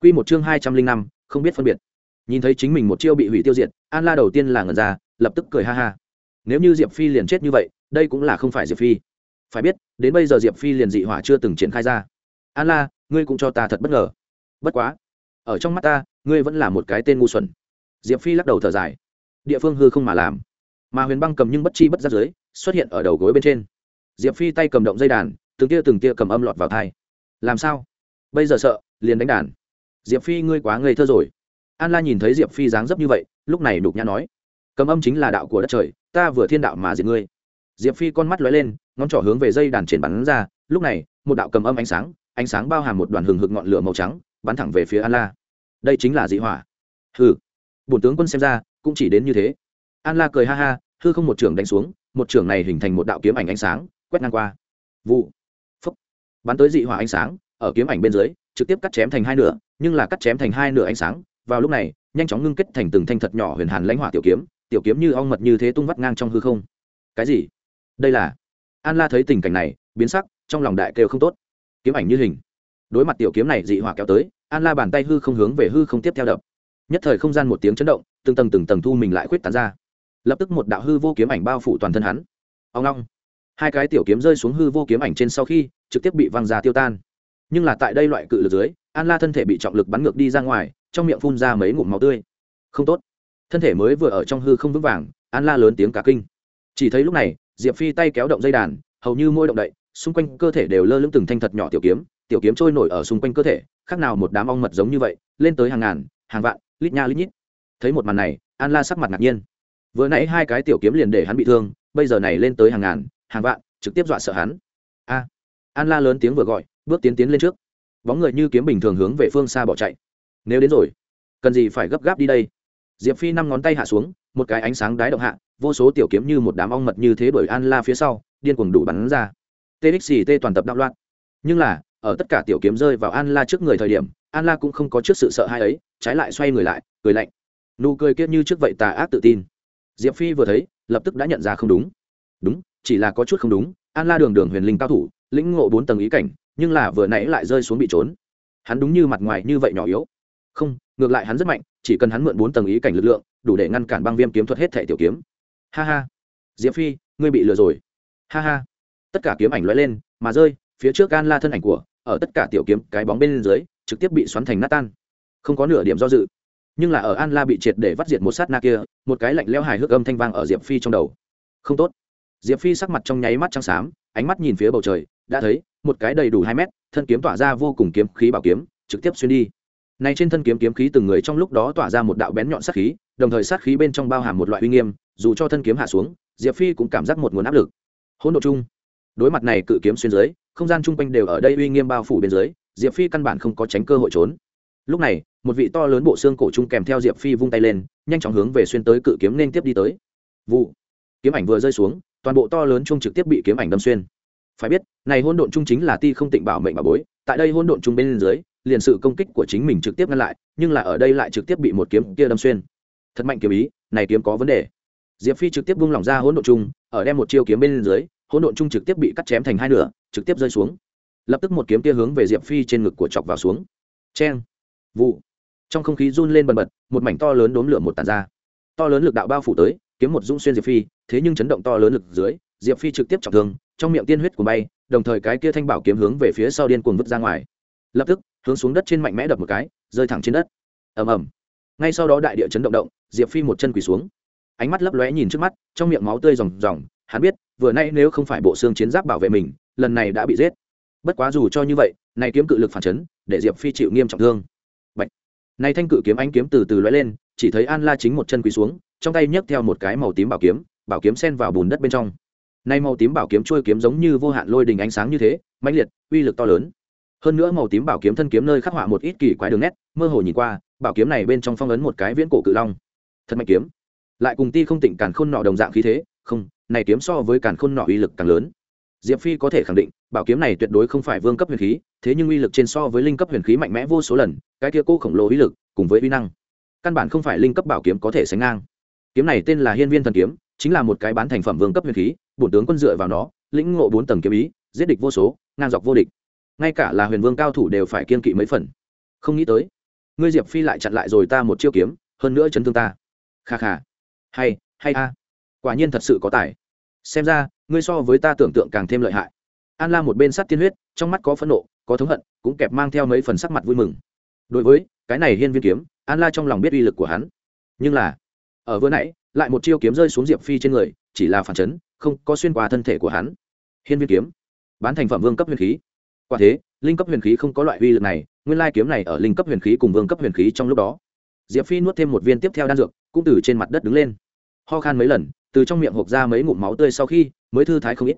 Quy một chương hai trăm linh năm, không biết phân biệt. Nhìn thấy chính mình một chiêu bị hủy tiêu diệt, an la đầu tiên là ngẩn ra, lập tức cười ha ha. Nếu như diệp phi liền chết như vậy, đây cũng là không phải diệp phi. Phải biết, đến bây giờ diệp phi liền dị hỏa chưa từng triển khai ra. An la, ngươi cũng cho ta thật bất ngờ. Bất quá, ở trong mắt ta, ngươi vẫn là một cái tên ngu xuẩn. Diệp phi lắc đầu thở dài. Địa phương hư không mà làm. Mà huyền băng cầm nhưng bất chi bất giác dưới, xuất hiện ở đầu gối bên trên. Diệp phi tay cầm động dây đàn, từng tia từng tia cầm âm lọt vào tai. làm sao? Bây giờ sợ, liền đánh đàn diệp phi ngươi quá ngây thơ rồi. An la nhìn thấy diệp phi dáng dấp như vậy, lúc này đục nhã nói, cầm âm chính là đạo của đất trời, ta vừa thiên đạo mà diệt ngươi. Diệp phi con mắt lóe lên, ngón trỏ hướng về dây đàn triển bắn ra, lúc này, một đạo cầm âm ánh sáng ánh sáng bao hàm một đoàn hừng hực ngọn lửa màu trắng, bắn thẳng về phía an la. Đây chính là dị hỏa. Hừ. Bổn tướng quân xem ra, cũng chỉ đến như thế. An la cười ha ha, hư không một trưởng đánh xuống, một trưởng này hình thành một đạo kiếm ảnh ánh sáng, quét ngang qua. Vụ. Phấp bắn tới dị hỏa ánh sáng ở kiếm ảnh bên dưới, trực tiếp cắt chém thành hai nửa, nhưng là cắt chém thành hai nửa ánh sáng, vào lúc này, nhanh chóng ngưng kết thành từng thanh thật nhỏ huyền hàn lãnh hỏa tiểu kiếm tiểu kiếm như ong mật như thế tung vắt ngang trong hư không. Cái gì? Đây là? An la thấy tình cảnh này, biến sắc, trong lòng đại kêu không tốt. Kiếm ảnh như hình. Đối mặt tiểu kiếm này dị hỏa kéo tới, an la bàn tay hư không hướng về hư không tiếp theo đập. Nhất thời không gian một tiếng chấn động, từng tầng từng tầng thu mình lại khuyết tán ra. Lập tức một đạo hư vô kiếm ảnh bao phủ toàn thân hắn. Ông long. Hai cái tiểu kiếm rơi xuống hư vô kiếm ảnh trên sau khi, trực tiếp bị văng ra tiêu tan nhưng là tại đây loại cự lực dưới, an la thân thể bị trọng lực bắn ngược đi ra ngoài, trong miệng phun ra mấy ngụm máu tươi. Không tốt. Thân thể mới vừa ở trong hư không vững vàng, an la lớn tiếng cả kinh. Chỉ thấy lúc này, diệp phi tay kéo động dây đàn, hầu như môi động đậy, xung quanh cơ thể đều lơ lưng từng thanh thật nhỏ tiểu kiếm tiểu kiếm trôi nổi ở xung quanh cơ thể, khác nào một đám ong mật giống như vậy, lên tới hàng ngàn, hàng vạn, lít nha lít nhít. Thấy một màn này, an la sắc mặt ngạc nhiên. Vừa nãy hai cái tiểu kiếm liền để hắn bị thương, bây giờ này lên tới hàng ngàn, hàng vạn, trực tiếp dọa sợ hắn. A. An la lớn tiếng vừa gọi bước tiến tiến lên trước. Bóng người như kiếm bình thường hướng về phương xa bỏ chạy. Nếu đến rồi, cần gì phải gấp gáp đi đây? Diệp phi năm ngón tay hạ xuống, một cái ánh sáng đái động hạ, vô số tiểu kiếm như một đám ong mật như thế đuổi an la phía sau, điên cuồng đủ bắn ra. Txt toàn tập đạo loạn. Nhưng là, ở tất cả tiểu kiếm rơi vào an la trước người thời điểm, an la cũng không có trước sự sợ hãi ấy, trái lại xoay người lại, cười lạnh. Nụ cười kia như trước vậy tà ác tự tin. Diệp phi vừa thấy, lập tức đã nhận ra không đúng. Đúng, chỉ là có chút không đúng, an la đường đường huyền linh cao thủ, lĩnh ngộ bốn tầng ý cảnh nhưng là vừa nãy lại rơi xuống bị trốn. Hắn đúng như mặt ngoài như vậy nhỏ yếu. Không, ngược lại hắn rất mạnh, chỉ cần hắn mượn bốn tầng ý cảnh lực lượng, đủ để ngăn cản băng viêm kiếm thuật hết thẻ tiểu kiếm. Ha ha. Diệp phi, ngươi bị lừa rồi. Ha ha. Tất cả kiếm ảnh lóe lên, mà rơi, phía trước an la thân ảnh của, ở tất cả tiểu kiếm cái bóng bên dưới, trực tiếp bị xoắn thành nát tan. Không có nửa điểm do dự. Nhưng là ở an la bị triệt để vắt diệt một sát na kia, một cái lạnh leo hài hước âm thanh vang ở diệp phi trong đầu. Không tốt. Diệp phi sắc mặt trong nháy mắt trắng xám, ánh mắt nhìn phía bầu trời đã thấy, một cái đầy đủ hai mét, thân kiếm tỏa ra vô cùng kiếm khí bảo kiếm, trực tiếp xuyên đi. Này trên thân kiếm kiếm khí từng người trong lúc đó tỏa ra một đạo bén nhọn sát khí, đồng thời sát khí bên trong bao hàm một loại uy nghiêm, dù cho thân kiếm hạ xuống, diệp phi cũng cảm giác một nguồn áp lực. Hỗn độ chung. Đối mặt này cự kiếm xuyên dưới, không gian chung quanh đều ở đây uy nghiêm bao phủ bên dưới, diệp phi căn bản không có tránh cơ hội trốn. Lúc này, một vị to lớn bộ xương cổ trung kèm theo diệp phi vung tay lên, nhanh chóng hướng về xuyên tới cự kiếm nên tiếp đi tới. Vụ. Kiếm ảnh vừa rơi xuống, toàn bộ to lớn chung trực tiếp bị kiếm ảnh đâm xuyên phải biết, này hôn độn chung chính là ti không tịnh bảo mệnh bà bối, tại đây hôn độn chung bên dưới, liền sự công kích của chính mình trực tiếp ngăn lại, nhưng là ở đây lại trực tiếp bị một kiếm kia đâm xuyên. Thật mạnh kiếm ý, này kiếm có vấn đề. Diệp phi trực tiếp buông lỏng ra hỗn độn chung, ở đem một chiêu kiếm bên dưới, hỗn độn chung trực tiếp bị cắt chém thành hai nửa, trực tiếp rơi xuống. Lập tức một kiếm kia hướng về diệp phi trên ngực của chọc vào xuống. Cheng. Vụ. Trong không khí run lên bần bật, một mảnh to lớn đốm lửa một tàn ra. To lớn lực đạo bao phủ tới, kiếm một dũng xuyên diệp phi, thế nhưng chấn động to lớn lực dưới diệp phi trực tiếp trọng thương, trong miệng tiên huyết của bay, đồng thời cái kia thanh bảo kiếm hướng về phía sau điên cuồng vứt ra ngoài. Lập tức, hướng xuống đất trên mạnh mẽ đập một cái, rơi thẳng trên đất. Ầm ầm. Ngay sau đó đại địa chấn động động, diệp phi một chân quỳ xuống. Ánh mắt lấp lóe nhìn trước mắt, trong miệng máu tươi ròng ròng, hắn biết, vừa nay nếu không phải bộ xương chiến giáp bảo vệ mình, lần này đã bị giết. Bất quá dù cho như vậy nay kiếm cự lực phản chấn, để diệp phi chịu nghiêm trọng thương. Bạch. nay thanh cự kiếm ánh kiếm từ từ lóe lên, chỉ thấy an la chính một chân quỳ xuống, trong tay nhấc theo một cái màu tím bảo kiếm bảo kiếm sen vào bùn đất bên trong nay màu tím bảo kiếm trôi kiếm giống như vô hạn lôi đình ánh sáng như thế, mãnh liệt, uy lực to lớn. Hơn nữa màu tím bảo kiếm thân kiếm nơi khắc họa một ít kỳ quái đường nét, mơ hồ nhìn qua, bảo kiếm này bên trong phong ấn một cái viễn cổ cự long. Thật mạnh kiếm. Lại cùng ti không tỉnh càn khôn nọ đồng dạng khí thế, không, này kiếm so với càn khôn nọ uy lực càng lớn. Diệp phi có thể khẳng định, bảo kiếm này tuyệt đối không phải vương cấp huyền khí, thế nhưng uy lực trên so với linh cấp huyền khí mạnh mẽ vô số lần, cái kia cô khổng lồ uy lực, cùng với uy năng, căn bản không phải linh cấp bảo kiếm có thể sánh ngang. Kiếm này tên là hiên viên thần kiếm, chính là một cái bán thành phẩm vương cấp huyền khí bổn tướng quân dựa vào nó, lĩnh ngộ bốn tầng kiếm ý, giết địch vô số, ngang dọc vô địch. Ngay cả là huyền vương cao thủ đều phải kiên kỵ mấy phần. Không nghĩ tới, ngươi diệp phi lại chặn lại rồi ta một chiêu kiếm, hơn nữa chấn thương ta. Kha kha. Hay hay a. Quả nhiên thật sự có tài. Xem ra, ngươi so với ta tưởng tượng càng thêm lợi hại. An la một bên sắt tiên huyết, trong mắt có phẫn nộ, có thống hận, cũng kẹp mang theo mấy phần sắc mặt vui mừng. Đối với cái này hiên viên kiếm, an la trong lòng biết uy lực của hắn. Nhưng là, ở vừa nãy lại một chiêu kiếm rơi xuống diệp phi trên người, chỉ là phản chấn, không có xuyên qua thân thể của hắn. Hiên viên kiếm, bán thành phẩm vương cấp huyền khí. Quả thế, linh cấp huyền khí không có loại uy lực này, nguyên lai kiếm này ở linh cấp huyền khí cùng vương cấp huyền khí trong lúc đó. Diệp phi nuốt thêm một viên tiếp theo đan dược, cũng từ trên mặt đất đứng lên. Ho khan mấy lần, từ trong miệng hộp ra mấy ngụm máu tươi sau khi, mới thư thái không ít.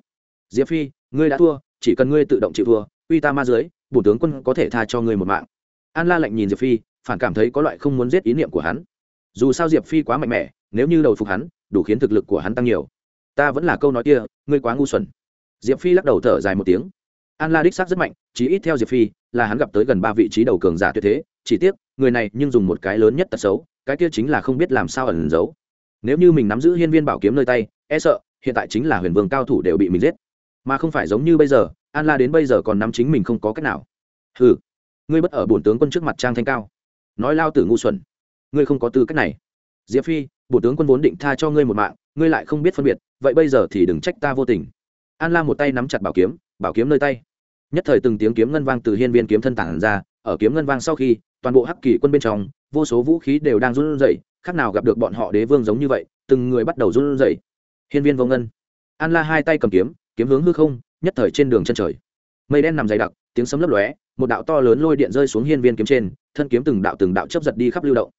Diệp phi, ngươi đã thua, chỉ cần ngươi tự động chịu thua, uy ta ma dưới, bổ tướng quân có thể tha cho ngươi một mạng. An la lạnh nhìn diệp phi, phản cảm thấy có loại không muốn giết ý niệm của hắn. Dù sao diệp phi quá mạnh mẽ nếu như đầu phục hắn, đủ khiến thực lực của hắn tăng nhiều. Ta vẫn là câu nói kia, ngươi quá ngu xuẩn. Diệp phi lắc đầu thở dài một tiếng. An la đích xác rất mạnh chỉ ít theo diệp phi, là hắn gặp tới gần ba vị trí đầu cường giả tuyệt thế. Chỉ tiếc, người này nhưng dùng một cái lớn nhất tật xấu, cái kia chính là không biết làm sao ẩn giấu. Nếu như mình nắm giữ hiên viên bảo kiếm nơi tay e sợ, hiện tại chính là huyền vương cao thủ đều bị mình giết. Mà không phải giống như bây giờ, an la đến bây giờ còn nắm chính mình không có cách nào. Ừ ngươi bất ở bổn tướng quân trước mặt trang thanh cao. Nói lao tử ngu xuẩn. Ngươi không có tư cách này. Diệp phi bộ tướng quân vốn định tha cho ngươi một mạng, ngươi lại không biết phân biệt, vậy bây giờ thì đừng trách ta vô tình. An la một tay nắm chặt bảo kiếm bảo kiếm nơi tay. Nhất thời từng tiếng kiếm ngân vang từ hiên viên kiếm thân tản ra, ở kiếm ngân vang sau khi, toàn bộ hắc kỳ quân bên trong, vô số vũ khí đều đang run rẩy, khác nào gặp được bọn họ đế vương giống như vậy, từng người bắt đầu run rẩy. Hiên viên vô ngân. An la hai tay cầm kiếm kiếm hướng hư không, nhất thời trên đường chân trời. Mây đen nằm dày đặc, tiếng sấm lấp lóe, một đạo to lớn lôi điện rơi xuống hiên viên kiếm trên, thân kiếm từng đạo từng đạo chấp giật đi khắp lưu động.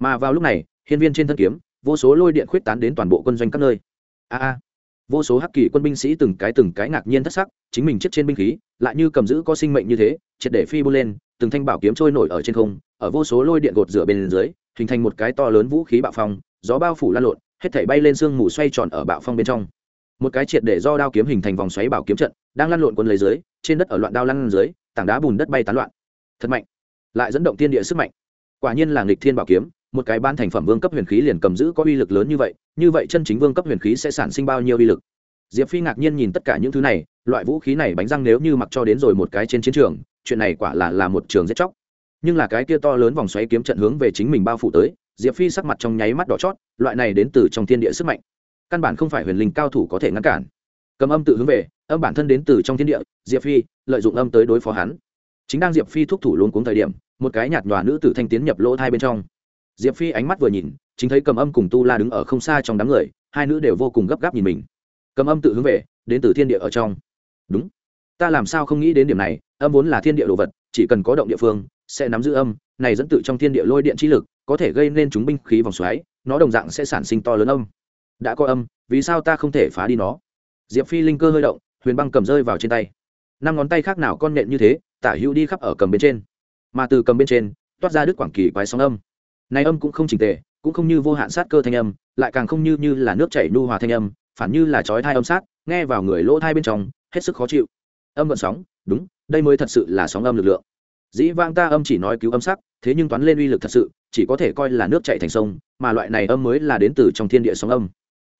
Mà vào lúc này, hiên viên trên thân kiếm vô số lôi điện khuyết tán đến toàn bộ quân doanh các nơi. A a. Vô số hắc kỳ quân binh sĩ từng cái từng cái ngạc nhiên thất sắc, chính mình chết trên binh khí, lại như cầm giữ có sinh mệnh như thế, triệt để phi bôn lên, từng thanh bảo kiếm trôi nổi ở trên không, ở vô số lôi điện gột rửa bên dưới, hình thành một cái to lớn vũ khí bạo phong, gió bao phủ lan lộn, hết thảy bay lên sương mù xoay tròn ở bạo phong bên trong. Một cái triệt để do đao kiếm hình thành vòng xoáy bảo kiếm trận, đang lăn lộn quân lấy dưới, trên đất ở loạn đao lăn dưới, tảng đá bùn đất bay tán loạn. Thật mạnh. Lại dẫn động thiên địa sức mạnh. Quả nhiên là nghịch thiên bảo kiếm một cái ban thành phẩm vương cấp huyền khí liền cầm giữ có uy lực lớn như vậy như vậy chân chính vương cấp huyền khí sẽ sản sinh bao nhiêu uy lực? Diệp phi ngạc nhiên nhìn tất cả những thứ này, loại vũ khí này bánh răng nếu như mặc cho đến rồi một cái trên chiến trường, chuyện này quả là là một trường giết chóc. Nhưng là cái kia to lớn vòng xoáy kiếm trận hướng về chính mình bao phủ tới, diệp phi sắc mặt trong nháy mắt đỏ chót, loại này đến từ trong thiên địa sức mạnh, căn bản không phải huyền linh cao thủ có thể ngăn cản. Cầm âm tự hướng về, âm bản thân đến từ trong thiên địa, diệp phi lợi dụng âm tới đối phó hắn. Chính đang diệp phi thúc thủ luôn cuống thời điểm, một cái nhạt nhòa nữ tử thanh tiến nhập lỗ thai bên trong diệp phi ánh mắt vừa nhìn, chính thấy cầm âm cùng tu la đứng ở không xa trong đám người, hai nữ đều vô cùng gấp gáp nhìn mình. Cầm âm tự hướng về, đến từ thiên địa ở trong. Đúng. Ta làm sao không nghĩ đến điểm này, âm vốn là thiên địa đồ vật, chỉ cần có động địa phương, sẽ nắm giữ âm, này dẫn tự trong thiên địa lôi điện chi lực, có thể gây nên chúng binh khí vòng xoáy, nó đồng dạng sẽ sản sinh to lớn âm. Đã có âm, vì sao ta không thể phá đi nó? Diệp phi linh cơ hơi động, huyền băng cầm rơi vào trên tay. Năm ngón tay khác nào con nện như thế, tả hữu đi khắp ở cầm bên trên. Mà từ cầm bên trên, toát ra đứt quảng kỳ quái sóng âm này âm cũng không chỉnh tề, cũng không như vô hạn sát cơ thanh âm, lại càng không như như là nước chảy nu hòa thanh âm, phản như là chói thai âm sát, nghe vào người lỗ thai bên trong, hết sức khó chịu. Âm vận sóng, đúng, đây mới thật sự là sóng âm lực lượng. Dĩ vang ta âm chỉ nói cứu âm sắc, thế nhưng toán lên uy lực thật sự, chỉ có thể coi là nước chảy thành sông, mà loại này âm mới là đến từ trong thiên địa sóng âm.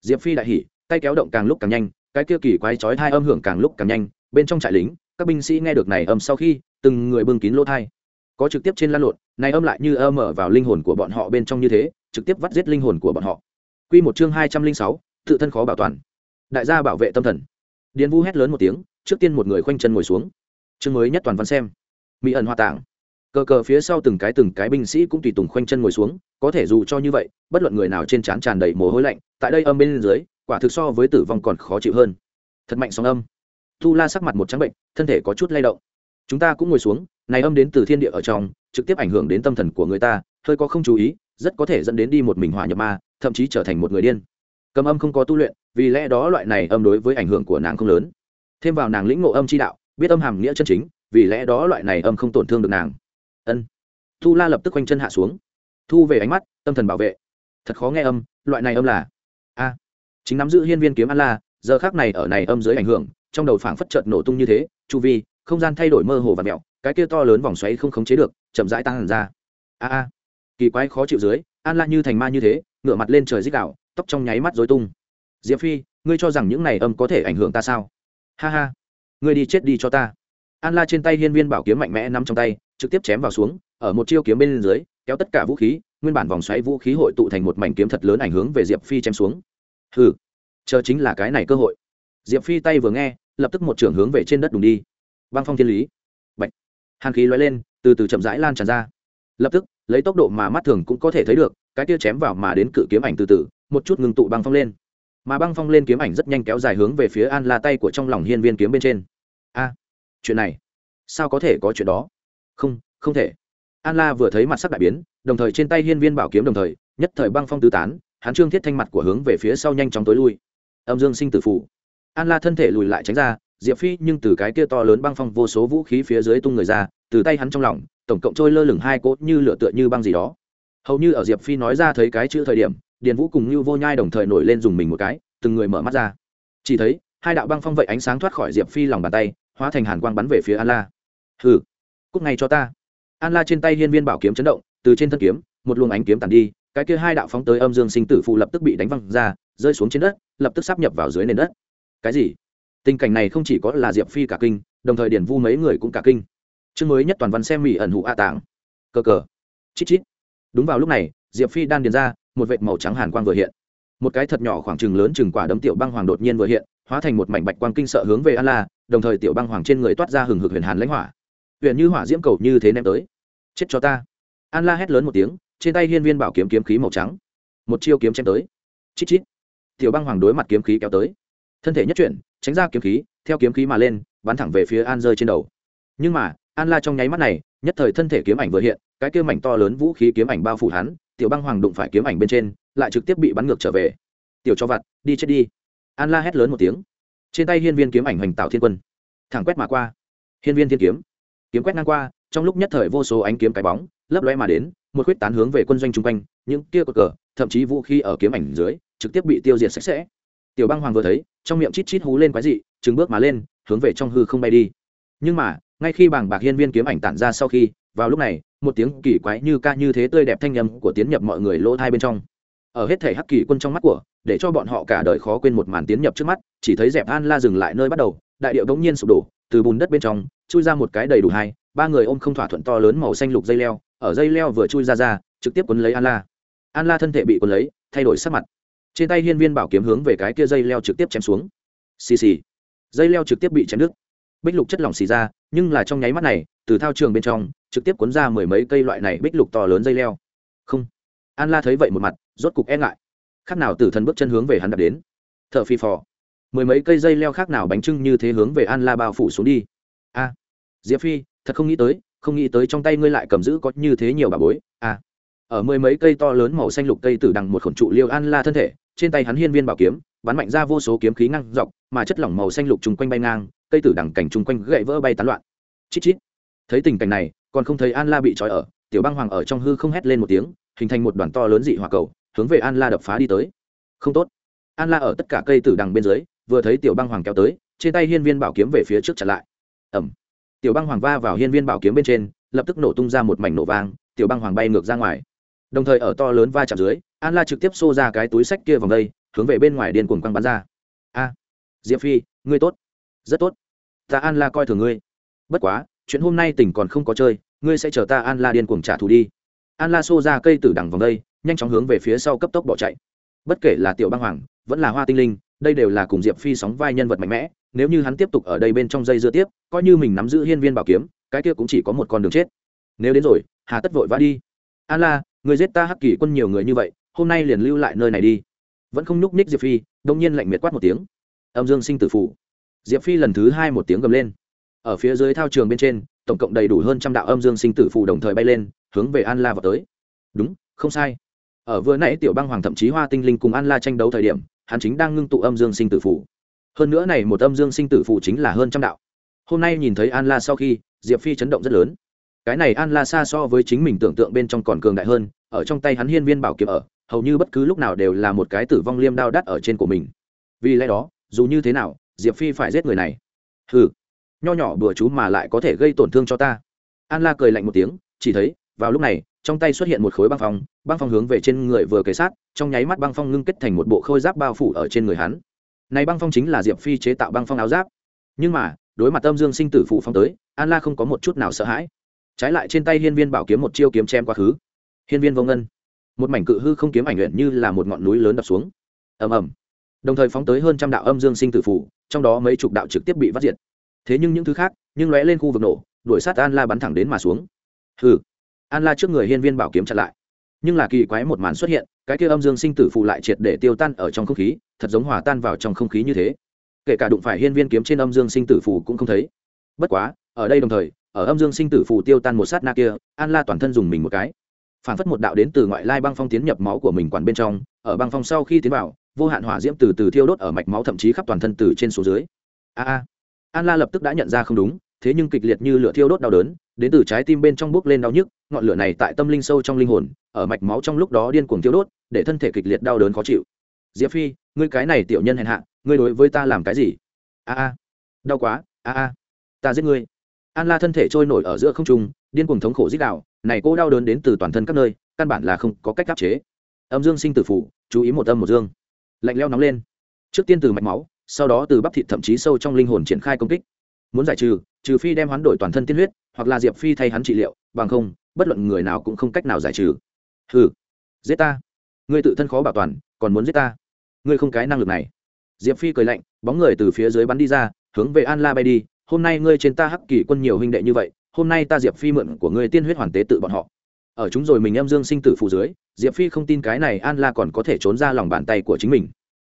Diệp phi đại hỉ, tay kéo động càng lúc càng nhanh, cái kia kỳ quái chói thai âm hưởng càng lúc càng nhanh, bên trong trại lính, các binh sĩ nghe được này âm sau khi, từng người bưng kín lỗ thai có trực tiếp trên lan lộn, này âm lại như âm ở vào linh hồn của bọn họ bên trong như thế, trực tiếp vắt giết linh hồn của bọn họ. Quy một chương hai trăm linh sáu, tự thân khó bảo toàn. Đại gia bảo vệ tâm thần. Điền vu hét lớn một tiếng, trước tiên một người khoanh chân ngồi xuống. Chương mới nhất toàn văn xem. Mỹ ẩn hoa tạng. Cờ cờ phía sau từng cái từng cái binh sĩ cũng tùy tùng khoanh chân ngồi xuống, có thể dù cho như vậy, bất luận người nào trên trán tràn đầy mồ hôi lạnh, tại đây âm bên dưới, quả thực so với tử vong còn khó chịu hơn. Thật mạnh sóng âm. Tu la sắc mặt một trắng bệnh, thân thể có chút lay động. Chúng ta cũng ngồi xuống này âm đến từ thiên địa ở trong, trực tiếp ảnh hưởng đến tâm thần của người ta, hơi có không chú ý, rất có thể dẫn đến đi một mình hỏa nhập ma, thậm chí trở thành một người điên. Cầm âm không có tu luyện, vì lẽ đó loại này âm đối với ảnh hưởng của nàng không lớn. Thêm vào nàng lĩnh ngộ âm chi đạo, biết âm hàm nghĩa chân chính, vì lẽ đó loại này âm không tổn thương được nàng. Ân. Thu la lập tức quanh chân hạ xuống. Thu về ánh mắt, tâm thần bảo vệ. Thật khó nghe âm, loại này âm là. A. Chính nắm giữ hiên viên kiếm an la, giờ khác này ở này âm dưới ảnh hưởng, trong đầu phảng phất chợt nổ tung như thế, chu vi, không gian thay đổi mơ hồ và mẹo cái kia to lớn vòng xoáy không khống chế được, chậm rãi tăng hẳn ra. A a, kỳ quái khó chịu dưới, an la như thành ma như thế, ngửa mặt lên trời dích đạo tóc trong nháy mắt dối tung. Diệp phi, ngươi cho rằng những này âm có thể ảnh hưởng ta sao? Ha ha, ngươi đi chết đi cho ta. An la trên tay hiên viên bảo kiếm mạnh mẽ nắm trong tay, trực tiếp chém vào xuống, ở một chiêu kiếm bên dưới, kéo tất cả vũ khí, nguyên bản vòng xoáy vũ khí hội tụ thành một mảnh kiếm thật lớn ảnh hướng về diệp phi chém xuống. Hừ, chờ chính là cái này cơ hội. Diệp phi tay vừa nghe, lập tức một trưởng hướng về trên đất đùng đi. Băng phong thiên lý hàn khí lóe lên, từ từ chậm rãi lan tràn ra. Lập tức, lấy tốc độ mà mắt thường cũng có thể thấy được, cái tia chém vào mà đến cự kiếm ảnh từ từ, một chút ngừng tụ băng phong lên. Mà băng phong lên kiếm ảnh rất nhanh kéo dài hướng về phía an la tay của trong lòng hiên viên kiếm bên trên. A, chuyện này, sao có thể có chuyện đó? Không không thể. An la vừa thấy mặt sắc đại biến, đồng thời trên tay hiên viên bảo kiếm đồng thời, nhất thời băng phong tứ tán, hắn trương thiết thanh mặt của hướng về phía sau nhanh chóng tối lui. Âm dương sinh tử phủ an la thân thể lùi lại tránh ra diệp phi nhưng từ cái kia to lớn băng phong vô số vũ khí phía dưới tung người ra, từ tay hắn trong lòng, tổng cộng trôi lơ lửng hai cốt như lửa tựa như băng gì đó. Hầu như ở diệp phi nói ra thấy cái chữ thời điểm, điền vũ cùng như vô nhai đồng thời nổi lên dùng mình một cái, từng người mở mắt ra. Chỉ thấy, hai đạo băng phong vậy ánh sáng thoát khỏi diệp phi lòng bàn tay, hóa thành hàn quang bắn về phía an la. Hừ cúc ngay cho ta. An la trên tay hiên viên bảo kiếm chấn động, từ trên thân kiếm, một luồng ánh kiếm tàn đi, cái kia hai đạo phóng tới âm dương sinh tử phụ lập tức bị đánh văng ra, rơi xuống trên đất, lập tức sắp nhập vào dưới nền đất. Cái gì? Tình cảnh này không chỉ có là diệp phi cả kinh, đồng thời điển vu mấy người cũng cả kinh. Chương mới nhất toàn văn xem mỹ ẩn hụ a tàng cờ cờ. Chít chít. Đúng vào lúc này, diệp phi đan điền ra, một vệt màu trắng hàn quang vừa hiện. Một cái thật nhỏ khoảng chừng lớn chừng quả đấm tiểu băng hoàng đột nhiên vừa hiện, hóa thành một mảnh bạch quang kinh sợ hướng về a la, đồng thời tiểu băng hoàng trên người toát ra hừng hực huyền hàn lãnh hỏa. Huyền như hỏa diễm cầu như thế ném tới. Chết cho ta. An la hét lớn một tiếng, trên tay hiên viên bảo kiếm kiếm khí màu trắng. Một chiêu kiếm chém tới. Chít chít. Tiểu băng hoàng đối mặt kiếm khí kéo tới. Thân thể nhất chuyển tránh ra kiếm khí, theo kiếm khí mà lên, bắn thẳng về phía an rơi trên đầu. Nhưng mà, an la trong nháy mắt này, nhất thời thân thể kiếm ảnh vừa hiện, cái kia mảnh to lớn vũ khí kiếm ảnh bao phủ hắn, tiểu băng hoàng đụng phải kiếm ảnh bên trên, lại trực tiếp bị bắn ngược trở về. Tiểu cho vặt, đi chết đi. An la hét lớn một tiếng. Trên tay hiên viên kiếm ảnh hoành tạo thiên quân. Thẳng quét mà qua. Hiên viên thiên kiếm. Kiếm quét ngang qua, trong lúc nhất thời vô số ánh kiếm cái bóng, lấp lóe mà đến, một khuyết tán hướng về quân doanh chung quanh, những kia cờ cờ, thậm chí vũ khí ở kiếm ảnh dưới, trực tiếp bị tiêu diệt sạch sẽ. Tiểu băng hoàng vừa thấy trong miệng chít chít hú lên quái dị trứng bước mà lên, hướng về trong hư không bay đi. Nhưng mà, ngay khi bảng bạc hiên viên kiếm ảnh tản ra sau khi, vào lúc này, một tiếng kỳ quái như ca như thế tươi đẹp thanh nhầm của tiến nhập mọi người lỗ thai bên trong. Ở hết thể hắc kỳ quân trong mắt của, để cho bọn họ cả đời khó quên một màn tiến nhập trước mắt, chỉ thấy dẹp an la dừng lại nơi bắt đầu, đại điệu bỗng nhiên sụp đổ, từ bùn đất bên trong, chui ra một cái đầy đủ hai, ba người ôm không thỏa thuận to lớn màu xanh lục dây leo, ở dây leo vừa chui ra ra, trực tiếp quấn lấy an la. An la thân thể bị quấn lấy, thay đổi sắc mặt trên tay hiên viên bảo kiếm hướng về cái kia dây leo trực tiếp chém xuống. Xì xì. Dây leo trực tiếp bị chém đứt. Bích lục chất lỏng xì ra, nhưng là trong nháy mắt này, từ thao trường bên trong, trực tiếp cuốn ra mười mấy cây loại này bích lục to lớn dây leo. Không. An la thấy vậy một mặt, rốt cục e ngại. Khác nào tử thần bước chân hướng về hắn đập đến. T h ở phi phò. Mười mấy cây dây leo khác nào bánh trưng như thế hướng về an la bao phủ xuống đi. A. Diệp phi, thật không nghĩ tới, không nghĩ tới trong tay ngươi lại cầm giữ có như thế nhiều bà bối. A ở mười mấy cây to lớn màu xanh lục cây tử đằng một khổn trụ liêu an la thân thể, trên tay hắn hiên viên bảo kiếm, bắn mạnh ra vô số kiếm khí ngang dọc, mà chất lỏng màu xanh lục chung quanh bay ngang, cây tử đằng cảnh chung quanh gậy vỡ bay tán loạn. Chít chít. Thấy tình cảnh này, còn không thấy an la bị trói ở, tiểu băng hoàng ở trong hư không hét lên một tiếng, hình thành một đoàn to lớn dị hỏa cầu, hướng về an la đập phá đi tới. Không tốt. An la ở tất cả cây tử đằng bên dưới, vừa thấy tiểu băng hoàng kéo tới, trên tay hiên viên bảo kiếm về phía trước chặn lại. Ẩm tiểu băng hoàng va vào hiên viên bảo kiếm bên trên, lập tức nổ tung ra một mảnh nổ vang, tiểu băng hoàng bay ngược ra ngoài đồng thời ở to lớn va chạm dưới, an la trực tiếp xô ra cái túi sách kia vòng đây, hướng về bên ngoài điên cuồng quăng bắn ra. A, diệp phi, ngươi tốt. Rất tốt. Ta an la coi thường ngươi. Bất quá, chuyện hôm nay tỉnh còn không có chơi, ngươi sẽ chờ ta an la điên cuồng trả thù đi. An la xô ra cây tử đằng vòng đây, nhanh chóng hướng về phía sau cấp tốc bỏ chạy. Bất kể là tiểu băng hoàng, vẫn là hoa tinh linh, đây đều là cùng diệp phi sóng vai nhân vật mạnh mẽ, nếu như hắn tiếp tục ở đây bên trong dây dưa tiếp, coi như mình nắm giữ hiên viên bảo kiếm, cái kia cũng chỉ có một con đường chết. Nếu đến rồi, hà tất vội vã đi. An la người giết ta hắc kỳ quân nhiều người như vậy, hôm nay liền lưu lại nơi này đi. Vẫn không nhúc ních diệp phi, đông nhiên lạnh miệt quát một tiếng. Âm dương sinh tử phủ. Diệp phi lần thứ hai một tiếng gầm lên. Ở phía dưới thao trường bên trên, tổng cộng đầy đủ hơn trăm đạo âm dương sinh tử phủ đồng thời bay lên, hướng về an la vào tới. Đúng, không sai. Ở vừa nãy tiểu băng hoàng thậm chí hoa tinh linh cùng an la tranh đấu thời điểm, hắn chính đang ngưng tụ âm dương sinh tử phủ. Hơn nữa này một âm dương sinh tử phủ chính là hơn trăm đạo. Hôm nay nhìn thấy an la sau khi, diệp phi chấn động rất lớn cái này an la xa so với chính mình tưởng tượng bên trong còn cường đại hơn, ở trong tay hắn hiên viên bảo kiếm ở, hầu như bất cứ lúc nào đều là một cái tử vong liêm đao đắt ở trên của mình. Vì lẽ đó, dù như thế nào, diệp phi phải giết người này. Hừ, nho nhỏ bừa chú mà lại có thể gây tổn thương cho ta. An la cười lạnh một tiếng, chỉ thấy, vào lúc này, trong tay xuất hiện một khối băng phong băng phong hướng về trên người vừa kế sát, trong nháy mắt băng phong ngưng kết thành một bộ khôi giáp bao phủ ở trên người hắn. Này băng phong chính là diệp phi chế tạo băng phong áo giáp. Nhưng mà, đối mặt âm dương sinh tử phụ phong tới, an la không có một chút nào sợ hãi trái lại trên tay hiên viên bảo kiếm một chiêu kiếm chém quá khứ. Hiên viên vô ngân. Một mảnh cự hư không kiếm ảnh luyện như là một ngọn núi lớn đập xuống. Ầm ầm. Đồng thời phóng tới hơn trăm đạo âm dương sinh tử phủ, trong đó mấy chục đạo trực tiếp bị vắt diệt. Thế nhưng những thứ khác, nhưng lóe lên khu vực nổ, đuổi sát an la bắn thẳng đến mà xuống. Hừ. An la trước người hiên viên bảo kiếm chặn lại. Nhưng là kỳ quái một màn xuất hiện, cái kia âm dương sinh tử phụ lại triệt để tiêu tan ở trong không khí, thật giống hòa tan vào trong không khí như thế. Kể cả đụng phải hiên viên kiếm trên âm dương sinh tử phụ cũng không thấy. Bất quá, ở đây đồng thời ở âm dương sinh tử phù tiêu tan một sát na kia, an la toàn thân dùng mình một cái. Phản phất một đạo đến từ ngoại lai băng phong tiến nhập máu của mình quản bên trong, ở băng phong sau khi tiến vào, vô hạn hỏa diễm từ từ thiêu đốt ở mạch máu thậm chí khắp toàn thân từ trên xuống dưới. A a. An la lập tức đã nhận ra không đúng, thế nhưng kịch liệt như lửa thiêu đốt đau đớn, đến từ trái tim bên trong bước lên đau nhức, ngọn lửa này tại tâm linh sâu trong linh hồn, ở mạch máu trong lúc đó điên cuồng thiêu đốt, để thân thể kịch liệt đau đớn khó chịu. Diệp phi, ngươi cái này tiểu nhân hèn hạ, ngươi đối với ta làm cái gì? A a. Đau quá, a a. Ta giết ngươi an la thân thể trôi nổi ở giữa không trung, điên cuồng thống khổ dích đạo này cô đau đớn đến từ toàn thân các nơi, căn bản là không có cách áp chế. Âm dương sinh tử phủ, chú ý một âm một dương. Lạnh leo nóng lên. Trước tiên từ mạch máu, sau đó từ bắp thịt thậm chí sâu trong linh hồn triển khai công kích. Muốn giải trừ trừ phi đem hoán đổi toàn thân tiên huyết, hoặc là diệp phi thay hắn trị liệu, bằng không, bất luận người nào cũng không cách nào giải trừ. Hừ. Giết ta. Ngươi tự thân khó bảo toàn, còn muốn giết ta. Ngươi không cái năng lực này. Diệp phi cười lạnh, bóng người từ phía dưới bắn đi ra, hướng về an la bay đi hôm nay ngươi trên ta hắc kỳ quân nhiều huynh đệ như vậy, hôm nay ta diệp phi mượn của ngươi tiên huyết hoàn tế tự bọn họ. Ở chúng rồi mình em dương sinh tử phù dưới, diệp phi không tin cái này an la còn có thể trốn ra lòng bàn tay của chính mình.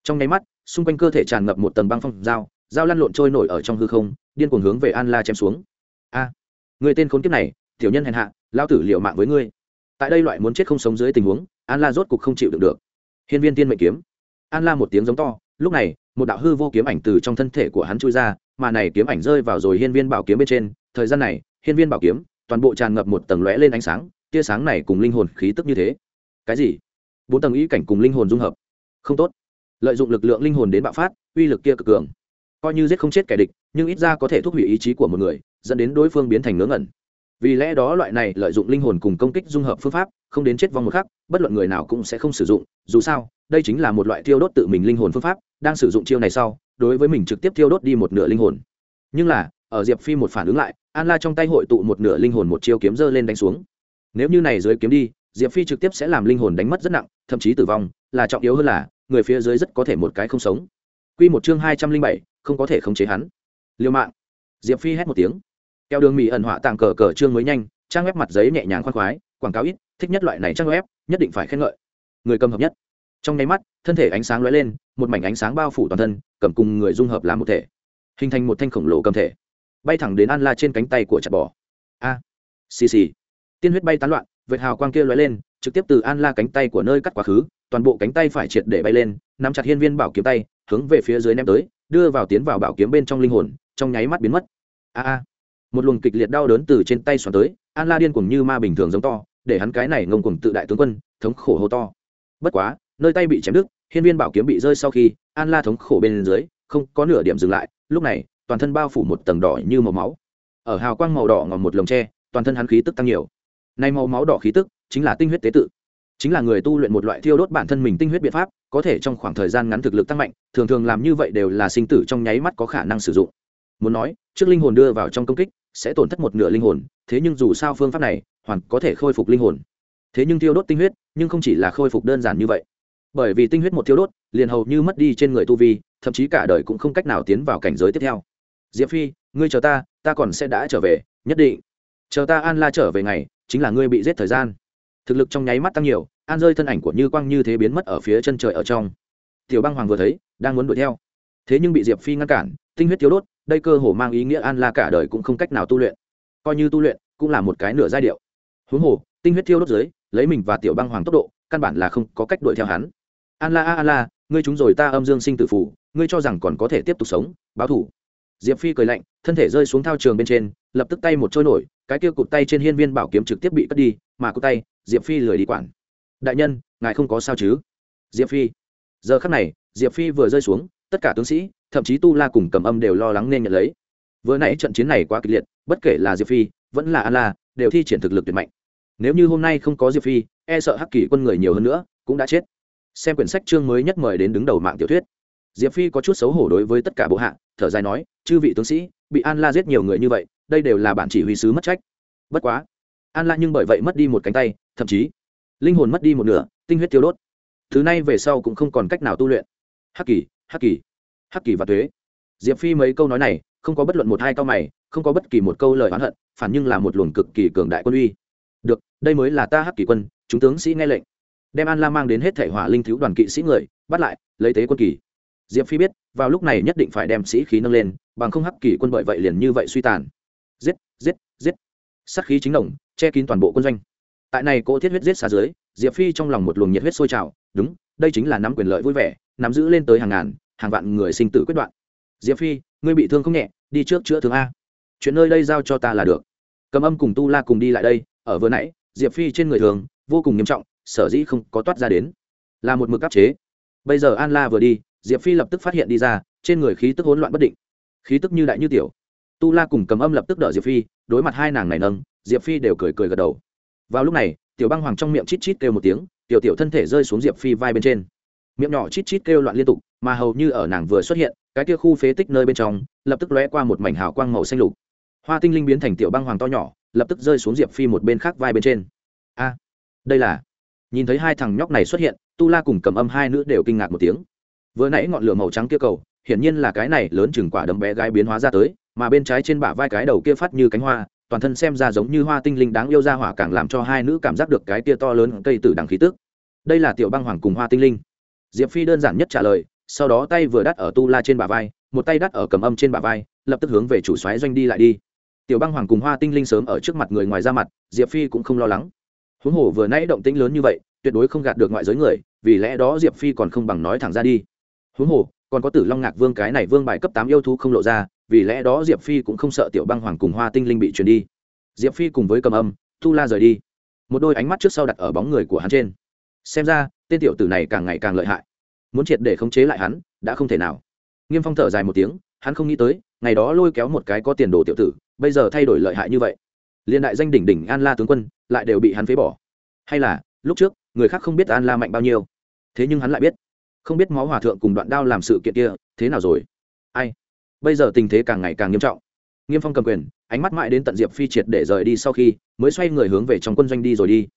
Trong nháy mắt, xung quanh cơ thể tràn ngập một tầng băng phong dao dao lăn lộn trôi nổi ở trong hư không, điên cuồng hướng về an la chém xuống. A, người tên khốn kiếp này, tiểu nhân hèn hạ lao tử liệu mạng với ngươi. Tại đây loại muốn chết không sống dưới tình huống, an la rốt cục không chịu được được. Hiên viên tiên mệnh kiếm. An la một tiếng giống to, lúc này, một đạo hư vô kiếm ảnh từ trong thân thể của hắn chui ra mà này kiếm ảnh rơi vào rồi hiên viên bảo kiếm bên trên, thời gian này, hiên viên bảo kiếm, toàn bộ tràn ngập một tầng lóe lên ánh sáng, tia sáng này cùng linh hồn khí tức như thế. Cái gì? Bốn tầng ý cảnh cùng linh hồn dung hợp. Không tốt. Lợi dụng lực lượng linh hồn đến bạo phát, uy lực kia cực cường. Coi như giết không chết kẻ địch, nhưng ít ra có thể thúc hủy ý chí của một người, dẫn đến đối phương biến thành ngớ ngẩn. Vì lẽ đó loại này lợi dụng linh hồn cùng công kích dung hợp phương pháp, không đến chết vong một khắc, bất luận người nào cũng sẽ không sử dụng. Dù sao, đây chính là một loại thiêu đốt tự mình linh hồn phương pháp, đang sử dụng chiêu này sau đối với mình trực tiếp thiêu đốt đi một nửa linh hồn. Nhưng là, ở diệp phi một phản ứng lại, an la trong tay hội tụ một nửa linh hồn một chiêu kiếm dơ lên đánh xuống. Nếu như này dưới kiếm đi, diệp phi trực tiếp sẽ làm linh hồn đánh mất rất nặng, thậm chí tử vong, là trọng yếu hơn là, người phía dưới rất có thể một cái không sống. Q một chương hai trăm linh bảy, không có thể khống chế hắn. Liêu mạng. Diệp phi hét một tiếng. Keo đường mỹ ẩn họa tàng cờ cờ chương mới nhanh, trang web mặt giấy nhẹ nhàng khoan khoái, quảng cáo ít, thích nhất loại này trang web, nhất định phải khen ngợi. Người cầm hợp nhất trong nháy mắt, thân thể ánh sáng lóe lên, một mảnh ánh sáng bao phủ toàn thân, cầm cùng người dung hợp làm một thể, hình thành một thanh khổng lồ cầm thể, bay thẳng đến an la trên cánh tay của chặt bò. A, xì xì. Tiên huyết bay tán loạn, vệt hào quang kia lóe lên, trực tiếp từ an la cánh tay của nơi cắt quá khứ, toàn bộ cánh tay phải triệt để bay lên, nắm chặt hiên viên bảo kiếm tay, hướng về phía dưới ném tới, đưa vào tiến vào bảo kiếm bên trong linh hồn, trong nháy mắt biến mất. A a. Một luồng kịch liệt đau đớn từ trên tay xoắn tới, an la điên cuồng như ma bình thường giống to, để hắn cái này ngông cuồng tự đại tướng quân, thống khổ hô to. Bất quá nơi tay bị chém đứt, hiên viên bảo kiếm bị rơi sau khi, an la thống khổ bên dưới, không có nửa điểm dừng lại, lúc này, toàn thân bao phủ một tầng đỏ như màu máu. Ở hào quang màu đỏ ngòm một lồng tre, toàn thân hắn khí tức tăng nhiều. Nay màu máu đỏ khí tức, chính là tinh huyết tế tự. Chính là người tu luyện một loại thiêu đốt bản thân mình tinh huyết biện pháp, có thể trong khoảng thời gian ngắn thực lực tăng mạnh, thường thường làm như vậy đều là sinh tử trong nháy mắt có khả năng sử dụng. Muốn nói, trước linh hồn đưa vào trong công kích, sẽ tổn thất một nửa linh hồn, thế nhưng dù sao phương pháp này, hoàn có thể khôi phục linh hồn. Thế nhưng thiêu đốt tinh huyết, nhưng không chỉ là khôi phục đơn giản như vậy bởi vì tinh huyết một thiếu đốt, liền hầu như mất đi trên người tu vi, thậm chí cả đời cũng không cách nào tiến vào cảnh giới tiếp theo. Diệp phi, ngươi chờ ta ta còn sẽ đã trở về, nhất định. Chờ ta an la trở về ngày, chính là ngươi bị giết thời gian. Thực lực trong nháy mắt tăng nhiều, an rơi thân ảnh của như quang như thế biến mất ở phía chân trời ở trong. Tiểu băng hoàng vừa thấy, đang muốn đuổi theo. Thế nhưng bị diệp phi ngăn cản, tinh huyết thiếu đốt, đây cơ hồ mang ý nghĩa an la cả đời cũng không cách nào tu luyện. Coi như tu luyện, cũng là một cái nửa giai điệu. Huống hồ, tinh huyết thiêu đốt dưới lấy mình và tiểu băng hoàng tốc độ, căn bản là không có cách đuổi theo hắn an la a, an la, ngươi chúng rồi ta âm dương sinh tử phủ, ngươi cho rằng còn có thể tiếp tục sống, báo thủ. Diệp phi cười lạnh, thân thể rơi xuống thao trường bên trên, lập tức tay một trôi nổi, cái kia cụt tay trên hiên viên bảo kiếm trực tiếp bị cất đi, mà cụt tay, diệp phi lười đi quản. Đại nhân, ngài không có sao chứ? Diệp phi. Giờ khắc này, diệp phi vừa rơi xuống, tất cả tướng sĩ, thậm chí tu la cùng cầm âm đều lo lắng nên nhận lấy. Vừa nãy trận chiến này quá kịch liệt, bất kể là diệp phi, vẫn là an la, đều thi triển thực lực tuyệt mạnh. Nếu như hôm nay không có diệp phi e sợ hắc kỳ quân người nhiều hơn nữa, cũng đã chết xem quyển sách chương mới nhất mời đến đứng đầu mạng tiểu thuyết. Diệp phi có chút xấu hổ đối với tất cả bộ hạ, thở dài nói, chư vị tướng sĩ, bị an la giết nhiều người như vậy, đây đều là bản chỉ huy sứ mất trách. Bất quá. An la nhưng bởi vậy mất đi một cánh tay, thậm chí linh hồn mất đi một nửa, tinh huyết tiêu đốt. Thứ này về sau cũng không còn cách nào tu luyện. Hắc kỳ hắc kỳ hắc kỳ và thuế diệp phi mấy câu nói này, không có bất luận một hai câu mày, không có bất kỳ một câu lời oán hận, phản nhưng là một luồng cực kỳ cường đại quân uy. Được, đây mới là ta hắc kỳ quân, chúng tướng sĩ nghe lệnh đem an la mang đến hết thể hỏa linh thiếu đoàn kỵ sĩ người, bắt lại, lấy tế quân kỳ. Diệp phi biết, vào lúc này nhất định phải đem sĩ khí nâng lên, bằng không hắc kỳ quân bởi vậy liền như vậy suy tàn. Giết giết giết. Sát khí chính đồng, che kín toàn bộ quân doanh. Tại này cô thiết huyết giết xa dưới, diệp phi trong lòng một luồng nhiệt huyết sôi trào, đúng, đây chính là nắm quyền lợi vui vẻ, nắm giữ lên tới hàng ngàn, hàng vạn người sinh tử quyết đoạn. Diệp phi, ngươi bị thương không nhẹ, đi trước chữa thương a. Chuyện nơi đây giao cho ta là được. Cầm âm cùng tu la cùng đi lại đây, ở vừa nãy, diệp phi trên người thường, vô cùng nghiêm trọng sở dĩ không có toát ra đến. Là một mực áp chế. Bây giờ an la vừa đi, diệp phi lập tức phát hiện đi ra, trên người khí tức hỗn loạn bất định. Khí tức như đại như tiểu. Tu la cùng cầm âm lập tức đỡ diệp phi, đối mặt hai nàng này nâng, diệp phi đều cười cười gật đầu. Vào lúc này, tiểu băng hoàng trong miệng chít chít kêu một tiếng, tiểu tiểu thân thể rơi xuống diệp phi vai bên trên. Miệng nhỏ chít chít kêu loạn liên tục, mà hầu như ở nàng vừa xuất hiện, cái kia khu phế tích nơi bên trong, lập tức lóe qua một mảnh hào quang màu xanh lục. Hoa tinh linh biến thành tiểu băng hoàng to nhỏ, lập tức rơi xuống diệp phi một bên khác vai bên trên. A, đây là nhìn thấy hai thằng nhóc này xuất hiện, tu la cùng cầm âm hai nữ đều kinh ngạc một tiếng. Vừa nãy ngọn lửa màu trắng kia cầu, hiển nhiên là cái này lớn chừng quả đấm bé gái biến hóa ra tới, mà bên trái trên bả vai cái đầu kia phát như cánh hoa, toàn thân xem ra giống như hoa tinh linh đáng yêu ra hỏa càng làm cho hai nữ cảm giác được cái kia to lớn cây tử đằng khí tức. Đây là tiểu băng hoàng cùng hoa tinh linh. Diệp phi đơn giản nhất trả lời, sau đó tay vừa đắt ở tu la trên bả vai, một tay đắt ở cầm âm trên bả vai, lập tức hướng về chủ xoáy doanh đi lại đi. Tiểu băng hoàng cùng hoa tinh linh sớm ở trước mặt người ngoài ra mặt, diệp phi cũng không lo lắng huống hồ vừa nãy động tĩnh lớn như vậy, tuyệt đối không gạt được ngoại giới người, vì lẽ đó diệp phi còn không bằng nói thẳng ra đi. Huống hồ, còn có tử long ngạc vương cái này vương bài cấp tám yêu thú không lộ ra, vì lẽ đó diệp phi cũng không sợ tiểu băng hoàng cùng hoa tinh linh bị truyền đi. Diệp phi cùng với cầm âm tu la rời đi. Một đôi ánh mắt trước sau đặt ở bóng người của hắn trên. Xem ra, tên tiểu tử này càng ngày càng lợi hại. Muốn triệt để khống chế lại hắn, đã không thể nào. Nghiêm phong thở dài một tiếng, hắn không nghĩ tới, ngày đó lôi kéo một cái có tiền đồ tiểu tử, bây giờ thay đổi lợi hại như vậy. Liên đại danh đỉnh đỉnh an la tướng quân lại đều bị hắn phế bỏ. Hay là, lúc trước, người khác không biết an la mạnh bao nhiêu. Thế nhưng hắn lại biết. Không biết máu hòa thượng cùng đoạn đao làm sự kiện kia, thế nào rồi? Ai? Bây giờ tình thế càng ngày càng nghiêm trọng. Nghiêm phong cầm quyền, ánh mắt mãi đến tận diệp phi triệt để rời đi sau khi, mới xoay người hướng về trong quân doanh đi rồi đi.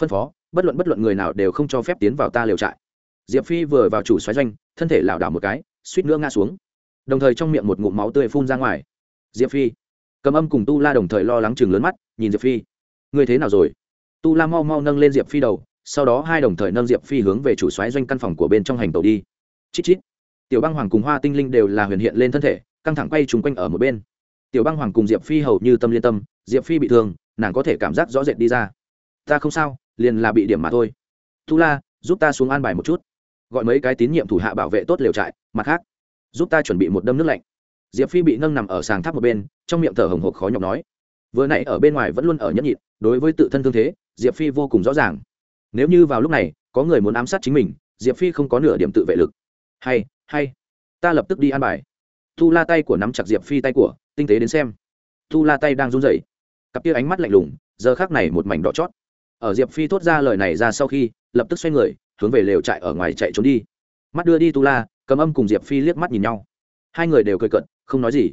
Phân phó, bất luận bất luận người nào đều không cho phép tiến vào ta liều trại. Diệp phi vừa vào chủ xoáy doanh, thân thể lảo đảo một cái, suýt nữa ngã xuống. Đồng thời trong miệng một ngụm máu tươi phun ra ngoài. Diệp phi, cầm âm cùng tu la đồng thời lo lắng chừng lớn mắt, nhìn diệp phi người thế nào rồi? Tu la mau mau nâng lên diệp phi đầu, sau đó hai đồng thời nâng diệp phi hướng về chủ xoáy doanh căn phòng của bên trong hành tàu đi. Chít chít. Tiểu băng hoàng cùng hoa tinh linh đều là huyền hiện lên thân thể, căng thẳng quay trúng quanh ở một bên. Tiểu băng hoàng cùng diệp phi hầu như tâm liên tâm, diệp phi bị thương, nàng có thể cảm giác rõ rệt đi ra. Ta không sao, liền là bị điểm mà thôi. Tu la, giúp ta xuống an bài một chút. Gọi mấy cái tín nhiệm thủ hạ bảo vệ tốt liều trại, mặt khác, giúp ta chuẩn bị một đâm nước lạnh. Diệp phi bị nâng nằm ở sàng tháp một bên, trong miệng thở hồng hộc khó nhọc nói. Vừa nãy ở bên ngoài vẫn luôn ở nhẫn nhịn đối với tự thân thương thế, diệp phi vô cùng rõ ràng. Nếu như vào lúc này, có người muốn ám sát chính mình, diệp phi không có nửa điểm tự vệ lực. Hay hay, ta lập tức đi an bài. Tu la tay của nắm chặt diệp phi tay của, tinh tế đến xem. Tu la tay đang run rẩy. Cặp kia ánh mắt lạnh lùng, giờ khác này một mảnh đỏ chót. Ở diệp phi thốt ra lời này ra sau khi, lập tức xoay người, hướng về lều trại ở ngoài chạy trốn đi. Mắt đưa đi tu la, cầm âm cùng diệp phi liếc mắt nhìn nhau. Hai người đều cười cận không nói gì.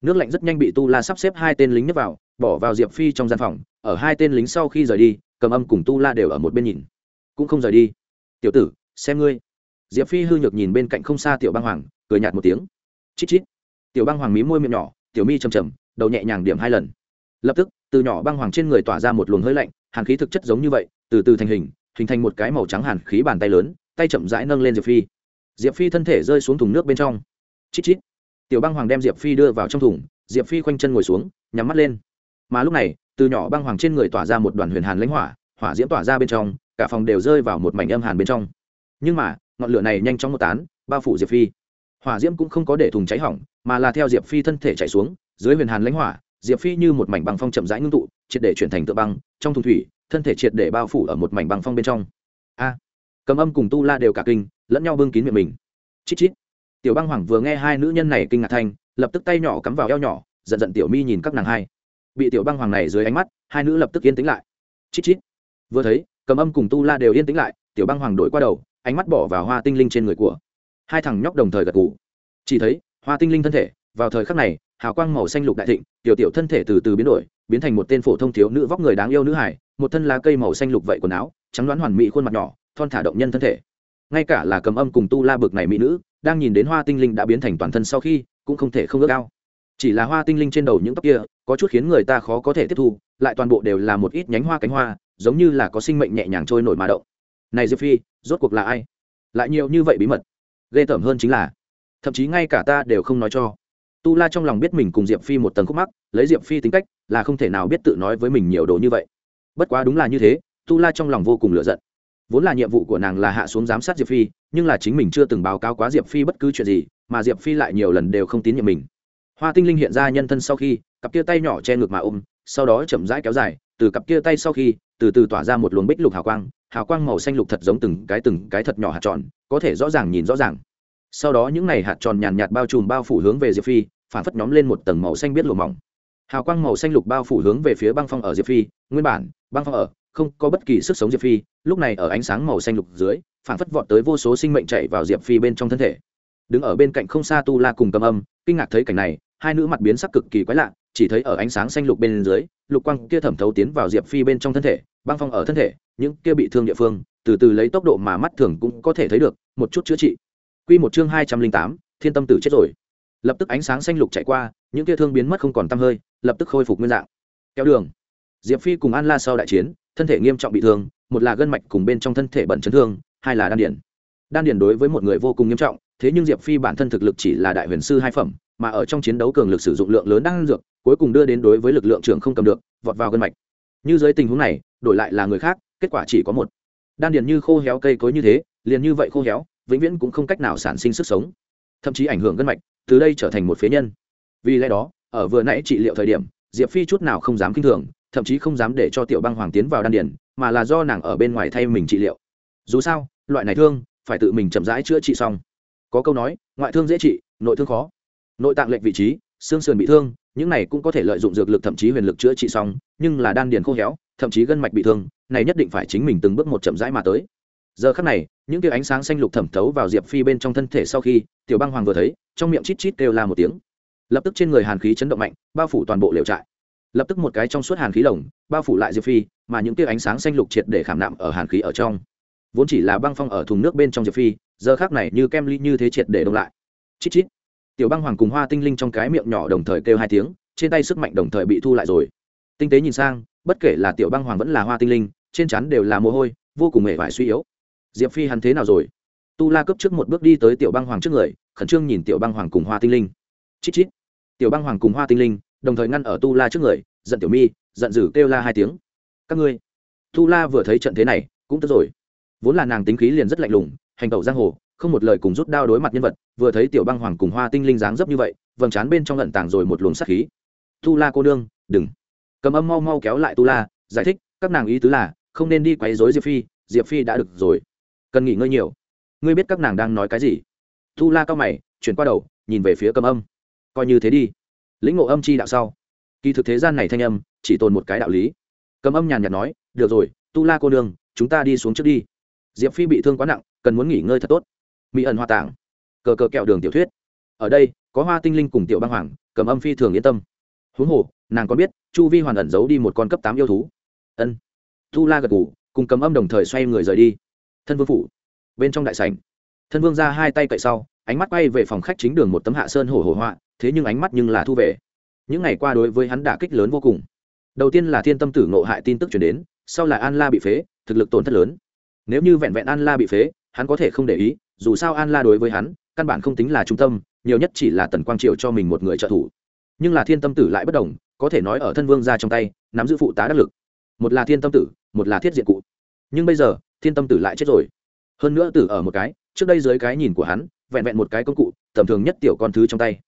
Nước lạnh rất nhanh bị tu la sắp xếp hai tên lính nhấp vào bỏ vào diệp phi trong gian phòng, ở hai tên lính sau khi rời đi, cầm âm cùng tu la đều ở một bên nhìn. Cũng không rời đi. Tiểu tử, xem ngươi. Diệp phi hư nhược nhìn bên cạnh không xa tiểu băng hoàng, cười nhạt một tiếng. Chít chít. Tiểu băng hoàng mí môi miệng nhỏ, tiểu mi chầm chầm đầu nhẹ nhàng điểm hai lần. Lập tức, từ nhỏ băng hoàng trên người tỏa ra một luồng hơi lạnh, hàn khí thực chất giống như vậy, từ từ thành hình hình thành một cái màu trắng hàn khí bàn tay lớn, tay chậm rãi nâng lên diệp phi. Diệp phi thân thể rơi xuống thùng nước bên trong. Chít chít. Tiểu băng hoàng đem diệp phi đưa vào trong thùng, diệp phi khoanh chân ngồi xuống, nhắm mắt lên mà lúc này, từ nhỏ băng hoàng trên người tỏa ra một đoàn huyền hàn lãnh hỏa hỏa diễm tỏa ra bên trong, cả phòng đều rơi vào một mảnh âm hàn bên trong. Nhưng mà, ngọn lửa này nhanh chóng một tán, bao phủ diệp phi. Hỏa diễm cũng không có để thùng cháy hỏng, mà là theo diệp phi thân thể chạy xuống, dưới huyền hàn lãnh hỏa, diệp phi như một mảnh băng phong chậm rãi ngưng tụ, triệt để chuyển thành tượng băng, trong thùng thủy, thân thể triệt để bao phủ ở một mảnh băng phong bên trong. A! Cầm âm cùng tu la đều cả kinh, lẫn nhau bưng kín miệng mình. Chít chít. Tiểu băng hoàng vừa nghe hai nữ nhân này kinh ngạc thanh, lập tức tay nhỏ cắm vào eo nhỏ, giận giận tiểu mi nhìn các nàng hai bị tiểu băng hoàng này dưới ánh mắt, hai nữ lập tức yên tĩnh lại. Chít chít. Vừa thấy, cầm âm cùng tu la đều yên tĩnh lại, tiểu băng hoàng đổi qua đầu, ánh mắt bỏ vào hoa tinh linh trên người của. Hai thằng nhóc đồng thời gật ngủ chỉ thấy, hoa tinh linh thân thể, vào thời khắc này, hào quang màu xanh lục đại thịnh, tiểu tiểu thân thể từ từ biến đổi, biến thành một tên phổ thông thiếu nữ vóc người đáng yêu nữ hải một thân lá cây màu xanh lục vậy quần áo, trắng đoán hoàn mỹ khuôn mặt nhỏ, thon thả động nhân thân thể. Ngay cả là cầm âm cùng tu la bực này mỹ nữ, đang nhìn đến hoa tinh linh đã biến thành toàn thân sau khi, cũng không thể không ước ao chỉ là hoa tinh linh trên đầu những tóc kia, có chút khiến người ta khó có thể tiếp thu, lại toàn bộ đều là một ít nhánh hoa cánh hoa, giống như là có sinh mệnh nhẹ nhàng trôi nổi mà động. Này diệp phi, rốt cuộc là ai? Lại nhiều như vậy bí mật? Ghê tởm hơn chính là, thậm chí ngay cả ta đều không nói cho. Tu la trong lòng biết mình cùng diệp phi một tầng khúc mắc, lấy diệp phi tính cách, là không thể nào biết tự nói với mình nhiều đồ như vậy. Bất quá đúng là như thế, tu la trong lòng vô cùng lựa giận. Vốn là nhiệm vụ của nàng là hạ xuống giám sát diệp phi, nhưng là chính mình chưa từng báo cáo quá diệp phi bất cứ chuyện gì, mà diệp phi lại nhiều lần đều không tín nhiệm mình hoa tinh linh hiện ra nhân thân sau khi, cặp kia tay nhỏ che ngực mà ôm, sau đó chậm rãi kéo dài, từ cặp kia tay sau khi, từ từ tỏa ra một luồng bích lục hào quang hào quang màu xanh lục thật giống từng cái từng cái thật nhỏ hạt tròn, có thể rõ ràng nhìn rõ ràng. Sau đó những này hạt tròn nhàn nhạt bao trùm bao phủ hướng về diệp phi, phản phất nhóm lên một tầng màu xanh biết lùa mỏng. Hào quang màu xanh lục bao phủ hướng về phía băng phong ở diệp phi, nguyên bản, băng phong ở, không có bất kỳ sức sống diệp phi, lúc này ở ánh sáng màu xanh lục dưới, phản phất vọt tới vô số sinh mệnh chạy vào diệp phi bên trong thân thể. Đứng ở bên cạnh không xa tu la cùng cầm âm, kinh ngạc thấy cảnh này hai nữ mặt biến sắc cực kỳ quái lạ, chỉ thấy ở ánh sáng xanh lục bên dưới, lục quang kia thẩm thấu tiến vào diệp phi bên trong thân thể, băng phong ở thân thể, những kia bị thương địa phương, từ từ lấy tốc độ mà mắt thường cũng có thể thấy được, một chút chữa trị. Quy một chương hai trăm linh tám, thiên tâm tử chết rồi. Lập tức ánh sáng xanh lục chạy qua, những kia thương biến mất không còn tăm hơi, lập tức khôi phục nguyên dạng. Kéo đường. Diệp phi cùng an la sau đại chiến, thân thể nghiêm trọng bị thương, một là gân mạch cùng bên trong thân thể bẩn chấn thương, hai là đan điển. Đan điển đối với một người vô cùng nghiêm trọng, thế nhưng diệp phi bản thân thực lực chỉ là đại huyền sư hai phẩm mà ở trong chiến đấu cường lực sử dụng lượng lớn đang dược, cuối cùng đưa đến đối với lực lượng trưởng không cầm được, vọt vào gân mạch. Như dưới tình huống này, đổi lại là người khác, kết quả chỉ có một. Đan điền như khô héo cây cối như thế, liền như vậy khô héo, vĩnh viễn cũng không cách nào sản sinh sức sống. Thậm chí ảnh hưởng gân mạch, từ đây trở thành một phế nhân. Vì lẽ đó, ở vừa nãy trị liệu thời điểm, diệp phi chút nào không dám kinh thường, thậm chí không dám để cho tiểu băng hoàng tiến vào đan điền, mà là do nàng ở bên ngoài thay mình trị liệu. Dù sao, loại này thương, phải tự mình chậm rãi chữa trị xong. Có câu nói, ngoại thương dễ trị, nội thương khó nội tạng lệch vị trí, xương sườn bị thương, những này cũng có thể lợi dụng dược lực thậm chí huyền lực chữa trị xong, nhưng là đan điền khô héo, thậm chí gân mạch bị thương, này nhất định phải chính mình từng bước một chậm rãi mà tới. Giờ khắc này, những tia ánh sáng xanh lục thẩm thấu vào diệp phi bên trong thân thể sau khi, tiểu băng hoàng vừa thấy, trong miệng chít chít kêu la một tiếng. Lập tức trên người hàn khí chấn động mạnh, bao phủ toàn bộ liều trại. Lập tức một cái trong suốt hàn khí lồng, bao phủ lại diệp phi, mà những tia ánh sáng xanh lục triệt để khảm nạm ở hàn khí ở trong. Vốn chỉ là băng phong ở thùng nước bên trong diệp phi, giờ khác này như kem ly như thế triệt để đông lại. Chít chít tiểu băng hoàng cùng hoa tinh linh trong cái miệng nhỏ đồng thời kêu hai tiếng, trên tay sức mạnh đồng thời bị thu lại rồi. Tinh tế nhìn sang, bất kể là tiểu băng hoàng vẫn là hoa tinh linh, trên chắn đều là mồ hôi, vô cùng hề vải suy yếu. Diệp phi hắn thế nào rồi? Tu la cấp trước một bước đi tới tiểu băng hoàng trước người, khẩn trương nhìn tiểu băng hoàng cùng hoa tinh linh. Chít chít. Tiểu băng hoàng cùng hoa tinh linh, đồng thời ngăn ở tu la trước người, giận tiểu mi, giận dữ kêu la hai tiếng. Các ngươi. Tu la vừa thấy trận thế này, cũng tức rồi. Vốn là nàng tính khí liền rất lạnh lùng, hành tẩu giang hồ không một lời cùng rút đao đối mặt nhân vật, vừa thấy tiểu băng hoàng cùng hoa tinh linh dáng dấp như vậy, vầng trán bên trong lận tàng rồi một luồng sát khí. Tu la cô nương, đừng. Cầm âm mau mau kéo lại tu la, giải thích, các nàng ý tứ là, không nên đi quấy rối diệp phi diệp phi đã được rồi. Cần nghỉ ngơi nhiều. Ngươi biết các nàng đang nói cái gì? Tu la cao mày, chuyển qua đầu, nhìn về phía cầm âm. Coi như thế đi. Lĩnh ngộ âm chi đạo sau. Kỳ thực thế gian này thanh âm, chỉ tồn một cái đạo lý. Cầm âm nhàn nhạt nói, được rồi, tu la cô nương, chúng ta đi xuống trước đi. Diệp phi bị thương quá nặng, cần muốn nghỉ ngơi thật tốt mỹ ẩn hoa tảng, cờ cờ kẹo đường tiểu thuyết. Ở đây, có hoa tinh linh cùng tiểu băng hoàng, cầm âm phi thường yên tâm. Huống hồ, nàng có biết, chu vi hoàn ẩn giấu đi một con cấp tám yêu thú. Ân. Tu la gật ngủ cùng cầm âm đồng thời xoay người rời đi. Thân vương phủ, bên trong đại sảnh. Thân vương ra hai tay cậy sau, ánh mắt quay về phòng khách chính đường một tấm hạ sơn hổ hổ họa, thế nhưng ánh mắt nhưng là thu về. Những ngày qua đối với hắn đả kích lớn vô cùng. Đầu tiên là thiên tâm tử ngộ hại tin tức chuyển đến, sau là an la bị phế, thực lực tổn thất lớn. Nếu như vẹn vẹn an la bị phế, hắn có thể không để ý dù sao an la đối với hắn, căn bản không tính là trung tâm, nhiều nhất chỉ là tần quang triều cho mình một người trợ thủ. Nhưng là thiên tâm tử lại bất đồng, có thể nói ở thân vương ra trong tay, nắm giữ phụ tá đắc lực. Một là thiên tâm tử, một là thiết diện cụ. Nhưng bây giờ, thiên tâm tử lại chết rồi. Hơn nữa tử ở một cái, trước đây dưới cái nhìn của hắn, vẹn vẹn một cái công cụ, tầm thường nhất tiểu con thứ trong tay.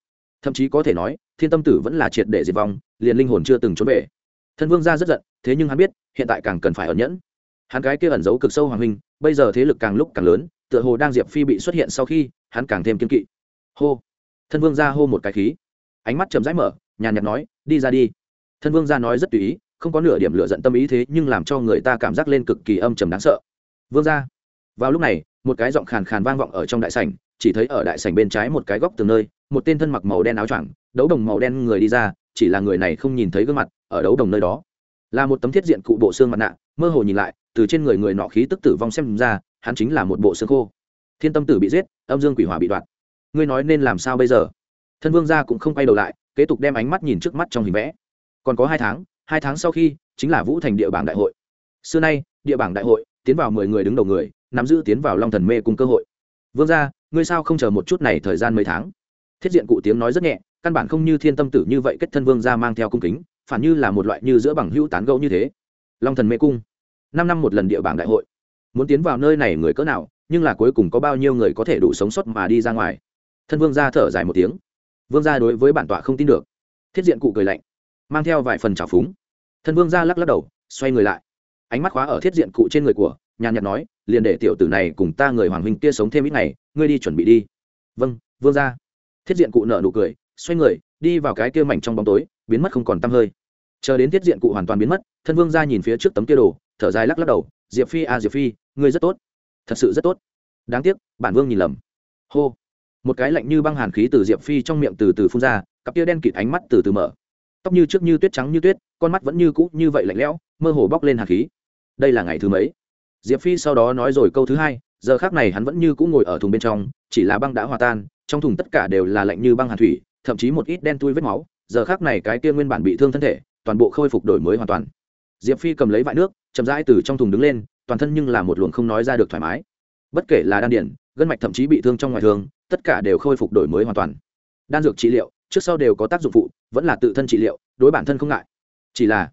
Thậm chí có thể nói, thiên tâm tử vẫn là triệt để diệt vong, liền linh hồn chưa từng trốn về. Thân vương ra rất giận, thế nhưng hắn biết, hiện tại càng cần phải ẩn nhẫn. Hắn cái kia ẩn giấu cực sâu hoàng huynh, bây giờ thế lực càng lúc càng lớn tựa hồ đang diệp phi bị xuất hiện sau khi, hắn càng thêm kiên kỵ. Hô. Thân vương ra hô một cái khí. Ánh mắt chầm rãi mở, nhàn nhạt nói, đi ra đi. Thân vương ra nói rất tùy ý, không có nửa điểm lựa giận tâm ý thế, nhưng làm cho người ta cảm giác lên cực kỳ âm trầm đáng sợ. Vương ra. Vào lúc này, một cái giọng khàn khàn vang vọng ở trong đại sảnh, chỉ thấy ở đại sảnh bên trái một cái góc từng nơi, một tên thân mặc màu đen áo choàng, đấu đồng màu đen người đi ra, chỉ là người này không nhìn thấy gương mặt, ở đấu đồng nơi đó. Là một tấm thiết diện cụ bộ xương mặt nạ, mơ hồ nhìn lại, từ trên người người nọ khí tức tử vong xem ra hắn chính là một bộ xương khô. Thiên tâm tử bị giết, âm dương quỷ hỏa bị đoạt. Ngươi nói nên làm sao bây giờ? Thân vương gia cũng không quay đầu lại, kế tục đem ánh mắt nhìn trước mắt trong hình vẽ. Còn có hai tháng hai tháng sau khi, chính là vũ thành địa bảng đại hội. Xưa nay, địa bảng đại hội, tiến vào mười người đứng đầu người, nắm giữ tiến vào long thần mê cùng cơ hội. Vương gia, ngươi sao không chờ một chút này thời gian mấy tháng? Thiết diện cụ tiếng nói rất nhẹ, căn bản không như thiên tâm tử như vậy kết thân vương gia mang theo cung kính, phản như là một loại như giữa bằng hữu tán gẫu như thế. Long thần mê cung. Năm năm một lần địa bảng đại hội muốn tiến vào nơi này người cỡ nào, nhưng là cuối cùng có bao nhiêu người có thể đủ sống sót mà đi ra ngoài. Thân vương gia thở dài một tiếng. Vương gia đối với bản tọa không tin được. Thiết diện cụ cười lạnh, mang theo vài phần trào phúng. Thân vương gia lắc lắc đầu, xoay người lại. Ánh mắt khóa ở thiết diện cụ trên người của, nhàn nhạt nói, liền để tiểu tử này cùng ta người hoàng huynh kia sống thêm ít ngày, ngươi đi chuẩn bị đi. Vâng vương gia. Thiết diện cụ nợ nụ cười, xoay người, đi vào cái kia mảnh trong bóng tối, biến mất không còn t hơi. Chờ đến thiết diện cụ hoàn toàn biến mất, thân vương gia nhìn phía trước tấm kia đồ, thở dài lắc lắc đầu, diệp phi à diệp phi ngươi rất tốt, thật sự rất tốt. Đáng tiếc, bản vương nhìn lầm. Hô. Một cái lạnh như băng hàn khí từ diệp phi trong miệng từ từ phun ra, cặp tia đen kịt ánh mắt từ từ mở. Tóc như trước như tuyết trắng như tuyết, con mắt vẫn như cũ như vậy lạnh lẽo, mơ hồ bóc lên hàn khí. Đây là ngày thứ mấy? Diệp phi sau đó nói rồi câu thứ hai, giờ khác này hắn vẫn như cũ ngồi ở thùng bên trong, chỉ là băng đã hòa tan, trong thùng tất cả đều là lạnh như băng hàn thủy, thậm chí một ít đen tui vết máu. Giờ khác này cái kia nguyên bản bị thương thân thể, toàn bộ khôi phục đổi mới hoàn toàn. Diệp phi cầm lấy vại nước, chậm rãi từ trong thùng đứng lên toàn thân nhưng là một luồng không nói ra được thoải mái. Bất kể là đan điển, gân mạch thậm chí bị thương trong ngoài thương, tất cả đều khôi phục đổi mới hoàn toàn. Đan dược trị liệu, trước sau đều có tác dụng phụ, vẫn là tự thân trị liệu, đối bản thân không ngại. Chỉ là,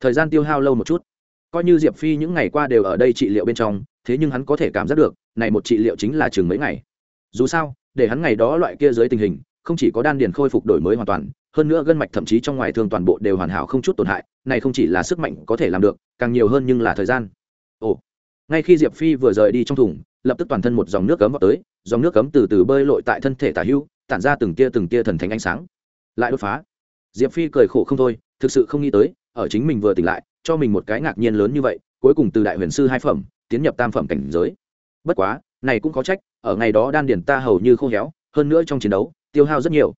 thời gian tiêu hao lâu một chút. Coi như diệp phi những ngày qua đều ở đây trị liệu bên trong, thế nhưng hắn có thể cảm giác được, này một trị liệu chính là chừng mấy ngày. Dù sao, để hắn ngày đó loại kia dưới tình hình, không chỉ có đan điền khôi phục đổi mới hoàn toàn, hơn nữa gân mạch thậm chí trong ngoài thương toàn bộ đều hoàn hảo không chút tổn hại, này không chỉ là sức mạnh có thể làm được, càng nhiều hơn nhưng là thời gian ồ. Ngay khi diệp phi vừa rời đi trong thùng, lập tức toàn thân một dòng nước cấm vào tới, dòng nước cấm từ từ bơi lội tại thân thể tả hữu tản ra từng tia từng tia thần thánh ánh sáng. Lại đột phá. Diệp phi cười khổ không thôi, thực sự không nghĩ tới, ở chính mình vừa tỉnh lại, cho mình một cái ngạc nhiên lớn như vậy, cuối cùng từ đại huyền sư hai phẩm, tiến nhập tam phẩm cảnh giới. Bất quá, này cũng có trách, ở ngày đó đan điền ta hầu như khô héo, hơn nữa trong chiến đấu, tiêu hao rất nhiều.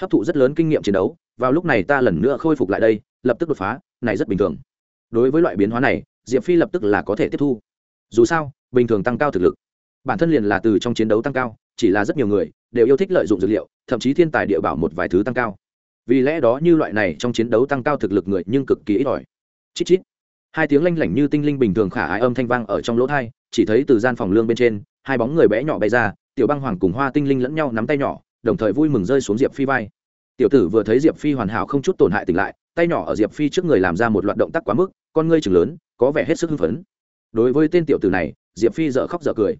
Hấp thụ rất lớn kinh nghiệm chiến đấu, vào lúc này ta lần nữa khôi phục lại đây, lập tức đột phá, này rất bình thường. Đối với loại biến hóa này diệp phi lập tức là có thể tiếp thu. Dù sao, bình thường tăng cao thực lực, bản thân liền là từ trong chiến đấu tăng cao, chỉ là rất nhiều người đều yêu thích lợi dụng dược liệu, thậm chí thiên tài địa bảo một vài thứ tăng cao. Vì lẽ đó như loại này trong chiến đấu tăng cao thực lực người nhưng cực kỳ ít ỏi. Chít chít. Hai tiếng lanh lảnh như tinh linh bình thường khả ái âm thanh vang ở trong lỗ thai, chỉ thấy từ gian phòng lương bên trên, hai bóng người bé nhỏ bay ra, tiểu băng hoàng cùng hoa tinh linh lẫn nhau nắm tay nhỏ, đồng thời vui mừng rơi xuống diệp phi vai. Tiểu tử vừa thấy diệp phi hoàn hảo không chút tổn hại tỉnh lại, tay nhỏ ở diệp phi trước người làm ra một loạt động tác quá mức, con ngươi chừng lớn có vẻ hết sức hưng phấn. Đối với tên tiểu tử này, diệp phi dợ khóc dợ cười.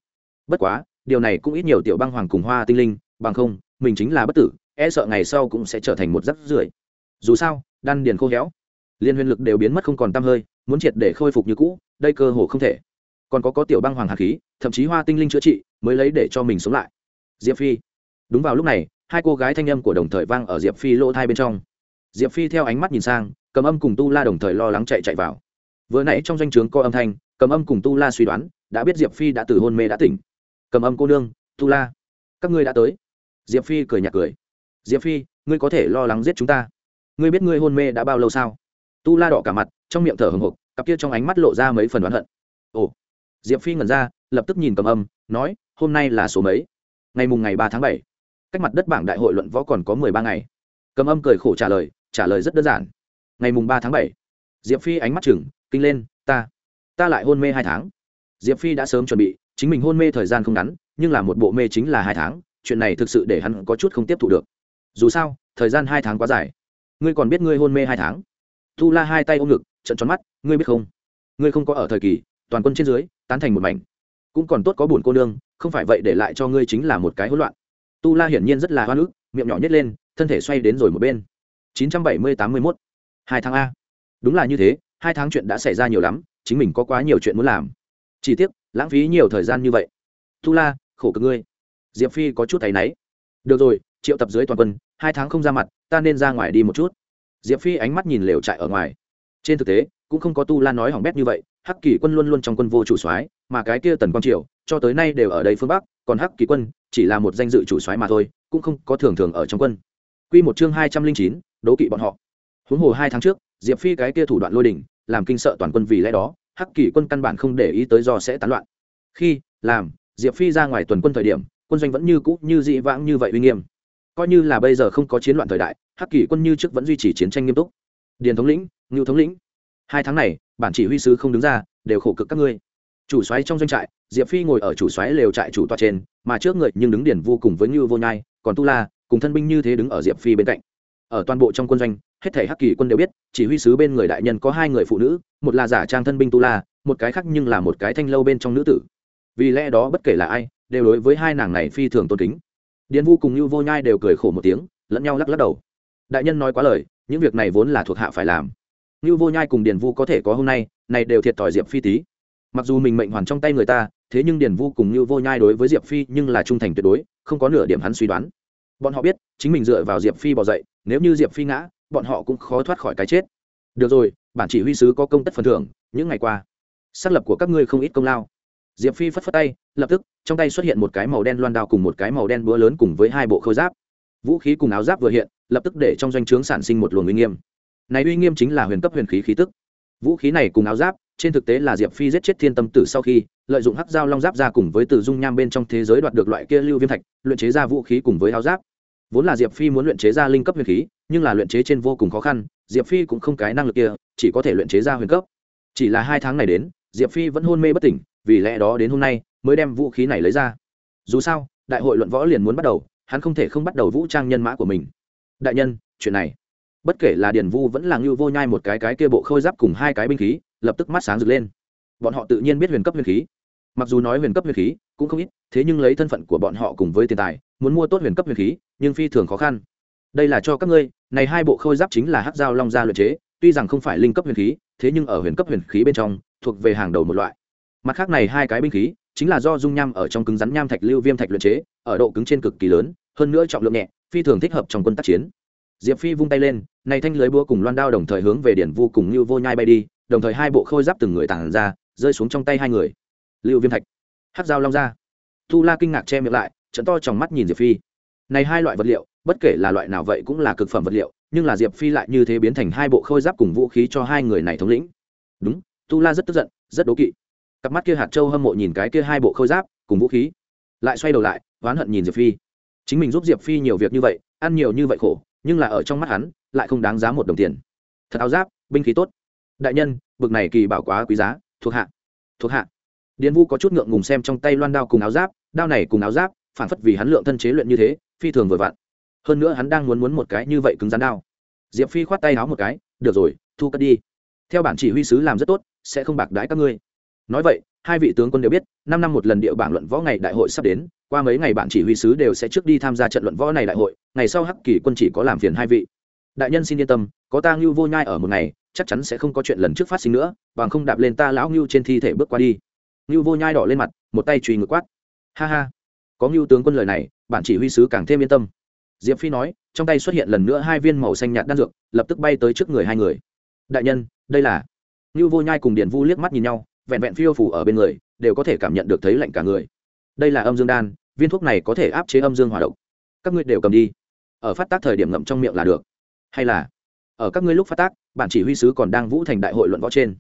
Bất quá, điều này cũng ít nhiều tiểu băng hoàng cùng hoa tinh linh, bằng không, mình chính là bất tử e sợ ngày sau cũng sẽ trở thành một rắc rưởi. Dù sao, đan điền khô héo, liên huyền lực đều biến mất không còn t hơi, muốn triệt để khôi phục như cũ, đây cơ hồ không thể. Còn có có tiểu băng hoàng hạt khí, thậm chí hoa tinh linh chữa trị, mới lấy để cho mình sống lại. Diệp phi. Đúng vào lúc này, hai cô gái thanh âm của đồng thời vang ở diệp phi lỗ thai bên trong. Diệp phi theo ánh mắt nhìn sang, cầm âm cùng tu la đồng thời lo lắng chạy chạy vào vừa nãy trong danh o trướng có âm thanh, cầm âm cùng tu la suy đoán, đã biết diệp phi đã từ hôn mê đã tỉnh. Cầm âm cô nương, tu la, các ngươi đã tới. Diệp phi cười nhạt cười. Diệp phi, ngươi có thể lo lắng giết chúng ta. Ngươi biết ngươi hôn mê đã bao lâu sao? Tu la đỏ cả mặt, trong miệng thở hừng hực, cặp kia trong ánh mắt lộ ra mấy phần đoán hận. Ồ. Diệp phi ngẩn ra, lập tức nhìn cầm âm, nói, hôm nay là số mấy? Ngày mùng ngày ba tháng bảy. Cách mặt đất bảng đại hội luận võ còn có mười ba ngày. Cầm âm cười khổ trả lời trả lời rất đơn giản. Ngày mùng ba tháng bảy. Diệp phi ánh mắt chừng kinh lên, ta ta lại hôn mê hai tháng. Diệp phi đã sớm chuẩn bị, chính mình hôn mê thời gian không ngắn, nhưng là một bộ mê chính là hai tháng, chuyện này thực sự để hắn có chút không tiếp thu được. Dù sao, thời gian hai tháng quá dài. Ngươi còn biết ngươi hôn mê hai tháng? Tu la hai tay ôm ngực trận tròn mắt, ngươi biết không? Ngươi không có ở thời kỳ, toàn quân trên dưới, tán thành một mảnh. Cũng còn tốt có buồn cô nương, không phải vậy để lại cho ngươi chính là một cái hỗn loạn. Tu la hiển nhiên rất là hoa ức, miệng nhỏ nhét lên, thân thể xoay đến rồi một bên. chín trăm bảy mươi tám mươi mốt. Hai tháng a. Đúng là như thế hai tháng chuyện đã xảy ra nhiều lắm, chính mình có quá nhiều chuyện muốn làm. Chỉ tiếc, lãng phí nhiều thời gian như vậy. Tu la, khổ cực ngươi. Diệp phi có chút thấy náy. Được rồi, triệu tập dưới toàn quân, hai tháng không ra mặt, ta nên ra ngoài đi một chút. Diệp phi ánh mắt nhìn lều trại ở ngoài. Trên thực tế, cũng không có tu la nói hỏng bét như vậy, hắc kỳ quân luôn luôn trong quân vô chủ soái, mà cái kia tần quang triều, cho tới nay đều ở đây phương bắc, còn hắc kỳ quân chỉ là một danh dự chủ soái mà thôi, cũng không có thường thường ở trong quân. Quy một chương hai trăm linh chín, đố kỵ bọn họ. Huống hồ hai tháng trước diệp phi cái kia thủ đoạn lôi đình, làm kinh sợ toàn quân vì lẽ đó hắc kỳ quân căn bản không để ý tới do sẽ tán loạn. Khi làm diệp phi ra ngoài tuần quân thời điểm quân doanh vẫn như cũ như dị vãng như vậy uy nghiêm. Coi như là bây giờ không có chiến loạn thời đại hắc kỳ quân như trước vẫn duy trì chiến tranh nghiêm túc. Điền thống lĩnh ngưu thống lĩnh. Hai tháng này bản chỉ huy sứ không đứng ra đều khổ cực các ngươi. Chủ xoáy trong doanh trại diệp phi ngồi ở chủ xoáy lều trại chủ toa trên mà trước người nhưng đứng điển vô cùng với ngưu vô nhai còn tu la cùng thân binh như thế đứng ở diệp phi bên cạnh. Ở toàn bộ trong quân doanh hết thể hắc kỳ quân đều biết, chỉ huy sứ bên người đại nhân có hai người phụ nữ, một là giả trang thân binh tu la, một cái khác nhưng là một cái thanh lâu bên trong nữ tử. Vì lẽ đó bất kể là ai, đều đối với hai nàng này phi thường tôn kính. Điền vu cùng như vô nhai đều cười khổ một tiếng, lẫn nhau lắc lắc đầu. Đại nhân nói quá lời, những việc này vốn là thuộc hạ phải làm. Như vô nhai cùng điền vu có thể có hôm nay, này đều thiệt thòi diệp phi tí. Mặc dù mình mệnh hoàn trong tay người ta, thế nhưng điền vu cùng như vô nhai đối với diệp phi nhưng là trung thành tuyệt đối, không có nửa điểm hắn suy đoán bọn họ biết, chính mình dựa vào diệp phi bỏ dậy, nếu như diệp phi ngã, bọn họ cũng khó thoát khỏi cái chết. Được rồi, bản chỉ huy sứ có công tất phần thưởng, những ngày qua, xác lập của các ngươi không ít công lao. Diệp phi phất phất tay, lập tức, trong tay xuất hiện một cái màu đen loan đao cùng một cái màu đen búa lớn cùng với hai bộ khôi giáp. Vũ khí cùng áo giáp vừa hiện, lập tức để trong doanh trướng sản sinh một luồng uy nghiêm. Này uy nghiêm chính là huyền cấp huyền khí khí tức. Vũ khí này cùng áo giáp trên thực tế là diệp phi giết chết thiên tâm tử sau khi lợi dụng hắc dao long giáp ra cùng với từ dung nham bên trong thế giới đoạt được loại kia lưu viêm thạch, luyện chế ra vũ khí cùng với áo giáp. Vốn là diệp phi muốn luyện chế ra linh cấp huyền khí, nhưng là luyện chế trên vô cùng khó khăn, diệp phi cũng không cái năng lực kia, chỉ có thể luyện chế ra huyền cấp. Chỉ là hai tháng này đến, diệp phi vẫn hôn mê bất tỉnh, vì lẽ đó đến hôm nay mới đem vũ khí này lấy ra. Dù sao, đại hội luận võ liền muốn bắt đầu, hắn không thể không bắt đầu vũ trang nhân mã của mình. Đại nhân, chuyện này, bất kể là điền vu vẫn là ngưu vô nhai một cái cái kia bộ khôi giáp cùng hai cái binh khí lập tức mắt sáng rực lên. Bọn họ tự nhiên biết huyền cấp huyền khí. Mặc dù nói huyền cấp huyền khí cũng không ít, thế nhưng lấy thân phận của bọn họ cùng với tiền tài, muốn mua tốt huyền cấp huyền khí, nhưng phi thường khó khăn. Đây là cho các ngươi, này hai bộ khôi giáp chính là hắc dao long gia luyện chế, tuy rằng không phải linh cấp huyền khí, thế nhưng ở huyền cấp huyền khí bên trong, thuộc về hàng đầu một loại. Mặt khác này hai cái binh khí, chính là do dung nham ở trong cứng rắn nham thạch lưu viêm thạch luyện chế, ở độ cứng trên cực kỳ lớn, hơn nữa trọng lượng nhẹ, phi thường thích hợp trong quân tác chiến. Diệp phi vung tay lên, này thanh lưới búa cùng loan đao đồng thời hướng về điển vô cùng như vô nhai bay đi đồng thời hai bộ khôi giáp từng người tản ra, rơi xuống trong tay hai người. Lưu viêm thạch hát dao long ra. Tu la kinh ngạc che miệng lại, trận to trong mắt nhìn diệp phi. Này hai loại vật liệu, bất kể là loại nào vậy cũng là cực phẩm vật liệu, nhưng là diệp phi lại như thế biến thành hai bộ khôi giáp cùng vũ khí cho hai người này thống lĩnh. Đúng tu la rất tức giận, rất đố kỵ. Cặp mắt kia hạt châu hâm mộ nhìn cái kia hai bộ khôi giáp cùng vũ khí, lại xoay đầu lại, oán hận nhìn diệp phi. Chính mình giúp diệp phi nhiều việc như vậy, ăn nhiều như vậy khổ, nhưng là ở trong mắt hắn, lại không đáng giá một đồng tiền. Thật áo giáp, binh khí tốt đại nhân, bực này kỳ bảo quá quý giá, thuộc hạ thuộc hạ. Điền vu có chút ngượng ngùng xem trong tay loan đao cùng áo giáp, đao này cùng áo giáp, phản phất vì hắn lượng thân chế luyện như thế, phi thường vừa vặn. Hơn nữa hắn đang muốn muốn một cái như vậy cứng rắn đao. Diệp phi khoát tay áo một cái, được rồi, thu cất đi. Theo bản chỉ huy sứ làm rất tốt, sẽ không bạc đái các ngươi. Nói vậy, hai vị tướng quân đều biết, năm năm một lần địa bảng luận võ ngày đại hội sắp đến, qua mấy ngày bạn chỉ huy sứ đều sẽ trước đi tham gia trận luận võ này đại hội, ngày sau hắc kỳ quân chỉ có làm phiền hai vị. Đại nhân xin yên tâm, có ta ngưu vô nhai ở một ngày chắc chắn sẽ không có chuyện lần trước phát sinh nữa, bằng không đạp lên ta lão ngưu trên thi thể bước qua đi. Ngưu vô nhai đỏ lên mặt, một tay truy ngược quát. Ha ha, có ngưu tướng quân lời này bạn chỉ huy sứ càng thêm yên tâm. Diệp phi nói, trong tay xuất hiện lần nữa hai viên màu xanh nhạt đan dược, lập tức bay tới trước người hai người. Đại nhân, đây là ngưu vô nhai cùng điền vu liếc mắt nhìn nhau, vẹn vẹn phiêu phủ ở bên người, đều có thể cảm nhận được thấy lạnh cả người. Đây là âm dương đan, viên thuốc này có thể áp chế âm dương hỏa độc. Các ngươi đều cầm đi, ở phát tác thời điểm ngậm trong miệng là được. Hay là ở các ngươi lúc phát tác, bản chỉ huy sứ còn đang vũ thành đại hội luận võ trên.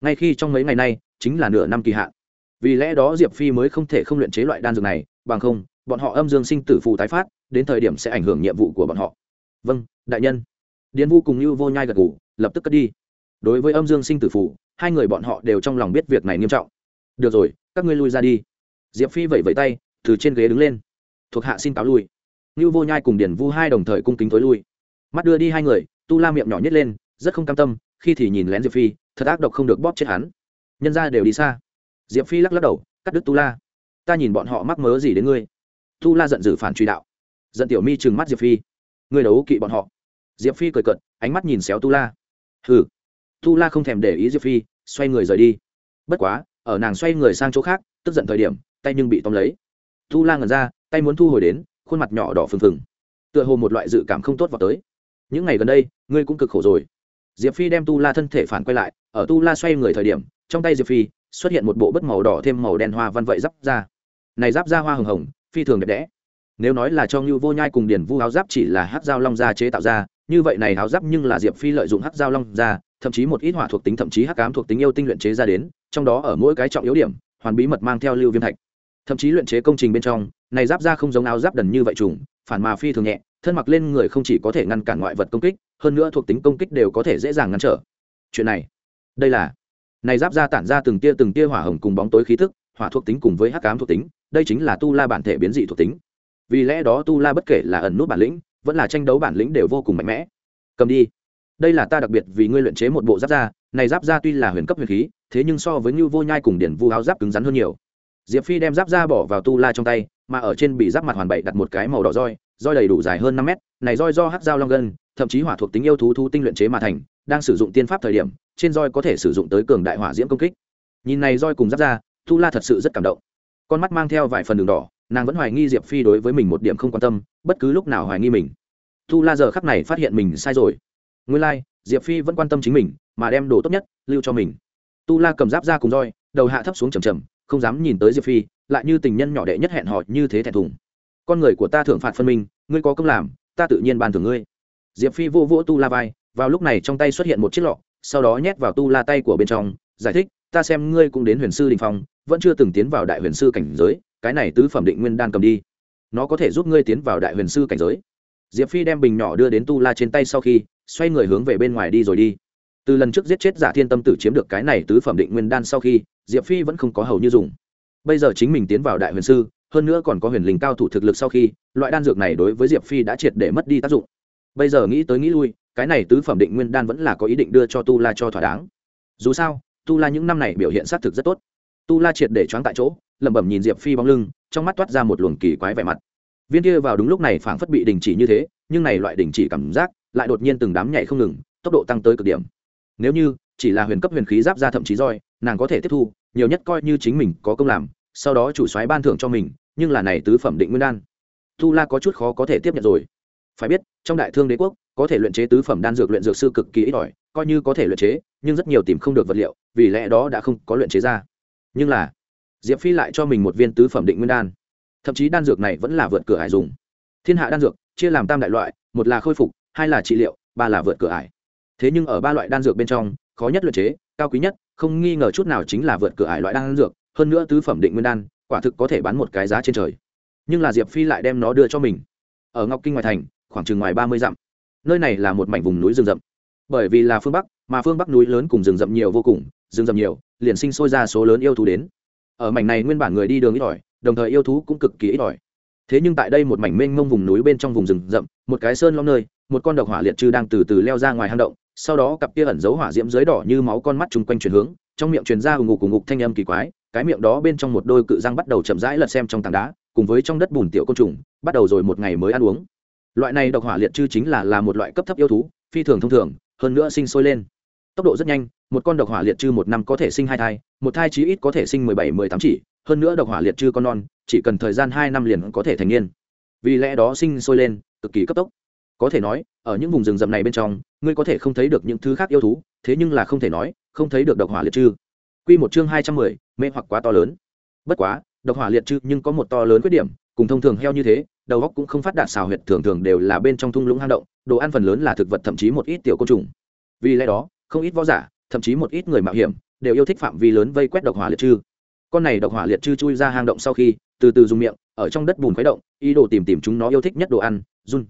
Ngay khi trong mấy ngày nay, chính là nửa năm kỳ hạn. Vì lẽ đó diệp phi mới không thể không luyện chế loại đan dược này, bằng không, bọn họ âm dương sinh tử phù tái phát, đến thời điểm sẽ ảnh hưởng nhiệm vụ của bọn họ. Vâng đại nhân. Điền vu cùng như vô nhai gật ngủ lập tức cất đi. Đối với âm dương sinh tử phù, hai người bọn họ đều trong lòng biết việc này nghiêm trọng. Được rồi, các ngươi lui ra đi. Diệp phi vẫy vẫy tay, từ trên ghế đứng lên. Thuộc hạ xin cáo lui. Như vô nhai cùng điền vu hai đồng thời cung kính thối lui. Mắt đưa đi hai người tu la miệng nhỏ nhất lên, rất không cam tâm, khi thì nhìn lén diệp phi, thật ác độc không được bóp chết hắn. Nhân ra đều đi xa. Diệp phi lắc lắc đầu, cắt đứt tu la. Ta nhìn bọn họ mắc mớ gì đến ngươi? Tu la giận dữ phản truy đạo. Giận tiểu mi trừng mắt diệp phi. Ngươi đấu kỵ bọn họ. Diệp phi cười cận ánh mắt nhìn xéo tu la. Hừ. Tu la không thèm để ý diệp phi, xoay người rời đi. Bất quá, ở nàng xoay người sang chỗ khác, tức giận thời điểm, tay nhưng bị tóm lấy. Tu la ngẩn ra, tay muốn thu hồi đến, khuôn mặt nhỏ đỏ phừng phừng. Tựa hồ một loại dự cảm không tốt vào tới những ngày gần đây, ngươi cũng cực khổ rồi. Diệp phi đem tu la thân thể phản quay lại, ở tu la xoay người thời điểm, trong tay diệp phi xuất hiện một bộ bất màu đỏ thêm màu đen hoa văn vậy giáp ra. Này giáp ra hoa hồng hồng, phi thường đẹp đẽ. Nếu nói là cho ngưu vô nhai cùng điển vu áo giáp chỉ là hát dao long gia chế tạo ra, như vậy này áo giáp nhưng là diệp phi lợi dụng hát dao long ra thậm chí một ít hỏa thuộc tính, thậm chí hắc ám thuộc tính yêu tinh luyện chế ra đến, trong đó ở mỗi cái trọng yếu điểm, hoàn bí mật mang theo lưu viêm thạch. Thậm chí luyện chế công trình bên trong, này giáp ra không giống áo giáp đần như vậy trùng, phản mà phi thường nhẹ thân mặc lên người không chỉ có thể ngăn cản ngoại vật công kích, hơn nữa thuộc tính công kích đều có thể dễ dàng ngăn trở. Chuyện này, đây là, này giáp ra tản ra từng tia từng tia hỏa hồng cùng bóng tối khí thức hỏa thuộc tính cùng với hắc ám thuộc tính, đây chính là tu la bản thể biến dị thuộc tính. Vì lẽ đó tu la bất kể là ẩn nút bản lĩnh, vẫn là tranh đấu bản lĩnh đều vô cùng mạnh mẽ. Cầm đi. Đây là ta đặc biệt vì ngươi luyện chế một bộ giáp da, này giáp da tuy là huyền cấp huyền khí, thế nhưng so với như vô nhai cùng điển vu áo giáp cứng rắn hơn nhiều. Diệp phi đem giáp da bỏ vào tu la trong tay, mà ở trên bị giáp mặt hoàn bậy đặt một cái màu đỏ roi roi đầy đủ dài hơn năm mét này roi do hắc dao long gân thậm chí hỏa thuộc tính yêu thú thu tinh luyện chế mà thành đang sử dụng tiên pháp thời điểm trên roi có thể sử dụng tới cường đại hỏa diễm công kích. Nhìn này roi cùng giáp da tu la thật sự rất cảm động. Con mắt mang theo vài phần đường đỏ nàng vẫn hoài nghi diệp phi đối với mình một điểm không quan tâm bất cứ lúc nào hoài nghi mình. Tu la giờ khắc này phát hiện mình sai rồi. Nguyên lai、like, diệp phi vẫn quan tâm chính mình mà đem đồ tốt nhất lưu cho mình. Tu la cầm giáp ra cùng roi đầu hạ thấp xuống chầm chầm không dám nhìn tới diệp phi lại như tình nhân nhỏ đệ nhất hẹn hò như thế thẹn thùng con người của ta thưởng phạt phân minh, ngươi có công làm, ta tự nhiên bàn thưởng ngươi. Diệp phi vô vỗ tu la vai, vào lúc này trong tay xuất hiện một chiếc lọ, sau đó nhét vào tu la tay của bên trong, giải thích, ta xem ngươi cũng đến huyền sư đình phong, vẫn chưa từng tiến vào đại huyền sư cảnh giới, cái này tứ phẩm định nguyên đan cầm đi. Nó có thể giúp ngươi tiến vào đại huyền sư cảnh giới. Diệp phi đem bình nhỏ đưa đến tu la trên tay sau khi, xoay người hướng về bên ngoài đi rồi đi. Từ lần trước giết chết giả thiên tâm tử chiếm được cái này tứ phẩm định nguyên đan sau khi, diệp phi vẫn không có hầu như dùng. Bây giờ chính mình tiến vào đại huyền sư hơn nữa còn có huyền linh cao thủ thực lực sau khi, loại đan dược này đối với diệp phi đã triệt để mất đi tác dụng. Bây giờ nghĩ tới nghĩ lui, cái này tứ phẩm định nguyên đan vẫn là có ý định đưa cho tu la cho thỏa đáng. Dù sao, tu la những năm này biểu hiện xác thực rất tốt. Tu la triệt để choáng tại chỗ, lẩm bẩm nhìn diệp phi bóng lưng, trong mắt toát ra một luồng kỳ quái vẻ mặt. Viên kia vào đúng lúc này phảng phất bị đình chỉ như thế, nhưng này loại đình chỉ cảm giác, lại đột nhiên từng đám nhảy không ngừng, tốc độ tăng tới cực điểm. Nếu như chỉ là huyền cấp huyền khí giáp ra thậm chí roi, nàng có thể tiếp thu, nhiều nhất coi như chính mình có công làm sau đó chủ soái ban thưởng cho mình, nhưng là này tứ phẩm định nguyên đan. Tu la có chút khó có thể tiếp nhận rồi. Phải biết, trong đại thương đế quốc, có thể luyện chế tứ phẩm đan dược luyện dược sư cực kỳ ít ỏi, coi như có thể luyện chế, nhưng rất nhiều tìm không được vật liệu, vì lẽ đó đã không có luyện chế ra. Nhưng là, diệp phi lại cho mình một viên tứ phẩm định nguyên đan. Thậm chí đan dược này vẫn là vượt cửa ải dùng. Thiên hạ đan dược, chia làm tam đại loại, một là khôi phục, hai là trị liệu, ba là vượt cửa ải. Thế nhưng ở ba loại đan dược bên trong, khó nhất luyện chế, cao quý nhất, không nghi ngờ chút nào chính là vượt cửa ải loại đan dược hơn nữa tứ phẩm định nguyên đan, quả thực có thể bán một cái giá trên trời. Nhưng là diệp phi lại đem nó đưa cho mình. Ở ngọc kinh ngoài thành, khoảng chừng ngoài ba mươi dặm. Nơi này là một mảnh vùng núi rừng rậm. Bởi vì là phương bắc, mà phương bắc núi lớn cùng rừng rậm nhiều vô cùng, rừng rậm nhiều, liền sinh sôi ra số lớn yêu thú đến. Ở mảnh này nguyên bản người đi đường ít ỏi, đồng thời yêu thú cũng cực kỳ ít ỏi. Thế nhưng tại đây một mảnh mênh mông vùng núi bên trong vùng rừng rậm, một cái sơn long nơi, một con độc hỏa liệt chư đang từ từ leo ra ngoài hang động, sau đó cặp kia ẩn dấu hỏa diễm dưới đỏ như máu con mắt chung quanh chuyển hướng, trong miệng truyền ra ù ngục ù ngục thanh âm kỳ quái cái miệng đó bên trong một đôi cự răng bắt đầu chậm rãi lật xem trong tảng đá, cùng với trong đất bùn tiểu côn trùng, bắt đầu rồi một ngày mới ăn uống. Loại này độc hỏa liệt chư chính là là một loại cấp thấp yêu thú, phi thường thông thường, hơn nữa sinh sôi lên. Tốc độ rất nhanh, một con độc hỏa liệt chư một năm có thể sinh hai thai, một thai chí ít có thể sinh mười bảy, mười tám chỉ, hơn nữa độc hỏa liệt chư con non, chỉ cần thời gian hai năm liền có thể thành niên. Vì lẽ đó sinh sôi lên, cực kỳ cấp tốc. Có thể nói, ở những vùng rừng rậm này bên trong, ngươi có thể không thấy được những thứ khác yêu thú, thế nhưng là không thể nói, không thấy được độc hỏa liệt chư. Quy một chương hai trăm mười, mê hoặc quá to lớn. Bất quá, độc hỏa liệt chư nhưng có một to lớn khuyết điểm, cùng thông thường heo như thế, đầu óc cũng không phát đạt xào huyệt thường thường đều là bên trong thung lũng hang động, đồ ăn phần lớn là thực vật thậm chí một ít tiểu côn trùng. Vì lẽ đó, không ít võ giả, thậm chí một ít người mạo hiểm, đều yêu thích phạm vi lớn vây quét độc hỏa liệt chư con này độc hỏa liệt chư chui ra hang động sau khi, từ từ dùng miệng, ở trong đất bùn khuấy động, ý đồ tìm tìm chúng nó yêu thích nhất đồ ăn, run.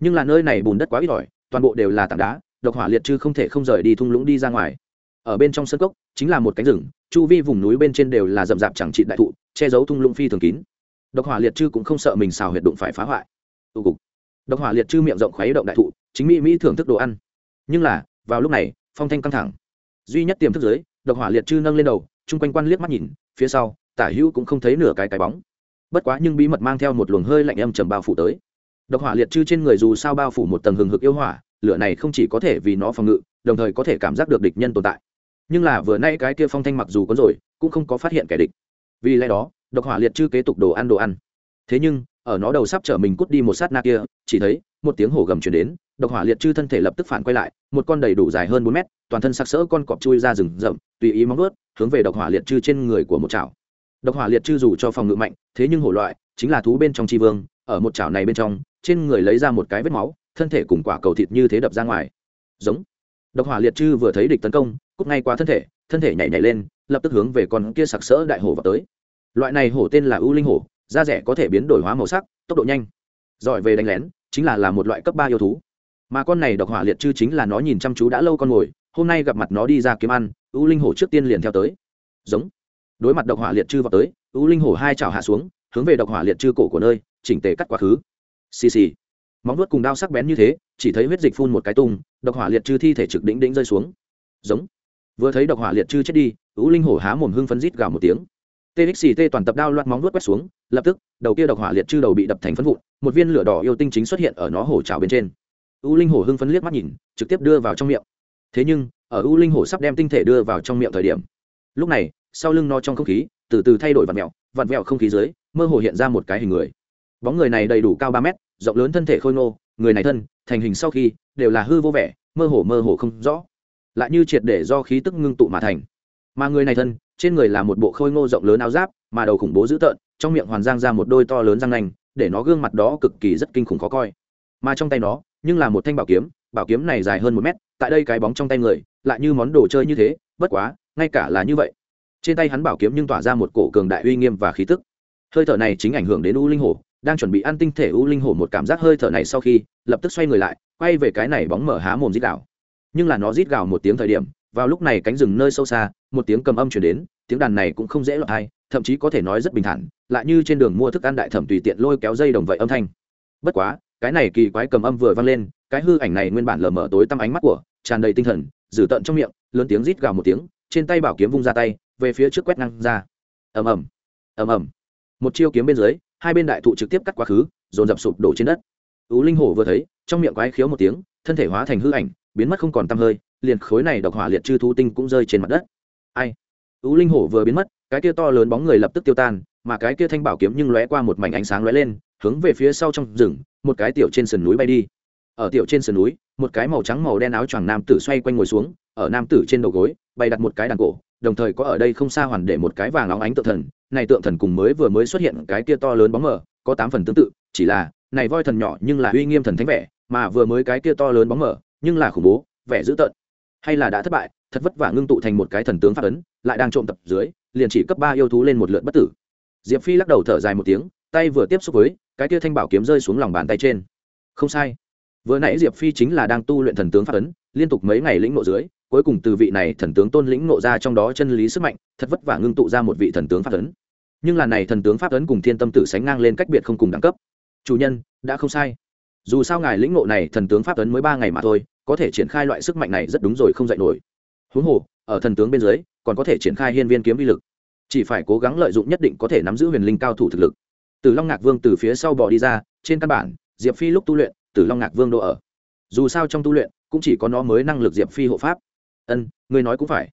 Nhưng là nơi này bùn đất quá ít ỏi, toàn bộ đều là tảng đá, độc hỏa liệt chư không thể không rời đi thung lũng đi ra ngoài ở bên trong sân cốc, chính là một cánh rừng, chu vi vùng núi bên trên đều là rậm rạp chẳng trị đại thụ, che giấu thung lũng phi thường kín. Độc hỏa liệt chư cũng không sợ mình xào huyệt đụng phải phá hoại. Tụ cục. Độc hỏa liệt chư miệng rộng khuấy động đại thụ, chính mỹ mỹ thưởng thức đồ ăn. Nhưng là, vào lúc này, phong thanh căng thẳng. Duy nhất tiềm thức giới độc hỏa liệt chư nâng lên đầu, chung quanh quan liếc mắt nhìn, phía sau, tả hữu cũng không thấy nửa cái cái bóng. Bất quá nhưng bí mật mang theo một luồng hơi lạnh âm trầm bao phủ tới. Độc hỏa liệt chư trên người dù sao bao phủ một tầng hừng hực yêu hỏa, lửa này không chỉ có thể vì nó phòng ngự, đồng thời có thể cảm giác được địch nhân tồn tại nhưng là vừa nay cái kia phong thanh mặc dù có rồi, cũng không có phát hiện kẻ địch. Vì lẽ đó, độc hỏa liệt chư kế tục đồ ăn đồ ăn. Thế nhưng, ở nó đầu sắp chở mình cút đi một sát na kia, chỉ thấy, một tiếng hổ gầm chuyển đến, độc hỏa liệt chư thân thể lập tức phản quay lại, một con đầy đủ dài hơn bốn mét, toàn thân sặc sỡ con cọp chui ra rừng rậm, tùy ý móng ướt hướng về độc hỏa liệt chư trên người của một chảo. Độc hỏa liệt chư dù cho phòng ngự mạnh, thế nhưng hổ loại, chính là thú bên trong tri vương, ở một chảo này bên trong, trên người lấy ra một cái vết máu, thân thể cùng quả cầu thịt như thế đập ra ngoài. Giống. Độc hỏa liệt chư vừa thấy địch tấn công cút ngay qua thân thể thân thể nhảy nhảy lên lập tức hướng về con kia sặc sỡ đại hổ vào tới. Loại này hổ tên là ưu linh hổ da rẻ có thể biến đổi hóa màu sắc tốc độ nhanh. Giỏi về đánh lén chính là là một loại cấp ba yêu thú. Mà con này độc hỏa liệt chư chính là nó nhìn chăm chú đã lâu con ngồi, hôm nay gặp mặt nó đi ra kiếm ăn ưu linh hổ trước tiên liền theo tới. Giống. Đối mặt độc hỏa liệt chư vào tới ưu linh hổ hai chảo hạ xuống hướng về độc hỏa liệt chư cổ của nơi chỉnh tề cắt quá khứ. Xì xì. Móng vuốt cùng đao sắc bén như thế chỉ thấy huyết dịch phun một cái tung độc hỏa liệt chư thi thể trực đỉnh đỉnh rơi xuống. Giống vừa thấy độc hỏa liệt chư chết đi ưu linh hổ há mồm hưng phấn rít gào một tiếng. Txt toàn tập đao loạt móng vuốt quét xuống, lập tức, đầu kia độc hỏa liệt chư đầu bị đập thành phân vụn, một viên lửa đỏ yêu tinh chính xuất hiện ở nó hổ trào bên trên. U linh hổ hưng phấn liếc mắt nhìn, trực tiếp đưa vào trong miệng. Thế nhưng, ở u linh hổ sắp đem tinh thể đưa vào trong miệng thời điểm, lúc này, sau lưng nó trong không khí, từ từ thay đổi vặn mẹo vặn vẹo không khí dưới, mơ hồ hiện ra một cái hình người. Bóng người này đầy đủ cao ba mét, rộng lớn thân thể khôi ngô, người này thân, thành hình sau khi, đều là hư vô vẻ, mơ hồ mơ hồ không rõ lại như triệt để do khí tức ngưng tụ mà thành. Mà người này thân, trên người là một bộ khôi ngô rộng lớn áo giáp, mà đầu khủng bố dữ tợn, trong miệng hoàn giang ra một đôi to lớn răng nanh, để nó gương mặt đó cực kỳ rất kinh khủng khó coi. Mà trong tay nó, nhưng là một thanh bảo kiếm bảo kiếm này dài hơn một mét, tại đây cái bóng trong tay người, lại như món đồ chơi như thế, bất quá, ngay cả là như vậy. Trên tay hắn bảo kiếm nhưng tỏa ra một cổ cường đại uy nghiêm và khí tức. Hơi thở này chính ảnh hưởng đến u linh hổ, đang chuẩn bị ăn tinh thể u linh hổ một cảm giác hơi thở này sau khi, lập tức xoay người lại, quay về cái này bóng mở há mồm rít đảo nhưng là nó rít gào một tiếng thời điểm, vào lúc này cánh rừng nơi sâu xa, một tiếng cầm âm chuyển đến, tiếng đàn này cũng không dễ lọt hay thậm chí có thể nói rất bình thản, lại như trên đường mua thức ăn đại thẩm tùy tiện lôi kéo dây đồng vậy âm thanh. Bất quá, cái này kỳ quái cầm âm vừa vang lên, cái hư ảnh này nguyên bản lờ mờ tối tăm ánh mắt của, tràn đầy tinh thần, dử tận trong miệng, lớn tiếng rít gào một tiếng, trên tay bảo kiếm vung ra tay, về phía trước quét năng ra. Ầm ầm ầm ầm. Một chiêu kiếm bên dưới, hai bên đại thụ trực tiếp cắt quá khứ, dồn dập sụp đổ trên đất. Ú linh hổ vừa thấy, trong miệng quái khiếu một tiếng, thân thể hóa thành hư ảnh biến mất không còn tăm hơi, liền khối này độc hỏa liệt chư thú tinh cũng rơi trên mặt đất. Ai? U linh hổ vừa biến mất, cái kia to lớn bóng người lập tức tiêu tan, mà cái kia thanh bảo kiếm nhưng lóe qua một mảnh ánh sáng lóe lên, hướng về phía sau trong rừng, một cái tiểu trên sườn núi bay đi. Ở tiểu trên sườn núi, một cái màu trắng màu đen áo choàng nam tử xoay quanh ngồi xuống, ở nam tử trên đầu gối, bày đặt một cái đàn cổ, đồng thời có ở đây không xa hoàn để một cái vàng óng ánh tượng thần. Này tượng thần cùng mới vừa mới xuất hiện cái kia to lớn bóng mờ, có tám phần tương tự, chỉ là này voi thần nhỏ nhưng là uy nghiêm thần thánh vẻ, mà vừa mới cái kia to lớn bóng mờ nhưng là khủng bố, vẻ dữ tợn. Hay là đã thất bại, thật vất vả ngưng tụ thành một cái thần tướng pháp ấn, lại đang trộm tập dưới, liền chỉ cấp ba yêu thú lên một lượt bất tử. Diệp phi lắc đầu thở dài một tiếng, tay vừa tiếp xúc với, cái kia thanh bảo kiếm rơi xuống lòng bàn tay trên. Không sai. Vừa nãy diệp phi chính là đang tu luyện thần tướng pháp ấn, liên tục mấy ngày lĩnh nộ dưới, cuối cùng từ vị này thần tướng tôn lĩnh nộ ra trong đó chân lý sức mạnh, thật vất vả ngưng tụ ra một vị thần tướng pháp ấn. Nhưng là này thần tướng pháp ấn cùng thiên tâm tử sánh ngang lên cách biệt không cùng đẳng cấp. Chủ nhân, đã không sai dù sao ngài lĩnh ngộ này thần tướng pháp tấn mới ba ngày mà thôi, có thể triển khai loại sức mạnh này rất đúng rồi, không dạy nổi. Huống hồ, ở thần tướng bên dưới, còn có thể triển khai hiên viên kiếm vi lực. Chỉ phải cố gắng lợi dụng nhất định có thể nắm giữ huyền linh cao thủ thực lực. Từ long ngạc vương từ phía sau bỏ đi ra, trên căn bản, diệp phi lúc tu luyện, từ long ngạc vương độ ở. Dù sao trong tu luyện, cũng chỉ có nó mới năng lực diệp phi hộ pháp. Ân, người nói cũng phải.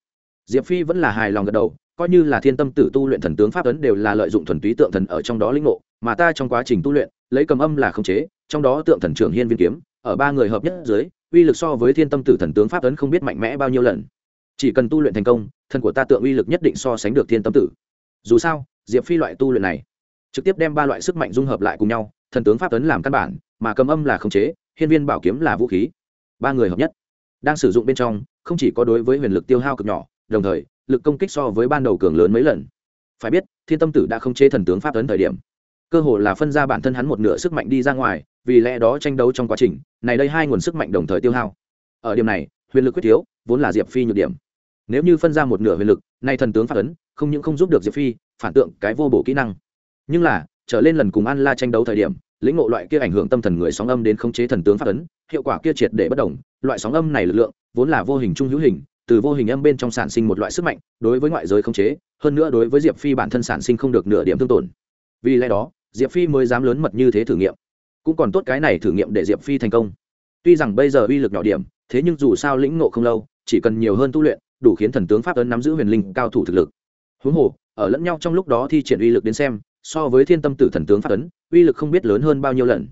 Diệp phi vẫn là hài lòng gật đầu, coi như là thiên tâm tử tu luyện thần tướng pháp ấn đều là lợi dụng thuần túy tượng thần ở trong đó linh ngộ, mà ta trong quá trình tu luyện, lấy cầm âm là khống chế trong đó tượng thần trưởng hiên viên kiếm, ở ba người hợp nhất dưới, uy lực so với thiên tâm tử thần tướng pháp ấn không biết mạnh mẽ bao nhiêu lần. Chỉ cần tu luyện thành công, thần của ta tượng uy lực nhất định so sánh được thiên tâm tử. Dù sao, diệp phi loại tu luyện này, trực tiếp đem ba loại sức mạnh dung hợp lại cùng nhau, thần tướng pháp ấn làm căn bản, mà cầm âm là khống chế, hiên viên bảo kiếm là vũ khí. Ba người hợp nhất, đang sử dụng bên trong, không chỉ có đối với huyền lực tiêu hao cực nhỏ, đồng thời, lực công kích so với ban đầu cường lớn mấy lần. Phải biết, thiên tâm tử đã không chế thần tướng pháp ấn thời điểm. Cơ hồ là phân ra bản thân hắn một nửa sức mạnh đi ra ngoài vì lẽ đó tranh đấu trong quá trình, này đây hai nguồn sức mạnh đồng thời tiêu hao. Ở điểm này, huyền lực quyết thiếu, vốn là diệp phi nhược điểm. Nếu như phân ra một nửa huyền lực, nay thần tướng phát ấn, không những không giúp được diệp phi, phản tượng cái vô bổ kỹ năng. Nhưng là, trở lên lần cùng an la tranh đấu thời điểm, lĩnh ngộ loại kia ảnh hưởng tâm thần người sóng âm đến khống chế thần tướng phát ấn, hiệu quả kia triệt để bất đồng, loại sóng âm này lực lượng, vốn là vô hình trung hữu hình, từ vô hình âm bên trong sản sinh một loại sức mạnh, đối với ngoại giới khống chế, hơn nữa đối với diệp phi bản thân sản sinh không được nửa điểm thương tổn. Vì lẽ đó, diệp phi mới dám lớn mật như thế thử nghiệm cũng còn tốt cái này thử nghiệm để diệp phi thành công. Tuy rằng bây giờ uy lực nhỏ điểm, thế nhưng dù sao lĩnh ngộ không lâu, chỉ cần nhiều hơn tu luyện, đủ khiến thần tướng pháp ấn nắm giữ huyền linh cao thủ thực lực. Huống hồ, ở lẫn nhau trong lúc đó thi triển uy lực đến xem, so với thiên tâm tử thần tướng pháp ấn, uy lực không biết lớn hơn bao nhiêu lần.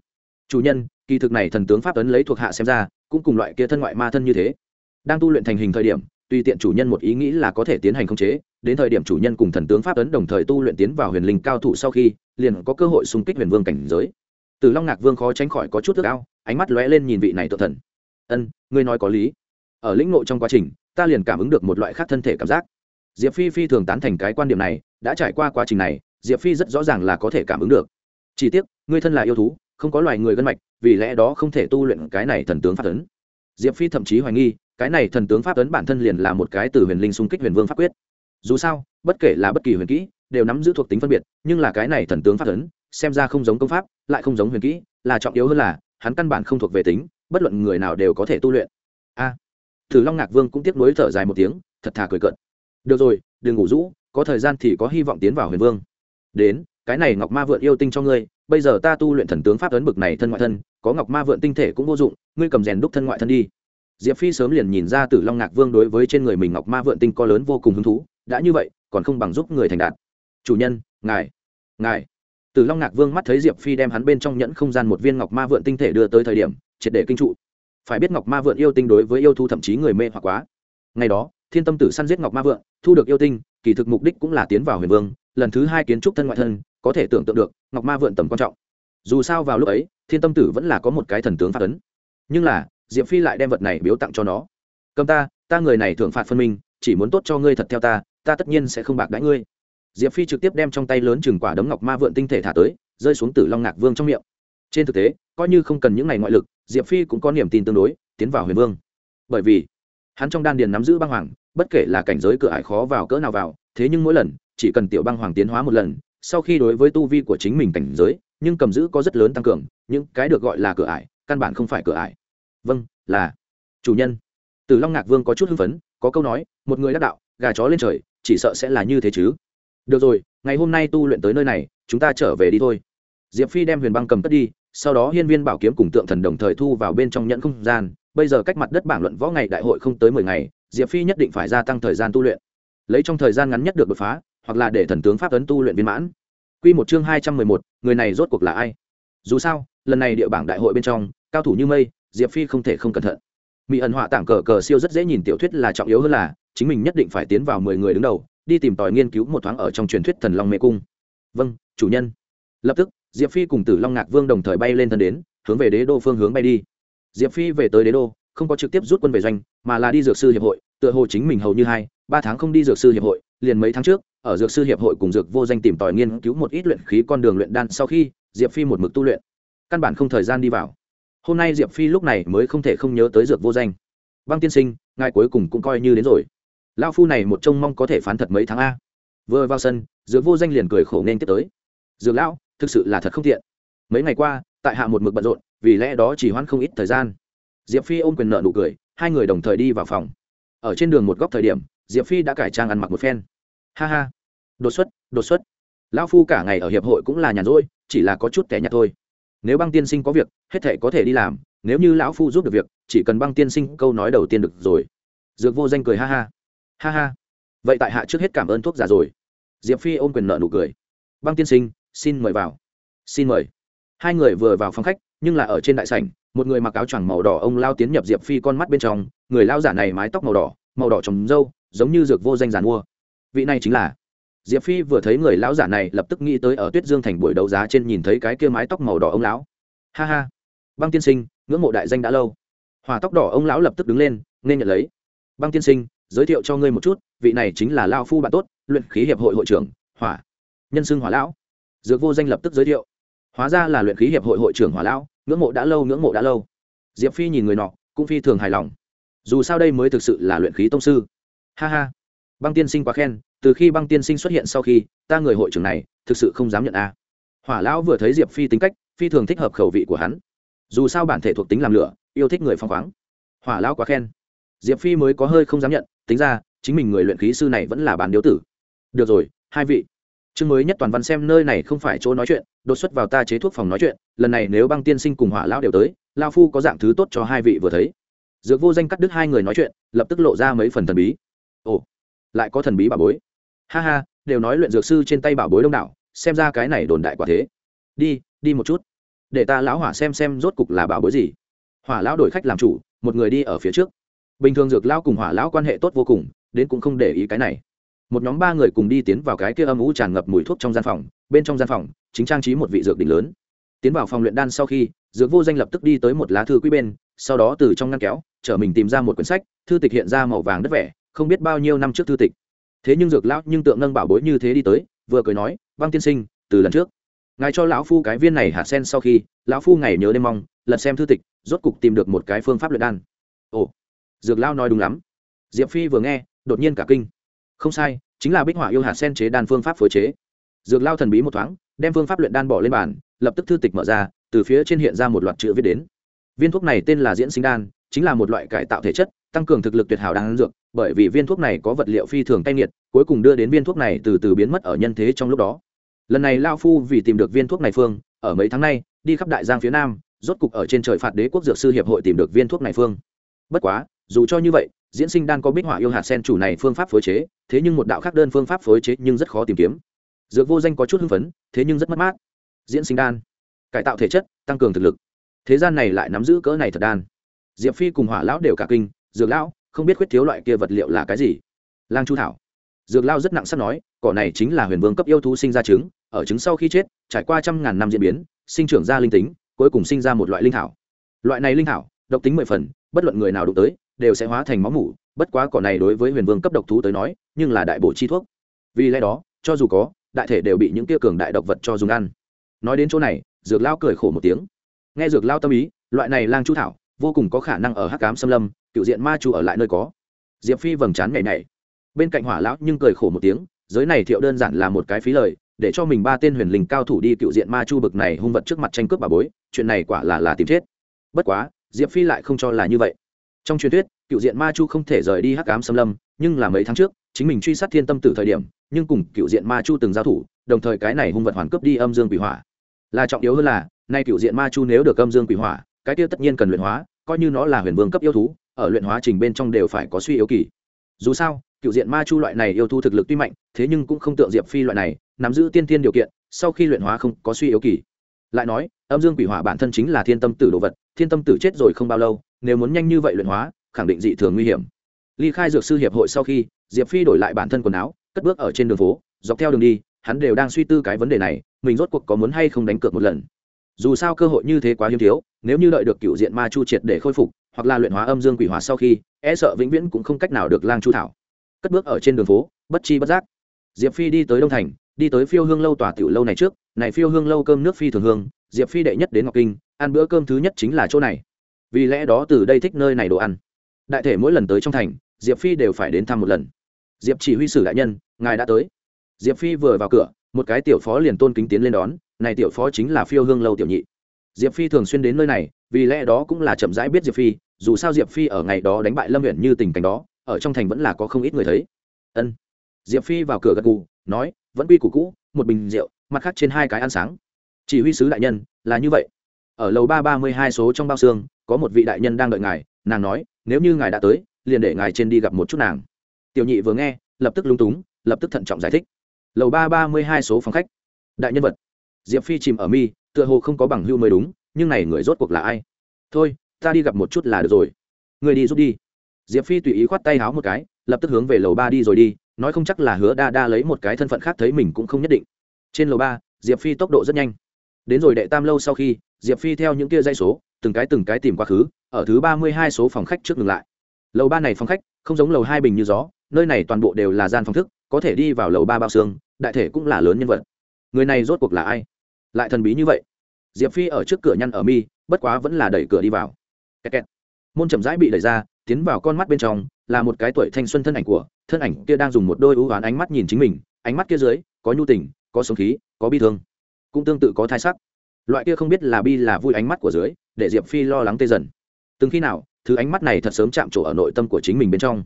Chủ nhân, kỳ thực này thần tướng pháp ấn lấy thuộc hạ xem ra, cũng cùng loại kia thân ngoại ma thân như thế. Đang tu luyện thành hình thời điểm, tùy tiện chủ nhân một ý nghĩ là có thể tiến hành khống chế, đến thời điểm chủ nhân cùng thần tướng pháp ấn đồng thời tu luyện tiến vào huyền linh cao thủ sau khi, liền có cơ hội xung kích huyền vương cảnh giới từ long ngạc vương khó tránh khỏi có chút ước ao, ánh mắt lóe lên nhìn vị này tự thần. Ân, ngươi nói có lý. Ở lĩnh ngộ trong quá trình, ta liền cảm ứng được một loại khác thân thể cảm giác. Diệp phi phi thường tán thành cái quan điểm này, đã trải qua quá trình này, diệp phi rất rõ ràng là có thể cảm ứng được. Chỉ tiếc, ngươi thân là yêu thú, không có loài người gân mạch, vì lẽ đó không thể tu luyện cái này thần tướng pháp ấn. Diệp phi thậm chí hoài nghi, cái này thần tướng pháp ấn bản thân liền là một cái từ huyền linh xung kích huyền vương pháp quyết. Dù sao, bất kể là bất kỳ huyền kỹ, đều nắm giữ thuộc tính phân biệt, nhưng là cái này thần tướng pháp ấn, xem ra không giống công pháp lại không giống huyền kỹ là trọng yếu hơn là hắn căn bản không thuộc về tính bất luận người nào đều có thể tu luyện. A. À, thử long ngạc vương cũng tiếc nuối thở dài một tiếng thật thà cười cợt. Được rồi đừng ngủ rũ có thời gian thì có hy vọng tiến vào huyền vương. Đến cái này ngọc ma vượn yêu tinh cho ngươi bây giờ ta tu luyện thần tướng pháp ấn bực này thân ngoại thân có ngọc ma vượn tinh thể cũng vô dụng ngươi cầm rèn đúc thân ngoại thân đi. Diệp phi sớm liền nhìn ra tử long ngạc vương đối với trên người mình ngọc ma vượn tinh co lớn vô cùng hứng thú đã như vậy còn không bằng giúp người thành đạt. Chủ nhân ngài ngài tử long ngạc vương mắt thấy diệp phi đem hắn bên trong nhẫn không gian một viên ngọc ma vượn tinh thể đưa tới thời điểm, triệt để kinh trụ. Phải biết ngọc ma vượn yêu tinh đối với yêu thu thậm chí người mê hoặc quá. Ngày đó, thiên tâm tử săn giết ngọc ma vượn, thu được yêu tinh, kỳ thực mục đích cũng là tiến vào huyền vương, lần thứ hai kiến trúc thân ngoại thân, có thể tưởng tượng được, ngọc ma vượn tầm quan trọng. Dù sao vào lúc ấy, thiên tâm tử vẫn là có một cái thần tướng phát ấn. Nhưng là, diệp phi lại đem vật này biếu tặng cho nó. Cầm ta ta người này thưởng phạt phân minh, chỉ muốn tốt cho ngươi thật theo ta ta tất nhiên sẽ không bạc đãi ngươi diệp phi trực tiếp đem trong tay lớn chừng quả đấm ngọc ma vượn tinh thể thả tới, rơi xuống tử long ngạc vương trong miệng. Trên thực tế, coi như không cần những ngày ngoại lực, diệp phi cũng có niềm tin tương đối, tiến vào huyền vương. Bởi vì, hắn trong đan điền nắm giữ băng hoàng, bất kể là cảnh giới cửa ải khó vào cỡ nào vào, thế nhưng mỗi lần, chỉ cần tiểu băng hoàng tiến hóa một lần, sau khi đối với tu vi của chính mình cảnh giới, nhưng cầm giữ có rất lớn tăng cường, những cái được gọi là cửa ải, căn bản không phải cửa ải. Vâng là chủ nhân. Từ long ngạc vương có chút hưng phấn, có câu nói, một người đắc đạo, gà chó lên trời, chỉ sợ sẽ là như thế chứ được rồi, ngày hôm nay tu luyện tới nơi này, chúng ta trở về đi thôi. Diệp phi đem huyền băng cầm cất đi, sau đó hiên viên bảo kiếm cùng tượng thần đồng thời thu vào bên trong nhẫn không gian. Bây giờ cách mặt đất bảng luận võ ngày đại hội không tới mười ngày, diệp phi nhất định phải gia tăng thời gian tu luyện. Lấy trong thời gian ngắn nhất được đột phá, hoặc là để thần tướng pháp ấn tu luyện viên mãn. Q một chương hai trăm mười một, người này rốt cuộc là ai? Dù sao, lần này địa bảng đại hội bên trong, cao thủ như mây, diệp phi không thể không cẩn thận. Mỹ ẩn họa tảng cờ cờ siêu rất dễ nhìn tiểu thuyết là trọng yếu hơn là, chính mình nhất định phải tiến vào mười người đứng đầu đi tìm tòi nghiên cứu một thoáng ở trong truyền thuyết thần long mê cung. Vâng chủ nhân. Lập tức, diệp phi cùng tử long ngạc vương đồng thời bay lên thân đến, hướng về đế đô phương hướng bay đi. Diệp phi về tới đế đô, không có trực tiếp rút quân về doanh, mà là đi dược sư hiệp hội, tựa hồ chính mình hầu như hai, ba tháng không đi dược sư hiệp hội, liền mấy tháng trước, ở dược sư hiệp hội cùng dược vô danh tìm tòi nghiên cứu một ít luyện khí con đường luyện đan, sau khi, diệp phi một mực tu luyện. Căn bản không thời gian đi vào. Hôm nay diệp phi lúc này mới không thể không nhớ tới dược vô danh. Băng tiên sinh, ngài cuối cùng cũng coi như đến rồi lao phu này một trông mong có thể phán thật mấy tháng a. Vừa vào sân, dược vô danh liền cười khổ nên tiếp tới. Dược lão, thực sự là thật không thiện mấy ngày qua, tại hạ một mực bận rộn, vì lẽ đó chỉ hoãn không ít thời gian. Diệp phi ôm quyền nợ nụ cười, hai người đồng thời đi vào phòng. Ở trên đường một góc thời điểm, diệp phi đã cải trang ăn mặc một phen. Ha ha. Đột xuất đột xuất. Lão phu cả ngày ở hiệp hội cũng là nhàn rỗi, chỉ là có chút kẻ nhạt thôi. Nếu băng tiên sinh có việc, hết thể có thể đi làm, nếu như lão phu giúp được việc, chỉ cần băng tiên sinh câu nói đầu tiên được rồi. Dược vô danh cười ha ha ha ha. Vậy tại hạ trước hết cảm ơn thuốc giả rồi. Diệp phi ôm quyền nợ nụ cười. Băng tiên sinh, xin mời vào. Xin mời. Hai người vừa vào phòng khách, nhưng là ở trên đại sảnh, một người mặc áo choàng màu đỏ ông lao tiến nhập diệp phi con mắt bên trong. Người lao giả này mái tóc màu đỏ màu đỏ trồng râu, giống như dược vô danh giàn mua. Vị này chính là. Diệp phi vừa thấy người lão giả này, lập tức nghĩ tới ở tuyết dương thành buổi đấu giá trên nhìn thấy cái kia mái tóc màu đỏ ông lão. Ha ha. Băng tiên sinh, ngưỡng mộ đại danh đã lâu. Hòa tóc đỏ ông lão lập tức đứng lên, nên nhận lấy. Băng tiên sinh giới thiệu cho ngươi một chút, vị này chính là lao phu bạn tốt, luyện khí hiệp hội hội trưởng, hỏa, nhân xưng hỏa lão. Dược vô danh lập tức giới thiệu. Hóa ra là luyện khí hiệp hội hội trưởng hỏa lão, ngưỡng mộ đã lâu, ngưỡng mộ đã lâu. Diệp phi nhìn người nọ, cũng phi thường hài lòng. Dù sao đây mới thực sự là luyện khí tông sư. Ha ha. Băng tiên sinh quá khen, từ khi băng tiên sinh xuất hiện sau khi, ta người hội trưởng này, thực sự không dám nhận a. Hỏa lão vừa thấy diệp phi tính cách, phi thường thích hợp khẩu vị của hắn. Dù sao bản thể thuộc tính làm lửa, yêu thích người phong khoáng. Hỏa lão quá khen. Diệp phi mới có hơi không dám nhận tính ra, chính mình người luyện khí sư này vẫn là bán điếu tử. Được rồi, hai vị. Chương mới nhất toàn văn xem nơi này không phải chỗ nói chuyện, đột xuất vào ta chế thuốc phòng nói chuyện, lần này nếu băng tiên sinh cùng hỏa lão đều tới lao phu có dạng thứ tốt cho hai vị vừa thấy. Dược vô danh cắt đứt hai người nói chuyện, lập tức lộ ra mấy phần thần bí. Ồ, lại có thần bí bảo bối. Ha ha, đều nói luyện dược sư trên tay bảo bối đông đảo, xem ra cái này đồn đại quả thế. Đi đi một chút. Để ta lão hỏa xem xem rốt cục là bảo bối gì. Hỏa lão đổi khách làm chủ, một người đi ở phía trước bình thường dược lão cùng hỏa lão quan hệ tốt vô cùng, đến cũng không để ý cái này. Một nhóm ba người cùng đi tiến vào cái kia âm ú tràn ngập mùi thuốc trong gian phòng, bên trong gian phòng, chính trang trí một vị dược đỉnh lớn. Tiến vào phòng luyện đan sau khi, dược vô danh lập tức đi tới một lá thư quý bên, sau đó từ trong ngăn kéo, chở mình tìm ra một quyển sách, thư tịch hiện ra màu vàng đất vẻ, không biết bao nhiêu năm trước thư tịch. Thế nhưng dược lão nhưng tượng nâng bảo bối như thế đi tới, vừa cười nói băng tiên sinh, từ lần trước, ngài cho lão phu cái viên này hạt sen sau khi, lão phu ngày nhớ đêm mong lật xem thư tịch, rốt cục tìm được một cái phương pháp luyện đan. Ồ dược lão nói đúng lắm. Diệp phi vừa nghe, đột nhiên cả kinh. Không sai, chính là bích họa yêu hạt sen chế đan phương pháp phối chế. Dược lao thần bí một thoáng, đem phương pháp luyện đan bỏ lên bàn, lập tức thư tịch mở ra, từ phía trên hiện ra một loạt chữ viết đến. Viên thuốc này tên là diễn sinh đan, chính là một loại cải tạo thể chất, tăng cường thực lực tuyệt hảo đan dược, bởi vì viên thuốc này có vật liệu phi thường tay nghiệt, cuối cùng đưa đến viên thuốc này từ từ biến mất ở nhân thế trong lúc đó. Lần này lao phu vì tìm được viên thuốc này phương, ở mấy tháng nay, đi khắp đại giang phía nam, rốt cục ở trên trời phạt đế quốc dược sư hiệp hội tìm được viên thuốc này phương. Bất quá dù cho như vậy, diễn sinh đan có bích họa yêu hạt sen chủ này phương pháp phối chế, thế nhưng một đạo khác đơn phương pháp phối chế nhưng rất khó tìm kiếm. Dược vô danh có chút hưng phấn, thế nhưng rất mất mát. Diễn sinh đan, cải tạo thể chất, tăng cường thực lực. Thế gian này lại nắm giữ cỡ này thật đan. Diệp phi cùng hỏa lão đều cả kinh, dược lão, không biết khuyết thiếu loại kia vật liệu là cái gì? Lang chu thảo, dược lao rất nặng sắp nói, cỏ này chính là huyền vương cấp yêu thú sinh ra trứng, ở trứng sau khi chết, trải qua trăm ngàn năm diễn biến, sinh trưởng ra linh tính, cuối cùng sinh ra một loại linh thảo. Loại này linh thảo, độc tính mười phần, bất luận người nào đụng tới đều sẽ hóa thành máu mủ, bất quá cỏ này đối với huyền vương cấp độc thú tới nói, nhưng là đại bổ chi thuốc. Vì lẽ đó, cho dù có, đại thể đều bị những kia cường đại độc vật cho dùng ăn. Nói đến chỗ này, dược lao cười khổ một tiếng. Nghe dược lao tâm ý, loại này lang chu thảo, vô cùng có khả năng ở hắc cám xâm lâm, cựu diện ma chu ở lại nơi có. Diệp phi vầng trán nhảy nhảy. Bên cạnh hỏa lão nhưng cười khổ một tiếng, giới này thiệu đơn giản là một cái phí lời, để cho mình ba tên huyền linh cao thủ đi cựu diện ma chu bực này hung vật trước mặt tranh cướp bà bối, chuyện này quả là là tìm chết. Bất quá, diệp phi lại không cho là như vậy trong truyền thuyết, cựu diện ma chu không thể rời đi hắc ám xâm lâm, nhưng là mấy tháng trước, chính mình truy sát thiên tâm tử thời điểm, nhưng cùng cựu diện ma chu từng giao thủ, đồng thời cái này hung vật hoàn cướp đi âm dương quỷ hỏa. Là trọng yếu hơn là, nay cựu diện ma chu nếu được âm dương quỷ hỏa, cái tiêu tất nhiên cần luyện hóa, coi như nó là huyền vương cấp yêu thú, ở luyện hóa trình bên trong đều phải có suy yếu kỳ. Dù sao, cựu diện ma chu loại này yêu thú thực lực tuy mạnh, thế nhưng cũng không tượng diệp phi loại này, nắm giữ tiên tiên điều kiện, sau khi luyện hóa không có suy yếu kỳ. Lại nói, âm dương quỷ hỏa bản thân chính là thiên tâm tử đồ vật thiên tâm tử chết rồi không bao lâu, nếu muốn nhanh như vậy luyện hóa, khẳng định dị thường nguy hiểm. Ly khai dược sư hiệp hội sau khi, diệp phi đổi lại bản thân quần áo, cất bước ở trên đường phố, dọc theo đường đi, hắn đều đang suy tư cái vấn đề này, mình rốt cuộc có muốn hay không đánh cược một lần. Dù sao cơ hội như thế quá hiếm thiếu, nếu như đợi được cựu diện ma chu triệt để khôi phục, hoặc là luyện hóa âm dương quỷ hóa sau khi e sợ vĩnh viễn cũng không cách nào được lang chu thảo. Cất bước ở trên đường phố, bất chi bất giác. Diệp phi đi tới đông thành, đi tới phiêu hương lâu tòa tiểu lâu này trước, này phiêu hương lâu cơm nước phi thường hương diệp phi đệ nhất đến ngọc kinh, ăn bữa cơm thứ nhất chính là chỗ này. Vì lẽ đó từ đây thích nơi này đồ ăn. Đại thể mỗi lần tới trong thành, diệp phi đều phải đến thăm một lần. Diệp chỉ huy sử đại nhân, ngài đã tới. Diệp phi vừa vào cửa, một cái tiểu phó liền tôn kính tiến lên đón, này tiểu phó chính là phiêu hương lâu tiểu nhị. Diệp phi thường xuyên đến nơi này, vì lẽ đó cũng là chậm rãi biết diệp phi, dù sao diệp phi ở ngày đó đánh bại lâm huyện như tình cảnh đó, ở trong thành vẫn là có không ít người thấy. Ân. Diệp phi vào cửa gật gù, nói, vẫn quy củ cũ, một bình rượu, mặt khác trên hai cái ăn sáng chỉ huy sứ đại nhân, là như vậy. Ở lầu ba ba mươi hai số trong bao xương, có một vị đại nhân đang đợi ngài, nàng nói, nếu như ngài đã tới, liền để ngài trên đi gặp một chút nàng. Tiểu nhị vừa nghe, lập tức lung túng, lập tức thận trọng giải thích. Lầu ba ba mươi hai số phòng khách. Đại nhân vật. Diệp phi chìm ở mi, tựa hồ không có bằng hưu mới đúng, nhưng này người rốt cuộc là ai? Thôi, ta đi gặp một chút là được rồi. Người đi rút đi. Diệp phi tùy ý khoát tay háo một cái, lập tức hướng về lầu ba đi rồi đi, nói không chắc là hứa đa đa lấy một cái thân phận khác thấy mình cũng không nhất định. Trên lầu ba, diệp phi tốc độ rất nhanh đến rồi đệ tam lâu sau khi, diệp phi theo những kia dây số, từng cái từng cái tìm quá khứ, ở thứ ba mươi hai số phòng khách trước ngừng lại. Lầu ba này phòng khách, không giống lầu hai bình như gió, nơi này toàn bộ đều là gian phòng thức, có thể đi vào lầu ba bao xương, đại thể cũng là lớn nhân vật. Người này rốt cuộc là ai? Lại thần bí như vậy. Diệp phi ở trước cửa nhăn ở mi, bất quá vẫn là đẩy cửa đi vào. Kẹt kẹt. môn chậm rãi bị đẩy ra, tiến vào con mắt bên trong, là một cái tuổi thanh xuân thân ảnh của, thân ảnh kia đang dùng một đôi ưu oán ánh mắt nhìn chính mình, ánh mắt kia dưới, có nhu tình, có sống khí, có bi thương cũng tương tự có thai sắc. Loại kia không biết là bi là vui ánh mắt của dưới, để diệp phi lo lắng tê dần. Từng khi nào, thứ ánh mắt này thật sớm chạm trổ ở nội tâm của chính mình bên trong.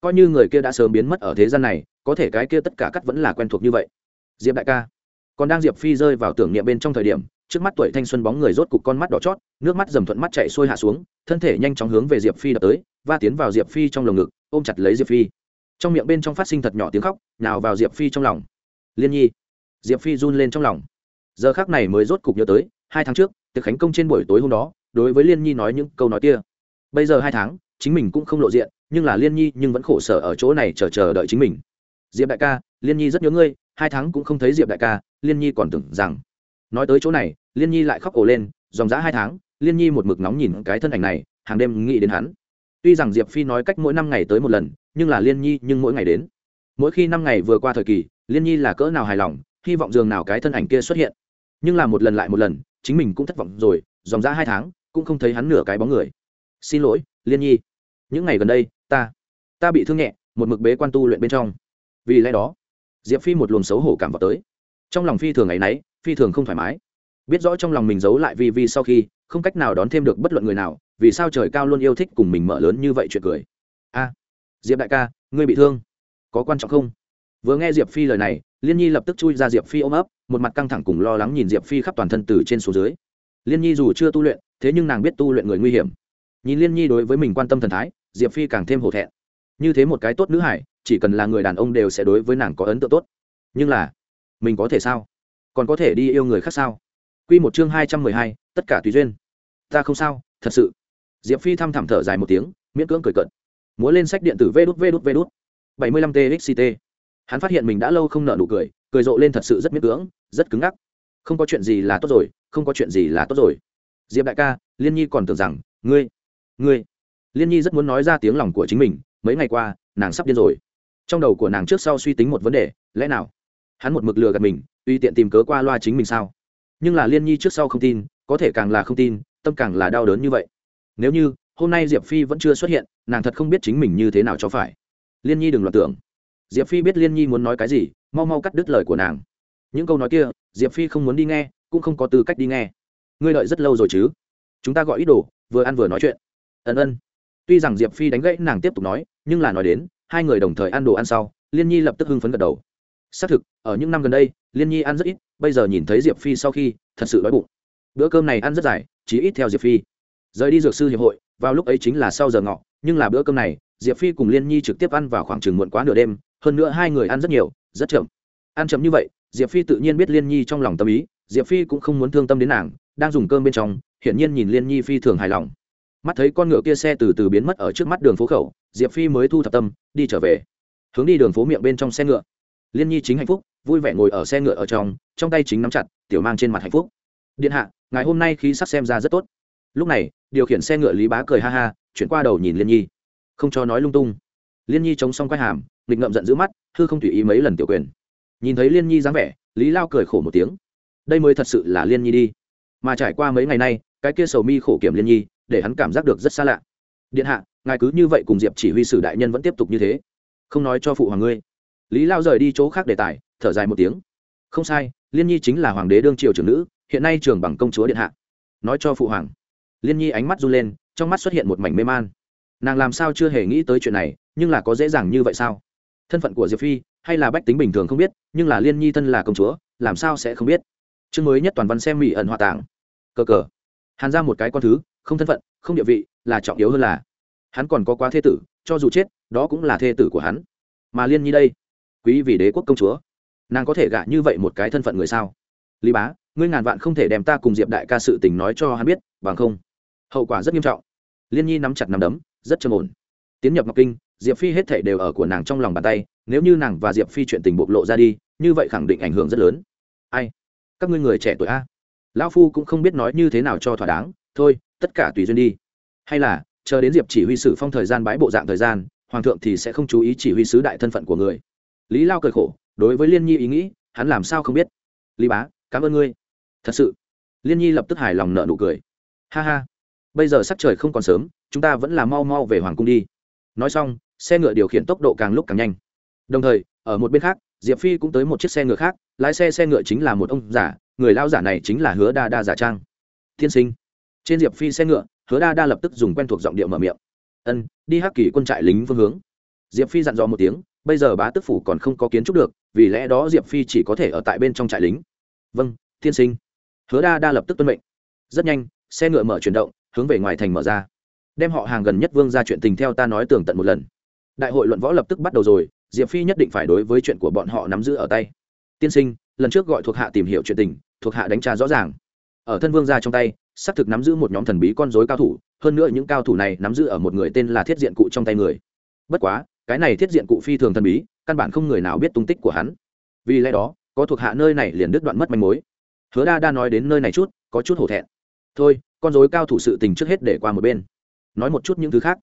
Coi như người kia đã sớm biến mất ở thế gian này, có thể cái kia tất cả cắt vẫn là quen thuộc như vậy. Diệp đại ca. Còn đang diệp phi rơi vào tưởng niệm bên trong thời điểm, trước mắt tuổi thanh xuân bóng người rốt cục con mắt đỏ chót, nước mắt dầm thuận mắt chạy xuôi hạ xuống, thân thể nhanh chóng hướng về diệp phi đập tới và tiến vào diệp phi trong lồng ngực, ôm chặt lấy diệp phi. Trong miệng bên trong phát sinh thật nhỏ tiếng khóc nào vào diệp phi trong lòng. Liên nhi. Diệp phi run lên trong lòng giờ khác này mới rốt cục nhớ tới, hai tháng trước, tiệc khánh công trên buổi tối hôm đó, đối với liên nhi nói những câu nói kia. Bây giờ hai tháng, chính mình cũng không lộ diện, nhưng là liên nhi nhưng vẫn khổ sở ở chỗ này chờ chờ đợi chính mình. Diệp đại ca, liên nhi rất nhớ ngươi, hai tháng cũng không thấy diệp đại ca, liên nhi còn tưởng rằng. Nói tới chỗ này, liên nhi lại khóc ổ lên, dòng dã hai tháng, liên nhi một mực nóng nhìn cái thân ảnh này, hàng đêm nghĩ đến hắn. Tuy rằng diệp phi nói cách mỗi năm ngày tới một lần, nhưng là liên nhi nhưng mỗi ngày đến. Mỗi khi năm ngày vừa qua thời kỳ, liên nhi là cỡ nào hài lòng, hy vọng dường nào cái thân ảnh kia xuất hiện nhưng là một lần lại một lần, chính mình cũng thất vọng rồi, dòng ra hai tháng, cũng không thấy hắn nửa cái bóng người. Xin lỗi, liên nhi. Những ngày gần đây, ta ta bị thương nhẹ, một mực bế quan tu luyện bên trong. Vì lẽ đó, diệp phi một luồng xấu hổ cảm vào tới. Trong lòng phi thường ngày náy phi thường không thoải mái. Biết rõ trong lòng mình giấu lại vi vi sau khi, không cách nào đón thêm được bất luận người nào, vì sao trời cao luôn yêu thích cùng mình mở lớn như vậy chuyện cười. A, diệp đại ca, ngươi bị thương, có quan trọng không? Vừa nghe diệp phi lời này, liên nhi lập tức chui ra diệp phi ôm ấp, một mặt căng thẳng cùng lo lắng nhìn diệp phi khắp toàn thân từ trên xuống dưới. Liên nhi dù chưa tu luyện, thế nhưng nàng biết tu luyện người nguy hiểm. Nhìn liên nhi đối với mình quan tâm thần thái, diệp phi càng thêm hổ thẹn. Như thế một cái tốt nữ hải, chỉ cần là người đàn ông đều sẽ đối với nàng có ấn tượng tốt. Nhưng là, mình có thể sao? Còn có thể đi yêu người khác sao? Q một chương hai trăm mười hai, tất cả tùy duyên. Ta không sao, thật sự. Diệp phi thăm thẳm thở dài một tiếng, miễn cưỡng cười cận múa lên sách điện tử vê đút vê đút vê đút. bảy mươi lăm txct hắn phát hiện mình đã lâu không nợ nụ cười cười rộ lên thật sự rất miễn cưỡng, rất cứng ngắc. Không có chuyện gì là tốt rồi, không có chuyện gì là tốt rồi. Diệp đại ca, liên nhi còn tưởng rằng, ngươi ngươi. Liên nhi rất muốn nói ra tiếng lòng của chính mình, mấy ngày qua, nàng sắp điên rồi. Trong đầu của nàng trước sau suy tính một vấn đề, lẽ nào? Hắn một mực lừa gạt mình uy tiện tìm cớ qua loa chính mình sao? Nhưng là liên nhi trước sau không tin, có thể càng là không tin, tâm càng là đau đớn như vậy. Nếu như, hôm nay diệp phi vẫn chưa xuất hiện, nàng thật không biết chính mình như thế nào cho phải. Liên nhi đừng loạt tưởng diệp phi biết liên nhi muốn nói cái gì mau mau cắt đứt lời của nàng những câu nói kia diệp phi không muốn đi nghe cũng không có tư cách đi nghe ngươi đợi rất lâu rồi chứ chúng ta gọi ít đồ vừa ăn vừa nói chuyện ân ân tuy rằng diệp phi đánh gãy nàng tiếp tục nói nhưng là nói đến hai người đồng thời ăn đồ ăn sau liên nhi lập tức hưng phấn gật đầu xác thực ở những năm gần đây liên nhi ăn rất ít bây giờ nhìn thấy diệp phi sau khi thật sự đói bụng bữa cơm này ăn rất dài chỉ ít theo diệp phi rời đi dược sư hiệp hội vào lúc ấy chính là sau giờ ngọ nhưng là bữa cơm này diệp phi cùng liên nhi trực tiếp ăn vào khoảng chừng muộn quá nửa đêm hơn nữa hai người ăn rất nhiều, rất chậm. Ăn chậm như vậy, diệp phi tự nhiên biết liên nhi trong lòng tâm ý, diệp phi cũng không muốn thương tâm đến nàng, đang dùng cơm bên trong, hiển nhiên nhìn liên nhi phi thường hài lòng. Mắt thấy con ngựa kia xe từ từ biến mất ở trước mắt đường phố khẩu, diệp phi mới thu thập tâm, đi trở về. Hướng đi đường phố miệng bên trong xe ngựa. Liên nhi chính hạnh phúc, vui vẻ ngồi ở xe ngựa ở trong trong tay chính nắm chặt, tiểu mang trên mặt hạnh phúc. Điện hạ, ngày hôm nay khi sắc xem ra rất tốt. Lúc này, điều khiển xe ngựa lý bá cười ha ha, chuyển qua đầu nhìn liên nhi. Không cho nói lung tung liên nhi chống xong quay hàm, nghịch ngậm giận giữ mắt, hư không tùy ý mấy lần tiểu quyền. Nhìn thấy liên nhi dáng vẻ, lý lao cười khổ một tiếng. Đây mới thật sự là liên nhi đi. Mà trải qua mấy ngày nay, cái kia sầu mi khổ kiểm liên nhi, để hắn cảm giác được rất xa lạ. Điện hạ, ngài cứ như vậy cùng diệp chỉ huy sử đại nhân vẫn tiếp tục như thế. Không nói cho phụ hoàng ngươi. Lý lao rời đi chỗ khác đề tài, thở dài một tiếng. Không sai, liên nhi chính là hoàng đế đương triều trưởng nữ, hiện nay trường bằng công chúa điện hạ. Nói cho phụ hoàng. Liên nhi ánh mắt run lên, trong mắt xuất hiện một mảnh mê man nàng làm sao chưa hề nghĩ tới chuyện này, nhưng là có dễ dàng như vậy sao? Thân phận của diệp phi hay là bách tính bình thường không biết, nhưng là liên nhi thân là công chúa, làm sao sẽ không biết? Chương mới nhất toàn văn xem mỹ ẩn hòa tảng. Cờ cờ. Hàn ra một cái con thứ, không thân phận, không địa vị, là trọng yếu hơn là hắn còn có quá thê tử, cho dù chết, đó cũng là thê tử của hắn. Mà liên nhi đây, quý vị đế quốc công chúa, nàng có thể gả như vậy một cái thân phận người sao? Lý bá, ngươi ngàn vạn không thể đem ta cùng diệp đại ca sự tình nói cho hắn biết, bằng không, hậu quả rất nghiêm trọng. Liên nhi nắm chặt nắm đấm rất trầm ổn. Tiến nhập ngọc kinh, diệp phi hết thể đều ở của nàng trong lòng bàn tay, nếu như nàng và diệp phi chuyện tình bộc lộ ra đi, như vậy khẳng định ảnh hưởng rất lớn. Ai? Các ngươi người trẻ tuổi a. Lão phu cũng không biết nói như thế nào cho thỏa đáng, thôi, tất cả tùy duyên đi. Hay là, chờ đến diệp chỉ huy sử phong thời gian bãi bộ dạng thời gian, hoàng thượng thì sẽ không chú ý chỉ huy sứ đại thân phận của người. Lý lao cười khổ, đối với liên nhi ý nghĩ, hắn làm sao không biết? Lý bá, cảm ơn ngươi. Thật sự. Liên nhi lập tức hài lòng nợ nụ cười. Ha ha bây giờ sắc trời không còn sớm, chúng ta vẫn là mau mau về hoàng cung đi. Nói xong, xe ngựa điều khiển tốc độ càng lúc càng nhanh. Đồng thời, ở một bên khác, diệp phi cũng tới một chiếc xe ngựa khác, lái xe xe ngựa chính là một ông giả người lao giả này chính là hứa đa đa giả trang. Tiên sinh. Trên diệp phi xe ngựa, hứa đa đa lập tức dùng quen thuộc giọng điệu mở miệng. Ân, đi hắc kỳ quân trại lính phương hướng. Diệp phi dặn dò một tiếng, bây giờ bá tức phủ còn không có kiến trúc được, vì lẽ đó diệp phi chỉ có thể ở tại bên trong trại lính. Vâng tiên sinh. Hứa đa đa lập tức tuân mệnh. Rất nhanh, xe ngựa mở chuyển động hướng về ngoài thành mở ra. Đem họ hàng gần nhất vương ra chuyện tình theo ta nói tường tận một lần. Đại hội luận võ lập tức bắt đầu rồi, diệp phi nhất định phải đối với chuyện của bọn họ nắm giữ ở tay. Tiên sinh, lần trước gọi thuộc hạ tìm hiểu chuyện tình, thuộc hạ đánh tra rõ ràng. Ở thân vương ra trong tay, xác thực nắm giữ một nhóm thần bí con dối cao thủ, hơn nữa những cao thủ này nắm giữ ở một người tên là thiết diện cụ trong tay người. Bất quá, cái này thiết diện cụ phi thường thần bí, căn bản không người nào biết tung tích của hắn. Vì lẽ đó, có thuộc hạ nơi này liền đứt đoạn mất manh mối. Hứa đa đa nói đến nơi này chút, có chút hổ thẹn. Thôi con dối cao thủ sự tình trước hết để qua một bên. Nói một chút những thứ khác.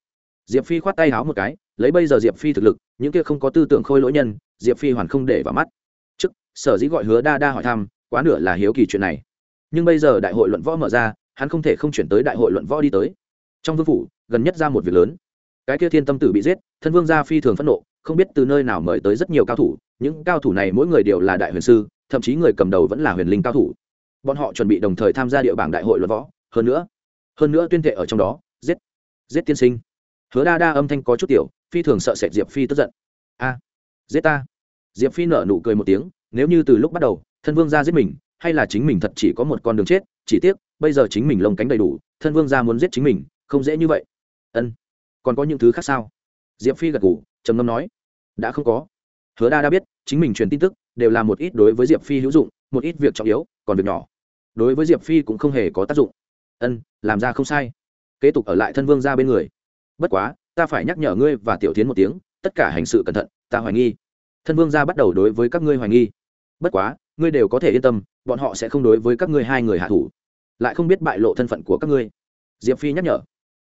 Diệp phi khoát tay háo một cái, lấy bây giờ diệp phi thực lực, những kia không có tư tưởng khôi lỗi nhân, diệp phi hoàn không để vào mắt. Trước, sở dĩ gọi hứa đa đa hỏi thăm, quá nửa là hiếu kỳ chuyện này. Nhưng bây giờ đại hội luận võ mở ra, hắn không thể không chuyển tới đại hội luận võ đi tới. Trong vương phủ, gần nhất ra một việc lớn. Cái kia thiên tâm tử bị giết, thân vương gia phi thường phẫn nộ, không biết từ nơi nào mời tới rất nhiều cao thủ, những cao thủ này mỗi người đều là đại huyền sư, thậm chí người cầm đầu vẫn là huyền linh cao thủ. Bọn họ chuẩn bị đồng thời tham gia địa bảng đại hội luận võ hơn nữa hơn nữa tuyên thệ ở trong đó, giết giết tiên sinh. Hứa đa đa âm thanh có chút tiểu, phi thường sợ sệt diệp phi tức giận. A, giết ta. Diệp phi nở nụ cười một tiếng, nếu như từ lúc bắt đầu, thân vương gia giết mình, hay là chính mình thật chỉ có một con đường chết, chỉ tiếc, bây giờ chính mình lồng cánh đầy đủ, thân vương gia muốn giết chính mình, không dễ như vậy. Ân, còn có những thứ khác sao? Diệp phi gật ngủ trầm ngâm nói, đã không có. Hứa đa đã biết, chính mình truyền tin tức, đều là một ít đối với diệp phi hữu dụng, một ít việc trọng yếu, còn việc nhỏ. Đối với diệp phi cũng không hề có tác dụng ân, làm ra không sai. Kế tục ở lại thân vương ra bên người. Bất quá, ta phải nhắc nhở ngươi và tiểu tiến một tiếng, tất cả hành sự cẩn thận, ta hoài nghi. Thân vương ra bắt đầu đối với các ngươi hoài nghi. Bất quá, ngươi đều có thể yên tâm, bọn họ sẽ không đối với các ngươi hai người hạ thủ. Lại không biết bại lộ thân phận của các ngươi. Diệp phi nhắc nhở.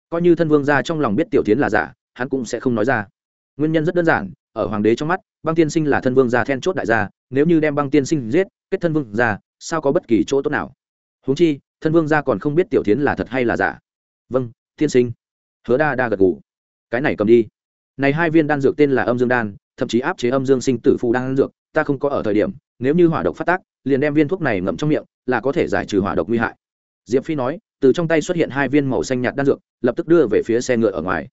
Coi như thân vương ra trong lòng biết tiểu tiến là giả, hắn cũng sẽ không nói ra. Nguyên nhân rất đơn giản, ở hoàng đế trong mắt, băng tiên sinh là thân vương gia then chốt đại gia, nếu như đem băng tiên sinh giết, kết thân vương gia, sao có bất kỳ chỗ tốt nào? Huống chi thân vương gia còn không biết tiểu tiến là thật hay là giả. Vâng tiên sinh. Hứa đa đa gật gù. Cái này cầm đi. Này hai viên đan dược tên là âm dương đan, thậm chí áp chế âm dương sinh tử phù đan dược, ta không có ở thời điểm, nếu như hỏa độc phát tác, liền đem viên thuốc này ngậm trong miệng, là có thể giải trừ hỏa độc nguy hại. Diệp phi nói, từ trong tay xuất hiện hai viên màu xanh nhạt đan dược, lập tức đưa về phía xe ngựa ở ngoài.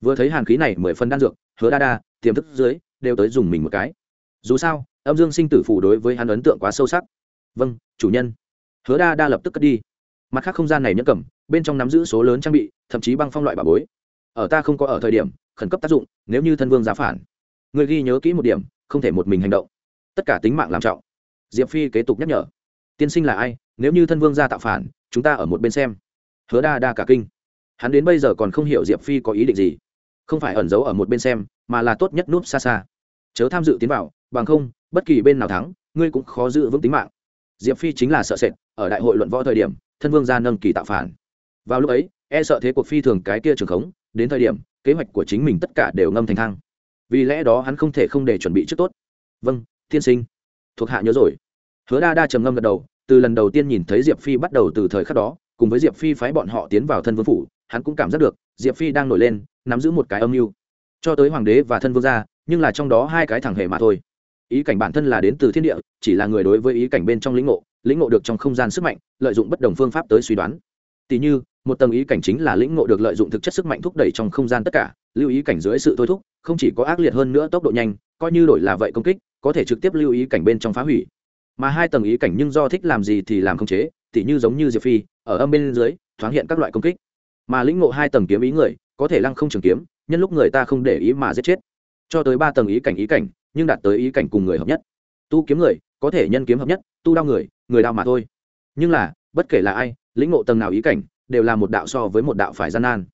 Vừa thấy hàn khí này mười phân đan dược, hứa đa đa, tiềm thức dưới, đều tới dùng mình một cái. Dù sao, âm dương sinh tử phủ đối với hắn ấn tượng quá sâu sắc. Vâng chủ nhân. Hứa đa đa lập tức cất đi mặt khác không gian này nhẫn cầm, bên trong nắm giữ số lớn trang bị, thậm chí băng phong loại bà bối. Ở ta không có ở thời điểm, khẩn cấp tác dụng, nếu như thân vương giá phản. Người ghi nhớ kỹ một điểm, không thể một mình hành động. Tất cả tính mạng làm trọng. Diệp phi kế tục nhắc nhở. Tiên sinh là ai, nếu như thân vương ra tạo phản, chúng ta ở một bên xem. Hứa đa đa cả kinh. Hắn đến bây giờ còn không hiểu diệp phi có ý định gì. Không phải ẩn giấu ở một bên xem, mà là tốt nhất núp xa xa. Chớ tham dự tiến vào, bằng không, bất kỳ bên nào thắng, ngươi cũng khó giữ vững tính mạng. Diệp phi chính là sợ sệt, ở đại hội luận võ thời điểm thân vương gia nâng kỳ tạo phản. Vào lúc ấy e sợ thế cuộc phi thường cái kia trường khống, đến thời điểm, kế hoạch của chính mình tất cả đều ngâm thành thang. Vì lẽ đó hắn không thể không để chuẩn bị trước tốt. Vâng tiên sinh. Thuộc hạ nhớ rồi. Hứa đa đa trầm ngâm gật đầu, từ lần đầu tiên nhìn thấy diệp phi bắt đầu từ thời khắc đó, cùng với diệp phi phái bọn họ tiến vào thân vương phủ, hắn cũng cảm giác được, diệp phi đang nổi lên, nắm giữ một cái âm mưu. Cho tới hoàng đế và thân vương gia, nhưng là trong đó hai cái thẳng hề mà thôi. Ý cảnh bản thân là đến từ thiên địa, chỉ là người đối với ý cảnh bên trong lĩnh ngộ lĩnh ngộ được trong không gian sức mạnh, lợi dụng bất đồng phương pháp tới suy đoán. Tỷ như, một tầng ý cảnh chính là lĩnh ngộ được lợi dụng thực chất sức mạnh thúc đẩy trong không gian tất cả, lưu ý cảnh dưới sự thôi thúc, không chỉ có ác liệt hơn nữa tốc độ nhanh, coi như đổi là vậy công kích, có thể trực tiếp lưu ý cảnh bên trong phá hủy. Mà hai tầng ý cảnh nhưng do thích làm gì thì làm không chế tỷ như giống như diệp phi, ở âm bên dưới, thoáng hiện các loại công kích. Mà lĩnh ngộ hai tầng kiếm ý người, có thể lăng không trường kiếm, nhân lúc người ta không để ý mà giết chết. Cho tới ba tầng ý cảnh ý cảnh, nhưng đạt tới ý cảnh cùng người hợp nhất. Tu kiếm người, có thể nhân kiếm hợp nhất, tu đao người người đao mà thôi. Nhưng là, bất kể là ai, lĩnh ngộ tầng nào ý cảnh, đều là một đạo so với một đạo phải gian nan.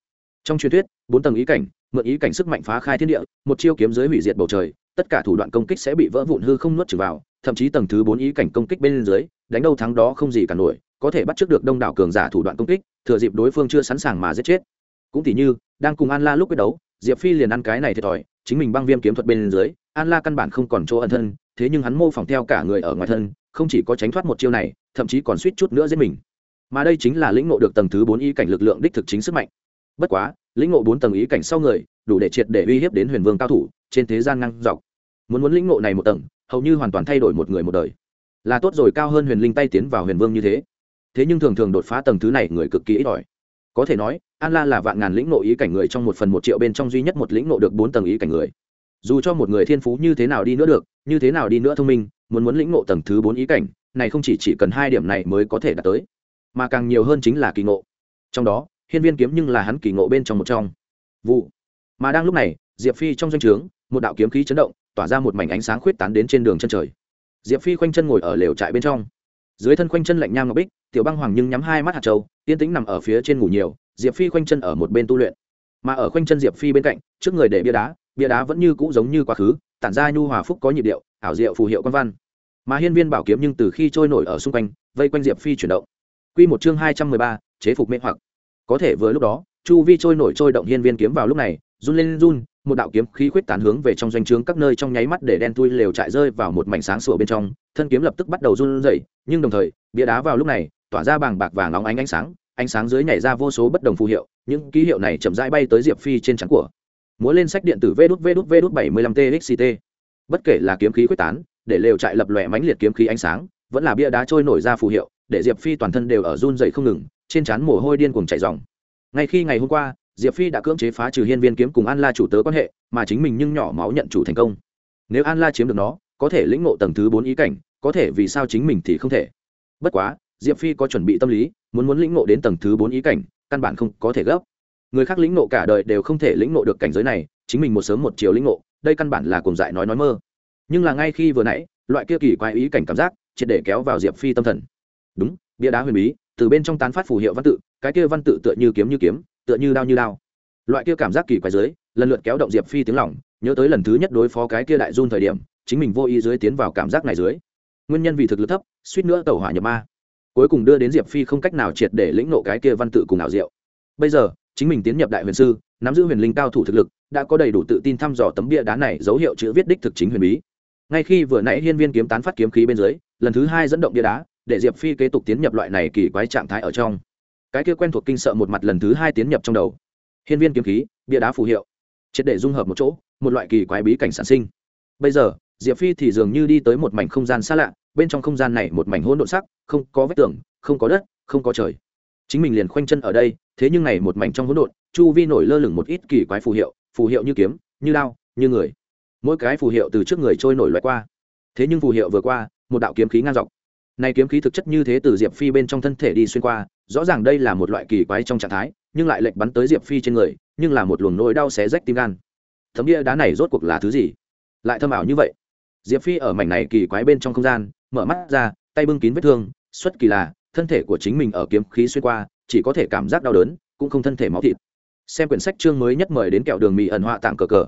Trong truyền thuyết, bốn tầng ý cảnh, mượn ý cảnh sức mạnh phá khai thiên địa, một chiêu kiếm giới hủy diệt bầu trời, tất cả thủ đoạn công kích sẽ bị vỡ vụn hư không nuốt trừng vào, thậm chí tầng thứ bốn ý cảnh công kích bên dưới, đánh đâu thắng đó không gì cả nổi, có thể bắt trước được đông đảo cường giả thủ đoạn công kích, thừa dịp đối phương chưa sẵn sàng mà giết chết. Cũng tỉ như, đang cùng an la lúc quyết đấu, diệp phi liền ăn cái này thiệt thòi, chính mình băng viêm kiếm thuật bên dưới, an la căn bản không còn chỗ ẩn thân, thế nhưng hắn mô phỏng theo cả người ở ngoài thân không chỉ có tránh thoát một chiêu này, thậm chí còn suýt chút nữa giết mình. Mà đây chính là lĩnh ngộ được tầng thứ bốn ý cảnh lực lượng đích thực chính sức mạnh. Bất quá, lĩnh ngộ bốn tầng ý cảnh sau người, đủ để triệt để uy hiếp đến huyền vương cao thủ, trên thế gian ngang dọc. Muốn muốn lĩnh ngộ này một tầng, hầu như hoàn toàn thay đổi một người một đời. Là tốt rồi cao hơn huyền linh tay tiến vào huyền vương như thế. Thế nhưng thường thường đột phá tầng thứ này người cực kỳ ít ỏi. Có thể nói, an la là vạn ngàn lĩnh nộ ý cảnh người trong một phần một triệu bên trong duy nhất một lĩnh nộ được bốn tầng ý cảnh người. Dù cho một người thiên phú như thế nào đi nữa được, như thế nào đi nữa thông minh muốn muốn lĩnh ngộ tầng thứ bốn ý cảnh, này không chỉ chỉ cần hai điểm này mới có thể đạt tới, mà càng nhiều hơn chính là kỳ ngộ. Trong đó, hiên viên kiếm nhưng là hắn kỳ ngộ bên trong một trong. Vụ. Mà đang lúc này, diệp phi trong doanh trướng, một đạo kiếm khí chấn động, tỏa ra một mảnh ánh sáng khuyết tán đến trên đường chân trời. Diệp phi khoanh chân ngồi ở lều trại bên trong. Dưới thân khoanh chân lạnh nham ngọc bích, tiểu băng hoàng nhưng nhắm hai mắt hạt trâu yên tĩnh nằm ở phía trên ngủ nhiều, diệp phi khoanh chân ở một bên tu luyện. Mà ở khoanh chân diệp phi bên cạnh, trước người để bia đá bia đá vẫn như cũ giống như quá khứ, tản ra nhu hòa phúc có nhịp điệu, ảo diệu phù hiệu quan văn mà hiên viên bảo kiếm nhưng từ khi trôi nổi ở xung quanh, vây quanh diệp phi chuyển động. Q một chương hai trăm mười ba, chế phục mê hoặc. Có thể vừa lúc đó, chu vi trôi nổi trôi động hiên viên kiếm vào lúc này, run lên run, một đạo kiếm khí khuyết tán hướng về trong doanh trướng các nơi trong nháy mắt để đen thui lều trại rơi vào một mảnh sáng sủa bên trong, thân kiếm lập tức bắt đầu run rẩy, nhưng đồng thời, bia đá vào lúc này, tỏa ra bàng bạc vàng óng ánh ánh sáng ánh sáng dưới nhảy ra vô số bất đồng phù hiệu, những ký hiệu này chậm rãi bay tới diệp phi trên trắng của. Múa lên sách điện tử vê đút vê đút vê đút bảy mươi lăm txt bất kể là kiếm khí quyết tán để lều trại lập lòe mánh liệt kiếm khí ánh sáng, vẫn là bia đá trôi nổi ra phù hiệu, để diệp phi toàn thân đều ở run dậy không ngừng, trên trán mồ hôi điên cuồng chảy dòng ngay khi ngày hôm qua, diệp phi đã cưỡng chế phá trừ hiên viên kiếm cùng an la chủ tớ quan hệ, mà chính mình nhưng nhỏ máu nhận chủ thành công. Nếu an la chiếm được nó, có thể lĩnh ngộ tầng thứ bốn ý cảnh, có thể vì sao chính mình thì không thể. Bất quá, diệp phi có chuẩn bị tâm lý, muốn muốn lĩnh ngộ đến tầng thứ bốn ý cảnh, căn bản không có thể gấp. Người khác lĩnh ngộ cả đời đều không thể lĩnh ngộ được cảnh giới này, chính mình một sớm một chiều lĩnh ngộ, đây căn bản là cùng dại nói nói mơ nhưng là ngay khi vừa nãy, loại kia kỳ quái ý cảnh cảm giác, triệt để kéo vào diệp phi tâm thần. Đúng, bia đá huyền bí, từ bên trong tán phát phù hiệu văn tự, cái kia văn tự tựa như kiếm như kiếm, tựa như đao như đao. Loại kia cảm giác kỳ quái dưới, lần lượt kéo động diệp phi tiếng lỏng nhớ tới lần thứ nhất đối phó cái kia đại run thời điểm, chính mình vô ý dưới tiến vào cảm giác này dưới. Nguyên nhân vì thực lực thấp, suýt nữa tẩu hỏa nhập ma. Cuối cùng đưa đến diệp phi không cách nào triệt để lĩnh nộ cái kia văn tự cùng ảo diệu. Bây giờ, chính mình tiến nhập đại huyền sư, nắm giữ huyền linh cao thủ thực lực, đã có đầy đủ tự tin thăm dò tấm bia đá này dấu hiệu chữ viết đích thực chính huyền bí ngay khi vừa nãy hiên viên kiếm tán phát kiếm khí bên dưới, lần thứ hai dẫn động bia đá, để diệp phi kế tục tiến nhập loại này kỳ quái trạng thái ở trong. Cái kia quen thuộc kinh sợ một mặt lần thứ hai tiến nhập trong đầu. Hiên viên kiếm khí, bia đá phù hiệu. Triệt để dung hợp một chỗ, một loại kỳ quái bí cảnh sản sinh. Bây giờ, diệp phi thì dường như đi tới một mảnh không gian xa lạ, bên trong không gian này một mảnh hỗn độn sắc, không có vách tường, không có đất, không có trời. Chính mình liền khoanh chân ở đây, thế nhưng này một mảnh trong hỗn độn, chu vi nổi lơ lửng một ít kỳ quái phù hiệu phù hiệu như kiếm, như lao như người mỗi cái phù hiệu từ trước người trôi nổi loại qua. Thế nhưng phù hiệu vừa qua, một đạo kiếm khí ngang dọc. Này kiếm khí thực chất như thế từ diệp phi bên trong thân thể đi xuyên qua, rõ ràng đây là một loại kỳ quái trong trạng thái, nhưng lại lệnh bắn tới diệp phi trên người, nhưng là một luồng nỗi đau xé rách tim gan. Thấm bia đá này rốt cuộc là thứ gì? Lại thâm ảo như vậy. Diệp phi ở mảnh này kỳ quái bên trong không gian, mở mắt ra, tay bưng kín vết thương, xuất kỳ là, thân thể của chính mình ở kiếm khí xuyên qua, chỉ có thể cảm giác đau đớn, cũng không thân thể máu thịt. Xem quyển sách chương mới nhất mời đến kẹo đường mì ẩn họa tạng cờ cờ.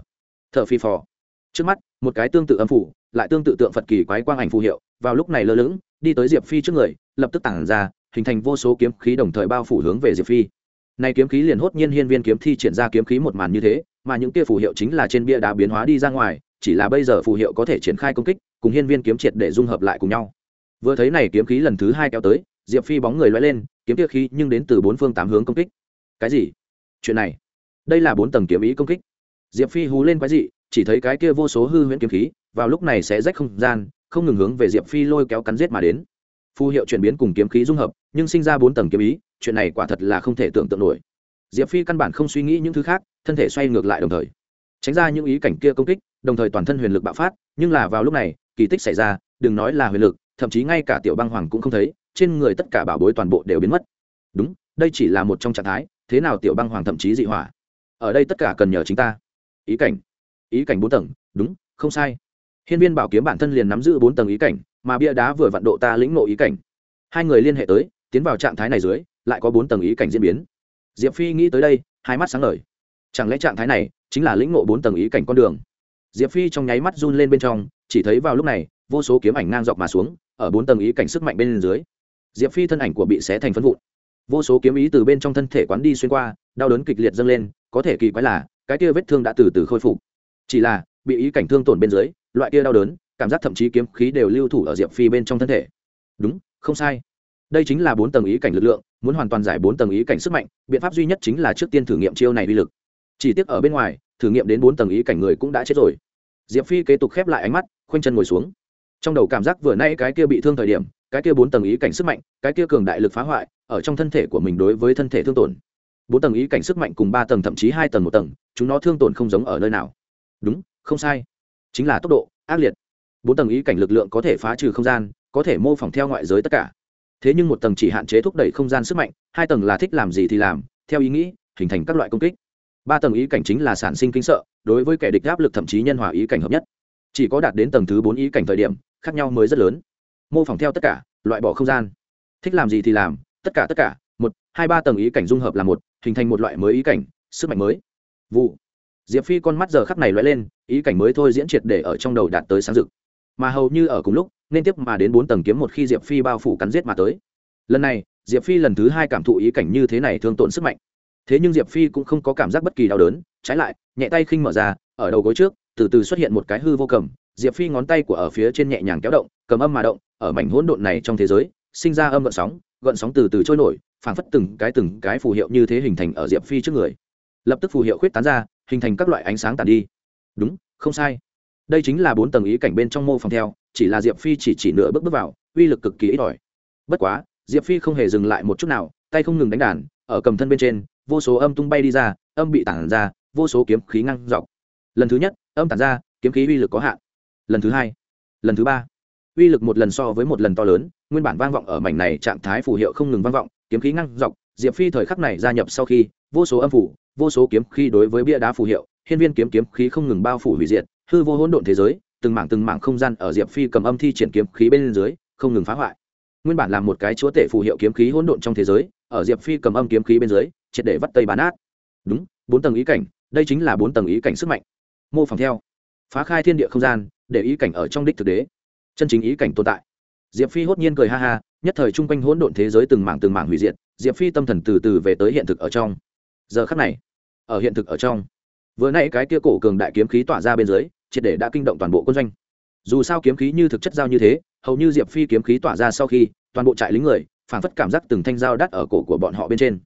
T h ở phi phò trước mắt, một cái tương tự âm phủ, lại tương tự tượng phật kỳ quái quang ảnh phù hiệu, vào lúc này lơ lửng, đi tới diệp phi trước người, lập tức tản ra, hình thành vô số kiếm khí đồng thời bao phủ hướng về diệp phi. Này kiếm khí liền hốt nhiên hiên viên kiếm thi triển ra kiếm khí một màn như thế, mà những kia phù hiệu chính là trên bia đá biến hóa đi ra ngoài, chỉ là bây giờ phù hiệu có thể triển khai công kích, cùng hiên viên kiếm triệt để dung hợp lại cùng nhau. Vừa thấy này kiếm khí lần thứ hai kéo tới, diệp phi bóng người loay lên, kiếm kia khí nhưng đến từ bốn phương tám hướng công kích. Cái gì? Chuyện này? Đây là bốn tầng kiếm ý công kích. Diệp phi hú lên quái dị chỉ thấy cái kia vô số hư huyễn kiếm khí, vào lúc này sẽ rách không gian, không ngừng hướng về diệp phi lôi kéo cắn giết mà đến. Phù hiệu chuyển biến cùng kiếm khí dung hợp, nhưng sinh ra bốn tầng kiếm ý, chuyện này quả thật là không thể tưởng tượng nổi. Diệp phi căn bản không suy nghĩ những thứ khác, thân thể xoay ngược lại đồng thời. Tránh ra những ý cảnh kia công kích, đồng thời toàn thân huyền lực bạo phát, nhưng là vào lúc này, kỳ tích xảy ra, đừng nói là huyền lực, thậm chí ngay cả tiểu băng hoàng cũng không thấy, trên người tất cả bảo bối toàn bộ đều biến mất. Đúng, đây chỉ là một trong trạng thái, thế nào tiểu băng hoàng thậm chí dị hỏa? Ở đây tất cả cần nhờ chính ta. Ý cảnh ý cảnh bốn tầng, đúng, không sai. Hiên viên bảo kiếm bản thân liền nắm giữ bốn tầng ý cảnh, mà bia đá vừa vặn độ ta lĩnh ngộ ý cảnh. Hai người liên hệ tới, tiến vào trạng thái này dưới, lại có bốn tầng ý cảnh diễn biến. Diệp phi nghĩ tới đây, hai mắt sáng lời chẳng lẽ trạng thái này chính là lĩnh ngộ bốn tầng ý cảnh con đường? Diệp phi trong nháy mắt run lên bên trong, chỉ thấy vào lúc này, vô số kiếm ảnh ngang dọc mà xuống, ở bốn tầng ý cảnh sức mạnh bên dưới. Diệp phi thân ảnh của bị xé thành phân vụn. Vô số kiếm ý từ bên trong thân thể quán đi xuyên qua, đau đớn kịch liệt dâng lên, có thể kỳ quái là, cái kia vết thương đã từ từ khôi phục chỉ là, bị ý cảnh thương tổn bên dưới, loại kia đau đớn, cảm giác thậm chí kiếm khí đều lưu thủ ở diệp phi bên trong thân thể. Đúng, không sai. Đây chính là bốn tầng ý cảnh lực lượng, muốn hoàn toàn giải bốn tầng ý cảnh sức mạnh, biện pháp duy nhất chính là trước tiên thử nghiệm chiêu này uy lực. Chỉ tiếc ở bên ngoài, thử nghiệm đến bốn tầng ý cảnh người cũng đã chết rồi. Diệp phi kế tục khép lại ánh mắt, khoanh chân ngồi xuống. Trong đầu cảm giác vừa nay cái kia bị thương thời điểm, cái kia bốn tầng ý cảnh sức mạnh, cái kia cường đại lực phá hoại, ở trong thân thể của mình đối với thân thể thương tổn. Bốn tầng ý cảnh sức mạnh cùng ba tầng, thậm chí hai tầng, một tầng, chúng nó thương tổn không giống ở nơi nào đúng, không sai. Chính là tốc độ, ác liệt. Bốn tầng ý cảnh lực lượng có thể phá trừ không gian, có thể mô phỏng theo ngoại giới tất cả. Thế nhưng một tầng chỉ hạn chế thúc đẩy không gian sức mạnh, hai tầng là thích làm gì thì làm, theo ý nghĩ, hình thành các loại công kích. Ba tầng ý cảnh chính là sản sinh kinh sợ, đối với kẻ địch áp lực thậm chí nhân hòa ý cảnh hợp nhất. Chỉ có đạt đến tầng thứ bốn ý cảnh thời điểm, khác nhau mới rất lớn. Mô phỏng theo tất cả, loại bỏ không gian. Thích làm gì thì làm, tất cả tất cả. Một, hai, ba tầng ý cảnh dung hợp là một, hình thành một loại mới ý cảnh, sức mạnh mới. Vụ diệp phi con mắt giờ khắc này loại lên, ý cảnh mới thôi diễn triệt để ở trong đầu đạt tới sáng rực. Mà hầu như ở cùng lúc, nên tiếp mà đến bốn tầng kiếm một khi diệp phi bao phủ cắn giết mà tới. Lần này, diệp phi lần thứ hai cảm thụ ý cảnh như thế này thương tổn sức mạnh. Thế nhưng diệp phi cũng không có cảm giác bất kỳ đau đớn, trái lại, nhẹ tay khinh mở ra, ở đầu gối trước, từ từ xuất hiện một cái hư vô cầm. Diệp phi ngón tay của ở phía trên nhẹ nhàng kéo động, cầm âm mà động, ở mảnh hỗn độn này trong thế giới, sinh ra âm gợn sóng gợn sóng từ từ trôi nổi, phảng phất từng cái từng cái phù hiệu như thế hình thành ở diệp phi trước người. Lập tức phù hiệu khuyết tán ra hình thành các loại ánh sáng tàn đi. Đúng, không sai. Đây chính là bốn tầng ý cảnh bên trong mô phòng theo, chỉ là diệp phi chỉ chỉ nửa bước bước vào, uy lực cực kỳ ít ỏi. Bất quá, diệp phi không hề dừng lại một chút nào, tay không ngừng đánh đàn, ở cầm thân bên trên, vô số âm tung bay đi ra, âm bị tản ra, vô số kiếm khí ngăn dọc. Lần thứ nhất, âm tản ra, kiếm khí uy lực có hạn. Lần thứ hai, lần thứ ba. Uy lực một lần so với một lần to lớn, nguyên bản vang vọng ở mảnh này trạng thái phù hiệu không ngừng vang vọng, kiếm khí ngăn dọc. Diệp phi thời khắc này gia nhập sau khi, vô số âm phủ vô số kiếm khí đối với bia đá phù hiệu, hiên viên kiếm kiếm khí không ngừng bao phủ hủy diệt, hư vô hỗn độn thế giới, từng mảng từng mảng không gian ở diệp phi cầm âm thi triển kiếm khí bên dưới, không ngừng phá hoại. Nguyên bản là một cái chúa tể phù hiệu kiếm khí hỗn độn trong thế giới, ở diệp phi cầm âm kiếm khí bên dưới, triệt để vắt tây bán át đúng, bốn tầng ý cảnh, đây chính là bốn tầng ý cảnh sức mạnh. Mô phỏng theo. Phá khai thiên địa không gian, để ý cảnh ở trong đích thực đế. Chân chính ý cảnh tồn tại. Diệp phi hốt nhiên cười ha ha, nhất thời chung quanh hỗn độn thế giới từng mảng từng mảng hủy diệt, diệp phi tâm thần từ từ về tới hiện thực ở trong. Giờ khắc này ở hiện thực ở trong. Vừa nãy cái kia cổ cường đại kiếm khí tỏa ra bên dưới, triệt để đã kinh động toàn bộ quân doanh. Dù sao kiếm khí như thực chất giao như thế, hầu như diệp phi kiếm khí tỏa ra sau khi, toàn bộ trại lính người, phản phất cảm giác từng thanh dao đắt ở cổ của bọn họ bên trên.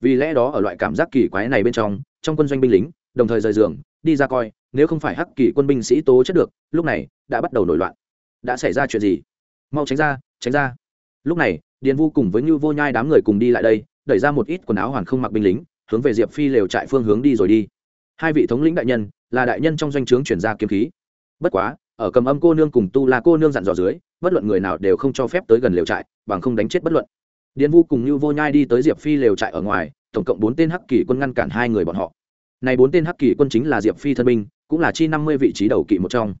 Vì lẽ đó ở loại cảm giác kỳ quái này bên trong trong quân doanh binh lính, đồng thời rời giường, đi ra coi, nếu không phải hắc kỳ quân binh sĩ tố chất được, lúc này đã bắt đầu nổi loạn. Đã xảy ra chuyện gì? Mau tránh ra tránh ra. Lúc này, điền vu cùng với như vô nhai đám người cùng đi lại đây, đẩy ra một ít quần áo hoàn không mặc binh lính hướng về diệp phi lều trại phương hướng đi rồi đi. Hai vị thống lĩnh đại nhân, là đại nhân trong doanh trướng chuyển ra kiếm khí. Bất quá, ở cầm âm cô nương cùng tu la cô nương dặn dò dưới, bất luận người nào đều không cho phép tới gần lều trại, bằng không đánh chết bất luận. Điền vu cùng như vô nhai đi tới diệp phi lều trại ở ngoài, tổng cộng bốn tên hắc kỳ quân ngăn cản hai người bọn họ. Này bốn tên hắc kỳ quân chính là diệp phi thân binh, cũng là chi năm mươi vị trí đầu kỵ một trong.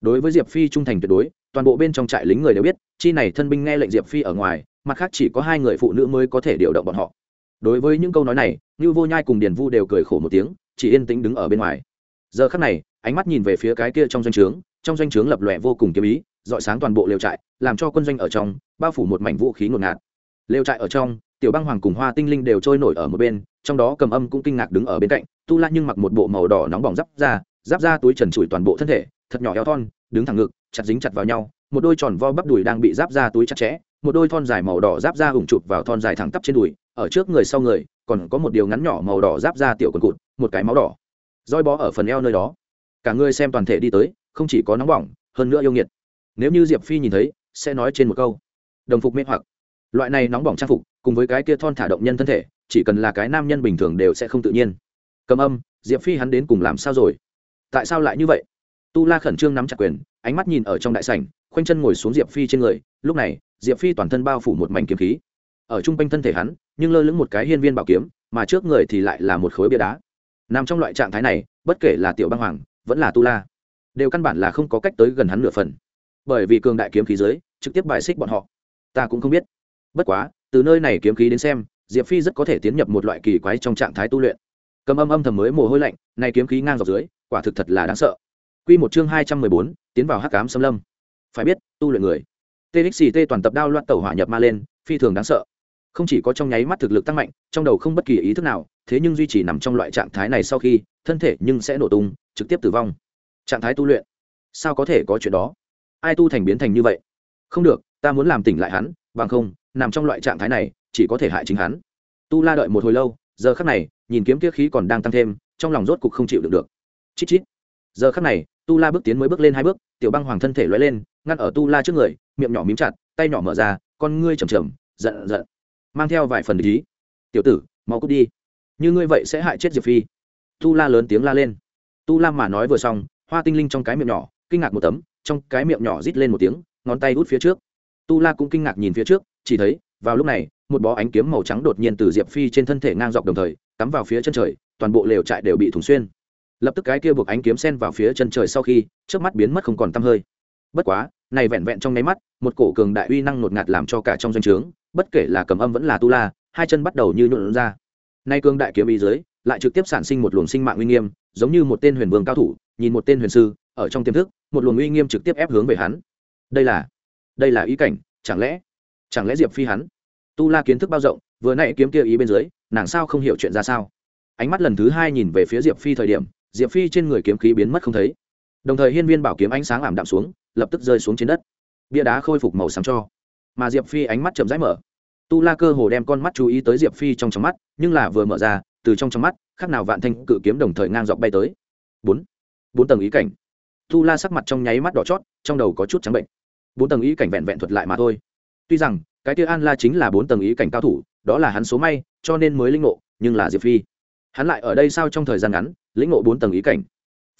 Đối với diệp phi trung thành tuyệt đối, toàn bộ bên trong trại lính người đều biết, chi này thân binh nghe lệnh diệp phi ở ngoài, mặt khác chỉ có hai người phụ nữ mới có thể điều động bọn họ đối với những câu nói này như vô nhai cùng điền vu đều cười khổ một tiếng, chỉ yên tĩnh đứng ở bên ngoài. Giờ khắc này, ánh mắt nhìn về phía cái kia trong doanh trướng, trong doanh trướng lập lòe vô cùng kiếm ý, dọi sáng toàn bộ lều trại, làm cho quân doanh ở trong, bao phủ một mảnh vũ khí ngột ngạt. Lều trại ở trong, tiểu băng hoàng cùng hoa tinh linh đều trôi nổi ở một bên, trong đó cầm âm cũng kinh ngạc đứng ở bên cạnh, tu la nhưng mặc một bộ màu đỏ nóng bỏng giáp ra giáp ra túi trần trụi toàn bộ thân thể, thật nhỏ eo thon, đứng thẳng ngực, chặt dính chặt vào nhau, một đôi tròn vo bắp đùi đang bị giáp ra túi chặt chẽ, một đôi thon dài màu đỏ giáp ra ủng chụp vào thon dài thẳng tắp trên đùi ở trước người sau người, còn có một điều ngắn nhỏ màu đỏ giáp ra tiểu quần cụt, một cái máu đỏ. Roi bó ở phần eo nơi đó. Cả người xem toàn thể đi tới, không chỉ có nóng bỏng, hơn nữa yêu nghiệt. Nếu như diệp phi nhìn thấy, sẽ nói trên một câu. Đồng phục mê hoặc. Loại này nóng bỏng trang phục, cùng với cái kia thon thả động nhân thân thể, chỉ cần là cái nam nhân bình thường đều sẽ không tự nhiên. Cầm âm, diệp phi hắn đến cùng làm sao rồi? Tại sao lại như vậy? Tu la khẩn trương nắm chặt quyền, ánh mắt nhìn ở trong đại sảnh, khoanh chân ngồi xuống diệp phi trên người. Lúc này, diệp phi toàn thân bao phủ một mảnh kiếm khí ở trung quanh thân thể hắn, nhưng lơ lửng một cái hiên viên bảo kiếm, mà trước người thì lại là một khối bia đá. Nằm trong loại trạng thái này, bất kể là tiểu băng hoàng, vẫn là tu la, đều căn bản là không có cách tới gần hắn nửa phần. Bởi vì cường đại kiếm khí giới trực tiếp bài xích bọn họ. Ta cũng không biết. Bất quá, từ nơi này kiếm khí đến xem, diệp phi rất có thể tiến nhập một loại kỳ quái trong trạng thái tu luyện. Cầm âm âm thầm mới mồ hôi lạnh nay kiếm khí ngang dọc dưới, quả thực thật là đáng sợ. Quy một chương hai trăm mười bốn, tiến vào hắc cám xâm lâm. Phải biết, tu luyện người. Txt toàn tập đao loạn tẩu hỏa nhập ma lên, phi thường đáng sợ không chỉ có trong nháy mắt thực lực tăng mạnh, trong đầu không bất kỳ ý thức nào, thế nhưng duy trì nằm trong loại trạng thái này sau khi, thân thể nhưng sẽ nổ tung, trực tiếp tử vong. Trạng thái tu luyện. Sao có thể có chuyện đó? Ai tu thành biến thành như vậy? Không được, ta muốn làm tỉnh lại hắn, bằng không, nằm trong loại trạng thái này, chỉ có thể hại chính hắn. Tu la đợi một hồi lâu, giờ khắc này, nhìn kiếm kia khí còn đang tăng thêm, trong lòng rốt cục không chịu được được. Chít chít. Giờ khắc này, tu la bước tiến mới bước lên hai bước, tiểu băng hoàng thân thể loay lên, ngăn ở tu la trước người, miệng nhỏ mím chặt, tay nhỏ mở ra, con ngươi chầm chầm giận giận mang theo vài phần ý. Tiểu tử, mau cút đi. Như ngươi vậy sẽ hại chết diệp phi. Tu la lớn tiếng la lên. Tu la mà nói vừa xong, hoa tinh linh trong cái miệng nhỏ, kinh ngạc một tấm, trong cái miệng nhỏ rít lên một tiếng, ngón tay hút phía trước. Tu la cũng kinh ngạc nhìn phía trước, chỉ thấy, vào lúc này, một bó ánh kiếm màu trắng đột nhiên từ diệp phi trên thân thể ngang dọc đồng thời, cắm vào phía chân trời, toàn bộ lều trại đều bị thủng xuyên. Lập tức cái kia buộc ánh kiếm sen vào phía chân trời sau khi, trước mắt biến mất không còn tăm hơi. Bất quá, này vẹn vẹn trong nháy mắt, một cổ cường đại uy năng ngột ngạt làm cho cả trong doanh trướng bất kể là cầm âm vẫn là tu la, hai chân bắt đầu như nhuộn ra. Nay cương đại kiếm ý dưới, lại trực tiếp sản sinh một luồng sinh mạng uy nghiêm, giống như một tên huyền vương cao thủ, nhìn một tên huyền sư, ở trong tiềm thức, một luồng uy nghiêm trực tiếp ép hướng về hắn. Đây là đây là ý cảnh, chẳng lẽ chẳng lẽ diệp phi hắn? Tu la kiến thức bao rộng, vừa nãy kiếm kia ý bên dưới, nàng sao không hiểu chuyện ra sao? Ánh mắt lần thứ hai nhìn về phía diệp phi thời điểm, diệp phi trên người kiếm khí biến mất không thấy. Đồng thời hiên viên bảo kiếm ánh sáng ảm đạm xuống, lập tức rơi xuống trên đất. Bia đá khôi phục màu sáng cho. Mà diệp phi ánh mắt chậm rãi mở tu la cơ hồ đem con mắt chú ý tới diệp phi trong trong mắt, nhưng là vừa mở ra, từ trong trong mắt khác nào vạn thanh cự kiếm đồng thời ngang dọc bay tới. Bốn. Bốn tầng ý cảnh. Tu la sắc mặt trong nháy mắt đỏ chót, trong đầu có chút trắng bệnh. Bốn tầng ý cảnh vẹn vẹn thuật lại mà thôi. Tuy rằng, cái tia an la chính là bốn tầng ý cảnh cao thủ, đó là hắn số may, cho nên mới linh ngộ, nhưng là diệp phi. Hắn lại ở đây sao trong thời gian ngắn, lĩnh ngộ bốn tầng ý cảnh?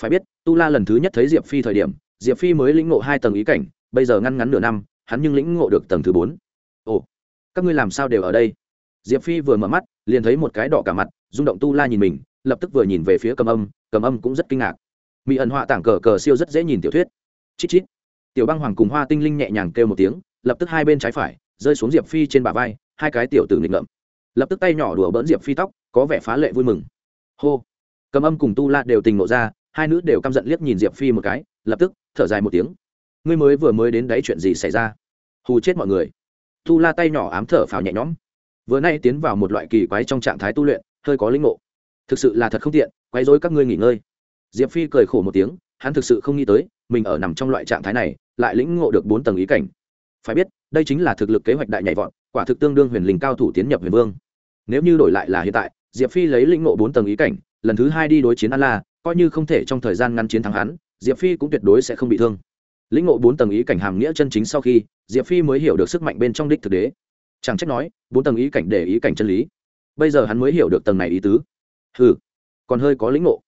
Phải biết, tu la lần thứ nhất thấy diệp phi thời điểm, diệp phi mới lĩnh ngộ hai tầng ý cảnh, bây giờ ngăn ngắn nửa năm, hắn nhưng lĩnh ngộ được tầng thứ bốn. Ồ các ngươi làm sao đều ở đây? Diệp phi vừa mở mắt, liền thấy một cái đỏ cả mặt, rung động tu la nhìn mình, lập tức vừa nhìn về phía cầm âm cầm âm cũng rất kinh ngạc. Mỹ ẩn họa tảng cờ cờ siêu rất dễ nhìn tiểu thuyết. Chít chít. Tiểu băng hoàng cùng hoa tinh linh nhẹ nhàng kêu một tiếng, lập tức hai bên trái phải, rơi xuống diệp phi trên bả vai, hai cái tiểu tử nghịch ngợm. Lập tức tay nhỏ đùa bỡn diệp phi tóc, có vẻ phá lệ vui mừng. Hô. Cầm âm cùng tu la đều tình nộ ra, hai nữ đều căm giận liếc nhìn diệp phi một cái, lập tức thở dài một tiếng. Ngươi mới vừa mới đến đấy chuyện gì xảy ra? Hù chết mọi người tu la tay nhỏ ám thở phào nhẹ nhõm. Vừa nay tiến vào một loại kỳ quái trong trạng thái tu luyện, hơi có linh ngộ. Thực sự là thật không tiện, quấy rối các ngươi nghỉ ngơi. Diệp phi cười khổ một tiếng, hắn thực sự không nghĩ tới, mình ở nằm trong loại trạng thái này, lại lĩnh ngộ được bốn tầng ý cảnh. Phải biết, đây chính là thực lực kế hoạch đại nhảy vọt, quả thực tương đương huyền linh cao thủ tiến nhập huyền vương. Nếu như đổi lại là hiện tại, diệp phi lấy lĩnh ngộ bốn tầng ý cảnh, lần thứ hai đi đối chiến an la, coi như không thể trong thời gian ngắn chiến thắng hắn, diệp phi cũng tuyệt đối sẽ không bị thương lĩnh ngộ bốn tầng ý cảnh hàm nghĩa chân chính sau khi, diệp phi mới hiểu được sức mạnh bên trong đích thực đế. Chẳng trách nói, bốn tầng ý cảnh để ý cảnh chân lý. Bây giờ hắn mới hiểu được tầng này ý tứ. Ừ còn hơi có lĩnh ngộ.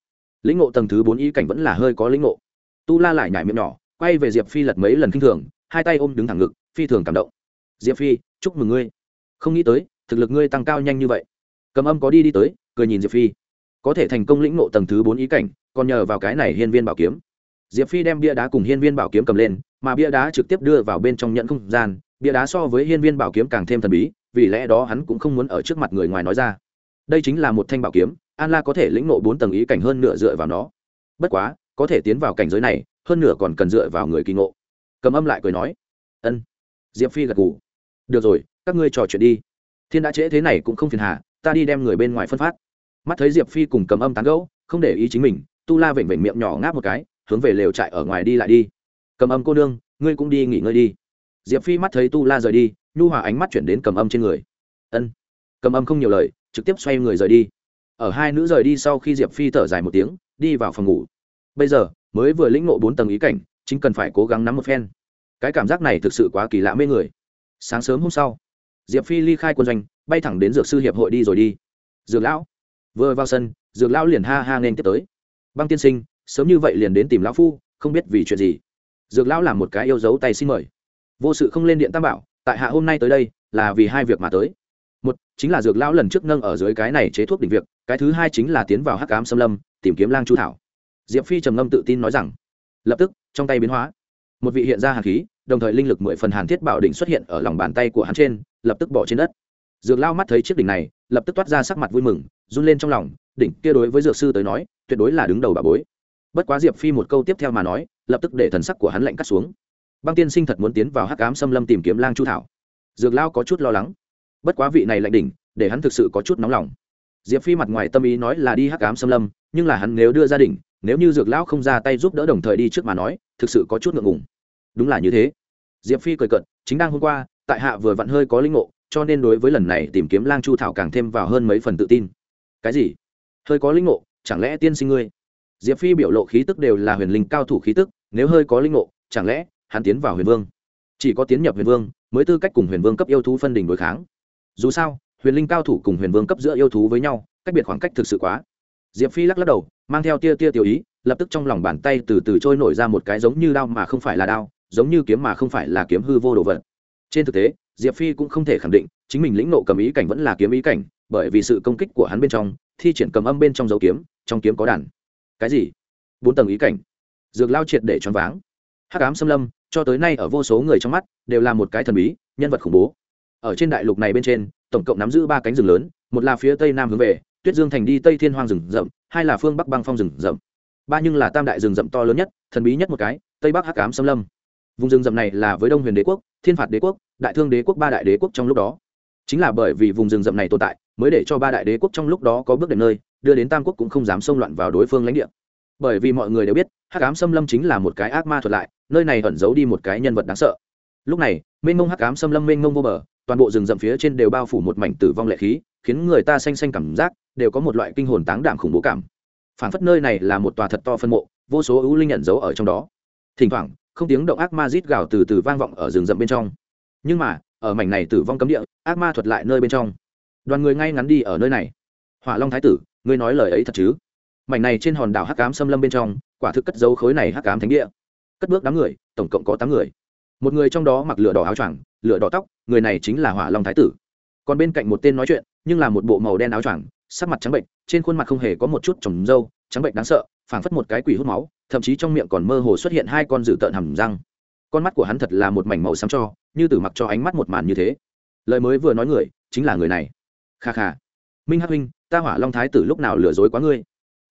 Lĩnh ngộ tầng thứ bốn ý cảnh vẫn là hơi có lĩnh ngộ. Tu la lại nhảy miệng nhỏ, quay về diệp phi lật mấy lần k i n h thường, hai tay ôm đứng thẳng ngực, phi thường cảm động. Diệp phi, chúc mừng ngươi. Không nghĩ tới, thực lực ngươi tăng cao nhanh như vậy. Cầm âm có đi đi tới, cười nhìn diệp phi. Có thể thành công lĩnh ngộ tầng thứ bốn ý cảnh, còn nhờ vào cái này hiên viên bảo kiếm diệp phi đem bia đá cùng hiên viên bảo kiếm cầm lên, mà bia đá trực tiếp đưa vào bên trong nhận không gian, bia đá so với hiên viên bảo kiếm càng thêm thần bí, vì lẽ đó hắn cũng không muốn ở trước mặt người ngoài nói ra. Đây chính là một thanh bảo kiếm, an la có thể lĩnh nộ bốn tầng ý cảnh hơn nửa dựa vào nó. Bất quá, có thể tiến vào cảnh giới này, hơn nửa còn cần dựa vào người kỳ ngộ. Cầm âm lại cười nói, ân. Diệp phi gật gù, được rồi, các ngươi trò chuyện đi. Thiên đã trễ thế này cũng không phiền hà, ta đi đem người bên ngoài phân phát. Mắt thấy diệp phi cùng cầm âm tán gẫu, không để ý chính mình, tu la vểnh vểnh miệng nhỏ ngáp một cái hướng về lều trại ở ngoài đi lại đi. Cầm âm cô nương, ngươi cũng đi nghỉ ngơi đi. Diệp phi mắt thấy tu la rời đi, nhu hòa ánh mắt chuyển đến cầm âm trên người. Ân. Cầm âm không nhiều lời, trực tiếp xoay người rời đi. Ở hai nữ rời đi sau khi diệp phi thở dài một tiếng, đi vào phòng ngủ. Bây giờ, mới vừa lĩnh ngộ bốn tầng ý cảnh, chính cần phải cố gắng nắm một phen. Cái cảm giác này thực sự quá kỳ lạ mê người. Sáng sớm hôm sau, diệp phi ly khai quân doanh, bay thẳng đến dược sư hiệp hội đi rồi đi. Dược lão. Vừa vào sân, dược lão liền ha ha nên tiếp tới. Băng tiên sinh sớm như vậy liền đến tìm lão phu, không biết vì chuyện gì. Dược lão làm một cái yêu dấu tay xin mời. Vô sự không lên điện tam bảo, tại hạ hôm nay tới đây, là vì hai việc mà tới. Một, chính là dược lão lần trước nâng ở dưới cái này chế thuốc định việc, cái thứ hai chính là tiến vào hắc ám xâm lâm, tìm kiếm lang chu thảo. Diệp phi trầm ngâm tự tin nói rằng, lập tức, trong tay biến hóa. Một vị hiện ra hàn khí, đồng thời linh lực mười phần hàn thiết bảo đỉnh xuất hiện ở lòng bàn tay của hắn trên, lập tức bỏ trên đất. Dược lao mắt thấy chiếc đỉnh này, lập tức toát ra sắc mặt vui mừng, run lên trong lòng, đỉnh kia đối với dược sư tới nói, tuyệt đối là đứng đầu bà bối bất quá diệp phi một câu tiếp theo mà nói, lập tức để thần sắc của hắn lạnh cắt xuống. Băng tiên sinh thật muốn tiến vào hắc ám xâm lâm tìm kiếm lang chu thảo. Dược lao có chút lo lắng. Bất quá vị này lạnh đỉnh, để hắn thực sự có chút nóng lòng. Diệp phi mặt ngoài tâm ý nói là đi hắc ám xâm lâm, nhưng là hắn nếu đưa gia đình, nếu như dược lão không ra tay giúp đỡ đồng thời đi trước mà nói, thực sự có chút ngượng ngùng. Đúng là như thế. Diệp phi cười cận chính đang hôm qua, tại hạ vừa vặn hơi có linh ngộ, cho nên đối với lần này tìm kiếm lang chu thảo càng thêm vào hơn mấy phần tự tin. Cái gì? Hơi có linh ngộ, chẳng lẽ tiên sinh ngươi? Diệp phi biểu lộ khí tức đều là huyền linh cao thủ khí tức, nếu hơi có linh ngộ, chẳng lẽ hắn tiến vào huyền vương? Chỉ có tiến nhập huyền vương mới tư cách cùng huyền vương cấp yêu thú phân đình đối kháng. Dù sao, huyền linh cao thủ cùng huyền vương cấp giữa yêu thú với nhau, cách biệt khoảng cách thực sự quá. Diệp phi lắc lắc đầu, mang theo tia tia tiểu ý, lập tức trong lòng bàn tay từ từ trôi nổi ra một cái giống như đao mà không phải là đao, giống như kiếm mà không phải là kiếm hư vô đồ vật. Trên thực tế, diệp phi cũng không thể khẳng định, chính mình lĩnh nộ cầm ý cảnh vẫn là kiếm ý cảnh, bởi vì sự công kích của hắn bên trong, thi triển cầm âm bên trong dấu kiếm, trong kiếm có đàn cái gì? Bốn tầng ý cảnh. Dược lao triệt để choáng váng. Hắc ám xâm lâm, cho tới nay ở vô số người trong mắt, đều là một cái thần bí, nhân vật khủng bố. Ở trên đại lục này bên trên, tổng cộng nắm giữ ba cánh rừng lớn, một là phía tây nam hướng về, tuyết dương thành đi tây thiên hoang rừng rậm, hai là phương bắc băng phong rừng rậm. Ba nhưng là tam đại rừng rậm to lớn nhất, thần bí nhất một cái, tây bắc hắc ám xâm lâm. Vùng rừng rậm này là với đông huyền đế quốc, thiên phạt đế quốc, đại thương đế quốc, ba đại đế quốc trong lúc đó. Chính là bởi vì vùng rừng rậm này tồn tại, mới để cho ba đại đế quốc trong lúc đó có bước đệm nơi đưa đến tam quốc cũng không dám xông loạn vào đối phương lãnh địa. Bởi vì mọi người đều biết, hắc ám xâm lâm chính là một cái ác ma thuật lại, nơi này ẩn giấu đi một cái nhân vật đáng sợ. Lúc này, mênh mông hắc ám xâm lâm mênh mông vô bờ, toàn bộ rừng rậm phía trên đều bao phủ một mảnh tử vong lệ khí, khiến người ta xanh xanh cảm giác, đều có một loại kinh hồn táng đạm khủng bố cảm. Phản phất nơi này là một tòa thật to phân mộ, vô số ưu linh nhận dấu ở trong đó. Thỉnh thoảng, không tiếng động ác ma rít gào từ từ vang vọng ở rừng rậm bên trong. Nhưng mà, ở mảnh này tử vong cấm địa, ác ma thuật lại nơi bên trong. Đoàn người ngay ngắn đi ở nơi này. Hỏa long thái tử ngươi nói lời ấy thật chứ? Mảnh này trên hòn đảo hắc cám xâm lâm bên trong, quả thực cất dấu khối này hắc cám thánh địa. Cất bước đám người, tổng cộng có tám người. Một người trong đó mặc lửa đỏ áo choàng, lửa đỏ tóc, người này chính là hỏa long thái tử. Còn bên cạnh một tên nói chuyện, nhưng là một bộ màu đen áo choàng, sắc mặt trắng bệnh, trên khuôn mặt không hề có một chút trồng râu trắng bệnh đáng sợ, phảng phất một cái quỷ hút máu, thậm chí trong miệng còn mơ hồ xuất hiện hai con dữ tợn hầm răng. Con mắt của hắn thật là một mảnh màu xám cho, như tử mặc cho ánh mắt một màn như thế. Lời mới vừa nói người, chính là người này. Kha kha minh hắc huynh, ta hỏa long thái tử lúc nào lừa dối quá ngươi?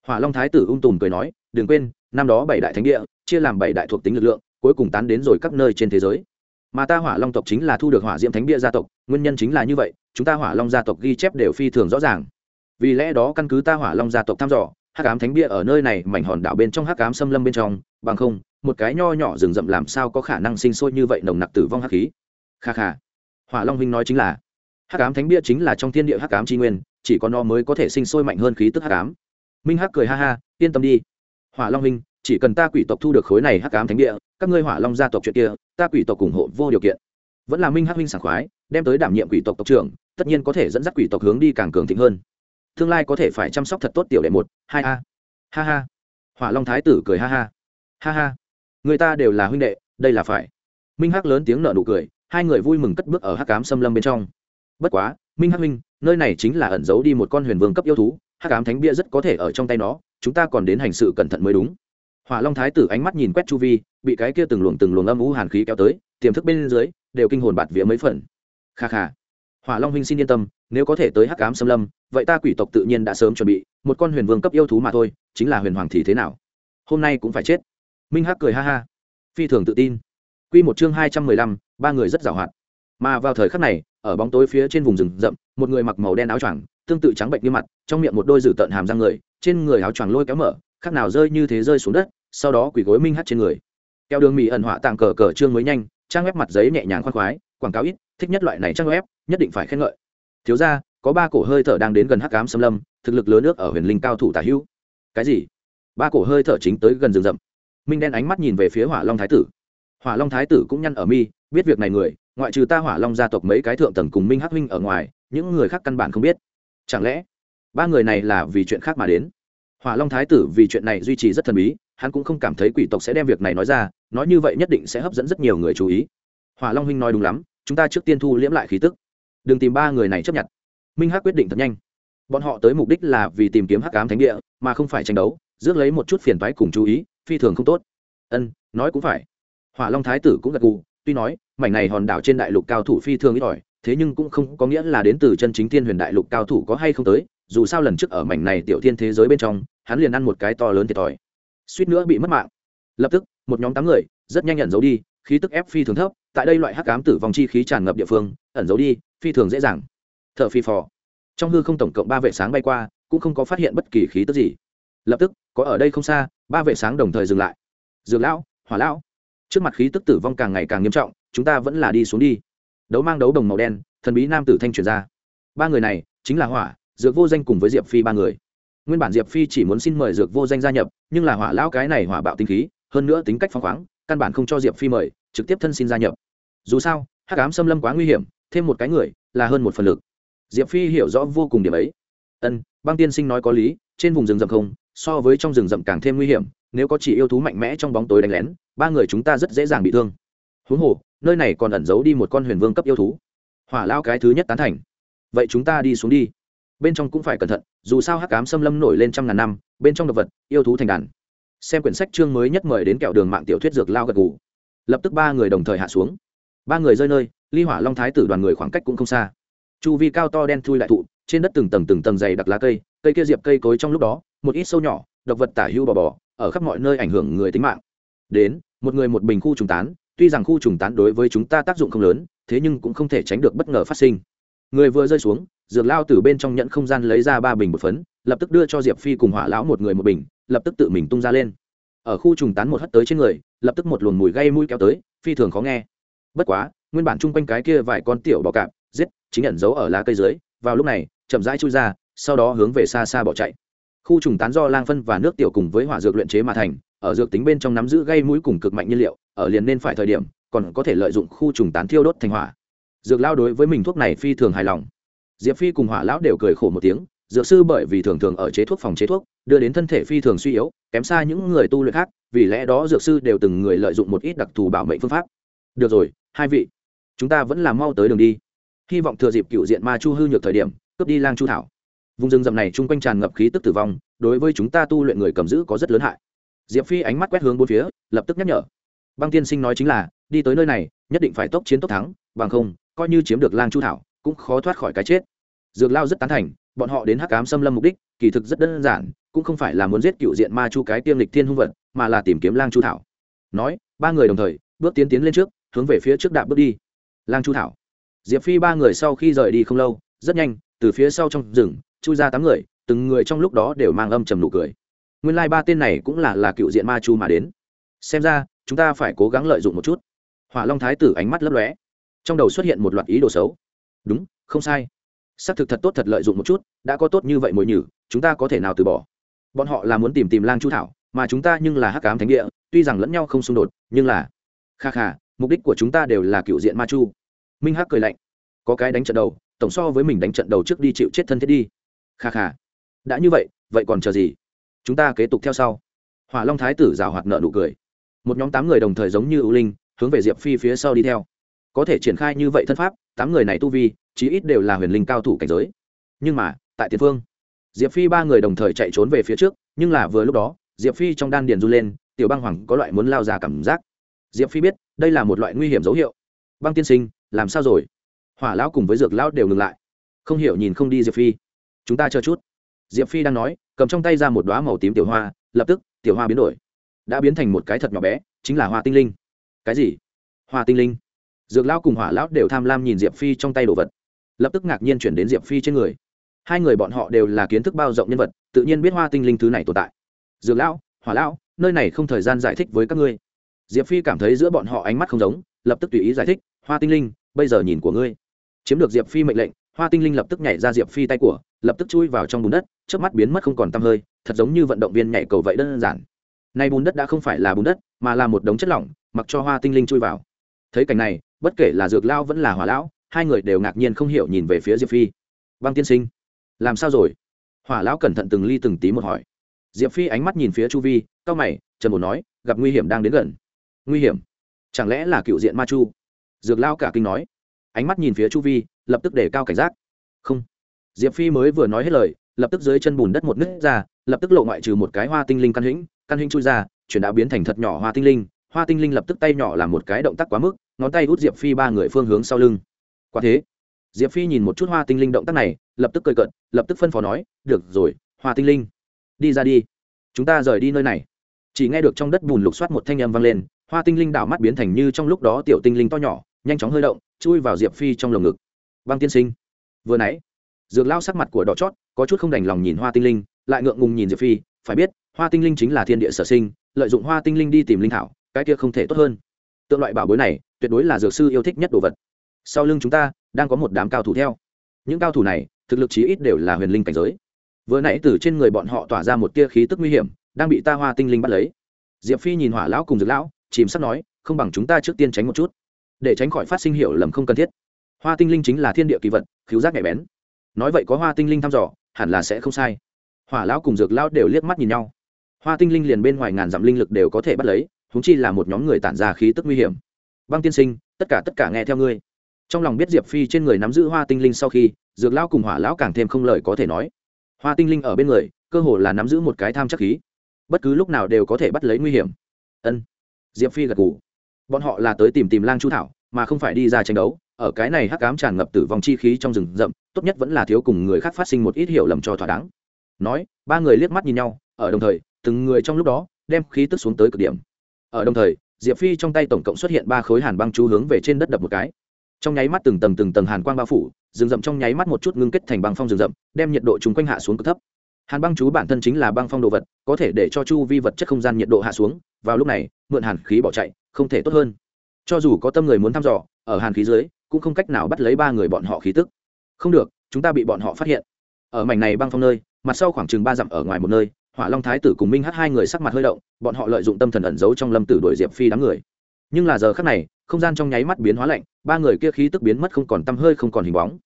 Hỏa long thái tử ung tùm cười nói, đừng quên, năm đó bảy đại thánh địa, chia làm bảy đại thuộc tính lực lượng, cuối cùng tán đến rồi các nơi trên thế giới. Mà ta hỏa long tộc chính là thu được hỏa diễm thánh địa gia tộc, nguyên nhân chính là như vậy, chúng ta hỏa long gia tộc ghi chép đều phi thường rõ ràng. Vì lẽ đó căn cứ ta hỏa long gia tộc thăm dò, hắc ám thánh bia ở nơi này mảnh hòn đảo bên trong hắc ám xâm lâm bên trong, bằng không, một cái nho nhỏ rừng rậm làm sao có khả năng sinh sôi như vậy nồng nặc tử vong hắc khí. Kha kha. Hỏa long huynh nói chính là, hắc ám thánh bia chính là trong thiên địa hắc ám tri nguyên chỉ có nó mới có thể sinh sôi mạnh hơn khí tức hắc ám. Minh hắc cười ha ha, yên tâm đi. Hỏa long huynh, chỉ cần ta quỷ tộc thu được khối này hắc ám thánh địa, các ngươi hỏa long gia tộc chuyện kia, ta quỷ tộc ủng hộ vô điều kiện. Vẫn là minh hắc huynh sảng khoái, đem tới đảm nhiệm quỷ tộc tộc trưởng, tất nhiên có thể dẫn dắt quỷ tộc hướng đi càng cường thịnh hơn. Tương lai có thể phải chăm sóc thật tốt tiểu đệ một, hai a. Ha ha. Hỏa long thái tử cười ha ha. Ha ha. Người ta đều là huynh đệ, đây là phải. Minh hắc lớn tiếng nợ nụ cười, hai người vui mừng cất bước ở hắc cám xâm lâm bên trong. Bất quá minh hắc Minh, nơi này chính là ẩn giấu đi một con huyền vương cấp yêu thú hắc cám thánh bia rất có thể ở trong tay nó chúng ta còn đến hành sự cẩn thận mới đúng. Hỏa long thái tử ánh mắt nhìn quét chu vi bị cái kia từng luồng từng luồng âm u hàn khí kéo tới tiềm thức bên dưới đều kinh hồn bạt vía mấy phần. Kha kha. Hỏa long huynh xin yên tâm nếu có thể tới hắc ám xâm lâm vậy ta quỷ tộc tự nhiên đã sớm chuẩn bị một con huyền vương cấp yêu thú mà thôi chính là huyền hoàng thì thế nào? Hôm nay cũng phải chết. Minh hắc cười ha ha. Phi thường tự tin. Quy một chương hai trăm mười lăm ba người rất giàu hạn. Mà vào thời khắc này ở bóng tối phía trên vùng rừng rậm, một người mặc màu đen áo choàng, tương tự trắng bệnh như mặt, trong miệng một đôi dử tợn hàm răng người, trên người áo choàng lôi kéo mở, khác nào rơi như thế rơi xuống đất, sau đó quỷ gối minh hắt trên người. Keo đường mỹ ẩn họa tàng cờ cờ trương mới nhanh, trang web mặt giấy nhẹ nhàng khoan khoái, quảng cáo ít, thích nhất loại này trang web, nhất định phải khen ngợi. Thiếu ra có ba cổ hơi thở đang đến gần hắc ám xâm lâm, thực lực lớn nước ở huyền linh cao thủ tả hữu. Cái gì? Ba cổ hơi thở chính tới gần rừng rậm. Minh đen ánh mắt nhìn về phía hỏa long thái tử. Hỏa long thái tử cũng nhăn ở mi, biết việc này người ngoại trừ ta hỏa long gia tộc mấy cái thượng tầng cùng minh hắc huynh ở ngoài, những người khác căn bản không biết. Chẳng lẽ, ba người này là vì chuyện khác mà đến? Hỏa long thái tử vì chuyện này duy trì rất thần bí, hắn cũng không cảm thấy quỷ tộc sẽ đem việc này nói ra, nói như vậy nhất định sẽ hấp dẫn rất nhiều người chú ý. Hỏa long huynh nói đúng lắm, chúng ta trước tiên thu liễm lại khí tức. Đừng tìm ba người này chấp nhận. Minh hắc quyết định thật nhanh. Bọn họ tới mục đích là vì tìm kiếm hắc ám thánh địa, mà không phải tranh đấu, rước lấy một chút phiền toái cùng chú ý, phi thường không tốt. Ân, nói cũng phải. Hỏa long thái tử cũng gật gù tuy nói, mảnh này hòn đảo trên đại lục cao thủ phi thường ít ỏi, thế nhưng cũng không có nghĩa là đến từ chân chính thiên huyền đại lục cao thủ có hay không tới, dù sao lần trước ở mảnh này tiểu thiên thế giới bên trong, hắn liền ăn một cái to lớn thiệt thòi. Suýt nữa bị mất mạng. Lập tức, một nhóm tám người, rất nhanh nhận giấu đi, khí tức ép phi thường thấp, tại đây loại hắc cám tử vong chi khí tràn ngập địa phương, ẩn giấu đi, phi thường dễ dàng. Thợ phi phò. Trong hư không tổng cộng ba vệ sáng bay qua, cũng không có phát hiện bất kỳ khí tức gì. Lập tức, có ở đây không xa, ba vệ sáng đồng thời dừng lại. Dược lão, hỏa lão trước mặt khí tức tử vong càng ngày càng nghiêm trọng, chúng ta vẫn là đi xuống đi. Đấu mang đấu đồng màu đen, thần bí nam tử thanh chuyển ra. Ba người này, chính là hỏa, dược vô danh cùng với diệp phi ba người. Nguyên bản diệp phi chỉ muốn xin mời dược vô danh gia nhập, nhưng là hỏa lão cái này hỏa bạo tinh khí, hơn nữa tính cách phăng khoáng, căn bản không cho diệp phi mời, trực tiếp thân xin gia nhập. Dù sao, hắc ám xâm lâm quá nguy hiểm, thêm một cái người là hơn một phần lực. Diệp phi hiểu rõ vô cùng điểm ấy. Ân, băng tiên sinh nói có lý, trên vùng rừng rậm không, so với trong rừng rậm càng thêm nguy hiểm nếu có chỉ yêu thú mạnh mẽ trong bóng tối đánh lén, ba người chúng ta rất dễ dàng bị thương. Huống hồ, nơi này còn ẩn giấu đi một con huyền vương cấp yêu thú. Hỏa lao cái thứ nhất tán thành. Vậy chúng ta đi xuống đi. Bên trong cũng phải cẩn thận, dù sao hắc cám xâm lâm nổi lên trăm ngàn năm, bên trong động vật, yêu thú thành đàn. Xem quyển sách chương mới nhất mời đến kẹo đường mạng tiểu thuyết dược lao gật gù. Lập tức ba người đồng thời hạ xuống. Ba người rơi nơi, ly hỏa long thái tử đoàn người khoảng cách cũng không xa. Chu vi cao to đen thui lại thụ, trên đất từng tầng từng tầng dày đặc lá cây cây kia diệp cây cối trong lúc đó, một ít sâu nhỏ, độc vật tả hưu bò bò ở khắp mọi nơi ảnh hưởng người tính mạng. Đến, một người một bình khu trùng tán, tuy rằng khu trùng tán đối với chúng ta tác dụng không lớn, thế nhưng cũng không thể tránh được bất ngờ phát sinh. Người vừa rơi xuống, dược lao từ bên trong nhận không gian lấy ra ba bình một phấn, lập tức đưa cho diệp phi cùng hỏa lão một người một bình, lập tức tự mình tung ra lên. Ở khu trùng tán một hất tới trên người, lập tức một luồng mùi gây mũi kéo tới, phi thường khó nghe. Bất quá, nguyên bản chung quanh cái kia vài con tiểu bọ cạp, giết, chính ẩn dấu ở lá cây dưới, vào lúc này, chậm rãi chui ra, sau đó hướng về xa xa bỏ chạy khu trùng tán do lang phân và nước tiểu cùng với hỏa dược luyện chế mà thành, ở dược tính bên trong nắm giữ gây mũi cùng cực mạnh nhiên liệu, ở liền nên phải thời điểm, còn có thể lợi dụng khu trùng tán thiêu đốt thành hỏa. Dược lao đối với mình thuốc này phi thường hài lòng. Diệp phi cùng hỏa lão đều cười khổ một tiếng, dược sư bởi vì thường thường ở chế thuốc phòng chế thuốc, đưa đến thân thể phi thường suy yếu, kém xa những người tu luyện khác, vì lẽ đó dược sư đều từng người lợi dụng một ít đặc thù bảo mệnh phương pháp. Được rồi, hai vị, chúng ta vẫn là mau tới đường đi. Hy vọng thừa dịp cựu diện ma chu hư nhược thời điểm, cướp đi lang chu thảo vùng rừng rậm này chung quanh tràn ngập khí tức tử vong, đối với chúng ta tu luyện người cầm giữ có rất lớn hại. Diệp phi ánh mắt quét hướng bốn phía, lập tức nhắc nhở. Băng tiên sinh nói chính là, đi tới nơi này, nhất định phải tốc chiến tốc thắng, bằng không, coi như chiếm được lang chu thảo, cũng khó thoát khỏi cái chết. Dược lao rất tán thành, bọn họ đến hắc cám xâm lâm mục đích, kỳ thực rất đơn giản, cũng không phải là muốn giết cựu diện ma chu cái tiêm lịch thiên hung vật, mà là tìm kiếm lang chu thảo. Nói, ba người đồng thời, bước tiến tiến lên trước, hướng về phía trước đạp bước đi. Lang chu thảo. Diệp phi ba người sau khi rời đi không lâu, rất nhanh từ phía sau trong rừng, chui ra tám người, từng người trong lúc đó đều mang âm trầm nụ cười. Nguyên lai、like、ba tên này cũng là là cựu diện ma chu mà đến. Xem ra, chúng ta phải cố gắng lợi dụng một chút. Hỏa long thái tử ánh mắt lấp lóe. Trong đầu xuất hiện một loạt ý đồ xấu. Đúng, không sai. Xác thực thật tốt thật lợi dụng một chút, đã có tốt như vậy mồi nhử, chúng ta có thể nào từ bỏ? Bọn họ là muốn tìm tìm lang chu thảo, mà chúng ta nhưng là hắc cám thánh địa, tuy rằng lẫn nhau không xung đột, nhưng là, kha kha, mục đích của chúng ta đều là cựu diện ma chu. Minh hắc cười lạnh. Có cái đánh trận đầu tổng so với mình đánh trận đầu trước đi chịu chết thân thiết đi. Kha kha. Đã như vậy vậy còn chờ gì? Chúng ta kế tục theo sau. Hỏa long thái tử rào hoạt nợ nụ cười. Một nhóm tám người đồng thời giống như ưu linh, hướng về diệp phi phía sau đi theo. Có thể triển khai như vậy thân pháp, tám người này tu vi, chí ít đều là huyền linh cao thủ cảnh giới. Nhưng mà, tại tiền phương, diệp phi ba người đồng thời chạy trốn về phía trước, nhưng là vừa lúc đó, diệp phi trong đan điền run lên, tiểu băng hoàng có loại muốn lao ra cảm giác. Diệp phi biết, đây là một loại nguy hiểm dấu hiệu. Băng tiên sinh, làm sao rồi? Hỏa lão cùng với dược lão đều ngừng lại. Không hiểu nhìn không đi diệp phi. Chúng ta chờ chút. Diệp phi đang nói, cầm trong tay ra một đoá màu tím tiểu hoa, lập tức, tiểu hoa biến đổi. Đã biến thành một cái thật nhỏ bé, chính là hoa tinh linh. Cái gì? Hoa tinh linh. Dược lão cùng hỏa lão đều tham lam nhìn diệp phi trong tay đồ vật. Lập tức ngạc nhiên chuyển đến diệp phi trên người. Hai người bọn họ đều là kiến thức bao rộng nhân vật, tự nhiên biết hoa tinh linh thứ này tồn tại. Dược lão, hỏa lão, nơi này không thời gian giải thích với các ngươi. Diệp phi cảm thấy giữa bọn họ ánh mắt không giống, lập tức tùy ý giải thích, hoa tinh linh, bây giờ nhìn của ngươi chiếm được diệp phi mệnh lệnh, hoa tinh linh lập tức nhảy ra diệp phi tay của, lập tức chui vào trong bùn đất trước mắt biến mất không còn tăm hơi, thật giống như vận động viên nhảy cầu vậy đơn giản. Nay bùn đất đã không phải là bùn đất, mà là một đống chất lỏng, mặc cho hoa tinh linh chui vào. Thấy cảnh này, bất kể là dược lao vẫn là hỏa lão, hai người đều ngạc nhiên không hiểu nhìn về phía diệp phi. Băng tiên sinh, làm sao rồi? Hỏa lão cẩn thận từng ly từng tí một hỏi. Diệp phi ánh mắt nhìn phía chu vi cao mày trần bồn nói, gặp nguy hiểm đang đến gần. Nguy hiểm? Chẳng lẽ là cựu diện ma chu? Dược lao cả kinh nói ánh mắt nhìn phía chu vi, lập tức để cao cảnh giác. Không. Diệp phi mới vừa nói hết lời, lập tức dưới chân bùn đất một nứt ra, lập tức lộ ngoại trừ một cái hoa tinh linh căn hĩnh căn hĩnh chui ra, chuyển đã biến thành thật nhỏ hoa tinh linh. Hoa tinh linh lập tức tay nhỏ làm một cái động tác quá mức, ngón tay hút diệp phi ba người phương hướng sau lưng. Quả thế. Diệp phi nhìn một chút hoa tinh linh động tác này, lập tức cười cận lập tức phân phó nói, được rồi, hoa tinh linh, đi ra đi. Chúng ta rời đi nơi này. Chỉ nghe được trong đất bùn lục soát một thanh âm vang lên, hoa tinh linh đảo mắt biến thành như trong lúc đó tiểu tinh linh to nhỏ nhanh chóng hơi động, chui vào diệp phi trong lồng ngực. Băng tiên sinh, vừa nãy, dược lao sắc mặt của đỏ chót, có chút không đành lòng nhìn hoa tinh linh, lại ngượng ngùng nhìn diệp phi, phải biết, hoa tinh linh chính là thiên địa sở sinh, lợi dụng hoa tinh linh đi tìm linh thảo, cái kia không thể tốt hơn. Tượng loại bảo bối này, tuyệt đối là dược sư yêu thích nhất đồ vật. Sau lưng chúng ta, đang có một đám cao thủ theo. Những cao thủ này, thực lực chí ít đều là huyền linh cảnh giới. Vừa nãy từ trên người bọn họ tỏa ra một tia khí tức nguy hiểm, đang bị ta hoa tinh linh bắt lấy. Diệp phi nhìn hỏa lão cùng dược lão, chìm sắp nói, không bằng chúng ta trước tiên tránh một chút để tránh khỏi phát sinh hiệu lầm không cần thiết. Hoa tinh linh chính là thiên địa kỳ vật, khiếu giác nhạy bén. Nói vậy có hoa tinh linh thăm dò, hẳn là sẽ không sai. Hỏa lão cùng dược lão đều liếc mắt nhìn nhau. Hoa tinh linh liền bên ngoài ngàn dặm linh lực đều có thể bắt lấy húng chi là một nhóm người tản ra khí tức nguy hiểm. Băng tiên sinh, tất cả tất cả nghe theo ngươi. Trong lòng biết diệp phi trên người nắm giữ hoa tinh linh sau khi, dược lão cùng hỏa lão càng thêm không lời có thể nói. Hoa tinh linh ở bên người, cơ hồ là nắm giữ một cái tham chắc khí. Bất cứ lúc nào đều có thể bắt lấy nguy hiểm. Ân. Diệp phi gật g ủ bọn họ là tới tìm tìm lang chu thảo, mà không phải đi ra tranh đấu. Ở cái này hắc cám tràn ngập tử vong chi khí trong rừng rậm, tốt nhất vẫn là thiếu cùng người khác phát sinh một ít hiểu lầm cho thỏa đáng. Nói, ba người liếc mắt nhìn nhau, ở đồng thời, từng người trong lúc đó, đem khí tức xuống tới cực điểm. Ở đồng thời, diệp phi trong tay tổng cộng xuất hiện ba khối hàn băng chú hướng về trên đất đập một cái. Trong nháy mắt từng tầng từng tầng hàn quang bao phủ, rừng rậm trong nháy mắt một chút ngưng kết thành băng phong rừng rậm, đem nhiệt độ chúng quanh hạ xuống cực thấp. Hàn băng chú bản thân chính là băng phong đồ vật, có thể để cho chu vi vật chất không gian nhiệt độ hạ xuống. Vào lúc này, mượn hàn khí bỏ chạy không thể tốt hơn. Cho dù có tâm người muốn thăm dò, ở hàn khí dưới, cũng không cách nào bắt lấy ba người bọn họ khí tức. Không được, chúng ta bị bọn họ phát hiện. Ở mảnh này băng phong nơi, mặt sau khoảng chừng ba dặm ở ngoài một nơi, hỏa long thái tử cùng minh hát hai người sắc mặt hơi động, bọn họ lợi dụng tâm thần ẩn giấu trong lâm tử đuổi diệp phi đám người. Nhưng là giờ khác này, không gian trong nháy mắt biến hóa lạnh, ba người kia khí tức biến mất không còn tăm hơi không còn hình bóng.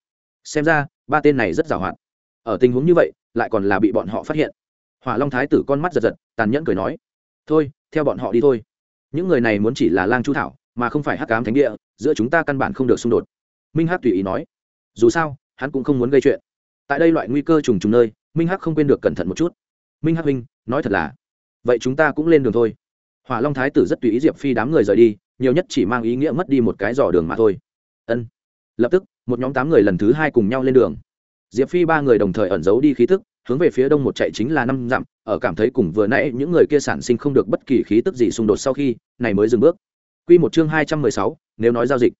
Xem ra, ba tên này rất giàu hoạt ở tình huống như vậy, lại còn là bị bọn họ phát hiện. Hỏa long thái tử con mắt giật giật, tàn nhẫn cười nói, thôi, theo bọn họ đi thôi những người này muốn chỉ là lang chu thảo, mà không phải hắc cám thánh địa, giữa chúng ta căn bản không được xung đột. Minh hắc tùy ý nói. Dù sao, hắn cũng không muốn gây chuyện. Tại đây loại nguy cơ trùng trùng nơi, minh hắc không quên được cẩn thận một chút. Minh hắc huynh, nói thật là, vậy chúng ta cũng lên đường thôi. Hỏa long thái tử rất tùy ý diệp phi đám người rời đi, nhiều nhất chỉ mang ý nghĩa mất đi một cái dò đường mà thôi. Ân. Lập tức, một nhóm tám người lần thứ hai cùng nhau lên đường diệp phi ba người đồng thời ẩn giấu đi khí tức, hướng về phía đông một chạy chính là năm dặm, ở cảm thấy cùng vừa nãy những người kia sản sinh không được bất kỳ khí tức gì xung đột sau khi, này mới dừng bước. Quy một chương hai trăm mười sáu, nếu nói giao dịch.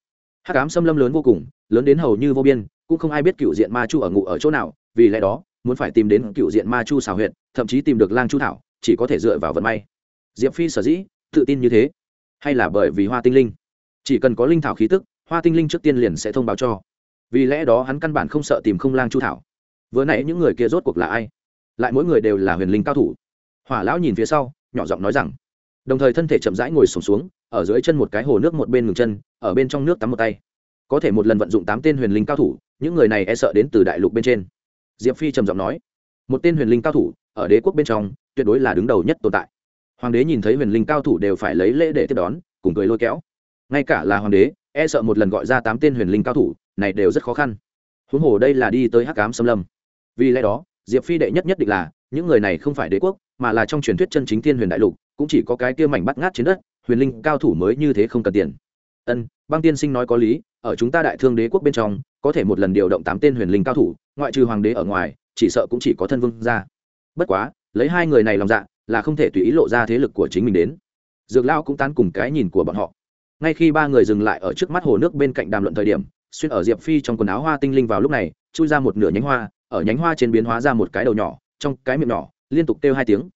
Hắc ám xâm lâm lớn vô cùng, lớn đến hầu như vô biên, cũng không ai biết cựu diện ma chu ở ngụ ở chỗ nào, vì lẽ đó, muốn phải tìm đến cựu diện ma chu xào huyện thậm chí tìm được lang chu thảo, chỉ có thể dựa vào vận may. Diệp phi sở dĩ, tự tin như thế, hay là bởi vì hoa tinh linh? Chỉ cần có linh thảo khí tức, hoa tinh linh trước tiên liền sẽ thông báo cho vì lẽ đó hắn căn bản không sợ tìm không lang chu thảo. Vừa nãy những người kia rốt cuộc là ai? Lại mỗi người đều là huyền linh cao thủ. Hỏa lão nhìn phía sau nhỏ giọng nói rằng đồng thời thân thể chậm rãi ngồi sùng xuống, xuống ở dưới chân một cái hồ nước một bên ngừng chân ở bên trong nước tắm một tay. Có thể một lần vận dụng tám tên huyền linh cao thủ những người này e sợ đến từ đại lục bên trên. Diệp phi trầm giọng nói một tên huyền linh cao thủ ở đế quốc bên trong tuyệt đối là đứng đầu nhất tồn tại. Hoàng đế nhìn thấy huyền linh cao thủ đều phải lấy lễ để tiếp đón cùng cười lôi kéo. Ngay cả là hoàng đế e sợ một lần gọi ra tám tên huyền linh cao thủ này đều rất khó khăn. Huống hồ đây là đi tới hắc cám xâm lâm. Vì lẽ đó, diệp phi đệ nhất nhất định là, những người này không phải đế quốc, mà là trong truyền thuyết chân chính thiên huyền đại lục, cũng chỉ có cái kia mảnh bắt ngát trên đất, huyền linh cao thủ mới như thế không cần tiền. Ân, băng tiên sinh nói có lý, ở chúng ta đại thương đế quốc bên trong, có thể một lần điều động tám tên huyền linh cao thủ, ngoại trừ hoàng đế ở ngoài, chỉ sợ cũng chỉ có thân vương ra bất quá, lấy hai người này lòng dạ là không thể tùy ý lộ ra thế lực của chính mình đến. Dược lao cũng tán cùng cái nhìn của bọn họ. Ngay khi ba người dừng lại ở trước mắt hồ nước bên cạnh đàm luận thời điểm xuyên ở diệp phi trong quần áo hoa tinh linh vào lúc này, chui ra một nửa nhánh hoa, ở nhánh hoa trên biến hóa ra một cái đầu nhỏ, trong cái miệng nhỏ, liên tục kêu hai tiếng.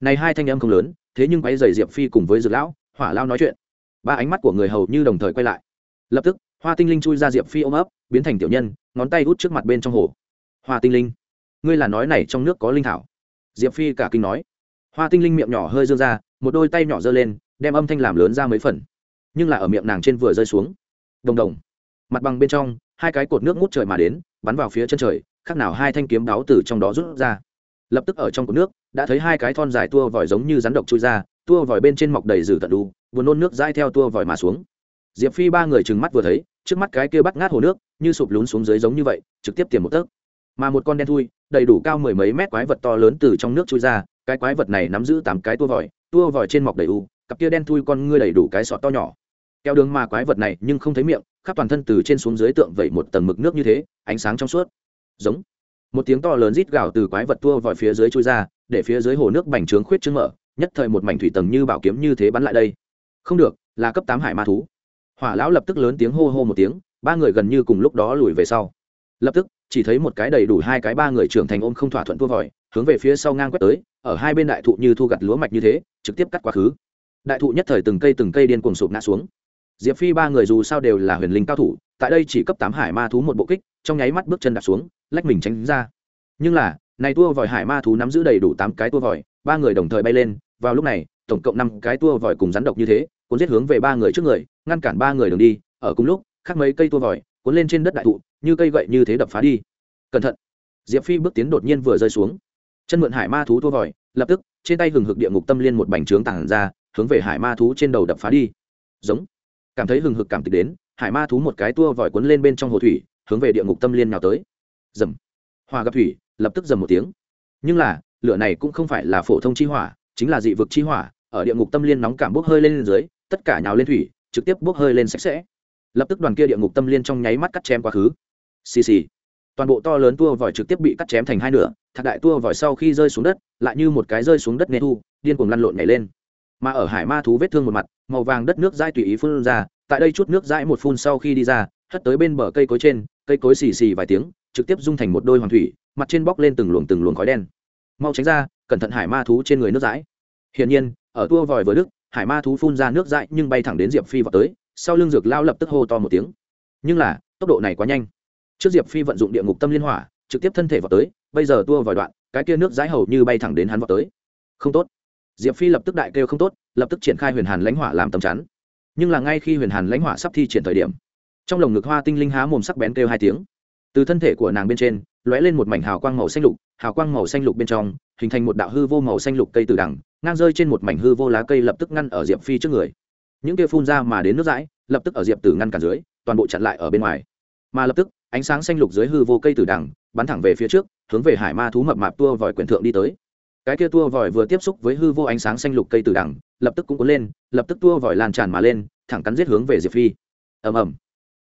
Này hai thanh âm không lớn, thế nhưng quay dày diệp phi cùng với dược lão, hỏa lao nói chuyện. Ba ánh mắt của người hầu như đồng thời quay lại. Lập tức, hoa tinh linh chui ra diệp phi ôm ấp, biến thành tiểu nhân, ngón tay út trước mặt bên trong hồ. Hoa tinh linh, ngươi là nói này trong nước có linh thảo. Diệp phi cả kinh nói. Hoa tinh linh miệng nhỏ hơi dương ra, một đôi tay nhỏ giơ lên, đem âm thanh làm lớn ra mấy phần. Nhưng là ở miệng nàng trên vừa rơi xuống. Đồng đồng mặt bằng bên trong, hai cái cột nước ngút trời mà đến, bắn vào phía chân trời, khác nào hai thanh kiếm đáo từ trong đó rút ra. Lập tức ở trong cột nước, đã thấy hai cái thon dài tua vòi giống như rắn độc chui ra, tua vòi bên trên mọc đầy rử tận đu vừa nôn nước dai theo tua vòi mà xuống. Diệp phi ba người trừng mắt vừa thấy, trước mắt cái kia bắt ngát hồ nước, như sụp lún xuống dưới giống như vậy, trực tiếp tiềm một tấc. Mà một con đen thui, đầy đủ cao mười mấy mét quái vật to lớn từ trong nước chui ra, cái quái vật này nắm giữ tám cái tua vòi tua vòi trên mọc đầy u, cặp kia đen thui con ngươi đầy đủ cái sọt to nhỏ kéo đường mà quái vật này nhưng không thấy miệng, khắp toàn thân từ trên xuống dưới tượng vẩy một tầng mực nước như thế, ánh sáng trong suốt. Giống. Một tiếng to lớn rít gào từ quái vật tua vòi phía dưới chui ra, để phía dưới hồ nước bành trướng khuyết trương mở, nhất thời một mảnh thủy tầng như bảo kiếm như thế bắn lại đây. Không được, là cấp tám hải ma thú. Hỏa lão lập tức lớn tiếng hô hô một tiếng, ba người gần như cùng lúc đó lùi về sau. Lập tức, chỉ thấy một cái đầy đủ hai cái ba người trưởng thành ôm không thỏa thuận tua vòi, hướng về phía sau ngang quét tới, ở hai bên đại thụ như thu gặt lúa mạch như thế, trực tiếp cắt quá khứ. Đại thụ nhất thời từng cây từng cây điên cuồng sụp ngã xuống diệp phi ba người dù sao đều là huyền linh cao thủ, tại đây chỉ cấp tám hải ma thú một bộ kích, trong nháy mắt bước chân đạp xuống, lách mình tránh ra. Nhưng là, này tua vòi hải ma thú nắm giữ đầy đủ tám cái tua vòi, ba người đồng thời bay lên, vào lúc này, tổng cộng năm cái tua vòi cùng rắn độc như thế, cuốn giết hướng về ba người trước người, ngăn cản ba người đường đi, ở cùng lúc, khác mấy cây tua vòi, cuốn lên trên đất đại thụ, như cây gậy như thế đập phá đi. Cẩn thận! Diệp phi bước tiến đột nhiên vừa rơi xuống. Chân mượn hải ma thú tua vòi, lập tức, trên tay hừng hực địa ngục tâm liên một bành trướng tảng ra, hướng về hải ma thú trên đầu đập phá đi. Giống! Cảm thấy hừng hực cảm tịch đến, hải ma thú một cái tua vòi cuốn lên bên trong hồ thủy, hướng về địa ngục tâm liên nào tới. Dầm. Hòa gặp thủy, lập tức dầm một tiếng. Nhưng là, lửa này cũng không phải là phổ thông chi hỏa, chính là dị vực chi hỏa, ở địa ngục tâm liên nóng cảm bốc hơi lên dưới, tất cả nhào lên thủy, trực tiếp bốc hơi lên sạch sẽ. Lập tức đoàn kia địa ngục tâm liên trong nháy mắt cắt chém quá khứ. Xì xì. Toàn bộ to lớn tua vòi trực tiếp bị cắt chém thành hai nửa, thạc đại tua vòi sau khi rơi xuống đất, lại như một cái rơi xuống đất nghe thu, điên cuồng lăn lộn nhảy lên mà ở hải ma thú vết thương một mặt, màu vàng đất nước dai tùy ý phun ra, tại đây chút nước dãi một phun sau khi đi ra, hất tới bên bờ cây cối trên, cây cối xì xì vài tiếng, trực tiếp dung thành một đôi hoàng thủy, mặt trên bóc lên từng luồng từng luồng khói đen. Mau tránh ra, cẩn thận hải ma thú trên người nước dãi. Hiển nhiên, ở tua vòi vừa đức hải ma thú phun ra nước dãi nhưng bay thẳng đến diệp phi vào tới, sau lưng dược lao lập tức hô to một tiếng. Nhưng là, tốc độ này quá nhanh. Trước diệp phi vận dụng địa ngục tâm liên hỏa, trực tiếp thân thể vào tới, bây giờ tua vòi đoạn, cái kia nước dãi hầu như bay thẳng đến hắn vào tới. Không tốt diệp phi lập tức đại kêu không tốt, lập tức triển khai huyền hàn lãnh hỏa làm tầm chắn. Nhưng là ngay khi huyền hàn lãnh hỏa sắp thi triển thời điểm, trong lồng ngực hoa tinh linh há mồm sắc bén kêu hai tiếng. Từ thân thể của nàng bên trên, lóe lên một mảnh hào quang màu xanh lục, hào quang màu xanh lục bên trong, hình thành một đạo hư vô màu xanh lục cây từ đằng, ngang rơi trên một mảnh hư vô lá cây lập tức ngăn ở diệp phi trước người. Những kia phun ra mà đến nước dãi, lập tức ở diệp tử ngăn cản dưới, toàn bộ chặn lại ở bên ngoài. Mà lập tức, ánh sáng xanh lục dưới hư vô cây từ đằng, bắn thẳng về phía trước, hướng về hải ma thú mập mạp tua vòi quyển thượng đi tới cái kia tua vòi vừa tiếp xúc với hư vô ánh sáng xanh lục cây từ đằng, lập tức cũng cuốn lên, lập tức tua vòi lan tràn mà lên, thẳng cắn giết hướng về diệp phi. Ầm ầm.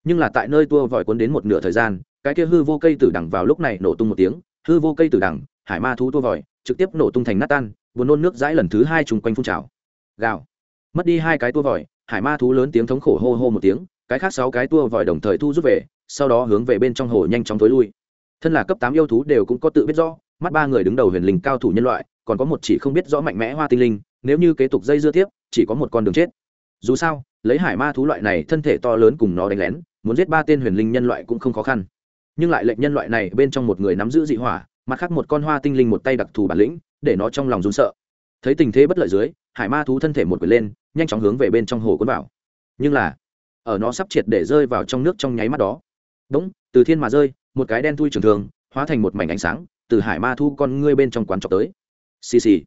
Nhưng là tại nơi tua vòi cuốn đến một nửa thời gian, cái kia hư vô cây tử đằng vào lúc này nổ tung một tiếng, hư vô cây tử đằng, hải ma thú tua vòi, trực tiếp nổ tung thành nát tan, buồn nôn nước dãi lần thứ hai trùng quanh phun trào. Gào. Mất đi hai cái tua vòi, hải ma thú lớn tiếng thống khổ hô hô một tiếng, cái khác sáu cái tua vòi đồng thời thu rút về, sau đó hướng về bên trong hồ nhanh chóng tối lui. Thân là cấp tám yêu thú đều cũng có tự biết rõ, mắt ba người đứng đầu huyền linh cao thủ nhân loại còn có một chỉ không biết rõ mạnh mẽ hoa tinh linh, nếu như kế tục dây dưa tiếp, chỉ có một con đường chết. Dù sao, lấy hải ma thú loại này thân thể to lớn cùng nó đánh lén, muốn giết ba tên huyền linh nhân loại cũng không khó khăn. Nhưng lại lệnh nhân loại này bên trong một người nắm giữ dị hỏa, mặt khác một con hoa tinh linh một tay đặc thù bản lĩnh, để nó trong lòng run sợ. Thấy tình thế bất lợi dưới, hải ma thú thân thể một quyền lên, nhanh chóng hướng về bên trong hồ cuốn vào. Nhưng là, ở nó sắp triệt để rơi vào trong nước trong nháy mắt đó. Đúng, từ thiên mà rơi, một cái đen thui trường thường, hóa thành một mảnh ánh sáng, từ hải ma thú con ngươi bên trong quán trọc tới xì xì.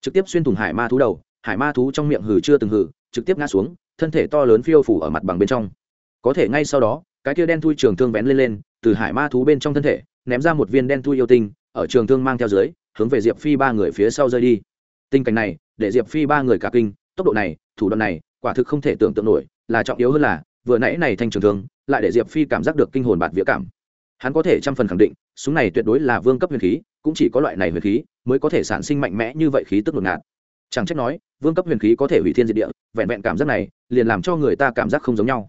Trực tiếp xuyên thủng hải ma thú đầu, hải ma thú trong miệng hừ chưa từng hừ, trực tiếp ngã xuống, thân thể to lớn phiêu phủ ở mặt bằng bên trong. Có thể ngay sau đó, cái kia đen thui trường thương vén lên lên, từ hải ma thú bên trong thân thể, ném ra một viên đen thui yêu tinh, ở trường thương mang theo dưới, hướng về diệp phi ba người phía sau rơi đi. Tình cảnh này, để diệp phi ba người cả kinh, tốc độ này, thủ đoạn này, quả thực không thể tưởng tượng nổi, là trọng yếu hơn là, vừa nãy này thanh trường thương, lại để diệp phi cảm giác được kinh hồn bạt vía cảm. Hắn có thể trăm phần khẳng định, súng này tuyệt đối là vương cấp huyền khí cũng chỉ có loại này huyền khí mới có thể sản sinh mạnh mẽ như vậy khí tức ngột ngạt. Chẳng trách nói, vương cấp huyền khí có thể hủy thiên diệt địa, vẹn vẹn cảm giác này, liền làm cho người ta cảm giác không giống nhau.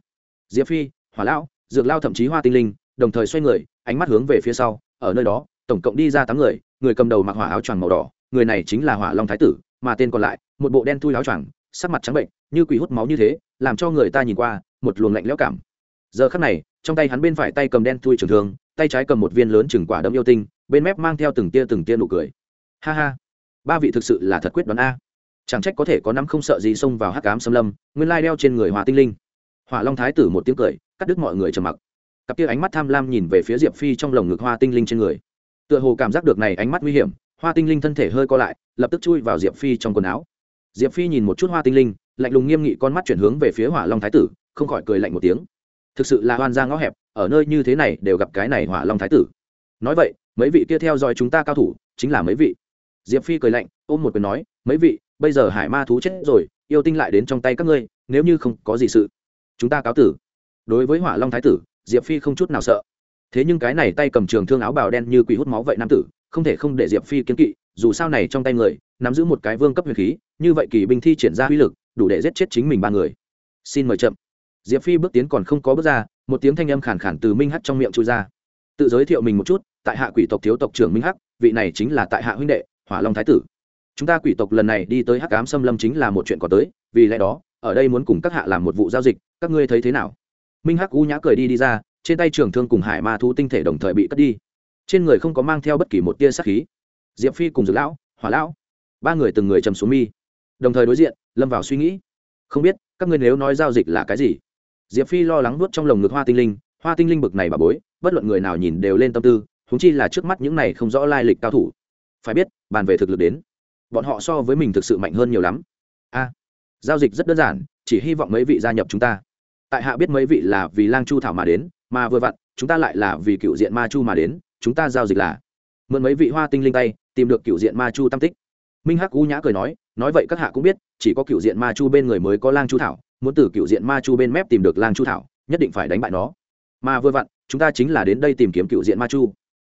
Diệp phi, hỏa lão, dược lao thậm chí hoa tinh linh, đồng thời xoay người, ánh mắt hướng về phía sau, ở nơi đó, tổng cộng đi ra tám người người cầm đầu mặc hỏa áo choàng màu đỏ, người này chính là hỏa long thái tử, mà tên còn lại, một bộ đen thui áo choàng, sắc mặt trắng bệnh, như quỷ hút máu như thế, làm cho người ta nhìn qua, một luồng lạnh lẽo cảm. Giờ khắc này, trong tay hắn bên phải tay cầm đen thui trường thương, tay trái cầm một viên lớn chừng quả đấm yêu tinh bên mép mang theo từng tia từng tia nụ cười. Ha ha, ba vị thực sự là thật quyết đoán a. Chẳng trách có thể có năm không sợ gì xông vào hắc cám xâm lâm, nguyên lai đeo trên người hỏa tinh linh. Hỏa long thái tử một tiếng cười, cắt đứt mọi người trầm mặc. Cặp tia ánh mắt tham lam nhìn về phía diệp phi trong lồng ngực hoa tinh linh trên người. Tựa hồ cảm giác được này ánh mắt nguy hiểm hoa tinh linh thân thể hơi co lại, lập tức chui vào diệp phi trong quần áo. Diệp phi nhìn một chút hoa tinh linh, lạnh lùng nghiêm nghị con mắt chuyển hướng về phía hỏa long thái tử, không khỏi cười lạnh một tiếng. Thực sự là hoan ra ngõ hẹp, ở nơi như thế này đều gặp cái này hỏa long thái tử. Nói vậy mấy vị kia theo dõi chúng ta cao thủ, chính là mấy vị. Diệp phi cười lạnh, ôm một quyền nói, mấy vị, bây giờ hải ma thú chết rồi, yêu tinh lại đến trong tay các ngươi, nếu như không có gì sự, chúng ta cáo tử. Đối với hỏa long thái tử, diệp phi không chút nào sợ. Thế nhưng cái này tay cầm trường thương áo bào đen như quỷ hút máu vậy nam tử, không thể không để diệp phi kiến kỵ, dù sao này trong tay người, nắm giữ một cái vương cấp huyền khí, như vậy kỳ binh thi triển ra uy lực, đủ để giết chết chính mình ba người. Xin mời chậm. Diệp phi bước tiến còn không có bước ra, một tiếng thanh âm khản khản từ minh Hắt trong miệng trôi ra tự giới thiệu mình một chút, tại hạ quỷ tộc thiếu tộc trưởng minh hắc, vị này chính là tại hạ huynh đệ, hỏa long thái tử. Chúng ta quỷ tộc lần này đi tới hắc ám xâm lâm chính là một chuyện có tới, vì lẽ đó, ở đây muốn cùng các hạ làm một vụ giao dịch, các ngươi thấy thế nào? Minh hắc u nhã cười đi đi ra, trên tay trường thương cùng hải ma thu tinh thể đồng thời bị cất đi. Trên người không có mang theo bất kỳ một tia sắc khí. Diệp phi cùng dược lão, hỏa lão, ba người từng người trầm xuống mi, đồng thời đối diện, lâm vào suy nghĩ. Không biết, các ngươi nếu nói giao dịch là cái gì? Diệp phi lo lắng nuốt trong lồng ngực hoa tinh linh hoa tinh linh bực này bà bối, bất luận người nào nhìn đều lên tâm tư húng chi là trước mắt những này không rõ lai lịch cao thủ. Phải biết, bàn về thực lực đến, bọn họ so với mình thực sự mạnh hơn nhiều lắm. A, giao dịch rất đơn giản, chỉ hy vọng mấy vị gia nhập chúng ta. Tại hạ biết mấy vị là vì lang chu thảo mà đến, mà vừa vặn, chúng ta lại là vì cựu diện ma chu mà đến, chúng ta giao dịch là mượn mấy vị hoa tinh linh tay, tìm được cựu diện ma chu tam tích. Minh hắc u nhã cười nói nói vậy các hạ cũng biết, chỉ có cựu diện ma chu bên người mới có lang chu thảo, muốn từ cựu diện ma chu bên mép tìm được lang chu thảo, nhất định phải đánh bại nó mà vừa vặn, chúng ta chính là đến đây tìm kiếm cựu diện ma chu.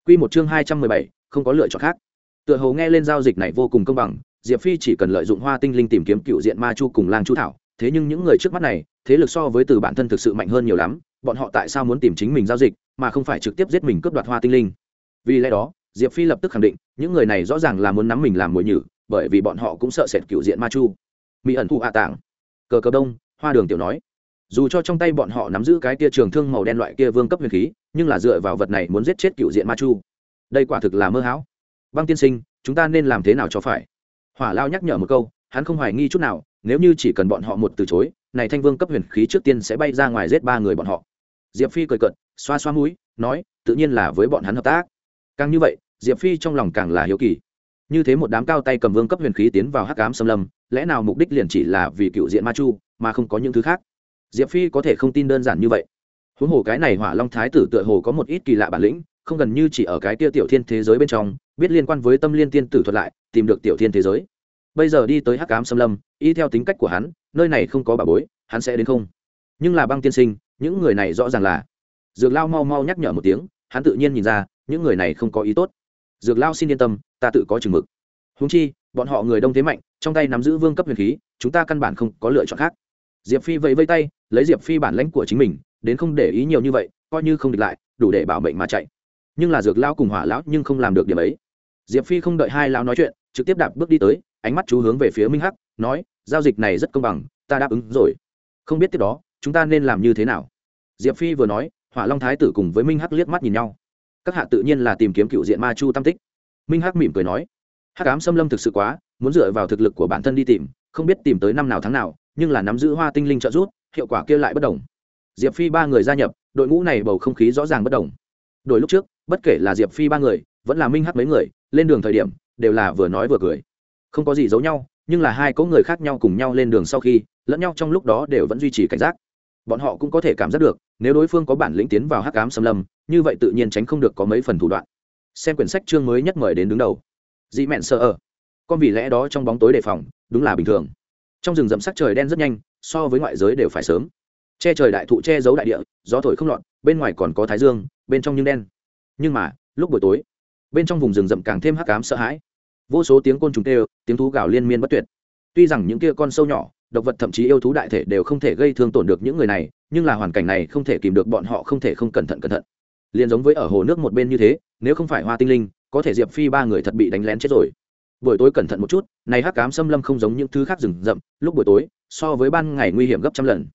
Q một chương hai trăm mười bảy, không có lựa chọn khác. Tựa hồ nghe lên giao dịch này vô cùng công bằng, diệp phi chỉ cần lợi dụng hoa tinh linh tìm kiếm cựu diện ma chu cùng lang chu thảo. Thế nhưng những người trước mắt này, thế lực so với từ bản thân thực sự mạnh hơn nhiều lắm, bọn họ tại sao muốn tìm chính mình giao dịch, mà không phải trực tiếp giết mình cướp đoạt hoa tinh linh? Vì lẽ đó, diệp phi lập tức khẳng định, những người này rõ ràng là muốn nắm mình làm mồi nhử, bởi vì bọn họ cũng sợ sệt cựu diện ma chu. Mỹ ẩn thụ hạ tạng cờ cờ đông, hoa đường tiểu nói dù cho trong tay bọn họ nắm giữ cái kia trường thương màu đen loại kia vương cấp huyền khí, nhưng là dựa vào vật này muốn giết chết cựu diện ma chu. Đây quả thực là mơ hão. Băng tiên sinh, chúng ta nên làm thế nào cho phải? Hỏa lao nhắc nhở một câu, hắn không hoài nghi chút nào, nếu như chỉ cần bọn họ một từ chối, này thanh vương cấp huyền khí trước tiên sẽ bay ra ngoài giết ba người bọn họ. Diệp phi cười cận xoa xoa mũi, nói, tự nhiên là với bọn hắn hợp tác. Càng như vậy, diệp phi trong lòng càng là hiếu kỳ. Như thế một đám cao tay cầm vương cấp huyền khí tiến vào hắc cám xâm lâm, lẽ nào mục đích liền chỉ là vì cựu diện ma chu, mà không có những thứ khác? Diệp phi có thể không tin đơn giản như vậy. Huống hồ cái này hỏa long thái tử tựa hồ có một ít kỳ lạ bản lĩnh, không gần như chỉ ở cái tia tiểu thiên thế giới bên trong, biết liên quan với tâm liên tiên tử thuật lại, tìm được tiểu thiên thế giới. Bây giờ đi tới hắc cám xâm lâm, y theo tính cách của hắn, nơi này không có bà bối, hắn sẽ đến không? Nhưng là băng tiên sinh, những người này rõ ràng là dược lao mau mau nhắc nhở một tiếng, hắn tự nhiên nhìn ra, những người này không có ý tốt. Dược lao xin yên tâm, ta tự có chừng mực. Húng chi, bọn họ người đông thế mạnh, trong tay nắm giữ vương cấp huyền khí, chúng ta căn bản không có lựa chọn khác. Diệp phi vẫy vây tay lấy diệp phi bản lãnh của chính mình, đến không để ý nhiều như vậy, coi như không địch lại, đủ để bảo mệnh mà chạy. Nhưng là dược lao cùng hỏa lão nhưng không làm được điểm ấy. Diệp phi không đợi hai lão nói chuyện, trực tiếp đạp bước đi tới, ánh mắt chú hướng về phía minh hắc, nói, giao dịch này rất công bằng, ta đáp ứng rồi. Không biết tiếp đó, chúng ta nên làm như thế nào? Diệp phi vừa nói, hỏa long thái tử cùng với minh hắc liếc mắt nhìn nhau. Các hạ tự nhiên là tìm kiếm cựu diện ma chu tam tích. Minh hắc mỉm cười nói, hắc ám xâm lâm thực sự quá, muốn dựa vào thực lực của bản thân đi tìm, không biết tìm tới năm nào tháng nào, nhưng là nắm giữ hoa tinh linh trợ giúp hiệu quả kia lại bất đồng. Diệp phi ba người gia nhập, đội ngũ này bầu không khí rõ ràng bất đồng. Đội lúc trước, bất kể là diệp phi ba người, vẫn là minh hắc mấy người, lên đường thời điểm, đều là vừa nói vừa cười. Không có gì giấu nhau, nhưng là hai cỗ người khác nhau cùng nhau lên đường sau khi, lẫn nhau trong lúc đó đều vẫn duy trì cảnh giác. Bọn họ cũng có thể cảm giác được, nếu đối phương có bản lĩnh tiến vào hắc ám xâm lâm, như vậy tự nhiên tránh không được có mấy phần thủ đoạn. Xem quyển sách chương mới nhất mời đến đứng đầu. Dị mẹn sợ ở. Con vì lẽ đó trong bóng tối đề phòng, đúng là bình thường. Trong rừng rậm sắc trời đen rất nhanh so với ngoại giới đều phải sớm. Che trời đại thụ che giấu đại địa, gió thổi không lọt, bên ngoài còn có thái dương, bên trong nhưng đen. Nhưng mà, lúc buổi tối, bên trong vùng rừng rậm càng thêm hắc ám sợ hãi. Vô số tiếng côn trùng tê tiếng thú gào liên miên bất tuyệt. Tuy rằng những kia con sâu nhỏ, độc vật thậm chí yêu thú đại thể đều không thể gây thương tổn được những người này, nhưng là hoàn cảnh này không thể kìm được bọn họ không thể không cẩn thận cẩn thận. Liền giống với ở hồ nước một bên như thế, nếu không phải hoa tinh linh, có thể diệp phi ba người thật bị đánh lén chết rồi buổi tối cẩn thận một chút, này hắc cám xâm lâm không giống những thứ khác rừng rậm, lúc buổi tối, so với ban ngày nguy hiểm gấp trăm lần.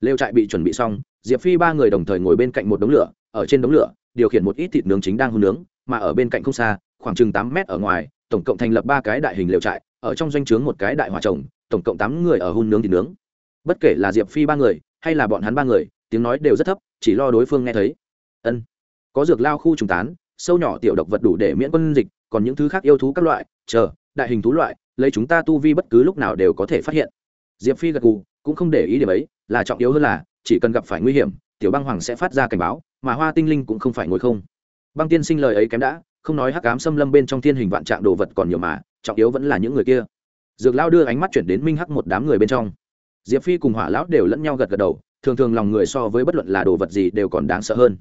Lều trại bị chuẩn bị xong, diệp phi ba người đồng thời ngồi bên cạnh một đống lửa, ở trên đống lửa, điều khiển một ít thịt nướng chính đang hun nướng, mà ở bên cạnh không xa, khoảng chừng tám mét ở ngoài, tổng cộng thành lập ba cái đại hình lều trại, ở trong doanh trướng một cái đại hòa trồng, tổng cộng tám người ở hun nướng thịt nướng. Bất kể là diệp phi ba người, hay là bọn hắn ba người, tiếng nói đều rất thấp, chỉ lo đối phương nghe thấy. Ân. Có dược lao khu trùng tán, sâu nhỏ tiểu độc vật đủ để miễn quân dịch còn những thứ khác yêu thú các loại, chờ, đại hình thú loại, lấy chúng ta tu vi bất cứ lúc nào đều có thể phát hiện. Diệp phi gật gù, cũng không để ý điểm ấy, là trọng yếu hơn là, chỉ cần gặp phải nguy hiểm, tiểu băng hoàng sẽ phát ra cảnh báo, mà hoa tinh linh cũng không phải ngồi không. Băng tiên sinh lời ấy kém đã, không nói hắc ám xâm lâm bên trong thiên hình vạn trạng đồ vật còn nhiều mà, trọng yếu vẫn là những người kia. Dược Lão đưa ánh mắt chuyển đến minh hắc một đám người bên trong. Diệp phi cùng hỏa lão đều lẫn nhau gật gật đầu, thường thường lòng người so với bất luận là đồ vật gì đều còn đáng sợ hơn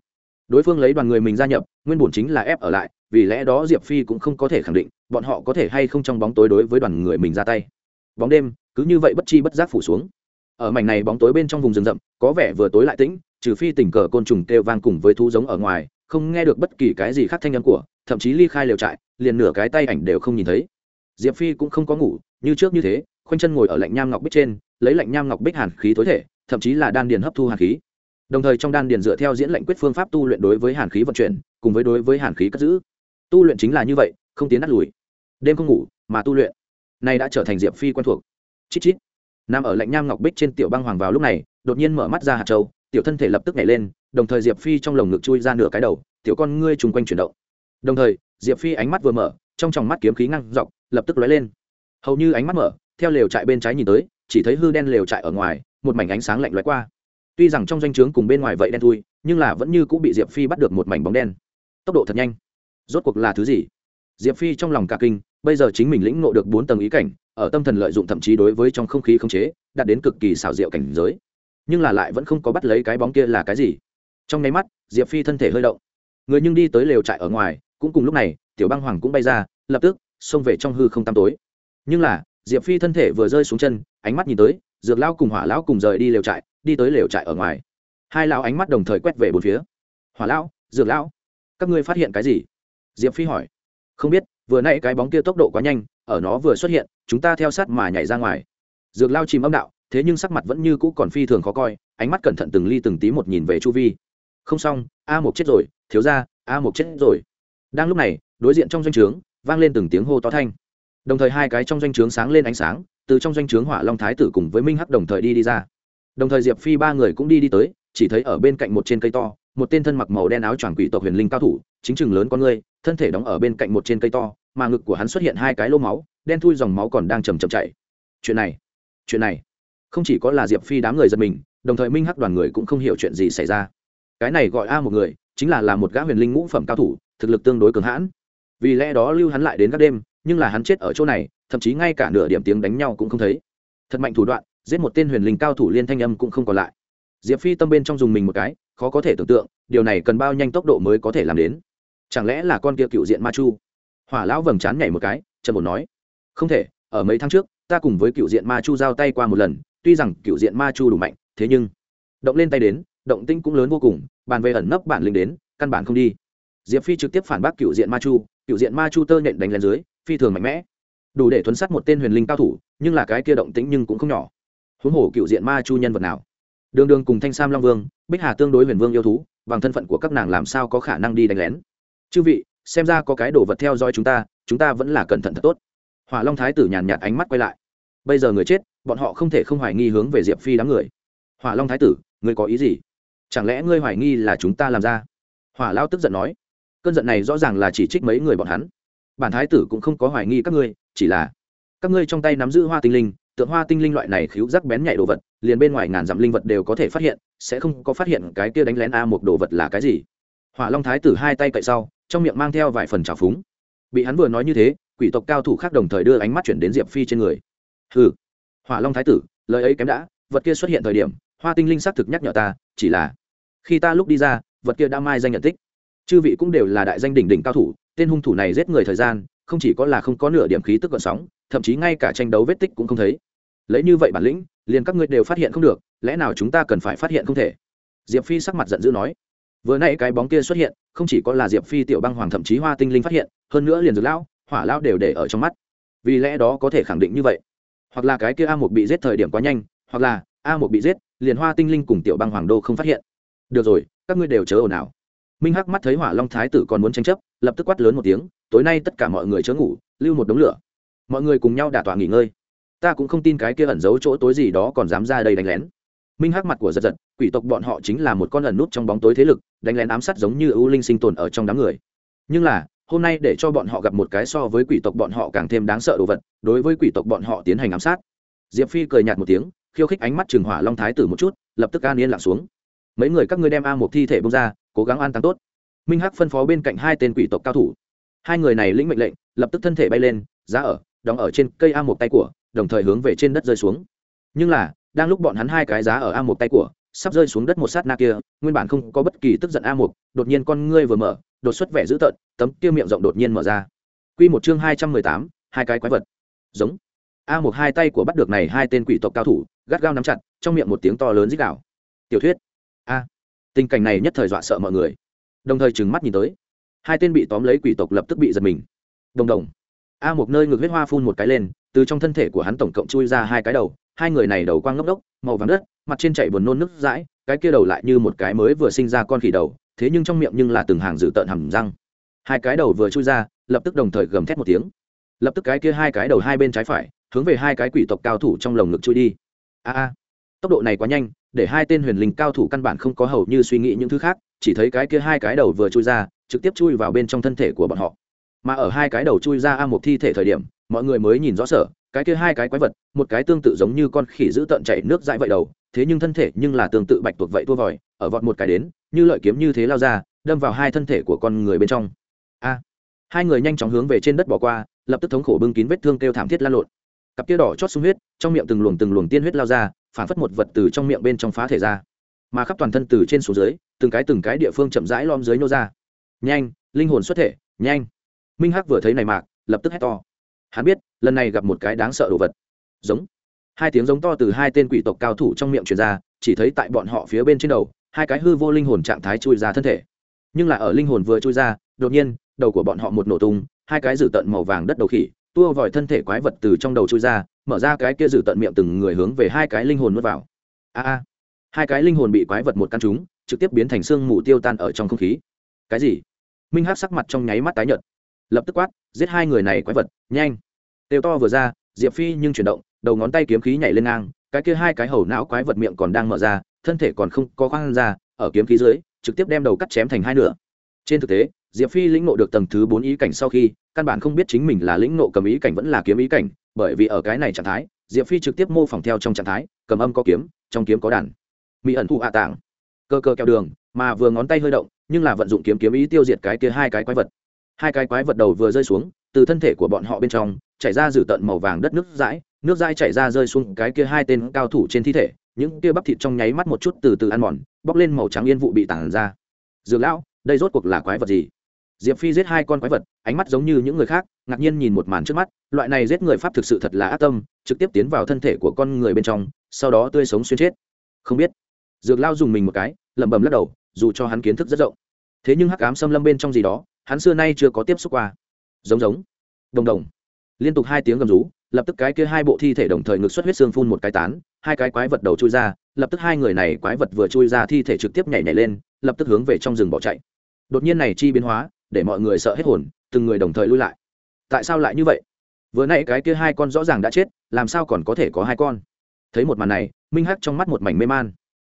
đối phương lấy đoàn người mình gia nhập, nguyên bổn chính là ép ở lại, vì lẽ đó diệp phi cũng không có thể khẳng định bọn họ có thể hay không trong bóng tối đối với đoàn người mình ra tay. Bóng đêm, cứ như vậy bất chi bất giác phủ xuống. Ở mảnh này bóng tối bên trong vùng rừng rậm, có vẻ vừa tối lại tĩnh, trừ phi tình cờ côn trùng kêu vang cùng với thú giống ở ngoài, không nghe được bất kỳ cái gì khác thanh âm của, thậm chí ly khai lều trại, liền nửa cái tay ảnh đều không nhìn thấy. Diệp phi cũng không có ngủ, như trước như thế, khoanh chân ngồi ở lạnh nham ngọc bích trên, lấy lạnh nham ngọc bích hàn khí tối thể, thậm chí là đan điền hấp thu hàn khí đồng thời trong đan điền dựa theo diễn lệnh quyết phương pháp tu luyện đối với hàn khí vận chuyển, cùng với đối với hàn khí cất giữ. Tu luyện chính là như vậy, không tiến đắt lùi. Đêm không ngủ, mà tu luyện. Nay đã trở thành diệp phi quen thuộc. Chít chít. Nằm ở lạnh nham ngọc bích trên tiểu băng hoàng vào lúc này, đột nhiên mở mắt ra hạt châu, tiểu thân thể lập tức nhảy lên, đồng thời diệp phi trong lồng ngực chui ra nửa cái đầu, tiểu con ngươi chung quanh chuyển động. Đồng thời, diệp phi ánh mắt vừa mở, trong tròng mắt kiếm khí ngăn dọc, lập tức lóe lên. Hầu như ánh mắt mở, theo lều trại bên trái nhìn tới, chỉ thấy hư đen lều trại ở ngoài, một mảnh ánh sáng lạnh lóe qua tuy rằng trong doanh trướng cùng bên ngoài vậy đen thui, nhưng là vẫn như cũng bị diệp phi bắt được một mảnh bóng đen. Tốc độ thật nhanh. Rốt cuộc là thứ gì? Diệp phi trong lòng cả kinh, bây giờ chính mình lĩnh ngộ được bốn tầng ý cảnh, ở tâm thần lợi dụng thậm chí đối với trong không khí không chế, đạt đến cực kỳ xảo diệu cảnh giới. Nhưng là lại vẫn không có bắt lấy cái bóng kia là cái gì? Trong nháy mắt, diệp phi thân thể hơi động. Người nhưng đi tới lều trại ở ngoài, cũng cùng lúc này, tiểu băng hoàng cũng bay ra, lập tức, xông về trong hư không tăm tối. Nhưng là, diệp phi thân thể vừa rơi xuống chân, ánh mắt nhìn tới, dược lao cùng hỏa lão cùng rời đi lều trại đi tới lều trại ở ngoài. Hai lão ánh mắt đồng thời quét về bốn phía. Hỏa lão, dược lão, các ngươi phát hiện cái gì? Diệp phi hỏi. Không biết, vừa nãy cái bóng kia tốc độ quá nhanh, ở nó vừa xuất hiện, chúng ta theo sát mà nhảy ra ngoài. Dược lao chìm âm đạo, thế nhưng sắc mặt vẫn như cũ còn phi thường khó coi, ánh mắt cẩn thận từng ly từng tí một nhìn về chu vi. Không xong, a một chết rồi, thiếu ra a một chết rồi. Đang lúc này, đối diện trong doanh trướng, vang lên từng tiếng hô to thanh. Đồng thời hai cái trong doanh trướng sáng lên ánh sáng, từ trong doanh trướng hỏa long thái tử cùng với minh hắc đồng thời đi đi ra đồng thời diệp phi ba người cũng đi đi tới, chỉ thấy ở bên cạnh một trên cây to, một tên thân mặc màu đen áo choàng quỷ tộc huyền linh cao thủ, chính chừng lớn con ngươi, thân thể đóng ở bên cạnh một trên cây to, mà ngực của hắn xuất hiện hai cái lô máu, đen thui dòng máu còn đang chầm chậm chảy chuyện này chuyện này. Không chỉ có là diệp phi đám người giật mình, đồng thời minh hắc đoàn người cũng không hiểu chuyện gì xảy ra. Cái này gọi a một người, chính là là một gã huyền linh ngũ phẩm cao thủ, thực lực tương đối cường hãn. Vì lẽ đó lưu hắn lại đến các đêm, nhưng là hắn chết ở chỗ này, thậm chí ngay cả nửa điểm tiếng đánh nhau cũng không thấy. Thật mạnh thủ đoạn giết một tên huyền linh cao thủ liên thanh âm cũng không còn lại. Diệp phi tâm bên trong dùng mình một cái, khó có thể tưởng tượng, điều này cần bao nhanh tốc độ mới có thể làm đến. Chẳng lẽ là con kia cựu diện ma chu? Hỏa lão vầng chán nhảy một cái trần một nói. Không thể, ở mấy tháng trước, ta cùng với cựu diện ma chu giao tay qua một lần, tuy rằng cựu diện ma chu đủ mạnh, thế nhưng, động lên tay đến, động tinh cũng lớn vô cùng, bàn về ẩn nấp bản linh đến, căn bản không đi. Diệp phi trực tiếp phản bác cựu diện ma chu, cựu diện ma chu tơ nhện đánh lên dưới, phi thường mạnh mẽ. Đủ để thuấn sát một tên huyền linh cao thủ, nhưng là cái kia động tĩnh nhưng cũng không nhỏ huống hồ cựu diện ma chu nhân vật nào? Đường đường cùng thanh sam long vương, bích hà tương đối huyền vương yêu thú, bằng thân phận của các nàng làm sao có khả năng đi đánh lén? Chư vị, xem ra có cái đồ vật theo dõi chúng ta chúng ta vẫn là cẩn thận thật tốt. Hỏa long thái tử nhàn nhạt ánh mắt quay lại. Bây giờ người chết, bọn họ không thể không hoài nghi hướng về diệp phi đám người. Hỏa long thái tử, ngươi có ý gì? Chẳng lẽ ngươi hoài nghi là chúng ta làm ra? Hỏa lao tức giận nói. Cơn giận này rõ ràng là chỉ trích mấy người bọn hắn. Bản thái tử cũng không có hoài nghi các ngươi, chỉ là các ngươi trong tay nắm giữ hoa tinh linh tượng hoa tinh linh loại này khiếu rắc bén nhạy đồ vật, liền bên ngoài ngàn dặm linh vật đều có thể phát hiện, sẽ không có phát hiện cái kia đánh lén a một đồ vật là cái gì. Hỏa long thái tử hai tay cậy sau, trong miệng mang theo vài phần trào phúng. Bị hắn vừa nói như thế, quỷ tộc cao thủ khác đồng thời đưa ánh mắt chuyển đến diệp phi trên người. Hừ, hỏa long thái tử, lời ấy kém đã, vật kia xuất hiện thời điểm, hoa tinh linh xác thực nhắc nhở ta, chỉ là khi ta lúc đi ra, vật kia đã mai danh nhận tích. Chư vị cũng đều là đại danh đỉnh đỉnh cao thủ, tên hung thủ này giết người thời gian không chỉ có là không có nửa điểm khí tức gợn sóng, thậm chí ngay cả tranh đấu vết tích cũng không thấy. Lấy như vậy bản lĩnh, liền các ngươi đều phát hiện không được, lẽ nào chúng ta cần phải phát hiện không thể? Diệp phi sắc mặt giận dữ nói. Vừa nay cái bóng kia xuất hiện, không chỉ có là diệp phi tiểu băng hoàng thậm chí hoa tinh linh phát hiện, hơn nữa liền dược lão, hỏa lão đều để ở trong mắt. Vì lẽ đó có thể khẳng định như vậy. Hoặc là cái kia a một bị giết thời điểm quá nhanh, hoặc là a một bị giết, liền hoa tinh linh cùng tiểu băng hoàng đô không phát hiện. Được rồi, các ngươi đều chớ ồn ào minh hắc mắt thấy hỏa long thái tử còn muốn tranh chấp, lập tức quát lớn một tiếng, tối nay tất cả mọi người chớ ngủ, lưu một đống lửa. Mọi người cùng nhau đả tọa nghỉ ngơi. Ta cũng không tin cái kia ẩn giấu chỗ tối gì đó còn dám ra đây đánh lén. Minh hắc mặt của giật giật, quỷ tộc bọn họ chính là một con ẩn nút trong bóng tối thế lực, đánh lén ám sát giống như ưu linh sinh tồn ở trong đám người. Nhưng là, hôm nay để cho bọn họ gặp một cái so với quỷ tộc bọn họ càng thêm đáng sợ đồ vật, đối với quỷ tộc bọn họ tiến hành ám sát. Diệp phi cười nhạt một tiếng, khiêu khích ánh mắt trừng hỏa long thái tử một chút, lập tức an yên lặng xuống. Mấy người các ngươi đem a một thi thể bông ra cố gắng an táng tốt. Minh hắc phân phó bên cạnh hai tên quỷ tộc cao thủ. Hai người này lĩnh mệnh lệnh, lập tức thân thể bay lên, giá ở, đóng ở trên cây a một tay của, đồng thời hướng về trên đất rơi xuống. Nhưng là, đang lúc bọn hắn hai cái giá ở a một tay của, sắp rơi xuống đất một sát na kia, nguyên bản không có bất kỳ tức giận a một, đột nhiên con ngươi vừa mở, đột xuất vẻ dữ tợn, tấm kia miệng rộng đột nhiên mở ra. Quy một chương hai trăm mười tám, hai cái quái vật. Giống. A một hai tay của bắt được này hai tên quỷ tộc cao thủ, gắt gao nắm chặt, trong miệng một tiếng to lớn rít đảo tiểu thuyết. A tình cảnh này nhất thời dọa sợ mọi người. Đồng thời trừng mắt nhìn tới. Hai tên bị tóm lấy quỷ tộc lập tức bị giật mình. Đồng đồng. A một nơi ngược huyết hoa phun một cái lên, từ trong thân thể của hắn tổng cộng chui ra hai cái đầu. Hai người này đầu quang ngốc đốc màu vàng đất, mặt trên chảy buồn nôn nước dãi cái kia đầu lại như một cái mới vừa sinh ra con khỉ đầu, thế nhưng trong miệng nhưng là từng hàng dự tợn hầm răng. Hai cái đầu vừa chui ra, lập tức đồng thời gầm thét một tiếng. Lập tức cái kia hai cái đầu hai bên trái phải, hướng về hai cái quỷ tộc cao thủ trong lồng ngực chui đi. A a. Tốc độ này quá nhanh để hai tên huyền linh cao thủ căn bản không có hầu như suy nghĩ những thứ khác, chỉ thấy cái kia hai cái đầu vừa chui ra, trực tiếp chui vào bên trong thân thể của bọn họ. Mà ở hai cái đầu chui ra a một thi thể thời điểm, mọi người mới nhìn rõ sở, cái kia hai cái quái vật, một cái tương tự giống như con khỉ giữ tận chảy nước dãi vậy đầu, thế nhưng thân thể nhưng là tương tự bạch tuộc vậy tua vòi, ở vọt một cái đến, như lợi kiếm như thế lao ra, đâm vào hai thân thể của con người bên trong. A! Hai người nhanh chóng hướng về trên đất bỏ qua, lập tức thống khổ bưng kín vết thương kêu thảm thiết lan lộn. Cặp kia đỏ chót sung huyết, trong miệng từng luồng từng luồng tiên huyết lao ra phản phất một vật từ trong miệng bên trong phá thể ra, mà khắp toàn thân từ trên xuống dưới, từng cái từng cái địa phương chậm rãi lom dưới nô ra. Nhanh, linh hồn xuất thể, nhanh. Minh hắc vừa thấy này mạc, lập tức hét to. Hắn biết, lần này gặp một cái đáng sợ đồ vật. Giống. Hai tiếng giống to từ hai tên quỷ tộc cao thủ trong miệng truyền ra, chỉ thấy tại bọn họ phía bên trên đầu, hai cái hư vô linh hồn trạng thái chui ra thân thể. Nhưng là ở linh hồn vừa chui ra, đột nhiên, đầu của bọn họ một nổ tung, hai cái dử tận màu vàng đất đầu khỉ, tua vòi thân thể quái vật từ trong đầu chui ra mở ra cái kia dử tận miệng từng người hướng về hai cái linh hồn nuốt vào. A a. Hai cái linh hồn bị quái vật một căn trúng trực tiếp biến thành xương mù tiêu tan ở trong không khí. Cái gì? Minh hát sắc mặt trong nháy mắt tái nhợt. Lập tức quát, giết hai người này quái vật, nhanh. Tiêu to vừa ra, diệp phi nhưng chuyển động, đầu ngón tay kiếm khí nhảy lên ngang, cái kia hai cái hầu não quái vật miệng còn đang mở ra, thân thể còn không có khoang ra, ở kiếm khí dưới, trực tiếp đem đầu cắt chém thành hai nửa. Trên thực tế, diệp phi lĩnh ngộ được tầng thứ bốn ý cảnh sau khi, căn bản không biết chính mình là lĩnh ngộ cầm ý cảnh vẫn là kiếm ý cảnh bởi vì ở cái này trạng thái, diệp phi trực tiếp mô phỏng theo trong trạng thái, cầm âm có kiếm, trong kiếm có đàn. Mỹ ẩn thụ hạ tảng. Cơ cơ kẹo đường, mà vừa ngón tay hơi động, nhưng là vận dụng kiếm kiếm ý tiêu diệt cái kia hai cái quái vật. Hai cái quái vật đầu vừa rơi xuống, từ thân thể của bọn họ bên trong, chảy ra dử tận màu vàng đất nước dãi nước dãi chảy ra rơi xuống cái kia hai tên cao thủ trên thi thể, những kia bắp thịt trong nháy mắt một chút từ từ ăn mòn, bóc lên màu trắng yên vụ bị tản ra. Dược lão, đây rốt cuộc là quái vật gì? Diệp phi giết hai con quái vật, ánh mắt giống như những người khác, ngạc nhiên nhìn một màn trước mắt, loại này giết người pháp thực sự thật là ác tâm, trực tiếp tiến vào thân thể của con người bên trong, sau đó tươi sống xuyên chết. Không biết. Dược lao dùng mình một cái, lẩm bẩm lắc đầu, dù cho hắn kiến thức rất rộng. Thế nhưng hắc ám xâm lâm bên trong gì đó, hắn xưa nay chưa có tiếp xúc qua. Giống giống. Đồng đồng. Liên tục hai tiếng gầm rú, lập tức cái kia hai bộ thi thể đồng thời ngực xuất huyết xương phun một cái tán, hai cái quái vật đầu chui ra, lập tức hai người này quái vật vừa chui ra thi thể trực tiếp nhảy nhảy lên, lập tức hướng về trong rừng bỏ chạy. Đột nhiên này chi biến hóa để mọi người sợ hết hồn, từng người đồng thời lui lại. Tại sao lại như vậy? Vừa nãy cái kia hai con rõ ràng đã chết, làm sao còn có thể có hai con? Thấy một màn này, minh hắc trong mắt một mảnh mê man.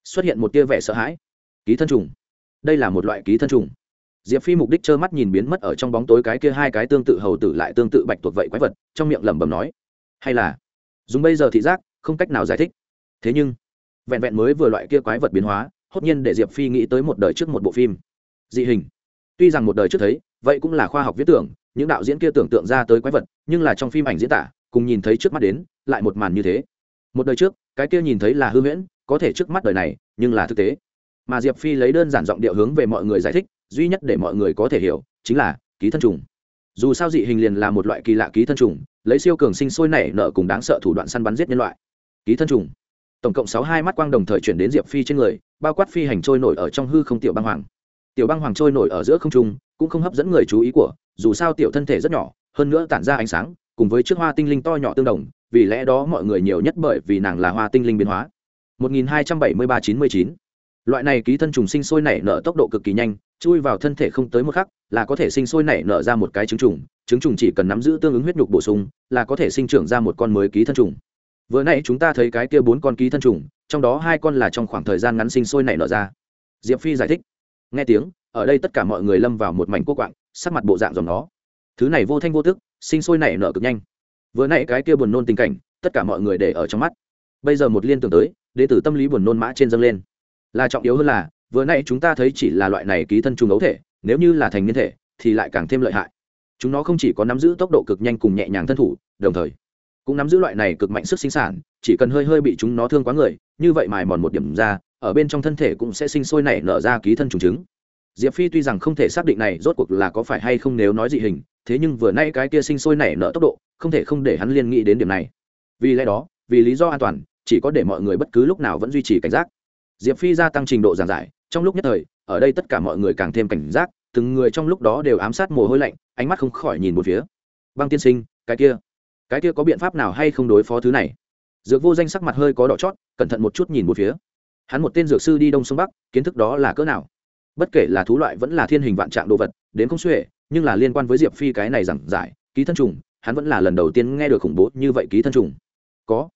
Xuất hiện một tia vẻ sợ hãi. Ký thân trùng. Đây là một loại ký thân trùng. Diệp phi mục đích trơ mắt nhìn biến mất ở trong bóng tối cái kia hai cái tương tự hầu tử lại tương tự bạch tuộc vậy quái vật, trong miệng lẩm bẩm nói. Hay là, dùng bây giờ thị giác, không cách nào giải thích. Thế nhưng, vẹn vẹn mới vừa loại kia quái vật biến hóa, hốt nhiên để diệp phi nghĩ tới một đời trước một bộ phim. Dị hình tuy rằng một đời trước thấy, vậy cũng là khoa học viết tưởng, những đạo diễn kia tưởng tượng ra tới quái vật, nhưng là trong phim ảnh diễn tả, cùng nhìn thấy trước mắt đến, lại một màn như thế. Một đời trước, cái kia nhìn thấy là hư huyễn, có thể trước mắt đời này, nhưng là thực tế. Mà diệp phi lấy đơn giản giọng điệu hướng về mọi người giải thích, duy nhất để mọi người có thể hiểu, chính là ký thân trùng. Dù sao dị hình liền là một loại kỳ lạ ký thân trùng, lấy siêu cường sinh sôi nảy nở cùng đáng sợ thủ đoạn săn bắn giết nhân loại. Ký thân trùng. Tổng cộng sáu hai mắt quang đồng thời chuyển đến diệp phi trên người, bao quát phi hành trôi nổi ở trong hư không tiểu băng hoàng tiểu băng hoàng trôi nổi ở giữa không trung, cũng không hấp dẫn người chú ý của, dù sao tiểu thân thể rất nhỏ, hơn nữa tản ra ánh sáng, cùng với chiếc hoa tinh linh to nhỏ tương đồng, vì lẽ đó mọi người nhiều nhất bởi vì nàng là hoa tinh linh biến hóa. 1273-99 loại này ký thân trùng sinh sôi nảy nở tốc độ cực kỳ nhanh, chui vào thân thể không tới một khắc, là có thể sinh sôi nảy nở ra một cái trứng trùng trứng trùng chỉ cần nắm giữ tương ứng huyết nhục bổ sung, là có thể sinh trưởng ra một con mới ký thân trùng. Vừa nãy chúng ta thấy cái kia bốn con ký thân trùng, trong đó hai con là trong khoảng thời gian ngắn sinh sôi nảy nở ra. Diệp phi giải thích nghe tiếng, ở đây tất cả mọi người lâm vào một mảnh cô quạng, sắc mặt bộ dạng dòng nó thứ này vô thanh vô tức, sinh sôi nảy nở cực nhanh. Vừa nãy cái kia buồn nôn tình cảnh, tất cả mọi người để ở trong mắt. Bây giờ một liên tưởng tới, đệ tử tâm lý buồn nôn mã trên dâng lên. Là trọng yếu hơn là, vừa nãy chúng ta thấy chỉ là loại này ký thân trùng ấu thể, nếu như là thành niên thể, thì lại càng thêm lợi hại. Chúng nó không chỉ có nắm giữ tốc độ cực nhanh cùng nhẹ nhàng thân thủ, đồng thời, cũng nắm giữ loại này cực mạnh sức sinh sản, chỉ cần hơi hơi bị chúng nó thương quá người, như vậy mài mòn một điểm ra ở bên trong thân thể cũng sẽ sinh sôi nảy nở ra ký thân trùng trứng. Diệp phi tuy rằng không thể xác định này rốt cuộc là có phải hay không nếu nói dị hình, thế nhưng vừa nay cái kia sinh sôi nảy nở tốc độ, không thể không để hắn liên nghĩ đến điểm này. Vì lẽ đó, vì lý do an toàn, chỉ có để mọi người bất cứ lúc nào vẫn duy trì cảnh giác. Diệp phi gia tăng trình độ giảng giải, trong lúc nhất thời, ở đây tất cả mọi người càng thêm cảnh giác, từng người trong lúc đó đều ám sát mồ hôi lạnh, ánh mắt không khỏi nhìn một phía. Băng tiên sinh, cái kia cái kia có biện pháp nào hay không đối phó thứ này? Dược vô danh sắc mặt hơi có đỏ chót, cẩn thận một chút nhìn một phía hắn một tên dược sư đi đông sông bắc, kiến thức đó là cỡ nào? Bất kể là thú loại vẫn là thiên hình vạn trạng đồ vật, đến không xuể, nhưng là liên quan với diệp phi cái này giảng giải, ký thân trùng, hắn vẫn là lần đầu tiên nghe được khủng bố như vậy ký thân trùng. Có.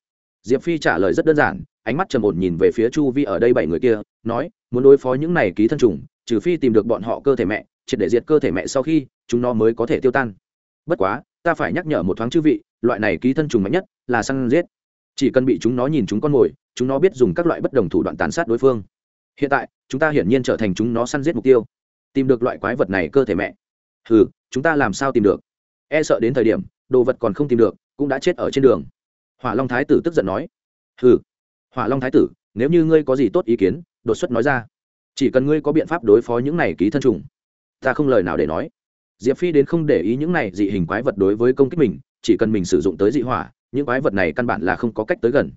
Diệp phi trả lời rất đơn giản, ánh mắt trầm ổn nhìn về phía chu vi ở đây bảy người kia, nói, muốn đối phó những này ký thân trùng, trừ phi tìm được bọn họ cơ thể mẹ, triệt để diệt cơ thể mẹ sau khi, chúng nó mới có thể tiêu tan. Bất quá, ta phải nhắc nhở một thoáng chư vị, loại này ký thân trùng mạnh nhất là săn giết. Chỉ cần bị chúng nó nhìn chúng con mồi chúng nó biết dùng các loại bất đồng thủ đoạn tàn sát đối phương. Hiện tại, chúng ta hiển nhiên trở thành chúng nó săn giết mục tiêu. Tìm được loại quái vật này cơ thể mẹ. Ừ chúng ta làm sao tìm được? E sợ đến thời điểm, đồ vật còn không tìm được, cũng đã chết ở trên đường. Hỏa long thái tử tức giận nói. Ừ hỏa long thái tử, nếu như ngươi có gì tốt ý kiến, đột xuất nói ra. Chỉ cần ngươi có biện pháp đối phó những này ký thân trùng. Ta không lời nào để nói. Diệp phi đến không để ý những này dị hình quái vật đối với công kích mình, chỉ cần mình sử dụng tới dị hỏa, những quái vật này căn bản là không có cách tới gần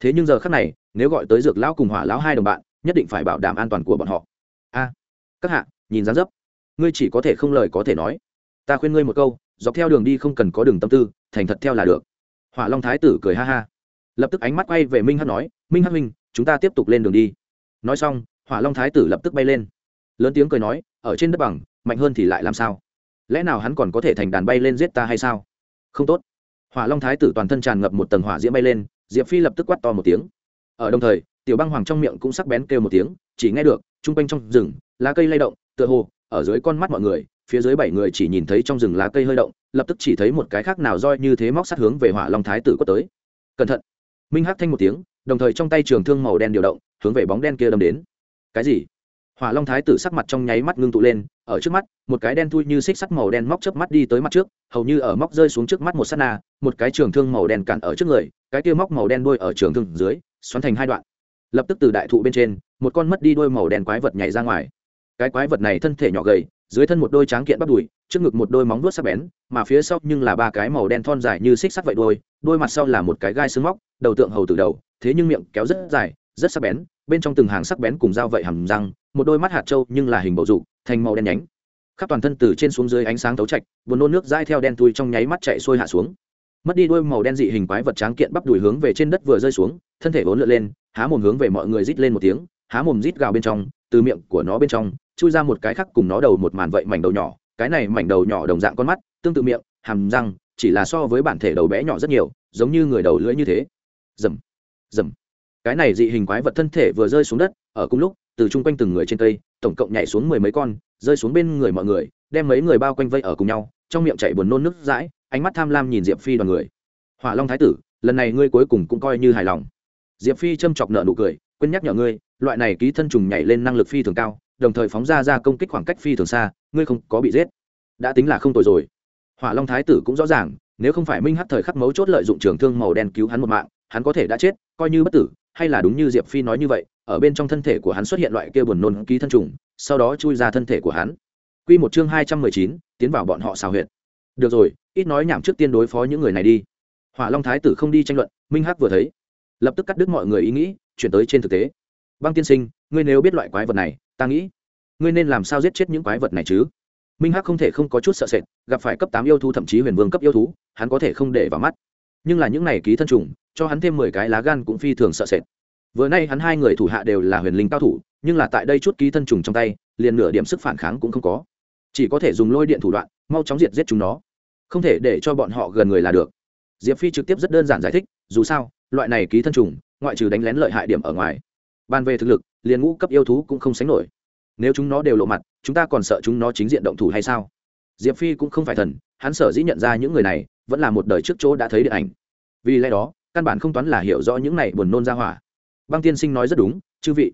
thế nhưng giờ khác này, nếu gọi tới dược lão cùng hỏa lão hai đồng bạn, nhất định phải bảo đảm an toàn của bọn họ. A, các hạ, nhìn dán dấp. Ngươi chỉ có thể không lời có thể nói. Ta khuyên ngươi một câu, dọc theo đường đi không cần có đường tâm tư, thành thật theo là được. Hỏa long thái tử cười ha ha. Lập tức ánh mắt quay về minh hắc nói, minh hắc minh chúng ta tiếp tục lên đường đi. Nói xong, hỏa long thái tử lập tức bay lên. Lớn tiếng cười nói, ở trên đất bằng, mạnh hơn thì lại làm sao? Lẽ nào hắn còn có thể thành đàn bay lên giết ta hay sao? Không tốt. Hỏa long thái tử toàn thân tràn ngập một tầng hỏa diễm bay lên diệp phi lập tức quát to một tiếng. Ở đồng thời, tiểu băng hoàng trong miệng cũng sắc bén kêu một tiếng, chỉ nghe được, chung quanh trong rừng, lá cây lay động, tựa hồ, ở dưới con mắt mọi người, phía dưới bảy người chỉ nhìn thấy trong rừng lá cây hơi động, lập tức chỉ thấy một cái khác nào roi như thế móc sát hướng về hỏa long thái tử quất tới. Cẩn thận! Minh hắc thanh một tiếng, đồng thời trong tay trường thương màu đen điều động, hướng về bóng đen kia đâm đến. Cái gì? Hỏa long thái tử sắc mặt trong nháy mắt ngưng tụ lên, ở trước mắt, một cái đen thui như xích sắt màu đen móc chớp mắt đi tới mặt trước, hầu như ở móc rơi xuống trước mắt một sát na, một cái trường thương màu đen cản ở trước người, cái kia móc màu đen đuôi ở trường thương dưới, xoắn thành hai đoạn. Lập tức từ đại thụ bên trên, một con mất đi đuôi màu đen quái vật nhảy ra ngoài. Cái quái vật này thân thể nhỏ gầy, dưới thân một đôi tráng kiện bắp đùi, trước ngực một đôi móng vuốt sắc bén, mà phía sau nhưng là ba cái màu đen thon dài như xích sắt vậy đôi đôi mặt sau là một cái gai xương móc, đầu tượng hầu từ đầu, thế nhưng miệng kéo rất dài, rất sắc bén, bên trong từng hàng sắc bén cùng dao vậy hầm răng một đôi mắt hạt trâu nhưng là hình bầu dục, thành màu đen nhánh. Khắp toàn thân từ trên xuống dưới ánh sáng tấu trạch, buồn nôn nước dai theo đen tui trong nháy mắt chạy xuôi hạ xuống. Mất đi đôi màu đen dị hình quái vật tráng kiện bắp đùi hướng về trên đất vừa rơi xuống, thân thể vốn lượn lên, há mồm hướng về mọi người rít lên một tiếng, há mồm rít gào bên trong, từ miệng của nó bên trong, chui ra một cái khác cùng nó đầu một màn vậy mảnh đầu nhỏ, cái này mảnh đầu nhỏ đồng dạng con mắt, tương tự miệng, hàm răng, chỉ là so với bản thể đầu bé nhỏ rất nhiều, giống như người đầu lưỡi như thế. Dầm dầm cái này dị hình quái vật thân thể vừa rơi xuống đất, ở cùng lúc từ chung quanh từng người trên cây, tổng cộng nhảy xuống mười mấy con, rơi xuống bên người mọi người, đem mấy người bao quanh vây ở cùng nhau, trong miệng chạy buồn nôn nước dãi, ánh mắt tham lam nhìn diệp phi đoàn người. Hỏa long thái tử, lần này ngươi cuối cùng cũng coi như hài lòng. Diệp phi châm chọc nợ nụ cười, quên nhắc nhở ngươi, loại này ký thân trùng nhảy lên năng lực phi thường cao, đồng thời phóng ra ra công kích khoảng cách phi thường xa, ngươi không có bị giết. Đã tính là không tội rồi. Hỏa long thái tử cũng rõ ràng, nếu không phải minh hắc thời khắc mấu chốt lợi dụng trường thương màu đen cứu hắn một mạng, hắn có thể đã chết, coi như bất tử, hay là đúng như diệp phi nói như vậy ở bên trong thân thể của hắn xuất hiện loại kia buồn nôn ký thân trùng, sau đó chui ra thân thể của hắn. Quy một chương hai trăm mười chín, tiến vào bọn họ xào huyệt. Được rồi, ít nói nhảm trước tiên đối phó những người này đi. Hỏa long thái tử không đi tranh luận, minh hắc vừa thấy. Lập tức cắt đứt mọi người ý nghĩ, chuyển tới trên thực tế. Băng tiên sinh, ngươi nếu biết loại quái vật này, ta nghĩ, ngươi nên làm sao giết chết những quái vật này chứ? Minh hắc không thể không có chút sợ sệt, gặp phải cấp tám yêu thú thậm chí huyền vương cấp yêu thú, hắn có thể không để vào mắt. Nhưng là những này ký thân trùng, cho hắn thêm mười cái lá gan cũng phi thường sợ sệt vừa nay hắn hai người thủ hạ đều là huyền linh cao thủ, nhưng là tại đây chút ký thân trùng trong tay, liền nửa điểm sức phản kháng cũng không có. Chỉ có thể dùng lôi điện thủ đoạn, mau chóng diệt giết chúng nó. Không thể để cho bọn họ gần người là được. Diệp phi trực tiếp rất đơn giản giải thích, dù sao, loại này ký thân trùng, ngoại trừ đánh lén lợi hại điểm ở ngoài ban về thực lực, liền ngũ cấp yêu thú cũng không sánh nổi. Nếu chúng nó đều lộ mặt, chúng ta còn sợ chúng nó chính diện động thủ hay sao? Diệp phi cũng không phải thần, hắn sở dĩ nhận ra những người này, vẫn là một đời trước chỗ đã thấy điện ảnh. Vì lẽ đó, căn bản không toán là hiểu rõ những này buồn nôn ra hỏa băng tiên sinh nói rất đúng, chư vị,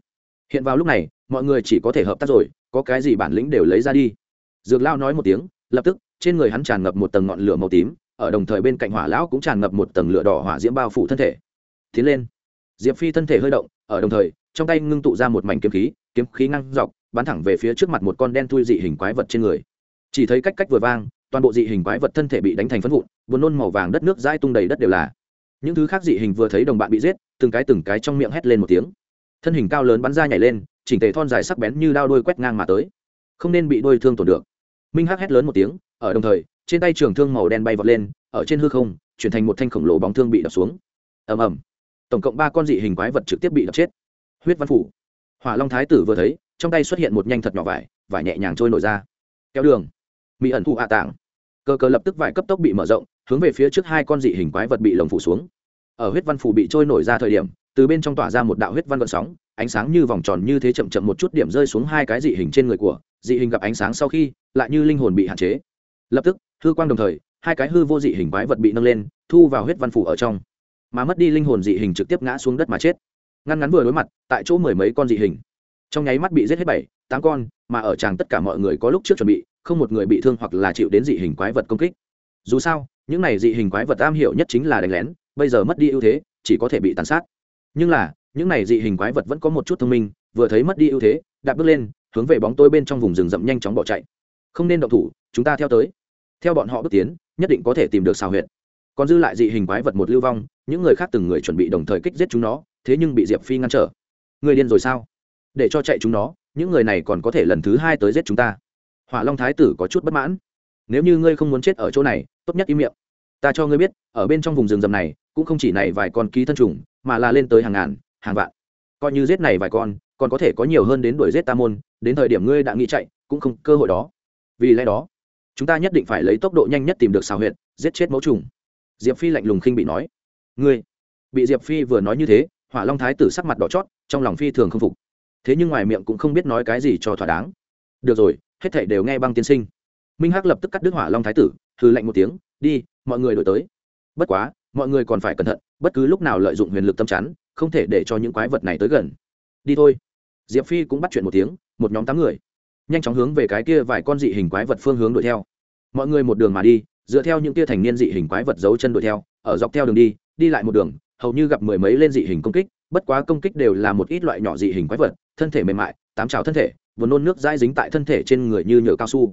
hiện vào lúc này, mọi người chỉ có thể hợp tác rồi, có cái gì bản lĩnh đều lấy ra đi. Dược lao nói một tiếng, lập tức, trên người hắn tràn ngập một tầng ngọn lửa màu tím, ở đồng thời bên cạnh hỏa lão cũng tràn ngập một tầng lửa đỏ hỏa diễm bao phủ thân thể. Tiến lên. Diệp phi thân thể hơi động, ở đồng thời, trong tay ngưng tụ ra một mảnh kiếm khí kiếm khí ngăn dọc, bắn thẳng về phía trước mặt một con đen thui dị hình quái vật trên người. Chỉ thấy cách cách vừa vang, toàn bộ dị hình quái vật thân thể bị đánh thành phân vụn, buồn nôn màu vàng đất nước dai tung đầy đất đều là những thứ khác dị hình vừa thấy đồng bạn bị giết, từng cái từng cái trong miệng hét lên một tiếng. Thân hình cao lớn bắn ra nhảy lên, chỉnh tề thon dài sắc bén như đao đôi quét ngang mà tới. Không nên bị đôi thương tổn được. Minh hắc hét lớn một tiếng, ở đồng thời, trên tay trường thương màu đen bay vọt lên, ở trên hư không, chuyển thành một thanh khổng lồ bóng thương bị đập xuống. Ầm ầm. Tổng cộng ba con dị hình quái vật trực tiếp bị đập chết. Huyết văn phủ. Hỏa long thái tử vừa thấy, trong tay xuất hiện một nhanh thật nhỏ vải vải nhẹ nhàng trôi nổi ra. Kéo đường. Mỹ ẩn thụ hạ tảng. Cơ cờ lập tức vải cấp tốc bị mở rộng hướng về phía trước hai con dị hình quái vật bị lồng phủ xuống. Ở huyết văn phủ bị trôi nổi ra thời điểm, từ bên trong tỏa ra một đạo huyết văn gợn sóng, ánh sáng như vòng tròn như thế chậm chậm một chút điểm rơi xuống hai cái dị hình trên người của, dị hình gặp ánh sáng sau khi, lại như linh hồn bị hạn chế. Lập tức, hư quang đồng thời, hai cái hư vô dị hình quái vật bị nâng lên, thu vào huyết văn phủ ở trong. Mà mất đi linh hồn dị hình trực tiếp ngã xuống đất mà chết. Ngăn ngắn vừa đối mặt, tại chỗ mười mấy con dị hình. Trong nháy mắt bị giết hết bảy, tám con, mà ở tràng tất cả mọi người có lúc trước chuẩn bị, không một người bị thương hoặc là chịu đến dị hình quái vật công kích dù sao, những này dị hình quái vật am hiểu nhất chính là đánh lén, bây giờ mất đi ưu thế, chỉ có thể bị tàn sát. Nhưng là, những này dị hình quái vật vẫn có một chút thông minh, vừa thấy mất đi ưu thế, đạp bước lên, hướng về bóng tôi bên trong vùng rừng rậm nhanh chóng bỏ chạy. Không nên động thủ, chúng ta theo tới. Theo bọn họ bước tiến, nhất định có thể tìm được xào huyệt. Còn dư lại dị hình quái vật một lưu vong, những người khác từng người chuẩn bị đồng thời kích giết chúng nó, thế nhưng bị diệp phi ngăn trở. Người điên rồi sao? Để cho chạy chúng nó, những người này còn có thể lần thứ hai tới giết chúng ta. Hỏa long thái tử có chút bất mãn nếu như ngươi không muốn chết ở chỗ này tốt nhất im miệng. Ta cho ngươi biết ở bên trong vùng rừng rầm này cũng không chỉ này vài con ký thân trùng mà là lên tới hàng ngàn hàng vạn. Coi như giết này vài con còn có thể có nhiều hơn đến đuổi giết ta môn đến thời điểm ngươi đã nghĩ chạy cũng không cơ hội đó. Vì lẽ đó chúng ta nhất định phải lấy tốc độ nhanh nhất tìm được xào huyện, giết chết mẫu trùng. Diệp phi lạnh lùng khinh bị nói. Ngươi? Bị diệp phi vừa nói như thế hỏa long thái tử sắc mặt đỏ chót trong lòng phi thường không phục. Thế nhưng ngoài miệng cũng không biết nói cái gì cho thỏa đáng. Được rồi hết thảy đều nghe băng tiên sinh minh hắc lập tức cắt đứt hỏa long thái tử hư lạnh một tiếng, đi, mọi người đổi tới. Bất quá, mọi người còn phải cẩn thận, bất cứ lúc nào lợi dụng huyền lực tâm chắn, không thể để cho những quái vật này tới gần. Đi thôi. Diệp phi cũng bắt chuyện một tiếng, một nhóm tám người, nhanh chóng hướng về cái kia vài con dị hình quái vật phương hướng đuổi theo. Mọi người một đường mà đi, dựa theo những kia thành niên dị hình quái vật giấu chân đuổi theo, ở dọc theo đường đi đi lại một đường, hầu như gặp mười mấy lên dị hình công kích, bất quá công kích đều là một ít loại nhỏ dị hình quái vật, thân thể mềm mại, tám trào thân thể, vừa nôn nước dai dính tại thân thể trên người như nhựa cao su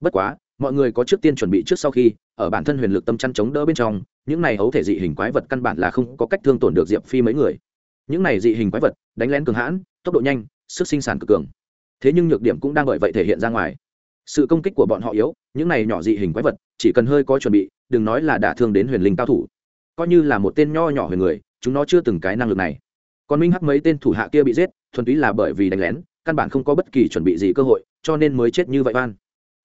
bất quá, mọi người có trước tiên chuẩn bị trước sau khi, ở bản thân huyền lực tâm chăn chống đỡ bên trong, những này hấu thể dị hình quái vật căn bản là không có cách thương tổn được diệp phi mấy người. Những này dị hình quái vật, đánh lén cường hãn, tốc độ nhanh, sức sinh sản cực cường. Thế nhưng nhược điểm cũng đang bởi vậy thể hiện ra ngoài. Sự công kích của bọn họ yếu, những này nhỏ dị hình quái vật, chỉ cần hơi có chuẩn bị, đừng nói là đả thương đến huyền linh cao thủ. Coi như là một tên nho nhỏ huyền người, chúng nó chưa từng cái năng lực này. Còn minh hắc mấy tên thủ hạ kia bị giết, thuần túy là bởi vì đánh lén, căn bản không có bất kỳ chuẩn bị gì cơ hội, cho nên mới chết như vậy van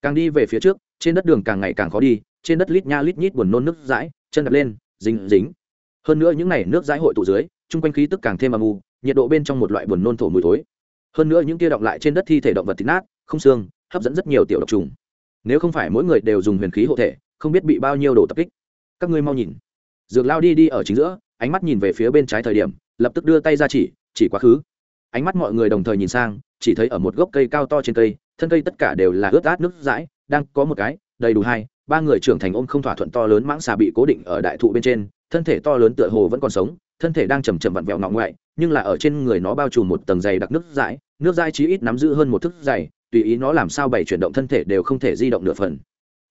càng đi về phía trước, trên đất đường càng ngày càng khó đi, trên đất lít nha lít nhít buồn nôn nước dãi, chân đập lên, dính dính. Hơn nữa những n à y nước dãi hội tụ dưới, chung quanh khí tức càng thêm âm u, nhiệt độ bên trong một loại buồn nôn thổ mùi thối. Hơn nữa những kia động lại trên đất thi thể động vật thịt nát, không xương, hấp dẫn rất nhiều tiểu độc trùng. Nếu không phải mỗi người đều dùng huyền khí hộ thể, không biết bị bao nhiêu đồ tập kích. Các ngươi mau nhìn. Dược lao đi đi ở chính giữa, ánh mắt nhìn về phía bên trái thời điểm, lập tức đưa tay ra chỉ chỉ quá khứ. Ánh mắt mọi người đồng thời nhìn sang, chỉ thấy ở một gốc cây cao to trên cây thân cây tất cả đều là ướt át nước dãi, đang có một cái, đầy đủ hai, ba người trưởng thành ôm không thỏa thuận to lớn mãng xà bị cố định ở đại thụ bên trên, thân thể to lớn tựa hồ vẫn còn sống, thân thể đang chầm chậm vặn vẹo ngọ ngoại, nhưng là ở trên người nó bao trùm một tầng dày đặc nước dãi nước dãi chí ít nắm giữ hơn một thức dày, tùy ý nó làm sao bảy chuyển động thân thể đều không thể di động nửa phần.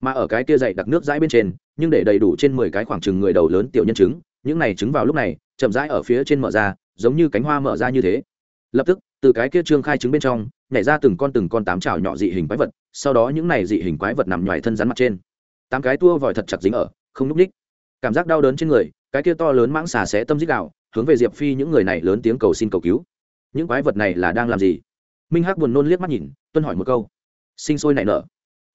Mà ở cái kia dày đặc nước dãi bên trên, nhưng để đầy đủ trên mười cái khoảng chừng người đầu lớn tiểu nhân trứng, những này trứng vào lúc này, chậm rãi ở phía trên mở ra, giống như cánh hoa mở ra như thế. Lập tức từ cái kia trương khai trứng bên trong, nhảy ra từng con từng con tám trào nhỏ dị hình quái vật, sau đó những này dị hình quái vật nằm ngoài thân rắn mặt trên. Tám cái tua vòi thật chặt dính ở, không núp ních cảm giác đau đớn trên người, cái kia to lớn mãng xà sẽ tâm dích đạo, hướng về diệp phi những người này lớn tiếng cầu xin cầu cứu. Những quái vật này là đang làm gì? Minh hắc buồn nôn liếc mắt nhìn, tuân hỏi một câu. Sinh sôi nảy nở.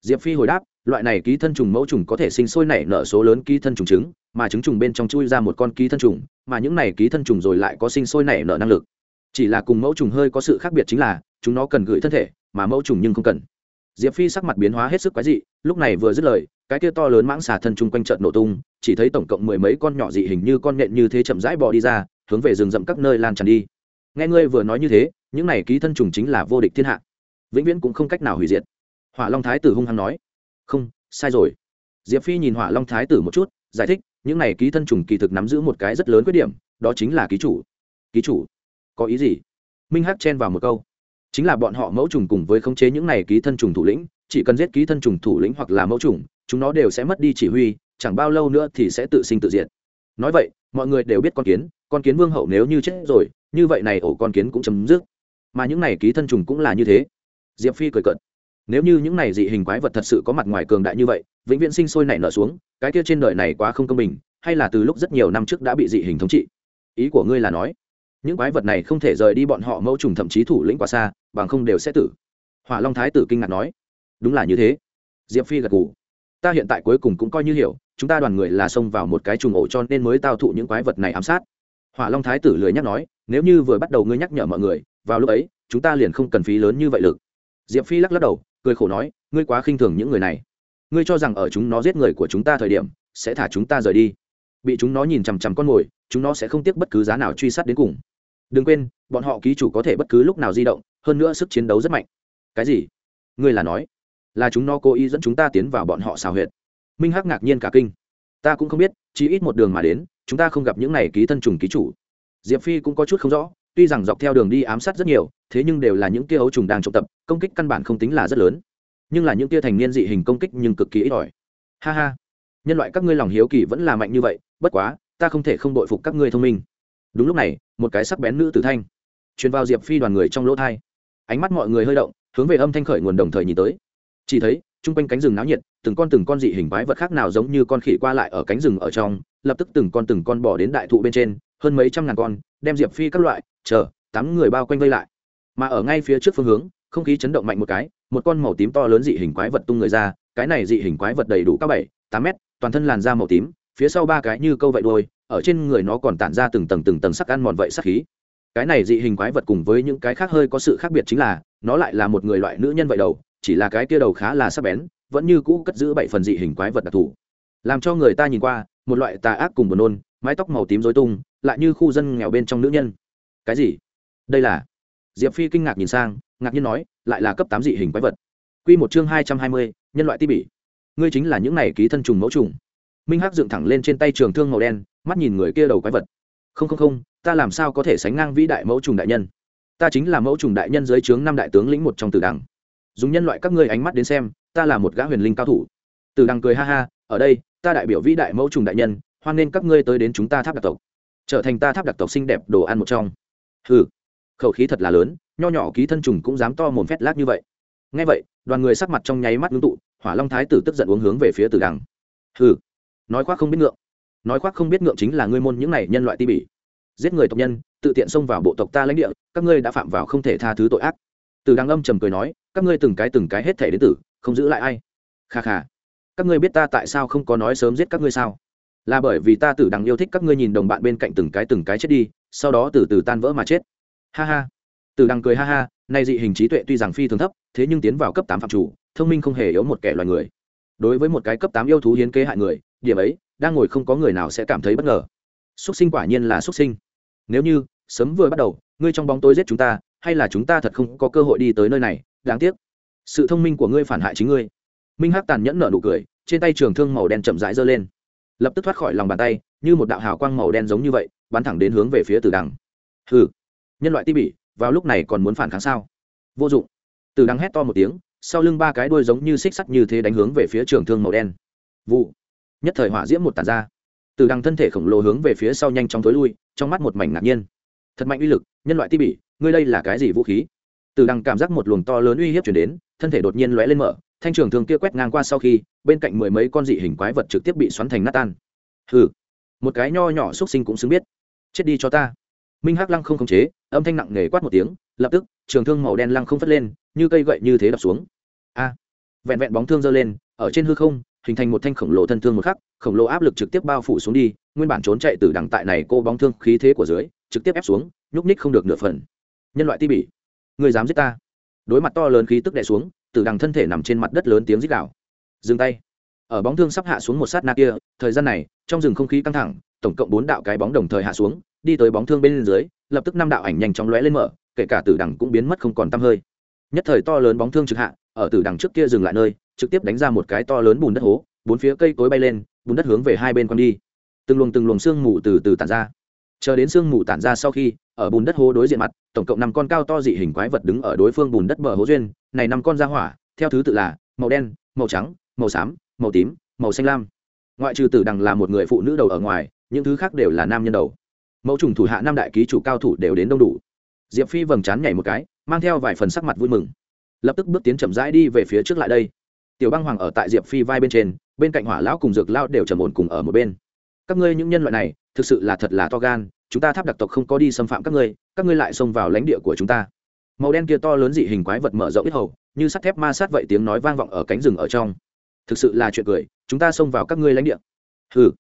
Diệp phi hồi đáp, loại này ký thân trùng mẫu trùng có thể sinh sôi nảy nở số lớn ký thân trùng trứng, mà trứng trùng bên trong chui ra một con ký thân trùng, mà những này ký thân trùng rồi lại có sinh sôi nảy nở năng lực chỉ là cùng mẫu trùng hơi có sự khác biệt chính là, chúng nó cần gửi thân thể, mà mẫu trùng nhưng không cần. Diệp phi sắc mặt biến hóa hết sức quái dị, lúc này vừa dứt lời, cái kia to lớn mãng xà thân chung quanh trận nổ tung, chỉ thấy tổng cộng mười mấy con nhỏ dị hình như con nện như thế chậm rãi bò đi ra, hướng về rừng rậm các nơi lan tràn đi. Nghe ngươi vừa nói như thế, những này ký thân trùng chính là vô địch thiên hạ. Vĩnh viễn cũng không cách nào hủy diệt. Hỏa long thái tử hung hăng nói. Không, sai rồi. Diệp phi nhìn hỏa long thái tử một chút, giải thích, những này ký thân trùng kỳ thực nắm giữ một cái rất lớn khuyết điểm, đó chính là ký chủ. Ký chủ có ý gì? Minh hắc chen vào một câu. Chính là bọn họ mẫu trùng cùng với khống chế những này ký thân trùng thủ lĩnh, chỉ cần giết ký thân trùng thủ lĩnh hoặc là mẫu trùng, chúng nó đều sẽ mất đi chỉ huy, chẳng bao lâu nữa thì sẽ tự sinh tự diệt. Nói vậy, mọi người đều biết con kiến con kiến vương hậu nếu như chết rồi, như vậy này ổ con kiến cũng chấm dứt. Mà những này ký thân trùng cũng là như thế. Diệp phi cười cợt. Nếu như những này dị hình quái vật thật sự có mặt ngoài cường đại như vậy, vĩnh viễn sinh sôi nảy nở xuống, cái kia trên đời này quá không công bình, hay là từ lúc rất nhiều năm trước đã bị dị hình thống trị? Ý của ngươi là nói những quái vật này không thể rời đi bọn họ mẫu trùng thậm chí thủ lĩnh quá xa, bằng không đều sẽ tử. Hỏa long thái tử kinh ngạc nói, đúng là như thế. Diệp phi gật gù, ta hiện tại cuối cùng cũng coi như hiểu, chúng ta đoàn người là xông vào một cái trùng ổ cho nên mới tao thụ những quái vật này ám sát. Hỏa long thái tử lười nhắc nói, nếu như vừa bắt đầu ngươi nhắc nhở mọi người, vào lúc ấy, chúng ta liền không cần phí lớn như vậy lực. Diệp phi lắc lắc đầu, cười khổ nói, ngươi quá khinh thường những người này. Ngươi cho rằng ở chúng nó giết người của chúng ta thời điểm, sẽ thả chúng ta rời đi. Bị chúng nó nhìn chằm chằm con mồi, chúng nó sẽ không tiếc bất cứ giá nào truy sát đến cùng đừng quên, bọn họ ký chủ có thể bất cứ lúc nào di động, hơn nữa sức chiến đấu rất mạnh. Cái gì? Ngươi là nói, là chúng nó cố ý dẫn chúng ta tiến vào bọn họ xào huyệt. Minh hắc ngạc nhiên cả kinh. Ta cũng không biết, chỉ ít một đường mà đến, chúng ta không gặp những này ký thân trùng ký chủ. Diệp phi cũng có chút không rõ, tuy rằng dọc theo đường đi ám sát rất nhiều, thế nhưng đều là những tia ấu trùng đang trộm tập, công kích căn bản không tính là rất lớn. Nhưng là những tia thành niên dị hình công kích nhưng cực kỳ ít ỏi. Ha ha. Nhân loại các ngươi lòng hiếu kỳ vẫn là mạnh như vậy, bất quá, ta không thể không đội phục các ngươi thông minh đúng lúc này, một cái sắc bén nữ tử thanh truyền vào diệp phi đoàn người trong lỗ thai. Ánh mắt mọi người hơi động, hướng về âm thanh khởi nguồn đồng thời nhìn tới. Chỉ thấy, chung quanh cánh rừng náo nhiệt, từng con từng con dị hình quái vật khác nào giống như con khỉ qua lại ở cánh rừng ở trong, lập tức từng con từng con bỏ đến đại thụ bên trên, hơn mấy trăm ngàn con, đem diệp phi các loại, chờ, tám người bao quanh vây lại. Mà ở ngay phía trước phương hướng, không khí chấn động mạnh một cái, một con màu tím to lớn dị hình quái vật tung người ra, cái này dị hình quái vật đầy đủ các bảy, tám mét, toàn thân làn da màu tím, phía sau ba cái như câu vậy đôi ở trên người nó còn tản ra từng tầng từng tầng sắc ăn mòn vậy sắc khí. Cái này dị hình quái vật cùng với những cái khác hơi có sự khác biệt chính là, nó lại là một người loại nữ nhân vậy đầu, chỉ là cái kia đầu khá là sắc bén, vẫn như cũ cất giữ bảy phần dị hình quái vật đặc thù. Làm cho người ta nhìn qua, một loại tà ác cùng buồn nôn, mái tóc màu tím rối tung, lại như khu dân nghèo bên trong nữ nhân. Cái gì? Đây là? Diệp phi kinh ngạc nhìn sang, ngạc nhiên nói, lại là cấp tám dị hình quái vật. Q một chương hai trăm hai mươi, nhân loại ti bỉ. Ngươi chính là những này ký thân trùng mẫu trùng. Minh hắc dựng thẳng lên trên tay trường thương màu đen mắt nhìn người kia đầu quái vật. Không không không, ta làm sao có thể sánh ngang vĩ đại mẫu trùng đại nhân? Ta chính là mẫu trùng đại nhân dưới trướng năm đại tướng lĩnh một trong tử đằng. Dùng nhân loại các ngươi ánh mắt đến xem, ta là một gã huyền linh cao thủ. Tử đằng cười ha ha, ở đây, ta đại biểu vĩ đại mẫu trùng đại nhân, hoan nên các ngươi tới đến chúng ta tháp đặc tộc. Trở thành ta tháp đặc tộc xinh đẹp đồ ăn một trong. Hừ, khẩu khí thật là lớn, nho nhỏ ký thân trùng cũng dám to mồm phét lác như vậy. Ngay vậy, đoàn người sắc mặt trong nháy mắt ngưng tụ, hỏa long thái tử tức giận uống hướng về phía tử đằng. Hừ, nói khoác không biết ngượng nói khoác không biết ngượng chính là ngươi môn những này nhân loại ti bỉ. Giết người tộc nhân, tự tiện xông vào bộ tộc ta lãnh địa, các ngươi đã phạm vào không thể tha thứ tội ác. Từ Đăng âm trầm cười nói, các ngươi từng cái từng cái hết thể đến tử, không giữ lại ai. Kha kha. Các ngươi biết ta tại sao không có nói sớm giết các ngươi sao? Là bởi vì ta tử đằng yêu thích các ngươi nhìn đồng bạn bên cạnh từng cái từng cái chết đi, sau đó từ từ tan vỡ mà chết. Ha ha. Tử đằng cười ha ha, nay dị hình trí tuệ tuy rằng phi thường thấp, thế nhưng tiến vào cấp tám phạm chủ, thông minh không hề yếu một kẻ loài người đối với một cái cấp tám yêu thú hiến kế hại người, điểm ấy, đang ngồi không có người nào sẽ cảm thấy bất ngờ. Xuất sinh quả nhiên là xuất sinh. Nếu như, sớm vừa bắt đầu, ngươi trong bóng tối giết chúng ta, hay là chúng ta thật không có cơ hội đi tới nơi này, đáng tiếc. Sự thông minh của ngươi phản hại chính ngươi. Minh hắc tàn nhẫn nở nụ cười, trên tay trường thương màu đen chậm rãi giơ lên. Lập tức thoát khỏi lòng bàn tay, như một đạo hào quang màu đen giống như vậy, bắn thẳng đến hướng về phía tử đằng. Hừ, nhân loại ti bỉ, vào lúc này còn muốn phản kháng sao? Vô dụng. Tử đằng hét to một tiếng sau lưng ba cái đuôi giống như xích sắt như thế đánh hướng về phía trường thương màu đen. Vụ. Nhất thời hỏa diễm một tàn ra. Từ đằng thân thể khổng lồ hướng về phía sau nhanh chóng tối lui, trong mắt một mảnh ngạc nhiên. Thật mạnh uy lực, nhân loại ti bỉ, ngươi đây là cái gì vũ khí? Từ đằng cảm giác một luồng to lớn uy hiếp chuyển đến, thân thể đột nhiên lóe lên mở, thanh trường thường kia quét ngang qua sau khi, bên cạnh mười mấy con dị hình quái vật trực tiếp bị xoắn thành nát tan. Hừ. Một cái nho nhỏ xúc sinh cũng xứng biết. Chết đi cho ta. Minh hắc lăng không khống chế, âm thanh nặng nề quát một tiếng, lập tức, trường thương màu đen lăng không phất lên, như cây gậy như thế đập xuống a. Vẹn vẹn bóng thương giơ lên, ở trên hư không, hình thành một thanh khổng lồ thân thương một khắc, khổng lồ áp lực trực tiếp bao phủ xuống đi, nguyên bản trốn chạy từ đằng tại này cô bóng thương khí thế của dưới, trực tiếp ép xuống, nhúc ních không được nửa phần. Nhân loại ti bỉ, người dám giết ta. Đối mặt to lớn khí tức đè xuống, từ đằng thân thể nằm trên mặt đất lớn tiếng rít đảo dừng tay. Ở bóng thương sắp hạ xuống một sát na kia, thời gian này, trong rừng không khí căng thẳng, tổng cộng bốn đạo cái bóng đồng thời hạ xuống, đi tới bóng thương bên dưới, lập tức năm đạo ảnh nhanh chóng lóe lên mở, kể cả tử đằng cũng biến mất không còn tăm hơi. Nhất thời to lớn bóng thương trực hạ ở tử đằng trước kia dừng lại nơi, trực tiếp đánh ra một cái to lớn bùn đất hố, bốn phía cây cối bay lên, bùn đất hướng về hai bên quăng đi. Từng luồng từng luồng sương mù từ từ tản ra. Chờ đến sương mù tản ra sau khi, ở bùn đất hố đối diện mặt, tổng cộng năm con cao to dị hình quái vật đứng ở đối phương bùn đất bờ hố duyên, này năm con ra hỏa, theo thứ tự là màu đen, màu trắng, màu xám, màu tím, màu xanh lam. Ngoại trừ tử đằng là một người phụ nữ đầu ở ngoài, những thứ khác đều là nam nhân đầu. Mẫu trùng thủ hạ năm đại ký chủ cao thủ đều đến đông đủ. Diệp phi vầng trán nhảy một cái, mang theo vài phần sắc mặt vui mừng lập tức bước tiến chậm rãi đi về phía trước lại đây. Tiểu băng hoàng ở tại diệp phi vai bên trên, bên cạnh hỏa lão cùng dược lao đều trầm ổn cùng ở một bên. Các ngươi những nhân loại này, thực sự là thật là to gan, chúng ta tháp đặc tộc không có đi xâm phạm các ngươi các ngươi lại xông vào lãnh địa của chúng ta. Màu đen kia to lớn dị hình quái vật mở rộng ít hầu, như sắt thép ma sát vậy tiếng nói vang vọng ở cánh rừng ở trong. Thực sự là chuyện cười, chúng ta xông vào các ngươi lãnh địa. Ừ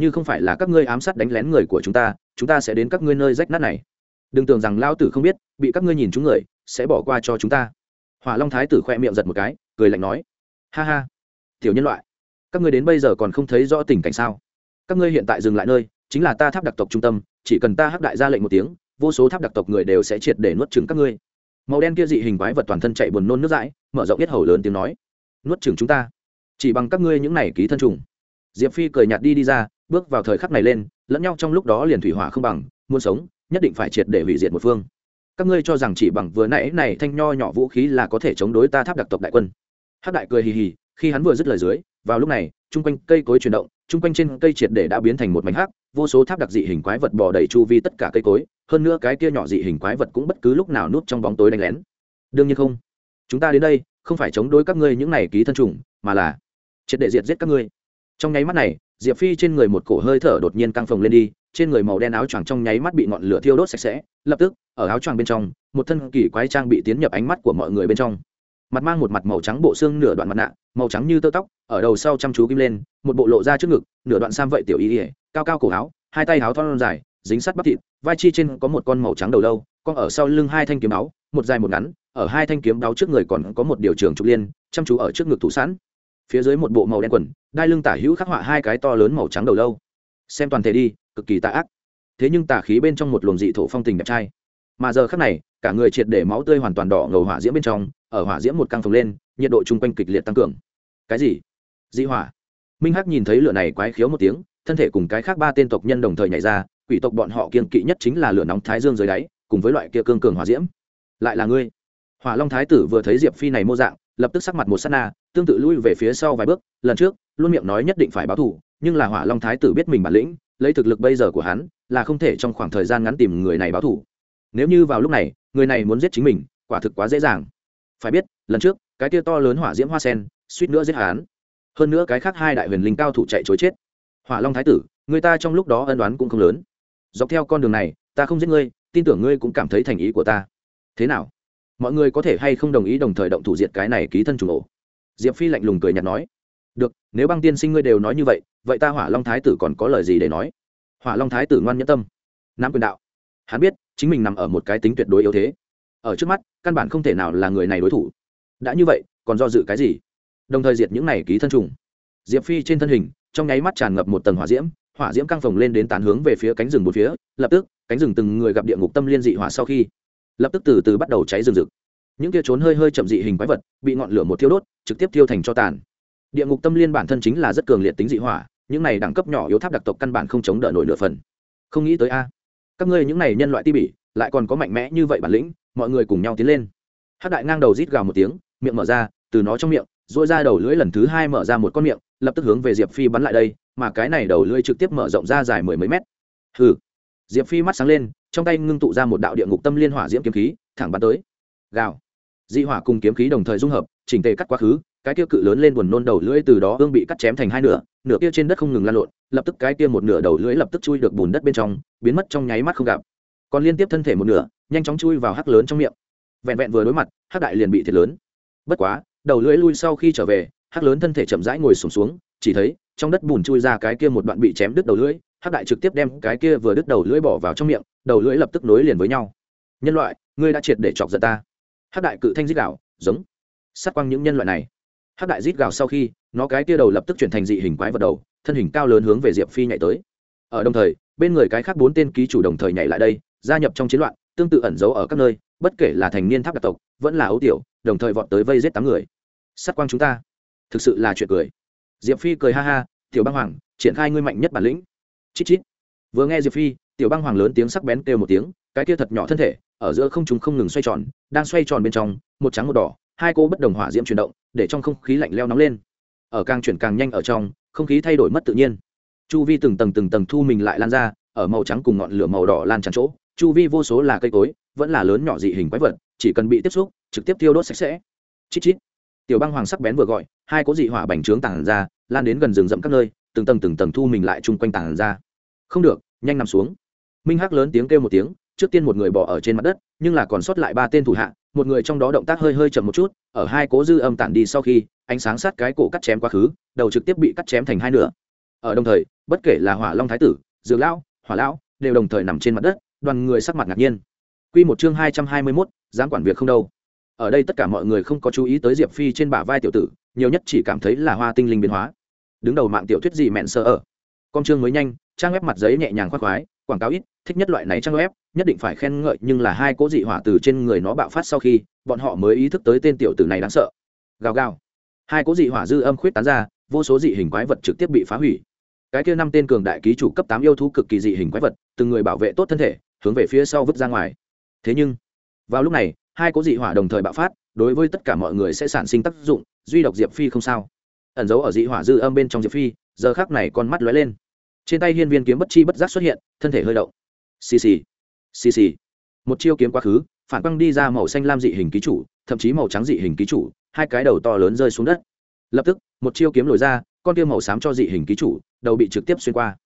như không phải là các ngươi ám sát đánh lén người của chúng ta chúng ta sẽ đến các ngươi nơi rách nát này. Đừng tưởng rằng lao tử không biết, bị các ngươi nhìn chúng người, sẽ bỏ qua cho chúng ta hỏa long thái tử khoe miệng giật một cái, cười lạnh nói, ha ha, tiểu nhân loại, các ngươi đến bây giờ còn không thấy rõ tình cảnh sao? Các ngươi hiện tại dừng lại nơi, chính là ta tháp đặc tộc trung tâm, chỉ cần ta hắc đại ra lệnh một tiếng, vô số tháp đặc tộc người đều sẽ triệt để nuốt chừng các ngươi. Màu đen kia dị hình quái vật toàn thân chạy buồn nôn nước dãi, mở rộng yết hầu lớn tiếng nói, nuốt chừng chúng ta, chỉ bằng các ngươi những này ký thân trùng. Diệp phi cười nhạt đi đi ra, bước vào thời khắc này lên, lẫn nhau trong lúc đó liền thủy hỏa không bằng, muốn sống, nhất định phải triệt để hủy diệt một phương các ngươi cho rằng chỉ bằng vừa nãy này thanh nho nhỏ vũ khí là có thể chống đối ta tháp đặc tộc đại quân. Hắc đại cười hì hì, khi hắn vừa dứt lời dưới, vào lúc này, chung quanh cây cối chuyển động, chung quanh trên cây triệt để đã biến thành một mảnh hắc, vô số tháp đặc dị hình quái vật bò đầy chu vi tất cả cây cối, hơn nữa cái kia nhỏ dị hình quái vật cũng bất cứ lúc nào núp trong bóng tối đánh lén. Đương nhiên không. Chúng ta đến đây, không phải chống đối các ngươi những này ký thân trùng mà là triệt để diệt giết các ngươi. Trong nháy mắt này, diệp phi trên người một cổ hơi thở đột nhiên căng phồng lên đi trên người màu đen áo choàng trong nháy mắt bị ngọn lửa thiêu đốt sạch sẽ, lập tức, ở áo choàng bên trong, một thân kỳ quái trang bị tiến nhập ánh mắt của mọi người bên trong. Mặt mang một mặt màu trắng bộ xương nửa đoạn mặt nạ, màu trắng như tơ tóc, ở đầu sau chăm chú kim lên, một bộ lộ ra trước ngực, nửa đoạn sam vậy tiểu y ỉa cao cao cổ áo, hai tay áo thon dài, dính sắt bắp thịt, vai chi trên có một con màu trắng đầu lâu, con ở sau lưng hai thanh kiếm áo, một dài một ngắn, ở hai thanh kiếm áo trước người còn có một điều trường trục liên, chăm chú ở trước ngực thủ sẵn. Phía dưới một bộ màu đen quần, đai lưng tả hữu khắc họa hai cái to lớn màu trắng đầu lâu. Xem toàn thể đi cực kỳ tà ác. Thế nhưng tà khí bên trong một luồng dị thổ phong tình đẹp trai. Mà giờ khắc này, cả người triệt để máu tươi hoàn toàn đỏ ngầu hỏa diễm bên trong, ở hỏa diễm một căng phồng lên, nhiệt độ chung quanh kịch liệt tăng cường. Cái gì? Dị hỏa? Minh hắc nhìn thấy lửa này quái khiếu một tiếng, thân thể cùng cái khác ba tên tộc nhân đồng thời nhảy ra, quỷ tộc bọn họ kiên kỵ nhất chính là lửa nóng thái dương dưới đáy, cùng với loại kia cương cường hỏa diễm. Lại là ngươi. Hỏa long thái tử vừa thấy diệp phi này mô dạng, lập tức sắc mặt một s á t na, tương tự lui về phía sau vài bước, lần trước, luôn miệng nói nhất định phải báo thù nhưng là hỏa long thái tử biết mình bản lĩnh, lấy thực lực bây giờ của hắn, là không thể trong khoảng thời gian ngắn tìm người này báo thù. Nếu như vào lúc này, người này muốn giết chính mình, quả thực quá dễ dàng. Phải biết, lần trước, cái tia to lớn hỏa diễm hoa sen, suýt nữa giết hắn. Hơn nữa cái khác hai đại huyền linh cao thủ chạy chối chết. Hỏa long thái tử, người ta trong lúc đó ân đoán cũng không lớn. Dọc theo con đường này, ta không giết ngươi, tin tưởng ngươi cũng cảm thấy thành ý của ta. Thế nào? Mọi người có thể hay không đồng ý đồng thời động thủ diệt cái này ký thân trùng ổ diệp phi lạnh lùng cười nhạt nói. Được, nếu băng tiên sinh ngươi đều nói như vậy vậy ta hỏa long thái tử còn có lời gì để nói? Hỏa long thái tử ngoan nhẫn tâm. Nam quyền đạo. Hắn biết, chính mình nằm ở một cái tính tuyệt đối yếu thế. Ở trước mắt, căn bản không thể nào là người này đối thủ. Đã như vậy, còn do dự cái gì? Đồng thời diệt những này ký thân trùng. Diệp phi trên thân hình, trong nháy mắt tràn ngập một tầng hỏa diễm hỏa diễm căng phồng lên đến tán hướng về phía cánh rừng một phía, lập tức, cánh rừng từng người gặp địa ngục tâm liên dị hỏa sau khi, lập tức từ từ bắt đầu cháy rừng rực. Những kia trốn hơi hơi chậm dị hình quái vật, bị ngọn lửa một thiêu đốt, trực tiếp thiêu thành cho tàn địa ngục tâm liên bản thân chính là rất cường liệt tính dị hỏa, những này đẳng cấp nhỏ yếu tháp đặc tộc căn bản không chống đỡ nổi nửa phần. Không nghĩ tới a, các ngươi những này nhân loại ti bỉ, lại còn có mạnh mẽ như vậy bản lĩnh, mọi người cùng nhau tiến lên. Hát đại ngang đầu rít gào một tiếng, miệng mở ra, từ nó trong miệng dội ra đầu lưỡi lần thứ hai mở ra một con miệng, lập tức hướng về diệp phi bắn lại đây, mà cái này đầu lưỡi trực tiếp mở rộng ra dài mười mấy mét. Hừ. Diệp phi mắt sáng lên, trong tay ngưng tụ ra một đạo địa ngục tâm liên hỏa diễm kiếm khí, thẳng bắn tới. Gào. Dị hỏa cùng kiếm khí đồng thời dung hợp, chỉnh tề cắt quá khứ cái kia cự lớn lên buồn nôn đầu lưỡi từ đó ương bị cắt chém thành hai nửa nửa kia trên đất không ngừng lan lộn lập tức cái kia một nửa đầu lưỡi lập tức chui được bùn đất bên trong biến mất trong nháy mắt không gặp. Còn liên tiếp thân thể một nửa nhanh chóng chui vào hắc lớn trong miệng. Vẹn vẹn vừa đối mặt hắc đại liền bị thiệt lớn. Bất quá đầu lưỡi lui sau khi trở về hắc lớn thân thể chậm rãi ngồi sùng xuống, xuống chỉ thấy trong đất bùn chui ra cái kia một đoạn bị chém đứt đầu lưỡi hắc đại trực tiếp đem cái kia vừa đứt đầu lưỡi bỏ vào trong miệng đầu lưỡi lập tức nối liền với nhau. Nhân loại ngươi đã triệt để chọc giận ta. Hắc đại cự thanh giết đảo, giống. Sát quang những nhân loại này hắc đại rít gào sau khi, nó cái kia đầu lập tức chuyển thành dị hình quái vật đầu, thân hình cao lớn hướng về diệp phi nhảy tới. Ở đồng thời, bên người cái khác bốn tên ký chủ đồng thời nhảy lại đây, gia nhập trong chiến loạn, tương tự ẩn giấu ở các nơi, bất kể là thành niên tháp đặc tộc, vẫn là ấu tiểu, đồng thời vọt tới vây giết tám người. Sát quang chúng ta. Thực sự là chuyện cười. Diệp phi cười ha ha, tiểu băng hoàng, triển khai ngươi mạnh nhất bản lĩnh. Chít chít. Vừa nghe diệp phi, tiểu băng hoàng lớn tiếng sắc bén kêu một tiếng, cái kia thật nhỏ thân thể, ở giữa không chúng không ngừng xoay tròn, đang xoay tròn bên trong, một trắng một đỏ hai cô bất đồng hỏa diễm chuyển động, để trong không khí lạnh leo nóng lên. Ở càng chuyển càng nhanh ở trong, không khí thay đổi mất tự nhiên. Chu vi từng tầng từng tầng thu mình lại lan ra, ở màu trắng cùng ngọn lửa màu đỏ lan tràn chỗ, chu vi vô số là cây cối, vẫn là lớn nhỏ dị hình quái vật, chỉ cần bị tiếp xúc, trực tiếp thiêu đốt sạch sẽ. Chít chít. Tiểu băng hoàng sắc bén vừa gọi, hai cố dị hỏa bành trướng tản ra, lan đến gần rừng rậm các nơi, từng tầng từng tầng thu mình lại chung quanh tản ra. Không được, nhanh nằm xuống. Minh hắc lớn tiếng kêu một tiếng, trước tiên một người bỏ ở trên mặt đất, nhưng là còn sót lại ba tên thủ hạ một người trong đó động tác hơi hơi chậm một chút ở hai cố dư âm tản đi sau khi ánh sáng sát cái cổ cắt chém quá khứ đầu trực tiếp bị cắt chém thành hai nửa ở đồng thời bất kể là hỏa long thái tử dược lão hỏa lão đều đồng thời nằm trên mặt đất đoàn người sắc mặt ngạc nhiên Quy một chương hai trăm hai mươi 221, dám quản việc không đâu. Ở đây tất cả mọi người không có chú ý tới Diệp Phi trên bả vai tiểu tử, nhiều nhất chỉ cảm thấy là hoa tinh linh biến hóa. Đứng đầu mạng tiểu thuyết gì mẹn sợ ở. Con chương mới nhanh, trang web mặt giấy nhẹ nhàng khoát khoái, quảng cáo ít, thích nhất loại này trang web, nhất định phải khen ngợi nhưng là hai cỗ dị hỏa từ trên người nó bạo phát sau khi, bọn họ mới ý thức tới tên tiểu tử này đáng sợ. Gào gào. Hai cỗ dị hỏa dư âm khuyết tán ra, vô số dị hình quái vật trực tiếp bị phá hủy. Cái kia năm tên cường đại ký chủ cấp tám yêu thú cực kỳ dị hình quái vật, từng người bảo vệ tốt thân thể, hướng về phía sau vứt ra ngoài thế nhưng vào lúc này hai cố dị hỏa đồng thời bạo phát đối với tất cả mọi người sẽ sản sinh tác dụng duy độc diệp phi không sao ẩn giấu ở dị hỏa dư âm bên trong diệp phi giờ khác này con mắt lóe lên trên tay hiên viên kiếm bất chi bất giác xuất hiện, thân thể hơi động. Xì xì xì xì. Một chiêu kiếm quá khứ, phản băng đi ra màu xanh lam dị hình ký chủ, thậm chí màu trắng dị hình ký chủ, hai cái đầu to lớn rơi xuống đất. Lập tức, một chiêu kiếm lồi ra, con tiêu màu xám cho dị hình ký chủ, đầu bị trực tiếp xuyên qua.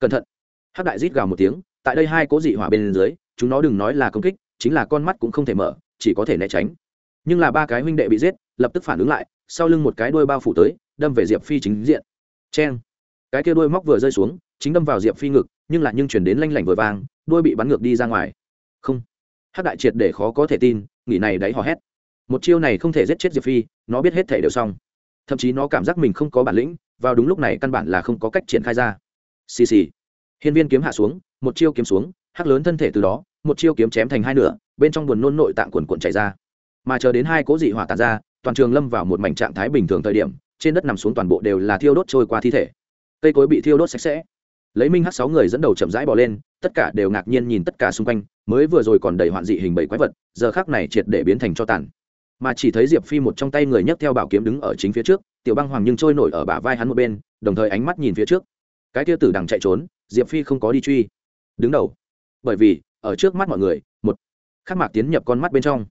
Cẩn thận. Hắc đại rít gào một tiếng, tại đây hai cố dị hỏa bên dưới, chúng nó đừng nói là công kích, chính là con mắt cũng không thể mở, chỉ có thể né tránh. Nhưng là ba cái huynh đệ bị giết, lập tức phản ứng lại, sau lưng một cái đuôi bao phủ tới, đâm về diệp phi chính diện. Cheng. Cái kia đuôi móc vừa rơi xuống chính đâm vào diệp phi ngực, nhưng lại nhưng chuyển đến lanh lảnh vội vang, đuôi bị bắn ngược đi ra ngoài. Không. Hắc đại triệt để khó có thể tin, nghỉ này đáy hò hét. Một chiêu này không thể giết chết diệp phi, nó biết hết thể đều xong. Thậm chí nó cảm giác mình không có bản lĩnh, vào đúng lúc này căn bản là không có cách triển khai ra. Xì xì. Hiên viên kiếm hạ xuống, một chiêu kiếm xuống, hắc lớn thân thể từ đó, một chiêu kiếm chém thành hai nửa, bên trong buồn nôn nội tạng quần cuộn chảy ra. Mà chờ đến hai cố dị hỏa tàn ra, toàn trường lâm vào một mảnh trạng thái bình thường thời điểm, trên đất nằm xuống toàn bộ đều là thiêu đốt trôi qua thi thể. Cây cối bị thiêu đốt sạch sẽ lấy minh hát sáu người dẫn đầu chậm rãi bỏ lên, tất cả đều ngạc nhiên nhìn tất cả xung quanh, mới vừa rồi còn đầy hoạn dị hình bảy quái vật, giờ khác này triệt để biến thành cho tàn. Mà chỉ thấy diệp phi một trong tay người nhấc theo bảo kiếm đứng ở chính phía trước, tiểu băng hoàng nhưng trôi nổi ở bả vai hắn một bên, đồng thời ánh mắt nhìn phía trước. Cái tia tử đằng chạy trốn, diệp phi không có đi truy. Đứng đầu. Bởi vì, ở trước mắt mọi người, một khắc mạc tiến nhập con mắt bên trong.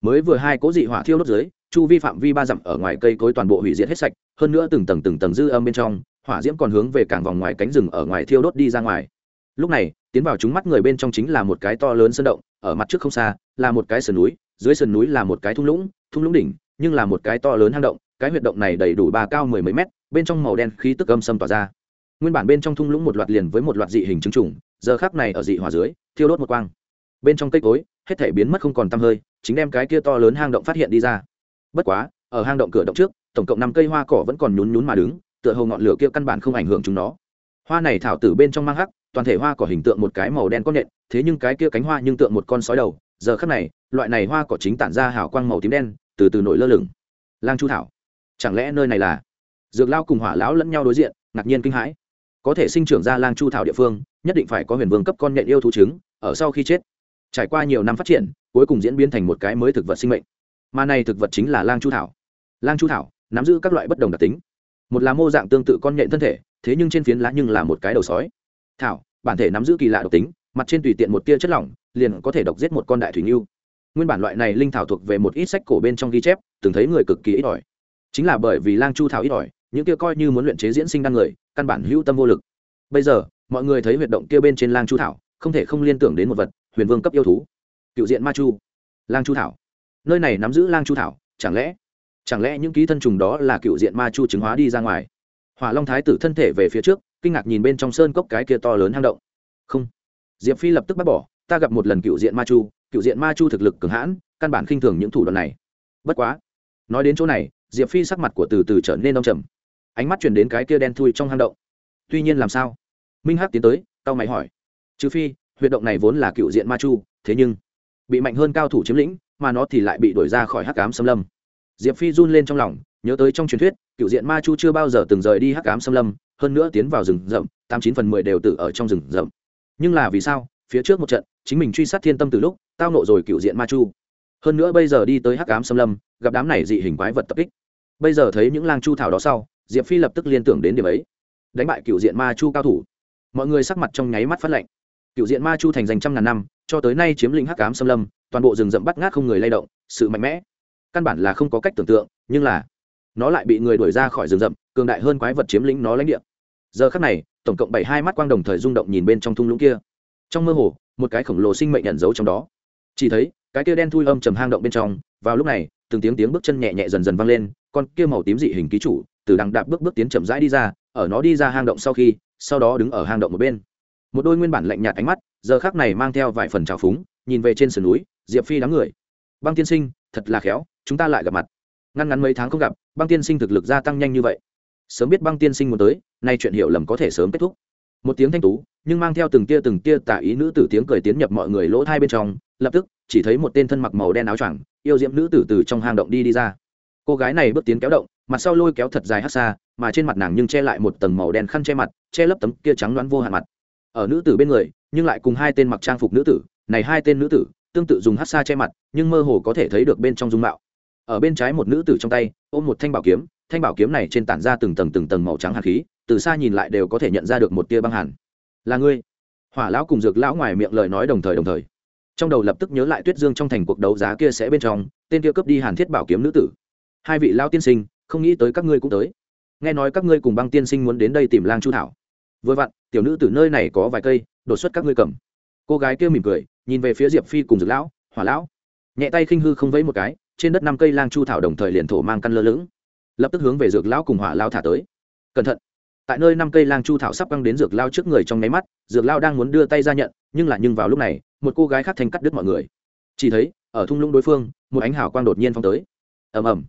Mới vừa hai cố dị hỏa thiêu đốt dưới, chu vi phạm vi ba dặm ở ngoài cây cối toàn bộ hủy diệt hết sạch, hơn nữa từng tầng từng tầng dư âm bên trong hỏa diễm còn hướng về cảng vòng ngoài cánh rừng ở ngoài thiêu đốt đi ra ngoài. Lúc này, tiến vào chúng mắt người bên trong chính là một cái to lớn sơn động, ở mặt trước không xa, là một cái sườn núi, dưới sườn núi là một cái thung lũng thung lũng đỉnh, nhưng là một cái to lớn hang động, cái huyệt động này đầy đủ ba cao mười mấy mét, bên trong màu đen khí tức âm xâm tỏa ra. Nguyên bản bên trong thung lũng một loạt liền với một loạt dị hình chứng trùng giờ khác này ở dị hỏa dưới, thiêu đốt một quang. Bên trong cây cối, hết thể biến mất không còn tăm hơi, chính đem cái kia to lớn hang động phát hiện đi ra. Bất quá, ở hang động cửa động trước, tổng cộng năm cây hoa cỏ vẫn còn nhún nhún mà đứng tựa hồ ngọn lửa kia căn bản không ảnh hưởng chúng nó. Hoa này thảo tử bên trong mang hắc, toàn thể hoa cỏ hình tượng một cái màu đen con nhện, thế nhưng cái kia cánh hoa nhưng tượng một con sói đầu, giờ khắc này, loại này hoa cỏ chính tản ra hào quang màu tím đen, từ từ nổi lơ lửng. Lang chu thảo, chẳng lẽ nơi này là? Dược lao cùng hỏa lão lẫn nhau đối diện, ngạc nhiên kinh hãi. Có thể sinh trưởng ra lang chu thảo địa phương, nhất định phải có huyền vương cấp con nhện yêu thú trứng, ở sau khi chết. Trải qua nhiều năm phát triển, cuối cùng diễn biến thành một cái mới thực vật sinh mệnh. Mà này thực vật chính là lang chu thảo. Lang chu thảo, nắm giữ các loại bất đồng đặc tính một là mô dạng tương tự con nhện thân thể, thế nhưng trên phiến lá nhưng là một cái đầu sói. Thảo, bản thể nắm giữ kỳ lạ độc tính, mặt trên tùy tiện một tia chất lỏng, liền có thể độc giết một con đại thủy ngưu nguyên bản loại này linh thảo thuộc về một ít sách cổ bên trong ghi chép, từng thấy người cực kỳ ít ỏi. Chính là bởi vì lang chu thảo ít ỏi, những kia coi như muốn luyện chế diễn sinh đăng người, căn bản hữu tâm vô lực. Bây giờ, mọi người thấy huyệt động kia bên trên lang chu thảo, không thể không liên tưởng đến một vật, huyền vương cấp yêu thú. Cựu diện ma chu. Lang chu thảo. Nơi này nắm giữ lang chu thảo, chẳng lẽ chẳng lẽ những ký thân trùng đó là cựu diện ma chu chứng hóa đi ra ngoài? Hỏa long thái tử thân thể về phía trước, kinh ngạc nhìn bên trong sơn cốc cái kia to lớn hang động. Không. Diệp phi lập tức bác bỏ, ta gặp một lần cựu diện ma chu, cựu diện ma chu thực lực cường hãn, căn bản khinh thường những thủ đoạn này. Bất quá, nói đến chỗ này, diệp phi sắc mặt của từ từ trở nên đông trầm. Ánh mắt chuyển đến cái kia đen thui trong hang động. Tuy nhiên làm sao? Minh hắc tiến tới tao mày hỏi. Trừ phi, huyệt động này vốn là cựu diện ma chu, thế nhưng bị mạnh hơn cao thủ chiếm lĩnh, mà nó thì lại bị đổi ra khỏi hắc cám xâm lâm diệp phi run lên trong lòng, nhớ tới trong truyền thuyết, cựu diện ma chu chưa bao giờ từng rời đi hắc cám xâm lâm, hơn nữa tiến vào rừng rậm, tám chín phần mười đều tự ở trong rừng rậm. Nhưng là vì sao, phía trước một trận, chính mình truy sát thiên tâm từ lúc, tao nộ rồi cựu diện ma chu. Hơn nữa bây giờ đi tới hắc ám xâm lâm, gặp đám này dị hình quái vật tập kích. Bây giờ thấy những lang chu thảo đó sau, diệp phi lập tức liên tưởng đến điểm ấy. Đánh bại cựu diện ma chu cao thủ. Mọi người sắc mặt trong nháy mắt phát lệnh cựu diện ma chu thành dành trăm ngàn năm, cho tới nay chiếm lĩnh hắc ám xâm lâm, toàn bộ rừng rậm bắt ngát không người lay động, sự mạnh mẽ căn bản là không có cách tưởng tượng, nhưng là nó lại bị người đuổi ra khỏi rừng rậm, cường đại hơn quái vật chiếm lĩnh nó lãnh địa. Giờ khắc này, tổng cộng bảy hai mắt quang đồng thời rung động nhìn bên trong thung lũng kia. Trong mơ hồ, một cái khổng lồ sinh mệnh nhận dấu trong đó. Chỉ thấy, cái kia đen thui âm trầm hang động bên trong, vào lúc này, từng tiếng tiếng bước chân nhẹ nhẹ dần dần vang lên, con kia màu tím dị hình ký chủ, từ đằng đạp bước bước tiến chậm rãi đi ra, ở nó đi ra hang động sau khi, sau đó đứng ở hang động một bên. Một đôi nguyên bản lạnh nhạt ánh mắt, giờ khác này mang theo vài phần trào phúng, nhìn về trên sườn núi, diệp phi đám người. Băng tiên sinh, thật là khéo chúng ta lại gặp mặt. Ngăn ngắn mấy tháng không gặp, băng tiên sinh thực lực gia tăng nhanh như vậy. Sớm biết băng tiên sinh muốn tới, nay chuyện hiểu lầm có thể sớm kết thúc. Một tiếng thanh tú, nhưng mang theo từng tia từng tia tả ý nữ tử tiếng cười tiến nhập mọi người lỗ thai bên trong, lập tức, chỉ thấy một tên thân mặc màu đen áo choàng, yêu diễm nữ tử từ trong hang động đi đi ra. Cô gái này bước tiến kéo động, mặt sau lôi kéo thật dài hát xa, mà trên mặt nàng nhưng che lại một tầng màu đen khăn che mặt, che lấp tấm kia trắng đoán vô hạn mặt. Ở nữ tử bên người, nhưng lại cùng hai tên mặc trang phục nữ tử, này hai tên nữ tử, tương tự dùng hát xa che mặt, nhưng mơ hồ có thể thấy được bên trong dung mạo ở bên trái một nữ tử trong tay, ôm một thanh bảo kiếm, thanh bảo kiếm này trên tản ra từng tầng từng tầng màu trắng hạt khí, từ xa nhìn lại đều có thể nhận ra được một tia băng hàn. Là ngươi. Hỏa lão cùng dược lão ngoài miệng lời nói đồng thời đồng thời. Trong đầu lập tức nhớ lại tuyết dương trong thành cuộc đấu giá kia sẽ bên trong, tên kia cướp đi hàn thiết bảo kiếm nữ tử. Hai vị lao tiên sinh, không nghĩ tới các ngươi cũng tới. Nghe nói các ngươi cùng băng tiên sinh muốn đến đây tìm lang chu thảo. Vừa vặn, tiểu nữ từ nơi này có vài cây, đột xuất các ngươi cầm. Cô gái kia mỉm cười, nhìn về phía diệp phi cùng dược lão, hỏa lão. Nhẹ tay khinh hư không vẫy một cái trên đất năm cây lang chu thảo đồng thời liền thổ mang căn lơ lửng, lập tức hướng về dược lão cùng hỏa lao thả tới. Cẩn thận! Tại nơi năm cây lang chu thảo sắp căng đến dược lao trước người trong nháy mắt, dược lao đang muốn đưa tay ra nhận, nhưng là nhưng vào lúc này, một cô gái khác thành cắt đứt mọi người. Chỉ thấy, ở thung lũng đối phương, một ánh hào quang đột nhiên phong tới. Ầm ầm!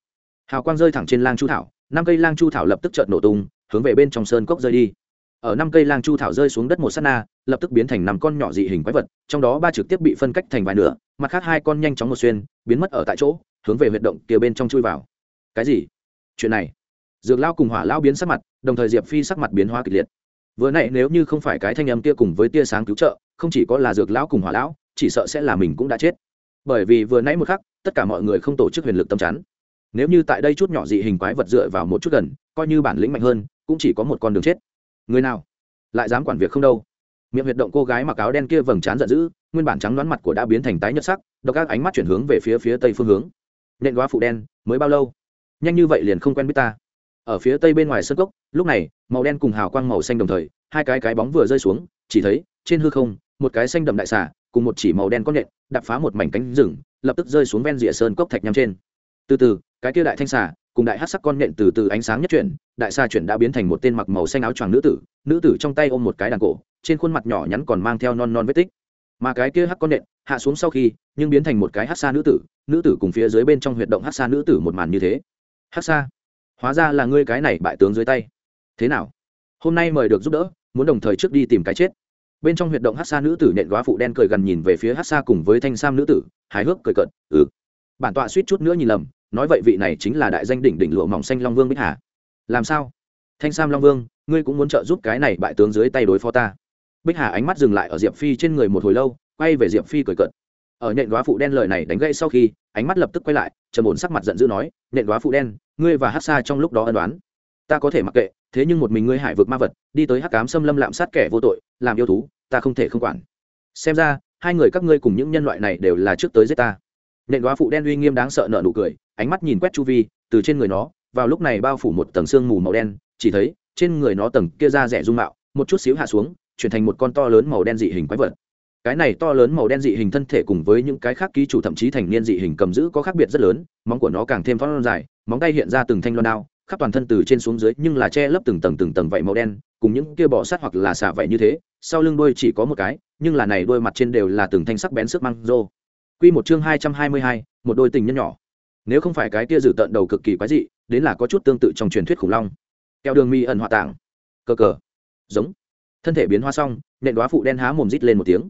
Hào quang rơi thẳng trên lang chu thảo, năm cây lang chu thảo lập tức chợt nổ tung, hướng về bên trong sơn cốc rơi đi. Ở năm cây lang chu thảo rơi xuống đất một sát na, lập tức biến thành năm con nhỏ dị hình quái vật, trong đó ba trực tiếp bị phân cách thành vài nửa, mặt khác hai con nhanh chóng một xuyên, biến mất ở tại chỗ hướng về huyệt động kia bên trong chui vào. Cái gì? Chuyện này? Dược lao cùng hỏa lao biến sắc mặt, đồng thời diệp phi sắc mặt biến hóa kịch liệt. Vừa nãy nếu như không phải cái thanh âm kia cùng với tia sáng cứu trợ, không chỉ có là dược lão cùng hỏa lão, chỉ sợ sẽ là mình cũng đã chết. Bởi vì vừa nãy một khắc, tất cả mọi người không tổ chức huyền lực tâm chắn. Nếu như tại đây chút nhỏ dị hình quái vật dựa vào một chút gần, coi như bản lĩnh mạnh hơn, cũng chỉ có một con đường chết. Người nào? Lại dám quản việc không đâu. Miệng huyệt động cô gái mặc áo đen kia vầng trán giận dữ, nguyên bản trắng đoán mặt của đã biến thành tái nhợt sắc, độc các ánh mắt chuyển hướng về phía phía tây phương hướng nện góa phụ đen, mới bao lâu? Nhanh như vậy liền không quen biết ta. Ở phía tây bên ngoài sân cốc, lúc này, màu đen cùng hào quang màu xanh đồng thời, hai cái cái bóng vừa rơi xuống, chỉ thấy, trên hư không, một cái xanh đậm đại xà, cùng một chỉ màu đen con nện đập phá một mảnh cánh rừng, lập tức rơi xuống ven rìa sơn cốc thạch nhắm trên. Từ từ, cái kia đại thanh xà, cùng đại hát sắc con nện từ từ ánh sáng nhất chuyển, đại xà chuyển đã biến thành một tên mặc màu xanh áo choàng nữ tử nữ tử trong tay ôm một cái đàn cổ, trên khuôn mặt nhỏ nhắn còn mang theo non non vết tích mà cái kia hắc con nện hạ xuống sau khi, nhưng biến thành một cái hắc xa nữ tử nữ tử cùng phía dưới bên trong huyệt động hắc xa nữ tử một màn như thế. Hắc xa hóa ra là ngươi cái này bại tướng dưới tay. Thế nào? Hôm nay mời được giúp đỡ, muốn đồng thời trước đi tìm cái chết. Bên trong huyệt động hát xa nữ tử nện góa phụ đen cười gần nhìn về phía hát xa cùng với thanh sam nữ tử, hài hước cười cợt ừ. Bản tọa suýt chút nữa nhìn lầm, nói vậy vị này chính là đại danh đỉnh đỉnh lụa mỏng xanh long vương bích hà. Làm sao? Thanh sam long vương, ngươi cũng muốn trợ giúp cái này bại tướng dưới tay đối phó ta bích hà ánh mắt dừng lại ở diệp phi trên người một hồi lâu, quay về diệp phi cười cợt. Ở nện Đóa phụ đen lời này đánh gãy sau khi, ánh mắt lập tức quay lại, trầm ổn sắc mặt giận dữ nói, nện Đóa phụ đen, ngươi và hát xa trong lúc đó ân đoán ta có thể mặc kệ, thế nhưng một mình ngươi hải vực ma vật, đi tới hắc cám xâm lâm lạm sát kẻ vô tội, làm yêu thú, ta không thể không quản. Xem ra, hai người các ngươi cùng những nhân loại này đều là trước tới giết ta. Nện Đóa phụ đen uy nghiêm đáng sợ nợ nụ cười, ánh mắt nhìn quét chu vi, từ trên người nó, vào lúc này bao phủ một tầng sương mù màu đen, chỉ thấy, trên người nó tầng kia da rẻ dung mạo, một chút xíu hạ xuống chuyển thành một con to lớn màu đen dị hình quái vật. Cái này to lớn màu đen dị hình thân thể cùng với những cái khác ký chủ thậm chí thành niên dị hình cầm giữ có khác biệt rất lớn, móng của nó càng thêm phong dài, móng tay hiện ra từng thanh loan đao, khắp toàn thân từ trên xuống dưới nhưng là che lấp từng tầng từng tầng vảy màu đen, cùng những kia bò sát hoặc là xả vảy như thế, sau lưng đuôi chỉ có một cái, nhưng là này đuôi mặt trên đều là từng thanh sắc bén sức măng rô. Quy một chương hai trăm hai mươi hai, một đôi tình nhân nhỏ. Nếu không phải cái kia dự tận đầu cực kỳ quái dị, đến là có chút tương tự trong truyền thuyết khủng long. Keo đường mi ẩn họa tảng. Cờ cờ. Giống thân thể biến hoa xong, nện đoá phụ đen há mồm rít lên một tiếng.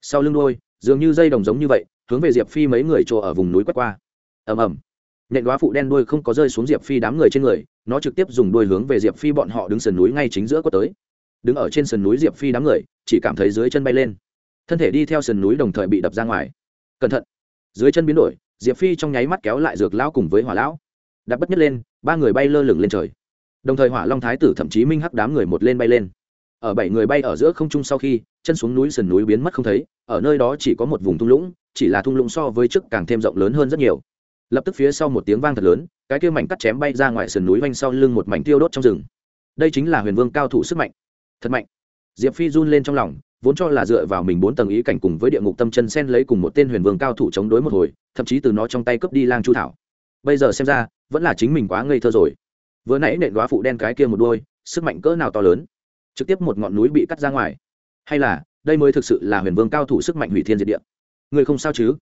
Sau lưng đôi dường như dây đồng giống như vậy, hướng về diệp phi mấy người chỗ ở vùng núi quét qua. Ầm ầm. Nện đoá phụ đen đuôi không có rơi xuống diệp phi đám người trên người, nó trực tiếp dùng đuôi hướng về diệp phi bọn họ đứng sườn núi ngay chính giữa có tới. Đứng ở trên sườn núi diệp phi đám người, chỉ cảm thấy dưới chân bay lên. Thân thể đi theo sườn núi đồng thời bị đập ra ngoài. Cẩn thận. Dưới chân biến đổi, diệp phi trong nháy mắt kéo lại dược lão cùng với hỏa lão. Đạp bất nhất lên, ba người bay lơ lửng lên trời. Đồng thời hỏa long thái tử thậm chí minh hắc đám người một lên bay lên ở bảy người bay ở giữa không trung sau khi, chân xuống núi sườn núi biến mất không thấy, ở nơi đó chỉ có một vùng thung lũng, chỉ là thung lũng so với trước càng thêm rộng lớn hơn rất nhiều. Lập tức phía sau một tiếng vang thật lớn, cái kia mảnh cắt chém bay ra ngoài sườn núi vanh sau lưng một mảnh tiêu đốt trong rừng. Đây chính là huyền vương cao thủ sức mạnh. Thật mạnh. Diệp phi run lên trong lòng, vốn cho là dựa vào mình bốn tầng ý cảnh cùng với địa ngục tâm chân sen lấy cùng một tên huyền vương cao thủ chống đối một hồi, thậm chí từ nó trong tay cướp đi lang chu thảo. Bây giờ xem ra, vẫn là chính mình quá ngây thơ rồi. Vừa nãy nện đoá phụ đen cái kia một đôi, sức mạnh cỡ nào to lớn trực tiếp một ngọn núi bị cắt ra ngoài. Hay là, đây mới thực sự là huyền vương cao thủ sức mạnh hủy thiên diệt địa. Người không sao chứ?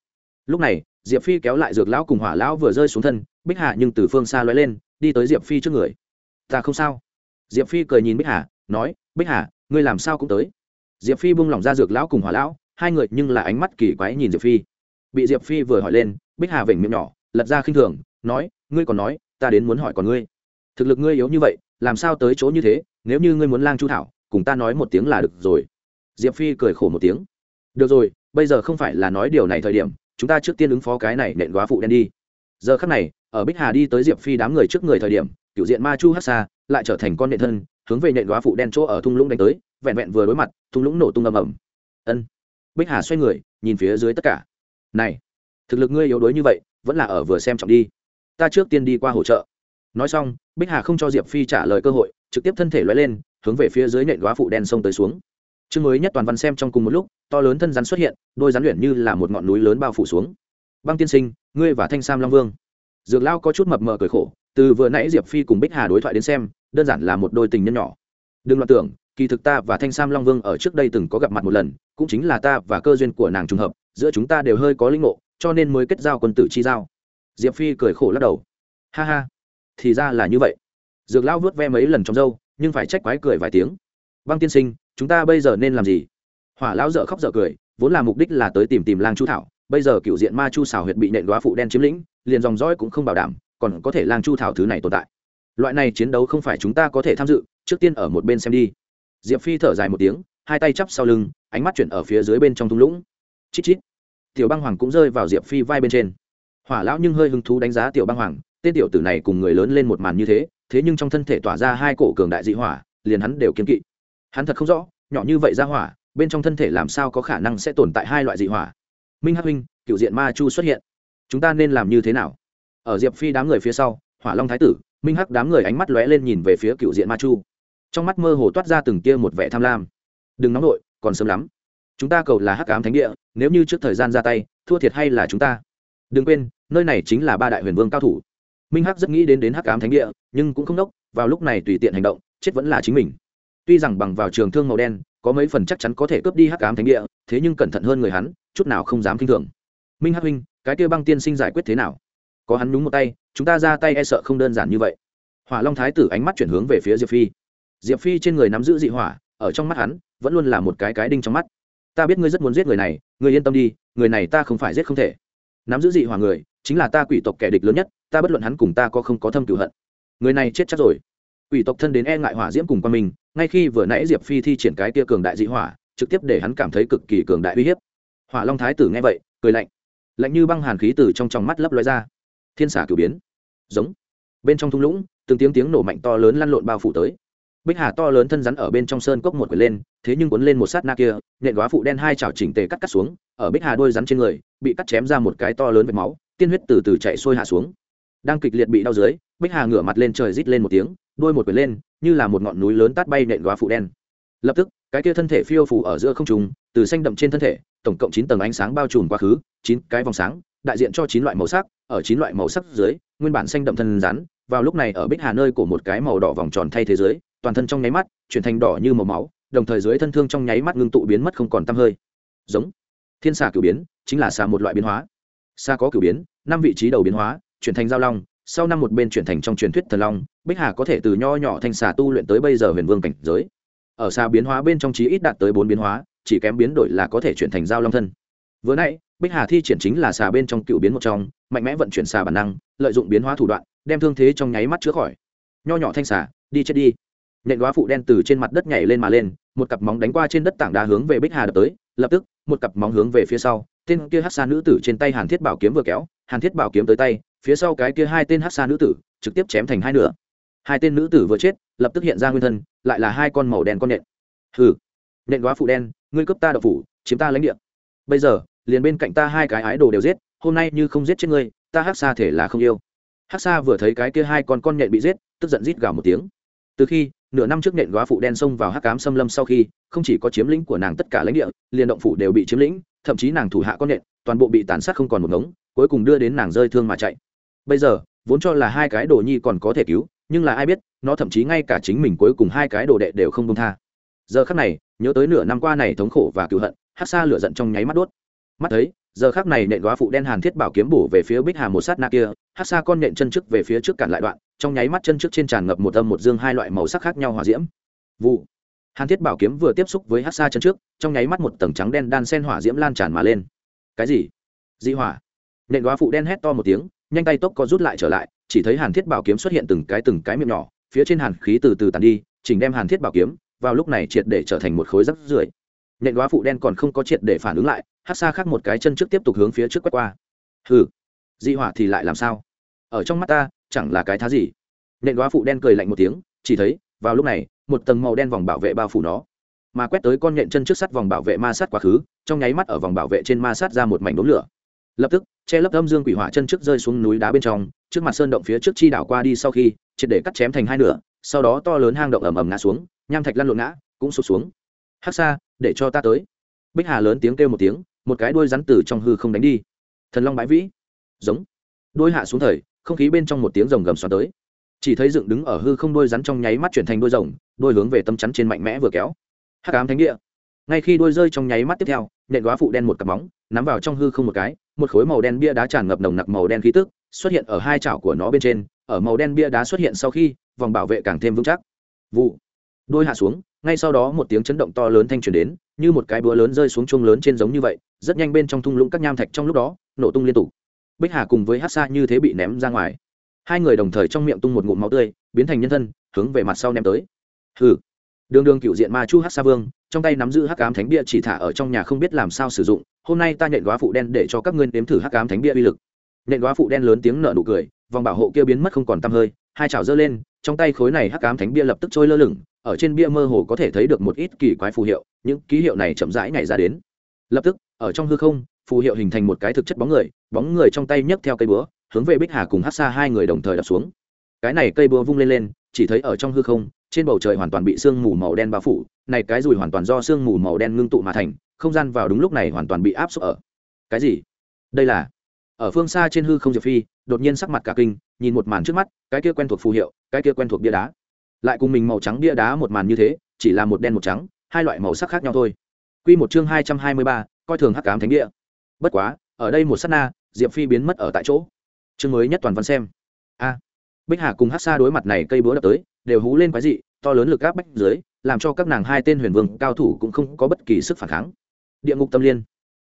Lúc này, diệp phi kéo lại dược lão cùng hỏa lão vừa rơi xuống thân, bích hạ nhưng từ phương xa l lên, đi tới diệp phi trước người. Ta không sao. Diệp phi cười nhìn bích hà, nói, bích hà, ngươi làm sao cũng tới? Diệp phi bung lỏng ra dược lão cùng hỏa lão, hai người nhưng là ánh mắt kỳ quái nhìn diệp phi. Bị diệp phi vừa hỏi lên, bích hà vểnh miệng nhỏ, lật ra khinh thường, nói, ngươi còn nói, ta đến muốn hỏi còn ngươi. Thực lực ngươi yếu như vậy, làm sao tới chỗ như thế? Nếu như ngươi muốn lang chu thảo, cùng ta nói một tiếng là được rồi. Diệp phi cười khổ một tiếng. Được rồi, bây giờ không phải là nói điều này thời điểm, chúng ta trước tiên ứng phó cái này nện góa phụ đen đi. Giờ khắc này, ở bích hà đi tới diệp phi đám người trước người thời điểm cựu diện ma chu hát xa, lại trở thành con nện thân, hướng về nện góa phụ đen chỗ ở thung lũng đánh tới, vẹn vẹn vừa đối mặt, thung lũng nổ tung ầm ầm. Ân. Bích hà xoay người, nhìn phía dưới tất cả. Này, thực lực ngươi yếu đuối như vậy, vẫn là ở vừa xem trọng đi. Ta trước tiên đi qua hỗ trợ nói xong, bích hà không cho diệp phi trả lời cơ hội, trực tiếp thân thể loay lên, hướng về phía dưới nện góa phụ đen sông tới xuống. Chương mới nhất toàn văn xem trong cùng một lúc, to lớn thân rắn xuất hiện, đôi rắn luyện như là một ngọn núi lớn bao phủ xuống. Băng tiên sinh, ngươi và thanh sam long vương. Dược lao có chút mập mờ cười khổ, từ vừa nãy diệp phi cùng bích hà đối thoại đến xem, đơn giản là một đôi tình nhân nhỏ. Đừng loạn tưởng, kỳ thực ta và thanh sam long vương ở trước đây từng có gặp mặt một lần, cũng chính là ta và cơ duyên của nàng trùng hợp, giữa chúng ta đều hơi có linh ngộ, cho nên mới kết giao quân tử chi giao. Diệp phi cười khổ lắc đầu. Ha ha thì ra là như vậy. Dược lao vớt ve mấy lần trong dâu nhưng phải trách quái cười vài tiếng. Băng tiên sinh, chúng ta bây giờ nên làm gì? Hỏa lão dợ khóc dợ cười, vốn là mục đích là tới tìm tìm lang chu thảo, bây giờ cựu diện ma chu xào huyệt bị nện đoá phụ đen chiếm lĩnh, liền dòng dõi cũng không bảo đảm, còn có thể lang chu thảo thứ này tồn tại. Loại này chiến đấu không phải chúng ta có thể tham dự, trước tiên ở một bên xem đi. Diệp phi thở dài một tiếng, hai tay chắp sau lưng, ánh mắt chuyển ở phía dưới bên trong thung lũng. Chít chít. Tiểu băng hoàng cũng rơi vào diệp phi vai bên trên. Hỏa lão nhưng hơi hứng thú đánh giá tiểu băng hoàng tên tiểu tử này cùng người lớn lên một màn như thế thế nhưng trong thân thể tỏa ra hai cổ cường đại dị hỏa, liền hắn đều kiên kỵ. Hắn thật không rõ, nhỏ như vậy ra hỏa, bên trong thân thể làm sao có khả năng sẽ tồn tại hai loại dị hỏa? Minh hắc huynh, cựu diện ma chu xuất hiện. Chúng ta nên làm như thế nào? Ở diệp phi đám người phía sau, hỏa long thái tử, minh hắc đám người ánh mắt lóe lên nhìn về phía cựu diện ma chu. Trong mắt mơ hồ toát ra từng tia một vẻ tham lam. Đừng nóng nổi còn sớm lắm. Chúng ta cầu là hắc ám thánh địa, nếu như trước thời gian ra tay, thua thiệt hay là chúng ta? Đừng quên, nơi này chính là ba đại huyền vương cao thủ minh hắc rất nghĩ đến đến hắc ám thánh địa, nhưng cũng không đốc, vào lúc này tùy tiện hành động, chết vẫn là chính mình. Tuy rằng bằng vào trường thương màu đen, có mấy phần chắc chắn có thể cướp đi hắc ám thánh địa, thế nhưng cẩn thận hơn người hắn, chút nào không dám k i n h thường. Minh hắc huynh, cái kia băng tiên sinh giải quyết thế nào? Có hắn đúng một tay, chúng ta ra tay e sợ không đơn giản như vậy. Hỏa long thái tử ánh mắt chuyển hướng về phía diệp phi. Diệp phi trên người nắm giữ dị hỏa, ở trong mắt hắn, vẫn luôn là một cái cái đinh trong mắt. Ta biết ngươi rất muốn giết người này, ngươi yên tâm đi, người này ta không phải giết không thể. Nắm giữ dị hỏa người chính là ta quỷ tộc kẻ địch lớn nhất, ta bất luận hắn cùng ta có không có thâm cửu hận. Người này chết chắc rồi. Quỷ tộc thân đến e ngại hỏa diễm cùng qua mình ngay khi vừa nãy diệp phi thi triển cái kia cường đại dị hỏa, trực tiếp để hắn cảm thấy cực kỳ cường đại uy hiếp. Hỏa long thái tử nghe vậy, cười lạnh. Lạnh như băng hàn khí từ trong trong mắt lấp lóe ra. Thiên xả cửu biến. Giống. Bên trong thung lũng, từng tiếng tiếng nổ mạnh to lớn lăn lộn bao phủ tới. Bích hà to lớn thân rắn ở bên trong sơn cốc một quyển lên, thế nhưng cuốn lên một sát na kia, nhện góa phụ đen hai chảo chỉnh tề cắt cắt xuống, ở bích hà đôi rắn trên người, bị cắt chém ra một cái to lớn vệt máu tiên huyết từ từ chạy sôi hạ xuống. Đang kịch liệt bị đau dưới, bích hà ngửa mặt lên trời rít lên một tiếng, đôi một quyển lên, như là một ngọn núi lớn tát bay nện góa phụ đen. Lập tức, cái kia thân thể phiêu phủ ở giữa không trùng từ xanh đậm trên thân thể, tổng cộng chín tầng ánh sáng bao trùm quá khứ, chín cái vòng sáng, đại diện cho chín loại màu sắc, ở chín loại màu sắc dưới, nguyên bản xanh đậm thân rắn, vào lúc này ở bích hà nơi của một cái màu đỏ vòng tròn thay thế giới toàn thân trong nháy mắt, chuyển thành đỏ như màu máu, đồng thời dưới thân thương trong nháy mắt ngưng tụ biến mất không còn tăm hơi. Giống. Thiên xà cửu biến, chính là xà một loại biến hóa xa có cửu biến, năm vị trí đầu biến hóa, chuyển thành giao long, sau năm một bên chuyển thành trong truyền thuyết thần long, bích hà có thể từ nho nhỏ thành xà tu luyện tới bây giờ huyền vương cảnh giới. Ở xa biến hóa bên trong trí ít đạt tới bốn biến hóa, chỉ kém biến đổi là có thể chuyển thành giao long thân. Vừa nãy, bích hà thi triển chính là xà bên trong cựu biến một trong, mạnh mẽ vận chuyển xà bản năng, lợi dụng biến hóa thủ đoạn, đem thương thế trong nháy mắt chữa khỏi. Nho nhỏ thanh xà, đi chết đi. Nện góa phụ đen từ trên mặt đất nhảy lên mà lên, một cặp móng đánh qua trên đất tảng đá hướng về bích hà đập tới, lập tức, một cặp móng hướng về phía sau tên kia hát xa nữ tử trên tay hàn thiết bảo kiếm vừa kéo, hàn thiết bảo kiếm tới tay, phía sau cái kia hai tên hát xa nữ tử trực tiếp chém thành hai nửa. Hai tên nữ tử vừa chết, lập tức hiện ra nguyên thân, lại là hai con màu đen con nện. Hừ, nện quá phụ đen, ngươi cướp ta đậu phủ, chiếm ta lãnh địa. Bây giờ, liền bên cạnh ta hai cái ái đồ đều giết, hôm nay như không giết chết ngươi, ta hát xa thể là không yêu. Hát xa vừa thấy cái kia hai con con nhện bị giết, tức giận rít gào một tiếng. Từ khi nửa năm trước nện góa phụ đen xông vào hắc cám xâm lâm sau khi, không chỉ có chiếm lĩnh của nàng tất cả lãnh địa, liền động phủ đều bị chiếm lĩnh, thậm chí nàng thủ hạ con nện, toàn bộ bị tàn sát không còn một ngống, cuối cùng đưa đến nàng rơi thương mà chạy. Bây giờ, vốn cho là hai cái đồ nhi còn có thể cứu, nhưng là ai biết, nó thậm chí ngay cả chính mình cuối cùng hai cái đồ đệ đều không công tha. Giờ khắc này, nhớ tới nửa năm qua này thống khổ và cựu hận, hát xa lửa giận trong nháy mắt đốt. Mắt thấy, giờ khắc này nện góa phụ đen hàn thiết bảo kiếm bổ về phía bích hà một sát na kia, hát xa con nện chân trước về phía trước cản lại đoạn trong nháy mắt chân trước trên tràn ngập một âm một dương hai loại màu sắc khác nhau hòa diễm. Vụ. Hàn thiết bảo kiếm vừa tiếp xúc với hát xa chân trước, trong nháy mắt một tầng trắng đen đan sen hỏa diễm lan tràn mà lên. Cái gì? Dị hỏa. Nện góa phụ đen hét to một tiếng, nhanh tay tốc có rút lại trở lại, chỉ thấy hàn thiết bảo kiếm xuất hiện từng cái từng cái miệng nhỏ, phía trên hàn khí từ từ tàn đi, chỉnh đem hàn thiết bảo kiếm, vào lúc này triệt để trở thành một khối rắc rưởi. Nện góa phụ đen còn không có triệt để phản ứng lại hát xa khác một cái chân trước tiếp tục hướng phía trước quét qua. Hừ. Dị hỏa thì lại làm sao? Ở trong mắt ta chẳng là cái thá gì. Nện đoá phụ đen cười lạnh một tiếng, chỉ thấy, vào lúc này, một tầng màu đen vòng bảo vệ bao phủ nó. Mà quét tới con nhện chân trước sắt vòng bảo vệ ma sát quá khứ, trong nháy mắt ở vòng bảo vệ trên ma sát ra một mảnh đốm lửa. Lập tức, che lấp âm dương quỷ hỏa chân trước rơi xuống núi đá bên trong, trước mặt sơn động phía trước chi đảo qua đi sau khi, triệt để cắt chém thành hai nửa, sau đó to lớn hang động ầm ầm ngã xuống, nham thạch lăn lộn ngã, cũng sụp xuống. Hắc xa để cho ta tới. Bích hà lớn tiếng kêu một tiếng, một cái đuôi rắn từ trong hư không đánh đi. Thần long bãi vĩ. Giống. Đuôi hạ xuống thời không khí bên trong một tiếng rồng gầm xoắn tới. Chỉ thấy dựng đứng ở hư không đôi rắn trong nháy mắt chuyển thành đôi rồng, đôi hướng về tâm chắn trên mạnh mẽ vừa kéo. Hắc ám thánh địa. Ngay khi đôi rơi trong nháy mắt tiếp theo nện góa phụ đen một cặp bóng nắm vào trong hư không một cái, một khối màu đen bia đá tràn ngập nồng nặc màu đen khí tức, xuất hiện ở hai chảo của nó bên trên. Ở màu đen bia đá xuất hiện sau khi, vòng bảo vệ càng thêm vững chắc. Vụ. Đôi hạ xuống, ngay sau đó một tiếng chấn động to lớn thanh truyền đến, như một cái búa lớn rơi xuống chuông lớn trên giống như vậy, rất nhanh bên trong thung lũng các nham thạch trong lúc đó, nổ tung liên tục bích hà cùng với hát xa như thế bị ném ra ngoài. Hai người đồng thời trong miệng tung một ngụm máu tươi, biến thành nhân thân, hướng về mặt sau ném tới. Hừ. Đường đường cựu diện ma chu hát xa vương, trong tay nắm giữ hắc ám thánh bia chỉ thả ở trong nhà không biết làm sao sử dụng, hôm nay ta nhện góa phụ đen để cho các ngươi nếm thử hắc ám thánh bia uy lực. Nhện góa phụ đen lớn tiếng nở nụ cười, vòng bảo hộ kia biến mất không còn tăm hơi, hai chảo giơ lên, trong tay khối này hắc ám thánh bia lập tức trôi lơ lửng, ở trên bia mơ hồ có thể thấy được một ít kỳ quái phù hiệu, những ký hiệu này chậm rãi nhảy ra đến. Lập tức, ở trong hư không phù hiệu hình thành một cái thực chất bóng người bóng người trong tay nhấc theo cây búa, hướng về bích hà cùng hát xa hai người đồng thời đập xuống. Cái này cây búa vung lên lên, chỉ thấy ở trong hư không, trên bầu trời hoàn toàn bị sương mù màu đen bao phủ, này cái rùi hoàn toàn do sương mù màu đen ngưng tụ mà thành, không gian vào đúng lúc này hoàn toàn bị áp suất ở. Cái gì? Đây là? Ở phương xa trên hư không diệp phi, đột nhiên sắc mặt cả kinh, nhìn một màn trước mắt, cái kia quen thuộc phù hiệu, cái kia quen thuộc bia đá. Lại cùng mình màu trắng bia đá một màn như thế, chỉ là một đen một trắng, hai loại màu sắc khác nhau thôi. Quy một chương hai trăm hai mươi ba, coi thường hắc ám thánh địa bất quá, ở đây một sát na, diệp phi biến mất ở tại chỗ. Chương mới nhất toàn văn xem. A. Bích hà cùng hát xa đối mặt này cây búa đập tới, đều hú lên quái dị, to lớn lực gáp bách dưới, làm cho các nàng hai tên huyền vương cao thủ cũng không có bất kỳ sức phản kháng. Địa ngục tâm liên.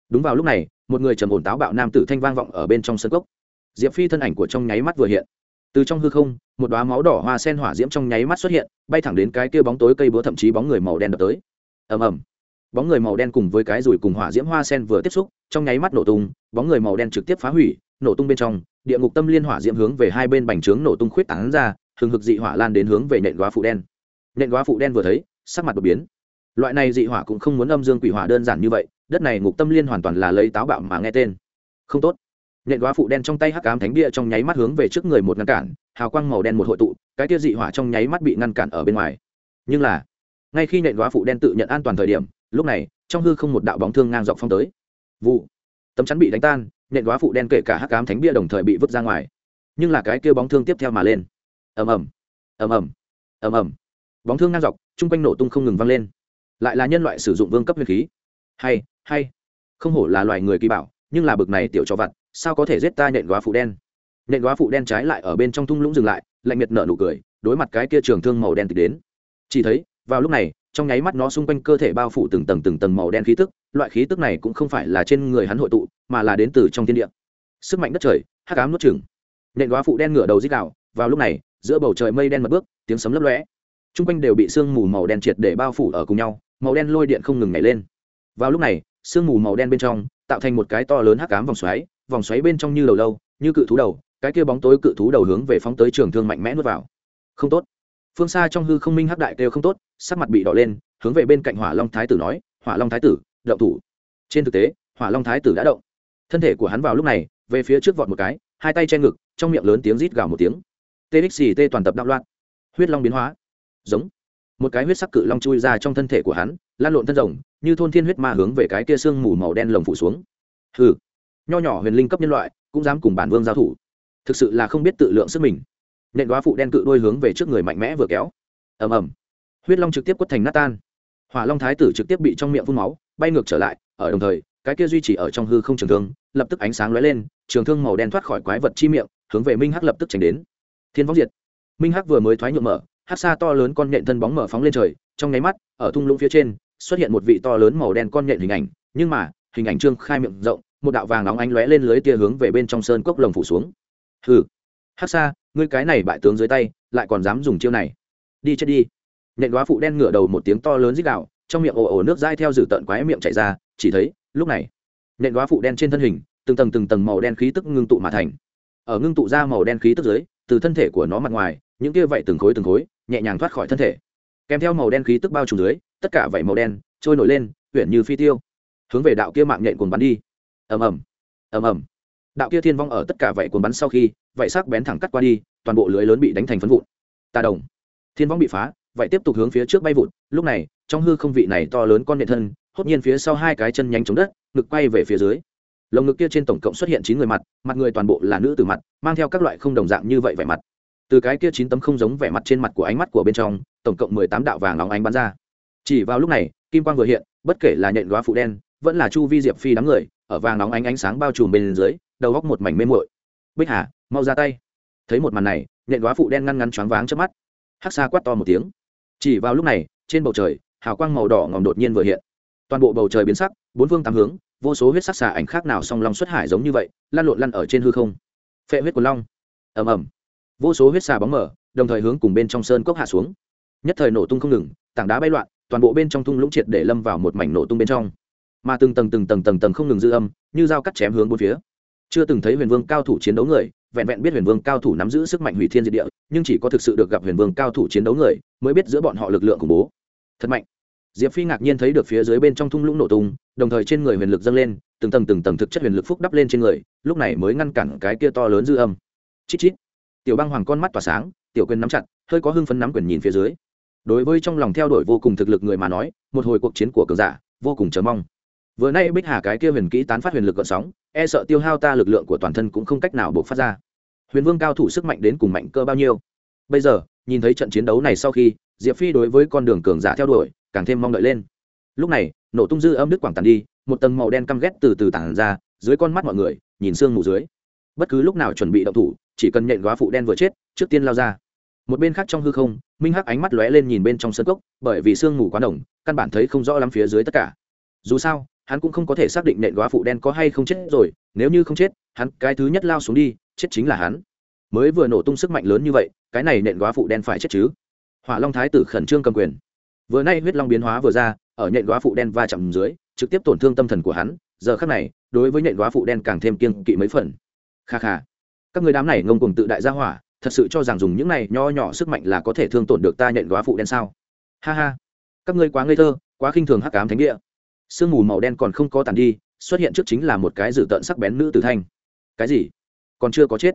Đúng vào lúc này, một người trầm ổn táo bạo nam tử thanh vang vọng ở bên trong sân cốc. Diệp phi thân ảnh của trong nháy mắt vừa hiện. Từ trong hư không, một đoá máu đỏ hoa sen hỏa diễm trong nháy mắt xuất hiện, bay thẳng đến cái kia bóng tối cây búa thậm chí bóng người màu đen đập tới. Ầm ầm bóng người màu đen cùng với cái rùi cùng hỏa diễm hoa sen vừa tiếp xúc, trong nháy mắt nổ tung, bóng người màu đen trực tiếp phá hủy, nổ tung bên trong, địa ngục tâm liên hỏa diễm hướng về hai bên bành trướng nổ tung khuyết tán ra, hừng hực dị hỏa lan đến hướng về nện góa phụ đen. Nện góa phụ đen vừa thấy, sắc mặt đột biến. Loại này dị hỏa cũng không muốn âm dương quỷ hỏa đơn giản như vậy, đất này ngục tâm liên hoàn toàn là lấy táo bạo mà nghe tên. Không tốt. Nện góa phụ đen trong tay hắc ám thánh bia trong nháy mắt hướng về trước người một ngăn cản, hào quang màu đen một hội tụ, cái tia dị hỏa trong nháy mắt bị ngăn cản ở bên ngoài. Nhưng là, ngay khi nện góa phụ đen tự nhận an toàn thời điểm lúc này, trong hư không một đạo bóng thương ngang dọc phong tới. Vụ. Tấm chắn bị đánh tan nện đoá phụ đen kể cả hắc ám thánh bia đồng thời bị vứt ra ngoài. Nhưng là cái kia bóng thương tiếp theo mà lên. Ầm ầm. Ầm ầm. Ầm ầm. Bóng thương ngang dọc, chung quanh nổ tung không ngừng vang lên. Lại là nhân loại sử dụng vương cấp huyền khí. Hay hay. Không hổ là loài người kỳ bảo, nhưng là bực này tiểu cho vặt, sao có thể giết ta nện đoá phụ đen? Nện đoá phụ đen trái lại ở bên trong thung lũng dừng lại, lạnh miệt nở nụ cười, đối mặt cái kia trường thương màu đen tịch đến. Chỉ thấy, vào lúc này trong nháy mắt nó xung quanh cơ thể bao phủ từng tầng từng tầng màu đen khí tức, loại khí tức này cũng không phải là trên người hắn hội tụ, mà là đến từ trong thiên địa. Sức mạnh đất trời, hắc ám nuốt chừng nện đoá phụ đen ngửa đầu dích đạo vào lúc này, giữa bầu trời mây đen mật bước, tiếng sấm lấp lóe. Chung quanh đều bị sương mù màu đen triệt để bao phủ ở cùng nhau, màu đen lôi điện không ngừng nhảy lên. Vào lúc này, sương mù màu đen bên trong, tạo thành một cái to lớn hắc ám vòng xoáy vòng xoáy bên trong như đầu lâu, như cự thú đầu, cái kia bóng tối cự thú đầu hướng về phóng tới trường thương mạnh mẽ nuốt vào. Không tốt phương xa trong hư không minh hắc đại kêu không tốt, sắc mặt bị đỏ lên, hướng về bên cạnh hỏa long thái tử nói, hỏa long thái tử, động thủ. Trên thực tế, hỏa long thái tử đã động. Thân thể của hắn vào lúc này, về phía trước vọt một cái, hai tay che ngực, trong miệng lớn tiếng rít gào một tiếng. Txt toàn tập đạo loạn. Huyết long biến hóa. Giống. Một cái huyết sắc cự long chui ra trong thân thể của hắn, lan lộn thân rồng, như thôn thiên huyết ma hướng về cái kia xương mù màu đen lồng phủ xuống. Hừ. Nho nhỏ huyền linh cấp nhân loại, cũng dám cùng bản vương giao thủ. Thực sự là không biết tự lượng sức mình nện đoá phụ đen cự đôi hướng về trước người mạnh mẽ vừa kéo. Ầm ầm. Huyết long trực tiếp quất thành nát tan. Hỏa long thái tử trực tiếp bị trong miệng phun máu, bay ngược trở lại, ở đồng thời, cái kia duy trì ở trong hư không trường thương, lập tức ánh sáng lóe lên, trường thương màu đen thoát khỏi quái vật chi miệng, hướng về minh hắc lập tức tránh đến. Thiên võng diệt. Minh hắc vừa mới thoái nhuộm mở, hắc xa to lớn con nhện thân bóng mở phóng lên trời, trong nháy mắt, ở thung lũng phía trên, xuất hiện một vị to lớn màu đen con nhện hình ảnh, nhưng mà, hình ảnh trương khai miệng rộng, một đạo vàng nóng ánh lóe lên lưới tia hướng về bên trong sơn cốc lồng phủ xuống. Hừ. Hắc xa ngươi cái này bại tướng dưới tay, lại còn dám dùng chiêu này. Đi chết đi. Nhện đoá phụ đen ngửa đầu một tiếng to lớn rít đạo trong miệng ồ ồ nước dai theo dử tận quái miệng chạy ra, chỉ thấy, lúc này, nhện đoá phụ đen trên thân hình, từng tầng từng tầng màu đen khí tức ngưng tụ mà thành. Ở ngưng tụ ra màu đen khí tức dưới, từ thân thể của nó mặt ngoài, những kia vậy từng khối từng khối, nhẹ nhàng thoát khỏi thân thể. Kèm theo màu đen khí tức bao trùm dưới, tất cả vậy màu đen trôi nổi lên huyện như phi tiêu. Hướng về đạo kia mạng nhện cuồng bắn đi. Ầm ầm. Ầm ầm đạo kia thiên vong ở tất cả vảy cuốn bắn sau khi, vảy sắc bén thẳng cắt qua đi, toàn bộ lưới lớn bị đánh thành phân vụn. Tà đồng. Thiên vong bị phá vậy tiếp tục hướng phía trước bay vụt. Lúc này, trong hư không vị này to lớn con điện thân, hốt nhiên phía sau hai cái chân nhanh chống đất, ngực quay về phía dưới. Lồng ngực kia trên tổng cộng xuất hiện chín người mặt mặt người toàn bộ là nữ từ mặt, mang theo các loại không đồng dạng như vậy vẻ mặt. Từ cái kia chín tấm không giống vẻ mặt trên mặt của ánh mắt của bên trong, tổng cộng mười tám đạo vàng óng ánh bắn ra. Chỉ vào lúc này, kim quang vừa hiện, bất kể là nhện góa phụ đen, vẫn là chu vi diệp phi đám người, ở vàng nóng ánh ánh sáng bao trùm bên dưới đầu góc một mảnh mê muội. Bích hà, mau ra tay. Thấy một màn này, nhện đoá phụ đen ngăn ngắn choáng váng trước mắt. Hắc xa quát to một tiếng. Chỉ vào lúc này, trên bầu trời, hào quang màu đỏ ngòm đột nhiên vừa hiện. Toàn bộ bầu trời biến sắc, bốn phương tám hướng, vô số huyết sắc xà ảnh khác nào song long xuất hải giống như vậy, lăn lộn lăn ở trên hư không. Phệ huyết của long. Ầm ầm. Vô số huyết xà bóng mở đồng thời hướng cùng bên trong sơn cốc hạ xuống. Nhất thời nổ tung không ngừng, tảng đá bay loạn, toàn bộ bên trong thung lũng triệt để lâm vào một mảnh nổ tung bên trong. Mà từng tầng từng tầng tầng tầng không ngừng dư âm, như dao cắt chém hướng bốn phía chưa từng thấy huyền vương cao thủ chiến đấu người, vẹn vẹn biết huyền vương cao thủ nắm giữ sức mạnh hủy thiên diệt địa, nhưng chỉ có thực sự được gặp huyền vương cao thủ chiến đấu người, mới biết giữa bọn họ lực lượng khủng bố. Thật mạnh. Diệp phi ngạc nhiên thấy được phía dưới bên trong thung lũng nổ tung, đồng thời trên người huyền lực dâng lên, từng tầng từng tầng thực chất huyền lực phúc đắp lên trên người, lúc này mới ngăn cản cái kia to lớn dư âm. Chít chít. Tiểu băng hoàng con mắt tỏa sáng, tiểu quyền nắm chặt, hơi có hưng phấn nắm quyền nhìn phía dưới. Đối với trong lòng theo đuổi vô cùng thực lực người mà nói, một hồi cuộc chiến của cường giả, vô cùng chờ mong vừa nay bích hà cái kia huyền kỹ tán phát huyền lực gợn sóng e sợ tiêu hao ta lực lượng của toàn thân cũng không cách nào buộc phát ra. Huyền vương cao thủ sức mạnh đến cùng mạnh cơ bao nhiêu? Bây giờ, nhìn thấy trận chiến đấu này sau khi, diệp phi đối với con đường cường giả theo đuổi, càng thêm mong đợi lên. Lúc này, nổ tung dư âm đức quảng tàn đi, một tầng màu đen căm ghét từ từ tản ra, dưới con mắt mọi người, nhìn sương mù dưới. Bất cứ lúc nào chuẩn bị động thủ, chỉ cần nhện góa phụ đen vừa chết, trước tiên lao ra. Một bên khác trong hư không, minh hắc ánh mắt lóe lên nhìn bên trong sân cốc, bởi vì sương mù quá đồng căn bản thấy không rõ lắm phía dưới tất cả. Dù sao hắn cũng không có thể xác định nện góa phụ đen có hay không chết rồi, nếu như không chết, hắn cái thứ nhất lao xuống đi, chết chính là hắn. Mới vừa nổ tung sức mạnh lớn như vậy, cái này nện góa phụ đen phải chết chứ? Hỏa long thái tử khẩn trương cầm quyền. Vừa nay huyết long biến hóa vừa ra, ở nhện góa phụ đen va chạm dưới, trực tiếp tổn thương tâm thần của hắn, giờ khác này, đối với nhện góa phụ đen càng thêm kiên kỵ mấy phần. Kha kha. Các người đám này ngông cùng tự đại gia hỏa, thật sự cho rằng dùng những này nho nhỏ sức mạnh là có thể thương tổn được ta nhện góa phụ đen sao? Ha ha. Các ngươi quá ngây thơ, quá khinh thường hắc ám thánh địa sương mù màu đen còn không có tàn đi, xuất hiện trước chính là một cái dự tợn sắc bén nữ tử thanh. Cái gì? Còn chưa có chết.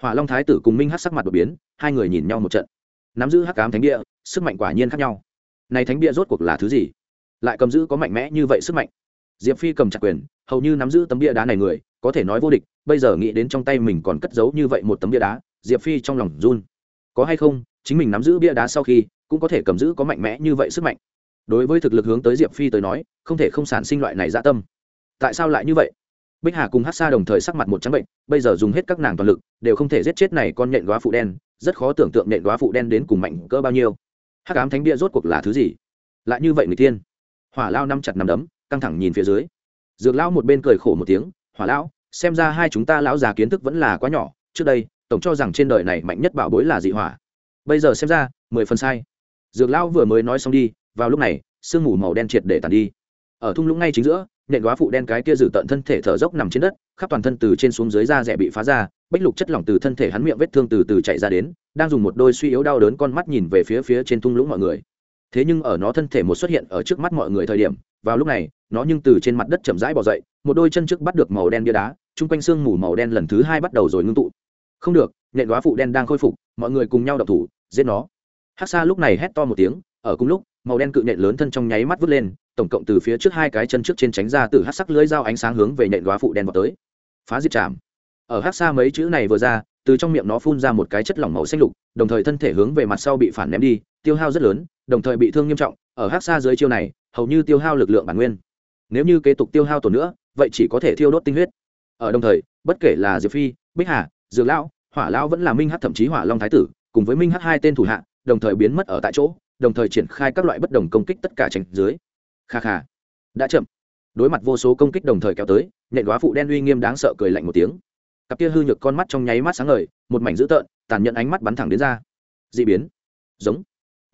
Hỏa long thái tử cùng minh hắc sắc mặt đột biến, hai người nhìn nhau một trận. Nắm giữ hắc ám thánh địa, sức mạnh quả nhiên khác nhau. Này thánh địa rốt cuộc là thứ gì? Lại cầm giữ có mạnh mẽ như vậy sức mạnh. Diệp phi cầm chặt quyền, hầu như nắm giữ tấm bia đá này người, có thể nói vô địch, bây giờ nghĩ đến trong tay mình còn cất giấu như vậy một tấm bia đá, diệp phi trong lòng run. Có hay không, chính mình nắm giữ bia đá sau khi, cũng có thể cầm giữ có mạnh mẽ như vậy sức mạnh đối với thực lực hướng tới diệp phi tới nói, không thể không sản sinh loại này dã tâm. Tại sao lại như vậy? Bích hà cùng hát xa đồng thời sắc mặt một trắng bệnh, bây giờ dùng hết các nàng toàn lực, đều không thể giết chết này con nhện góa phụ đen, rất khó tưởng tượng nhện đoá phụ đen đến cùng mạnh cỡ bao nhiêu. Hắc ám thánh bia rốt cuộc là thứ gì? Lại như vậy người tiên. Hỏa lao năm chặt nằm đấm, căng thẳng nhìn phía dưới. Dược lão một bên cười khổ một tiếng, hỏa lão, xem ra hai chúng ta lão già kiến thức vẫn là quá nhỏ, trước đây, tổng cho rằng trên đời này mạnh nhất bảo bối là dị hỏa. Bây giờ xem ra, mười phần sai. Dược lão vừa mới nói xong đi vào lúc này, sương mù màu đen triệt để tàn đi. Ở thung lũng ngay chính giữa nện góa phụ đen cái kia giữ tận thân thể thở dốc nằm trên đất, khắp toàn thân từ trên xuống dưới da rẻ bị phá ra, bách lục chất lỏng từ thân thể hắn miệng vết thương từ từ chạy ra đến, đang dùng một đôi suy yếu đau đớn con mắt nhìn về phía phía trên thung lũng mọi người. Thế nhưng ở nó thân thể một xuất hiện ở trước mắt mọi người thời điểm, vào lúc này, nó nhưng từ trên mặt đất chậm rãi bỏ dậy, một đôi chân trước bắt được màu đen bia đá, chung quanh xương mù màu đen lần thứ hai bắt đầu rồi ngưng tụ. Không được nện đoá phụ đen đang khôi phục, mọi người cùng nhau đập thủ, giết nó. Hát xa lúc này hét to một tiếng, ở cùng lúc màu đen cự nhện lớn thân trong nháy mắt vứt lên, tổng cộng từ phía trước hai cái chân trước trên tránh ra từ hát sắc lưới dao ánh sáng hướng về nhện góa phụ đen vào tới. Phá diệt chạm ở hát xa mấy chữ này vừa ra, từ trong miệng nó phun ra một cái chất lỏng màu xanh lục, đồng thời thân thể hướng về mặt sau bị phản ném đi, tiêu hao rất lớn, đồng thời bị thương nghiêm trọng, ở hát xa dưới chiêu này, hầu như tiêu hao lực lượng bản nguyên. Nếu như kế tục tiêu hao tổn nữa, vậy chỉ có thể thiêu đốt tinh huyết. Ở đồng thời, bất kể là diệp phi, bích hà, dược lão, hỏa lão vẫn là minh hát thậm chí hỏa long thái tử, cùng với minh hát hai tên thủ hạ, đồng thời biến mất ở tại chỗ đồng thời triển khai các loại bất đồng công kích tất cả tránh dưới. Kha kha. Đã chậm. Đối mặt vô số công kích đồng thời kéo tới, nhện đoá phụ đen uy nghiêm đáng sợ cười lạnh một tiếng. Cặp kia hư nhược con mắt trong nháy mắt sáng ngời, một mảnh dữ tợn, tàn nhẫn ánh mắt bắn thẳng đến ra. D ị biến. Giống.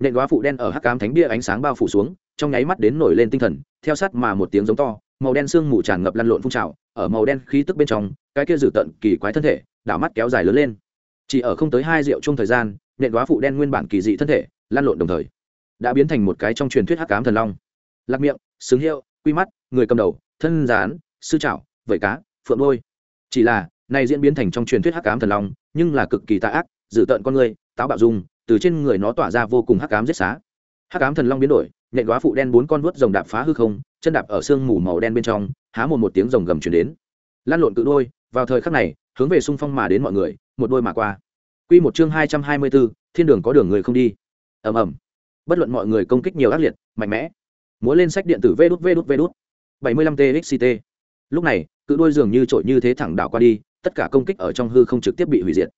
Nhện đoá phụ đen ở hắc cám thánh bia ánh sáng bao phủ xuống, trong nháy mắt đến nổi lên tinh thần, theo sát mà một tiếng giống to, màu đen sương mù tràn ngập lăn lộn phun trào, ở màu đen khí tức bên trong, cái kia dữ tợn kỳ quái thân thể, đảo mắt kéo dài lớn lên. Chỉ ở không tới hai rượu chung thời gian nện đoá phụ đen nguyên bản kỳ dị thân thể lan lộn đồng thời, đã biến thành một cái trong truyền thuyết hắc cám thần long. Lạc miệng, xứng hiệu, quy mắt, người cầm đầu, thân gián, sư trảo vẩy cá, phượng đôi chỉ là, này diễn biến thành trong truyền thuyết hắc cám thần long, nhưng là cực kỳ tà ác, dữ tợn con người, táo bạo dung, từ trên người nó tỏa ra vô cùng hắc cám giết xá. Hắc cám thần long biến đổi nhện góa phụ đen bốn con vuốt rồng đạp phá hư không, chân đạp ở sương mù màu đen bên trong, há một một tiếng rồng gầm chuyển đến. Lan lộn cự đôi, vào thời khắc này, hướng về xung phong mà đến mọi người, một đôi mà qua. Quy một chương hai trăm hai mươi 224, thiên đường có đường người không đi. Ầm ầm. Bất luận mọi người công kích nhiều ác liệt, mạnh mẽ. Múa lên sách điện tử Vút Vút Vút. 75 TXT. Lúc này, cự đôi dường như trội như thế thẳng đảo qua đi, tất cả công kích ở trong hư không trực tiếp bị hủy diệt.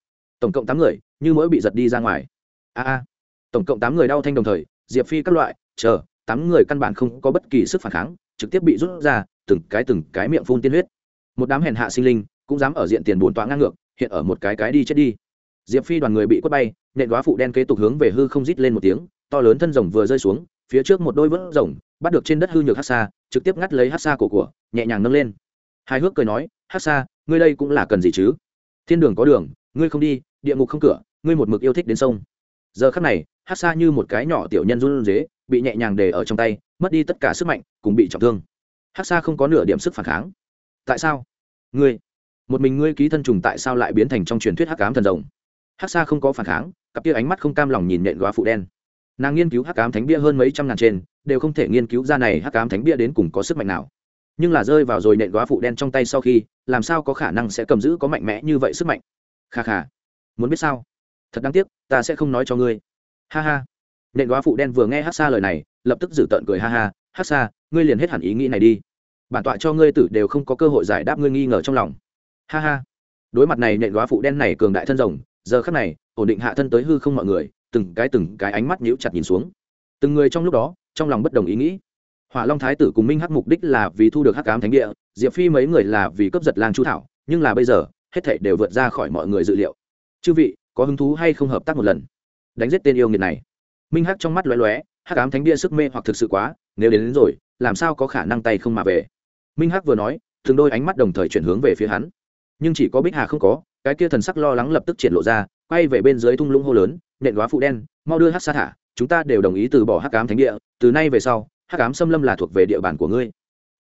Tổng cộng tám người, như mỗi bị giật đi ra ngoài. A a. Tổng cộng tám người đau thanh đồng thời, Diệp Phi các loại, chờ, tám người căn bản không có bất kỳ sức phản kháng, trực tiếp bị rút ra, từng cái từng cái miệng phun tiên huyết. Một đám hèn hạ sinh linh, cũng dám ở diện tiền buồn tọa ngang ngược, hiện ở một cái cái đi chết đi diệp phi đoàn người bị quất bay, nện đoá phụ đen kế tục hướng về hư không rít lên một tiếng, to lớn thân rồng vừa rơi xuống, phía trước một đôi vớt rồng, bắt được trên đất hư nhược hát xa trực tiếp ngắt lấy hát xa cổ của, nhẹ nhàng nâng lên. Hai hước cười nói hát xa ngươi đây cũng là cần gì chứ? Thiên đường có đường, ngươi không đi, địa ngục không cửa, ngươi một mực yêu thích đến sông. Giờ khắc này hát xa như một cái nhỏ tiểu nhân run dế bị nhẹ nhàng để ở trong tay, mất đi tất cả sức mạnh, cùng bị trọng thương. Hát xa không có nửa điểm sức phản kháng. Tại sao? Ngươi, một mình ngươi ký thân trùng tại sao lại biến thành trong truyền thuyết hắc ám thần rồng? Hắc Sa không có phản kháng, cặp kia ánh mắt không cam lòng nhìn nện góa phụ đen. Nàng nghiên cứu hắc ám thánh bia hơn mấy trăm ngàn trên, đều không thể nghiên cứu ra này hắc ám thánh bia đến cùng có sức mạnh nào. Nhưng là rơi vào rồi nện góa phụ đen trong tay sau khi, làm sao có khả năng sẽ cầm giữ có mạnh mẽ như vậy sức mạnh? Kha kha, muốn biết sao? Thật đáng tiếc, ta sẽ không nói cho ngươi. Ha ha. Nện góa phụ đen vừa nghe hát xa lời này, lập tức giữ tợn cười ha ha. Hát xa ngươi liền hết hẳn ý nghĩ này đi. Bản tọa cho ngươi tử đều không có cơ hội giải đáp ngươi nghi ngờ trong lòng. Ha ha. Đối mặt này, nện góa phụ đen này cường đại thân rồng giờ khắc này ổn định hạ thân tới hư không mọi người từng cái từng cái ánh mắt nhíu chặt nhìn xuống. Từng người trong lúc đó trong lòng bất đồng ý nghĩ. Hỏa long thái tử cùng minh hắc mục đích là vì thu được hắc cám thánh địa diệp phi mấy người là vì cướp giật lang chu thảo nhưng là bây giờ hết thảy đều vượt ra khỏi mọi người dự liệu. Chư vị có hứng thú hay không hợp tác một lần? Đánh giết tên yêu nghiệt này. Minh hắc trong mắt lóe lóe hắc ám thánh địa sức mê hoặc thực sự quá nếu đến, đến rồi làm sao có khả năng tay không mà về? Minh hắc vừa nói thường đôi ánh mắt đồng thời chuyển hướng về phía hắn. Nhưng chỉ có bích hà không có cái kia thần sắc lo lắng lập tức triển lộ ra, quay về bên dưới thung lũng hô lớn, nện góa phụ đen, mau đưa hát sa thả, chúng ta đều đồng ý từ bỏ hắc cám thánh địa, từ nay về sau, hắc cám xâm lâm là thuộc về địa bàn của ngươi.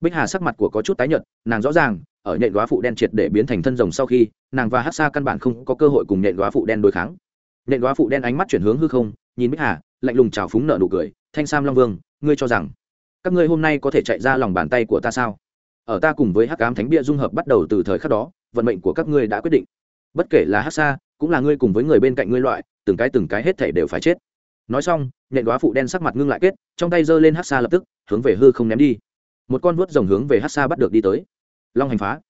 Bích hà sắc mặt của có chút tái nhợt, nàng rõ ràng, ở nện đoá phụ đen triệt để biến thành thân rồng sau khi, nàng và hát sa căn bản không có cơ hội cùng nện đoá phụ đen đối kháng. Nện đoá phụ đen ánh mắt chuyển hướng hư không, nhìn bích hà, lạnh lùng trào phúng nợ nụ cười, thanh sam long vương, ngươi cho rằng các ngươi hôm nay có thể chạy ra lòng bàn tay của ta sao? Ở ta cùng với hắc cám thánh bia dung hợp bắt đầu từ thời khắc đó, vận mệnh của các ngươi đã quyết định bất kể là hát xa, cũng là ngươi cùng với người bên cạnh ngươi loại, từng cái từng cái hết thể đều phải chết. Nói xong nhện đoá phụ đen sắc mặt ngưng lại kết, trong tay giơ lên hát xa lập tức, hướng về hư không ném đi. Một con vuốt rồng hướng về hát xa bắt được đi tới. Long hành phá.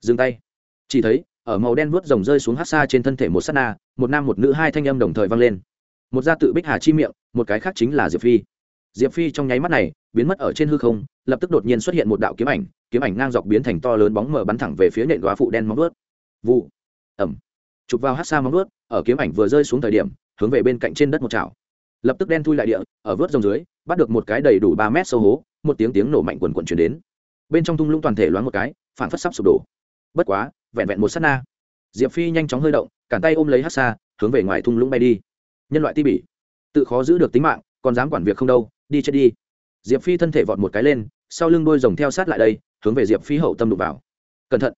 Dừng tay. Chỉ thấy, ở màu đen vuốt rồng rơi xuống hát xa trên thân thể một s á t na, một nam một nữ hai thanh âm đồng thời vang lên. Một gia tự bích hà chi miệng, một cái khác chính là diệp phi. Diệp phi trong nháy mắt này, biến mất ở trên hư không, lập tức đột nhiên xuất hiện một đạo kiếm ảnh kiếm ảnh ngang dọc biến thành to lớn bóng mờ bắn thẳng về phía nện đoá phụ đen móng vớt vụ ẩm. Chụp vào hát xa móng vớt ở kiếm ảnh vừa rơi xuống thời điểm, hướng về bên cạnh trên đất một chảo. Lập tức đen thui lại địa, ở vớt rồng dưới, bắt được một cái đầy đủ ba mét sâu hố, một tiếng tiếng nổ mạnh quần quần chuyển đến. Bên trong thung lũng toàn thể loáng một cái phản phất sắp sụp đổ. Bất quá, vẹn vẹn một s á t na. Diệp phi nhanh chóng hơi động, cản tay ôm lấy hát xa, hướng về ngoài thung lũng bay đi. Nhân loại ti bỉ. Tự khó giữ được tính mạng, còn dám quản việc không đâu, đi chết đi. Diệp phi thân thể vọt một cái lên, sau lưng đôi rồng theo sát lại đây, hướng về diệp phi hậu tâm đục vào. Cẩn thận.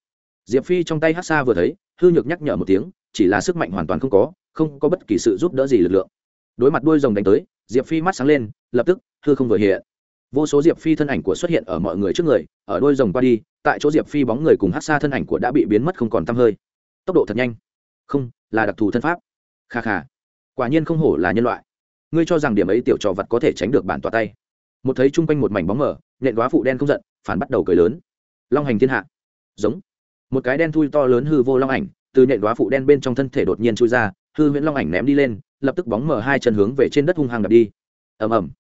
Diệp phi trong tay hát xa vừa thấy hư nhược nhắc nhở một tiếng, chỉ là sức mạnh hoàn toàn không có không có bất kỳ sự giúp đỡ gì lực lượng. Đối mặt đuôi rồng đánh tới, diệp phi mắt sáng lên, lập tức, hư không vừa hiện. Vô số diệp phi thân ảnh của xuất hiện ở mọi người trước người, ở đuôi rồng qua đi, tại chỗ diệp phi bóng người cùng hát xa thân ảnh của đã bị biến mất không còn t hơi. Tốc độ thật nhanh. Không, là đặc thù thân pháp. Kha kha. Quả nhiên không hổ là nhân loại. Ngươi cho rằng điểm ấy tiểu trò vật có thể tránh được bản tỏa tay. Một thấy chung quanh một mảnh bóng mở nhện quá phụ đen không giận, phản bắt đầu cười lớn. Long hành thiên hạ. Giống một cái đen thui to lớn hư vô long ảnh, từ nhện đoá phụ đen bên trong thân thể đột nhiên chui ra, hư huyễn long ảnh ném đi lên, lập tức bóng mở hai chân hướng về trên đất hung hăng đập đi. Ầm ầm.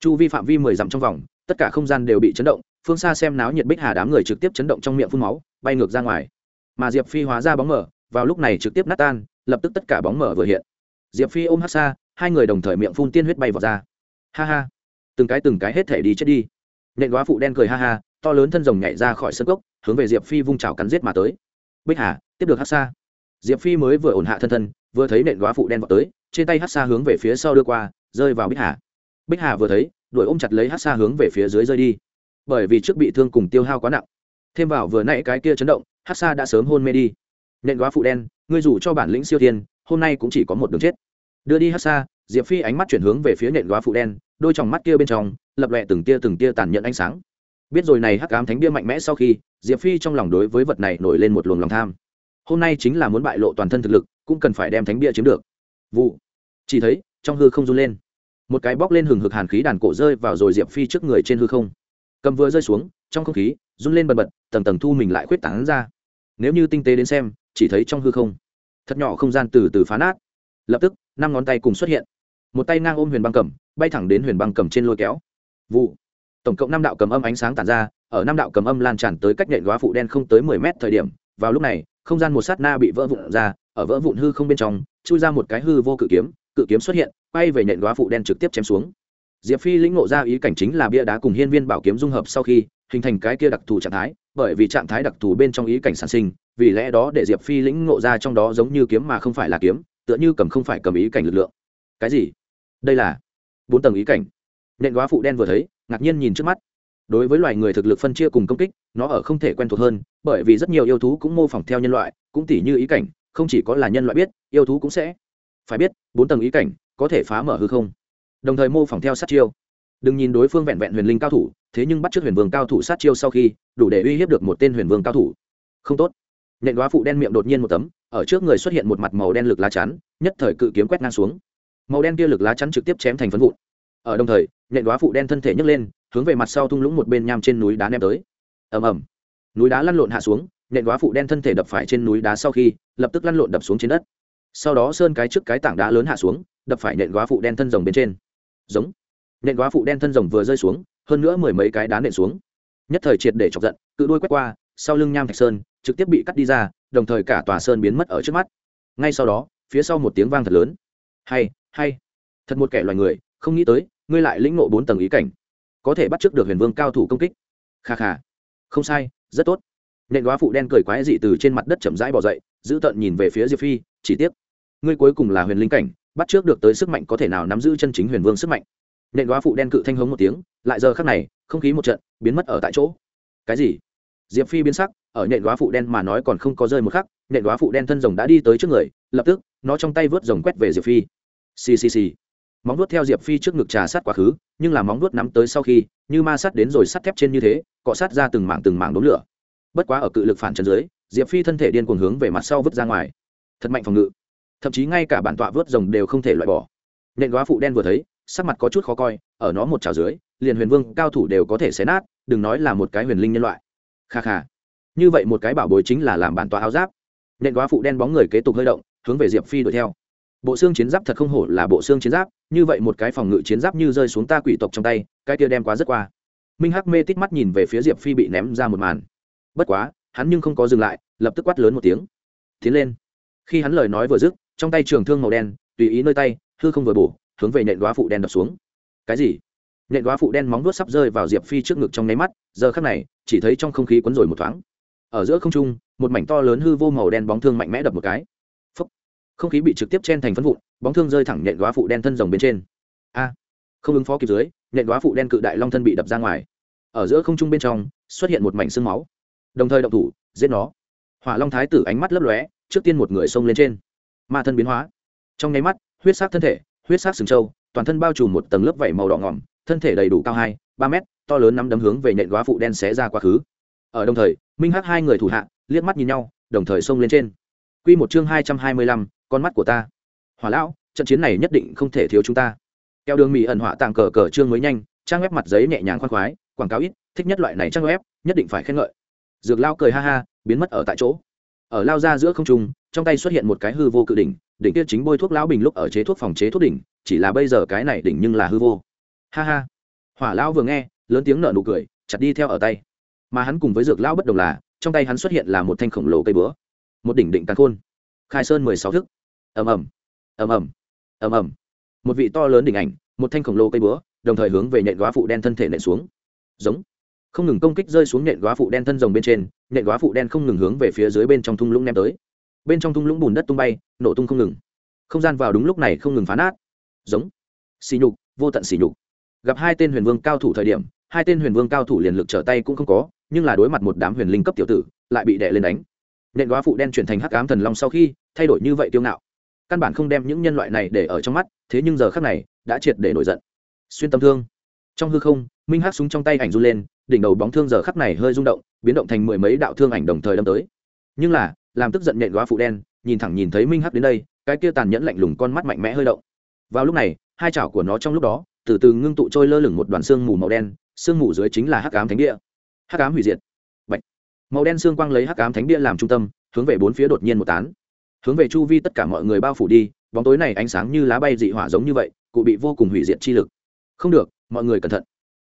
Chu vi phạm vi mười dặm trong vòng, tất cả không gian đều bị chấn động, phương xa xem náo nhiệt bích hà đám người trực tiếp chấn động trong miệng phun máu, bay ngược ra ngoài. Mà diệp phi hóa ra bóng mở vào lúc này trực tiếp nát tan, lập tức tất cả bóng mở vừa hiện. Diệp phi ôm hát xa, hai người đồng thời miệng phun tiên huyết bay vào ra. Ha ha. Từng cái từng cái hết thể đi chết đi. Nện góa phụ đen cười ha ha to lớn thân rồng nhảy ra khỏi sân cốc, hướng về diệp phi vung trào cắn giết mà tới. Bích hà, tiếp được hát xa diệp phi mới vừa ổn hạ thân thân, vừa thấy nện góa phụ đen vào tới, trên tay hát xa hướng về phía sau đưa qua, rơi vào bích hà. Bích hà vừa thấy, đuổi ôm chặt lấy hát xa hướng về phía dưới rơi đi. Bởi vì trước bị thương cùng tiêu hao quá nặng. Thêm vào vừa nãy cái kia chấn động hát xa đã sớm hôn mê đi. Nện góa phụ đen, ngươi rủ cho bản lĩnh siêu thiên, hôm nay cũng chỉ có một đường chết. Đưa đi hát xa diệp phi ánh mắt chuyển hướng về phía nện góa phụ đen, đôi t mắt kia bên trong, lập lẹ từng tia từng tia tàn nhẫn ánh sáng biết rồi này hắc ám thánh bia mạnh mẽ sau khi, diệp phi trong lòng đối với vật này nổi lên một luồng lòng tham. Hôm nay chính là muốn bại lộ toàn thân thực lực, cũng cần phải đem thánh bia chiếm được. Vụ. Chỉ thấy, trong hư không run lên. Một cái bóc lên hừng hực hàn khí đàn cổ rơi vào rồi diệp phi trước người trên hư không. Cầm vừa rơi xuống, trong không khí, run lên bần bật, tầng tầng thu mình lại khuyết tảng ra. Nếu như tinh tế đến xem, chỉ thấy trong hư không, thật nhỏ không gian từ từ phá nát. Lập tức, năm ngón tay cùng xuất hiện. Một tay ngang ôm huyền băng cầm, bay thẳng đến huyền băng cầm trên lôi kéo. Vụ tổng cộng năm đạo cầm âm ánh sáng tản ra, ở năm đạo cầm âm lan tràn tới cách nhện góa phụ đen không tới mười mét thời điểm, vào lúc này, không gian một sát na bị vỡ vụn ra, ở vỡ vụn hư không bên trong, chui ra một cái hư vô cự kiếm cự kiếm xuất hiện, quay về nhện góa phụ đen trực tiếp chém xuống. Diệp phi lĩnh ngộ ra ý cảnh chính là bia đá cùng hiên viên bảo kiếm dung hợp sau khi, hình thành cái kia đặc thù trạng thái, bởi vì trạng thái đặc thù bên trong ý cảnh sản sinh, vì lẽ đó để diệp phi lĩnh ngộ ra trong đó giống như kiếm mà không phải là kiếm, tựa như cầm không phải cầm ý cảnh lực lượng. Cái gì? Đây là bốn tầng ý cảnh. Nện góa phụ đen vừa thấy ngạc nhiên nhìn trước mắt. Đối với loài người thực lực phân chia cùng công kích, nó ở không thể quen thuộc hơn, bởi vì rất nhiều yêu thú cũng mô phỏng theo nhân loại, cũng tỉ như ý cảnh, không chỉ có là nhân loại biết, yêu thú cũng sẽ phải biết, bốn tầng ý cảnh có thể phá mở hư không. Đồng thời mô phỏng theo sát chiêu. Đừng nhìn đối phương vẹn vẹn huyền linh cao thủ, thế nhưng bắt t r ư ớ c huyền vương cao thủ sát chiêu sau khi, đủ để uy hiếp được một tên huyền vương cao thủ. Không tốt. Nện đoá phụ đen miệng đột nhiên một tấm, ở trước người xuất hiện một mặt màu đen lực lá chắn, nhất thời cự kiếm quét ngang xuống. Màu đen kia lực lá chắn trực tiếp chém thành phân vụn ở đồng thời, nhện đoá phụ đen thân thể nhấc lên, hướng về mặt sau thung lũng một bên nham trên núi đá ném tới. Ầm ầm. Núi đá lăn lộn hạ xuống, nhện đoá phụ đen thân thể đập phải trên núi đá sau khi, lập tức lăn lộn đập xuống trên đất. Sau đó sơn cái trước cái tảng đá lớn hạ xuống, đập phải nhện đoá phụ đen thân rồng bên trên. Giống. Nhện đoá phụ đen thân rồng vừa rơi xuống, hơn nữa mười mấy cái đá nện xuống. Nhất thời triệt để chọc giận, cự đuôi quét qua, sau lưng nham thạch sơn, trực tiếp bị cắt đi ra, đồng thời cả tòa sơn biến mất ở trước mắt. Ngay sau đó, phía sau một tiếng vang thật lớn. Hay hay. Thật một kẻ loài người, không nghĩ tới ngươi lại lĩnh ngộ bốn tầng ý cảnh, có thể bắt trước được huyền vương cao thủ công kích. Kha kha. Không sai, rất tốt. Nện đoá phụ đen cười quái dị từ trên mặt đất chậm rãi bỏ dậy, giữ tận nhìn về phía diệp phi, chỉ tiếc, ngươi cuối cùng là huyền linh cảnh, bắt trước được tới sức mạnh có thể nào nắm giữ chân chính huyền vương sức mạnh. Nện đoá phụ đen cự thanh hống một tiếng, lại giờ khắc này, không khí một trận, biến mất ở tại chỗ. Cái gì? Diệp phi biến sắc, ở nện đoá phụ đen mà nói còn không có rơi một khắc, nện đoá phụ đen thân rồng đã đi tới trước người, lập tức, nó trong tay vớt rồng quét về diệp phi. Xì xì xì móng vuốt theo diệp phi trước ngực trà sát quá khứ, nhưng là móng vuốt nắm tới sau khi, như ma sát đến rồi sắt thép trên như thế, cọ sát ra từng mảng từng mảng đốm lửa. Bất quá ở cự lực phản chân dưới, diệp phi thân thể điên cuồng hướng về mặt sau vứt ra ngoài. Thật mạnh phòng ngự. Thậm chí ngay cả bản tọa vớt rồng đều không thể loại bỏ. Nện góa phụ đen vừa thấy, sắc mặt có chút khó coi, ở nó một trào dưới, liền huyền vương, cao thủ đều có thể xé nát, đừng nói là một cái huyền linh nhân loại. Kha kha. Như vậy một cái bảo bối chính là làm bản tọa áo giáp. Nện góa phụ đen bóng người kế tục hơi động, hướng về diệp phi đuổi theo bộ xương chiến giáp thật không hổ là bộ xương chiến giáp, như vậy một cái phòng ngự chiến giáp như rơi xuống ta quỷ tộc trong tay, cái kia đem quá rất qua. Minh hắc mê tít mắt nhìn về phía diệp phi bị ném ra một màn. Bất quá, hắn nhưng không có dừng lại, lập tức quát lớn một tiếng. Tiến lên. Khi hắn lời nói vừa dứt, trong tay trường thương màu đen, tùy ý nơi tay, hư không vừa bổ, hướng về nện đoá phụ đen đập xuống. Cái gì? Nện đoá phụ đen móng vuốt sắp rơi vào diệp phi trước ngực trong nháy mắt, giờ khắc này, chỉ thấy trong không khí cuốn rồi một thoáng. Ở giữa không trung, một mảnh to lớn hư vô màu đen bóng thương mạnh mẽ đập một cái không khí bị trực tiếp chen thành phân vụn, bóng thương rơi thẳng nhện đoá phụ đen thân rồng bên trên. A, không ứng phó kịp dưới, nhện đoá phụ đen cự đại long thân bị đập ra ngoài. Ở giữa không trung bên trong, xuất hiện một mảnh xương máu. Đồng thời động thủ, giết nó. Hỏa long thái tử ánh mắt lấp lóe, trước tiên một người xông lên trên. Ma thân biến hóa. Trong nháy mắt, huyết sắc thân thể, huyết sắc sừng trâu, toàn thân bao trùm một tầng lớp vảy màu đỏ ngỏm, thân thể đầy đủ cao hai, ba mét, to lớn nắm đấm hướng về nhện góa phụ đen xé ra quá khứ. Ở đồng thời, minh hắc hai người thủ hạ, liếc mắt nhìn nhau, đồng thời xông lên trên. Quy một chương hai trăm hai mươi lăm, con mắt của ta. Hỏa lão, trận chiến này nhất định không thể thiếu chúng ta. Keo đường mì ẩn họa tàng cờ cờ chương mới nhanh, trang web mặt giấy nhẹ nhàng khoan khoái, quảng cáo ít, thích nhất loại này trang web, nhất định phải khen ngợi. Dược lao cười ha ha, biến mất ở tại chỗ. Ở lao ra giữa không trung, trong tay xuất hiện một cái hư vô cự đỉnh đỉnh kia chính bôi thuốc lão bình lúc ở chế thuốc phòng chế thuốc đỉnh, chỉ là bây giờ cái này đỉnh nhưng là hư vô. Ha ha. Hỏa lão vừa nghe, lớn tiếng nở nụ cười, chặt đi theo ở tay. Mà hắn cùng với dược lão bất đồng là, trong tay hắn xuất hiện là một thanh khổng lồ cây búa một đỉnh định tàn khôn. Khai sơn mười sáu thức. Ầm ầm. Ầm ầm. Ầm ầm. Một vị to lớn đỉnh ảnh, một thanh khổng lồ cây búa, đồng thời hướng về nhện góa phụ đen thân thể nện xuống. Giống. Không ngừng công kích rơi xuống nhện góa phụ đen thân rồng bên trên, nhện góa phụ đen không ngừng hướng về phía dưới bên trong thung lũng ném tới. Bên trong thung lũng bùn đất tung bay, nổ tung không ngừng. Không gian vào đúng lúc này không ngừng phá nát. Giống. Xì nhục, vô tận xì nhục. Gặp hai tên huyền vương cao thủ thời điểm, hai tên huyền vương cao thủ liền lực trở tay cũng không có, nhưng là đối mặt một đám huyền linh cấp tiểu tử, lại bị đè lên đánh nện đoá phụ đen chuyển thành hắc ám thần long sau khi thay đổi như vậy tiêu ngạo. Căn bản không đem những nhân loại này để ở trong mắt, thế nhưng giờ khác này, đã triệt để nổi giận. Xuyên tâm thương. Trong hư không, minh hát súng trong tay ảnh run lên, đỉnh đầu bóng thương giờ khắc này hơi rung động, biến động thành mười mấy đạo thương ảnh đồng thời đâm tới. Nhưng là, làm tức giận nhện góa phụ đen, nhìn thẳng nhìn thấy minh hắc đến đây, cái kia tàn nhẫn lạnh lùng con mắt mạnh mẽ hơi động. Vào lúc này, hai chảo của nó trong lúc đó, từ từ ngưng tụ trôi lơ lửng một đoàn xương mù màu đen, xương mù dưới chính là hắc ám thánh địa. Hắc ám hủy diệt màu đen xương quang lấy hắc ám thánh địa làm trung tâm, hướng về bốn phía đột nhiên một tán. Hướng về chu vi tất cả mọi người bao phủ đi, bóng tối này ánh sáng như lá bay dị hỏa giống như vậy, cụ bị vô cùng hủy diệt chi lực. Không được, mọi người cẩn thận.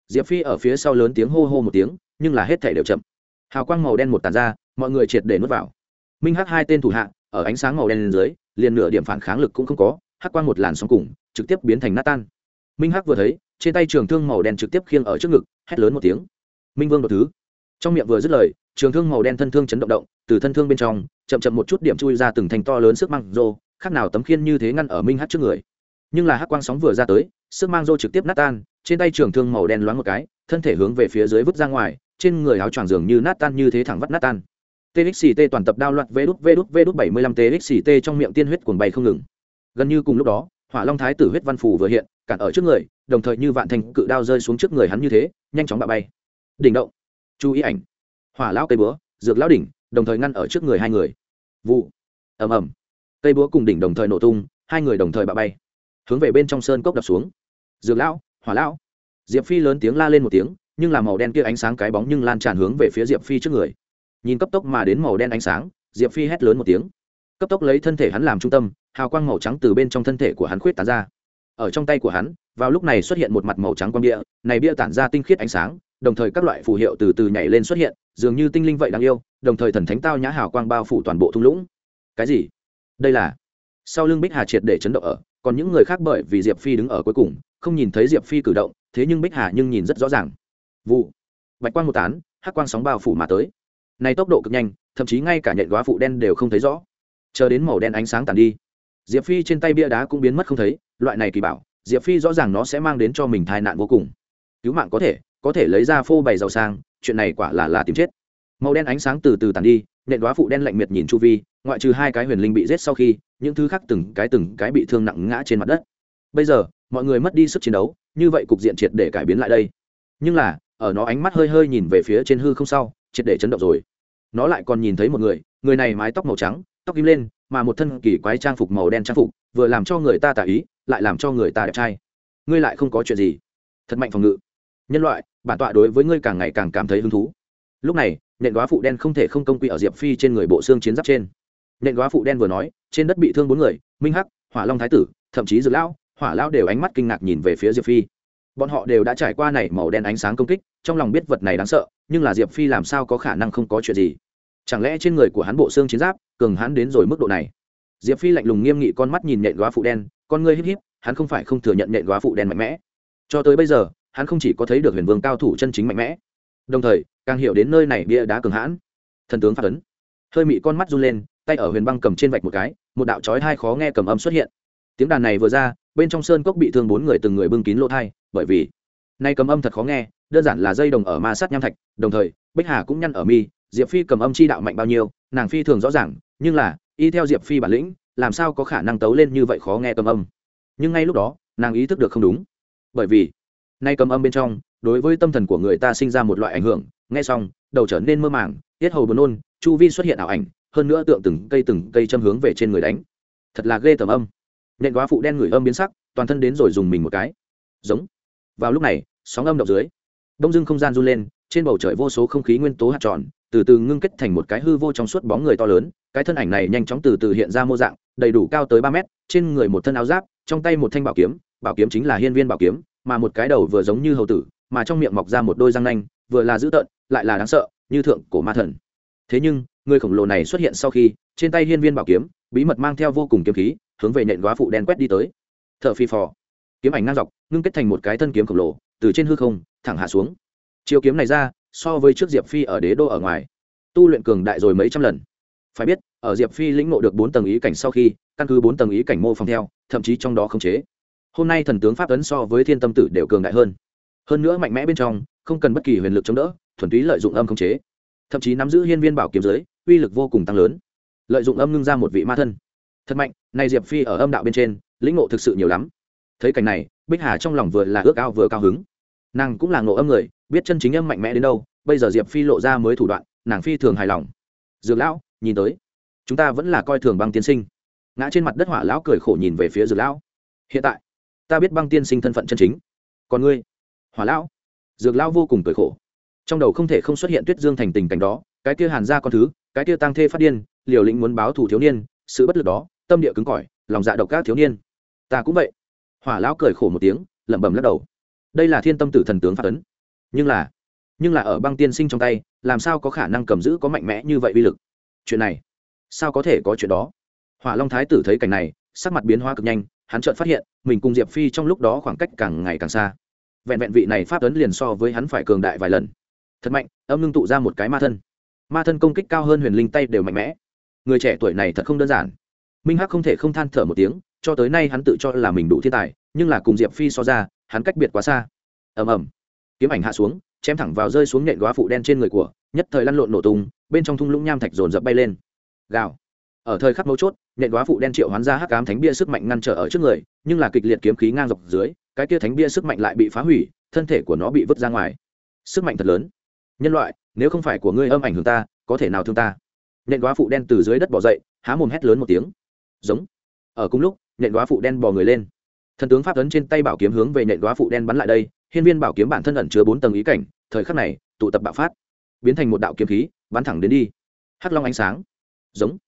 Diệp phi ở phía sau lớn tiếng hô hô một tiếng, nhưng là hết thể đều chậm. Hào quang màu đen một tàn ra, mọi người triệt để nuốt vào. Minh hắc hai tên thủ hạ, ở ánh sáng màu đen lên dưới, liền nửa điểm phản kháng lực cũng không có, hắc quang một làn sóng cùng, trực tiếp biến thành nát tan. Minh hắc vừa thấy, trên tay trường thương màu đen trực tiếp khiêng ở trước ngực, hét lớn một tiếng. Minh vương đột thứ. Trong miệng vừa dứt lời trường thương màu đen thân thương chấn động động, từ thân thương bên trong, chậm chậm một chút điểm chui ra từng thành to lớn sức mang rô, khác nào tấm khiên như thế ngăn ở minh hát trước người. Nhưng là hắc quang sóng vừa ra tới, sức mang rô trực tiếp nát tan, trên tay trường thương màu đen loáng một cái, thân thể hướng về phía dưới vứt ra ngoài, trên người áo choàng dường như nát tan như thế thẳng vắt nát tan. Txt toàn tập đao loạt vê đút vê đút vê đút bảy mươi lăm txt trong miệng tiên huyết cuồng bay không ngừng. Gần như cùng lúc đó, hỏa long thái tử huyết văn phủ vừa hiện, cản ở trước người, đồng thời như vạn thành cự đao rơi xuống trước người hắn như thế, nhanh chóng bạo bay. Đỉnh động. Chú ý ảnh hỏa lão cây búa, dược lão đỉnh, đồng thời ngăn ở trước người hai người. Vụ. Ầm ầm. Cây búa cùng đỉnh đồng thời nổ tung, hai người đồng thời bạo bay. Hướng về bên trong sơn cốc đập xuống. Dược lão, hỏa lão. Diệp phi lớn tiếng la lên một tiếng, nhưng là màu đen kia ánh sáng cái bóng nhưng lan tràn hướng về phía diệp phi trước người. Nhìn cấp tốc mà đến màu đen ánh sáng, diệp phi hét lớn một tiếng. Cấp tốc lấy thân thể hắn làm trung tâm, hào quang màu trắng từ bên trong thân thể của hắn khuyết tán ra. Ở trong tay của hắn, vào lúc này xuất hiện một mặt màu trắng quang bia, này bia tản ra tinh khiết ánh sáng đồng thời các loại phù hiệu từ từ nhảy lên xuất hiện, dường như tinh linh vậy đáng yêu, đồng thời thần thánh tao nhã hào quang bao phủ toàn bộ thung lũng. Cái gì? Đây là sau lưng bích hà triệt để chấn động ở, còn những người khác bởi vì diệp phi đứng ở cuối cùng, không nhìn thấy diệp phi cử động, thế nhưng bích hà nhưng nhìn rất rõ ràng. Vụ. Bạch quang một tán, hắc quang sóng bao phủ mà tới. Này tốc độ cực nhanh, thậm chí ngay cả nhện góa phụ đen đều không thấy rõ. Chờ đến màu đen ánh sáng tàn đi, diệp phi trên tay bia đá cũng biến mất không thấy, loại này kỳ bảo, diệp phi rõ ràng nó sẽ mang đến cho mình tai nạn vô cùng. Cứu mạng có thể có thể lấy ra phô bày giàu sang, chuyện này quả là là tìm chết. Màu đen ánh sáng từ từ tàn đi, nện đoá phụ đen lạnh miệt nhìn chu vi, ngoại trừ hai cái huyền linh bị giết sau khi, những thứ khác từng cái từng cái bị thương nặng ngã trên mặt đất. Bây giờ, mọi người mất đi sức chiến đấu, như vậy cục diện triệt để cải biến lại đây. Nhưng là, ở nó ánh mắt hơi hơi nhìn về phía trên hư không sau, triệt để chấn động rồi. Nó lại còn nhìn thấy một người người này mái tóc màu trắng, tóc kim lên, mà một thân kỳ quái trang phục màu đen trang phục, vừa làm cho người ta tả ý, lại làm cho người ta đẹp trai. Ngươi lại không có chuyện gì. Thật mạnh phòng ngự. Nhân loại bản tọa đối với ngươi càng ngày càng cảm thấy hứng thú. Lúc này, nện góa phụ đen không thể không công quy ở diệp phi trên người bộ xương chiến giáp trên. Nện góa phụ đen vừa nói, trên đất bị thương bốn người, minh hắc, hỏa long thái tử, thậm chí dược lão, hỏa lão đều ánh mắt kinh ngạc nhìn về phía diệp phi. Bọn họ đều đã trải qua này màu đen ánh sáng công kích, trong lòng biết vật này đáng sợ, nhưng là diệp phi làm sao có khả năng không có chuyện gì? Chẳng lẽ trên người của hắn bộ xương chiến giáp, cường hắn đến rồi mức độ này? Diệp phi lạnh lùng nghiêm nghị con mắt nhìn nện góa phụ đen, con ngươi híp híp, hắn không phải không thừa nhận nện góa phụ đen mạnh mẽ. Cho tới bây giờ hắn không chỉ có thấy được huyền vương cao thủ chân chính mạnh mẽ, đồng thời càng hiểu đến nơi này bia đá cường hãn. Thần tướng phát ấn. Hơi mị con mắt run lên, tay ở huyền băng cầm trên vạch một cái, một đạo chói hai khó nghe cầm âm xuất hiện. Tiếng đàn này vừa ra, bên trong sơn cốc bị thương bốn người từng người bưng kín lỗ thai, bởi vì nay cầm âm thật khó nghe, đơn giản là dây đồng ở ma sát nham thạch, đồng thời, bích hà cũng nhăn ở mi, diệp phi cầm âm chi đạo mạnh bao nhiêu, nàng phi thường rõ ràng, nhưng là, y theo diệp phi bản lĩnh, làm sao có khả năng tấu lên như vậy khó nghe cầm âm. Nhưng ngay lúc đó, nàng ý thức được không đúng. Bởi vì nay cầm âm bên trong, đối với tâm thần của người ta sinh ra một loại ảnh hưởng. Nghe xong, đầu trở nên mơ màng, tiết hầu buồn nôn, chu vi xuất hiện ảo ảnh, hơn nữa tượng từng cây từng cây châm hướng về trên người đánh. Thật là ghê tầm âm. Nện quá phụ đen người âm biến sắc, toàn thân đến rồi dùng mình một cái. Giống. Vào lúc này, sóng âm động dưới, đông dưng không gian run lên, trên bầu trời vô số không khí nguyên tố hạt tròn, từ từ ngưng kết thành một cái hư vô trong suốt bóng người to lớn. Cái thân ảnh này nhanh chóng từ từ hiện ra mô dạng, đầy đủ cao tới ba mét, trên người một thân áo giáp, trong tay một thanh bảo kiếm bảo kiếm chính là hiên viên bảo kiếm mà một cái đầu vừa giống như hầu tử, mà trong miệng mọc ra một đôi răng nanh, vừa là dữ tợn, lại là đáng sợ, như thượng cổ ma thần. Thế nhưng, người khổng lồ này xuất hiện sau khi, trên tay hiên viên bảo kiếm, bí mật mang theo vô cùng kiếm khí, hướng về nện góa phụ đen quét đi tới. T h ở phi phò. Kiếm ảnh ngang dọc, ngưng kết thành một cái thân kiếm khổng lồ, từ trên hư không, thẳng hạ xuống. Chiều kiếm này ra, so với trước diệp phi ở đế đô ở ngoài, tu luyện cường đại rồi mấy trăm lần. Phải biết, ở diệp phi lĩnh ngộ được bốn tầng ý cảnh sau khi, căn cứ bốn tầng ý cảnh mô phỏng theo, thậm chí trong đó khống chế hôm nay thần tướng pháp ấn so với thiên tâm tử đều cường đại hơn. Hơn nữa mạnh mẽ bên trong, không cần bất kỳ huyền lực chống đỡ, thuần túy lợi dụng âm khống chế. Thậm chí nắm giữ hiên viên bảo kiếm giới, uy lực vô cùng tăng lớn. Lợi dụng âm ngưng ra một vị ma thân. Thật mạnh này diệp phi ở âm đạo bên trên, lĩnh ngộ thực sự nhiều lắm. Thấy cảnh này, bích hà trong lòng vừa là ước ao vừa cao hứng. Nàng cũng là ngộ âm người, biết chân chính âm mạnh mẽ đến đâu, bây giờ diệp phi lộ ra mới thủ đoạn, nàng phi thường hài lòng. Dược lão, nhìn tới. Chúng ta vẫn là coi thường băng tiên sinh. Ngã trên mặt đất hỏa lão cười khổ nhìn về phía dược lão. Hiện tại ta biết băng tiên sinh thân phận chân chính. Còn ngươi? Hỏa lão. Dược lão vô cùng cười khổ. Trong đầu không thể không xuất hiện tuyết dương thành tình cảnh đó, cái kia hàn ra con thứ, cái kia tăng thê phát điên, liều lĩnh muốn báo thù thiếu niên, sự bất lực đó, tâm địa cứng cỏi, lòng dạ độc các thiếu niên. Ta cũng vậy. Hỏa lão cười khổ một tiếng, lẩm bẩm lắc đầu. Đây là thiên tâm tử thần tướng phát ấn. Nhưng là nhưng là ở băng tiên sinh trong tay, làm sao có khả năng cầm giữ có mạnh mẽ như vậy uy lực? Chuyện này, sao có thể có chuyện đó? Hỏa long thái tử thấy cảnh này, sắc mặt biến hoa cực nhanh hắn chợt phát hiện, mình cùng diệp phi trong lúc đó khoảng cách càng ngày càng xa. Vẹn vẹn vị này pháp tuấn liền so với hắn phải cường đại vài lần. Thật mạnh, âm ngưng tụ ra một cái ma thân. Ma thân công kích cao hơn huyền linh tay đều mạnh mẽ. Người trẻ tuổi này thật không đơn giản. Minh hắc không thể không than thở một tiếng, cho tới nay hắn tự cho là mình đủ thiên tài, nhưng là cùng diệp phi so ra, hắn cách biệt quá xa. Ầm ầm. Kiếm ảnh hạ xuống, chém thẳng vào rơi xuống nhện góa phụ đen trên người của, nhất thời lăn lộn nổ tung, bên trong thung lũng nham thạch dồn dập bay lên. Gào ở thời khắc mấu chốt, nhện đoá phụ đen triệu hoán ra hắc cám thánh bia sức mạnh ngăn trở ở trước người, nhưng là kịch liệt kiếm khí ngang dọc dưới, cái kia thánh bia sức mạnh lại bị phá hủy, thân thể của nó bị vứt ra ngoài. Sức mạnh thật lớn. Nhân loại, nếu không phải của ngươi âm ảnh hưởng ta, có thể nào thương ta? Nhện đoá phụ đen từ dưới đất bỏ dậy, há mồm hét lớn một tiếng. Giống. Ở cùng lúc, nhện đoá phụ đen bò người lên. Thần tướng pháp tấn trên tay bảo kiếm hướng về nhện đoá phụ đen bắn lại đây, hiên viên bảo kiếm bản thân ẩn chứa bốn tầng ý cảnh, thời khắc này, tụ tập bạo phát, biến thành một đạo kiếm khí, bắn thẳng đến đi. Hắc long ánh sáng. Giống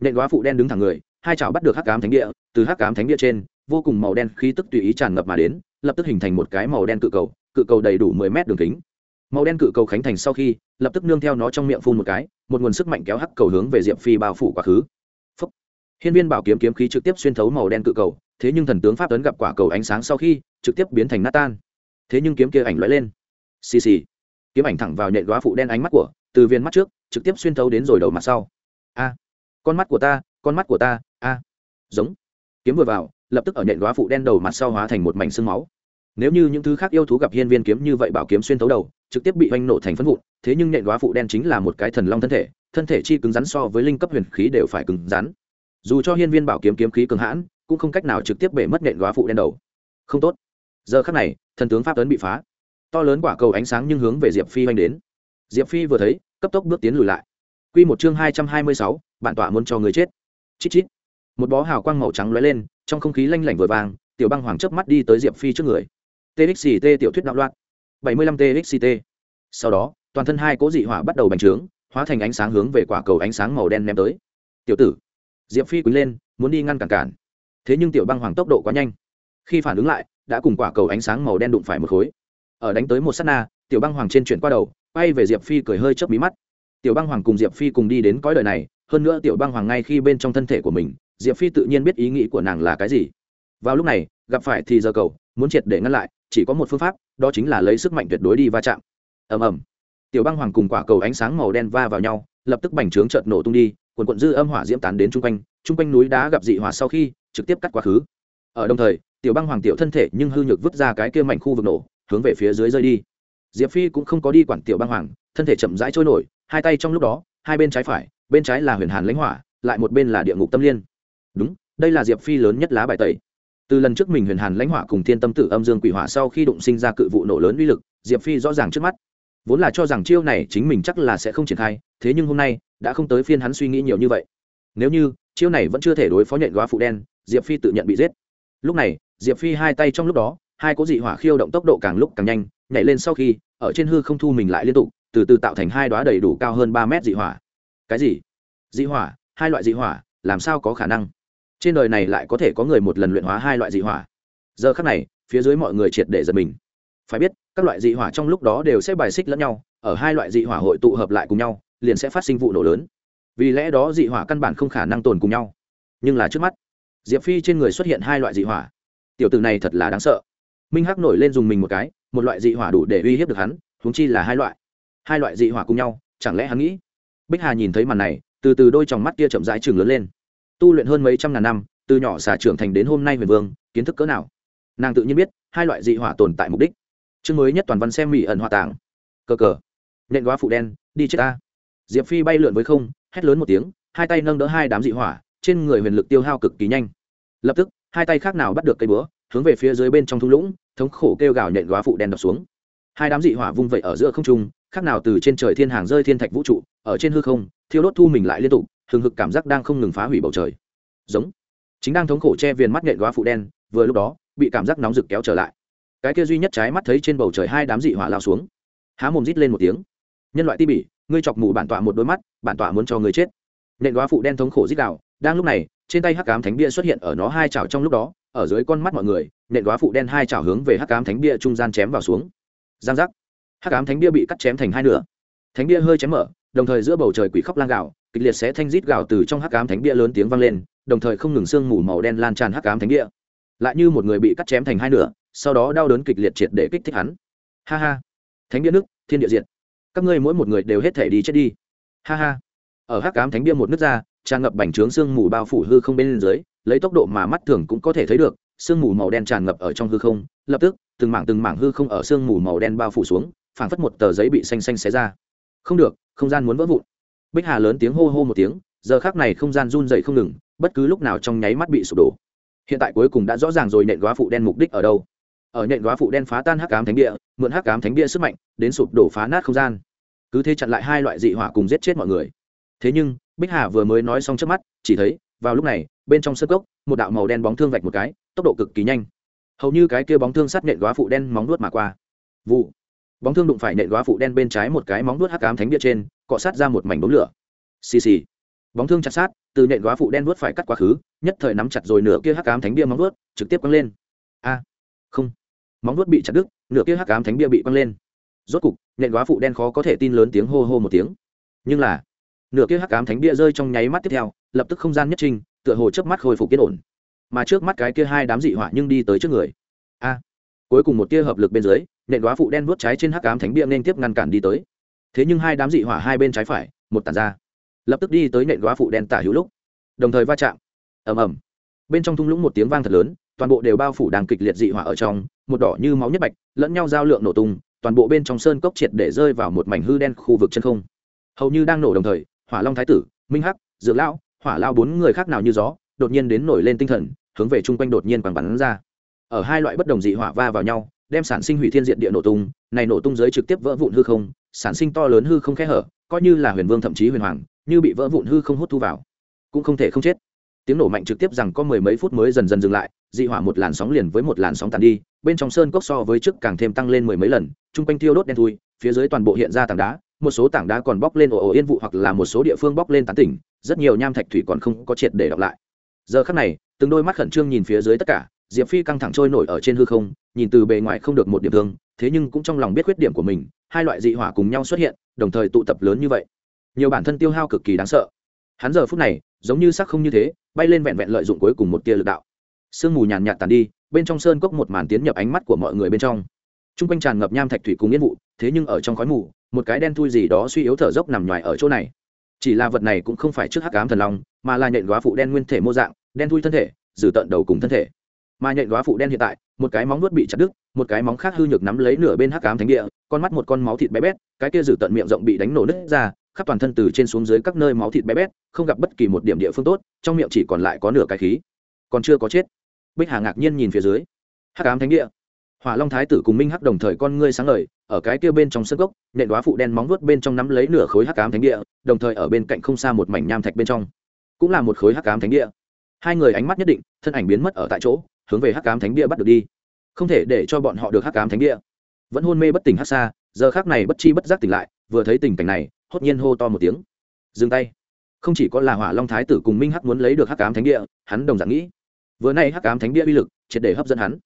nện góa phụ đen đứng thẳng người, hai chảo bắt được hắc cám thánh địa, từ hắc cám thánh địa trên, vô cùng màu đen khí tức tùy ý tràn ngập mà đến, lập tức hình thành một cái màu đen cự cầu cự cầu đầy đủ mười mét đường kính. Màu đen cự cầu khánh thành sau khi, lập tức nương theo nó trong miệng phun một cái, một nguồn sức mạnh kéo hắc cầu hướng về diệp phi bao phủ quá khứ. Phấp hiên viên bảo kiếm kiếm khí trực tiếp xuyên thấu màu đen cự cầu, thế nhưng thần tướng pháp tấn gặp quả cầu ánh sáng sau khi, trực tiếp biến thành nát tan. Thế nhưng kiếm kia ảnh lóe lên. Xì xì. Kiếm ảnh thẳng vào nhện góa phụ đen ánh mắt của, từ viên mắt trước, trực tiếp xuyên thấu đến rồi đầu mặt sau. A con mắt của ta, con mắt của ta, a, giống. Kiếm vừa vào, lập tức ở nhện góa phụ đen đầu mặt sau hóa thành một mảnh xương máu. Nếu như những thứ khác yêu thú gặp hiên viên kiếm như vậy bảo kiếm xuyên thấu đầu, trực tiếp bị oanh nổ thành phân vụn, thế nhưng nhện góa phụ đen chính là một cái thần long thân thể thân thể chi cứng rắn so với linh cấp huyền khí đều phải cứng rắn. Dù cho hiên viên bảo kiếm kiếm khí cường hãn, cũng không cách nào trực tiếp bể mất nhện góa phụ đen đầu. Không tốt. Giờ khắc này, thần tướng pháp tấn bị phá. To lớn quả cầu ánh sáng nhưng hướng về diệp phi oanh đến. Diệp phi vừa thấy, cấp tốc bước tiến lùi lại. Q một chương hai trăm hai mươi sáu bản tọa muốn cho người chết. Chít chít. Một bó hào quang màu trắng lóe lên, trong không khí lanh lảnh vừa vàng, tiểu băng hoàng chớp mắt đi tới diệp phi trước người. Txt tiểu thuyết đạo loạn. Bảy mươi lăm txt sau đó, toàn thân hai cố dị hỏa bắt đầu bành trướng, hóa thành ánh sáng hướng về quả cầu ánh sáng màu đen ném tới. Tiểu tử. Diệp phi quý lên, muốn đi ngăn cản cản. Thế nhưng tiểu băng hoàng tốc độ quá nhanh. Khi phản ứng lại, đã cùng quả cầu ánh sáng màu đen đụng phải một khối. Ở đánh tới một s á t na, tiểu băng hoàng trên chuyển qua đầu bay về diệp phi cười hơi chớp mí mắt. Tiểu băng hoàng cùng diệp phi cùng đi đến cõi đời này hơn nữa tiểu băng hoàng ngay khi bên trong thân thể của mình, diệp phi tự nhiên biết ý nghĩ của nàng là cái gì. Vào lúc này, gặp phải thì giờ cầu, muốn triệt để ngăn lại, chỉ có một phương pháp, đó chính là lấy sức mạnh tuyệt đối đi va chạm. Ầm ầm. Tiểu băng hoàng cùng quả cầu ánh sáng màu đen va vào nhau, lập tức bành trướng chợt nổ tung đi quần quận dư âm hỏa diễm tán đến chung quanh chung quanh núi đá gặp dị hỏa sau khi, trực tiếp cắt quá khứ. Ở đồng thời, tiểu băng hoàng tiểu thân thể nhưng hư nhược vứt ra cái kia mảnh khu vực nổ, hướng về phía dưới rơi đi. Diệp phi cũng không có đi quản tiểu băng hoàng, thân thể chậm rãi trôi nổi, hai tay trong lúc đó, hai bên trái phải bên trái là huyền hàn lãnh hỏa, lại một bên là địa ngục tâm liên. Đúng, đây là diệp phi lớn nhất lá bài tẩy. Từ lần trước mình huyền hàn lãnh hỏa cùng thiên tâm tử âm dương quỷ hỏa sau khi đụng sinh ra cự vụ nổ lớn uy lực, diệp phi rõ ràng trước mắt. Vốn là cho rằng chiêu này chính mình chắc là sẽ không triển khai, thế nhưng hôm nay, đã không tới phiên hắn suy nghĩ nhiều như vậy. Nếu như, chiêu này vẫn chưa thể đối phó nhện góa phụ đen, diệp phi tự nhận bị giết. Lúc này, diệp phi hai tay trong lúc đó, hai cố dị hỏa khiêu động tốc độ càng lúc càng nhanh, nhảy lên sau khi, ở trên hư không thu mình lại liên tục, từ từ tạo thành hai đoá đầy đủ cao hơn ba mét dị hỏa cái gì? Dị hỏa, hai loại dị hỏa, làm sao có khả năng? Trên đời này lại có thể có người một lần luyện hóa hai loại dị hỏa. Giờ khắc này, phía dưới mọi người triệt để giật mình. Phải biết, các loại dị hỏa trong lúc đó đều sẽ bài xích lẫn nhau, ở hai loại dị hỏa hội tụ hợp lại cùng nhau, liền sẽ phát sinh vụ nổ lớn. Vì lẽ đó dị hỏa căn bản không khả năng tồn cùng nhau. Nhưng là trước mắt, diệp phi trên người xuất hiện hai loại dị hỏa. Tiểu t ử này thật là đáng sợ. Minh hắc nổi lên dùng mình một cái, một loại dị hỏa đủ để uy hiếp được hắn húng chi là hai loại. Hai loại dị hỏa cùng nhau, chẳng lẽ hắn nghĩ? Bích hà nhìn thấy màn này, từ từ đôi tròng mắt kia chậm rãi trưởng lớn lên. Tu luyện hơn mấy trăm ngàn năm, từ nhỏ xà trưởng thành đến hôm nay huyền vương, kiến thức cỡ nào? Nàng tự nhiên biết, hai loại dị hỏa tồn tại mục đích. Chương mới nhất toàn văn xem mỹ ẩn hòa tảng. Cờ cờ. Nện quá phụ đen, đi chết ta. Diệp phi bay lượn với không, hét lớn một tiếng, hai tay nâng đỡ hai đám dị hỏa, trên người huyền lực tiêu hao cực kỳ nhanh. Lập tức, hai tay khác nào bắt được cây búa, hướng về phía dưới bên trong thung lũng, thống khổ kêu gào nện góa phụ đen đập xuống. Hai đám dị hỏa vung vẩy ở giữa không trung, khác nào từ trên trời thiên hàng rơi thiên thạch vũ trụ ở trên hư không, thiêu đốt thu mình lại liên tục, hừng hực cảm giác đang không ngừng phá hủy bầu trời. Giống. Chính đang thống khổ che viền mắt nhện góa phụ đen, vừa lúc đó, bị cảm giác nóng rực kéo trở lại. Cái kia duy nhất trái mắt thấy trên bầu trời hai đám dị hỏa lao xuống. Há mồm rít lên một tiếng. Nhân loại ti bỉ, ngươi chọc mù bản tọa một đôi mắt, bản tọa muốn cho ngươi chết. Nện góa phụ đen thống khổ rít đạo đang lúc này, trên tay hắc cám thánh bia xuất hiện ở nó hai chảo trong lúc đó, ở dưới con mắt mọi người nện góa phụ đen hai chảo hướng về hắc cám thánh bia trung gian chém vào xuống. Giang giác. Hắc ám thánh bia bị cắt chém thành hai nửa. Thánh bia hơi chém mở đồng thời giữa bầu trời quỷ khóc lang gạo, kịch liệt sẽ thanh rít gạo từ trong hắc ám thánh bia lớn tiếng vang lên, đồng thời không ngừng sương mù màu đen lan tràn hắc ám thánh bia. Lại như một người bị cắt chém thành hai nửa, sau đó đau đớn kịch liệt triệt để kích thích hắn. Ha ha. Thánh bia nước, thiên địa diệt. Các ngươi mỗi một người đều hết thể đi chết đi. Ha ha. Ở hắc ám thánh bia một nước ra, tràn ngập bành trướng sương mù bao phủ hư không bên dưới, lấy tốc độ mà mắt thường cũng có thể thấy được, sương mù màu đen tràn ngập ở trong hư không, lập tức, từng mảng từng mảng hư không ở sương mù màu đen bao phủ xuống, phảng phất một tờ giấy bị xanh xanh xé ra không được, không gian muốn vỡ vụn. Bích hà lớn tiếng hô hô một tiếng, giờ khác này không gian run dậy không ngừng, bất cứ lúc nào trong nháy mắt bị sụp đổ. Hiện tại cuối cùng đã rõ ràng rồi nện góa phụ đen mục đích ở đâu. Ở nện góa phụ đen phá tan hắc ám thánh địa, mượn hắc ám thánh địa sức mạnh, đến sụp đổ phá nát không gian. Cứ thế chặn lại hai loại dị hỏa cùng giết chết mọi người. Thế nhưng, bích hà vừa mới nói xong trước mắt, chỉ thấy, vào lúc này, bên trong sơ cốc, một đạo màu đen bóng thương vạch một cái, tốc độ cực kỳ nhanh. Hầu như cái kia bóng thương sát nện góa phụ đen móng nuốt mà qua. Vụ bóng thương đụng phải nện góa phụ đen bên trái một cái móng vuốt hắc ám thánh bia trên, cọ sát ra một mảnh đốm lửa. Xì xì. Bóng thương chặt sát, từ nện góa phụ đen vuốt phải cắt quá khứ, nhất thời nắm chặt rồi nửa kia hắc ám thánh bia móng vuốt, trực tiếp quăng lên. A. Không. Móng vuốt bị chặt đứt, nửa kia hắc ám thánh bia bị quăng lên. Rốt cục, nện góa phụ đen khó có thể tin lớn tiếng hô hô một tiếng. Nhưng là, nửa kia hắc ám thánh bia rơi trong nháy mắt tiếp theo, lập tức không gian nhất trình tựa hồ trước mắt khôi phục yên ổn. Mà trước mắt cái kia hai đám dị hỏa nhưng đi tới trước người. A. Cuối cùng một tia hợp lực bên dưới nện đoá phụ đen vuốt trái trên hắc ám thánh bia nên tiếp ngăn cản đi tới. Thế nhưng hai đám dị hỏa hai bên trái phải, một tàn ra. Lập tức đi tới nện đoá phụ đen tả hữu lúc. Đồng thời va chạm. Ầm ầm. Bên trong thung lũng một tiếng vang thật lớn, toàn bộ đều bao phủ đang kịch liệt dị hỏa ở trong, một đỏ như máu nhất bạch, lẫn nhau giao lượng nổ tung, toàn bộ bên trong sơn cốc triệt để rơi vào một mảnh hư đen khu vực chân không. Hầu như đang nổ đồng thời, hỏa long thái tử, minh hắc, dược lão, hỏa lao bốn người khác nào như gió, đột nhiên đến nổi lên tinh thần, hướng về chung quanh đột nhiên bằng bắn ra. Ở hai loại bất đồng dị hỏa va vào nhau đem sản sinh hủy thiên diện địa nổ tung, này nổ tung giới trực tiếp vỡ vụn hư không, sản sinh to lớn hư không khẽ hở, coi như là huyền vương thậm chí huyền hoàng, như bị vỡ vụn hư không hút thu vào, cũng không thể không chết. Tiếng nổ mạnh trực tiếp rằng có mười mấy phút mới dần dần dừng lại, dị hỏa một làn sóng liền với một làn sóng tàn đi, bên trong sơn cốc so với trước càng thêm tăng lên mười mấy lần, chung quanh thiêu đốt đen thui, phía dưới toàn bộ hiện ra tảng đá, một số tảng đá còn bóc lên ồ ồ yên vụ hoặc là một số địa phương bóc lên tán tỉnh, rất nhiều nham thạch thủy còn không có triệt để đọc lại. Giờ khắc này, từng đôi mắt khẩn trương nhìn phía dưới tất cả, diệp phi căng thẳng trôi nổi ở trên hư không nhìn từ bề ngoài không được một điểm thương, thế nhưng cũng trong lòng biết khuyết điểm của mình, hai loại dị hỏa cùng nhau xuất hiện, đồng thời tụ tập lớn như vậy. Nhiều bản thân tiêu hao cực kỳ đáng sợ. Hắn giờ phút này, giống như sắc không như thế, bay lên vẹn vẹn lợi dụng cuối cùng một tia lực đạo. Sương mù nhàn nhạt tàn đi, bên trong sơn cốc một màn tiến nhập ánh mắt của mọi người bên trong. T r u n g quanh tràn ngập nham thạch thủy cùng yên vụ, thế nhưng ở trong khói mù, một cái đen thui gì đó suy yếu thở dốc nằm ngoài ở chỗ này. Chỉ là vật này cũng không phải trước hắc cám thần long, mà là nhện góa phụ đen nguyên thể mô dạng, đen thui thân thể dử tận đầu cùng thân thể mà nhện đoá phụ đen hiện tại, một cái móng nuốt bị chặt đứt, một cái móng khác hư nhược nắm lấy nửa bên hắc cám thánh địa, con mắt một con máu thịt bé bét, cái kia giữ tận miệng rộng bị đánh nổ nứt ra, khắp toàn thân từ trên xuống dưới các nơi máu thịt bé bét, không gặp bất kỳ một điểm địa phương tốt, trong miệng chỉ còn lại có nửa cái khí. Còn chưa có chết. Bích hà ngạc nhiên nhìn phía dưới. Hắc ám thánh địa. Hỏa long thái tử cùng minh hắc đồng thời con ngươi sáng lời ở cái kia bên trong sân gốc nện đoá phụ đen móng vuốt bên trong nắm lấy nửa khối hắc ám thánh địa, đồng thời ở bên cạnh không xa một mảnh nham thạch bên trong. Cũng là một khối hắc ám thánh địa. Hai người ánh mắt nhất định, thân ảnh biến mất ở tại chỗ hướng về hắc cám thánh địa bắt được đi. Không thể để cho bọn họ được hắc cám thánh địa. Vẫn hôn mê bất tỉnh hắc xa, giờ khác này bất chi bất giác tỉnh lại, vừa thấy tình cảnh này, hốt nhiên hô to một tiếng. Dừng tay. Không chỉ có là hỏa long thái tử cùng minh hắc muốn lấy được hắc cám thánh địa, hắn đồng dạng nghĩ. Vừa nay hắc cám thánh địa uy lực, triệt để hấp dẫn hắn.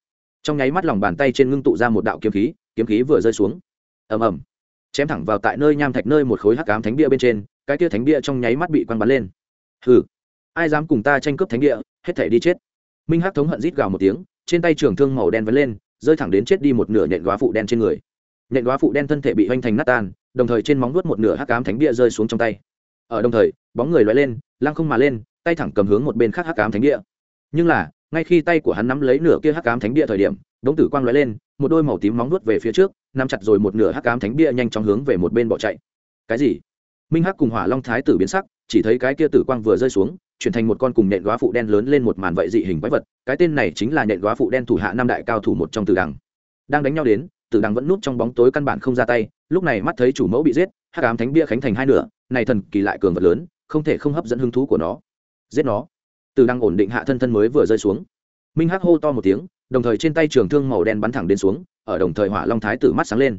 Trong nháy mắt lòng bàn tay trên ngưng tụ ra một đạo kiếm khí kiếm khí vừa rơi xuống. Ầm ầm. Chém thẳng vào tại nơi nham thạch nơi một khối hắc cám thánh địa bên trên, cái kia thánh địa trong nháy mắt bị quăng bắn lên. Hừ. Ai dám cùng ta tranh cướp thánh địa, hết thể đi chết minh hắc thống hận rít gào một tiếng, trên tay trường thương màu đen vẫn lên, rơi thẳng đến chết đi một nửa nhện góa phụ đen trên người. Nhện góa phụ đen thân thể bị hoành thành nát tan, đồng thời trên móng vuốt một nửa hắc cám thánh bia rơi xuống trong tay. Ở đồng thời, bóng người loay lên, lăng không mà lên, tay thẳng cầm hướng một bên khác hắc cám thánh bia. nhưng là, ngay khi tay của hắn nắm lấy nửa kia hắc ám thánh bia thời điểm, đống tử quang lóe lên, một đôi màu tím móng nuốt về phía trước, nắm chặt rồi một nửa hắc ám thánh bia nhanh chóng hướng về một bên bỏ chạy. Cái gì? Minh hắc cùng hỏa long thái tử biến sắc, chỉ thấy cái kia tử quang vừa rơi xuống chuyển thành một con cùng nện góa phụ đen lớn lên một màn vậy dị hình quái vật, cái tên này chính là nện góa phụ đen thủ hạ năm đại cao thủ một trong tử đằng. Đang đánh nhau đến, tử đằng vẫn núp trong bóng tối căn bản không ra tay, lúc này mắt thấy chủ mẫu bị giết, hắc ám thánh bia khánh thành hai nửa, này thần kỳ lại cường vật lớn, không thể không hấp dẫn hứng thú của nó. Giết nó. Tử đằng ổn định hạ thân thân mới vừa rơi xuống. Minh hắc hô to một tiếng, đồng thời trên tay trường thương màu đen bắn thẳng đến xuống, ở đồng thời hỏa long thái tử mắt sáng lên.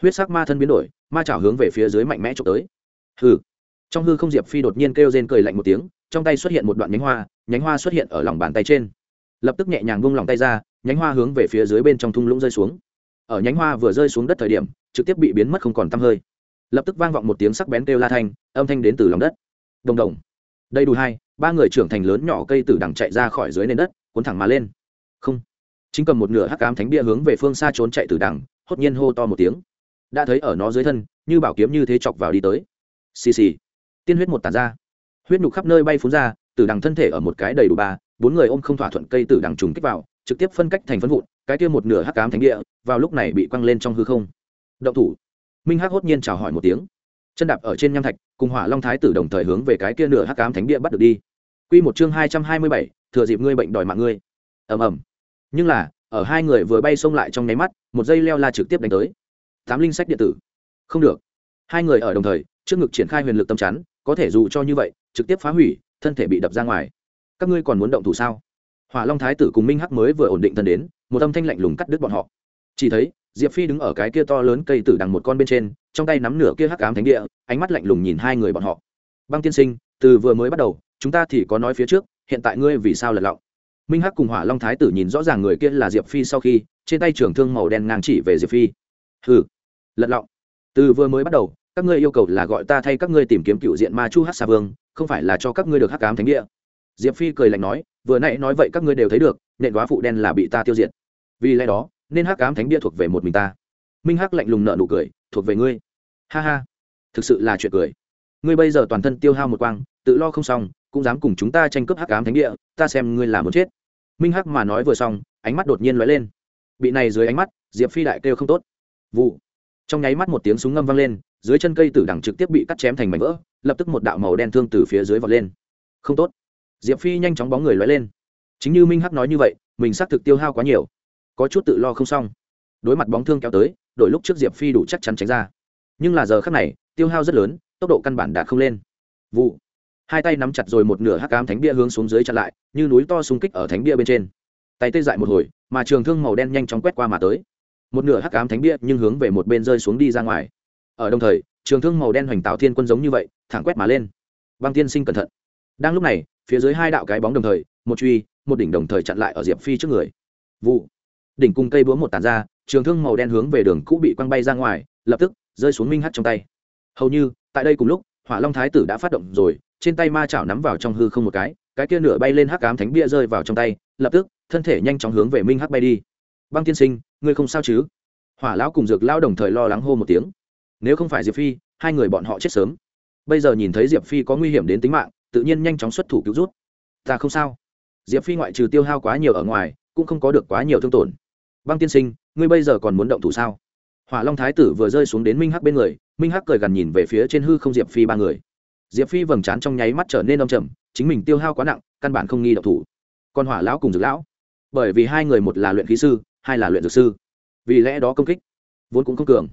Huyết sắc ma thân biến đổi, ma chảo hướng về phía dưới mạnh mẽ trộm tới. Hừ trong hư không diệp phi đột nhiên kêu rên cười lạnh một tiếng, trong tay xuất hiện một đoạn nhánh hoa nhánh hoa xuất hiện ở lòng bàn tay trên. Lập tức nhẹ nhàng vung lòng tay ra, nhánh hoa hướng về phía dưới bên trong thung lũng rơi xuống. Ở nhánh hoa vừa rơi xuống đất thời điểm, trực tiếp bị biến mất không còn tăm hơi. Lập tức vang vọng một tiếng sắc bén kêu la thanh, âm thanh đến từ lòng đất. Đồng đồng. Đây đủ hai, ba người trưởng thành lớn nhỏ cây tử đằng chạy ra khỏi dưới nền đất, cuốn thẳng mà lên. Không. Chính cầm một nửa hắc ám thánh bia hướng về phương xa trốn chạy từ đằng, hốt nhiên hô to một tiếng. Đã thấy ở nó dưới thân, như bảo kiếm như thế chọc vào đi tới. Xì xì tiên huyết một tàn ra. Huyết nhục khắp nơi bay phun ra từ đằng thân thể ở một cái đầy đủ ba, bốn người ôm không thỏa thuận cây từ đằng trùng kích vào, trực tiếp phân cách thành phân vụn, cái kia một nửa hắc ám thánh địa, vào lúc này bị quăng lên trong hư không. Động thủ. Minh hắc hốt nhiên chào hỏi một tiếng. Chân đạp ở trên nham thạch, cùng hỏa long thái tử đồng thời hướng về cái kia nửa hắc ám thánh địa bắt được đi. Quy một chương hai trăm hai mươi bảy, thừa dịp ngươi bệnh đòi mạng ngươi. Ầm ầm. Nhưng là, ở hai người vừa bay xông lại trong nháy mắt, một dây leo la trực tiếp đánh tới. Tám linh sách điện tử. Không được. Hai người ở đồng thời, trước ngực triển khai huyền lực tâm chắn có thể dù cho như vậy, trực tiếp phá hủy, thân thể bị đập ra ngoài. Các ngươi còn muốn động thủ sao? Hỏa long thái tử cùng minh hắc mới vừa ổn định thân đến, một âm thanh lạnh lùng cắt đứt bọn họ. Chỉ thấy, diệp phi đứng ở cái kia to lớn cây tử đằng một con bên trên, trong tay nắm nửa kia hắc ám thánh địa, ánh mắt lạnh lùng nhìn hai người bọn họ. Băng tiên sinh, từ vừa mới bắt đầu, chúng ta thì có nói phía trước, hiện tại ngươi vì sao lật lọng? Minh hắc cùng hỏa long thái tử nhìn rõ ràng người kia là diệp phi sau khi, trên tay trưởng thương màu đen ngang chỉ về diệp phi. Hừ, lật lọng. Từ vừa mới bắt đầu các ngươi yêu cầu là gọi ta thay các ngươi tìm kiếm cựu diện ma chu hát xa vương, không phải là cho các ngươi được hắc cám thánh địa. Diệp phi cười lạnh nói, vừa nãy nói vậy các ngươi đều thấy được nện đoá phụ đen là bị ta tiêu diệt. Vì lẽ đó, nên hắc cám thánh địa thuộc về một mình ta. Minh hắc lạnh lùng nợ nụ cười, thuộc về ngươi. Ha ha, thực sự là chuyện cười. Ngươi bây giờ toàn thân tiêu hao một quang, tự lo không xong, cũng dám cùng chúng ta tranh cướp hắc ám thánh địa, ta xem ngươi là muốn chết. Minh hắc mà nói vừa xong, ánh mắt đột nhiên lóe lên. Bị này dưới ánh mắt, diệp phi đại kêu không tốt. Vụ. Trong nháy mắt một tiếng súng ngâm vang lên dưới chân cây tử đằng trực tiếp bị cắt chém thành mảnh vỡ, lập tức một đạo màu đen thương từ phía dưới vọt lên. Không tốt. Diệp phi nhanh chóng bóng người lóe lên. Chính như minh hắc nói như vậy, mình xác thực tiêu hao quá nhiều. Có chút tự lo không xong. Đối mặt bóng thương kéo tới, đổi lúc trước diệp phi đủ chắc chắn tránh ra. Nhưng là giờ khắc này, tiêu hao rất lớn, tốc độ căn bản đạt không lên. Vụ. Hai tay nắm chặt rồi một nửa hắc ám thánh bia hướng xuống dưới chặn lại, như núi to xung kích ở thánh bia bên trên. Tay tê dại một hồi, mà trường thương màu đen nhanh chóng quét qua mà tới. Một nửa hắc ám thánh bia nhưng hướng về một bên rơi xuống đi ra ngoài ở đồng thời, trường thương màu đen hoành tạo thiên quân giống như vậy, thẳng quét mà lên. Băng tiên sinh cẩn thận. Đang lúc này, phía dưới hai đạo cái bóng đồng thời, một truy, một đỉnh đồng thời chặn lại ở diệp phi trước người. Vụ. Đỉnh cung cây búa một tàn ra, trường thương màu đen hướng về đường cũ bị quăng bay ra ngoài, lập tức rơi xuống minh hắt trong tay. Hầu như, tại đây cùng lúc, hỏa long thái tử đã phát động rồi, trên tay ma chảo nắm vào trong hư không một cái cái kia nửa bay lên hắc cám thánh bia rơi vào trong tay, lập tức, thân thể nhanh chóng hướng về minh hắc bay đi. Băng tiên sinh, ngươi không sao chứ? Hỏa lão cùng dược lão đồng thời lo lắng hô một tiếng nếu không phải diệp phi, hai người bọn họ chết sớm. Bây giờ nhìn thấy diệp phi có nguy hiểm đến tính mạng, tự nhiên nhanh chóng xuất thủ cứu rút. Ta không sao. Diệp phi ngoại trừ tiêu hao quá nhiều ở ngoài, cũng không có được quá nhiều thương tổn. Băng tiên sinh, ngươi bây giờ còn muốn động thủ sao? Hỏa long thái tử vừa rơi xuống đến minh hắc bên người, minh hắc cười gần nhìn về phía trên hư không diệp phi ba người. Diệp phi vầng trán trong nháy mắt trở nên đông trầm, chính mình tiêu hao quá nặng, căn bản không nghi động thủ. Còn hỏa lão cùng dược lão. Bởi vì hai người một là luyện khí sư, hai là luyện dược sư. Vì lẽ đó công kích, vốn cũng không cường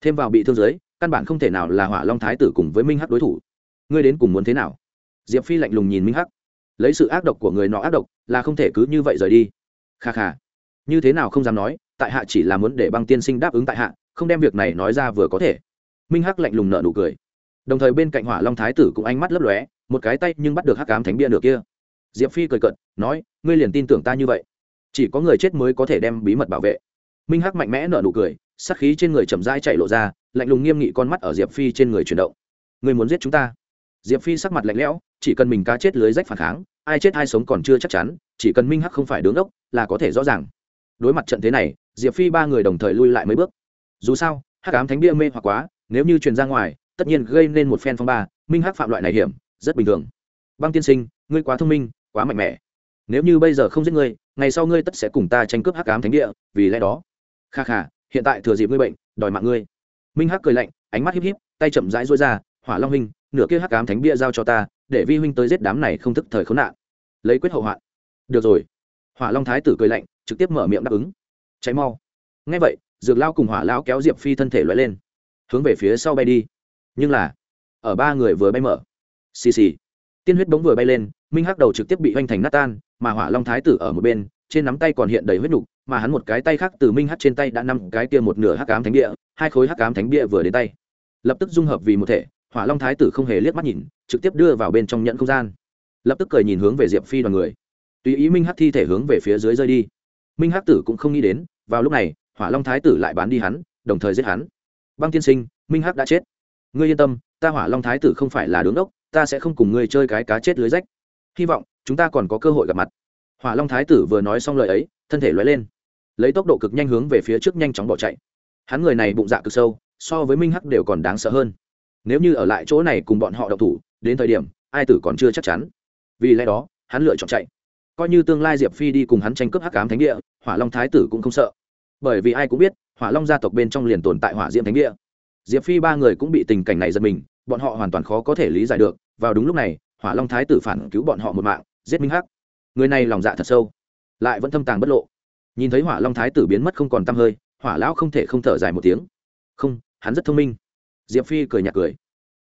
thêm vào bị thương giới căn bản không thể nào là hỏa long thái tử cùng với minh hắc đối thủ. Ngươi đến cùng muốn thế nào? Diệp phi lạnh lùng nhìn minh hắc. Lấy sự ác độc của người nọ ác độc, là không thể cứ như vậy rời đi. Kha kha. Như thế nào không dám nói, tại hạ chỉ là muốn để băng tiên sinh đáp ứng tại hạ, không đem việc này nói ra vừa có thể. Minh hắc lạnh lùng nợ nụ cười. Đồng thời bên cạnh hỏa long thái tử cũng ánh mắt lấp lóe, một cái tay nhưng bắt được hắc cám thánh bia được kia. Diệp phi cười cận nói, ngươi liền tin tưởng ta như vậy? Chỉ có người chết mới có thể đem bí mật bảo vệ. Minh hắc mạnh mẽ nở nụ cười sắc khí trên người chậm rãi chạy lộ ra, lạnh lùng nghiêm nghị con mắt ở diệp phi trên người chuyển động. Người muốn giết chúng ta? Diệp phi sắc mặt lạnh lẽo, chỉ cần mình cá chết lưới rách phản kháng, ai chết ai sống còn chưa chắc chắn, chỉ cần minh hắc không phải đứng đốc, là có thể rõ ràng. Đối mặt trận thế này, diệp phi ba người đồng thời lui lại mấy bước. Dù sao, hắc ám thánh bia mê hoặc quá, nếu như truyền ra ngoài, tất nhiên gây nên một phen phong ba, minh hắc phạm loại này hiểm, rất bình thường. Băng tiên sinh, ngươi quá thông minh, quá mạnh mẽ. Nếu như bây giờ không giết ngươi, ngày sau ngươi tất sẽ cùng ta tranh cướp hắc ám thánh địa vì lẽ đó. Kha kha hiện tại thừa dịp ngươi bệnh, đòi mạng ngươi. Minh hắc cười lạnh, ánh mắt híp híp, tay chậm rãi rối ra, hỏa long huynh, nửa kia hắc ám thánh bia giao cho ta, để vi huynh tới giết đám này không thức thời khốn nạn. Lấy quyết hậu hoạn. Được rồi. Hỏa long thái tử cười lạnh, trực tiếp mở miệng đáp ứng. Cháy mau. Ngay vậy, dược lao cùng hỏa lão kéo diệp phi thân thể loại lên. Hướng về phía sau bay đi. Nhưng là, ở ba người vừa bay mở. Xì xì. Tiên huyết bóng vừa bay lên, minh hắc đầu trực tiếp bị hoành thành nát tan, mà hỏa long thái tử ở một bên, trên nắm tay còn hiện đầy huyết nục mà hắn một cái tay khác từ minh hắc trên tay đã nắm cái kia một nửa hắc ám thánh địa, hai khối hắc ám thánh địa vừa đến tay. Lập tức dung hợp vì một thể, hỏa long thái tử không hề liếc mắt nhìn, trực tiếp đưa vào bên trong nhận không gian. Lập tức cười nhìn hướng về diệp phi đoàn người. Tùy ý minh hắc thi thể hướng về phía dưới rơi đi. Minh hắc tử cũng không nghĩ đến, vào lúc này, hỏa long thái tử lại bán đi hắn, đồng thời giết hắn. Băng tiên sinh, minh hắc đã chết. Ngươi yên tâm, ta hỏa long thái tử không phải là đứng đốc, ta sẽ không cùng ngươi chơi cái cá chết lưới rách. Hy vọng, chúng ta còn có cơ hội gặp mặt. Hỏa long thái tử vừa nói xong lời ấy, thân thể lóe lên lấy tốc độ cực nhanh hướng về phía trước nhanh chóng bỏ chạy. Hắn người này bụng dạ cực sâu, so với minh hắc đều còn đáng sợ hơn. Nếu như ở lại chỗ này cùng bọn họ độc thủ, đến thời điểm, ai tử còn chưa chắc chắn. Vì lẽ đó, hắn lựa chọn chạy. Coi như tương lai diệp phi đi cùng hắn tranh cướp hắc cám thánh địa, hỏa long thái tử cũng không sợ. Bởi vì ai cũng biết, hỏa long gia tộc bên trong liền tồn tại hỏa diễm thánh địa. Diệp phi ba người cũng bị tình cảnh này giật mình, bọn họ hoàn toàn khó có thể lý giải được. Vào đúng lúc này, hỏa long thái tử phản cứu bọn họ một mạng, giết minh hắc. Người này lòng dạ thật sâu, lại vẫn thâm tàng bất lộ nhìn thấy hỏa long thái tử biến mất không còn t hơi, hỏa lão không thể không thở dài một tiếng. Không, hắn rất thông minh. Diệp phi cười nhạt cười.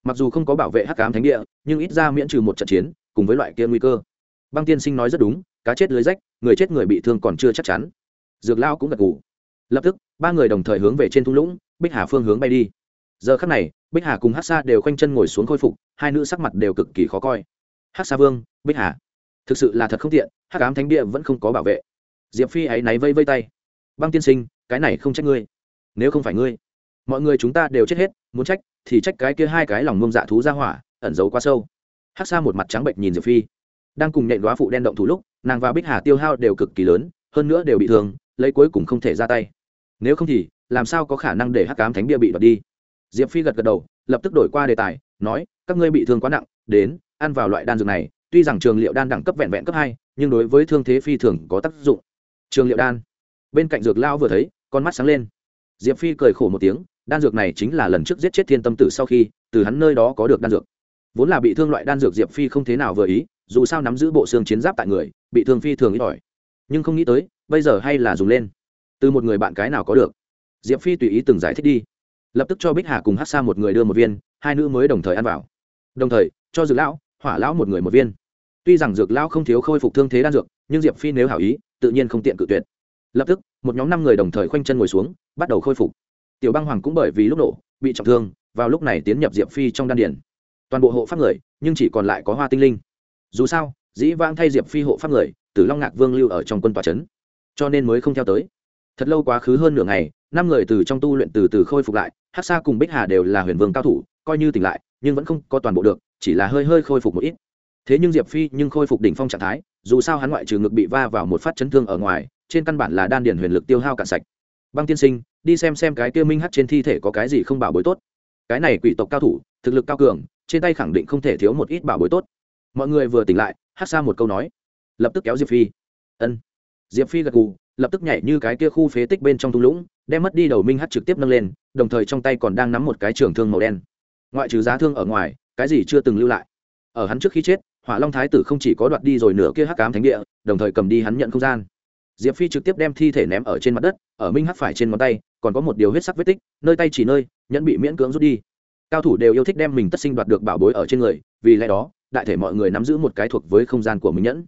Mặc dù không có bảo vệ hắc cám thánh địa, nhưng ít ra miễn trừ một trận chiến, cùng với loại kia nguy cơ. Băng tiên sinh nói rất đúng, cá chết lưới rách, người chết người bị thương còn chưa chắc chắn. Dược lao cũng gật ngủ lập tức, ba người đồng thời hướng về trên thung lũng, bích hà phương hướng bay đi. Giờ khắc này, bích hà cùng hát xa đều khoanh chân ngồi xuống khôi phục, hai nữ sắc mặt đều cực kỳ khó coi. Hát xa vương, bích hà. Thực sự là thật không tiện hát cám thánh địa vẫn không có bảo vệ diệp phi áy náy vây vây tay. Băng tiên sinh, cái này không trách ngươi. Nếu không phải ngươi, mọi người chúng ta đều chết hết, muốn trách thì trách cái kia hai cái lòng ngông dạ thú ra hỏa, ẩn giấu quá sâu. Hát xa một mặt trắng bệnh nhìn diệp phi. Đang cùng nhện đoá phụ đen động thủ lúc, nàng và bích hà tiêu hao đều cực kỳ lớn, hơn nữa đều bị thương, lấy cuối cùng không thể ra tay. Nếu không thì, làm sao có khả năng để hắc cám thánh bia bị đoạt đi? Diệp phi gật gật đầu, lập tức đổi qua đề tài, nói, các ngươi bị thương quá nặng, đến, ăn vào loại đan dược này, tuy rằng trường liệu đan đẳng cấp vẹn vẹn cấp hai, nhưng đối với thương thế phi thường có tác dụng trường liệu đan. Bên cạnh dược lao vừa thấy, con mắt sáng lên. Diệp phi cười khổ một tiếng, đan dược này chính là lần trước giết chết thiên tâm tử sau khi, từ hắn nơi đó có được đan dược. Vốn là bị thương loại đan dược diệp phi không thế nào vừa ý, dù sao nắm giữ bộ xương chiến giáp tại người, bị thương phi thường ít ỏi. Nhưng không nghĩ tới, bây giờ hay là dùng lên. Từ một người bạn cái nào có được. Diệp phi tùy ý từng giải thích đi. Lập tức cho bích hà cùng hát xa một người đưa một viên, hai nữ mới đồng thời ăn vào. Đồng thời, cho dược lão, hỏa lão một người một viên. Tuy rằng dược lão không thiếu khôi phục thương thế đan dược, nhưng diệp phi nếu hảo ý tự nhiên không tiện cự tuyệt. Lập tức, một nhóm năm người đồng thời khoanh chân ngồi xuống, bắt đầu khôi phục. Tiểu băng hoàng cũng bởi vì lúc nổ, bị trọng thương, vào lúc này tiến nhập diệp phi trong đan điển toàn bộ hộ pháp người, nhưng chỉ còn lại có hoa tinh linh. Dù sao, dĩ vãng thay diệp phi hộ pháp người, tử long ngạc vương lưu ở trong quân tòa trấn. Cho nên mới không theo tới. Thật lâu quá khứ hơn nửa ngày, năm người từ trong tu luyện từ từ khôi phục lại hát xa cùng bích hà đều là huyền vương cao thủ, coi như tỉnh lại, nhưng vẫn không có toàn bộ được, chỉ là hơi hơi khôi phục một ít. Thế nhưng diệp phi nhưng khôi phục đỉnh phong trạng thái dù sao hắn ngoại trừ ngực bị va vào một phát chấn thương ở ngoài, trên căn bản là đan điền huyền lực tiêu hao cạn sạch. Băng tiên sinh, đi xem xem cái kia minh hắt trên thi thể có cái gì không bảo bối tốt. Cái này quỷ tộc cao thủ, thực lực cao cường, trên tay khẳng định không thể thiếu một ít bảo bối tốt. Mọi người vừa tỉnh lại hát xa một câu nói. Lập tức kéo diệp phi. Ân. Diệp phi gật gù, lập tức nhảy như cái kia khu phế tích bên trong thung lũng, đem mất đi đầu minh hát trực tiếp nâng lên, đồng thời trong tay còn đang nắm một cái trường thương màu đen. Ngoại trừ giá thương ở ngoài, cái gì chưa từng lưu lại. Ở hắn trước khi chết hỏa long thái tử không chỉ có đoạt đi rồi nửa kia hắc cám thánh địa, đồng thời cầm đi hắn nhận không gian. Diệp phi trực tiếp đem thi thể ném ở trên mặt đất, ở minh hắc phải trên ngón tay, còn có một điều huyết sắc vết tích, nơi tay chỉ nơi, nhẫn bị miễn cưỡng rút đi. Cao thủ đều yêu thích đem mình tất sinh đoạt được bảo bối ở trên người, vì lẽ đó, đại thể mọi người nắm giữ một cái thuộc với không gian của mình nhẫn.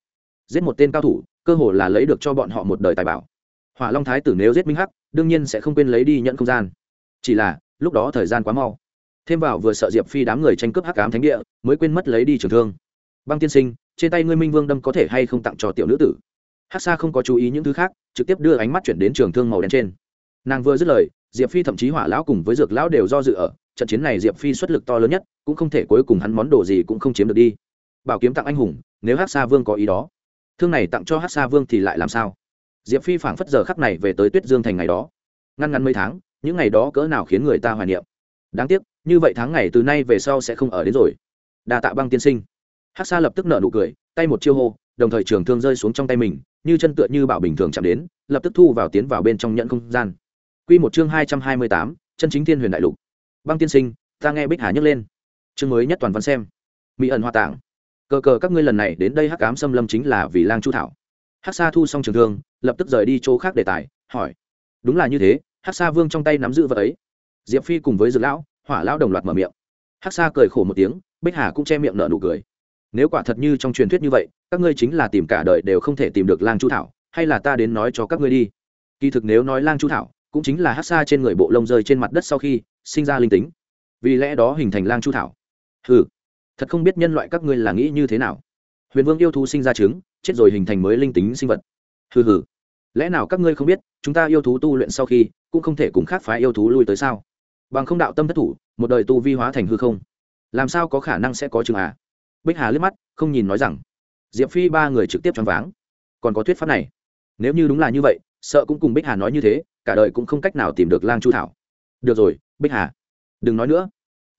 Giết một tên cao thủ, cơ hồ là lấy được cho bọn họ một đời tài bảo. Hỏa long thái tử nếu giết minh hắc, đương nhiên sẽ không quên lấy đi nhận không gian. Chỉ là, lúc đó thời gian quá mau. Thêm vào vừa sợ diệp phi đám người tranh cướp hắc ám thánh địa, mới quên mất lấy đi trường thương băng tiên sinh, trên tay ngươi minh vương đâm có thể hay không tặng cho tiểu nữ tử? Hắc sa không có chú ý những thứ khác, trực tiếp đưa ánh mắt chuyển đến trường thương màu đen trên. Nàng vừa dứt lời, diệp phi thậm chí hỏa lão cùng với dược lão đều do dự ở, trận chiến này diệp phi xuất lực to lớn nhất, cũng không thể cuối cùng hắn món đồ gì cũng không chiếm được đi. Bảo kiếm tặng anh hùng, nếu hắc sa vương có ý đó, thương này tặng cho hắc sa vương thì lại làm sao? Diệp phi phảng phất giờ khắc này về tới tuyết dương thành ngày đó. Ngăn ngắn mấy tháng, những ngày đó cỡ nào khiến người ta hoài niệm. Đáng tiếc, như vậy tháng ngày từ nay về sau sẽ không ở đến rồi. Đa tạ băng tiên sinh hắc sa lập tức nợ nụ cười, tay một chiêu hô, đồng thời trường thương rơi xuống trong tay mình, như chân tựa như bảo bình thường chạm đến, lập tức thu vào tiến vào bên trong nhận không gian. Quy một chương hai trăm hai mươi tám, chân chính thiên huyền đại lục. Băng tiên sinh, ta nghe bích hà nhấc lên. Chương mới nhất toàn văn xem. Mỹ ẩn hoa tạng. Cờ cờ các ngươi lần này đến đây hắc ám xâm lâm chính là vì lang chu thảo. Hắc sa thu xong trường thương, lập tức rời đi chỗ khác đề tài, hỏi. Đúng là như thế, hắc sa vương trong tay nắm giữ vật ấy. Diệp phi cùng với dược lão, hỏa lão đồng loạt mở miệng. Hắc sa cười khổ một tiếng, bích hà cũng che miệng nở nụ cười nếu quả thật như trong truyền thuyết như vậy, các ngươi chính là tìm cả đời đều không thể tìm được lang chu thảo, hay là ta đến nói cho các ngươi đi. Kỳ thực nếu nói lang chu thảo, cũng chính là hát xa trên người bộ lông rơi trên mặt đất sau khi sinh ra linh tính. Vì lẽ đó hình thành lang chu thảo. Ừ thật không biết nhân loại các ngươi là nghĩ như thế nào. Huyền vương yêu thú sinh ra trứng, chết rồi hình thành mới linh tính sinh vật. Hừ hừ. Lẽ nào các ngươi không biết, chúng ta yêu thú tu luyện sau khi, cũng không thể cùng khác phái yêu thú lui tới sao? Bằng không đạo tâm thất thủ, một đời tu vi hóa thành hư không. Làm sao có khả năng sẽ có chừng à? Bích hà liếc mắt, không nhìn nói rằng, diệp phi ba người trực tiếp choáng váng. Còn có thuyết pháp này. Nếu như đúng là như vậy, sợ cũng cùng bích hà nói như thế, cả đời cũng không cách nào tìm được lang chu thảo. Được rồi, bích hà. Đừng nói nữa.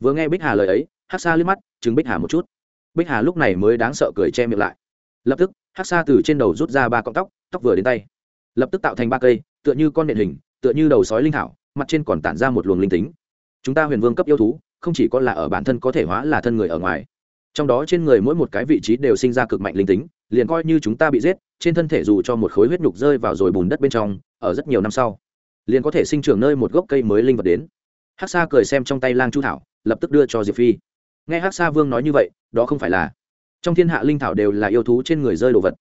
Vừa nghe bích hà lời ấy hát xa liếc mắt chứng bích hà một chút. Bích hà lúc này mới đáng sợ cười che miệng lại. Lập tức hát xa từ trên đầu rút ra ba cọng tóc tóc vừa đến tay. Lập tức tạo thành ba cây, tựa như con nện hình, tựa như đầu sói linh thảo, mặt trên còn tản ra một luồng linh tính. Chúng ta huyền vương cấp yêu thú, không chỉ có là ở bản thân có thể hóa là thân người ở ngoài trong đó trên người mỗi một cái vị trí đều sinh ra cực mạnh linh tính, liền coi như chúng ta bị giết, trên thân thể dù cho một khối huyết nhục rơi vào rồi bùn đất bên trong, ở rất nhiều năm sau, liền có thể sinh trưởng nơi một gốc cây mới linh vật đến. Hắc Sa cười xem trong tay lang chu thảo, lập tức đưa cho diệp phi. Nghe Hắc Sa vương nói như vậy, đó không phải là trong thiên hạ linh thảo đều là yêu thú trên người rơi đồ vật.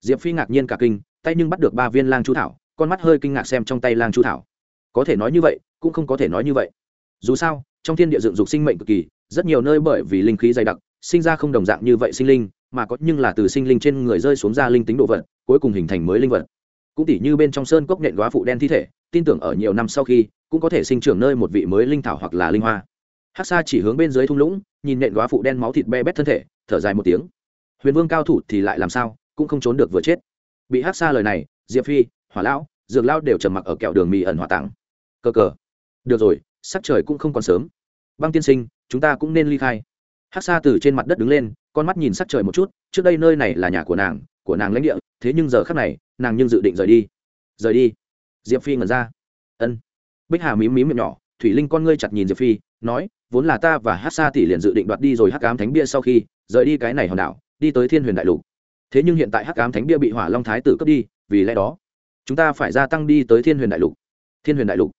Diệp phi ngạc nhiên cả kinh, tay nhưng bắt được ba viên lang chu thảo, con mắt hơi kinh ngạc xem trong tay lang chu thảo. Có thể nói như vậy, cũng không có thể nói như vậy. Dù sao, trong thiên địa dựng dục sinh mệnh cực kỳ, rất nhiều nơi bởi vì linh khí dày đặc sinh ra không đồng dạng như vậy sinh linh, mà có nhưng là từ sinh linh trên người rơi xuống ra linh tính đồ vật, cuối cùng hình thành mới linh vật. Cũng tỉ như bên trong sơn cốc nhện góa phụ đen thi thể, tin tưởng ở nhiều năm sau khi, cũng có thể sinh trưởng nơi một vị mới linh thảo hoặc là linh hoa. Hát xa chỉ hướng bên dưới thung lũng, nhìn nhện góa phụ đen máu thịt be bét thân thể, thở dài một tiếng. Huyền vương cao thủ thì lại làm sao, cũng không trốn được vừa chết. Bị hát xa lời này, diệp phi, hỏa lão, dược lao đều trầm mặc ở kẹo đường mì ẩn hỏa tặng Cơ cờ. Được rồi, sắc trời cũng không còn sớm. Băng tiên sinh, chúng ta cũng nên ly khai hát xa từ trên mặt đất đứng lên, con mắt nhìn sắc trời một chút, trước đây nơi này là nhà của nàng của nàng lãnh địa, thế nhưng giờ khác này, nàng nhưng dự định rời đi. Rời đi? Diệp phi ngẩn ra. Ân. Bích hà mím mím miệng nhỏ, thủy linh con ngươi chặt nhìn diệp phi, nói, vốn là ta và hát xa tỷ liền dự định đoạt đi rồi hắc ám thánh bia sau khi, rời đi cái này hòn đảo, đi tới thiên huyền đại lục. Thế nhưng hiện tại hắc ám thánh bia bị hỏa long thái tử cướp đi, vì lẽ đó, chúng ta phải gia tăng đi tới thiên huyền đại lục. Thiên huyền đại lục.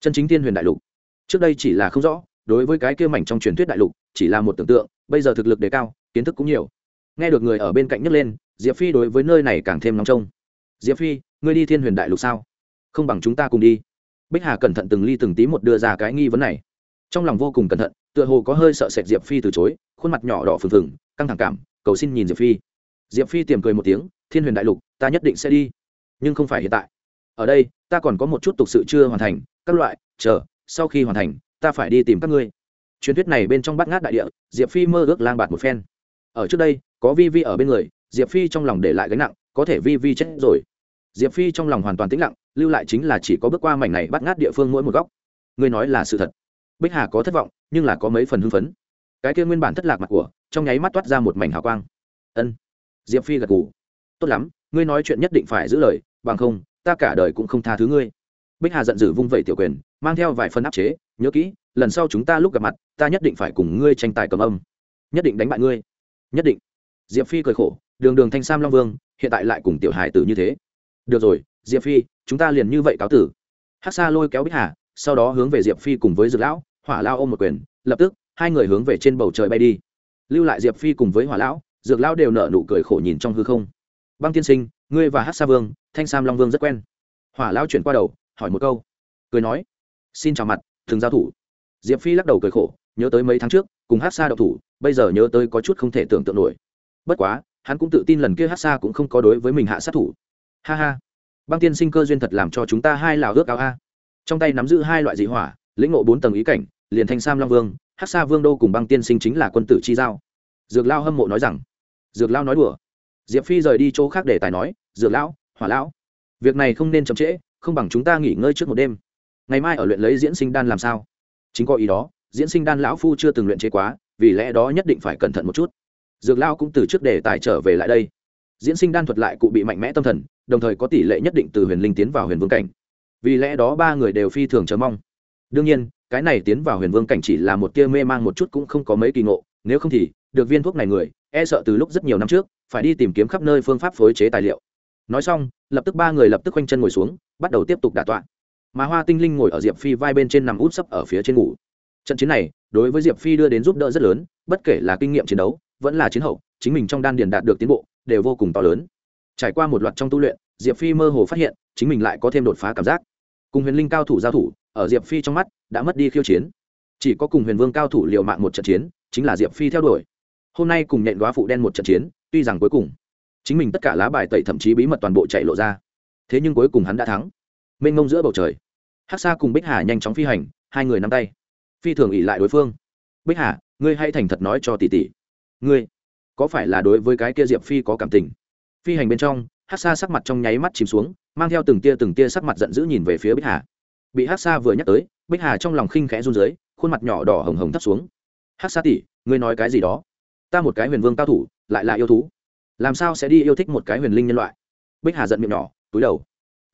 Chân chính thiên huyền đại lục. Trước đây chỉ là không rõ đối với cái kia mảnh trong truyền thuyết đại lục chỉ là một tưởng tượng, bây giờ thực lực đề cao, kiến thức cũng nhiều. Nghe được người ở bên cạnh nhấc lên, diệp phi đối với nơi này càng thêm nóng trông. Diệp phi, ngươi đi thiên huyền đại lục sao? Không bằng chúng ta cùng đi. Bích hà cẩn thận từng ly từng tí một đưa ra cái nghi vấn này. Trong lòng vô cùng cẩn thận, tựa hồ có hơi sợ sệt diệp phi từ chối, khuôn mặt nhỏ đỏ phừng phừng, căng thẳng cảm, cầu xin nhìn diệp phi. Diệp phi tiềm cười một tiếng, thiên huyền đại lục, ta nhất định sẽ đi, nhưng không phải hiện tại. Ở đây, ta còn có một chút tục sự chưa hoàn thành, các loại, chờ, sau khi hoàn thành ta phải đi tìm các ngươi. Truyền thuyết này bên trong bát ngát đại địa, diệp phi mơ ước lang bạt một phen. Ở trước đây, có vi vi ở bên người, diệp phi trong lòng để lại gánh nặng, có thể vi vi chết rồi. Diệp phi trong lòng hoàn toàn tĩnh lặng, lưu lại chính là chỉ có bước qua mảnh này bắt ngát địa phương mỗi một góc. Ngươi nói là sự thật. Bích hà có thất vọng, nhưng là có mấy phần hưng phấn. Cái kia nguyên bản thất lạc mặt của, trong nháy mắt toát ra một mảnh hào quang. Ân. Diệp phi gật gù. Tốt lắm, ngươi nói chuyện nhất định phải giữ lời, bằng không, ta cả đời cũng không tha thứ ngươi. Bích hà giận dữ vung vẩy tiểu quyền, mang theo vài phần áp chế nhớ kỹ, lần sau chúng ta lúc gặp mặt, ta nhất định phải cùng ngươi tranh tài cầm âm. Nhất định đánh bại ngươi. Nhất định. Diệp phi cười khổ, đường đường thanh sam long vương, hiện tại lại cùng tiểu hải tử như thế. Được rồi, diệp phi, chúng ta liền như vậy cáo tử. Hát xa lôi kéo bích hà, sau đó hướng về diệp phi cùng với dược lão, hỏa lao ôm một quyền, lập tức, hai người hướng về trên bầu trời bay đi. Lưu lại diệp phi cùng với hỏa lão dược lão đều nở nụ cười khổ nhìn trong hư không. Băng tiên sinh, ngươi và hát sa vương, thanh sam long vương rất quen. Hỏa lão chuyển qua đầu, hỏi một câu. Cười nói, xin chào mặt thường giao thủ. Diệp phi lắc đầu cười khổ, nhớ tới mấy tháng trước, cùng hát xa đậu thủ, bây giờ nhớ tới có chút không thể tưởng tượng nổi. Bất quá, hắn cũng tự tin lần kia hát xa cũng không có đối với mình hạ sát thủ. Ha ha. Băng tiên sinh cơ duyên thật làm cho chúng ta hai lào ước áo a. Trong tay nắm giữ hai loại dị hỏa, lĩnh ngộ bốn tầng ý cảnh, liền thanh sam long vương, hát xa vương đô cùng băng tiên sinh chính là quân tử chi giao. Dược lao hâm mộ nói rằng, dược lao nói đùa. Diệp phi rời đi chỗ khác để tài nói, dược lão, hỏa lão, việc này không nên chậm trễ, không bằng chúng ta nghỉ ngơi trước một đêm ngày mai ở luyện lấy diễn sinh đan làm sao? Chính có ý đó, diễn sinh đan lão phu chưa từng luyện chế quá, vì lẽ đó nhất định phải cẩn thận một chút. Dược lao cũng từ trước để tài trở về lại đây. Diễn sinh đan thuật lại cụ bị mạnh mẽ tâm thần, đồng thời có tỷ lệ nhất định từ huyền linh tiến vào huyền vương cảnh. Vì lẽ đó ba người đều phi thường chờ mong. Đương nhiên, cái này tiến vào huyền vương cảnh chỉ là một tia mê mang một chút cũng không có mấy kỳ ngộ, nếu không thì, được viên thuốc này người e sợ từ lúc rất nhiều năm trước, phải đi tìm kiếm khắp nơi phương pháp phối chế tài liệu. Nói xong, lập tức ba người lập tức quanh chân ngồi xuống, bắt đầu tiếp tục đả tọa mà hoa tinh linh ngồi ở diệp phi vai bên trên nằm út sấp ở phía trên ngủ. Trận chiến này, đối với diệp phi đưa đến giúp đỡ rất lớn, bất kể là kinh nghiệm chiến đấu, vẫn là chiến hậu, chính mình trong đan điền đạt được tiến bộ, đều vô cùng to lớn. Trải qua một loạt trong tu luyện, diệp phi mơ hồ phát hiện, chính mình lại có thêm đột phá cảm giác. Cùng huyền linh cao thủ giao thủ, ở diệp phi trong mắt, đã mất đi khiêu chiến. Chỉ có cùng huyền vương cao thủ liều mạng một trận chiến, chính là diệp phi theo đuổi. Hôm nay cùng nhện đoá phụ đen một trận chiến, tuy rằng cuối cùng, chính mình tất cả lá bài tẩy thậm chí bí mật toàn bộ chạy lộ ra. Thế nhưng cuối cùng hắn đã thắng. Mênh ngông giữa bầu trời hắc sa cùng bích hà nhanh chóng phi hành, hai người nắm tay. Phi thường ỉ lại đối phương. Bích hà, ngươi hay thành thật nói cho tỷ tỷ. Ngươi, có phải là đối với cái kia diệp phi có cảm tình? Phi hành bên trong hát xa sắc mặt trong nháy mắt chìm xuống, mang theo từng tia từng tia sắc mặt giận dữ nhìn về phía bích hà. Bị hát xa vừa nhắc tới, bích hà trong lòng khinh khẽ run dưới khuôn mặt nhỏ đỏ hồng hồng thấp xuống. Hát xa tỉ ngươi nói cái gì đó? Ta một cái huyền vương cao thủ, lại là yêu thú. Làm sao sẽ đi yêu thích một cái huyền linh nhân loại? Bích hà giận miệng nhỏ, túi đầu.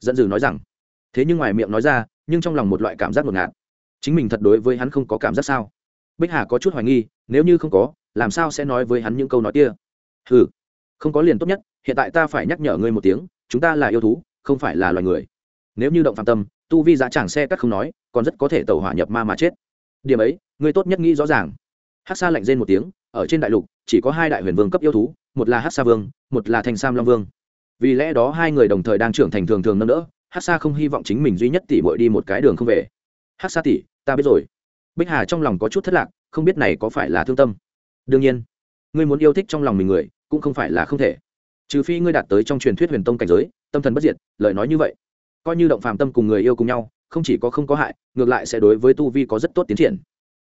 Giận dữ nói rằng, thế nhưng ngoài miệng nói ra nhưng trong lòng một loại cảm giác ngột ngạt. Chính mình thật đối với hắn không có cảm giác sao? Bích hà có chút hoài nghi, nếu như không có, làm sao sẽ nói với hắn những câu nói kia? Ừ không có liền tốt nhất, hiện tại ta phải nhắc nhở ngươi một tiếng, chúng ta là yêu thú, không phải là loài người. Nếu như động phạm tâm, tu vi giá chẳng xe cắt không nói, còn rất có thể tẩu hỏa nhập ma mà chết. Điểm ấy, ngươi tốt nhất nghĩ rõ ràng. Hát xa lạnh rên một tiếng, ở trên đại lục, chỉ có hai đại huyền vương cấp yêu thú, một là hát xa vương, một là thanh sam long vương. Vì lẽ đó hai người đồng thời đang trưởng thành thường thường nâng đỡ hát xa không hy vọng chính mình duy nhất tỷ bội đi một cái đường không về. Hát xa tỷ ta biết rồi. Bích hà trong lòng có chút thất lạc, không biết này có phải là thương tâm. Đương nhiên, ngươi muốn yêu thích trong lòng mình người, cũng không phải là không thể. Trừ phi ngươi đạt tới trong truyền thuyết huyền tông cảnh giới, tâm thần bất diệt, lời nói như vậy. Coi như động phàm tâm cùng người yêu cùng nhau, không chỉ có không có hại, ngược lại sẽ đối với tu vi có rất tốt tiến triển.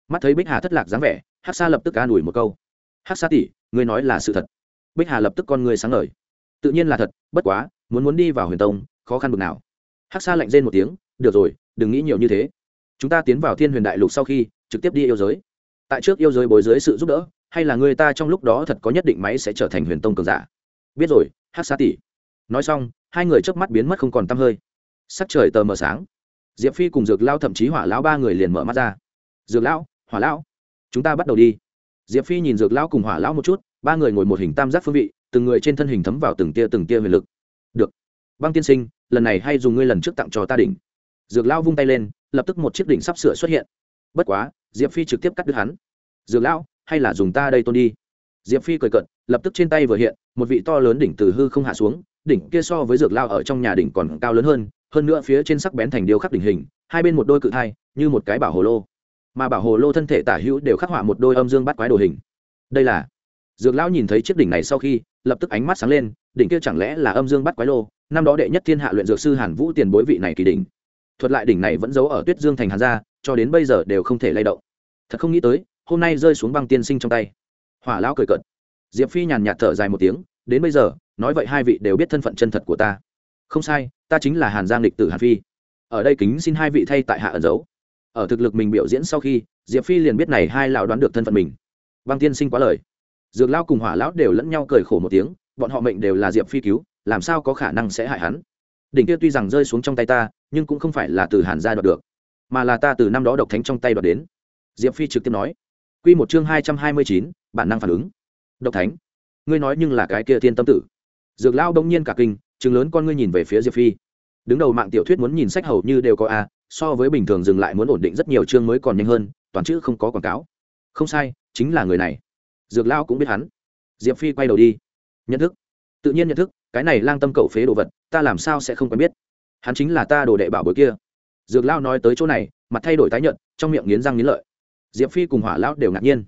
Mắt thấy bích hà thất lạc dáng vẻ, hát xa lập tức an ủi một câu. Hát xa tỉ, ngươi nói là sự thật. Bích hà lập tức con người sáng lời. tự nhiên là thật, bất quá, muốn muốn đi vào huyền tông, khó khăn bực nào. Hắc Sa lạnh rên một tiếng, được rồi, đừng nghĩ nhiều như thế. Chúng ta tiến vào thiên huyền đại lục sau khi, trực tiếp đi yêu giới. Tại trước yêu giới bồi dưới sự giúp đỡ, hay là người ta trong lúc đó thật có nhất định máy sẽ trở thành huyền tông cường giả? Biết rồi hát xa tỉ nói xong, hai người trước mắt biến mất không còn t hơi. Sắc trời tờ mờ sáng. Diệp phi cùng dược lao thậm chí hỏa lão ba người liền mở mắt ra. Dược lão hỏa lão, chúng ta bắt đầu đi. Diệp phi nhìn dược lão cùng hỏa lão một chút, ba người ngồi một hình tam giác phương vị, từng người trên thân hình thấm vào từng tia từng tia huyền lực. Được băng tiên sinh, lần này hay dùng ngươi lần trước tặng cho ta đỉnh. Dược lão vung tay lên, lập tức một chiếc đỉnh sắp sửa xuất hiện. Bất quá, diệp phi trực tiếp cắt đứt hắn. Dược lão, hay là dùng ta đây tôn đi. Diệp phi cười cận lập tức trên tay vừa hiện, một vị to lớn đỉnh từ hư không hạ xuống, đỉnh kia so với dược lao ở trong nhà đỉnh còn cao lớn hơn hơn nữa phía trên sắc bén thành điêu khắc đỉnh hình, hai bên một đôi cự thai, như một cái bảo hồ lô. Mà bảo hồ lô thân thể tả hữu đều khắc họa một đôi âm dương bắt quái đồ hình. Đây là dược lão nhìn thấy chiếc đỉnh này sau khi, lập tức ánh mắt sáng lên đỉnh kia chẳng lẽ là âm dương bắt quái lô? Năm đó đệ nhất thiên hạ luyện dược sư hàn vũ tiền bối vị này kỳ đỉnh. Thuật lại đỉnh này vẫn giấu ở tuyết dương thành hàn gia, cho đến bây giờ đều không thể lay động. Thật không nghĩ tới, hôm nay rơi xuống băng tiên sinh trong tay. Hỏa lão cười cợt. Diệp phi nhàn nhạt thở dài một tiếng, đến bây giờ, nói vậy hai vị đều biết thân phận chân thật của ta. Không sai, ta chính là hàn giang lịch tử hàn phi. Ở đây kính xin hai vị thay tại hạ ẩn giấu. Ở thực lực mình biểu diễn sau khi, diệp phi liền biết này hai lão đoán được thân phận mình. Băng tiên sinh quá lời. Dược lão cùng hỏa lão đều lẫn nhau cười khổ một tiếng bọn họ mệnh đều là diệp phi cứu, làm sao có khả năng sẽ hại hắn? Đỉnh kia tuy rằng rơi xuống trong tay ta, nhưng cũng không phải là từ hàn gia đoạt được, mà là ta từ năm đó độc thánh trong tay đoạt đến. Diệp phi trực tiếp nói. Q một chương hai trăm hai mươi chín, bản năng phản ứng. Độc thánh, ngươi nói nhưng là cái kia thiên tâm tử. Dược lao đông nhiên cả kinh chừng lớn con ngươi nhìn về phía diệp phi. Đứng đầu mạng tiểu thuyết muốn nhìn sách hầu như đều có a, so với bình thường dừng lại muốn ổn định rất nhiều chương mới còn nhanh hơn, toàn chữ không có quảng cáo. Không sai, chính là người này. Dược lao cũng biết hắn. Diệp phi quay đầu đi nhận thức. Tự nhiên nhận thức, cái này lang tâm cậu phế đồ vật, ta làm sao sẽ không quen biết? Hắn chính là ta đồ đệ bảo bối kia. Dược lao nói tới chỗ này, mặt thay đổi tái nhận trong miệng nghiến răng nghiến lợi. Diệp phi cùng hỏa lão đều ngạc nhiên.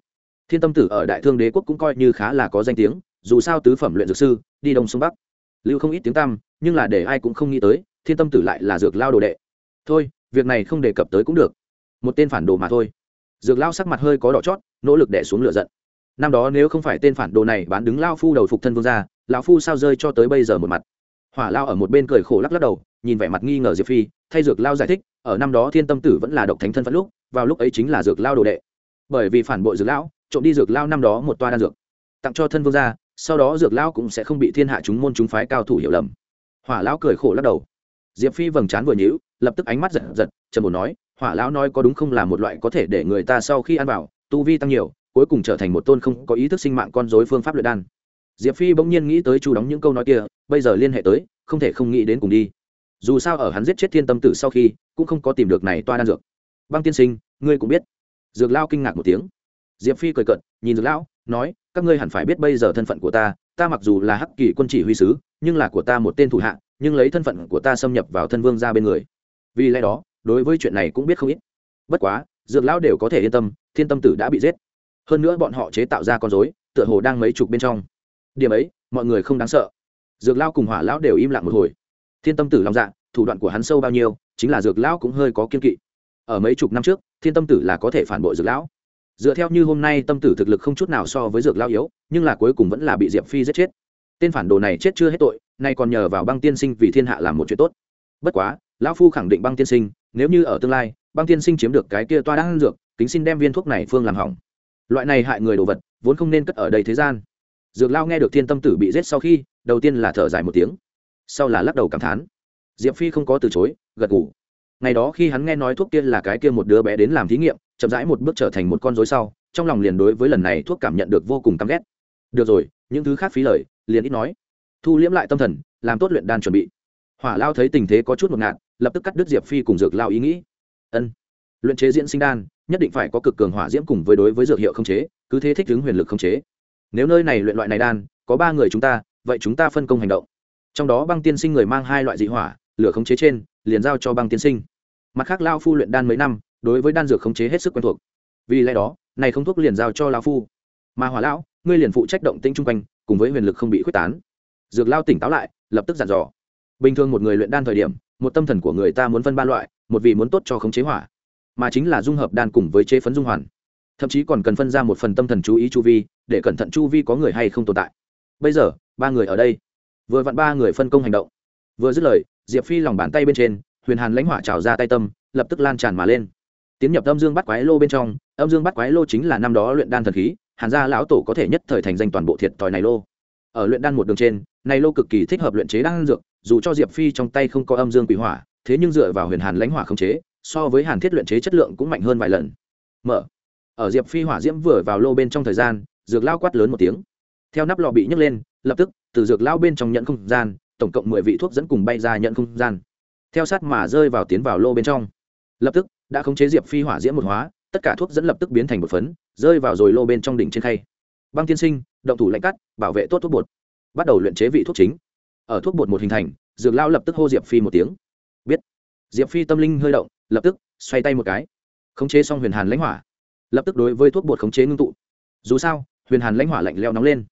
Thiên tâm tử ở đại thương đế quốc cũng coi như khá là có danh tiếng, dù sao tứ phẩm luyện dược sư, đi đông sông bắc. Lưu không ít tiếng tăm, nhưng là để ai cũng không nghĩ tới, thiên tâm tử lại là dược lao đồ đệ. Thôi, việc này không đề cập tới cũng được. Một tên phản đồ mà thôi. Dược lao sắc mặt hơi có đỏ chót, nỗ lực đẻ xuống lửa giận năm đó nếu không phải tên phản đồ này bán đứng lao phu đầu phục thân vương gia, lão phu sao rơi cho tới bây giờ một mặt. Hỏa lao ở một bên cười khổ lắc lắc đầu nhìn vẻ mặt nghi ngờ diệp phi thay dược lao giải thích ở năm đó thiên tâm tử vẫn là độc thánh thân phận lúc vào lúc ấy chính là dược lao đồ đệ. Bởi vì phản bội dược lão trộm đi dược lao năm đó một toa đan dược tặng cho thân vương gia sau đó dược lao cũng sẽ không bị thiên hạ chúng môn chúng phái cao thủ hiểu lầm. Hỏa lão cười khổ lắc đầu. Diệp phi vầng trán vừa nhíu lập tức ánh mắt giật giật trầm ổn nói hỏa lão nói có đúng không là một loại có thể để người ta sau khi ăn vào tu vi tăng nhiều cuối cùng trở thành một tôn không có ý thức sinh mạng con dối phương pháp luyện đan. Diệp phi bỗng nhiên nghĩ tới chu đóng những câu nói kia, bây giờ liên hệ tới, không thể không nghĩ đến cùng đi. Dù sao ở hắn giết chết thiên tâm tử sau khi, cũng không có tìm được này toa đan dược. Băng tiên sinh, ngươi cũng biết. Dược lao kinh ngạc một tiếng. Diệp phi cười cận nhìn dược lão, nói, các ngươi hẳn phải biết bây giờ thân phận của ta ta mặc dù là hắc kỳ quân chỉ huy sứ, nhưng là của ta một tên thủ hạ, nhưng lấy thân phận của ta xâm nhập vào thân vương ra bên người. Vì lẽ đó, đối với chuyện này cũng biết không ít. Bất quá, dược lão đều có thể yên tâm, thiên tâm tử đã bị giết hơn nữa bọn họ chế tạo ra con dối tựa hồ đang mấy chục bên trong. Điểm ấy, mọi người không đáng sợ. Dược lão cùng hỏa lão đều im lặng một hồi. Thiên tâm tử lòng dạ thủ đoạn của hắn sâu bao nhiêu, chính là dược lão cũng hơi có kiên kỵ. Ở mấy chục năm trước, thiên tâm tử là có thể phản bội dược lão. Dựa theo như hôm nay tâm tử thực lực không chút nào so với dược lão yếu, nhưng là cuối cùng vẫn là bị diệp phi giết chết. Tên phản đồ này chết chưa hết tội, nay còn nhờ vào băng tiên sinh vì thiên hạ làm một chuyện tốt. Bất quá, lão phu khẳng định băng tiên sinh, nếu như ở tương lai, băng tiên sinh chiếm được cái kia toa đang dược, kính xin đem viên thuốc này phương làm hỏng loại này hại người đồ vật, vốn không nên cất ở đây thế gian. Dược lao nghe được thiên tâm tử bị giết sau khi, đầu tiên là thở dài một tiếng, sau là lắc đầu cảm thán. Diệp phi không có từ chối, gật ngủ ngày đó khi hắn nghe nói thuốc kia là cái kia một đứa bé đến làm thí nghiệm, chậm rãi một bước trở thành một con dối sau, trong lòng liền đối với lần này thuốc cảm nhận được vô cùng căm ghét. Được rồi, những thứ khác phí lời, liền ít nói. Thu liễm lại tâm thần, làm tốt luyện đan chuẩn bị. Hỏa lao thấy tình thế có chút một ngạn lập tức cắt đứt diệp phi cùng dược lao ý nghĩ. Ân. Luyện chế diễn sinh đan nhất định phải có cực cường hỏa diễm cùng với đối với dược hiệu không chế, cứ thế thích ứng huyền lực không chế. Nếu nơi này luyện loại này đan, có ba người chúng ta, vậy chúng ta phân công hành động. Trong đó băng tiên sinh người mang hai loại dị hỏa, lửa khống chế trên, liền giao cho băng tiên sinh. Mặt khác lao phu luyện đan mấy năm, đối với đan dược khống chế hết sức quen thuộc. Vì lẽ đó, này không thuốc liền giao cho lao phu. Mà hỏa lão, ngươi liền phụ trách động tĩnh chung quanh, cùng với huyền lực không bị khuếch tán. Dược lao tỉnh táo lại, lập tức dặn dò. Bình thường một người luyện đan thời điểm, một tâm thần của người ta muốn phân ba loại, một vì muốn tốt cho khống chế hỏa mà chính là dung hợp đan cùng với chế phấn dung hoàn. Thậm chí còn cần phân ra một phần tâm thần chú ý chu vi, để cẩn thận chu vi có người hay không tồn tại. Bây giờ, ba người ở đây. Vừa vặn ba người phân công hành động. Vừa dứt lời, diệp phi lòng bàn tay bên trên, huyền hàn lãnh hỏa trào ra tay tâm, lập tức lan tràn mà lên. Tiến nhập âm dương bắt quái lô bên trong, âm dương bắt quái lô chính là năm đó luyện đan thần khí, hàn gia lão tổ có thể nhất thời thành danh toàn bộ thiệt thòi này lô. Ở luyện đan một đường trên, này lô cực kỳ thích hợp luyện chế đan dược, dù cho diệp phi trong tay không có âm dương quỷ hỏa, thế nhưng dựa vào huyền hàn lãnh hỏa không chế so với hàn thiết luyện chế chất lượng cũng mạnh hơn vài lần. Mở. Ở diệp phi hỏa diễm vừa vào lô bên trong thời gian, dược lao quát lớn một tiếng. Theo nắp lò bị nhấc lên, lập tức, từ dược lao bên trong nhận không gian, tổng cộng mười vị thuốc dẫn cùng bay ra nhận không gian. Theo sát mà rơi vào tiến vào lô bên trong. Lập tức, đã khống chế diệp phi hỏa diễm một hóa, tất cả thuốc dẫn lập tức biến thành một phấn, rơi vào rồi lô bên trong đỉnh trên khay. Băng tiên sinh, động thủ lạnh cắt, bảo vệ tốt thuốc bột. Bắt đầu luyện chế vị thuốc chính. Ở thuốc bột một hình thành, dược lao lập tức hô diệp phi một tiếng. Biết. Diệp phi tâm linh hơi động lập tức, xoay tay một cái. Khống chế xong huyền hàn lãnh hỏa. Lập tức đối với thuốc bột khống chế ngưng tụ. Dù sao, huyền hàn lãnh hỏa lạnh leo nóng lên.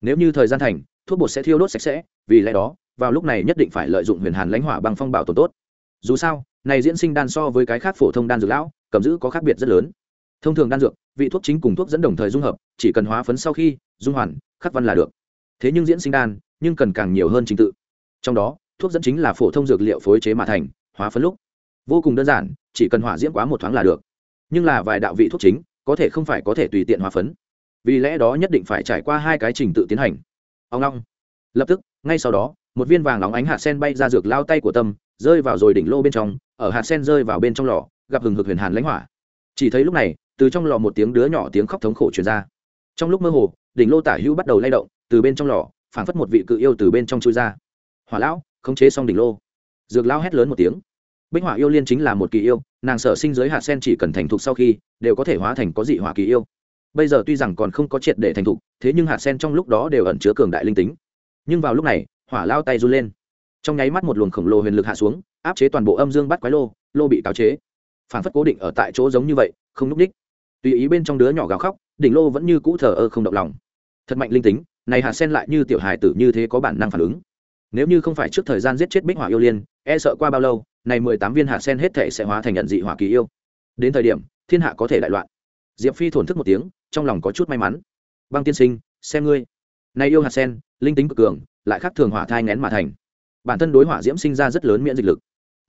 Nếu như thời gian thành, thuốc bột sẽ thiêu đốt sạch sẽ, vì lẽ đó, vào lúc này nhất định phải lợi dụng huyền hàn lãnh hỏa bằng phong bảo tồn tốt. Dù sao, này diễn sinh đan so với cái khác phổ thông đan dược lão, cầm giữ có khác biệt rất lớn. Thông thường đan dược, vị thuốc chính cùng thuốc dẫn đồng thời dung hợp, chỉ cần hóa phấn sau khi, dung hoàn, khắc văn là được. Thế nhưng diễn sinh đan, nhưng cần càng nhiều hơn trình tự. Trong đó, thuốc dẫn chính là phổ thông dược liệu phối chế mà thành, hóa phấn lúc vô cùng đơn giản, chỉ cần hỏa diễm quá một thoáng là được. Nhưng là vài đạo vị thuốc chính, có thể không phải có thể tùy tiện hòa phấn. Vì lẽ đó nhất định phải trải qua hai cái trình tự tiến hành. Ông long lập tức, ngay sau đó, một viên vàng óng ánh hạt sen bay ra dược lao tay của tâm, rơi vào rồi đỉnh lô bên trong, ở hạt sen rơi vào bên trong lò, gặp hừng hực huyền hàn lãnh hỏa. Chỉ thấy lúc này, từ trong lò một tiếng đứa nhỏ tiếng khóc thống khổ truyền ra. Trong lúc mơ hồ, đỉnh lô tả hữu bắt đầu lay động, từ bên trong lò, phảng phất một vị cự yêu từ bên trong chui ra. Hỏa lão, khống chế xong đỉnh lô. Dược lao hét lớn một tiếng bích hỏa yêu liên chính là một kỳ yêu, nàng sở sinh giới hạt sen chỉ cần thành thục sau khi, đều có thể hóa thành có dị hỏa kỳ yêu. Bây giờ tuy rằng còn không có triệt để thành thục, thế nhưng hạt sen trong lúc đó đều ẩn chứa cường đại linh tính. Nhưng vào lúc này, hỏa lao tay run lên. Trong nháy mắt một luồng khổng lồ huyền lực hạ xuống, áp chế toàn bộ âm dương bắt quái lô lô bị cáo chế. Phản phất cố định ở tại chỗ giống như vậy, không núp đích tùy ý bên trong đứa nhỏ gào khóc, đỉnh lô vẫn như cũ thờ ơ không động lòng. Thật mạnh linh tính, này hạt sen lại như tiểu hài tử như thế có bản năng phản ứng. Nếu như không phải trước thời gian giết chết bích hỏa yêu liên e sợ qua bao lâu này mười tám viên hạt sen hết thể sẽ hóa thành nhận dị hỏa kỳ yêu. Đến thời điểm, thiên hạ có thể đại loạn. Diệp phi thổn thức một tiếng, trong lòng có chút may mắn. Băng tiên sinh, xem ngươi. Này yêu hạt sen, linh tính cực cường, lại khác thường hỏa thai ngén mà thành. Bản thân đối hỏa diễm sinh ra rất lớn miễn dịch lực.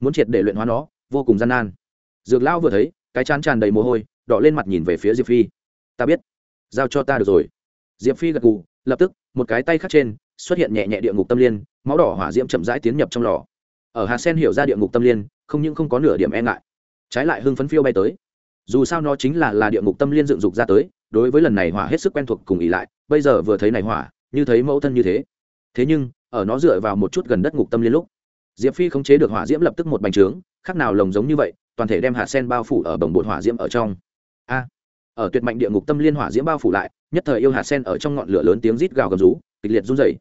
Muốn triệt để luyện hóa nó, vô cùng gian nan. Dược lão vừa thấy, cái chán tràn đầy mồ hôi, đỏ lên mặt nhìn về phía diệp phi. Ta biết. Giao cho ta được rồi. Diệp phi gật gù, lập tức, một cái tay khác trên, xuất hiện nhẹ nhẹ địa ngục tâm liên, máu đỏ hỏa diễm chậm rãi tiến nhập trong lò ở hạt sen hiểu ra địa ngục tâm liên, không những không có nửa điểm e ngại, trái lại hưng phấn phiêu bay tới. Dù sao nó chính là là địa ngục tâm liên dựng dục ra tới, đối với lần này hỏa hết sức quen thuộc cùng ỉ lại, bây giờ vừa thấy này hỏa, như thấy mẫu thân như thế. Thế nhưng, ở nó dựa vào một chút gần đất ngục tâm liên lúc, diệp phi khống chế được hỏa diễm lập tức một bành trướng, khác nào lồng giống như vậy, toàn thể đem hạt sen bao phủ ở bồng bột hỏa diễm ở trong. A, ở tuyệt mạnh địa ngục tâm liên hỏa diễm bao phủ lại, nhất thời yêu hạt sen ở trong ngọn lửa lớn tiếng rít gào gầm rú, kịch liệt run rẩy.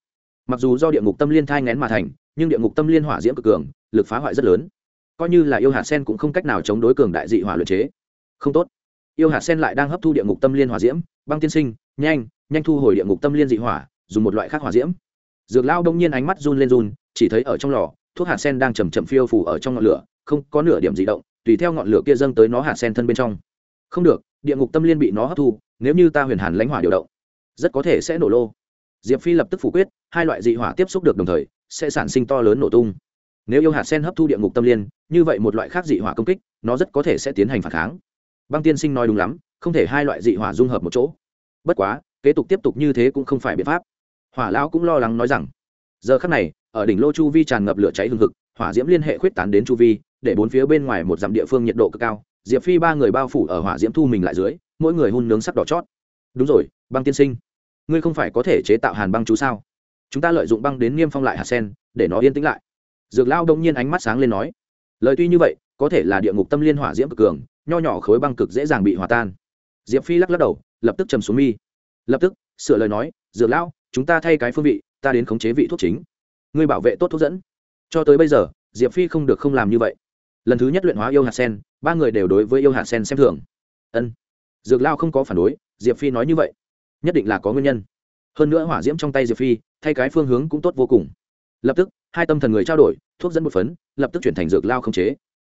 Mặc dù do địa ngục tâm liên thai ngén mà thành nhưng địa ngục tâm liên hỏa diễm cực cường, lực phá hoại rất lớn. Coi như là yêu hạt sen cũng không cách nào chống đối cường đại dị hỏa luyện chế. Không tốt. Yêu hạt sen lại đang hấp thu địa ngục tâm liên hỏa diễm, băng tiên sinh, nhanh nhanh thu hồi địa ngục tâm liên dị hỏa, dùng một loại khác hỏa diễm. Dược lao đông nhiên ánh mắt run lên run, chỉ thấy ở trong lò, thuốc hạt sen đang chầm chậm phiêu phủ ở trong ngọn lửa, không có nửa điểm dị động, tùy theo ngọn lửa kia dâng tới nó hạt sen thân bên trong. Không được, địa ngục tâm liên bị nó hấp thu, nếu như ta huyền hàn lãnh hỏa điều động, rất có thể sẽ nổ lô. Diệp phi lập tức phủ quyết, hai loại dị hỏa tiếp xúc được đồng thời sẽ sản sinh to lớn nổ tung. Nếu yêu hạt sen hấp thu địa ngục tâm liên, như vậy một loại khác dị hỏa công kích, nó rất có thể sẽ tiến hành phản kháng. Băng tiên sinh nói đúng lắm, không thể hai loại dị hỏa dung hợp một chỗ. Bất quá, kế tục tiếp tục như thế cũng không phải biện pháp. Hỏa lão cũng lo lắng nói rằng, giờ khắc này, ở đỉnh lô chu vi tràn ngập lửa cháy hừng hực, hỏa diễm liên hệ khuyết tán đến chu vi, để bốn phía bên ngoài một dặm địa phương nhiệt độ cực cao, diệp phi ba người bao phủ ở hỏa diễm thu mình lại dưới, mỗi người hun nướng sắc đỏ chót. Đúng rồi, băng tiên sinh, ngươi không phải có thể chế tạo hàn băng chú sao? Chúng ta lợi dụng băng đến niêm phong lại hạt sen, để nó yên tĩnh lại. Dược lao đông nhiên ánh mắt sáng lên nói, lời tuy như vậy, có thể là địa ngục tâm liên hỏa diễm cực cường, nho nhỏ khối băng cực dễ dàng bị hòa tan. Diệp phi lắc lắc đầu, lập tức trầm xuống mi. Lập tức, sửa lời nói, dược lão, chúng ta thay cái phương vị, ta đến khống chế vị thuốc chính. Ngươi bảo vệ tốt thuốc dẫn. Cho tới bây giờ, diệp phi không được không làm như vậy. Lần thứ nhất luyện hóa yêu hạt sen, ba người đều đối với yêu hạt sen xem thường. Ân. Dược lao không có phản đối, diệp phi nói như vậy. Nhất định là có nguyên nhân. Hơn nữa hỏa diễm trong tay diệp phi thay cái phương hướng cũng tốt vô cùng. Lập tức, hai tâm thần người trao đổi, thuốc dẫn một phấn, lập tức chuyển thành dược lao khống chế.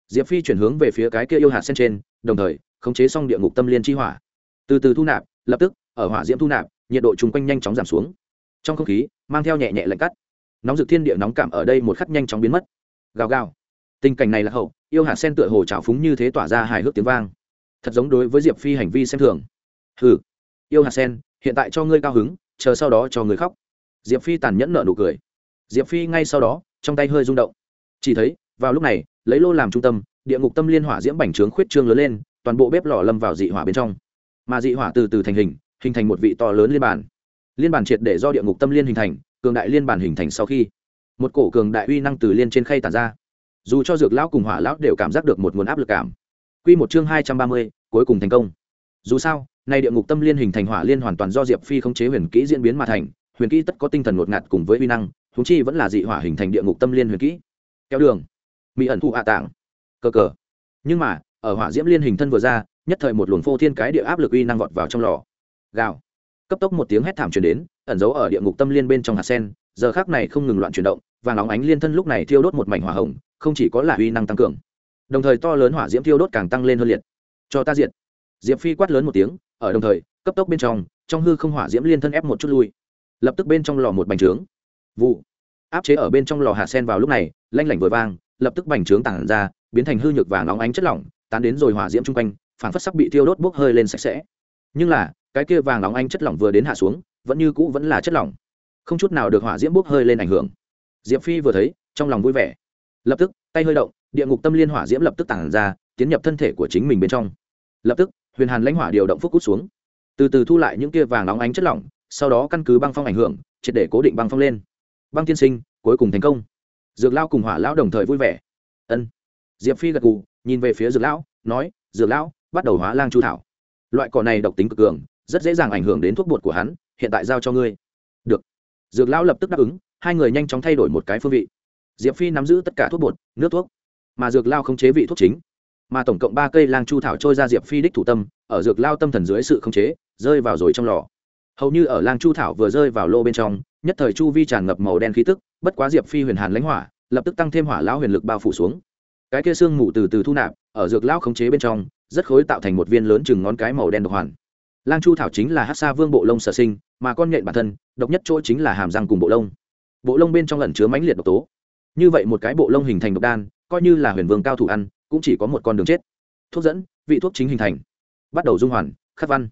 Diệp phi chuyển hướng về phía cái kia yêu hạt sen trên, đồng thời, khống chế xong địa ngục tâm liên chi hỏa. Từ từ thu nạp, lập tức, ở hỏa diễm thu nạp, nhiệt độ chung quanh nhanh chóng giảm xuống. Trong không khí, mang theo nhẹ nhẹ lạnh cắt. Nóng dược thiên địa nóng cảm ở đây một khắc nhanh chóng biến mất. Gào gào. Tình cảnh này là hậu, yêu hạt sen tựa hồ trào phúng như thế tỏa ra hài hước tiếng vang. Thật giống đối với diệp phi hành vi xem thường. Hừ. Yêu hạt sen, hiện tại cho ngươi cao hứng, chờ sau đó cho ngươi khóc diệp phi tàn nhẫn nợ nụ cười. Diệp phi ngay sau đó trong tay hơi rung động. Chỉ thấy vào lúc này lấy lô làm trung tâm địa ngục tâm liên hỏa diễm bành trướng khuyết trương lớn lên toàn bộ bếp lò lâm vào dị hỏa bên trong. Mà dị hỏa từ từ thành hình hình thành một vị to lớn liên bản liên bản triệt để do địa ngục tâm liên hình thành cường đại liên bản hình thành sau khi một cổ cường đại uy năng từ liên trên khay tản ra. Dù cho dược lão cùng hỏa lão đều cảm giác được một nguồn áp lực cảm. Quy một chương hai trăm ba mươi, cuối cùng thành công. Dù sao nay địa ngục tâm liên hình thành hỏa liên hoàn toàn do diệp phi khống chế huyền kỹ diễn biến mà thành huyền kỹ tất có tinh thần ngột ngạt cùng với uy năng húng chi vẫn là dị hỏa hình thành địa ngục tâm liên huyền kỹ. Kéo đường. Mỹ ẩn thụ hạ tạng cờ cờ. Nhưng mà, ở hỏa diễm liên hình thân vừa ra, nhất thời một luồng phô thiên cái địa áp lực uy năng vọt vào trong lò. Gào. Cấp tốc một tiếng hét thảm truyền đến, ẩn giấu ở địa ngục tâm liên bên trong hạt sen, giờ khác này không ngừng loạn chuyển động và nóng ánh liên thân lúc này thiêu đốt một mảnh hỏa hồng, không chỉ có là uy năng tăng cường, đồng thời to lớn hỏa diễm thiêu đốt càng tăng lên hơn liệt. Cho ta diệt. Diệp phi quát lớn một tiếng, ở đồng thời, cấp tốc bên trong trong hư không hỏa diễm liên thân ép một chút lui lập tức bên trong lò một bành trướng. Vụ. Áp chế ở bên trong lò hạt sen vào lúc này, lanh lảnh vừa vang, lập tức bành trướng tản ra, biến thành hư nhược vàng nóng ánh chất lỏng, tán đến rồi hỏa diễm chung quanh phản phất sắc bị thiêu đốt bốc hơi lên sạch sẽ. Nhưng là, cái kia vàng nóng ánh chất lỏng vừa đến hạ xuống, vẫn như cũ vẫn là chất lỏng. Không chút nào được hỏa diễm bốc hơi lên ảnh hưởng. Diệp phi vừa thấy, trong lòng vui vẻ. Lập tức, tay hơi động, địa ngục tâm liên hỏa diễm lập tức tản ra, tiến nhập thân thể của chính mình bên trong. Lập tức, huyền hàn lãnh hỏa điều động phúc cút xuống. Từ từ thu lại những kia vàng nóng ánh chất lỏng sau đó căn cứ băng phong ảnh hưởng, triệt để cố định băng phong lên. Băng tiên sinh, cuối cùng thành công. Dược lao cùng hỏa lão đồng thời vui vẻ. Ân. Diệp phi gật gù, nhìn về phía dược lão, nói, dược lão, bắt đầu hóa lang chu thảo. Loại cỏ này độc tính cực cường, rất dễ dàng ảnh hưởng đến thuốc bột của hắn, hiện tại giao cho ngươi. Được. Dược lão lập tức đáp ứng, hai người nhanh chóng thay đổi một cái phương vị. Diệp phi nắm giữ tất cả thuốc bột, nước thuốc. Mà dược lao không chế vị thuốc chính. Mà tổng cộng ba cây lang chu thảo trôi ra diệp phi đích thủ tâm, ở dược lao tâm thần dưới sự khống chế, rơi vào rồi trong lò hầu như ở lang chu thảo vừa rơi vào lô bên trong, nhất thời chu vi tràn ngập màu đen khí tức, bất quá diệp phi huyền hàn lãnh hỏa, lập tức tăng thêm hỏa lão huyền lực bao phủ xuống. Cái kia xương mù từ từ thu nạp, ở dược lão khống chế bên trong, rất khối tạo thành một viên lớn chừng ngón cái màu đen độc hoàn. Lang chu thảo chính là hát xa vương bộ lông sở sinh, mà con nhện bản thân, độc nhất chỗ chính là hàm răng cùng bộ lông. Bộ lông bên trong lẩn chứa mãnh liệt độc tố. Như vậy một cái bộ lông hình thành độc đan, coi như là huyền vương cao thủ ăn, cũng chỉ có một con đường chết. Thuốc dẫn, vị thuốc chính hình thành. Bắt đầu dung hoàn, khắc văn.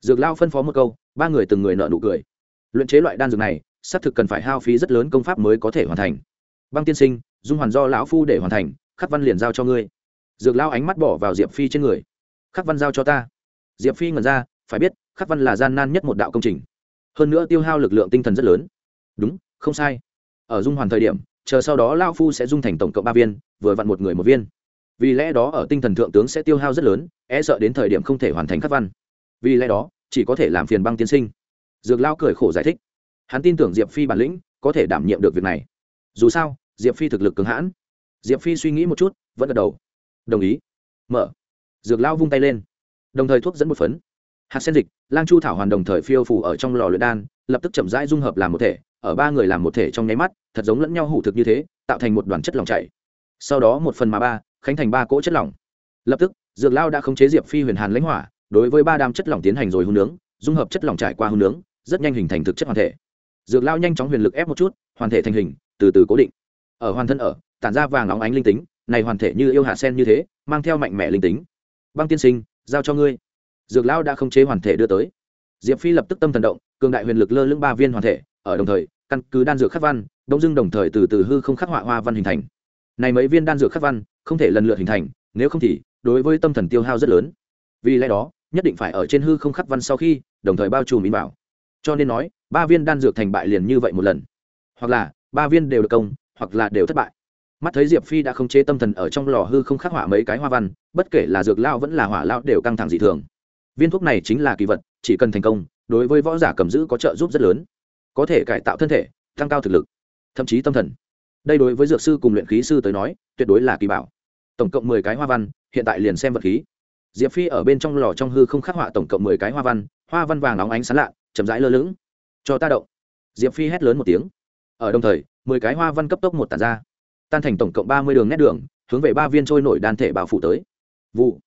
Dược lao phân phó một câu ba người từng người nợ nụ cười. Luyện chế loại đan dược này, xác thực cần phải hao phí rất lớn công pháp mới có thể hoàn thành. Băng tiên sinh, dung hoàn do lão phu để hoàn thành, khắc văn liền giao cho ngươi. Dược lao ánh mắt bỏ vào diệp phi trên người. Khắc văn giao cho ta. Diệp phi ngẩn ra, phải biết, khắc văn là gian nan nhất một đạo công trình. Hơn nữa tiêu hao lực lượng tinh thần rất lớn. Đúng, không sai. Ở dung hoàn thời điểm, chờ sau đó lao phu sẽ dung thành tổng cộng ba viên, vừa vặn một người một viên. Vì lẽ đó ở tinh thần thượng tướng sẽ tiêu hao rất lớn e sợ đến thời điểm không thể hoàn thành khắc văn. Vì lẽ đó chỉ có thể làm phiền băng tiên sinh. Dược lao cười khổ giải thích. Hắn tin tưởng diệp phi bản lĩnh, có thể đảm nhiệm được việc này. Dù sao, diệp phi thực lực cứng hãn. Diệp phi suy nghĩ một chút, vẫn gật đầu. Đồng ý. Mở. Dược lao vung tay lên. Đồng thời thuốc dẫn một phấn. Hạt sen dịch, lang chu thảo hoàn đồng thời phiêu phủ ở trong lò luyện đan, lập tức chậm rãi dung hợp làm một thể, ở ba người làm một thể trong nháy mắt, thật giống lẫn nhau hủ thực như thế, tạo thành một đoàn chất lỏng chảy. Sau đó một phần mà ba, khánh thành ba cỗ chất lỏng. Lập tức, dược lao đã khống chế diệp phi huyền hàn lãnh hỏa đối với ba đám chất lỏng tiến hành rồi hun nướng, dung hợp chất lỏng trải qua hun nướng, rất nhanh hình thành thực chất hoàn thể. Dược lao nhanh chóng huyền lực ép một chút, hoàn thể thành hình, từ từ cố định. Ở hoàn thân ở, tản ra vàng óng ánh linh tính, này hoàn thể như yêu hạ sen như thế, mang theo mạnh mẽ linh tính. Băng tiên sinh, giao cho ngươi. Dược lao đã không chế hoàn thể đưa tới. Diệp phi lập tức tâm thần động, cường đại huyền lực lơ lưng ba viên hoàn thể, ở đồng thời, căn cứ đan dược khắc văn đông dưng đồng thời từ từ hư không khắc họa hoa văn hình thành. Này mấy viên đan dược khắc văn, không thể lần lượt hình thành, nếu không thì, đối với tâm thần tiêu hao rất lớn. Vì lẽ đó nhất định phải ở trên hư không khắc văn sau khi, đồng thời bao trùm in bảo cho nên nói, ba viên đan dược thành bại liền như vậy một lần. Hoặc là, ba viên đều được công, hoặc là đều thất bại. Mắt thấy diệp phi đã không chế tâm thần ở trong lò hư không khắc họa mấy cái hoa văn, bất kể là dược lao vẫn là hỏa lao đều căng thẳng dị thường. Viên thuốc này chính là kỳ vật, chỉ cần thành công, đối với võ giả cầm giữ có trợ giúp rất lớn. Có thể cải tạo thân thể, tăng cao thực lực, thậm chí tâm thần. Đây đối với dược sư cùng luyện khí sư tới nói, tuyệt đối là kỳ bảo. Tổng cộng mười cái hoa văn, hiện tại liền xem vật khí diệp phi ở bên trong lò trong hư không khắc họa tổng cộng mười cái hoa văn hoa văn vàng óng ánh sán lạ, chậm rãi lơ lửng. Cho ta động. Diệp phi hét lớn một tiếng. Ở đồng thời, mười cái hoa văn cấp tốc một tàn ra. Tan thành tổng cộng ba mươi đường nét đường, hướng về ba viên trôi nổi đan thể bao phủ tới. Vụ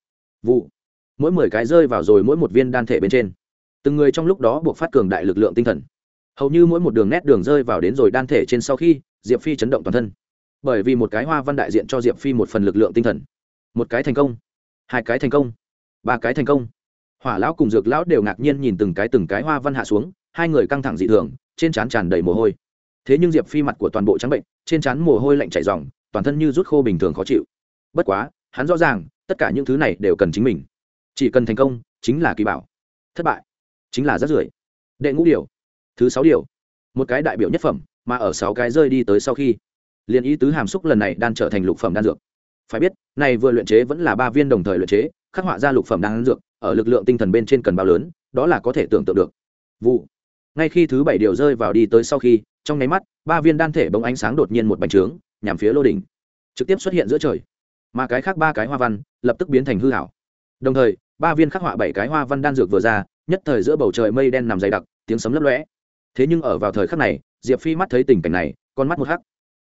vụ. Mỗi mười cái rơi vào rồi mỗi một viên đan thể bên trên. Từng người trong lúc đó buộc phát cường đại lực lượng tinh thần. Hầu như mỗi một đường nét đường rơi vào đến rồi đan thể trên sau khi, diệp phi chấn động toàn thân. Bởi vì một cái hoa văn đại diện cho diệp phi một phần lực lượng tinh thần. Một cái thành công hai cái thành công, ba cái thành công. Hỏa lão cùng dược lão đều ngạc nhiên nhìn từng cái từng cái hoa văn hạ xuống, hai người căng thẳng dị thường, trên trán tràn đầy mồ hôi. Thế nhưng diệp phi mặt của toàn bộ trắng bệnh, trên trán mồ hôi lạnh chảy dòng toàn thân như rút khô bình thường khó chịu. Bất quá, hắn rõ ràng, tất cả những thứ này đều cần chính mình. Chỉ cần thành công, chính là kỳ bảo. Thất bại, chính là rát rưởi. Đệ ngũ điều, thứ sáu điều. Một cái đại biểu nhất phẩm, mà ở sáu cái rơi đi tới sau khi, liền ý tứ hàm xúc lần này đang trở thành lục phẩm đan dược phải biết, này vừa luyện chế vẫn là ba viên đồng thời luyện chế, khắc họa ra lục phẩm đan dược, ở lực lượng tinh thần bên trên cần bao lớn, đó là có thể tưởng tượng được. Vụ. Ngay khi thứ bảy điều rơi vào đi tới sau khi, trong nháy mắt, ba viên đan thể bóng ánh sáng đột nhiên một bánh trướng, nhằm phía lô đỉnh. Trực tiếp xuất hiện giữa trời. Mà cái khác ba cái hoa văn, lập tức biến thành hư hảo đồng thời, ba viên khắc họa bảy cái hoa văn đan dược vừa ra, nhất thời giữa bầu trời mây đen nằm dày đặc, tiếng sấm lấp lõe thế nhưng ở vào thời khắc này, diệp phi mắt thấy tình cảnh này, con mắt một hắc.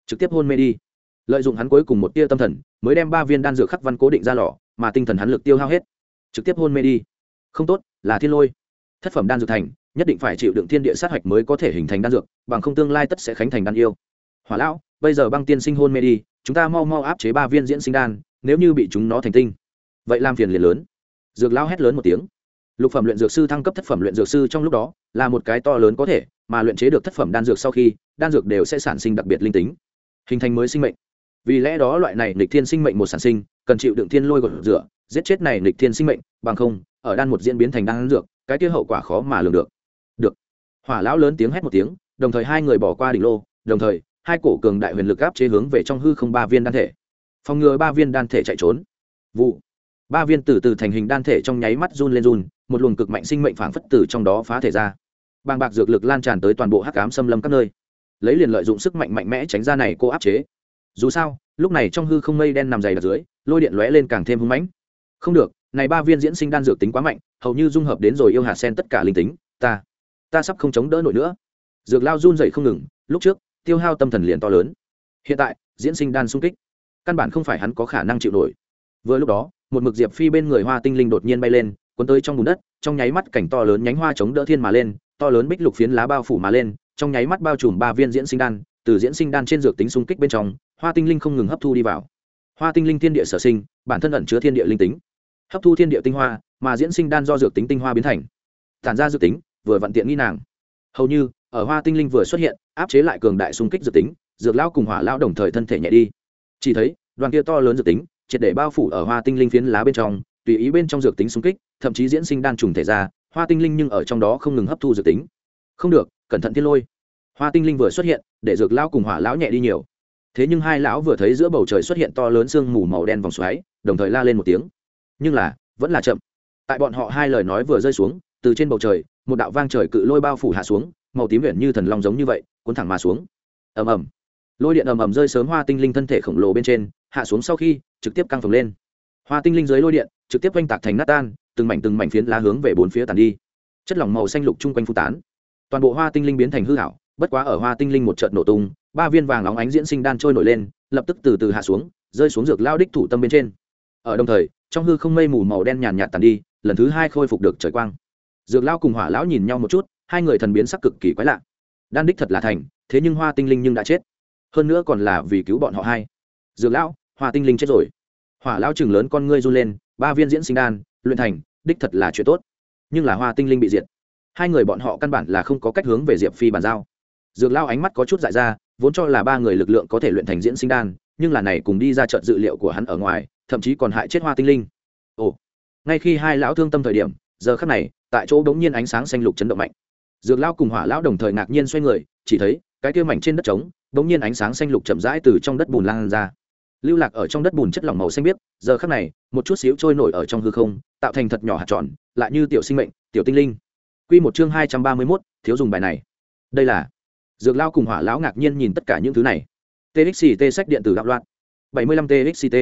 Trực tiếp hôn mê đi lợi dụng hắn cuối cùng một tia tâm thần, mới đem ba viên đan dược khắc văn cố định ra lò, mà tinh thần hắn lực tiêu hao hết, trực tiếp hôn mê đi. Không tốt, là thiên lôi. Thất phẩm đan dược thành, nhất định phải chịu đựng thiên địa sát hạch mới có thể hình thành đan dược, bằng không tương lai tất sẽ khánh thành đan yêu. Hỏa lão, bây giờ băng tiên sinh hôn mê đi, chúng ta mau mau áp chế ba viên diễn sinh đan, nếu như bị chúng nó thành tinh. Vậy làm phiền liền lớn. Dược lão hét lớn một tiếng. Lục phẩm luyện dược sư thăng cấp thất phẩm luyện dược sư trong lúc đó, là một cái to lớn có thể, mà luyện chế được thất phẩm đan dược sau khi, đan dược đều sẽ sản sinh đặc biệt linh tính. Hình thành mới sinh mệnh vì lẽ đó loại này nghịch thiên sinh mệnh một sản sinh, cần chịu đựng thiên lôi gột rửa, giết chết này nghịch thiên sinh mệnh, bằng không, ở đan một diễn biến thành đan dược, cái tiêu hậu quả khó mà lường được. Được. Hỏa lão lớn tiếng hét một tiếng, đồng thời hai người bỏ qua đỉnh lô, đồng thời, hai cổ cường đại huyền lực áp chế hướng về trong hư không ba viên đan thể. Phòng ngừa ba viên đan thể chạy trốn. Vụ. Ba viên từ từ thành hình đan thể trong nháy mắt run lên run, một luồng cực mạnh sinh mệnh phảng phất từ trong đó phá thể ra. Bàng bạc dược lực lan tràn tới toàn bộ hắc ám xâm lâm các nơi. Lấy liền lợi dụng sức mạnh mạnh mẽ tránh ra này cô áp chế dù sao, lúc này trong hư không mây đen nằm dày ở dưới, lôi điện lóe lên càng thêm hưng mãnh. Không được, này ba viên diễn sinh đan dược tính quá mạnh, hầu như dung hợp đến rồi yêu hạt sen tất cả linh tính, ta ta sắp không chống đỡ nổi nữa. Dược lao run dậy không ngừng, lúc trước, tiêu hao tâm thần liền to lớn. Hiện tại, diễn sinh đan sung kích, căn bản không phải hắn có khả năng chịu nổi. Vừa lúc đó, một mực diệp phi bên người hoa tinh linh đột nhiên bay lên, cuốn tới trong bùn đất, trong nháy mắt cảnh to lớn nhánh hoa chống đỡ thiên mà lên, to lớn bích lục phiến lá bao phủ mà lên, trong nháy mắt bao trùm ba viên diễn sinh đan, từ diễn sinh đan trên dược tính xung kích bên trong hoa tinh linh không ngừng hấp thu đi vào. Hoa tinh linh thiên địa sở sinh, bản thân ẩn chứa thiên địa linh tính. Hấp thu thiên địa tinh hoa, mà diễn sinh đan do dược tính tinh hoa biến thành. Tản ra dược tính, vừa vận tiện nghi nàng. Hầu như, ở hoa tinh linh vừa xuất hiện, áp chế lại cường đại xung kích dược tính, dược lão cùng hỏa lão đồng thời thân thể nhẹ đi. Chỉ thấy, đoàn kia to lớn dược tính, triệt để bao phủ ở hoa tinh linh phiến lá bên trong, tùy ý bên trong dược tính xung kích, thậm chí diễn sinh đan trùng thể ra, hoa tinh linh nhưng ở trong đó không ngừng hấp thu dược tính. Không được, cẩn thận thiên lôi. Hoa tinh linh vừa xuất hiện, để dược lão cùng hỏa lão nhẹ đi nhiều thế nhưng hai lão vừa thấy giữa bầu trời xuất hiện to lớn sương mù màu đen vòng xoáy, đồng thời la lên một tiếng. Nhưng là, vẫn là chậm. Tại bọn họ hai lời nói vừa rơi xuống, từ trên bầu trời, một đạo vang trời cự lôi bao phủ hạ xuống, màu tím biển như thần long giống như vậy, cuốn thẳng mà xuống. Ầm ầm. Lôi điện ầm ầm rơi sớm hoa tinh linh thân thể khổng lồ bên trên, hạ xuống sau khi, trực tiếp căng phồng lên. Hoa tinh linh dưới lôi điện, trực tiếp oanh tạc thành nát tan, từng mảnh từng mảnh phiến lá hướng về bốn phía tàn đi. Chất lỏng màu xanh lục chung quanh phu tán. Toàn bộ hoa tinh linh biến thành hư hảo bất quá ở hoa tinh linh một trận nổ tung ba viên vàng óng ánh diễn sinh đan trôi nổi lên, lập tức từ từ hạ xuống, rơi xuống dược lao đích thủ tâm bên trên. Ở đồng thời, trong hư không mây mù màu đen nhàn nhạt tàn đi, lần thứ hai khôi phục được trời quang. Dược lao cùng hỏa lão nhìn nhau một chút, hai người thần biến sắc cực kỳ quái lạ. Đan đích thật là thành, thế nhưng hoa tinh linh nhưng đã chết. Hơn nữa còn là vì cứu bọn họ hai. Dược lão, hoa tinh linh chết rồi. Hỏa lão chừng lớn con ngươi run lên, ba viên diễn sinh đan, luyện thành, đích thật là chuyện tốt. Nhưng là hoa tinh linh bị diệt. Hai người bọn họ căn bản là không có cách hướng về diệp phi bàn giao. Dược lao ánh mắt có chút dại ra vốn cho là ba người lực lượng có thể luyện thành diễn sinh đan nhưng là này cùng đi ra trận dự liệu của hắn ở ngoài thậm chí còn hại chết hoa tinh linh. Ồ ngay khi hai lão thương tâm thời điểm giờ khắc này tại chỗ đống nhiên ánh sáng xanh lục chấn động mạnh. Dược lao cùng hỏa lão đồng thời ngạc nhiên xoay người chỉ thấy cái kia mảnh trên đất trống đống nhiên ánh sáng xanh lục chậm rãi từ trong đất bùn lan ra. Lưu lạc ở trong đất bùn chất lỏng màu xanh biếc giờ khắc này một chút xíu trôi nổi ở trong hư không tạo thành thật nhỏ hạt tròn lại như tiểu sinh mệnh tiểu tinh linh. Quy một chương hai trăm ba mươi 231, thiếu dùng bài này. Đây là Dược Lao cùng Hỏa lão ngạc nhiên nhìn tất cả những thứ này. TXT sách điện tử đạo loạn. 75 TXT.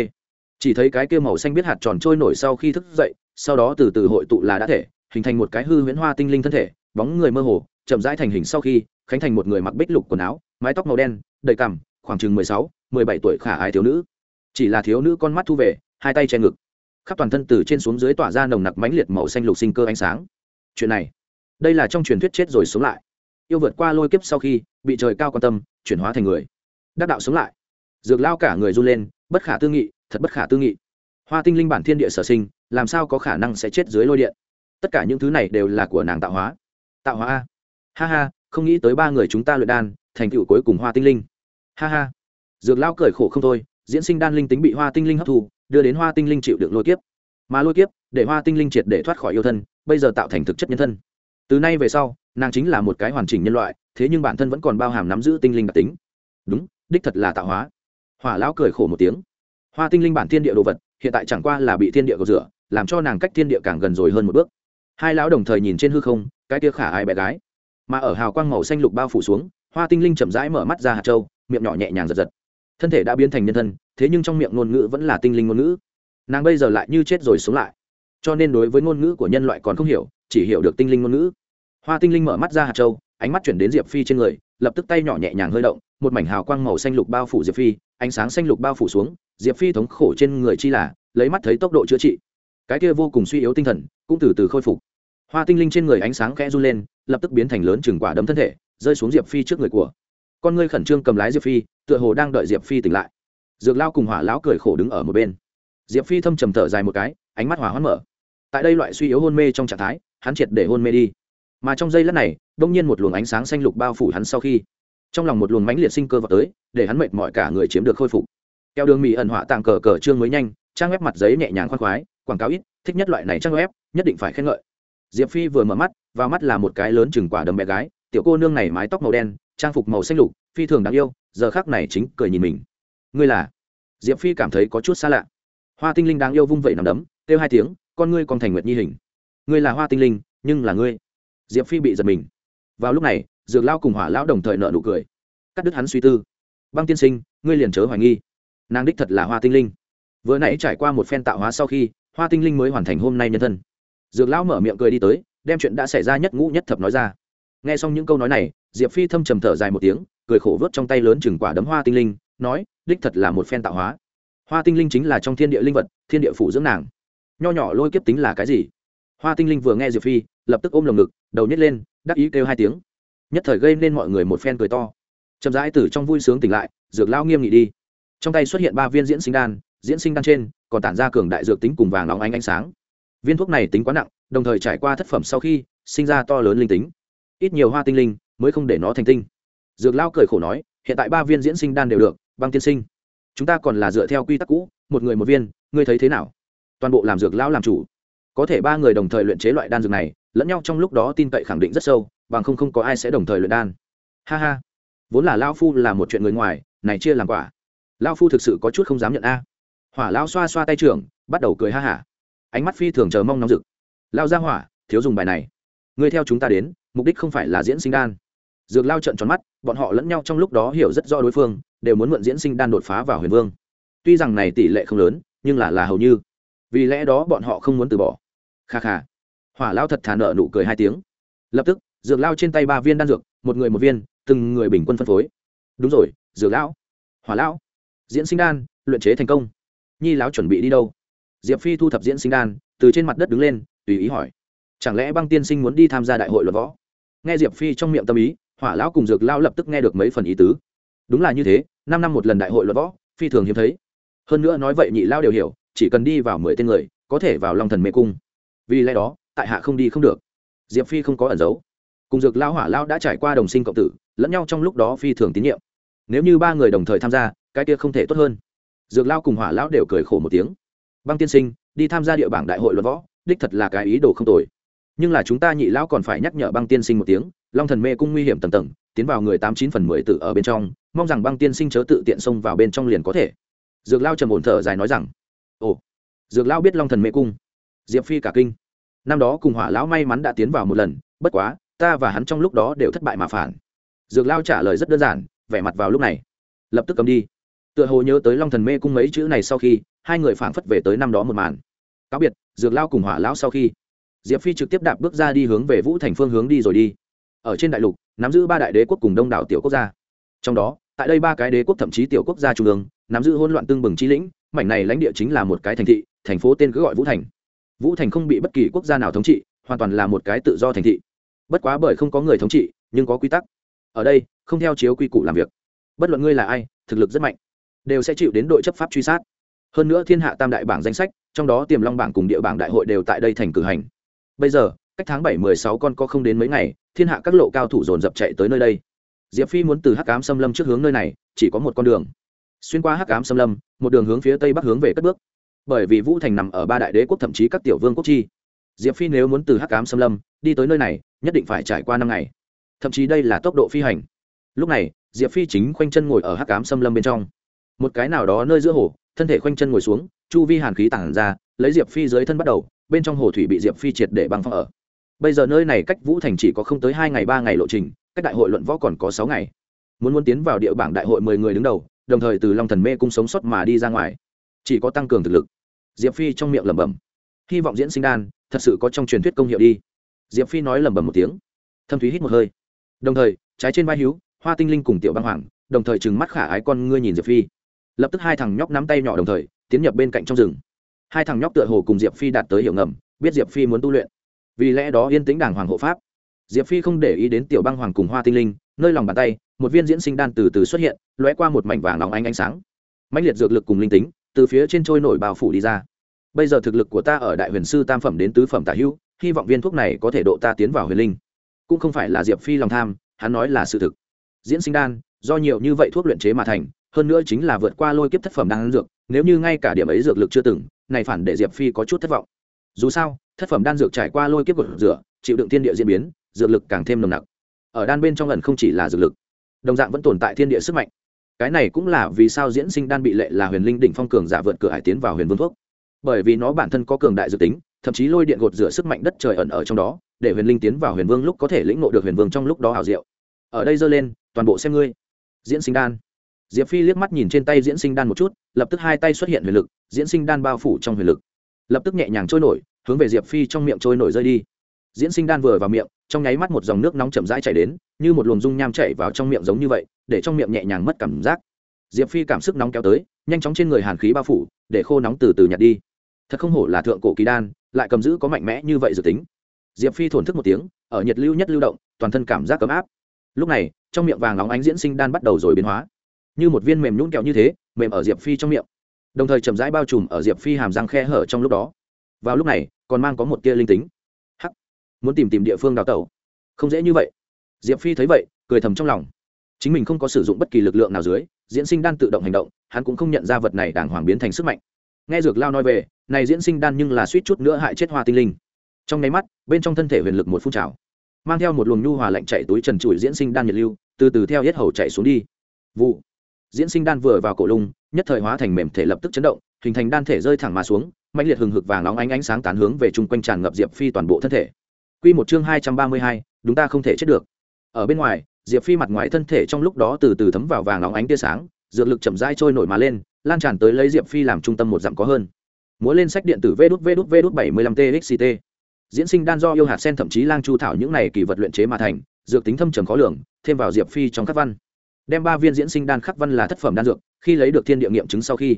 Chỉ thấy cái kia màu xanh biết hạt tròn trôi nổi sau khi thức dậy, sau đó từ từ hội tụ là đã thể, hình thành một cái hư huyễn hoa tinh linh thân thể, bóng người mơ hồ, chậm rãi thành hình sau khi, khánh thành một người mặc bích lục quần áo, mái tóc màu đen, đầy cằm, khoảng chừng 16, 17 tuổi khả ái thiếu nữ. Chỉ là thiếu nữ con mắt thu về, hai tay che ngực. Khắp toàn thân từ trên xuống dưới tỏa ra nồng nặc mãnh liệt màu xanh lục sinh cơ ánh sáng. Chuyện này, đây là trong truyền thuyết chết rồi sống lại yêu vượt qua lôi kiếp sau khi bị trời cao quan tâm, chuyển hóa thành người. Đắc đạo sống lại. Dược lao cả người run lên, bất khả tư nghị, thật bất khả tư nghị. Hoa tinh linh bản thiên địa sở sinh, làm sao có khả năng sẽ chết dưới lôi điện? Tất cả những thứ này đều là của nàng tạo hóa. Tạo hóa a. Ha ha, không nghĩ tới ba người chúng ta luyện đan, thành tựu cuối cùng hoa tinh linh. Ha ha. Dược lao cười khổ không thôi, diễn sinh đan linh tính bị hoa tinh linh hấp thu, đưa đến hoa tinh linh chịu được lôi kiếp. Mà lôi kiếp, để hoa tinh linh triệt để thoát khỏi yêu thân, bây giờ tạo thành thực chất nhân thân. Từ nay về sau nàng chính là một cái hoàn chỉnh nhân loại, thế nhưng bản thân vẫn còn bao hàm nắm giữ tinh linh đặc tính. Đúng, đích thật là tạo hóa. Hỏa lão cười khổ một tiếng. Hoa tinh linh bản thiên địa đồ vật, hiện tại chẳng qua là bị thiên địa cầu rửa, làm cho nàng cách thiên địa càng gần rồi hơn một bước. Hai lão đồng thời nhìn trên hư không, cái tia khả ai bé gái. Mà ở hào quang màu xanh lục bao phủ xuống, hoa tinh linh chậm rãi mở mắt ra hạt trâu miệng nhỏ nhẹ nhàng giật giật. Thân thể đã biến thành nhân thân, thế nhưng trong miệng ngôn ngữ vẫn là tinh linh ngôn ngữ. Nàng bây giờ lại như chết rồi sống lại. Cho nên đối với ngôn ngữ của nhân loại còn không hiểu, chỉ hiểu được tinh linh ngôn ngữ hoa tinh linh mở mắt ra hạt châu, ánh mắt chuyển đến diệp phi trên người, lập tức tay nhỏ nhẹ nhàng hơi động, một mảnh hào quang màu xanh lục bao phủ diệp phi, ánh sáng xanh lục bao phủ xuống, diệp phi thống khổ trên người chi là, lấy mắt thấy tốc độ chữa trị. Cái kia vô cùng suy yếu tinh thần, cũng từ từ khôi phục. Hoa tinh linh trên người ánh sáng khẽ run lên, lập tức biến thành lớn chừng quả đấm thân thể, rơi xuống diệp phi trước người của. Con ngươi khẩn trương cầm lái diệp phi, tựa hồ đang đợi diệp phi tỉnh lại. Dược lao cùng hỏa lão cười khổ đứng ở một bên. Diệp phi thâm trầm thở dài một cái, ánh mắt hỏa hoãn mở. Tại đây loại suy yếu hôn mê trong trạng thái, hắn triệt để hôn mê đi mà trong giây lát này, đông nhiên một luồng ánh sáng xanh lục bao phủ hắn sau khi. Trong lòng một luồng mãnh liệt sinh cơ vào tới, để hắn mệt mỏi cả người chiếm được khôi phục. Keo đường mỹ ẩn họa tàng cờ cờ trương mới nhanh, trang web mặt giấy nhẹ nhàng khoan khoái, quảng cáo ít, thích nhất loại này trang web, nhất định phải khen ngợi. Diệp phi vừa mở mắt, vào mắt là một cái lớn chừng quả đầm bé gái, tiểu cô nương này mái tóc màu đen, trang phục màu xanh lục, phi thường đáng yêu, giờ khác này chính cười nhìn mình. Ngươi là? Diệp phi cảm thấy có chút xa lạ. Hoa tinh linh đáng yêu vung vẩy nằm đấm, kêu hai tiếng, con ngươi còn thành nguyệt nhi hình. Ngươi là hoa tinh linh, nhưng là ngươi diệp phi bị giật mình. Vào lúc này, dược lao cùng hỏa lão đồng thời nợ nụ cười. Cắt đứt hắn suy tư. Băng tiên sinh, ngươi liền chớ hoài nghi. Nàng đích thật là hoa tinh linh. Vừa nãy trải qua một phen tạo hóa sau khi, hoa tinh linh mới hoàn thành hôm nay nhân thân. Dược lão mở miệng cười đi tới, đem chuyện đã xảy ra nhất ngũ nhất thập nói ra. Nghe xong những câu nói này, diệp phi thâm trầm thở dài một tiếng, cười khổ vớt trong tay lớn chừng quả đấm hoa tinh linh, nói, đích thật là một phen tạo hóa. Hoa tinh linh chính là trong thiên địa linh vật, thiên địa phủ dưỡng nàng. Nho nhỏ lôi kiếp tính là cái gì? Hoa tinh linh vừa nghe diệp phi, lập tức ôm lồng ngực, đầu nhét lên, đắc ý kêu hai tiếng. Nhất thời gây nên mọi người một phen cười to. Chậm rãi từ trong vui sướng tỉnh lại, dược lao nghiêm nghị đi. Trong tay xuất hiện ba viên diễn sinh đan, diễn sinh đan trên, còn tản ra cường đại dược tính cùng vàng óng ánh ánh sáng. Viên thuốc này tính quá nặng, đồng thời trải qua thất phẩm sau khi, sinh ra to lớn linh tính. Ít nhiều hoa tinh linh mới không để nó thành tinh. Dược lao cười khổ nói, hiện tại ba viên diễn sinh đan đều được, băng tiên sinh. Chúng ta còn là dựa theo quy tắc cũ, một người một viên, ngươi thấy thế nào? Toàn bộ làm dược lão làm chủ có thể ba người đồng thời luyện chế loại đan dược này, lẫn nhau trong lúc đó tin cậy khẳng định rất sâu, bằng không không có ai sẽ đồng thời luyện đan. Ha ha. Vốn là lao phu là một chuyện người ngoài, này chia làm quả. Lao phu thực sự có chút không dám nhận a. Hỏa lao xoa xoa tay trưởng, bắt đầu cười ha hả. Ánh mắt phi thường chờ mong nóng rực. Lao ra hỏa, thiếu dùng bài này. Người theo chúng ta đến, mục đích không phải là diễn sinh đan. Dược lao trận tròn mắt, bọn họ lẫn nhau trong lúc đó hiểu rất rõ đối phương, đều muốn mượn diễn sinh đan đột phá vào huyền vương. Tuy rằng này tỷ lệ không lớn, nhưng là là hầu như. Vì lẽ đó bọn họ không muốn từ bỏ kha kha. Hỏa lao thật thà nợ nụ cười hai tiếng. Lập tức, dược lao trên tay ba viên đan dược, một người một viên, từng người bình quân phân phối. Đúng rồi, dược lão. Hỏa lão. Diễn sinh đan, luyện chế thành công. Nhi lão chuẩn bị đi đâu? Diệp phi thu thập diễn sinh đan, từ trên mặt đất đứng lên, tùy ý hỏi. Chẳng lẽ băng tiên sinh muốn đi tham gia đại hội luật võ? Nghe diệp phi trong miệng tâm ý, hỏa lão cùng dược lão lập tức nghe được mấy phần ý tứ. Đúng là như thế, năm năm một lần đại hội luật võ, phi thường hiếm thấy. Hơn nữa nói vậy nhị lao đều hiểu, chỉ cần đi vào mười tên người, có thể vào long thần mê cung vì lẽ đó, tại hạ không đi không được. Diệp phi không có ẩn giấu. Cùng dược lao hỏa lao đã trải qua đồng sinh cộng tử, lẫn nhau trong lúc đó phi thường tín nhiệm. Nếu như ba người đồng thời tham gia, cái kia không thể tốt hơn. Dược lao cùng hỏa lão đều cười khổ một tiếng. Băng tiên sinh, đi tham gia địa bảng đại hội luật võ, đích thật là cái ý đồ không tồi. Nhưng là chúng ta nhị lão còn phải nhắc nhở băng tiên sinh một tiếng, long thần mê cung nguy hiểm tầng tầng, tiến vào người tám chín phần mười tử ở bên trong, mong rằng băng tiên sinh chớ tự tiện xông vào bên trong liền có thể. Dược lao trầm ổn thở dài nói rằng, ồ. Dược lao biết long thần mê cung diệp phi cả kinh. Năm đó cùng hỏa lão may mắn đã tiến vào một lần, bất quá, ta và hắn trong lúc đó đều thất bại mà phản. Dược lao trả lời rất đơn giản, vẻ mặt vào lúc này. Lập tức cầm đi. Tựa hồ nhớ tới long thần mê cung mấy chữ này sau khi, hai người phảng phất về tới năm đó một màn. Cáo biệt, dược lao cùng hỏa lão sau khi. Diệp phi trực tiếp đạp bước ra đi hướng về vũ thành phương hướng đi rồi đi. Ở trên đại lục, nắm giữ ba đại đế quốc cùng đông đảo tiểu quốc gia. Trong đó, tại đây ba cái đế quốc thậm chí tiểu quốc gia trung ương, nắm giữ hỗn loạn tương bừng chi lĩnh, mảnh này lãnh địa chính là một cái thành thị, thành phố tên cứ gọi vũ thành vũ thành không bị bất kỳ quốc gia nào thống trị, hoàn toàn là một cái tự do thành thị. Bất quá bởi không có người thống trị, nhưng có quy tắc. Ở đây, không theo chiếu quy củ làm việc. Bất luận ngươi là ai, thực lực rất mạnh, đều sẽ chịu đến đội chấp pháp truy sát. Hơn nữa thiên hạ tam đại bảng danh sách, trong đó tiềm long bảng cùng địa bảng đại hội đều tại đây thành cử hành. Bây giờ, cách tháng bảy mười sáu con có không đến mấy ngày, thiên hạ các lộ cao thủ dồn dập chạy tới nơi đây. Diệp phi muốn từ hắc cám xâm lâm trước hướng nơi này, chỉ có một con đường. Xuyên qua hắc cám xâm lâm, một đường hướng phía tây bắc hướng về cất bước bởi vì vũ thành nằm ở ba đại đế quốc thậm chí các tiểu vương quốc chi. Diệp phi nếu muốn từ hắc cám xâm lâm đi tới nơi này, nhất định phải trải qua năm ngày. Thậm chí đây là tốc độ phi hành. Lúc này, diệp phi chính khoanh chân ngồi ở hắc cám xâm lâm bên trong. Một cái nào đó nơi giữa hồ, thân thể khoanh chân ngồi xuống, chu vi hàn khí tản ra, lấy diệp phi dưới thân bắt đầu, bên trong hồ thủy bị diệp phi triệt để băng phong ở. Bây giờ nơi này cách vũ thành chỉ có không tới hai ngày ba ngày lộ trình, cách đại hội luận võ còn có sáu ngày. Muốn muốn tiến vào địa bảng đại hội mười người đứng đầu, đồng thời từ long thần mê cung sống sót mà đi ra ngoài, chỉ có tăng cường thực lực diệp phi trong miệng lẩm bẩm. Hy vọng diễn sinh đan thật sự có trong truyền thuyết công hiệu đi. Diệp phi nói lẩm bẩm một tiếng. Thâm thúy hít một hơi. Đồng thời, trái trên vai hữu hoa tinh linh cùng tiểu băng hoàng, đồng thời trừng mắt khả ái con ngươi nhìn diệp phi. Lập tức hai thằng nhóc nắm tay nhỏ đồng thời, tiến nhập bên cạnh trong rừng. Hai thằng nhóc tựa hồ cùng diệp phi đạt tới hiểu ngầm, biết diệp phi muốn tu luyện. Vì lẽ đó yên tĩnh đảng hoàng hộ pháp. Diệp phi không để ý đến tiểu băng hoàng cùng hoa tinh linh, nơi lòng bàn tay, một viên diễn sinh đan từ từ xuất hiện, lóe qua một mảnh vàng nóng ánh ánh sáng. Mạnh liệt dược lực cùng linh tính từ phía trên trôi nổi bao phủ đi ra. Bây giờ thực lực của ta ở đại huyền sư tam phẩm đến tứ phẩm tả hữu, hy vọng viên thuốc này có thể độ ta tiến vào huyền linh. Cũng không phải là diệp phi lòng tham, hắn nói là sự thực. Diễn sinh đan, do nhiều như vậy thuốc luyện chế mà thành, hơn nữa chính là vượt qua lôi kiếp thất phẩm đan dược, nếu như ngay cả điểm ấy dược lực chưa từng, này phản để diệp phi có chút thất vọng. Dù sao, thất phẩm đan dược trải qua lôi kiếp của rửa, chịu đựng thiên địa diễn biến, dược lực càng thêm nồng nặc. Ở đan bên trong lần không chỉ là dược lực, đồng dạng vẫn tồn tại thiên địa sức mạnh cái này cũng là vì sao diễn sinh đan bị lệ là huyền linh đỉnh phong cường giả vượt cửa hải tiến vào huyền vương thuốc. Bởi vì nó bản thân có cường đại dự tính, thậm chí lôi điện gột rửa sức mạnh đất trời ẩn ở trong đó, để huyền linh tiến vào huyền vương lúc có thể lĩnh ngộ được huyền vương trong lúc đó hào diệu. Ở đây giơ lên, toàn bộ xem ngươi. Diễn sinh đan. Diệp phi liếc mắt nhìn trên tay diễn sinh đan một chút, lập tức hai tay xuất hiện huyền lực, diễn sinh đan bao phủ trong huyền lực. Lập tức nhẹ nhàng trôi nổi, hướng về diệp phi trong miệng trôi nổi rơi đi diễn sinh đan vừa vào miệng, trong nháy mắt một dòng nước nóng chậm rãi chảy đến, như một luồng dung nham chảy vào trong miệng giống như vậy, để trong miệng nhẹ nhàng mất cảm giác. Diệp phi cảm sức nóng kéo tới, nhanh chóng trên người hàn khí bao phủ, để khô nóng từ từ nhạt đi. Thật không hổ là thượng cổ kỳ đan, lại cầm giữ có mạnh mẽ như vậy dự tính. Diệp phi thổn thức một tiếng, ở nhiệt lưu nhất lưu động, toàn thân cảm giác ấm áp. Lúc này, trong miệng vàng nóng ánh diễn sinh đan bắt đầu rồi biến hóa. Như một viên mềm nhũn kẹo như thế, mềm ở diệp phi trong miệng. Đồng thời chậm rãi bao trùm ở diệp phi hàm răng khe hở trong lúc đó. Vào lúc này, còn mang có một tia linh tính muốn tìm tìm địa phương đào tẩu. Không dễ như vậy. Diệp phi thấy vậy, cười thầm trong lòng. Chính mình không có sử dụng bất kỳ lực lượng nào dưới, diễn sinh đan tự động hành động, hắn cũng không nhận ra vật này đàng hoàng biến thành sức mạnh. Nghe dược lao nói về, này diễn sinh đan nhưng là suýt chút nữa hại chết hoa tinh linh. Trong nháy mắt, bên trong thân thể huyền lực một phun trào, mang theo một luồng nhu hòa lạnh chạy túi trần trụi diễn sinh đan nhiệt lưu, từ từ theo hết hầu chạy xuống đi. Vụ. Diễn sinh đan vừa vào cổ lung, nhất thời hóa thành mềm thể lập tức chấn động, hình thành đan thể rơi thẳng mà xuống mạnh liệt hừng hực vàng nóng ánh ánh sáng tán hướng về chung quanh tràn ngập diệp phi toàn bộ thân thể. Quy một chương hai trăm ba mươi hai, đúng ta không thể chết được. Ở bên ngoài, Diệp Phi mặt ngoài thân thể trong lúc đó từ từ thấm vào vàng nóng ánh tia sáng, dược lực chậm rãi trôi nổi mà lên, lan tràn tới lấy Diệp Phi làm trung tâm một dặm có hơn. Múa lên sách điện tử Vđvđv75 TXT. Diễn sinh đan do yêu hạt sen thậm chí lang chu thảo những này kỳ vật luyện chế mà thành, dược tính thâm trầm khó lường, thêm vào Diệp Phi trong các văn. Đem ba viên diễn sinh đan khắc văn là thất phẩm đan dược, khi lấy được thiên địa nghiệm chứng sau khi,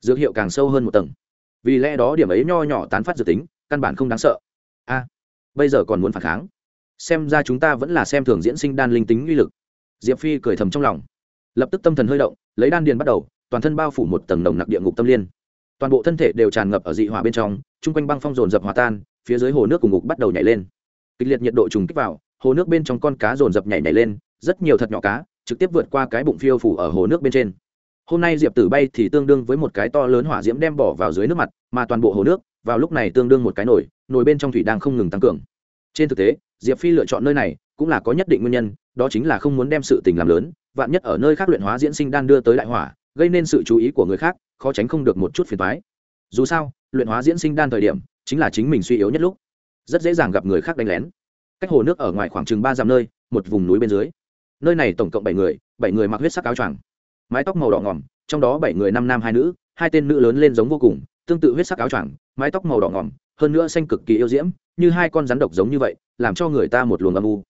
dược hiệu càng sâu hơn một tầng. Vì lẽ đó điểm ấy nho nhỏ tán phát dược tính, căn bản không đáng sợ. A, bây giờ còn muốn phản kháng. Xem ra chúng ta vẫn là xem thường diễn sinh đan linh tính uy lực. Diệp phi cười thầm trong lòng. Lập tức tâm thần hơi động, lấy đan điền bắt đầu, toàn thân bao phủ một tầng nồng nặc địa ngục tâm liên. Toàn bộ thân thể đều tràn ngập ở dị hỏa bên trong, chung quanh băng phong dồn dập hòa tan, phía dưới hồ nước cùng ngục bắt đầu nhảy lên. Kịch liệt nhiệt độ trùng kích vào, hồ nước bên trong con cá dồn dập nhảy nhảy lên, rất nhiều thật nhỏ cá, trực tiếp vượt qua cái bụng phiêu phủ ở hồ nước bên trên. Hôm nay diệp tử bay thì tương đương với một cái to lớn hỏa diễm đem bỏ vào dưới nước mặt, mà toàn bộ hồ nước vào lúc này tương đương một cái nồi nồi bên trong thủy đang không ngừng tăng cường. Trên thực tế, diệp phi lựa chọn nơi này cũng là có nhất định nguyên nhân, đó chính là không muốn đem sự tình làm lớn, vạn nhất ở nơi khác luyện hóa diễn sinh đan đưa tới đại hỏa, gây nên sự chú ý của người khác, khó tránh không được một chút phiền thoái dù sao, luyện hóa diễn sinh đan thời điểm chính là chính mình suy yếu nhất lúc. Rất dễ dàng gặp người khác đánh lén. Cách hồ nước ở ngoài khoảng chừng ba dặm nơi, một vùng núi bên dưới. Nơi này tổng cộng bảy người bảy người mặc huyết sắc áo choàng. Mái tóc màu đỏ ngỏm, trong đó bảy người năm nam hai nữ, hai tên nữ lớn lên giống vô cùng, tương tự huyết sắc áo choàng mái tóc màu đỏ ngỏm, hơn nữa xanh cực kỳ yêu diễm, như hai con rắn độc giống như vậy, làm cho người ta một luồng âm u.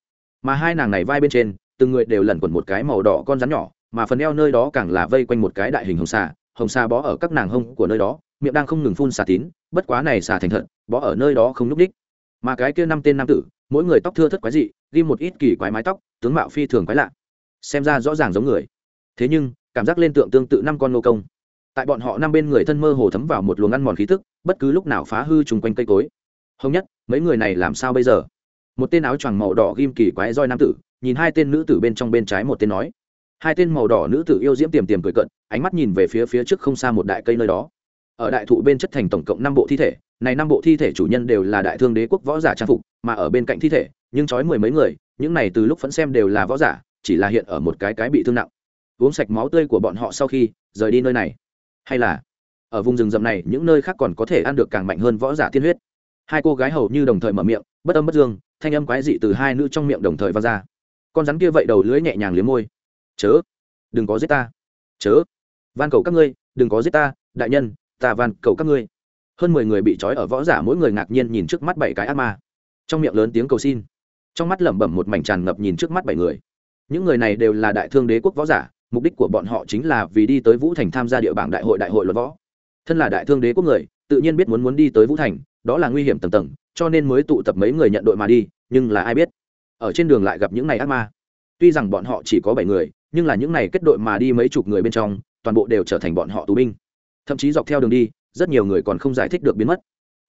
Mà hai nàng này vai bên trên, từng người đều lẩn quẩn một cái màu đỏ con rắn nhỏ, mà phần eo nơi đó càng là vây quanh một cái đại hình hồng xà hồng xà bó ở các nàng hông của nơi đó, miệng đang không ngừng phun xà tín, bất quá này xà thành thật, bó ở nơi đó không núp đích mà cái kia năm tên nam tử, mỗi người tóc thưa thất quái dị, ghi một ít kỳ quái mái tóc, tướng mạo phi thường quái lạ. Xem ra rõ ràng giống người. Thế nhưng, cảm giác lên tượng tương tự năm con nô công tại bọn họ năm bên người thân mơ hồ thấm vào một luồng ăn mòn khí tức, bất cứ lúc nào phá hư chung quanh cây cối. Hồng nhất, mấy người này làm sao bây giờ? Một tên áo choàng màu đỏ ghim kỳ quái roi nam tử, nhìn hai tên nữ tử bên trong bên trái một tên nói. Hai tên màu đỏ nữ tử yêu diễm tiềm tiềm cười cận, ánh mắt nhìn về phía phía trước không xa một đại cây nơi đó. Ở đại thụ bên chất thành tổng cộng năm bộ thi thể, này năm bộ thi thể chủ nhân đều là đại thương đế quốc võ giả trang phục, mà ở bên cạnh thi thể, nhưng trói mười mấy người, những này từ lúc vẫn xem đều là võ giả, chỉ là hiện ở một cái cái bị thương nặng. Uống sạch máu tươi của bọn họ sau khi, rời đi nơi này hay là ở vùng rừng rậm này, những nơi khác còn có thể ăn được càng mạnh hơn võ giả tiên huyết. Hai cô gái hầu như đồng thời mở miệng, bất âm bất dương, thanh âm quái dị từ hai nữ trong miệng đồng thời vang ra. Con rắn kia vậy đầu lưỡi nhẹ nhàng liếm môi. Chớ, đừng có giết ta. Chớ, van cầu các ngươi, đừng có giết ta, đại nhân, ta van cầu các ngươi. Hơn mười người bị trói ở võ giả mỗi người ngạc nhiên nhìn trước mắt bảy cái ác ma. Trong miệng lớn tiếng cầu xin. Trong mắt lẩm bẩm một mảnh tràn ngập nhìn trước mắt bảy người. Những người này đều là đại thương đế quốc võ giả mục đích của bọn họ chính là vì đi tới vũ thành tham gia địa bảng đại hội đại hội luật võ. Thân là đại thương đế quốc người, tự nhiên biết muốn muốn đi tới vũ thành, đó là nguy hiểm tầng tầng, cho nên mới tụ tập mấy người nhận đội mà đi, nhưng là ai biết? Ở trên đường lại gặp những này ác ma. Tuy rằng bọn họ chỉ có bảy người, nhưng là những này kết đội mà đi mấy chục người bên trong, toàn bộ đều trở thành bọn họ tù binh. Thậm chí dọc theo đường đi, rất nhiều người còn không giải thích được biến mất.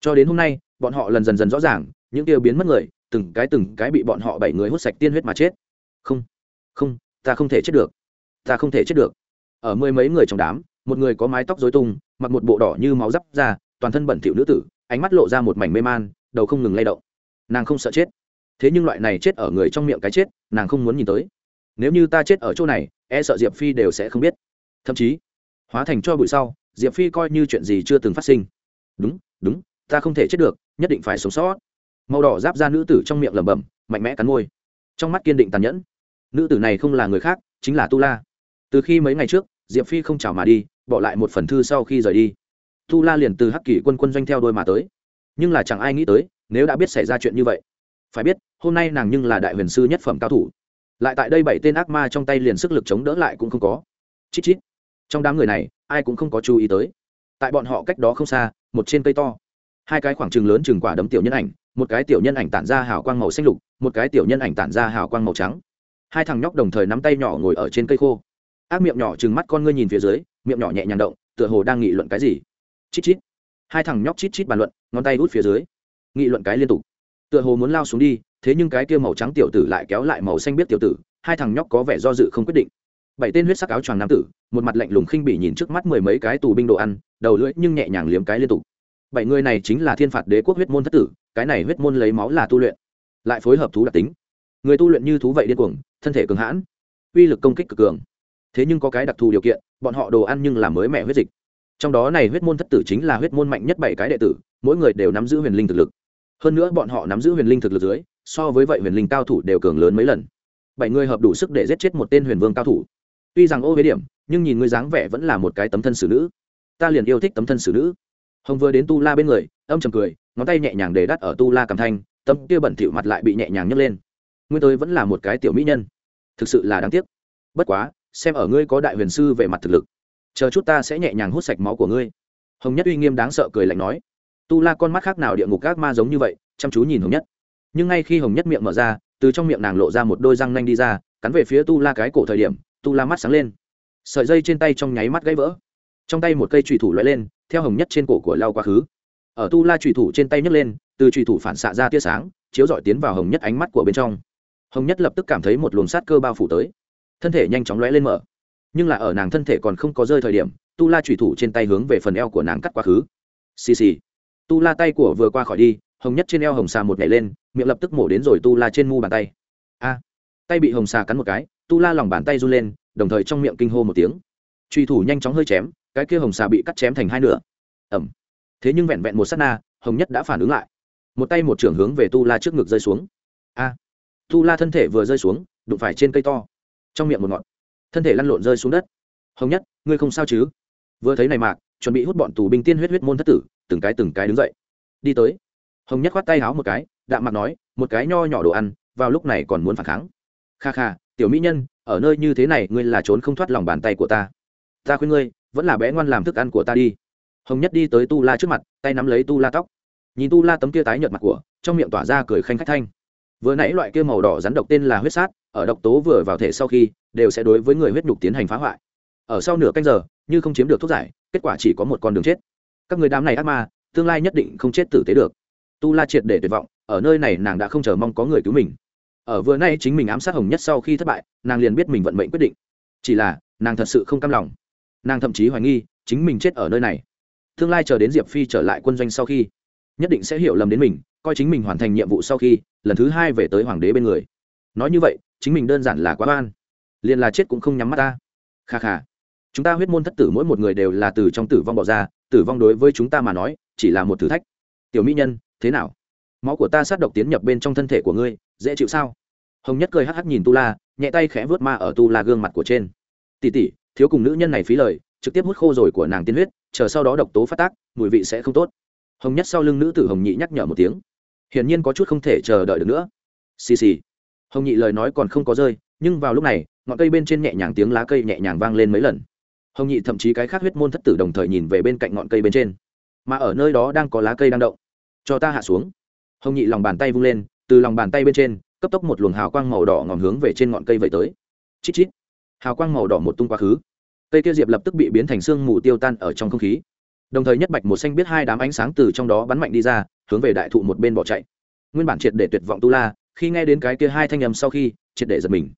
Cho đến hôm nay, bọn họ lần dần dần rõ ràng, những tiêu biến mất người, từng cái từng cái bị bọn họ bảy người hút sạch tiên huyết mà chết. Không không, ta không thể chết được ta không thể chết được. Ở mười mấy người trong đám, một người có mái tóc dối tung, mặc một bộ đỏ như máu dắp ra toàn thân bẩn thỉu nữ tử, ánh mắt lộ ra một mảnh mê man, đầu không ngừng lay động. Nàng không sợ chết. Thế nhưng loại này chết ở người trong miệng cái chết, nàng không muốn nhìn tới. Nếu như ta chết ở chỗ này e sợ diệp phi đều sẽ không biết. Thậm chí, hóa thành cho bụi sau, diệp phi coi như chuyện gì chưa từng phát sinh. Đúng đúng, ta không thể chết được, nhất định phải sống sót. Màu đỏ giáp ra nữ tử trong miệng lẩm bẩm, mạnh mẽ cắn môi. Trong mắt kiên định tàn nhẫn. Nữ tử này không là người khác, chính là tu la từ khi mấy ngày trước, diệp phi không chào mà đi, bỏ lại một phần thư sau khi rời đi. Tu la liền từ hắc kỷ quân quân doanh theo đôi mà tới. Nhưng là chẳng ai nghĩ tới, nếu đã biết xảy ra chuyện như vậy, phải biết, hôm nay nàng nhưng là đại huyền sư nhất phẩm cao thủ. Lại tại đây bảy tên ác ma trong tay liền sức lực chống đỡ lại cũng không có. Chít chít. Trong đám người này, ai cũng không có chú ý tới. Tại bọn họ cách đó không xa, một trên cây to. Hai cái khoảng trừng lớn chừng quả đấm tiểu nhân ảnh, một cái tiểu nhân ảnh tản ra hào quang màu xanh lục, một cái tiểu nhân ảnh tản ra hào quang màu trắng. Hai thằng nhóc đồng thời nắm tay nhỏ ngồi ở trên cây khô ác miệng nhỏ chừng mắt con ngươi nhìn phía dưới, miệng nhỏ nhẹ nhàng động, tựa hồ đang nghị luận cái gì. Chít chít. Hai thằng nhóc chít chít bàn luận, ngón tay út phía dưới. Nghị luận cái liên tục. Tựa hồ muốn lao xuống đi, thế nhưng cái kia màu trắng tiểu tử lại kéo lại màu xanh biết tiểu tử, hai thằng nhóc có vẻ do dự không quyết định. Bảy tên huyết sắc áo choàng nam tử, một mặt lạnh lùng khinh bỉ nhìn trước mắt mười mấy cái tù binh đồ ăn, đầu lưỡi nhưng nhẹ nhàng liếm cái liên tục. Bảy người này chính là thiên phạt đế quốc huyết môn thất tử, cái này huyết môn lấy máu là tu luyện. Lại phối hợp thú đặc tính. Người tu luyện như thú vậy điên cuồng, thân thể cường hãn, uy lực công kích cực cường thế nhưng có cái đặc thù điều kiện, bọn họ đồ ăn nhưng là mới mẹ huyết dịch. Trong đó này huyết môn thất tử chính là huyết môn mạnh nhất bảy cái đệ tử, mỗi người đều nắm giữ huyền linh thực lực. Hơn nữa bọn họ nắm giữ huyền linh thực lực dưới, so với vậy huyền linh cao thủ đều cường lớn mấy lần. Bảy người hợp đủ sức để giết chết một tên huyền vương cao thủ. Tuy rằng ô với điểm, nhưng nhìn ngươi dáng vẻ vẫn là một cái tấm thân xử nữ. Ta liền yêu thích tấm thân xử nữ. Hồng vừa đến tu la bên người, âm trầm cười, ngón tay nhẹ nhàng để đắt ở tu la cầm thanh, tấm kia bẩn thỉu mặt lại bị nhẹ nhàng nhấc lên. Nguyên tôi vẫn là một cái tiểu mỹ nhân. Thực sự là đáng tiếc. Bất quá xem ở ngươi có đại huyền sư về mặt thực lực. Chờ chút ta sẽ nhẹ nhàng hút sạch máu của ngươi. Hồng nhất uy nghiêm đáng sợ cười lạnh nói. Tu la con mắt khác nào địa ngục các ma giống như vậy, chăm chú nhìn hồng nhất. Nhưng ngay khi hồng nhất miệng mở ra, từ trong miệng nàng lộ ra một đôi răng nanh đi ra, cắn về phía tu la cái cổ thời điểm, tu la mắt sáng lên. Sợi dây trên tay trong nháy mắt gãy vỡ. Trong tay một cây trùy thủ loại lên, theo hồng nhất trên cổ của lao quá khứ. Ở tu la trùy thủ trên tay nhấc lên, từ trùy thủ phản xạ ra tia sáng, chiếu dọi tiến vào hồng nhất ánh mắt của bên trong. Hồng nhất lập tức cảm thấy một luồng sát cơ bao phủ tới thân thể nhanh chóng lóe lên mở. Nhưng là ở nàng thân thể còn không có rơi thời điểm, tu la trùy thủ trên tay hướng về phần eo của nàng cắt quá khứ. Xì xì. Tu la tay của vừa qua khỏi đi, hồng nhất trên eo hồng xà một nhảy lên, miệng lập tức mổ đến rồi tu la trên mu bàn tay. A. Tay bị hồng xà cắn một cái, tu la lòng bàn tay run lên, đồng thời trong miệng kinh hô một tiếng. Truy thủ nhanh chóng hơi chém, cái kia hồng xà bị cắt chém thành hai nửa. Ẩm thế nhưng vẹn vẹn một s á t na, hồng nhất đã phản ứng lại. Một tay một trưởng hướng về tu la trước ngực rơi xuống. A. Tu la thân thể vừa rơi xuống, đụng phải trên cây to trong miệng một ngọn, thân thể lăn lộn rơi xuống đất. Hồng nhất, ngươi không sao chứ? Vừa thấy này mạc chuẩn bị hút bọn tù binh tiên huyết huyết môn thất tử, từng cái từng cái đứng dậy. Đi tới. Hồng nhất khoát tay háo một cái, đạm mặt nói, một cái nho nhỏ đồ ăn, vào lúc này còn muốn phản kháng. Kha kha, tiểu mỹ nhân, ở nơi như thế này, ngươi là trốn không thoát lòng bàn tay của ta. Ta khuyên ngươi, vẫn là bé ngoan làm thức ăn của ta đi. Hồng nhất đi tới tu la trước mặt, tay nắm lấy tu la tóc. Nhìn tu la tấm kia tái nhợt mặt của, trong miệng tỏa ra cười khanh khách thanh vừa nãy loại kia màu đỏ rắn độc tên là huyết sát, ở độc tố vừa vào thể sau khi, đều sẽ đối với người huyết nhục tiến hành phá hoại. Ở sau nửa canh giờ, như không chiếm được thuốc giải, kết quả chỉ có một con đường chết. Các người đám này ác ma, tương lai nhất định không chết tử tế được. Tu la triệt để tuyệt vọng, ở nơi này nàng đã không chờ mong có người cứu mình. Ở vừa nay chính mình ám sát hồng nhất sau khi thất bại, nàng liền biết mình vận mệnh quyết định. Chỉ là, nàng thật sự không cam lòng. Nàng thậm chí hoài nghi, chính mình chết ở nơi này. Tương lai chờ đến diệp phi trở lại quân doanh sau khi, nhất định sẽ hiểu lầm đến mình coi chính mình hoàn thành nhiệm vụ sau khi, lần thứ hai về tới hoàng đế bên người. Nói như vậy, chính mình đơn giản là quá oan. Liền là chết cũng không nhắm mắt ta. Kha kha. Chúng ta huyết môn thất tử mỗi một người đều là từ trong tử vong bỏ ra, tử vong đối với chúng ta mà nói, chỉ là một thử thách. Tiểu mỹ nhân, thế nào? Máu của ta sát độc tiến nhập bên trong thân thể của ngươi, dễ chịu sao? Hồng nhất cười hắc hắc nhìn tu la, nhẹ tay khẽ vớt ma ở tu la gương mặt của trên. Tỉ tỉ thiếu cùng nữ nhân này phí lời, trực tiếp hút khô rồi của nàng tiên huyết, chờ sau đó độc tố phát tác, mùi vị sẽ không tốt. Hồng nhất sau lưng nữ tử hồng nhị nhắc nhở một tiếng hiển nhiên có chút không thể chờ đợi được nữa. Xì xì. Hồng nhị lời nói còn không có rơi, nhưng vào lúc này, ngọn cây bên trên nhẹ nhàng tiếng lá cây nhẹ nhàng vang lên mấy lần. Hồng nhị thậm chí cái khác huyết môn thất tử đồng thời nhìn về bên cạnh ngọn cây bên trên. Mà ở nơi đó đang có lá cây đang động. Cho ta hạ xuống. Hồng nhị lòng bàn tay vung lên, từ lòng bàn tay bên trên, cấp tốc một luồng hào quang màu đỏ ngòm hướng về trên ngọn cây vậy tới. Chít chít. Hào quang màu đỏ một tung quá khứ. Cây kia diệp lập tức bị biến thành sương mù tiêu tan ở trong không khí. Đồng thời nhất bạch một xanh biết hai đám ánh sáng từ trong đó bắn mạnh đi ra hướng về đại thụ một bên bỏ chạy. Nguyên bản triệt để tuyệt vọng tu la, khi nghe đến cái kia hai thanh âm sau khi, triệt để giật mình.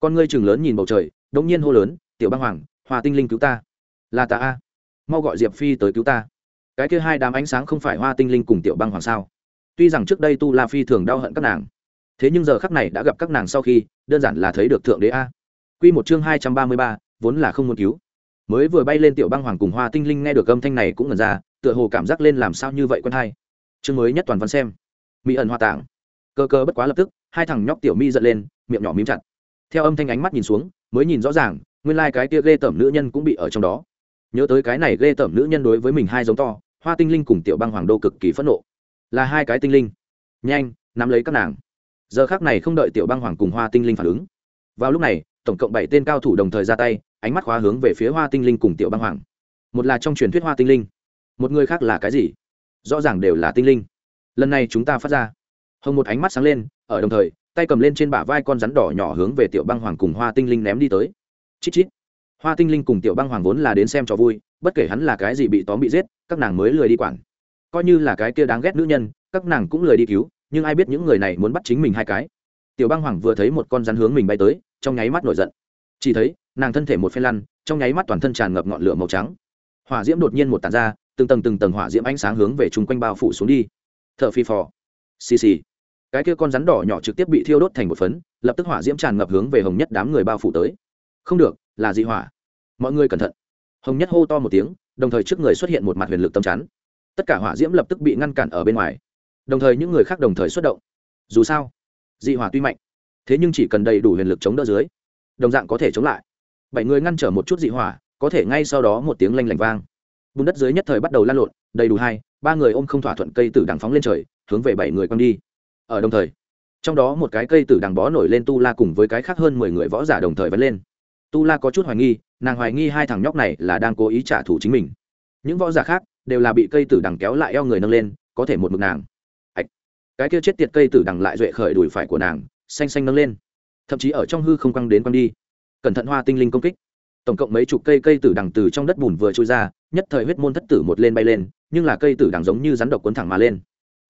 Con ngươi chừng lớn nhìn bầu trời đống nhiên hô lớn, tiểu băng hoàng, hòa tinh linh cứu ta. Là ta a. Mau gọi diệp phi tới cứu ta. Cái kia hai đám ánh sáng không phải hoa tinh linh cùng tiểu băng hoàng sao? Tuy rằng trước đây tu la phi thường đau hận các nàng, thế nhưng giờ khắc này đã gặp các nàng sau khi, đơn giản là thấy được thượng đế a. Q một chương hai trăm ba mươi ba, vốn là không muốn cứu. Mới vừa bay lên tiểu băng hoàng cùng hoa tinh linh nghe được âm thanh này cũng ngần ra, tựa hồ cảm giác lên làm sao như vậy quân hai chương mới nhất toàn văn xem. Mỹ ẩn hoa tạng. Cơ cơ bất quá lập tức, hai thằng nhóc tiểu mi giật lên, miệng nhỏ mím chặt. Theo âm thanh ánh mắt nhìn xuống, mới nhìn rõ ràng, nguyên lai、like、cái tia ghê tởm nữ nhân cũng bị ở trong đó. Nhớ tới cái này ghê tởm nữ nhân đối với mình hai giống to, hoa tinh linh cùng tiểu băng hoàng đô cực kỳ phẫn nộ. Là hai cái tinh linh. Nhanh, nắm lấy các nàng. Giờ khác này không đợi tiểu băng hoàng cùng hoa tinh linh phản ứng. Vào lúc này, tổng cộng bảy tên cao thủ đồng thời ra tay, ánh mắt khóa hướng về phía hoa tinh linh cùng tiểu băng hoàng. Một là trong truyền thuyết hoa tinh linh, một người khác là cái gì? Rõ ràng đều là tinh linh. Lần này chúng ta phát ra. Hồng một ánh mắt sáng lên, ở đồng thời, tay cầm lên trên bả vai con rắn đỏ nhỏ hướng về tiểu băng hoàng cùng hoa tinh linh ném đi tới. Chít chít. Hoa tinh linh cùng tiểu băng hoàng vốn là đến xem cho vui, bất kể hắn là cái gì bị tóm bị giết, các nàng mới lười đi quản. Coi như là cái kia đáng ghét nữ nhân, các nàng cũng lười đi cứu, nhưng ai biết những người này muốn bắt chính mình hai cái. Tiểu băng hoàng vừa thấy một con rắn hướng mình bay tới, trong nháy mắt nổi giận. Chỉ thấy, nàng thân thể một phen lăn, trong nháy mắt toàn thân tràn ngập ngọn lửa màu trắng. Hỏa diễm đột nhiên một tàn ra từng tầng từng tầng hỏa diễm ánh sáng hướng về chung quanh bao phủ xuống đi. T h ở phi phò. Xì xì. Cái kia con rắn đỏ nhỏ trực tiếp bị thiêu đốt thành một phấn, lập tức hỏa diễm tràn ngập hướng về hồng nhất đám người bao phủ tới. Không được, là dị hỏa. Mọi người cẩn thận. Hồng nhất hô to một tiếng, đồng thời trước người xuất hiện một mặt huyền lực tâm chắn. Tất cả hỏa diễm lập tức bị ngăn cản ở bên ngoài. Đồng thời những người khác đồng thời xuất động. Dù sao, dị hỏa tuy mạnh, thế nhưng chỉ cần đầy đủ huyền lực chống đỡ dưới, đồng dạng có thể chống lại. Bảy người ngăn trở một chút dị hỏa, có thể ngay sau đó một tiếng lanh lảnh vang bùn đất dưới nhất thời bắt đầu lan lộn, đầy đủ hai, ba người ôm không thỏa thuận cây tử đằng phóng lên trời, hướng về bảy người quăng đi. Ở đồng thời, trong đó một cái cây tử đằng bó nổi lên tu la cùng với cái khác hơn mười người võ giả đồng thời vẫn lên. Tu la có chút hoài nghi, nàng hoài nghi hai thằng nhóc này là đang cố ý trả thù chính mình. Những võ giả khác đều là bị cây tử đằng kéo lại eo người nâng lên, có thể một mực nàng. Ạch cái kia chết tiệt cây tử đằng lại duệ khởi đùi phải của nàng, xanh xanh nâng lên. Thậm chí ở trong hư không quăng đến quăng đi. Cẩn thận hoa tinh linh công kích tổng cộng mấy chục cây cây tử đằng từ trong đất bùn vừa trôi ra, nhất thời huyết môn thất tử một lên bay lên, nhưng là cây tử đằng giống như rắn độc cuốn thẳng mà lên.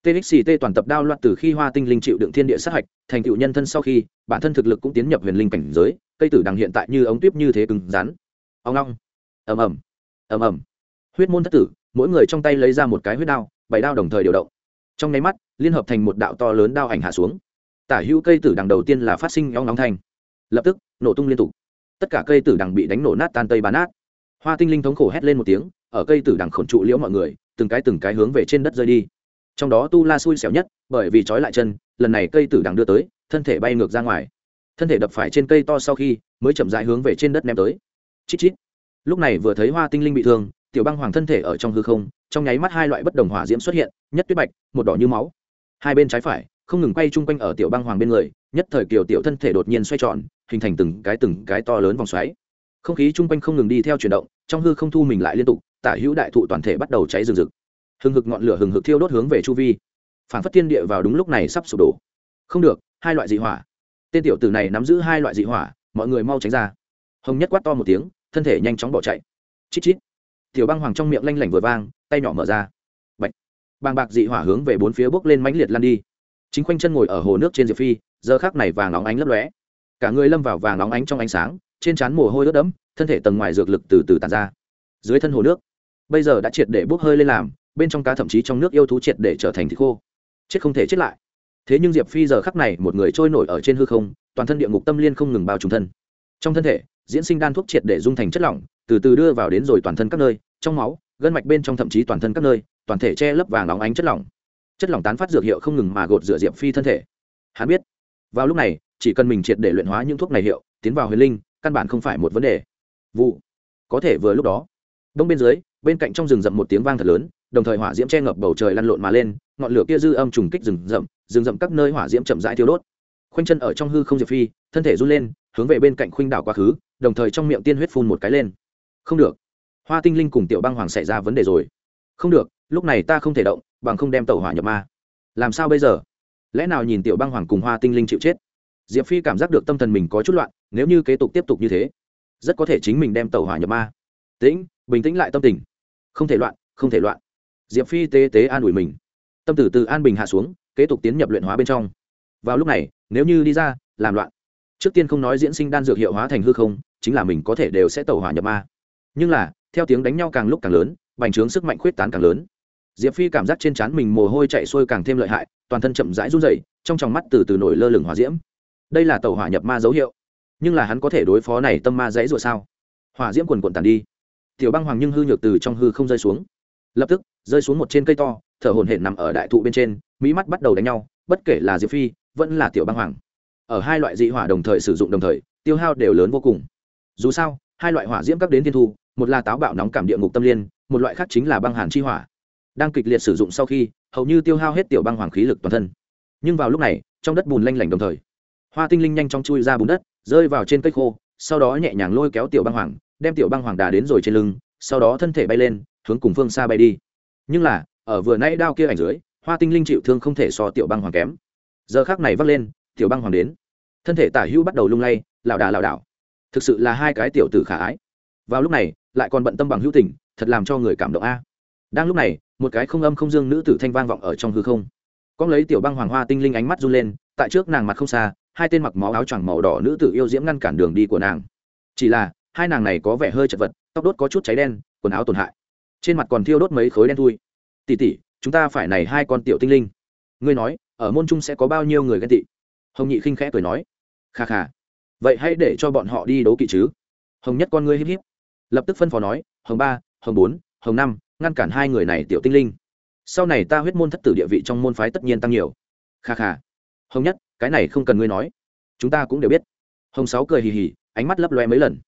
Txt toàn tập đao loạt từ khi hoa tinh linh chịu đựng thiên địa sát hạch, thành tựu nhân thân sau khi, bản thân thực lực cũng tiến nhập huyền linh cảnh giới, cây tử đằng hiện tại như ống tuyếp như thế cứng rắn. Ông long. Ầm ầm. Ầm ầm. Huyết môn thất tử, mỗi người trong tay lấy ra một cái huyết đao, bảy đao đồng thời điều động. Trong nháy mắt, liên hợp thành một đạo to lớn đao ảnh hạ xuống. Tả hữu cây tử đằng đầu tiên là phát sinh ong nóng thanh. Lập tức, nổ tung liên tục tất cả cây tử đằng bị đánh nổ nát tan tây bán nát. Hoa tinh linh thống khổ hét lên một tiếng, ở cây tử đằng khổn trụ liễu mọi người, từng cái từng cái hướng về trên đất rơi đi. Trong đó tu la xui xẻo nhất, bởi vì trói lại chân, lần này cây tử đằng đưa tới, thân thể bay ngược ra ngoài. Thân thể đập phải trên cây to sau khi, mới chậm dại hướng về trên đất ném tới. Chít chít. Lúc này vừa thấy hoa tinh linh bị thương, tiểu băng hoàng thân thể ở trong hư không, trong nháy mắt hai loại bất đồng hỏa diễm xuất hiện, nhất tuyết bạch, một đỏ như máu. Hai bên trái phải không ngừng quay chung quanh ở tiểu băng hoàng bên người, nhất thời kiều tiểu thân thể đột nhiên xoay tròn, hình thành từng cái từng cái to lớn vòng xoáy. Không khí chung quanh không ngừng đi theo chuyển động, trong hư không thu mình lại liên tục, tả hữu đại thụ toàn thể bắt đầu cháy rừng rực. Hừng hực ngọn lửa hừng hực thiêu đốt hướng về chu vi. Phản phất thiên địa vào đúng lúc này sắp sụp đổ. Không được, hai loại dị hỏa. Tên tiểu tử này nắm giữ hai loại dị hỏa, mọi người mau tránh ra. Hồng nhất quát to một tiếng, thân thể nhanh chóng bỏ chạy. Chít chít. Tiểu băng hoàng trong miệng lanh lảnh vừa vang, tay nhỏ mở ra. Bạch. Bàng bạc dị hỏa hướng về bốn phía bốc lên mãnh liệt lan đi chính khoanh chân ngồi ở hồ nước trên diệp phi, giờ khác này vàng óng ánh lấp lóe. Cả người lâm vào vàng óng ánh trong ánh sáng, trên trán mồ hôi ướt đẫm, thân thể tầng ngoài dược lực từ từ tàn ra. Dưới thân hồ nước, bây giờ đã triệt để bốc hơi lên làm, bên trong cá thậm chí trong nước yêu thú triệt để trở thành thịt khô. Chết không thể chết lại. Thế nhưng diệp phi giờ khắc này một người trôi nổi ở trên hư không, toàn thân địa ngục tâm liên không ngừng bao trùm thân. Trong thân thể, diễn sinh đan thuốc triệt để dung thành chất lỏng, từ từ đưa vào đến rồi toàn thân các nơi, trong máu, gân mạch bên trong thậm chí toàn thân các nơi, toàn thể che lấp vàng óng ánh chất lỏng chất lỏng tán phát dược hiệu không ngừng mà gột rửa diệp phi thân thể. Hắn biết, vào lúc này, chỉ cần mình triệt để luyện hóa những thuốc này hiệu, tiến vào huyền linh, căn bản không phải một vấn đề. Vụ, có thể vừa lúc đó, đông bên dưới, bên cạnh trong rừng rậm một tiếng vang thật lớn, đồng thời hỏa diễm che ngập bầu trời lăn lộn mà lên, ngọn lửa kia dư âm trùng kích rừng rậm rừng rậm các nơi hỏa diễm chậm rãi thiêu đốt. Khoanh chân ở trong hư không diệp phi, thân thể run lên, hướng về bên cạnh khuynh đảo quá khứ, đồng thời trong miệng tiên huyết phun một cái lên. Không được, hoa tinh linh cùng tiểu băng hoàng xảy ra vấn đề rồi không được, lúc này ta không thể động, bằng không đem tàu hỏa nhập ma. Làm sao bây giờ? Lẽ nào nhìn tiểu băng hoàng cùng hoa tinh linh chịu chết? Diệp phi cảm giác được tâm thần mình có chút loạn, nếu như kế tục tiếp tục như thế, rất có thể chính mình đem tàu hỏa nhập ma. Tĩnh, bình tĩnh lại tâm tình. Không thể loạn, không thể loạn. Diệp phi tế tế an ủi mình. Tâm tử từ an bình hạ xuống, kế tục tiến nhập luyện hóa bên trong. Vào lúc này, nếu như đi ra, làm loạn. Trước tiên không nói diễn sinh đan dược hiệu hóa thành hư không, chính là mình có thể đều sẽ tàu hỏa nhập ma. Nhưng là, theo tiếng đánh nhau càng lúc càng lớn bành trướng sức mạnh khuyết tán càng lớn. Diệp phi cảm giác trên trán mình mồ hôi chạy sôi càng thêm lợi hại, toàn thân chậm rãi run dậy trong tròng mắt từ từ nổi lơ lửng hỏa diễm. Đây là tàu hỏa nhập ma dấu hiệu. Nhưng là hắn có thể đối phó này tâm ma dãy rồi sao? Hỏa diễm quần quần tàn đi. Tiểu băng hoàng nhưng hư nhược từ trong hư không rơi xuống. Lập tức, rơi xuống một trên cây to, thở hồn hển nằm ở đại thụ bên trên, mỹ mắt bắt đầu đánh nhau, bất kể là diệp phi, vẫn là tiểu băng hoàng. Ở hai loại dị hỏa đồng thời sử dụng đồng thời, tiêu hao đều lớn vô cùng. Dù sao, hai loại hỏa diễm cấp đến thiên thu, một là táo bạo nóng cảm địa ngục tâm liên một loại khác chính là băng hàn chi hỏa. Đang kịch liệt sử dụng sau khi, hầu như tiêu hao hết tiểu băng hoàng khí lực toàn thân. Nhưng vào lúc này, trong đất bùn lanh lảnh đồng thời, hoa tinh linh nhanh chóng chui ra bùn đất, rơi vào trên cây khô, sau đó nhẹ nhàng lôi kéo tiểu băng hoàng, đem tiểu băng hoàng đà đến rồi trên lưng, sau đó thân thể bay lên, hướng cùng phương xa bay đi. Nhưng là, ở vừa nãy đao kia ảnh dưới, hoa tinh linh chịu thương không thể so tiểu băng hoàng kém. Giờ khác này vắt lên, tiểu băng hoàng đến. Thân thể tả hữu bắt đầu lung lay, lảo đà lảo đảo. Thực sự là hai cái tiểu tử khả ái. Vào lúc này, lại còn bận tâm bằng hữu tình thật làm cho người cảm động a. Đang lúc này, một cái không âm không dương nữ tử thanh vang vọng ở trong hư không. Con lấy tiểu băng hoàng hoa tinh linh ánh mắt run lên, tại trước nàng mặt không xa, hai tên mặc máu áo choàng màu đỏ nữ tử yêu diễm ngăn cản đường đi của nàng. Chỉ là, hai nàng này có vẻ hơi chật vật, tóc đốt có chút cháy đen, quần áo tổn hại. Trên mặt còn thiêu đốt mấy khối đen thui. Tỉ tỉ chúng ta phải này hai con tiểu tinh linh. Ngươi nói, ở môn trung sẽ có bao nhiêu người ghen tị? Hồng nhị khinh khẽ cười nói. Kha kha, vậy hãy để cho bọn họ đi đấu kỵ chứ. Hồng nhất con ngươi híp híp. Lập tức phân phó nói, hồng ba hồng bốn, hồng năm, ngăn cản hai người này tiểu tinh linh. Sau này ta huyết môn thất tử địa vị trong môn phái tất nhiên tăng nhiều. Kha kha. Hồng nhất, cái này không cần ngươi nói. Chúng ta cũng đều biết. Hồng sáu cười hì hì, ánh mắt lấp loe mấy lần.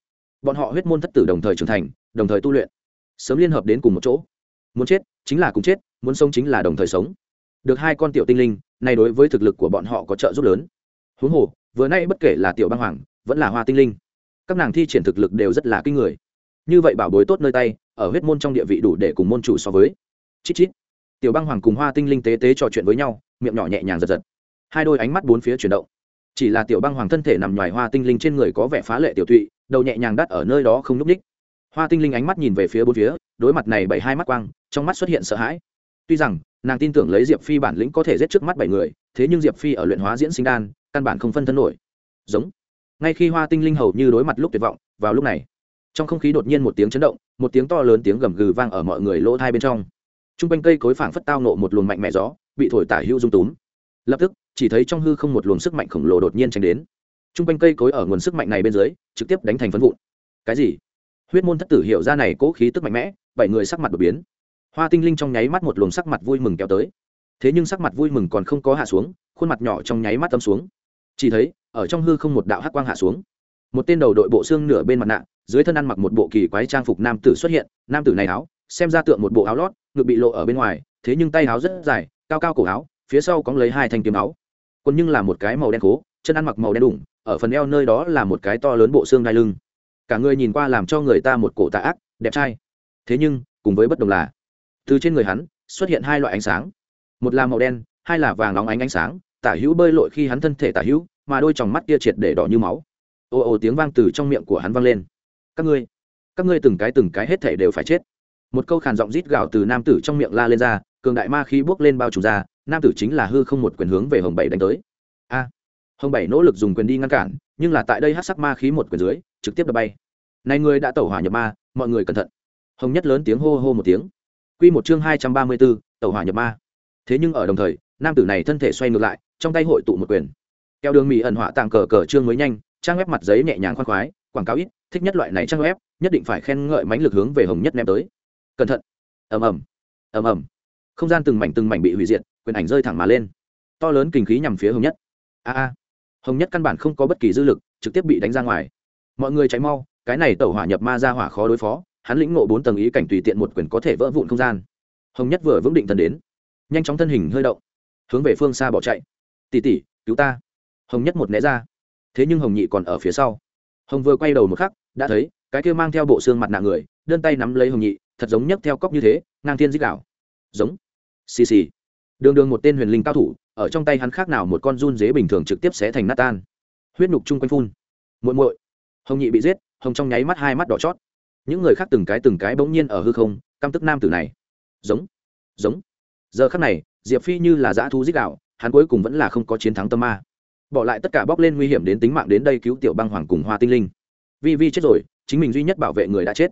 Bọn họ huyết môn thất tử đồng thời trưởng thành, đồng thời tu luyện. Sớm liên hợp đến cùng một chỗ. Muốn chết, chính là cùng chết, muốn sống chính là đồng thời sống. Được hai con tiểu tinh linh, này đối với thực lực của bọn họ có trợ giúp lớn. Huống hồ, vừa nay bất kể là tiểu băng hoàng, vẫn là hoa tinh linh, các nàng thi triển thực lực đều rất là kinh người như vậy bảo bối tốt nơi tay, ở huyết môn trong địa vị đủ để cùng môn chủ so với. Chít chít. Tiểu băng hoàng cùng hoa tinh linh tế tế trò chuyện với nhau, miệng nhỏ nhẹ nhàng giật giật. Hai đôi ánh mắt bốn phía chuyển động. Chỉ là tiểu băng hoàng thân thể nằm ngoài hoa tinh linh trên người có vẻ phá lệ tiểu tụy, đầu nhẹ nhàng đắt ở nơi đó không n ú c ních hoa tinh linh ánh mắt nhìn về phía bốn phía, đối mặt này bảy hai mắt quang, trong mắt xuất hiện sợ hãi. Tuy rằng, nàng tin tưởng lấy diệp phi bản lĩnh có thể giết trước mắt bảy người, thế nhưng diệp phi ở luyện hóa diễn sinh đan, căn bản không phân thân nổi. Giống. Ngay khi hoa tinh linh hầu như đối mặt lúc tuyệt vọng, vào lúc này trong không khí đột nhiên một tiếng chấn động, một tiếng to lớn tiếng gầm gừ vang ở mọi người lỗ thai bên trong. T r u n g quanh cây cối phảng phất tao nộ một luồng mạnh mẽ gió, bị thổi tả hữu dung túm lập tức, chỉ thấy trong hư không một luồng sức mạnh khổng lồ đột nhiên tránh đến. T r u n g quanh cây cối ở nguồn sức mạnh này bên dưới, trực tiếp đánh thành phân vụn. Cái gì? Huyết môn thất tử hiểu ra này cố khí tức mạnh mẽ, bảy người sắc mặt đột biến. Hoa tinh linh trong nháy mắt một luồng sắc mặt vui mừng kéo tới. Thế nhưng sắc mặt vui mừng còn không có hạ xuống, khuôn mặt nhỏ trong nháy mắt tâm xuống. Chỉ thấy, ở trong hư không một đạo hắc quang hạ xuống. Một tên đầu đội bộ xương nửa bên mặt nạ dưới thân ăn mặc một bộ kỳ quái trang phục nam tử xuất hiện, nam tử này áo, xem ra tượng một bộ áo lót, ngực bị lộ ở bên ngoài, thế nhưng tay áo rất dài, cao cao cổ áo, phía sau có lấy hai thanh kiếm áo. Còn nhưng là một cái màu đen cố chân ăn mặc màu đen đủng, ở phần eo nơi đó là một cái to lớn bộ xương đai lưng. Cả người nhìn qua làm cho người ta một cổ tạ ác, đẹp trai. Thế nhưng, cùng với bất đồng là, từ trên người hắn, xuất hiện hai loại ánh sáng. Một là màu đen, hai là vàng óng ánh ánh sáng, tả hữu bơi lội khi hắn thân thể tả hữu, mà đôi tròng mắt kia triệt để đỏ như máu. Ồ ồ tiếng vang từ trong miệng của hắn vang lên các ngươi. Các ngươi từng cái từng cái hết thể đều phải chết. Một câu khàn giọng rít gào từ nam tử trong miệng la lên ra, cường đại ma khí bước lên bao trùm ra, nam tử chính là hư không một quyền hướng về hồng bảy đánh tới. A. À, hồng bảy nỗ lực dùng quyền đi ngăn cản, nhưng là tại đây hát sắc ma khí một quyền dưới, trực tiếp đập bay. Này người đã tẩu hỏa nhập ma, mọi người cẩn thận. Hồng nhất lớn tiếng hô hô một tiếng. Q một chương hai trăm ba mươi bốn, tẩu hỏa nhập ma. Thế nhưng ở đồng thời, nam tử này thân thể xoay ngược lại, trong tay hội tụ một quyền. Keo đường mỹ ẩn họa tàng cờ cờ chương mới nhanh, trang web mặt giấy nhẹ nhàng khoan khoái, quảng cáo ít thích nhất loại này trang web, nhất định phải khen ngợi mánh lực hướng về hồng nhất ném tới. Cẩn thận. Ầm ầm. Ầm ầm. Không gian từng mảnh từng mảnh bị hủy diệt, quyền ảnh rơi thẳng mà lên. To lớn kinh khí nhằm phía hồng nhất. A a. Hồng nhất căn bản không có bất kỳ dư lực, trực tiếp bị đánh ra ngoài. Mọi người cháy mau, cái này tẩu hỏa nhập ma ra hỏa khó đối phó, hắn lĩnh ngộ bốn tầng ý cảnh tùy tiện một quyền có thể vỡ vụn không gian. Hồng nhất vừa vững định thần đến, nhanh chóng thân hình hơi động, hướng về phương xa bỏ chạy. Tỉ tỉ cứu ta. Hồng nhất một né ra. Thế nhưng hồng nhị còn ở phía sau. Hồng vừa quay đầu một khắc đã thấy, cái kia mang theo bộ xương mặt nạ người, đơn tay nắm lấy hồng nhị, thật giống nhấc theo cóc như thế, ngang thiên dích đảo. giống. Xì xì. Đường đường một tên huyền linh cao thủ, ở trong tay hắn khác nào một con run dế bình thường trực tiếp sẽ thành nát tan. Huyết nhục chung quanh phun. Muội muội. Hồng nhị bị giết, hồng trong nháy mắt hai mắt đỏ chót. Những người khác từng cái từng cái bỗng nhiên ở hư không, căm tức nam tử này. Giống. Giống. Giờ khắc này, diệp phi như là dã thú dích đạo, hắn cuối cùng vẫn là không có chiến thắng tâm ma. Bỏ lại tất cả bóc lên nguy hiểm đến tính mạng đến đây cứu tiểu băng hoàng cùng hoa tinh linh vi vi chết rồi, chính mình duy nhất bảo vệ người đã chết.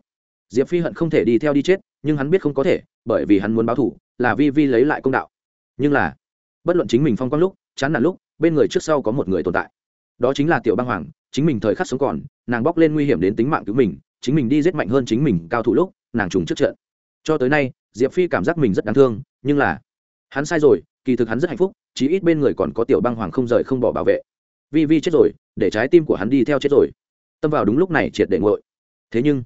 Diệp phi hận không thể đi theo đi chết, nhưng hắn biết không có thể, bởi vì hắn muốn báo thủ, là vi vi lấy lại công đạo. Nhưng là, bất luận chính mình phong quang lúc, chán nản lúc, bên người trước sau có một người tồn tại. Đó chính là tiểu băng hoàng, chính mình thời khắc sống còn, nàng bóc lên nguy hiểm đến tính mạng cứu mình, chính mình đi giết mạnh hơn chính mình cao thủ lúc, nàng trùng trước trận. Cho tới nay, diệp phi cảm giác mình rất đáng thương, nhưng là, hắn sai rồi, kỳ thực hắn rất hạnh phúc, chí ít bên người còn có tiểu băng hoàng không rời không bỏ bảo vệ. Vi vi chết rồi, để trái tim của hắn đi theo chết rồi tâm vào đúng lúc này triệt để ngội thế nhưng,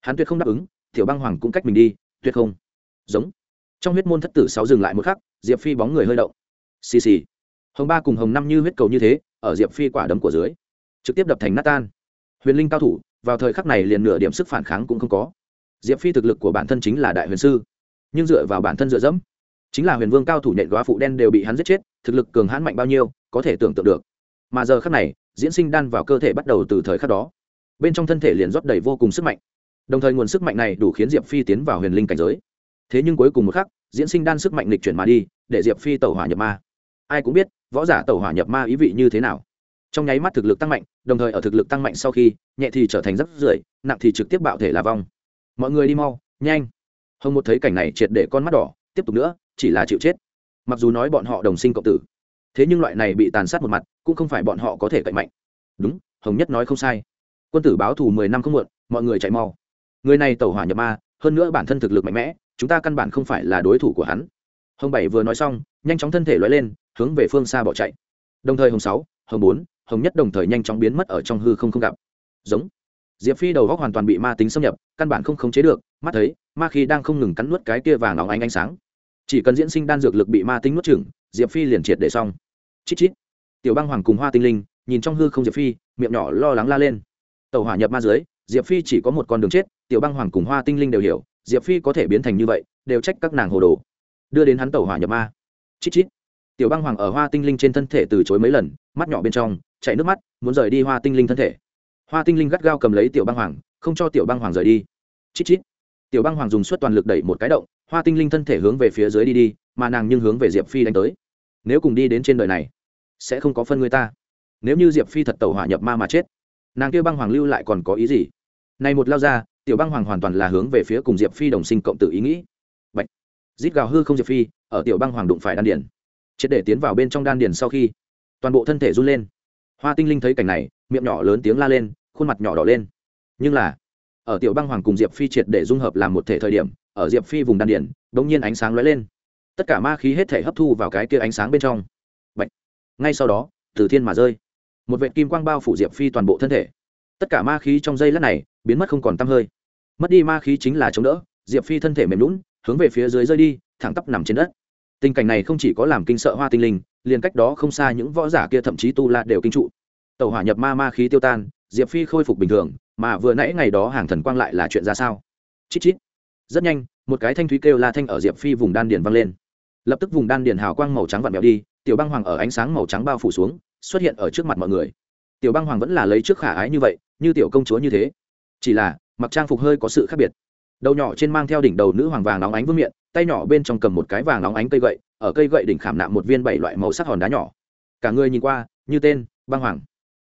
hắn tuyệt không đáp ứng, tiểu băng hoàng cũng cách mình đi, tuyệt không. Giống. Trong huyết môn thất tử sáu dừng lại một khắc, diệp phi bóng người hơi động. Xì xì. Hồng ba cùng hồng năm như huyết cầu như thế, ở diệp phi quả đấm của dưới, trực tiếp đập thành nát tan. Huyền linh cao thủ, vào thời khắc này liền nửa điểm sức phản kháng cũng không có. Diệp phi thực lực của bản thân chính là đại huyền sư, nhưng dựa vào bản thân dựa dẫm, chính là huyền vương cao thủ nhện góa phụ đen đều bị hắn giết chết, thực lực cường hãn mạnh bao nhiêu, có thể tưởng tượng được. Mà giờ khắc này diễn sinh đan vào cơ thể bắt đầu từ thời khắc đó. Bên trong thân thể liền rót đầy vô cùng sức mạnh. Đồng thời nguồn sức mạnh này đủ khiến diệp phi tiến vào huyền linh cảnh giới. Thế nhưng cuối cùng một khắc, diễn sinh đan sức mạnh lịch chuyển mà đi, để diệp phi tẩu hỏa nhập ma. Ai cũng biết, võ giả tẩu hỏa nhập ma ý vị như thế nào. Trong nháy mắt thực lực tăng mạnh, đồng thời ở thực lực tăng mạnh sau khi, nhẹ thì trở thành rất rưởi, nặng thì trực tiếp bạo thể là vong. Mọi người đi mau, nhanh. Hồng một thấy cảnh này triệt để con mắt đỏ, tiếp tục nữa, chỉ là chịu chết. Mặc dù nói bọn họ đồng sinh cộng tử thế nhưng loại này bị tàn sát một mặt, cũng không phải bọn họ có thể cậy mạnh. Đúng, hồng nhất nói không sai. Quân tử báo thù mười năm không muộn, mọi người chạy mau. Người này tẩu hỏa nhập ma, hơn nữa bản thân thực lực mạnh mẽ, chúng ta căn bản không phải là đối thủ của hắn. Hồng bảy vừa nói xong, nhanh chóng thân thể loay lên, hướng về phương xa bỏ chạy. Đồng thời hồng sáu, hồng bốn, hồng nhất đồng thời nhanh chóng biến mất ở trong hư không không gặp. Giống. Diệp phi đầu góc hoàn toàn bị ma tính xâm nhập, căn bản không khống chế được, mắt thấy, ma khi đang không ngừng cắn nuốt cái kia vàng óng ánh ánh sáng. Chỉ cần diễn sinh đan dược lực bị ma tính nuốt chửng, diệp phi liền triệt để xong chít chít. Tiểu băng hoàng cùng hoa tinh linh, nhìn trong hư không diệp phi, miệng nhỏ lo lắng la lên. Tàu hỏa nhập ma dưới, diệp phi chỉ có một con đường chết, tiểu băng hoàng cùng hoa tinh linh đều hiểu, diệp phi có thể biến thành như vậy, đều trách các nàng hồ đồ. Đưa đến hắn tàu hỏa nhập ma. Chít chít. Tiểu băng hoàng ở hoa tinh linh trên thân thể từ chối mấy lần, mắt nhỏ bên trong chạy nước mắt, muốn rời đi hoa tinh linh thân thể. Hoa tinh linh gắt gao cầm lấy tiểu băng hoàng, không cho tiểu băng hoàng rời đi. Chít chít. Tiểu băng hoàng dùng suốt toàn lực đẩy một cái động, hoa tinh linh thân thể hướng về phía dưới đi đi, mà nàng nhưng hướng về diệp phi đánh tới nếu cùng đi đến trên đời này, sẽ không có phân người ta. Nếu như diệp phi thật tàu hỏa nhập ma mà chết, nàng kia băng hoàng lưu lại còn có ý gì? Này một lao ra, tiểu băng hoàng hoàn toàn là hướng về phía cùng diệp phi đồng sinh cộng tự ý nghĩ. Bạch. rít gào hư không diệp phi, ở tiểu băng hoàng đụng phải đan điền. Triệt để tiến vào bên trong đan điền sau khi, toàn bộ thân thể run lên. Hoa tinh linh thấy cảnh này, miệng nhỏ lớn tiếng la lên, khuôn mặt nhỏ đỏ lên. Nhưng là, ở tiểu băng hoàng cùng diệp phi triệt để dung hợp làm một thể thời điểm, ở diệp phi vùng đan điền đ ỗ n g nhiên ánh sáng lóe lên tất cả ma khí hết thể hấp thu vào cái kia ánh sáng bên trong. Bạch. ngay sau đó, từ thiên mà rơi. Một vệ kim quang bao phủ diệp phi toàn bộ thân thể. Tất cả ma khí trong dây lát này biến mất không còn t hơi. Mất đi ma khí chính là chống đỡ, diệp phi thân thể mềm lún hướng về phía dưới rơi đi, thẳng tắp nằm trên đất. Tình cảnh này không chỉ có làm kinh sợ hoa tinh linh, liền cách đó không xa những võ giả kia thậm chí tu la đều kinh trụ. Tàu hỏa nhập ma ma khí tiêu tan, diệp phi khôi phục bình thường, mà vừa nãy ngày đó hàng thần quang lại là chuyện ra sao? Chít chít. Rất nhanh, một cái thanh thúy kêu la thanh ở diệp phi vùng đan điền vang lên lập tức vùng đan điền hào quang màu trắng vặn vẹo đi, tiểu băng hoàng ở ánh sáng màu trắng bao phủ xuống, xuất hiện ở trước mặt mọi người. Tiểu băng hoàng vẫn là lấy trước khả ái như vậy, như tiểu công chúa như thế. Chỉ là, mặc trang phục hơi có sự khác biệt. Đầu nhỏ trên mang theo đỉnh đầu nữ hoàng vàng nóng ánh vương miệng tay nhỏ bên trong cầm một cái vàng nóng ánh cây gậy, ở cây gậy đỉnh khảm nạm một viên bảy loại màu sắc hòn đá nhỏ. Cả người nhìn qua, như tên, băng hoàng.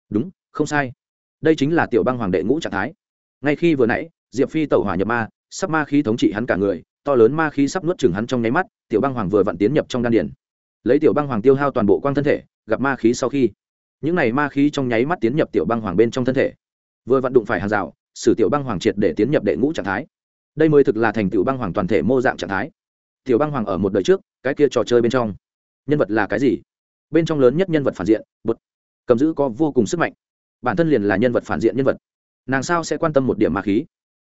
Đúng, không sai. Đây chính là tiểu băng hoàng đệ ngũ trạng thái. Ngay khi vừa nãy, diệp phi tẩu hỏa nhập ma, sắp ma khí thống trị hắn cả người to lớn ma khí sắp nuốt chừng hắn trong nháy mắt, tiểu băng hoàng vừa vặn tiến nhập trong đan điền. Lấy tiểu băng hoàng tiêu hao toàn bộ quang thân thể, gặp ma khí sau khi. Những này ma khí trong nháy mắt tiến nhập tiểu băng hoàng bên trong thân thể. Vừa vặn đụng phải hàng rào, sử tiểu băng hoàng triệt để tiến nhập đệ ngũ trạng thái. Đây mới thực là thành tiểu băng hoàng toàn thể mô dạng trạng thái. Tiểu băng hoàng ở một đời trước, cái kia trò chơi bên trong. Nhân vật là cái gì? Bên trong lớn nhất nhân vật phản diện bột cầm giữ có vô cùng sức mạnh. Bản thân liền là nhân vật phản diện nhân vật. Nàng sao sẽ quan tâm một điểm ma khí?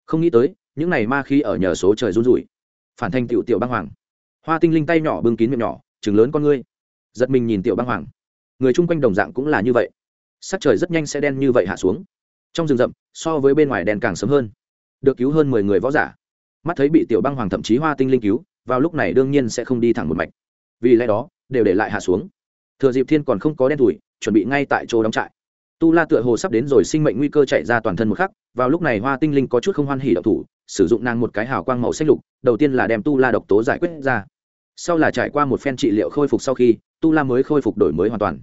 Không nghĩ tới, những này ma khí ở nhờ số trời run rủi phản thành tiểu tiểu băng hoàng. Hoa tinh linh tay nhỏ bưng kín miệng nhỏ chừng lớn con ngươi. Giật mình nhìn tiểu băng hoàng. Người chung quanh đồng dạng cũng là như vậy. Sắc trời rất nhanh sẽ đen như vậy hạ xuống. Trong rừng rậm, so với bên ngoài đèn càng sớm hơn. Được cứu hơn mười người võ giả. Mắt thấy bị tiểu băng hoàng thậm chí hoa tinh linh cứu, vào lúc này đương nhiên sẽ không đi thẳng một mạch. Vì lẽ đó, đều để lại hạ xuống. Thừa dịp thiên còn không có đen thủi chuẩn bị ngay tại chỗ đóng trại. Tu la tựa hồ sắp đến rồi sinh mệnh nguy cơ chạy ra toàn thân một khắc, vào lúc này hoa tinh linh có chút không hoan hỉ độc thủ sử dụng nàng một cái hào quang màu xanh lục, đầu tiên là đem tu la độc tố giải quyết ra. Sau là trải qua một phen trị liệu khôi phục sau khi, tu la mới khôi phục đổi mới hoàn toàn.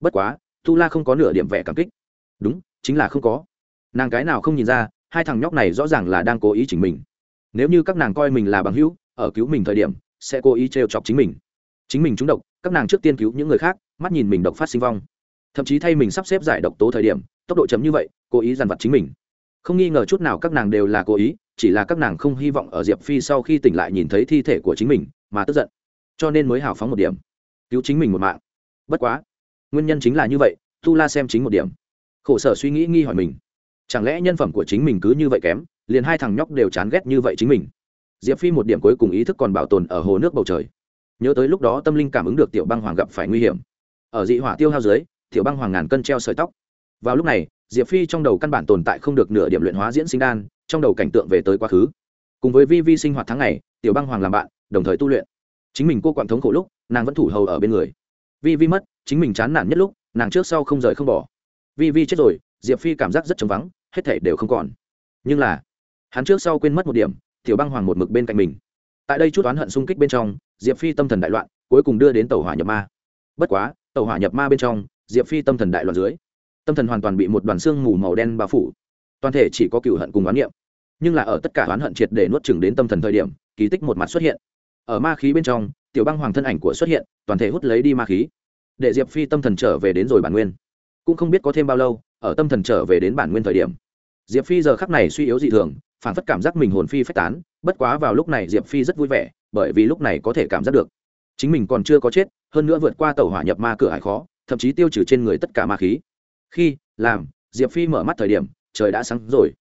Bất quá, tu la không có nửa điểm vẻ cảm kích. Đúng, chính là không có. Nàng cái nào không nhìn ra, hai thằng nhóc này rõ ràng là đang cố ý chỉnh mình. Nếu như các nàng coi mình là bằng hữu, ở cứu mình thời điểm, sẽ cố ý trêu chọc chính mình. Chính mình trúng độc, các nàng trước tiên cứu những người khác, mắt nhìn mình độc phát sinh vong. Thậm chí thay mình sắp xếp giải độc tố thời điểm, tốc độ chấm như vậy, cố ý dằn vặt chính mình. Không nghi ngờ chút nào các nàng đều là cố ý chỉ là các nàng không hy vọng ở diệp phi sau khi tỉnh lại nhìn thấy thi thể của chính mình, mà tức giận. Cho nên mới hào phóng một điểm. Cứu chính mình một mạng. Bất quá, nguyên nhân chính là như vậy, tu la xem chính một điểm. Khổ sở suy nghĩ nghi hỏi mình. Chẳng lẽ nhân phẩm của chính mình cứ như vậy kém, liền hai thằng nhóc đều chán ghét như vậy chính mình? Diệp phi một điểm cuối cùng ý thức còn bảo tồn ở hồ nước bầu trời. Nhớ tới lúc đó tâm linh cảm ứng được tiểu băng hoàng gặp phải nguy hiểm. Ở dị hỏa tiêu hao dưới, tiểu băng hoàng ngàn cân treo sợi tóc. Vào lúc này, diệp phi trong đầu căn bản tồn tại không được nửa điểm luyện hóa diễn sinh đan trong đầu cảnh tượng về tới quá khứ. Cùng với vi vi sinh hoạt tháng ngày, tiểu băng hoàng làm bạn, đồng thời tu luyện. Chính mình cô quặn thống khổ lúc, nàng vẫn thủ hầu ở bên người. Vi vi mất, chính mình chán nản nhất lúc, nàng trước sau không rời không bỏ. Vi vi chết rồi, diệp phi cảm giác rất trống vắng, hết thể đều không còn. Nhưng là, hắn trước sau quên mất một điểm, tiểu băng hoàng một mực bên cạnh mình. Tại đây chút oán hận xung kích bên trong, diệp phi tâm thần đại loạn, cuối cùng đưa đến tàu hỏa nhập ma. Bất quá, tàu hỏa nhập ma bên trong, diệp phi tâm thần đại loạn dưới. Tâm thần hoàn toàn bị một đoàn xương mù màu đen bao phủ. Toàn thể chỉ có cựu hận cùng oán niệm nhưng là ở tất cả oán hận triệt để nuốt chừng đến tâm thần thời điểm, kỳ tích một mặt xuất hiện. Ở ma khí bên trong, tiểu băng hoàng thân ảnh của xuất hiện, toàn thể hút lấy đi ma khí. Để diệp phi tâm thần trở về đến rồi bản nguyên. Cũng không biết có thêm bao lâu, ở tâm thần trở về đến bản nguyên thời điểm. Diệp phi giờ khắc này suy yếu dị thường, phản phất cảm giác mình hồn phi phách tán, bất quá vào lúc này diệp phi rất vui vẻ, bởi vì lúc này có thể cảm giác được. Chính mình còn chưa có chết, hơn nữa vượt qua tàu hỏa nhập ma cửa hải khó, thậm chí tiêu trừ trên người tất cả ma khí. Khi, làm, diệp phi mở mắt thời điểm, trời đã sáng rồi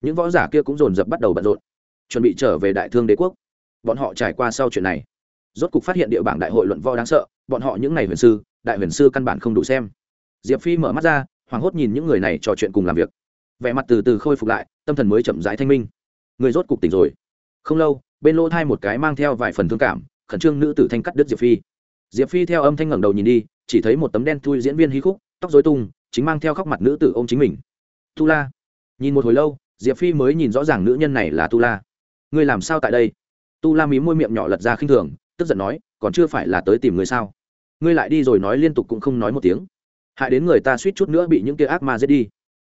những võ giả kia cũng dồn dập bắt đầu bận rộn, chuẩn bị trở về đại thương đế quốc. Bọn họ trải qua sau chuyện này, rốt cục phát hiện địa bảng đại hội luận võ đáng sợ, bọn họ những n à y huyền sư, đại huyền sư căn bản không đủ xem. Diệp phi mở mắt ra, hoảng hốt nhìn những người này trò chuyện cùng làm việc. Vẻ mặt từ từ khôi phục lại, tâm thần mới chậm rãi thanh minh. Người rốt cục tỉnh rồi. Không lâu, bên lỗ thai một cái mang theo vài phần thương cảm, khẩn trương nữ tử thanh cắt đứt diệp phi. Diệp phi theo âm thanh ngẩng đầu nhìn đi, chỉ thấy một tấm đen thui diễn viên hí khúc, tóc dối tung, chính mang theo khóc mặt nữ tử ô m chính mình. Tu la, nhìn một hồi lâu diệp phi mới nhìn rõ ràng nữ nhân này là tu la. Ngươi làm sao tại đây? Tu la mí môi miệng nhỏ lật ra khinh thường, tức giận nói, còn chưa phải là tới tìm người sao? Ngươi lại đi rồi nói liên tục cũng không nói một tiếng. Hại đến người ta suýt chút nữa bị những kia ác ma giết đi.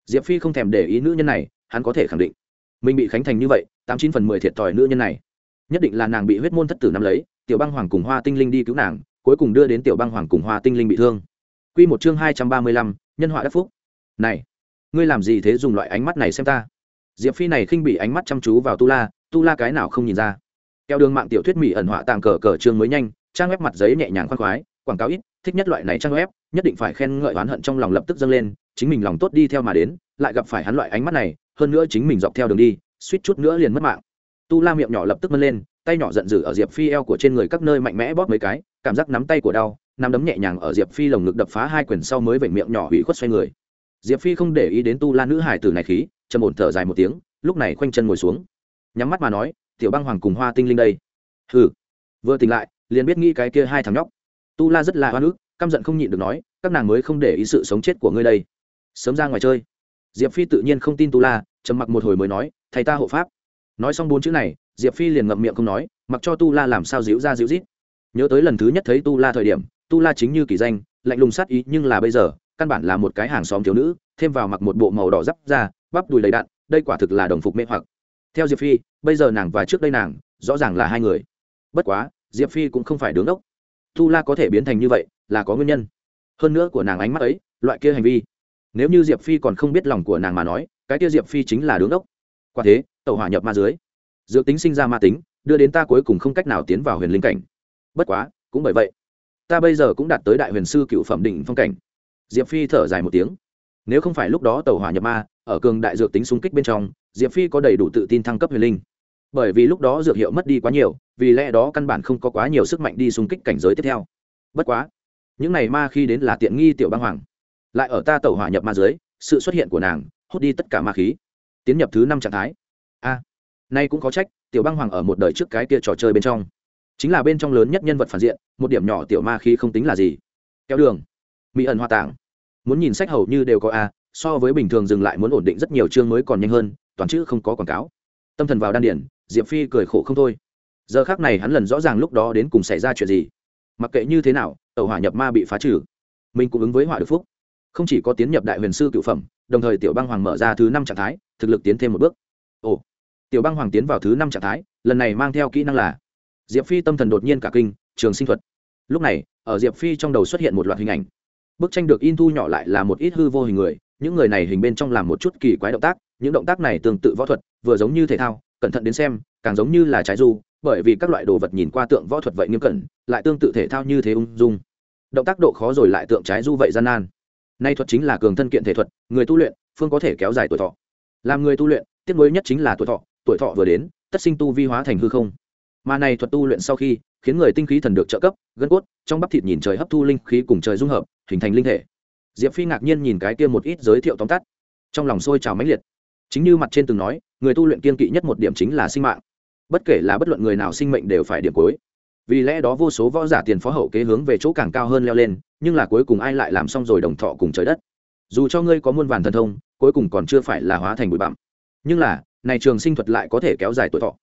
Diệp phi không thèm để ý nữ nhân này, hắn có thể khẳng định. Mình bị khánh thành như vậy, tám chín phần mười thiệt thòi nữ nhân này. Nhất định là nàng bị huyết môn thất tử nắm lấy, tiểu băng hoàng cùng hoa tinh linh đi cứu nàng, cuối cùng đưa đến tiểu băng hoàng cùng hoa tinh linh bị thương. Q một chương hai trăm ba mươi lăm, nhân họa đắc phúc. Này, ngươi làm gì thế dùng loại ánh mắt này xem ta? Diệp phi này khinh bị ánh mắt chăm chú vào tu la tu la cái nào không nhìn ra. Theo đường mạng tiểu thuyết mỹ ẩn họa tàng cờ cờ chương mới nhanh, trang web mặt giấy nhẹ nhàng khoan khoái, quảng cáo ít, thích nhất loại này trang web, nhất định phải khen ngợi oán hận trong lòng lập tức dâng lên, chính mình lòng tốt đi theo mà đến, lại gặp phải hắn loại ánh mắt này, hơn nữa chính mình dọc theo đường đi, suýt chút nữa liền mất mạng. Tu la miệng nhỏ lập tức mân lên, tay nhỏ giận dữ ở diệp phi eo của trên người các nơi mạnh mẽ bóp mấy cái, cảm giác nắm tay của đau, nắm đấm nhẹ nhàng ở diệp phi lồng ngực đập phá hai quyển sau mới vểnh miệng nhỏ hủy khuất xoay người. Diệp phi không để ý đến tu la nữ hải tử này khí trầm ổn thở dài một tiếng, lúc này khoanh chân ngồi xuống. Nhắm mắt mà nói, tiểu băng hoàng cùng hoa tinh linh đây. Hừ. Vừa tỉnh lại, liền biết nghĩ cái kia hai thằng nhóc. Tu la rất là hoa nước căm giận không nhịn được nói, các nàng mới không để ý sự sống chết của ngươi đây. Sớm ra ngoài chơi. Diệp phi tự nhiên không tin tu la, trầm mặc một hồi mới nói, thầy ta hộ pháp. Nói xong bốn chữ này, diệp phi liền ngậm miệng không nói, mặc cho tu la làm sao díu ra díu rít nhớ tới lần thứ nhất thấy tu la thời điểm, tu la chính như kỳ danh, lạnh lùng sát ý nhưng là bây giờ, căn bản là một cái hàng xóm thiếu nữ, thêm vào mặc một bộ màu đỏ giáp ra bắp đùi đầy đạn, đây quả thực là đồng phục mê hoặc. Theo diệp phi, bây giờ nàng và trước đây nàng, rõ ràng là hai người. Bất quá, diệp phi cũng không phải đứng ốc tu la có thể biến thành như vậy, là có nguyên nhân. Hơn nữa của nàng ánh mắt ấy, loại kia hành vi. Nếu như diệp phi còn không biết lòng của nàng mà nói, cái kia diệp phi chính là đứng ốc quả thế tàu hỏa nhập ma dưới. Dự tính sinh ra ma tính, đưa đến ta cuối cùng không cách nào tiến vào huyền linh cảnh. Bất quá, cũng bởi vậy, ta bây giờ cũng đạt tới đại huyền sư cựu phẩm định phong cảnh. Diệp phi thở dài một tiếng. Nếu không phải lúc đó tàu hỏa nhập ma ở cường đại dược tính xung kích bên trong, diệp phi có đầy đủ tự tin thăng cấp huyền linh. Bởi vì lúc đó dược hiệu mất đi quá nhiều, vì lẽ đó căn bản không có quá nhiều sức mạnh đi xung kích cảnh giới tiếp theo. Bất quá, những này ma khi đến là tiện nghi tiểu băng hoàng. Lại ở ta tẩu hỏa nhập ma dưới, sự xuất hiện của nàng, hút đi tất cả ma khí. Tiến nhập thứ năm trạng thái. A, nay cũng có trách, tiểu băng hoàng ở một đời trước cái kia trò chơi bên trong. Chính là bên trong lớn nhất nhân vật phản diện, một điểm nhỏ tiểu ma khí không tính là gì. Kéo đường. Mỹ ẩn hoa tảng. Muốn nhìn sách hầu như đều có a so với bình thường dừng lại muốn ổn định rất nhiều chương mới còn nhanh hơn, toàn chữ không có quảng cáo. Tâm thần vào đan điển diệp phi cười khổ không thôi. Giờ khác này hắn lần rõ ràng lúc đó đến cùng xảy ra chuyện gì. Mặc kệ như thế nào tàu hỏa nhập ma bị phá trừ, mình cũng ứng với hỏa được phúc. Không chỉ có tiến nhập đại huyền sư cựu phẩm, đồng thời tiểu băng hoàng mở ra thứ năm trạng thái, thực lực tiến thêm một bước. Ồ, tiểu băng hoàng tiến vào thứ năm trạng thái, lần này mang theo kỹ năng là diệp phi tâm thần đột nhiên cả kinh, trường sinh thuật. Lúc này, ở diệp phi trong đầu xuất hiện một loạt hình ảnh. Bức tranh được in thu nhỏ lại là một ít hư vô hình người những người này hình bên trong làm một chút kỳ quái động tác, những động tác này tương tự võ thuật, vừa giống như thể thao, cẩn thận đến xem, càng giống như là trái du, bởi vì các loại đồ vật nhìn qua tượng võ thuật vậy nghiêm cẩn, lại tương tự thể thao như thế ung dung. Động tác độ khó rồi lại tượng trái du vậy gian nan. Nay thuật chính là cường thân kiện thể thuật, người tu luyện, phương có thể kéo dài tuổi thọ. Làm người tu luyện, tiếc nuối nhất chính là tuổi thọ tuổi thọ vừa đến, tất sinh tu vi hóa thành hư không. Mà này thuật tu luyện sau khi, khiến người tinh khí thần được trợ cấp, gân cốt, trong bắp thịt nhìn trời hấp thu linh khí cùng trời dung hợp, hình thành linh thể diệp phi ngạc nhiên nhìn cái kia một ít giới thiệu tóm tắt. Trong lòng sôi trào mãnh liệt. Chính như mặt trên từng nói, người tu luyện kiên kỵ nhất một điểm chính là sinh mạng. Bất kể là bất luận người nào sinh mệnh đều phải điểm cuối. Vì lẽ đó vô số võ giả tiền phó hậu kế hướng về chỗ càng cao hơn leo lên, nhưng là cuối cùng ai lại làm xong rồi đồng thọ cùng trời đất? Dù cho ngươi có muôn vàn thần thông, cuối cùng còn chưa phải là hóa thành bụi bặm. Nhưng là, này trường sinh thuật lại có thể kéo dài tuổi thọ.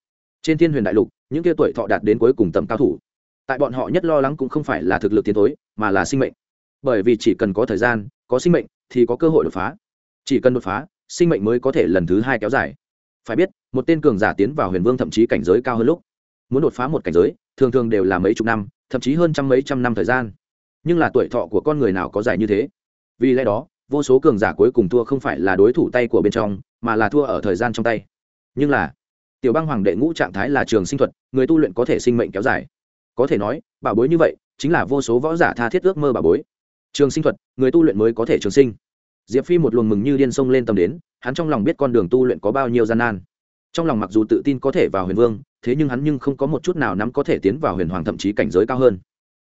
Trên thiên huyền đại lục, những kia tuổi thọ đạt đến cuối cùng tầm cao thủ. Tại bọn họ nhất lo lắng cũng không phải là thực lực tiến thối, mà là sinh mệnh bởi vì chỉ cần có thời gian, có sinh mệnh thì có cơ hội đột phá. Chỉ cần đột phá, sinh mệnh mới có thể lần thứ hai kéo dài. Phải biết, một tên cường giả tiến vào huyền vương thậm chí cảnh giới cao hơn lúc. Muốn đột phá một cảnh giới, thường thường đều là mấy chục năm, thậm chí hơn trăm mấy trăm năm thời gian. Nhưng là tuổi thọ của con người nào có dài như thế? Vì lẽ đó, vô số cường giả cuối cùng thua không phải là đối thủ tay của bên trong, mà là thua ở thời gian trong tay. Nhưng là, tiểu bang hoàng đệ ngũ trạng thái là trường sinh thuật, người tu luyện có thể sinh mệnh kéo dài. Có thể nói, bảo bối như vậy chính là vô số võ giả tha thiết ước mơ bảo bối trường sinh thuật, người tu luyện mới có thể trường sinh. Diệp phi một luồng mừng như điên sông lên tầm đến, hắn trong lòng biết con đường tu luyện có bao nhiêu gian nan. Trong lòng mặc dù tự tin có thể vào huyền vương, thế nhưng hắn nhưng không có một chút nào nắm có thể tiến vào huyền hoàng thậm chí cảnh giới cao hơn.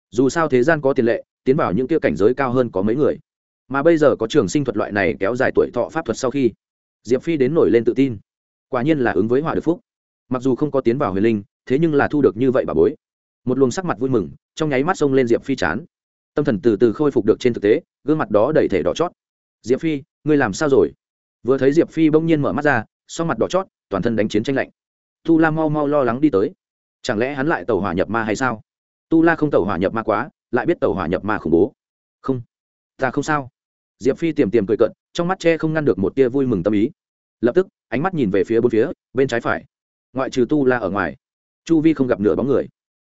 Dù sao thế gian có tiền lệ, tiến vào những kia cảnh giới cao hơn có mấy người. Mà bây giờ có trường sinh thuật loại này kéo dài tuổi thọ pháp thuật sau khi, diệp phi đến nổi lên tự tin. Quả nhiên là ứng với hỏa được phúc. Mặc dù không có tiến vào huyền linh, thế nhưng là thu được như vậy bà bối. Một luồng sắc mặt vui mừng, trong nháy mắt xông lên diệp phi chán tâm thần từ từ khôi phục được trên thực tế, gương mặt đó đầy thể đỏ chót. Diệp phi, ngươi làm sao rồi? Vừa thấy diệp phi bỗng nhiên mở mắt ra sau mặt đỏ chót, toàn thân đánh chiến tranh lạnh. Tu la mau mau lo lắng đi tới. Chẳng lẽ hắn lại tàu hỏa nhập ma hay sao? Tu la không tàu hỏa nhập ma quá, lại biết tàu hỏa nhập ma khủng bố. Không, ta không sao. Diệp phi tiềm tiềm cười cận trong mắt che không ngăn được một tia vui mừng tâm ý. Lập tức, ánh mắt nhìn về phía bốn phía, bên trái phải. Ngoại trừ tu la ở ngoài, chu vi không gặp nửa bóng người.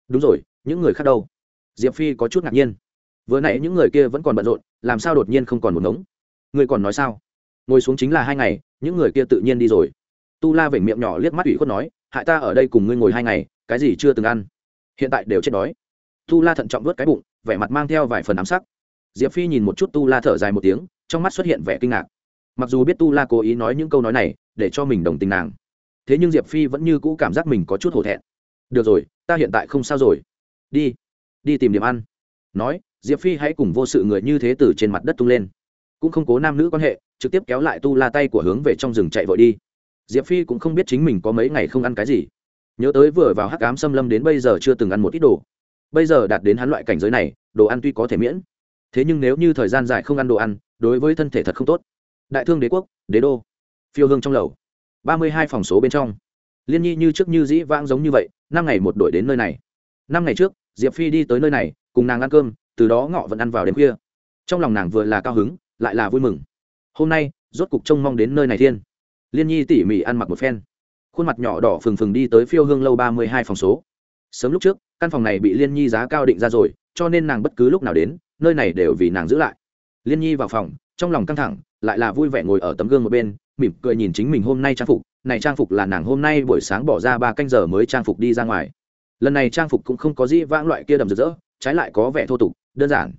Đúng rồi, những người khác đâu? Diệp phi có chút ngạc nhiên vừa nãy những người kia vẫn còn bận rộn, làm sao đột nhiên không còn một ngống? Người còn nói sao? Ngồi xuống chính là hai ngày, những người kia tự nhiên đi rồi. Tu la vểnh miệng nhỏ liếc mắt ủy khuất nói, hại ta ở đây cùng ngươi ngồi hai ngày, cái gì chưa từng ăn? Hiện tại đều chết đói. Tu la thận trọng vớt cái bụng, vẻ mặt mang theo vài phần ám sắc. Diệp phi nhìn một chút tu la thở dài một tiếng, trong mắt xuất hiện vẻ kinh ngạc. Mặc dù biết tu la cố ý nói những câu nói này, để cho mình đồng tình nàng, thế nhưng diệp phi vẫn như cũ cảm giác mình có chút hổ thẹn. Được rồi, ta hiện tại không sao rồi. Đi đi tìm điểm ăn. Nói diệp phi hãy cùng vô sự người như thế từ trên mặt đất tung lên. Cũng không cố nam nữ quan hệ, trực tiếp kéo lại tu la tay của hướng về trong rừng chạy vội đi. Diệp phi cũng không biết chính mình có mấy ngày không ăn cái gì. Nhớ tới vừa vào hắc ám xâm lâm đến bây giờ chưa từng ăn một ít đồ. Bây giờ đạt đến hắn loại cảnh giới này, đồ ăn tuy có thể miễn, thế nhưng nếu như thời gian dài không ăn đồ ăn, đối với thân thể thật không tốt. Đại thương đế quốc, đế đô, phiêu hương trong lầu, ba mươi hai phòng số bên trong. Liên nhi như trước như dĩ vãng giống như vậy, năm ngày một đổi đến nơi này. Năm ngày trước, diệp phi đi tới nơi này, cùng nàng ăn cơm từ đó ngọ vẫn ăn vào đêm khuya. Trong lòng nàng vừa là cao hứng, lại là vui mừng. Hôm nay, rốt cục trông mong đến nơi này thiên. Liên nhi tỉ mỉ ăn mặc một phen. Khuôn mặt nhỏ đỏ phừng phừng đi tới phiêu hương lâu ba mươi hai phòng số. Sớm lúc trước, căn phòng này bị liên nhi giá cao định ra rồi, cho nên nàng bất cứ lúc nào đến, nơi này đều vì nàng giữ lại. Liên nhi vào phòng, trong lòng căng thẳng, lại là vui vẻ ngồi ở tấm gương một bên, mỉm cười nhìn chính mình hôm nay trang phục. Này trang phục là nàng hôm nay buổi sáng bỏ ra ba canh giờ mới trang phục đi ra ngoài. Lần này trang phục cũng không có gì vãng loại kia đầm rực rỡ trái lại có vẻ thô tục, đơn giản.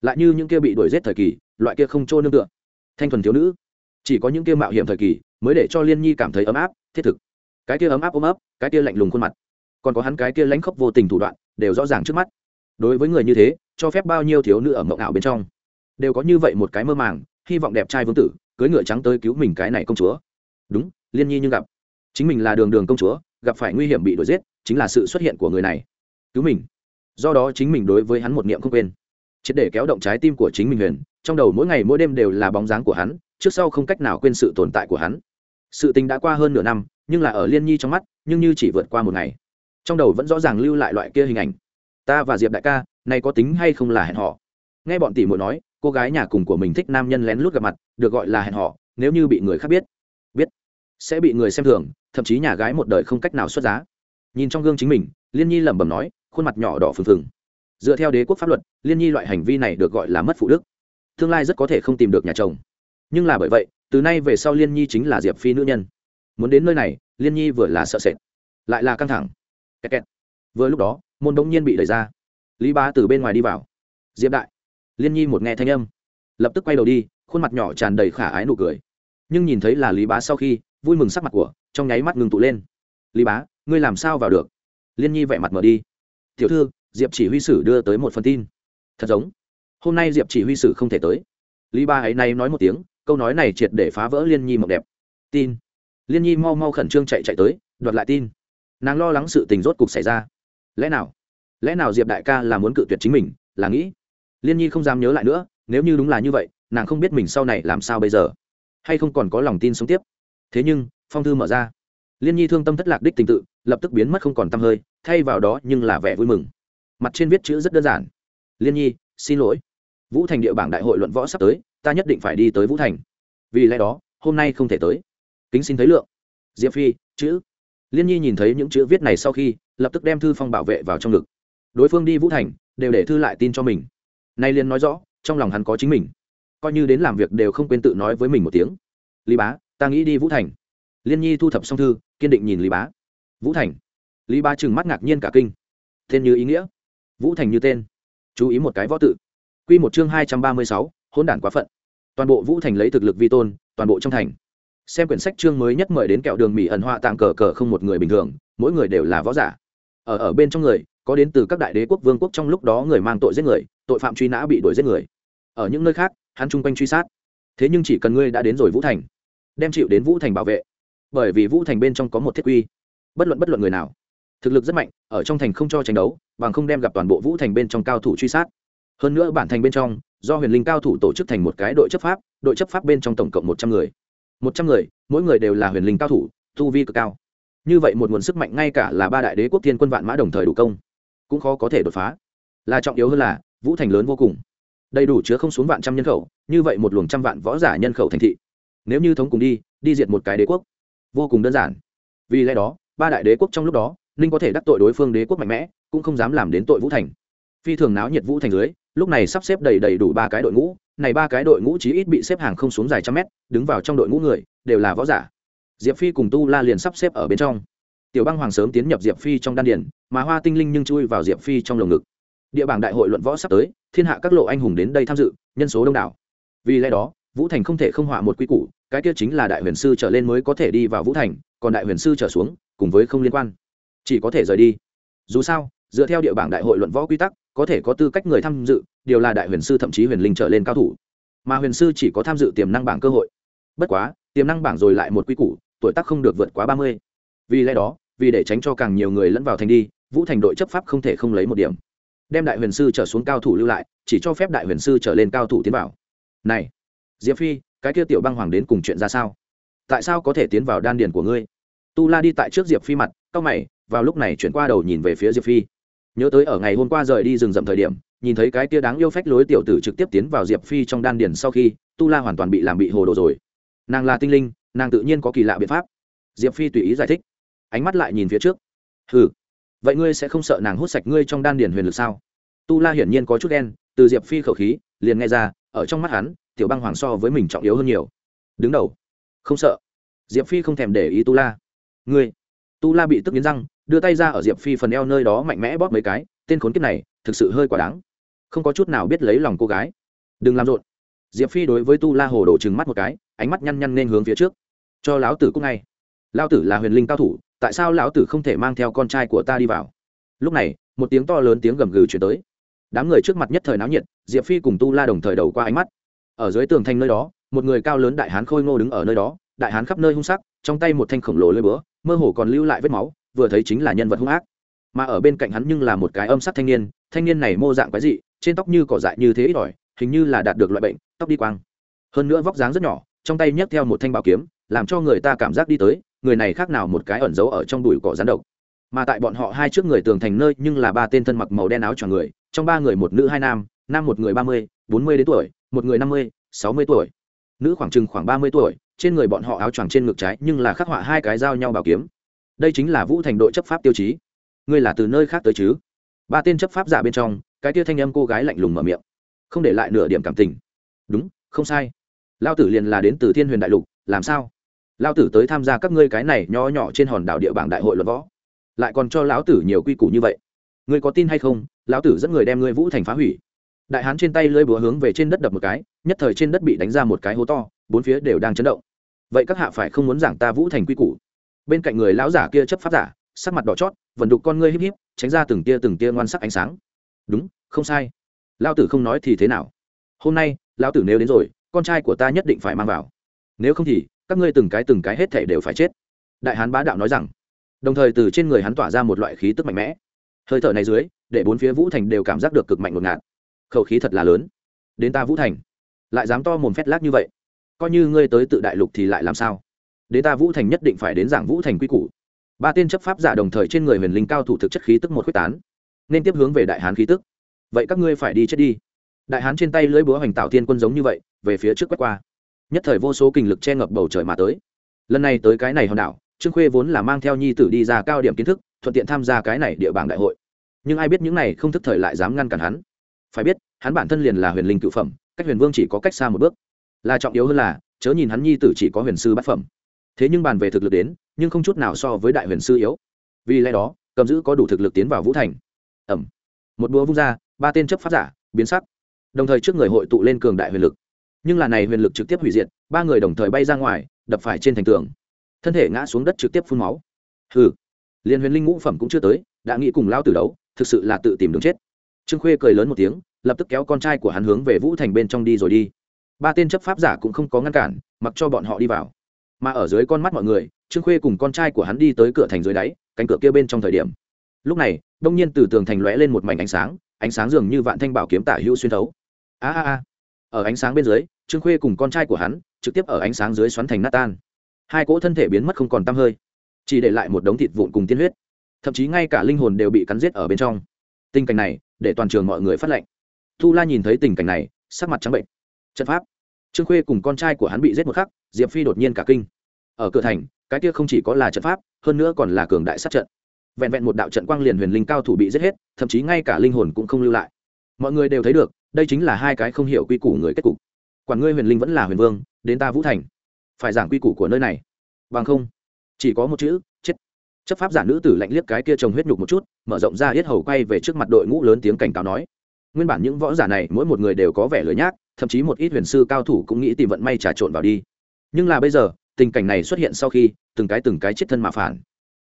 Lại như những kia bị đuổi g thời kỳ, loại kia không trôi nương tựa. Thanh thuần thiếu nữ. Chỉ có những kia mạo hiểm thời kỳ mới để cho liên nhi cảm thấy ấm áp, thiết thực. Cái kia ấm áp ôm ấp, cái kia lạnh lùng khuôn mặt. Còn có hắn cái kia lãnh khốc vô tình thủ đoạn, đều rõ ràng trước mắt. Đối với người như thế, cho phép bao nhiêu thiếu nữ ở mộng ảo bên trong. Đều có như vậy một cái mơ màng, hy vọng đẹp trai vương tử cưới ngựa trắng tới cứu mình cái này công chúa. Đúng, liên nhi nhưng gặp. Chính mình là đường đường công chúa, gặp phải nguy hiểm bị đuổi giết, chính là sự xuất hiện của người này. Cứu mình do đó chính mình đối với hắn một niệm không quên. Triệt để kéo động trái tim của chính mình huyền, trong đầu mỗi ngày mỗi đêm đều là bóng dáng của hắn, trước sau không cách nào quên sự tồn tại của hắn. Sự tình đã qua hơn nửa năm, nhưng là ở liên nhi trong mắt, nhưng như chỉ vượt qua một ngày. Trong đầu vẫn rõ ràng lưu lại loại kia hình ảnh. Ta và diệp đại ca, này có tính hay không là hẹn họ nghe bọn tỷ muội nói, cô gái nhà cùng của mình thích nam nhân lén lút gặp mặt, được gọi là hẹn họ nếu như bị người khác biết biết, sẽ bị người xem thường, thậm chí nhà gái một đời không cách nào xuất giá. Nhìn trong gương chính mình, liên nhi lẩm bẩm nói khuôn mặt nhỏ đỏ phừng phừng. Dựa theo đế quốc pháp luật, liên nhi loại hành vi này được gọi là mất phụ đức. Tương lai rất có thể không tìm được nhà chồng. Nhưng là bởi vậy, từ nay về sau liên nhi chính là diệp phi nữ nhân. Muốn đến nơi này, liên nhi vừa là sợ sệt, lại là căng thẳng. Kẹt kẹt. vừa lúc đó, môn đ ỗ n g nhiên bị đẩy ra. Lý bá từ bên ngoài đi vào. Diệp đại. Liên nhi một nghe thanh âm, lập tức quay đầu đi, khuôn mặt nhỏ tràn đầy khả ái nụ cười. Nhưng nhìn thấy là lý bá sau khi, vui mừng sắc mặt của, trong nháy mắt ngừng tụ lên. Lý bá, ngươi làm sao vào được? Liên nhi vẻ mặt mở đi tiểu thư, diệp chỉ huy sử đưa tới một phần tin. Thật giống. Hôm nay diệp chỉ huy sử không thể tới. Lý ba ấy nay nói một tiếng, câu nói này triệt để phá vỡ liên nhi mộng đẹp. Tin. Liên nhi mau mau khẩn trương chạy chạy tới, đoạt lại tin. Nàng lo lắng sự tình rốt cục xảy ra. Lẽ nào? Lẽ nào diệp đại ca là muốn cự tuyệt chính mình, là nghĩ? Liên nhi không dám nhớ lại nữa, nếu như đúng là như vậy, nàng không biết mình sau này làm sao bây giờ. Hay không còn có lòng tin sống tiếp. Thế nhưng, phong thư mở ra. Liên nhi thương tâm thất lạc đích tình tự, lập tức biến mất không còn t hơi thay vào đó nhưng là vẻ vui mừng. Mặt trên viết chữ rất đơn giản. Liên nhi, xin lỗi. Vũ thành địa bảng đại hội luận võ sắp tới, ta nhất định phải đi tới vũ thành. Vì lẽ đó, hôm nay không thể tới. Kính xin thấy lượng. Diệp phi, chữ. Liên nhi nhìn thấy những chữ viết này sau khi, lập tức đem thư phong bảo vệ vào trong ngực. Đối phương đi vũ thành, đều để thư lại tin cho mình. Nay liên nói rõ, trong lòng hắn có chính mình. Coi như đến làm việc đều không quên tự nói với mình một tiếng. Lý bá, ta nghĩ đi vũ thành. Liên nhi thu thập xong thư, kiên định nhìn lý bá. Vũ thành lý Ba trừng mắt ngạc nhiên cả kinh. Tên như ý nghĩa. Vũ thành như tên. Chú ý một cái võ tự. Q một chương hai trăm ba mươi sáu, hỗn đản quá phận. Toàn bộ vũ thành lấy thực lực vi tôn, toàn bộ trong thành. Xem quyển sách chương mới nhất mời đến kẹo đường mỹ ẩn họa tặng cờ cờ không một người bình thường, mỗi người đều là võ giả. Ở ở bên trong người, có đến từ các đại đế quốc vương quốc trong lúc đó người mang tội giết người, tội phạm truy nã bị đuổi giết người. Ở những nơi khác, hắn chung quanh truy sát. Thế nhưng chỉ cần ngươi đã đến rồi vũ thành, đem chịu đến vũ thành bảo vệ. Bởi vì vũ thành bên trong có một thiết quy. Bất luận bất luận người nào thực lực rất mạnh, ở trong thành không cho tranh đấu, bằng không đem gặp toàn bộ vũ thành bên trong cao thủ truy sát. Hơn nữa bản thành bên trong, do huyền linh cao thủ tổ chức thành một cái đội chấp pháp, đội chấp pháp bên trong tổng cộng một trăm người. Một trăm người, mỗi người đều là huyền linh cao thủ, tu vi cực cao. Như vậy một nguồn sức mạnh ngay cả là ba đại đế quốc thiên quân vạn mã đồng thời đủ công, cũng khó có thể đột phá. Là trọng yếu hơn là, vũ thành lớn vô cùng. Đầy đủ chứa không xuống vạn trăm nhân khẩu, như vậy một luồng trăm vạn võ giả nhân khẩu thành thị. Nếu như thống cùng đi đi diệt một cái đế quốc, vô cùng đơn giản. Vì lẽ đó, ba đại đế quốc trong lúc đó ninh có thể đắc tội đối phương đế quốc mạnh mẽ, cũng không dám làm đến tội vũ thành. Phi thường náo nhiệt vũ thành dưới, lúc này sắp xếp đầy đầy đủ ba cái đội ngũ, này ba cái đội ngũ chí ít bị xếp hàng không xuống dài trăm mét, đứng vào trong đội ngũ người, đều là võ giả. Diệp phi cùng tu la liền sắp xếp ở bên trong. Tiểu băng hoàng sớm tiến nhập diệp phi trong đan điền, mà hoa tinh linh nhưng chui vào diệp phi trong lồng ngực. Địa bảng đại hội luận võ sắp tới, thiên hạ các lộ anh hùng đến đây tham dự, nhân số đông đảo. Vì lẽ đó, vũ thành không thể không họa một quy củ, cái kia chính là đại huyền sư trở lên mới có thể đi vào vũ thành, còn đại huyền sư trở xuống, cùng với không liên quan chỉ có thể rời đi. Dù sao, dựa theo địa bảng đại hội luận võ quy tắc, có thể có tư cách người tham dự, điều là đại huyền sư thậm chí huyền linh trở lên cao thủ. Mà huyền sư chỉ có tham dự tiềm năng bảng cơ hội. Bất quá, tiềm năng bảng rồi lại một quy củ, tuổi tác không được vượt quá ba mươi. Vì lẽ đó, vì để tránh cho càng nhiều người lẫn vào thành đi, vũ thành đội chấp pháp không thể không lấy một điểm. Đem đại huyền sư trở xuống cao thủ lưu lại, chỉ cho phép đại huyền sư trở lên cao thủ tiến vào. Này, diệp phi, cái kia tiểu băng hoàng đến cùng chuyện ra sao? Tại sao có thể tiến vào đan điền của ngươi? Tu la đi tại trước diệp phi mặt cao mày vào lúc này chuyển qua đầu nhìn về phía diệp phi. Nhớ tới ở ngày hôm qua rời đi rừng rậm thời điểm, nhìn thấy cái tia đáng yêu phách lối tiểu tử trực tiếp tiến vào diệp phi trong đan điền sau khi, tu la hoàn toàn bị làm bị hồ đồ rồi. Nàng là tinh linh, nàng tự nhiên có kỳ lạ biện pháp. Diệp phi tùy ý giải thích. Ánh mắt lại nhìn phía trước. Hừ, vậy ngươi sẽ không sợ nàng hút sạch ngươi trong đan điền huyền lực sao? Tu la hiển nhiên có chút đen từ diệp phi khẩu khí, liền nghe ra, ở trong mắt hắn, tiểu băng hoàng so với mình trọng yếu hơn nhiều. Đứng đầu. Không sợ. Diệp phi không thèm để ý tu la. Ngươi. Tu la bị tức nghiến răng đưa tay ra ở diệp phi phần eo nơi đó mạnh mẽ bóp mấy cái, tên khốn kiếp này, thực sự hơi quả đáng. Không có chút nào biết lấy lòng cô gái. Đừng làm rộn. Diệp phi đối với tu la hồ đổ trừng mắt một cái, ánh mắt nhăn nhăn nên hướng phía trước. Cho lão tử cúc ngay. Lão tử là huyền linh cao thủ, tại sao lão tử không thể mang theo con trai của ta đi vào? Lúc này, một tiếng to lớn tiếng gầm gừ chuyển tới. Đám người trước mặt nhất thời náo nhiệt, diệp phi cùng tu la đồng thời đầu qua ánh mắt. Ở dưới tường thanh nơi đó, một người cao lớn đại hán khôi ngô đứng ở nơi đó, đại hán khắp nơi hung sắc, trong tay một thanh khổng lồ lơi bữa mơ hồ còn lưu lại vết máu vừa thấy chính là nhân vật hung ác. Mà ở bên cạnh hắn nhưng là một cái âm sắc thanh niên thanh niên này mô dạng quái dị, trên tóc như cỏ dại như thế ít ỏi, hình như là đạt được loại bệnh, tóc đi quang. Hơn nữa vóc dáng rất nhỏ, trong tay nhấc theo một thanh bảo kiếm, làm cho người ta cảm giác đi tới, người này khác nào một cái ẩn giấu ở trong đùi cỏ rắn độc. Mà tại bọn họ hai trước người tường thành nơi nhưng là ba tên thân mặc màu đen áo choàng người, trong ba người một nữ hai nam nam một người ba mươi, bốn mươi đến tuổi, một người năm mươi, sáu mươi tuổi. Nữ khoảng chừng khoảng ba mươi tuổi, trên người bọn họ áo choàng trên ngực trái nhưng là khắc họa hai cái dao nhau bảo kiếm đây chính là vũ thành đội chấp pháp tiêu chí ngươi là từ nơi khác tới chứ ba tên chấp pháp giả bên trong cái tia thanh âm cô gái lạnh lùng mở miệng không để lại nửa điểm cảm tình đúng không sai lao tử liền là đến từ thiên huyền đại lục làm sao lao tử tới tham gia các ngươi cái này nho nhỏ trên hòn đảo địa bảng đại hội luật võ lại còn cho lão tử nhiều quy củ như vậy ngươi có tin hay không lão tử dẫn người đem ngươi vũ thành phá hủy đại hán trên tay lưỡi búa hướng về trên đất đập một cái nhất thời trên đất bị đánh ra một cái hố to bốn phía đều đang chấn động vậy các hạ phải không muốn giảng ta vũ thành quy củ bên cạnh người lão giả kia chấp pháp giả, sắc mặt đỏ chót vần đục con ngươi híp híp, tránh ra từng tia từng tia ngoan sắc ánh sáng. Đúng, không sai. Lao tử không nói thì thế nào? Hôm nay, lão tử nếu đến rồi, con trai của ta nhất định phải mang vào. Nếu không thì, các ngươi từng cái từng cái hết thể đều phải chết. Đại hán bá đạo nói rằng. Đồng thời từ trên người hắn tỏa ra một loại khí tức mạnh mẽ. Hơi thở này dưới, để bốn phía vũ thành đều cảm giác được cực mạnh ngột ngạt. Khẩu khí thật là lớn. Đến ta vũ thành. Lại dám to mồm phét lác như vậy. Coi như ngươi tới tự đại lục thì lại làm sao? Đến ta vũ thành nhất định phải đến giảng vũ thành quy củ. Ba tên chấp pháp giả đồng thời trên người huyền linh cao thủ thực chất khí tức một quyết tán, nên tiếp hướng về đại hán khí tức. Vậy các ngươi phải đi chết đi. Đại hán trên tay lưỡi búa hoành tạo thiên quân giống như vậy, về phía trước quét qua. Nhất thời vô số kinh lực che ngập bầu trời mà tới. Lần này tới cái này hòn đảo, trương khuê vốn là mang theo nhi tử đi ra cao điểm kiến thức, thuận tiện tham gia cái này địa bảng đại hội. Nhưng ai biết những này không thức thời lại dám ngăn cản hắn. Phải biết, hắn bản thân liền là huyền linh cựu phẩm, cách huyền vương chỉ có cách xa một bước. Là trọng yếu hơn là, chớ nhìn hắn nhi tử chỉ có huyền sư bát phẩm thế nhưng bàn về thực lực đến, nhưng không chút nào so với đại huyền sư yếu. Vì lẽ đó, cầm giữ có đủ thực lực tiến vào vũ thành. Ẩm. Một búa vung ra, ba tên chấp pháp giả, biến sắc. Đồng thời trước người hội tụ lên cường đại huyền lực. Nhưng là này huyền lực trực tiếp hủy diệt, ba người đồng thời bay ra ngoài, đập phải trên thành tường. Thân thể ngã xuống đất trực tiếp phun máu. Hừ. Liên huyền linh ngũ phẩm cũng chưa tới, đã nghĩ cùng lao tử đấu, thực sự là tự tìm đường chết. Trương khuê cười lớn một tiếng, lập tức kéo con trai của hắn hướng về vũ thành bên trong đi rồi đi. Ba tên chấp pháp giả cũng không có ngăn cản, mặc cho bọn họ đi vào mà ở dưới con mắt mọi người, trương khuê cùng con trai của hắn đi tới cửa thành dưới đáy, cánh cửa kia bên trong thời điểm. Lúc này, đông nhiên từ tường thành lóe lên một mảnh ánh sáng ánh sáng dường như vạn thanh bảo kiếm tả hữu xuyên thấu. A a a. Ở ánh sáng bên dưới, trương khuê cùng con trai của hắn trực tiếp ở ánh sáng dưới xoắn thành nát tan. Hai cỗ thân thể biến mất không còn t hơi, chỉ để lại một đống thịt vụn cùng tiên huyết. Thậm chí ngay cả linh hồn đều bị cắn giết ở bên trong. Tình cảnh này, để toàn trường mọi người phát lệnh. Thu la nhìn thấy tình cảnh này, sắc mặt trắng bệnh. Trận pháp trương khuê cùng con trai của hắn bị giết một khắc, diệp phi đột nhiên cả kinh. Ở cửa thành, cái kia không chỉ có là trận pháp, hơn nữa còn là cường đại sát trận. Vẹn vẹn một đạo trận quang liền huyền linh cao thủ bị giết hết, thậm chí ngay cả linh hồn cũng không lưu lại. Mọi người đều thấy được, đây chính là hai cái không hiểu quy củ người kết cục. Quản ngươi huyền linh vẫn là huyền vương, đến ta vũ thành. Phải giảng quy củ của nơi này. Bằng không, chỉ có một chữ, chết. Chấp pháp giả nữ tử lạnh liếc cái kia trồng huyết nhục một chút, mở rộng ra yết hầu quay về trước mặt đội ngũ lớn tiếng cảnh cáo nói. Nguyên bản những võ giả này, mỗi một người đều có vẻ lười nhác thậm chí một ít huyền sư cao thủ cũng nghĩ tìm vận may trà trộn vào đi. Nhưng là bây giờ, tình cảnh này xuất hiện sau khi, từng cái từng cái chết thân mà phản,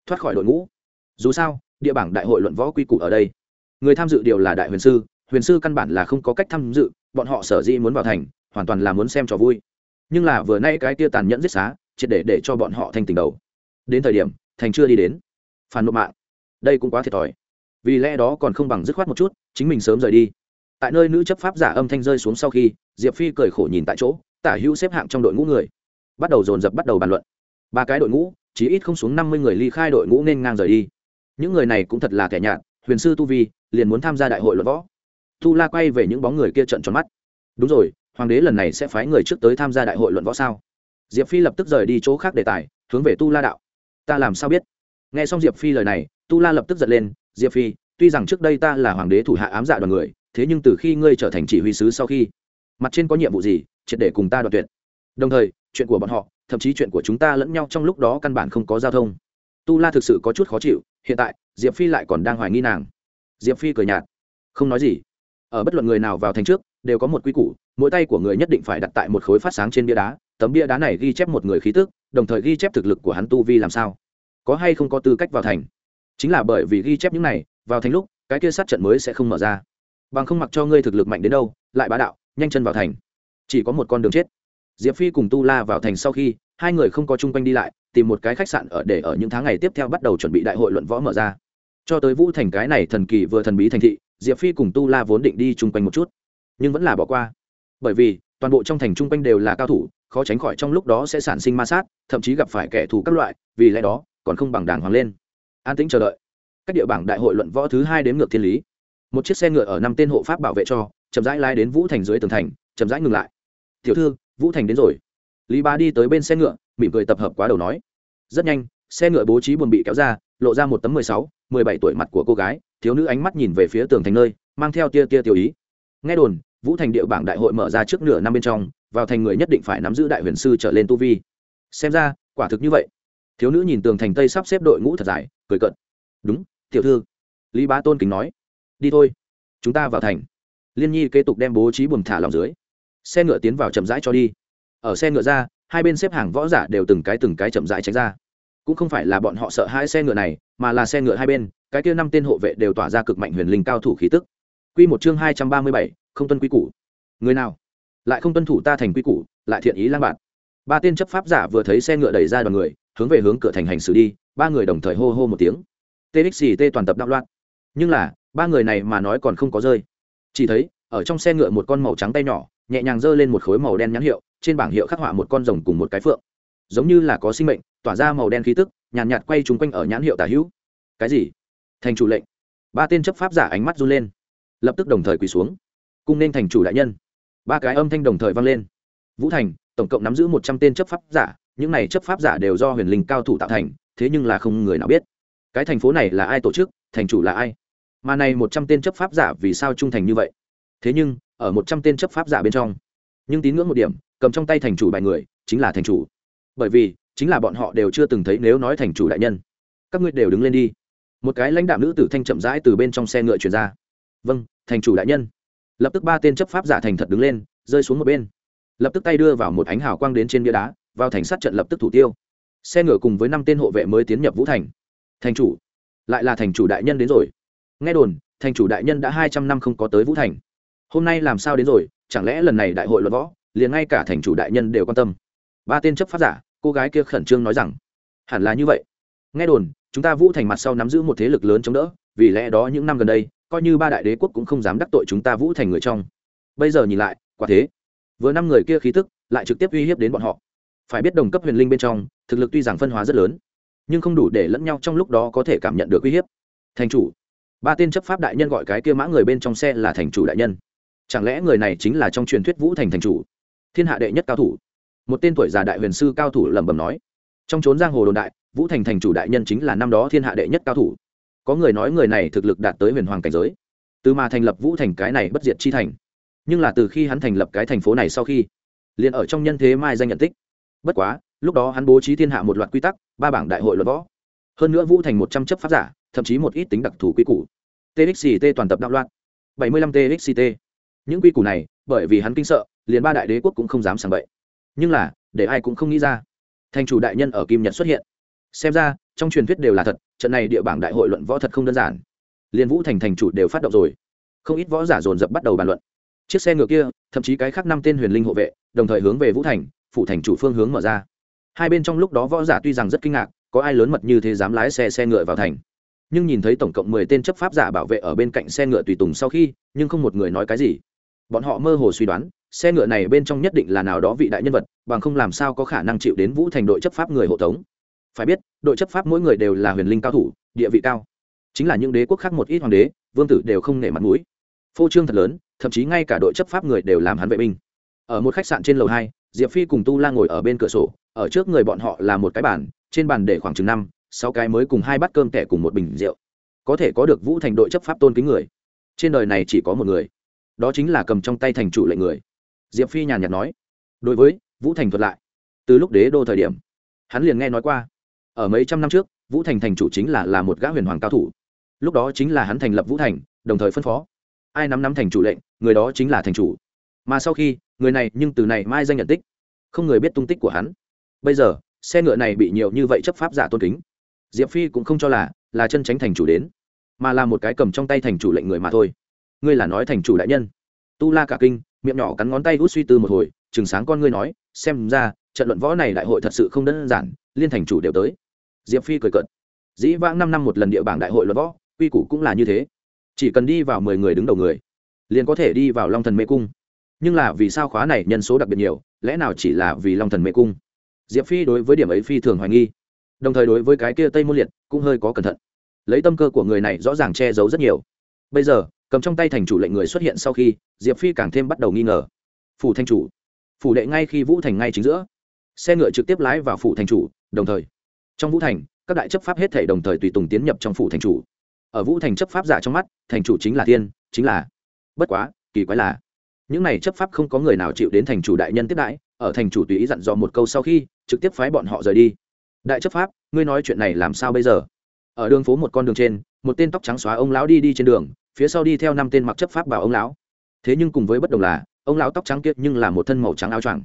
thoát khỏi đội ngũ. Dù sao, địa bảng đại hội luận võ quy củ ở đây. Người tham dự đều là đại huyền sư huyền sư căn bản là không có cách tham dự, bọn họ sở dĩ muốn vào thành, hoàn toàn là muốn xem trò vui. Nhưng là vừa nay cái tia tàn nhẫn giết xá, triệt để để cho bọn họ thành tình đầu. Đến thời điểm, thành chưa đi đến. Phản nộp mạng. Đây cũng quá thiệt thòi. Vì lẽ đó còn không bằng dứt khoát một chút, chính mình sớm rời đi tại nơi nữ chấp pháp giả âm thanh rơi xuống sau khi, diệp phi cười khổ nhìn tại chỗ, tả hữu xếp hạng trong đội ngũ người. Bắt đầu dồn dập bắt đầu bàn luận. Ba cái đội ngũ chỉ ít không xuống năm mươi người ly khai đội ngũ nên ngang rời đi. Những người này cũng thật là kẻ nhạt, huyền sư tu vi, liền muốn tham gia đại hội luận võ. Tu la quay về những bóng người kia trận tròn mắt. Đúng rồi, hoàng đế lần này sẽ phái người trước tới tham gia đại hội luận võ sao? Diệp phi lập tức rời đi chỗ khác đề tài, hướng về tu la đạo. Ta làm sao biết? Nghe xong diệp phi lời này, tu la lập tức giật lên. Diệp phi, tuy rằng trước đây ta là hoàng đế thủ hạ ám dạ đoàn người thế nhưng từ khi ngươi trở thành chỉ huy sứ sau khi, mặt trên có nhiệm vụ gì, triệt để cùng ta đoạt tuyệt. Đồng thời, chuyện của bọn họ, thậm chí chuyện của chúng ta lẫn nhau trong lúc đó căn bản không có giao thông. Tu la thực sự có chút khó chịu, hiện tại, diệp phi lại còn đang hoài nghi nàng. Diệp phi cười nhạt. Không nói gì. Ở bất luận người nào vào thành trước, đều có một quy củ, mỗi tay của người nhất định phải đặt tại một khối phát sáng trên bia đá, tấm bia đá này ghi chép một người khí tức, đồng thời ghi chép thực lực của hắn tu vi làm sao. Có hay không có tư cách vào thành? Chính là bởi vì ghi chép những này, vào thành lúc, cái kia sát trận mới sẽ không mở ra bằng không mặc cho ngươi thực lực mạnh đến đâu, lại bá đạo, nhanh chân vào thành. Chỉ có một con đường chết. Diệp phi cùng tu la vào thành sau khi, hai người không có chung quanh đi lại, tìm một cái khách sạn ở để ở những tháng ngày tiếp theo bắt đầu chuẩn bị đại hội luận võ mở ra. Cho tới vũ thành cái này thần kỳ vừa thần bí thành thị, diệp phi cùng tu la vốn định đi chung quanh một chút, nhưng vẫn là bỏ qua. Bởi vì, toàn bộ trong thành chung quanh đều là cao thủ, khó tránh khỏi trong lúc đó sẽ sản sinh ma sát, thậm chí gặp phải kẻ thù các loại, vì lẽ đó, còn không bằng đàng hoàng lên. An tĩnh chờ đợi. Các địa bảng đại hội luận võ thứ hai đến ngược thiên lý một chiếc xe ngựa ở năm tên hộ pháp bảo vệ cho, chậm rãi lái đến vũ thành dưới tường thành, chậm rãi ngừng lại. Tiểu thư, vũ thành đến rồi. Lý ba đi tới bên xe ngựa, mỉm cười tập hợp quá đầu nói. Rất nhanh, xe ngựa bố trí buồn bị kéo ra, lộ ra một tấm mười sáu, mười bảy tuổi mặt của cô gái, thiếu nữ ánh mắt nhìn về phía tường thành nơi, mang theo tia tia tiểu ý. Nghe đồn, vũ thành địa bảng đại hội mở ra trước nửa năm bên trong, vào thành người nhất định phải nắm giữ đại huyền sư trở lên tu vi. Xem ra, quả thực như vậy. Thiếu nữ nhìn tường thành tây sắp xếp đội ngũ thật dài, cười cận đúng, tiểu thư. Lý bá tôn kính nói đi thôi. Chúng ta vào thành. Liên nhi kế tục đem bố trí buồm thả lòng dưới. Xe ngựa tiến vào chậm rãi cho đi. Ở xe ngựa ra, hai bên xếp hàng võ giả đều từng cái từng cái chậm rãi tránh ra. Cũng không phải là bọn họ sợ hai xe ngựa này, mà là xe ngựa hai bên, cái kia năm tên hộ vệ đều tỏa ra cực mạnh huyền linh cao thủ khí tức. Quy một chương hai trăm ba mươi bảy, không tuân quy củ. Người nào? Lại không tuân thủ ta thành quy củ, lại thiện ý lang bạn. Ba tên chấp pháp giả vừa thấy xe ngựa đẩy ra đoàn người, hướng về hướng cửa thành hành xử đi, ba người đồng thời hô hô một tiếng. Txt toàn tập đạo loạn. Nhưng là ba người này mà nói còn không có rơi. Chỉ thấy ở trong xe ngựa một con màu trắng tay nhỏ nhẹ nhàng giơ lên một khối màu đen nhãn hiệu trên bảng hiệu khắc họa một con rồng cùng một cái phượng. Giống như là có sinh mệnh tỏa ra màu đen khí tức nhàn nhạt, nhạt quay trúng quanh ở nhãn hiệu tả hữu. Cái gì? Thành chủ lệnh. Ba tên chấp pháp giả ánh mắt run lên. Lập tức đồng thời quỳ xuống. Cung nên thành chủ đại nhân. Ba cái âm thanh đồng thời vang lên. Vũ thành tổng cộng nắm giữ một trăm tên chấp pháp giả những này chấp pháp giả đều do huyền linh cao thủ tạo thành thế nhưng là không người nào biết. Cái thành phố này là ai tổ chức thành chủ là ai? Mà này một trăm tên chấp pháp giả vì sao trung thành như vậy? Thế nhưng, ở một trăm tên chấp pháp giả bên trong, nhưng tín ngưỡng một điểm, cầm trong tay thành chủ bài người, chính là thành chủ. Bởi vì, chính là bọn họ đều chưa từng thấy nếu nói thành chủ đại nhân. Các ngươi đều đứng lên đi. Một cái lãnh đạo nữ tử thanh chậm rãi từ bên trong xe ngựa chuyển ra. Vâng thành chủ đại nhân. Lập tức ba tên chấp pháp giả thành thật đứng lên, rơi xuống một bên. Lập tức tay đưa vào một ánh hào quang đến trên bia đá, vào thành sát trận lập tức thủ tiêu. Xe ngựa cùng với năm tên hộ vệ mới tiến nhập vũ thành. Thành chủ, lại là thành chủ đại nhân đến rồi nghe đồn, thành chủ đại nhân đã hai trăm năm không có tới vũ thành. Hôm nay làm sao đến rồi, chẳng lẽ lần này đại hội luật võ, liền ngay cả thành chủ đại nhân đều quan tâm? Ba tên chấp pháp giả, cô gái kia khẩn trương nói rằng, hẳn là như vậy. Nghe đồn, chúng ta vũ thành mặt sau nắm giữ một thế lực lớn chống đỡ, vì lẽ đó những năm gần đây, coi như ba đại đế quốc cũng không dám đắc tội chúng ta vũ thành người trong. Bây giờ nhìn lại, quả thế. Vừa năm người kia khí tức, lại trực tiếp uy hiếp đến bọn họ. Phải biết đồng cấp huyền linh bên trong, thực lực tuy rằng phân hóa rất lớn, nhưng không đủ để lẫn nhau trong lúc đó có thể cảm nhận được uy hiếp. Thành chủ ba tên chấp pháp đại nhân gọi cái kia mã người bên trong xe là thành chủ đại nhân. Chẳng lẽ người này chính là trong truyền thuyết vũ thành thành chủ? Thiên hạ đệ nhất cao thủ. Một tên tuổi già đại huyền sư cao thủ lẩm bẩm nói. Trong trốn giang hồ đồn đại, vũ thành thành chủ đại nhân chính là năm đó thiên hạ đệ nhất cao thủ. Có người nói người này thực lực đạt tới huyền hoàng cảnh giới. Từ mà thành lập vũ thành cái này bất diệt chi thành. Nhưng là từ khi hắn thành lập cái thành phố này sau khi, liền ở trong nhân thế mai danh nhận tích. Bất quá, lúc đó hắn bố trí thiên hạ một loạt quy tắc, ba bảng đại hội luật võ. Hơn nữa vũ thành một trăm chấp pháp giả thậm chí một ít tính đặc thù quy củ. Txt toàn tập đạo loạn. Bảy mươi lăm txt những quy củ này, bởi vì hắn kinh sợ, liền ba đại đế quốc cũng không dám sàng bậy. Nhưng là, để ai cũng không nghĩ ra. Thành chủ đại nhân ở kim nhật xuất hiện. Xem ra, trong truyền thuyết đều là thật, trận này địa bảng đại hội luận võ thật không đơn giản. Liên vũ thành thành chủ đều phát động rồi. Không ít võ giả dồn dập bắt đầu bàn luận. Chiếc xe ngựa kia, thậm chí cái khác năm tên huyền linh hộ vệ, đồng thời hướng về vũ thành, phủ thành chủ phương hướng mở ra. Hai bên trong lúc đó võ giả tuy rằng rất kinh ngạc, có ai lớn mật như thế dám lái xe xe ngựa vào thành? Nhưng nhìn thấy tổng cộng mười tên chấp pháp giả bảo vệ ở bên cạnh xe ngựa tùy tùng sau khi, nhưng không một người nói cái gì. Bọn họ mơ hồ suy đoán, xe ngựa này bên trong nhất định là nào đó vị đại nhân vật, bằng không làm sao có khả năng chịu đến vũ thành đội chấp pháp người hộ tống. Phải biết, đội chấp pháp mỗi người đều là huyền linh cao thủ, địa vị cao. Chính là những đế quốc khác một ít hoàng đế, vương tử đều không nể mặt mũi. Phô trương thật lớn, thậm chí ngay cả đội chấp pháp người đều làm hắn vệ binh. Ở một khách sạn trên lầu hai, diệp phi cùng tu la ngồi ở bên cửa sổ, ở trước người bọn họ là một cái bàn, trên bàn để khoảng chừng năm sáu cái mới cùng hai bát cơm tẻ cùng một bình rượu. Có thể có được vũ thành đội chấp pháp tôn kính người. Trên đời này chỉ có một người. Đó chính là cầm trong tay thành chủ lệnh người. Diệp phi nhàn nhạt nói. Đối với vũ thành thuật lại, từ lúc đế đô thời điểm, hắn liền nghe nói qua. Ở mấy trăm năm trước, vũ thành thành chủ chính là là một gã huyền hoàng cao thủ. Lúc đó chính là hắn thành lập vũ thành, đồng thời phân phó. Ai nắm nắm thành chủ lệnh, người đó chính là thành chủ. Mà sau khi, người này nhưng từ này mai danh nhận tích, không người biết tung tích của hắn. Bây giờ, xe ngựa này bị nhiều như vậy chấp pháp giả tôn kính diệp phi cũng không cho là là chân tránh thành chủ đến, mà là một cái cầm trong tay thành chủ lệnh người mà thôi. Ngươi là nói thành chủ đại nhân. Tu la cả kinh, miệng nhỏ cắn ngón tay út suy tư một hồi chừng sáng con ngươi nói, xem ra, trận luận võ này đại hội thật sự không đơn giản, liên thành chủ đều tới. Diệp phi cười cợt. Dĩ vãng năm năm một lần địa bảng đại hội luận võ, quy củ cũng là như thế. Chỉ cần đi vào mười người đứng đầu người, liền có thể đi vào long thần mê cung. Nhưng là vì sao khóa này nhân số đặc biệt nhiều, lẽ nào chỉ là vì long thần mê cung? Diệp phi đối với điểm ấy phi thường hoài nghi đồng thời đối với cái kia tây môn liệt cũng hơi có cẩn thận. Lấy tâm cơ của người này rõ ràng che giấu rất nhiều. Bây giờ, cầm trong tay thành chủ lệnh người xuất hiện sau khi, diệp phi càng thêm bắt đầu nghi ngờ. Phủ thanh chủ. Phủ đệ ngay khi vũ thành ngay chính giữa. Xe ngựa trực tiếp lái vào phủ thành chủ, đồng thời. Trong vũ thành, các đại chấp pháp hết thể đồng thời tùy tùng tiến nhập trong phủ thành chủ. Ở vũ thành chấp pháp giả trong mắt, thành chủ chính là thiên, chính là. Bất quá, kỳ quái là, những này chấp pháp không có người nào chịu đến thành chủ đại nhân tiếp đãi, ở thành chủ tùy ý dặn dò một câu sau khi, trực tiếp phái bọn họ rời đi đại chấp pháp, ngươi nói chuyện này làm sao bây giờ? Ở đường phố một con đường trên, một tên tóc trắng xóa ông lão đi đi trên đường, phía sau đi theo năm tên mặc chấp pháp bảo ông lão. Thế nhưng cùng với bất đồng là, ông lão tóc trắng kiệt nhưng là một thân màu trắng áo choàng.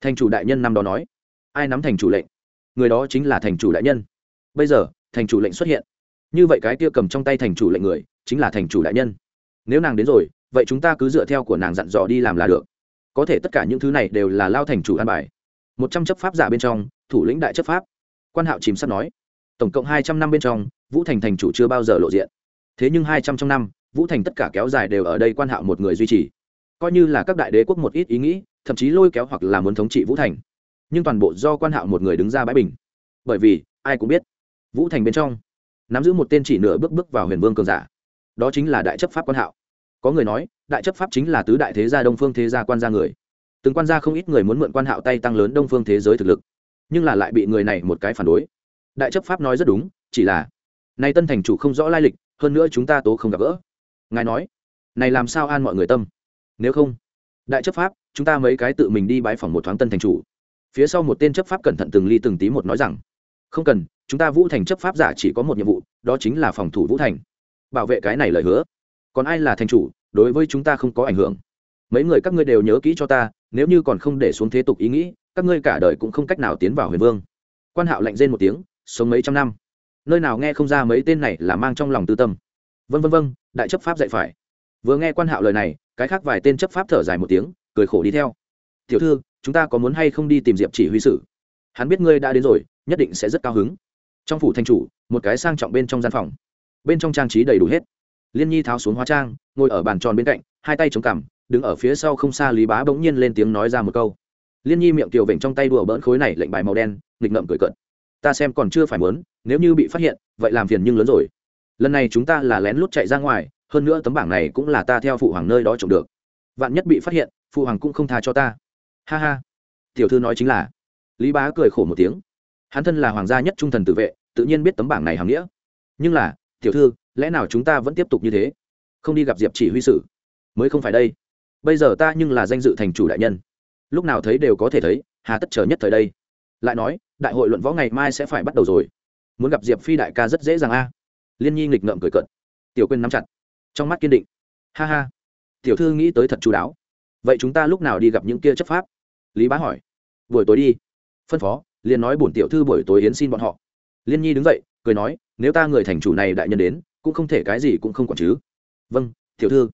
Thành chủ đại nhân năm đó nói, ai nắm thành chủ lệnh, người đó chính là thành chủ đại nhân. Bây giờ, thành chủ lệnh xuất hiện. Như vậy cái kia cầm trong tay thành chủ lệnh người, chính là thành chủ đại nhân. Nếu nàng đến rồi, vậy chúng ta cứ dựa theo của nàng dặn dò đi làm là được. Có thể tất cả những thứ này đều là lao thành chủ an bài. Một trăm chấp pháp giả bên trong, thủ lĩnh đại chấp pháp quan hạo chìm sắt nói, tổng cộng hai trăm năm bên trong, vũ thành thành chủ chưa bao giờ lộ diện. Thế nhưng hai trăm trong năm, vũ thành tất cả kéo dài đều ở đây quan hạo một người duy trì. Coi như là các đại đế quốc một ít ý nghĩ, thậm chí lôi kéo hoặc là muốn thống trị vũ thành. Nhưng toàn bộ do quan hạo một người đứng ra bãi bình. Bởi vì, ai cũng biết, vũ thành bên trong, nắm giữ một tên chỉ nửa bước bước vào huyền vương cường giả. Đó chính là đại chấp pháp quan hạo. Có người nói, đại chấp pháp chính là tứ đại thế gia đông phương thế gia quan gia người. Từng quan gia không ít người muốn mượn quan hạo tay tăng lớn đông phương thế giới thực lực nhưng là lại bị người này một cái phản đối. Đại chấp pháp nói rất đúng, chỉ là nay tân thành chủ không rõ lai lịch, hơn nữa chúng ta tố không gặp gỡ. Ngài nói, này làm sao an mọi người tâm? Nếu không, đại chấp pháp, chúng ta mấy cái tự mình đi bái phòng một thoáng tân thành chủ. Phía sau một tên chấp pháp cẩn thận từng ly từng tí một nói rằng, không cần, chúng ta vũ thành chấp pháp giả chỉ có một nhiệm vụ, đó chính là phòng thủ vũ thành. Bảo vệ cái này lời hứa. Còn ai là thành chủ, đối với chúng ta không có ảnh hưởng. Mấy người các ngươi đều nhớ kỹ cho ta, nếu như còn không để xuống thế tục ý nghĩ các ngươi cả đời cũng không cách nào tiến vào huyền vương. Quan hạo lạnh rên một tiếng, sống mấy trăm năm. Nơi nào nghe không ra mấy tên này là mang trong lòng tư tâm. Vân vân vân đại chấp pháp dạy phải. Vừa nghe quan hạo lời này, cái khác vài tên chấp pháp thở dài một tiếng, cười khổ đi theo. Tiểu thư, chúng ta có muốn hay không đi tìm diệp chỉ huy sử? Hắn biết ngươi đã đến rồi, nhất định sẽ rất cao hứng. Trong phủ thanh chủ, một cái sang trọng bên trong gian phòng. Bên trong trang trí đầy đủ hết. Liên nhi tháo xuống hóa trang, ngồi ở bàn tròn bên cạnh, hai tay chống cằm, đứng ở phía sau không xa lý bá bỗng nhiên lên tiếng nói ra một câu liên nhi miệng kiều vểnh trong tay đùa bỡn khối này lệnh bài màu đen nghịch ngợm cười cợt. Ta xem còn chưa phải muốn, nếu như bị phát hiện vậy làm phiền nhưng lớn rồi. Lần này chúng ta là lén lút chạy ra ngoài hơn nữa tấm bảng này cũng là ta theo phụ hoàng nơi đó trộm được. Vạn nhất bị phát hiện phụ hoàng cũng không tha cho ta. Ha ha. Tiểu thư nói chính là. Lý bá cười khổ một tiếng. Hắn thân là hoàng gia nhất trung thần tự vệ tự nhiên biết tấm bảng này hàm nghĩa. Nhưng là tiểu thư lẽ nào chúng ta vẫn tiếp tục như thế? Không đi gặp diệp chỉ huy sử. Mới không phải đây. Bây giờ ta nhưng là danh dự thành chủ đại nhân lúc nào thấy đều có thể thấy, hà tất chờ nhất thời đây. Lại nói, đại hội luận võ ngày mai sẽ phải bắt đầu rồi. Muốn gặp diệp phi đại ca rất dễ dàng a. Liên nhi nghịch ngợm cười cợt. Tiểu quên nắm chặt. Trong mắt kiên định. Ha ha. Tiểu thư nghĩ tới thật chú đáo. Vậy chúng ta lúc nào đi gặp những kia chấp pháp? Lý bá hỏi. Buổi tối đi. Phân phó, liền nói bổn tiểu thư buổi tối yến xin bọn họ. Liên nhi đứng dậy, cười nói, nếu ta người thành chủ này đại nhân đến, cũng không thể cái gì cũng không còn chứ. Vâng tiểu thư.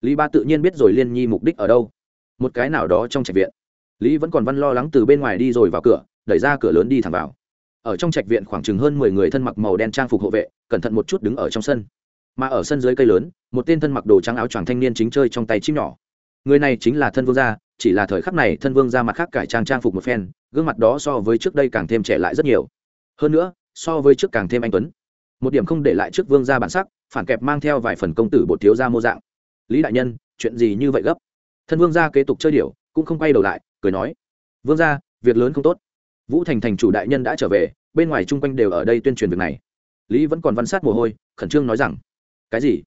Lý ba tự nhiên biết rồi liên nhi mục đích ở đâu. Một cái nào đó trong trạch viện lý vẫn còn văn lo lắng từ bên ngoài đi rồi vào cửa đẩy ra cửa lớn đi thẳng vào ở trong trạch viện khoảng chừng hơn mười người thân mặc màu đen trang phục hộ vệ cẩn thận một chút đứng ở trong sân mà ở sân dưới cây lớn một tên thân mặc đồ trắng áo choàng thanh niên chính chơi trong tay chim nhỏ người này chính là thân vương gia chỉ là thời khắc này thân vương ra mặt khác cải trang trang phục một phen gương mặt đó so với trước đây càng thêm trẻ lại rất nhiều hơn nữa so với trước càng thêm anh tuấn một điểm không để lại trước vương gia bản sắc phản kẹp mang theo vài phần công tử bột thiếu ra mô dạng lý đại nhân chuyện gì như vậy gấp thân vương gia kế tục chơi điểu cũng không quay đầu lại cười nói, vương gia, việc lớn không tốt. Vũ thành thành chủ đại nhân đã trở về, bên ngoài chung quanh đều ở đây tuyên truyền việc này. Lý vẫn còn văn sát mồ hôi, khẩn trương nói rằng, cái gì?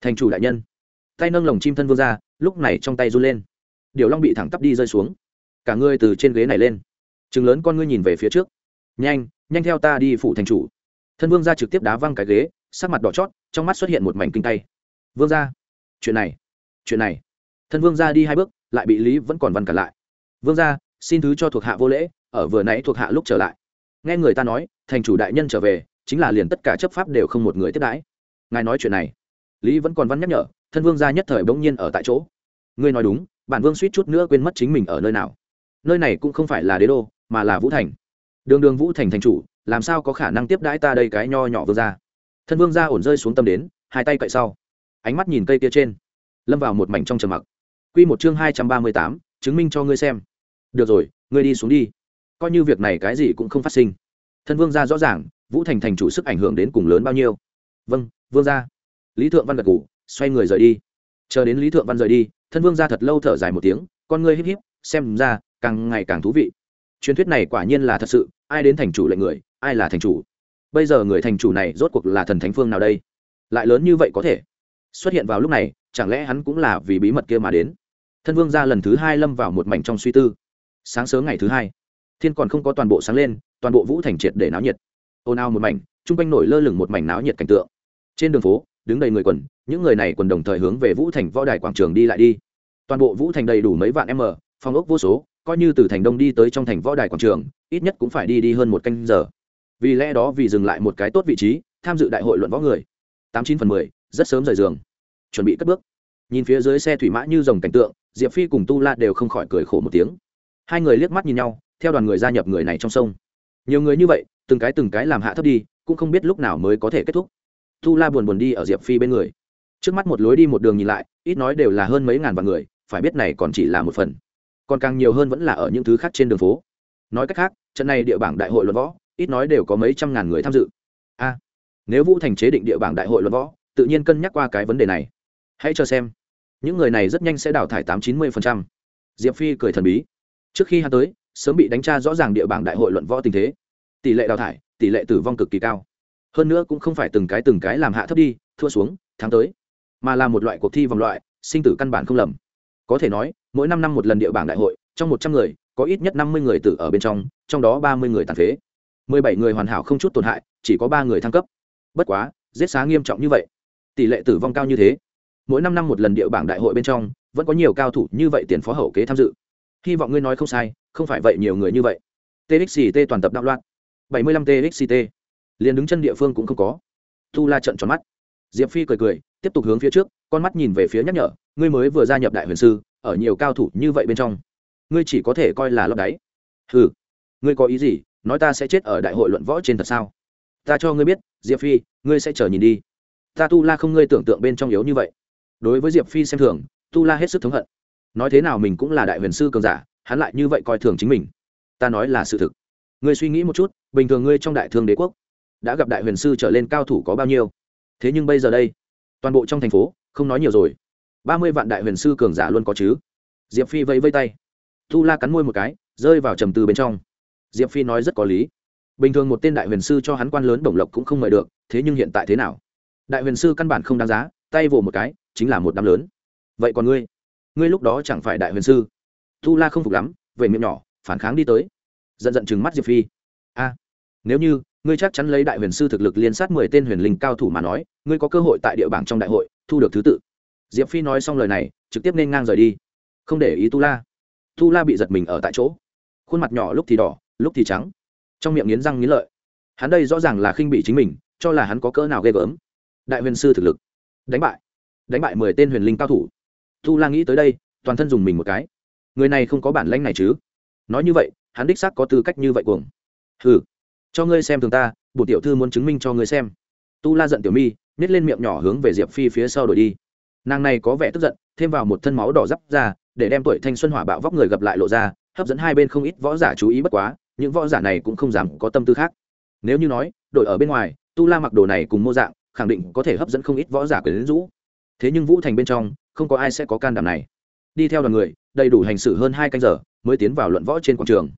Thành chủ đại nhân? Tay nâng lồng chim thân vương ra lúc này trong tay run lên. Điều long bị thẳng tắp đi rơi xuống. Cả ngươi từ trên ghế này lên. Chừng lớn con ngươi nhìn về phía trước. Nhanh nhanh theo ta đi phụ thành chủ. Thân vương ra trực tiếp đá văng cái ghế, sắc mặt đỏ chót, trong mắt xuất hiện một mảnh kinh tay vương ra chuyện này chuyện này. Thân vương ra đi hai bước, lại bị lý vẫn còn văn cản lại vương ra xin thứ cho thuộc hạ vô lễ, ở vừa nãy thuộc hạ lúc trở lại. Nghe người ta nói, thành chủ đại nhân trở về, chính là liền tất cả chấp pháp đều không một người tiếp đãi. Ngài nói chuyện này. Lý vẫn còn văn nhắc nhở, thân vương gia nhất thời bỗng nhiên ở tại chỗ. Ngươi nói đúng, bản vương suýt chút nữa quên mất chính mình ở nơi nào. Nơi này cũng không phải là đế đô, mà là vũ thành. Đường đường vũ thành thành chủ, làm sao có khả năng tiếp đãi ta đây cái nho nhỏ vương gia? thân vương gia ổn rơi xuống tâm đến, hai tay cậy sau. Ánh mắt nhìn cây kia trên, lâm vào một mảnh trong trầm mặc. Q một chương hai trăm ba mươi tám, chứng minh cho ngươi xem được rồi, ngươi đi xuống đi. Coi như việc này cái gì cũng không phát sinh. Thân vương gia rõ ràng, vũ thành thành chủ sức ảnh hưởng đến cùng lớn bao nhiêu. Vâng vương gia. lý thượng văn gật ngủ xoay người rời đi. Chờ đến lý thượng văn rời đi, thân vương gia thật lâu thở dài một tiếng, con ngươi híp híp, xem ra càng ngày càng thú vị. Truyền thuyết này quả nhiên là thật sự, ai đến thành chủ lệnh người, ai là thành chủ. Bây giờ người thành chủ này rốt cuộc là thần thánh phương nào đây? Lại lớn như vậy có thể xuất hiện vào lúc này, chẳng lẽ hắn cũng là vì bí mật kia mà đến? Thân vương gia lần thứ hai lâm vào một mảnh trong suy tư sáng sớm ngày thứ hai, thiên còn không có toàn bộ sáng lên, toàn bộ vũ thành triệt để náo nhiệt. Ồn ào một mảnh chung quanh nổi lơ lửng một mảnh náo nhiệt cảnh tượng. Trên đường phố, đứng đầy người quần, những người này quần đồng thời hướng về vũ thành võ đài quảng trường đi lại đi. Toàn bộ vũ thành đầy đủ mấy vạn m phong ốc vô số, coi như từ thành đông đi tới trong thành võ đài quảng trường, ít nhất cũng phải đi đi hơn một canh giờ. Vì lẽ đó vì dừng lại một cái tốt vị trí, tham dự đại hội luận võ người. Tám chín phần mười, rất sớm rời giường. Chuẩn bị cất bước. Nhìn phía dưới xe thủy mã như dòng cảnh tượng, diệp phi cùng tu la đều không khỏi cười khổ một tiếng hai người liếc mắt nhìn nhau, theo đoàn người gia nhập người này trong sông. Nhiều người như vậy, từng cái từng cái làm hạ thấp đi, cũng không biết lúc nào mới có thể kết thúc. Tu la buồn buồn đi ở diệp phi bên người. Trước mắt một lối đi một đường nhìn lại, ít nói đều là hơn mấy ngàn vạn người, phải biết này còn chỉ là một phần. Còn càng nhiều hơn vẫn là ở những thứ khác trên đường phố. Nói cách khác, trận này địa bảng đại hội luận võ, ít nói đều có mấy trăm ngàn người tham dự. A, nếu vũ thành chế định địa bảng đại hội luận võ, tự nhiên cân nhắc qua cái vấn đề này. Hãy cho xem. Những người này rất nhanh sẽ đào thải tám chín mươi diệp phi cười thần bí trước khi hắn tới, sớm bị đánh tra rõ ràng địa bảng đại hội luận võ tình thế. Tỷ lệ đào thải, tỷ lệ tử vong cực kỳ cao. Hơn nữa cũng không phải từng cái từng cái làm hạ thấp đi, thua xuống tháng tới. Mà là một loại cuộc thi vòng loại, sinh tử căn bản không lầm. Có thể nói, mỗi năm năm một lần địa bảng đại hội, trong một trăm người, có ít nhất năm mươi người tử ở bên trong trong đó ba mươi người tàn phế. Mười bảy người hoàn hảo không chút tổn hại, chỉ có ba người thăng cấp. Bất quá, giết xá nghiêm trọng như vậy, tỷ lệ tử vong cao như thế. Mỗi năm năm một lần địa bảng đại hội bên trong, vẫn có nhiều cao thủ như vậy tiền phó hậu kế tham dự hy vọng ngươi nói không sai, không phải vậy nhiều người như vậy. Txt toàn tập đạo loạn. Bảy mươi lăm txt liền đứng chân địa phương cũng không có. Tu la trận tròn mắt. Diệp phi cười cười, tiếp tục hướng phía trước, con mắt nhìn về phía nhắc nhở, ngươi mới vừa gia nhập đại huyền sư, ở nhiều cao thủ như vậy bên trong, ngươi chỉ có thể coi là lấp đáy. Ừ ngươi có ý gì, nói ta sẽ chết ở đại hội luận võ trên thật sao? Ta cho ngươi biết, diệp phi, ngươi sẽ chờ nhìn đi. Ta tu la không ngươi tưởng tượng bên trong yếu như vậy. Đối với diệp phi xem thường, tu la hết sức thống hận nói thế nào mình cũng là đại huyền sư cường giả, hắn lại như vậy coi thường chính mình. Ta nói là sự thực. Ngươi suy nghĩ một chút, bình thường ngươi trong đại thương đế quốc, đã gặp đại huyền sư trở lên cao thủ có bao nhiêu? Thế nhưng bây giờ đây, toàn bộ trong thành phố, không nói nhiều rồi. Ba mươi vạn đại huyền sư cường giả luôn có chứ? Diệp phi vẫy vây tay. Tu la cắn môi một cái, rơi vào trầm tư bên trong. Diệp phi nói rất có lý. Bình thường một tên đại huyền sư cho hắn quan lớn đồng lộc cũng không mời được, thế nhưng hiện tại thế nào? Đại huyền sư căn bản không đáng giá, tay vồ một cái, chính là một đám lớn. Vậy còn ngươi? Ngươi lúc đó chẳng phải đại huyền sư. Tu la không phục lắm, về miệng nhỏ, phản kháng đi tới. Giận giận chừng mắt diệp phi. A, nếu như, ngươi chắc chắn lấy đại huyền sư thực lực liên sát mười tên huyền linh cao thủ mà nói, ngươi có cơ hội tại địa bảng trong đại hội, thu được thứ tự. Diệp phi nói xong lời này, trực tiếp nên ngang rời đi. Không để ý tu la. Tu la bị giật mình ở tại chỗ. Khuôn mặt nhỏ lúc thì đỏ, lúc thì trắng. Trong miệng nghiến răng nghiến lợi. Hắn đây rõ ràng là khinh bị chính mình, cho là hắn có cỡ nào ghê gớm. Đại huyền sư thực lực. Đánh bại. Đánh bại mười tên huyền linh cao thủ tu la nghĩ tới đây, toàn thân dùng mình một cái. Người này không có bản lãnh này chứ? Nói như vậy, hắn đích xác có tư cách như vậy cuồng. Ừ cho ngươi xem thường ta bộ tiểu thư muốn chứng minh cho ngươi xem. Tu la giận tiểu mi nhét lên miệng nhỏ hướng về diệp phi phía sau đổi đi. Nàng này có vẻ tức giận, thêm vào một thân máu đỏ dắp ra, để đem tuổi thanh xuân hỏa bạo vóc người gặp lại lộ ra, hấp dẫn hai bên không ít võ giả chú ý bất quá, những võ giả này cũng không dám có tâm tư khác. Nếu như nói, đội ở bên ngoài, tu la mặc đồ này cùng mô dạng, khẳng định có thể hấp dẫn không ít võ giả quyền lính rũ. Thế nhưng vũ thành bên trong không có ai sẽ có can đảm này. Đi theo đoàn người, đầy đủ hành xử hơn hai canh giờ, mới tiến vào luận võ trên quảng trường.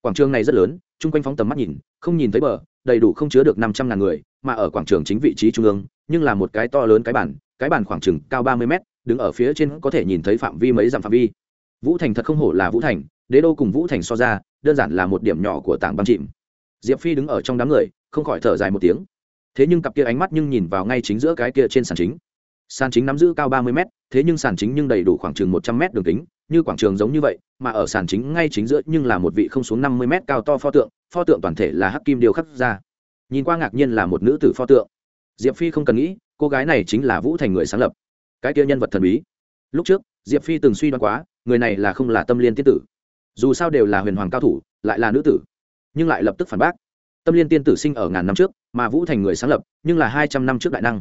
Quảng trường này rất lớn, chung quanh phóng tầm mắt nhìn, không nhìn thấy bờ, đầy đủ không chứa được năm trăm ngàn người, mà ở quảng trường chính vị trí trung ương, nhưng là một cái to lớn cái bản cái bản khoảng chừng cao ba mươi mét, đứng ở phía trên có thể nhìn thấy phạm vi mấy dặm phạm vi. Vũ thành thật không hổ là vũ thành, đế đô cùng vũ thành so ra, đơn giản là một điểm nhỏ của tảng băng chìm. Diệp phi đứng ở trong đám người, không khỏi thở dài một tiếng. Thế nhưng cặp kia ánh mắt nhưng nhìn vào ngay chính giữa cái kia trên sàn chính sàn chính nắm giữ cao ba mươi m thế nhưng sàn chính nhưng đầy đủ khoảng chừng một trăm m đường kính, như quảng trường giống như vậy, mà ở sàn chính ngay chính giữa nhưng là một vị không xuống năm mươi m cao to pho tượng pho tượng toàn thể là hắc kim điêu khắc ra. Nhìn qua ngạc nhiên là một nữ tử pho tượng. Diệp phi không cần nghĩ, cô gái này chính là vũ thành người sáng lập. Cái kia nhân vật thần bí. Lúc trước, diệp phi từng suy đoán quá, người này là không là tâm liên tiên tử. Dù sao đều là huyền hoàng cao thủ, lại là nữ tử. Nhưng lại lập tức phản bác. Tâm liên tiên tử sinh ở ngàn năm trước, mà vũ thành người sáng lập, nhưng là hai trăm năm trước đại năng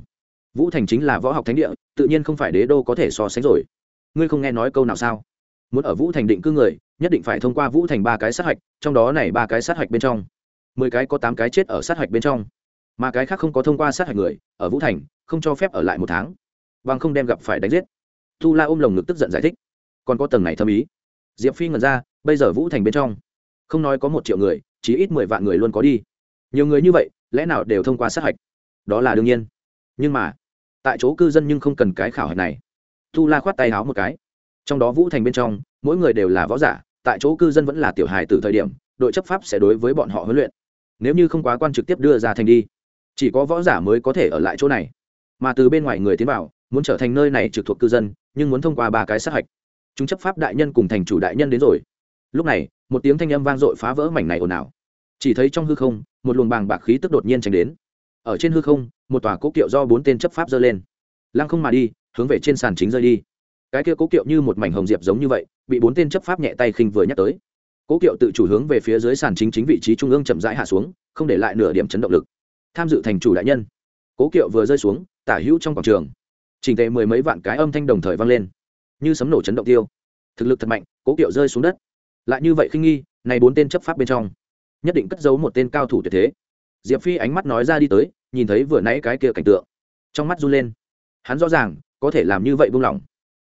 vũ thành chính là võ học thánh địa, tự nhiên không phải đế đô có thể so sánh rồi. Ngươi không nghe nói câu nào sao? Muốn ở vũ thành định cư người, nhất định phải thông qua vũ thành ba cái sát hạch, trong đó này ba cái sát hạch bên trong. Mười cái có tám cái chết ở sát hạch bên trong. Mà cái khác không có thông qua sát hạch người, ở vũ thành, không cho phép ở lại một tháng. Bằng không đem gặp phải đánh giết. Tu la ôm lồng ngực tức giận giải thích. Còn có tầng này thâm ý. Diệp phi ngẩn ra, bây giờ vũ thành bên trong, không nói có một triệu người, chỉ ít mười vạn người luôn có đi. Nhiều người như vậy, lẽ nào đều thông qua sát hạch? Đó là đương nhiên. Nhưng mà tại chỗ cư dân nhưng không cần cái khảo hạch này. Tu la khoát tay háo một cái. Trong đó vũ thành bên trong, mỗi người đều là võ giả, tại chỗ cư dân vẫn là tiểu hài từ thời điểm, đội chấp pháp sẽ đối với bọn họ huấn luyện. Nếu như không quá quan trực tiếp đưa ra thành đi, chỉ có võ giả mới có thể ở lại chỗ này. Mà từ bên ngoài người tiến vào, muốn trở thành nơi này trực thuộc cư dân, nhưng muốn thông qua ba cái sát hạch. Chúng chấp pháp đại nhân cùng thành chủ đại nhân đến rồi. Lúc này, một tiếng thanh âm vang dội phá vỡ mảnh này ồn ào. Chỉ thấy trong hư không, một luồng bàng bạc khí tức đột nhiên tránh đến ở trên hư không, một tòa cố kiệu do bốn tên chấp pháp dơ lên. Lăng không mà đi, hướng về trên sàn chính rơi đi. Cái kia cố kiệu như một mảnh hồng diệp giống như vậy, bị bốn tên chấp pháp nhẹ tay khinh vừa nhắc tới. Cố kiệu tự chủ hướng về phía dưới sàn chính chính vị trí trung ương chậm rãi hạ xuống, không để lại nửa điểm chấn động lực. Tham dự thành chủ đại nhân. Cố kiệu vừa rơi xuống, tả hữu trong quảng trường. Trình tệ mười mấy vạn cái âm thanh đồng thời vang lên. Như sấm nổ chấn động tiêu. Thực lực thật mạnh, cố kiệu rơi xuống đất. Lại như vậy khinh nghi, này bốn tên chấp pháp bên trong, nhất định cất giấu một tên cao thủ tuyệt thế diệp phi ánh mắt nói ra đi tới, nhìn thấy vừa nãy cái kia cảnh tượng. Trong mắt run lên. Hắn rõ ràng, có thể làm như vậy buông lỏng.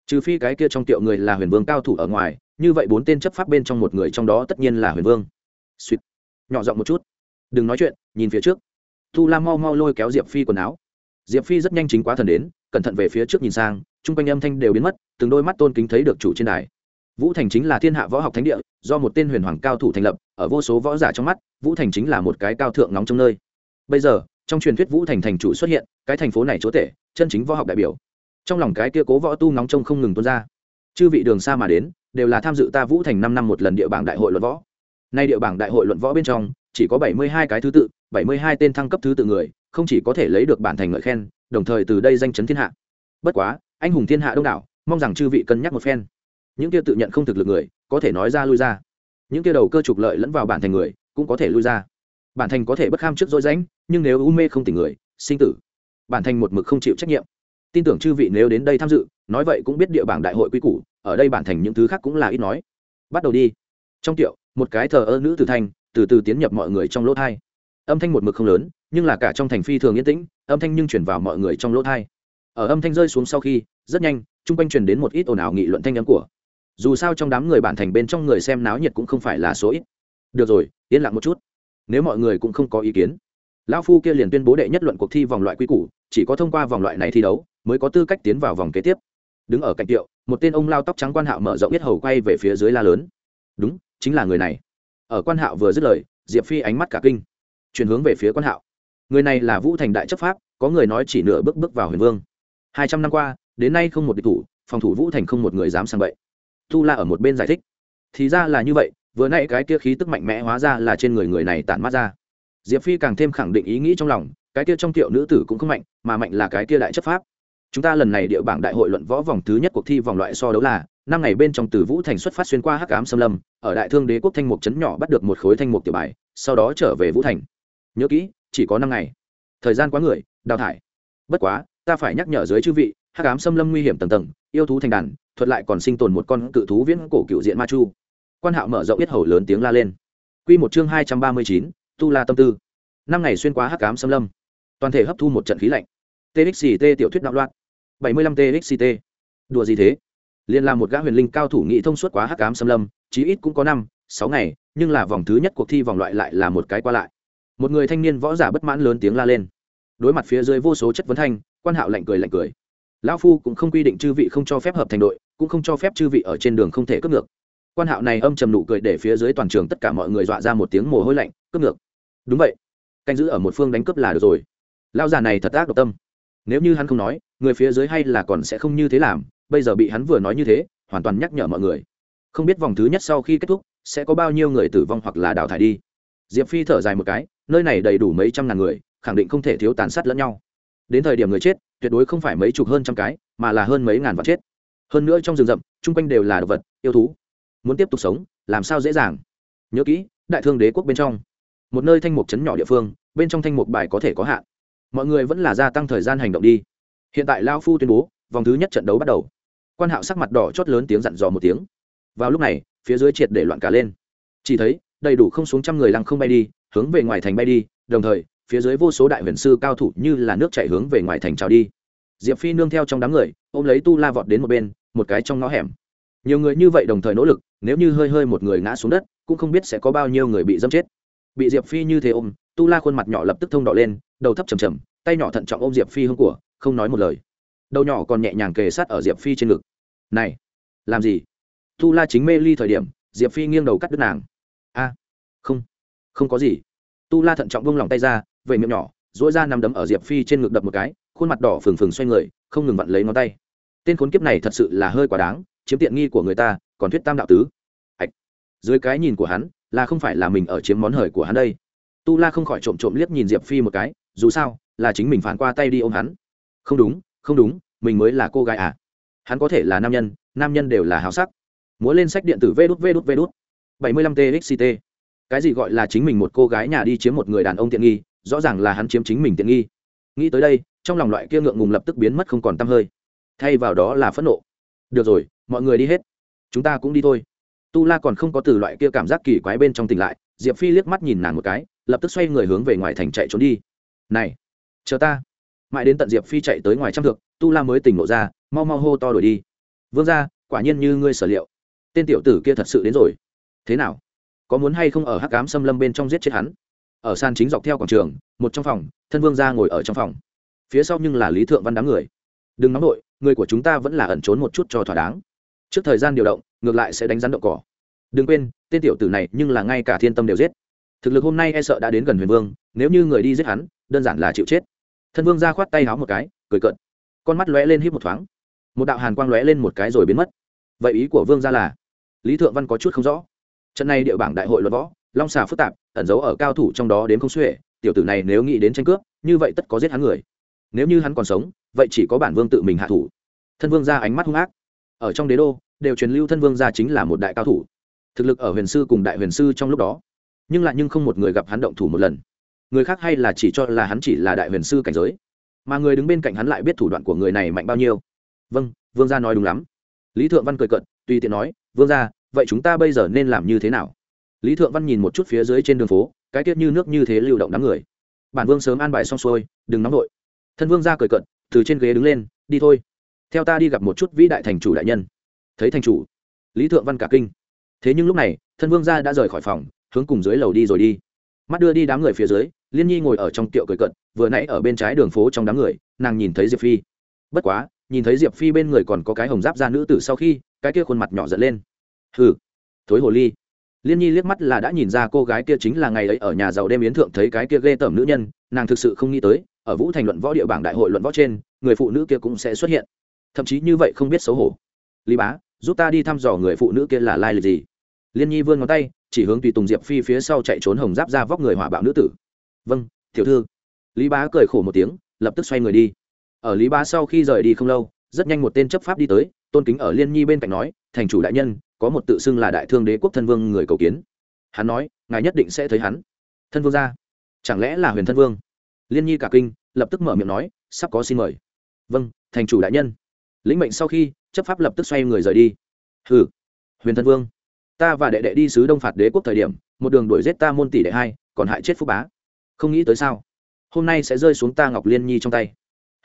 Trừ phi cái kia trong tiệu người là huyền vương cao thủ ở ngoài, như vậy bốn tên chấp pháp bên trong một người trong đó tất nhiên là huyền vương. Suýt. Nhỏ giọng một chút. Đừng nói chuyện, nhìn phía trước. Tu la mau mau lôi kéo diệp phi quần áo. Diệp phi rất nhanh chính quá thần đến, cẩn thận về phía trước nhìn sang, chung quanh âm thanh đều biến mất, từng đôi mắt tôn kính thấy được chủ trên đài vũ thành chính là thiên hạ võ học thánh địa, do một tên huyền hoàng cao thủ thành lập, ở vô số võ giả trong mắt, vũ thành chính là một cái cao thượng nóng trong nơi. Bây giờ, trong truyền thuyết vũ thành thành chủ xuất hiện, cái thành phố này chúa tể, chân chính võ học đại biểu. Trong lòng cái kia cố võ tu nóng trông không ngừng tuôn ra. Chư vị đường xa mà đến, đều là tham dự ta vũ thành năm năm một lần địa bảng đại hội luận võ. Nay địa bảng đại hội luận võ bên trong, chỉ có bảy mươi hai cái thứ tự, bảy mươi hai tên thăng cấp thứ tự người, không chỉ có thể lấy được bản thành ngợi khen, đồng thời từ đây danh chấn thiên hạ. Bất quá, anh hùng thiên hạ đông đảo, mong rằng chư vị cân nhắc một phen những kia tự nhận không thực lực người, có thể nói ra lui ra. Những kia đầu cơ trục lợi lẫn vào bản thành người, cũng có thể lui ra. Bản thành có thể bất kham trước dối ránh nhưng nếu u mê không tỉnh người, sinh tử. Bản thành một mực không chịu trách nhiệm. Tin tưởng chư vị nếu đến đây tham dự, nói vậy cũng biết địa bảng đại hội quy củ, ở đây bản thành những thứ khác cũng là ít nói. Bắt đầu đi. Trong tiệu, một cái thờ ơ nữ tử thanh, từ từ tiến nhập mọi người trong lỗ thai. Âm thanh một mực không lớn, nhưng là cả trong thành phi thường yên tĩnh, âm thanh nhưng chuyển vào mọi người trong lỗ thai. Ở âm thanh rơi xuống sau khi, rất nhanh, chung quanh truyền đến một ít ồn ào nghị luận thanh nhắn của dù sao trong đám người bản thành bên trong người xem náo nhiệt cũng không phải là số ít. Được rồi, yên lặng một chút. Nếu mọi người cũng không có ý kiến, lão phu kia liền tuyên bố đệ nhất luận cuộc thi vòng loại quy củ, chỉ có thông qua vòng loại này thi đấu mới có tư cách tiến vào vòng kế tiếp. Đứng ở cạnh tiệu, một tên ông lao tóc trắng quan hạo mở rộng biết hầu quay về phía dưới la lớn. Đúng, chính là người này. Ở quan hạo vừa dứt lời, diệp phi ánh mắt cả kinh. Chuyển hướng về phía quan hạo. Người này là vũ thành đại chấp pháp, có người nói chỉ nửa bước bước vào huyền vương. Hai trăm năm qua, đến nay không một địch thủ, phòng thủ vũ thành không một người dám sang bậy tu la ở một bên giải thích. Thì ra là như vậy, vừa nãy cái kia khí tức mạnh mẽ hóa ra là trên người người này tản mát ra. Diệp phi càng thêm khẳng định ý nghĩ trong lòng, cái kia trong tiệu nữ tử cũng không mạnh, mà mạnh là cái kia đại chấp pháp. Chúng ta lần này địa bảng đại hội luận võ vòng thứ nhất cuộc thi vòng loại so đấu là, năm ngày bên trong từ vũ thành xuất phát xuyên qua hắc ám xâm lâm, ở đại thương đế quốc thanh mục trấn nhỏ bắt được một khối thanh mục tiểu bài, sau đó trở về vũ thành. Nhớ kỹ, chỉ có năm ngày. Thời gian quá người, đào thải. Bất quá, ta phải nhắc nhở dưới chư vị, hắc ám xâm lâm nguy hiểm tầng tầng, yêu thú thành đàn thuật lại còn sinh tồn một con cự thú viễn cổ cựu diện ma chu. Quan hạo mở rộng biết hầu lớn tiếng la lên. Q một chương hai trăm ba mươi chín, tu la tâm tư. Năm ngày xuyên qua hắc ám xâm lâm, toàn thể hấp thu một trận khí lạnh. Txt tiểu thuyết đạo loạn. bảy mươi lăm txt đùa gì thế? Liên là một gã huyền linh cao thủ nghị thông suốt quá hắc ám xâm lâm, chí ít cũng có năm, sáu ngày, nhưng là vòng thứ nhất cuộc thi vòng loại lại là một cái qua lại. Một người thanh niên võ giả bất mãn lớn tiếng la lên. Đối mặt phía dưới vô số chất vấn thanh, quan hạo lạnh cười lạnh cười. Lão phu cũng không quy định chư vị không cho phép hợp thành đội cũng không cho phép chư vị ở trên đường không thể cướp ngược. Quan hạo này âm trầm nụ cười để phía dưới toàn trường tất cả mọi người dọa ra một tiếng mồ hôi lạnh, cướp ngược. Đúng vậy. Canh giữ ở một phương đánh cướp là được rồi. Lão già này thật ác độc tâm. Nếu như hắn không nói, người phía dưới hay là còn sẽ không như thế làm. Bây giờ bị hắn vừa nói như thế, hoàn toàn nhắc nhở mọi người. Không biết vòng thứ nhất sau khi kết thúc, sẽ có bao nhiêu người tử vong hoặc là đào thải đi. Diệp phi thở dài một cái, nơi này đầy đủ mấy trăm ngàn người, khẳng định không thể thiếu tàn sát lẫn nhau. Đến thời điểm người chết, tuyệt đối không phải mấy chục hơn trăm cái, mà là hơn mấy ngàn vật chết hơn nữa trong rừng rậm, chung quanh đều là động vật, yêu thú. Muốn tiếp tục sống, làm sao dễ dàng? Nhớ kỹ, đại thương đế quốc bên trong. Một nơi thanh mục trấn nhỏ địa phương, bên trong thanh mục bài có thể có hạn. Mọi người vẫn là gia tăng thời gian hành động đi. Hiện tại lao phu tuyên bố, vòng thứ nhất trận đấu bắt đầu. Quan hạo sắc mặt đỏ chót lớn tiếng dặn dò một tiếng. Vào lúc này, phía dưới triệt để loạn cả lên. Chỉ thấy, đầy đủ không xuống trăm người lăng không bay đi, hướng về ngoài thành bay đi, đồng thời, phía dưới vô số đại huyền sư cao thủ như là nước chảy hướng về ngoài thành trào đi. Diệp phi nương theo trong đám người, ôm lấy tu la vọt đến một bên một cái trong ngõ hẻm. Nhiều người như vậy đồng thời nỗ lực, nếu như hơi hơi một người ngã xuống đất, cũng không biết sẽ có bao nhiêu người bị dâm chết. Bị diệp phi như thế ôm, tu la khuôn mặt nhỏ lập tức thông đỏ lên, đầu thấp chầm chầm tay nhỏ thận trọng ôm diệp phi hương của, không nói một lời. Đầu nhỏ còn nhẹ nhàng kề sát ở diệp phi trên ngực. Này, làm gì? Tu la chính mê ly thời điểm, diệp phi nghiêng đầu cắt đứt nàng. A, không không có gì. Tu la thận trọng buông lỏng tay ra về miệng nhỏ dỗi ra nằm đấm ở diệp phi trên ngực đập một cái, khuôn mặt đỏ phừng phừng xoay người, không ngừng vặn lấy ngón tay tên khốn kiếp này thật sự là hơi quá đáng, chiếm tiện nghi của người ta, còn thuyết tam đạo tứ. Ạch. Dưới cái nhìn của hắn, là không phải là mình ở chiếm món hời của hắn đây. Tu la không khỏi trộm trộm liếc nhìn diệp phi một cái, dù sao, là chính mình phản qua tay đi ôm hắn. Không đúng không đúng, mình mới là cô gái à. Hắn có thể là nam nhân nam nhân đều là hào sắc. Múa lên sách điện tử vê đút vê đút vê đút. Bảy mươi lăm txct cái gì gọi là chính mình một cô gái nhà đi chiếm một người đàn ông tiện nghi, rõ ràng là hắn chiếm chính mình tiện nghi. Nghĩ tới đây, trong lòng loại kia ngượng ngùng lập tức biến mất không còn t hơi thay vào đó là phẫn nộ. Được rồi, mọi người đi hết. Chúng ta cũng đi thôi. Tu la còn không có từ loại kia cảm giác kỳ quái bên trong tỉnh lại, diệp phi liếc mắt nhìn nàng một cái, lập tức xoay người hướng về ngoài thành chạy trốn đi. Này, chờ ta. Mãi đến tận diệp phi chạy tới ngoài trăm thượng tu la mới tỉnh lộ ra, mau mau hô to đổi đi. Vương gia, quả nhiên như ngươi sở liệu. Tên tiểu tử kia thật sự đến rồi. Thế nào? Có muốn hay không ở hắc cám xâm lâm bên trong giết chết hắn? Ở sàn chính dọc theo quảng trường, một trong phòng, thân vương gia ngồi ở trong phòng. Phía sau nhưng là lý thượng văn đám người đừng nóng nổi người của chúng ta vẫn là ẩn trốn một chút cho thỏa đáng. Trước thời gian điều động, ngược lại sẽ đánh rắn đậu cỏ. Đừng quên, tên tiểu tử này nhưng là ngay cả thiên tâm đều giết. Thực lực hôm nay e sợ đã đến gần huyền vương, nếu như người đi giết hắn, đơn giản là chịu chết. Thân vương ra khoát tay háo một cái, cười cợt. Con mắt lóe lên hít một thoáng. Một đạo hàn quang lóe lên một cái rồi biến mất. Vậy ý của vương ra là? Lý thượng văn có chút không rõ. Trận này địa bảng đại hội luật võ, long xà phức tạp, ẩn giấu ở cao thủ trong đó đến không xuể, tiểu tử này nếu nghĩ đến tranh cướp, như vậy tất có giết hắn người. Nếu như hắn còn sống vậy chỉ có bản vương tự mình hạ thủ. Thân vương ra ánh mắt hung ác. Ở trong đế đô, đều truyền lưu thân vương ra chính là một đại cao thủ. Thực lực ở huyền sư cùng đại huyền sư trong lúc đó, nhưng lại nhưng không một người gặp hắn động thủ một lần. Người khác hay là chỉ cho là hắn chỉ là đại huyền sư cảnh giới, mà người đứng bên cạnh hắn lại biết thủ đoạn của người này mạnh bao nhiêu. Vâng vương gia nói đúng lắm. Lý thượng văn cười cận tùy tiện nói, vương gia, vậy chúng ta bây giờ nên làm như thế nào? Lý thượng văn nhìn một chút phía dưới trên đường phố, cái tiết như nước như thế lưu động đám người. Bản vương sớm an bài xong xuôi, đừng nóng vội. Thân vương gia cười cận từ trên ghế đứng lên, đi thôi. Theo ta đi gặp một chút vĩ đại thành chủ đại nhân. Thấy thành chủ, lý thượng văn cả kinh. Thế nhưng lúc này, thân vương gia đã rời khỏi phòng, hướng cùng dưới lầu đi rồi đi. Mắt đưa đi đám người phía dưới, liên nhi ngồi ở trong tiệu cười cận vừa nãy ở bên trái đường phố trong đám người, nàng nhìn thấy diệp phi. Bất quá, nhìn thấy diệp phi bên người còn có cái hồng giáp da nữ tử sau khi, cái kia khuôn mặt nhỏ giận lên. Hừ, thối hồ ly. Liên nhi liếc mắt là đã nhìn ra cô gái kia chính là ngày ấy ở nhà giàu đêm yến thượng thấy cái kia ghê tởm nữ nhân, nàng thực sự không nghĩ tới ở vũ thành luận võ địa bảng đại hội luận võ trên, người phụ nữ kia cũng sẽ xuất hiện. Thậm chí như vậy không biết xấu hổ. Lý bá, giúp ta đi thăm dò người phụ nữ kia là lai lịch gì? Liên nhi vươn ngón tay, chỉ hướng tùy tùng diệp phi phía sau chạy trốn hồng giáp ra vóc người hỏa bạo nữ tử. Vâng tiểu thư. Lý bá cười khổ một tiếng, lập tức xoay người đi. Ở lý bá sau khi rời đi không lâu, rất nhanh một tên chấp pháp đi tới, tôn kính ở liên nhi bên cạnh nói, thành chủ đại nhân, có một tự xưng là đại thương đế quốc thân vương người cầu kiến. Hắn nói, ngài nhất định sẽ thấy hắn. Thân vương ra. Chẳng lẽ là huyền thân vương? Liên nhi cả kinh, lập tức mở miệng nói, sắp có xin mời. Vâng thành chủ đại nhân. Lĩnh mệnh sau khi, chấp pháp lập tức xoay người rời đi. Hừ, huyền thân vương, ta và đệ đệ đi sứ đông phạt đế quốc thời điểm, một đường đuổi giết ta môn tỷ đệ hai, còn hại chết phúc bá. Không nghĩ tới sao? Hôm nay sẽ rơi xuống ta ngọc liên nhi trong tay.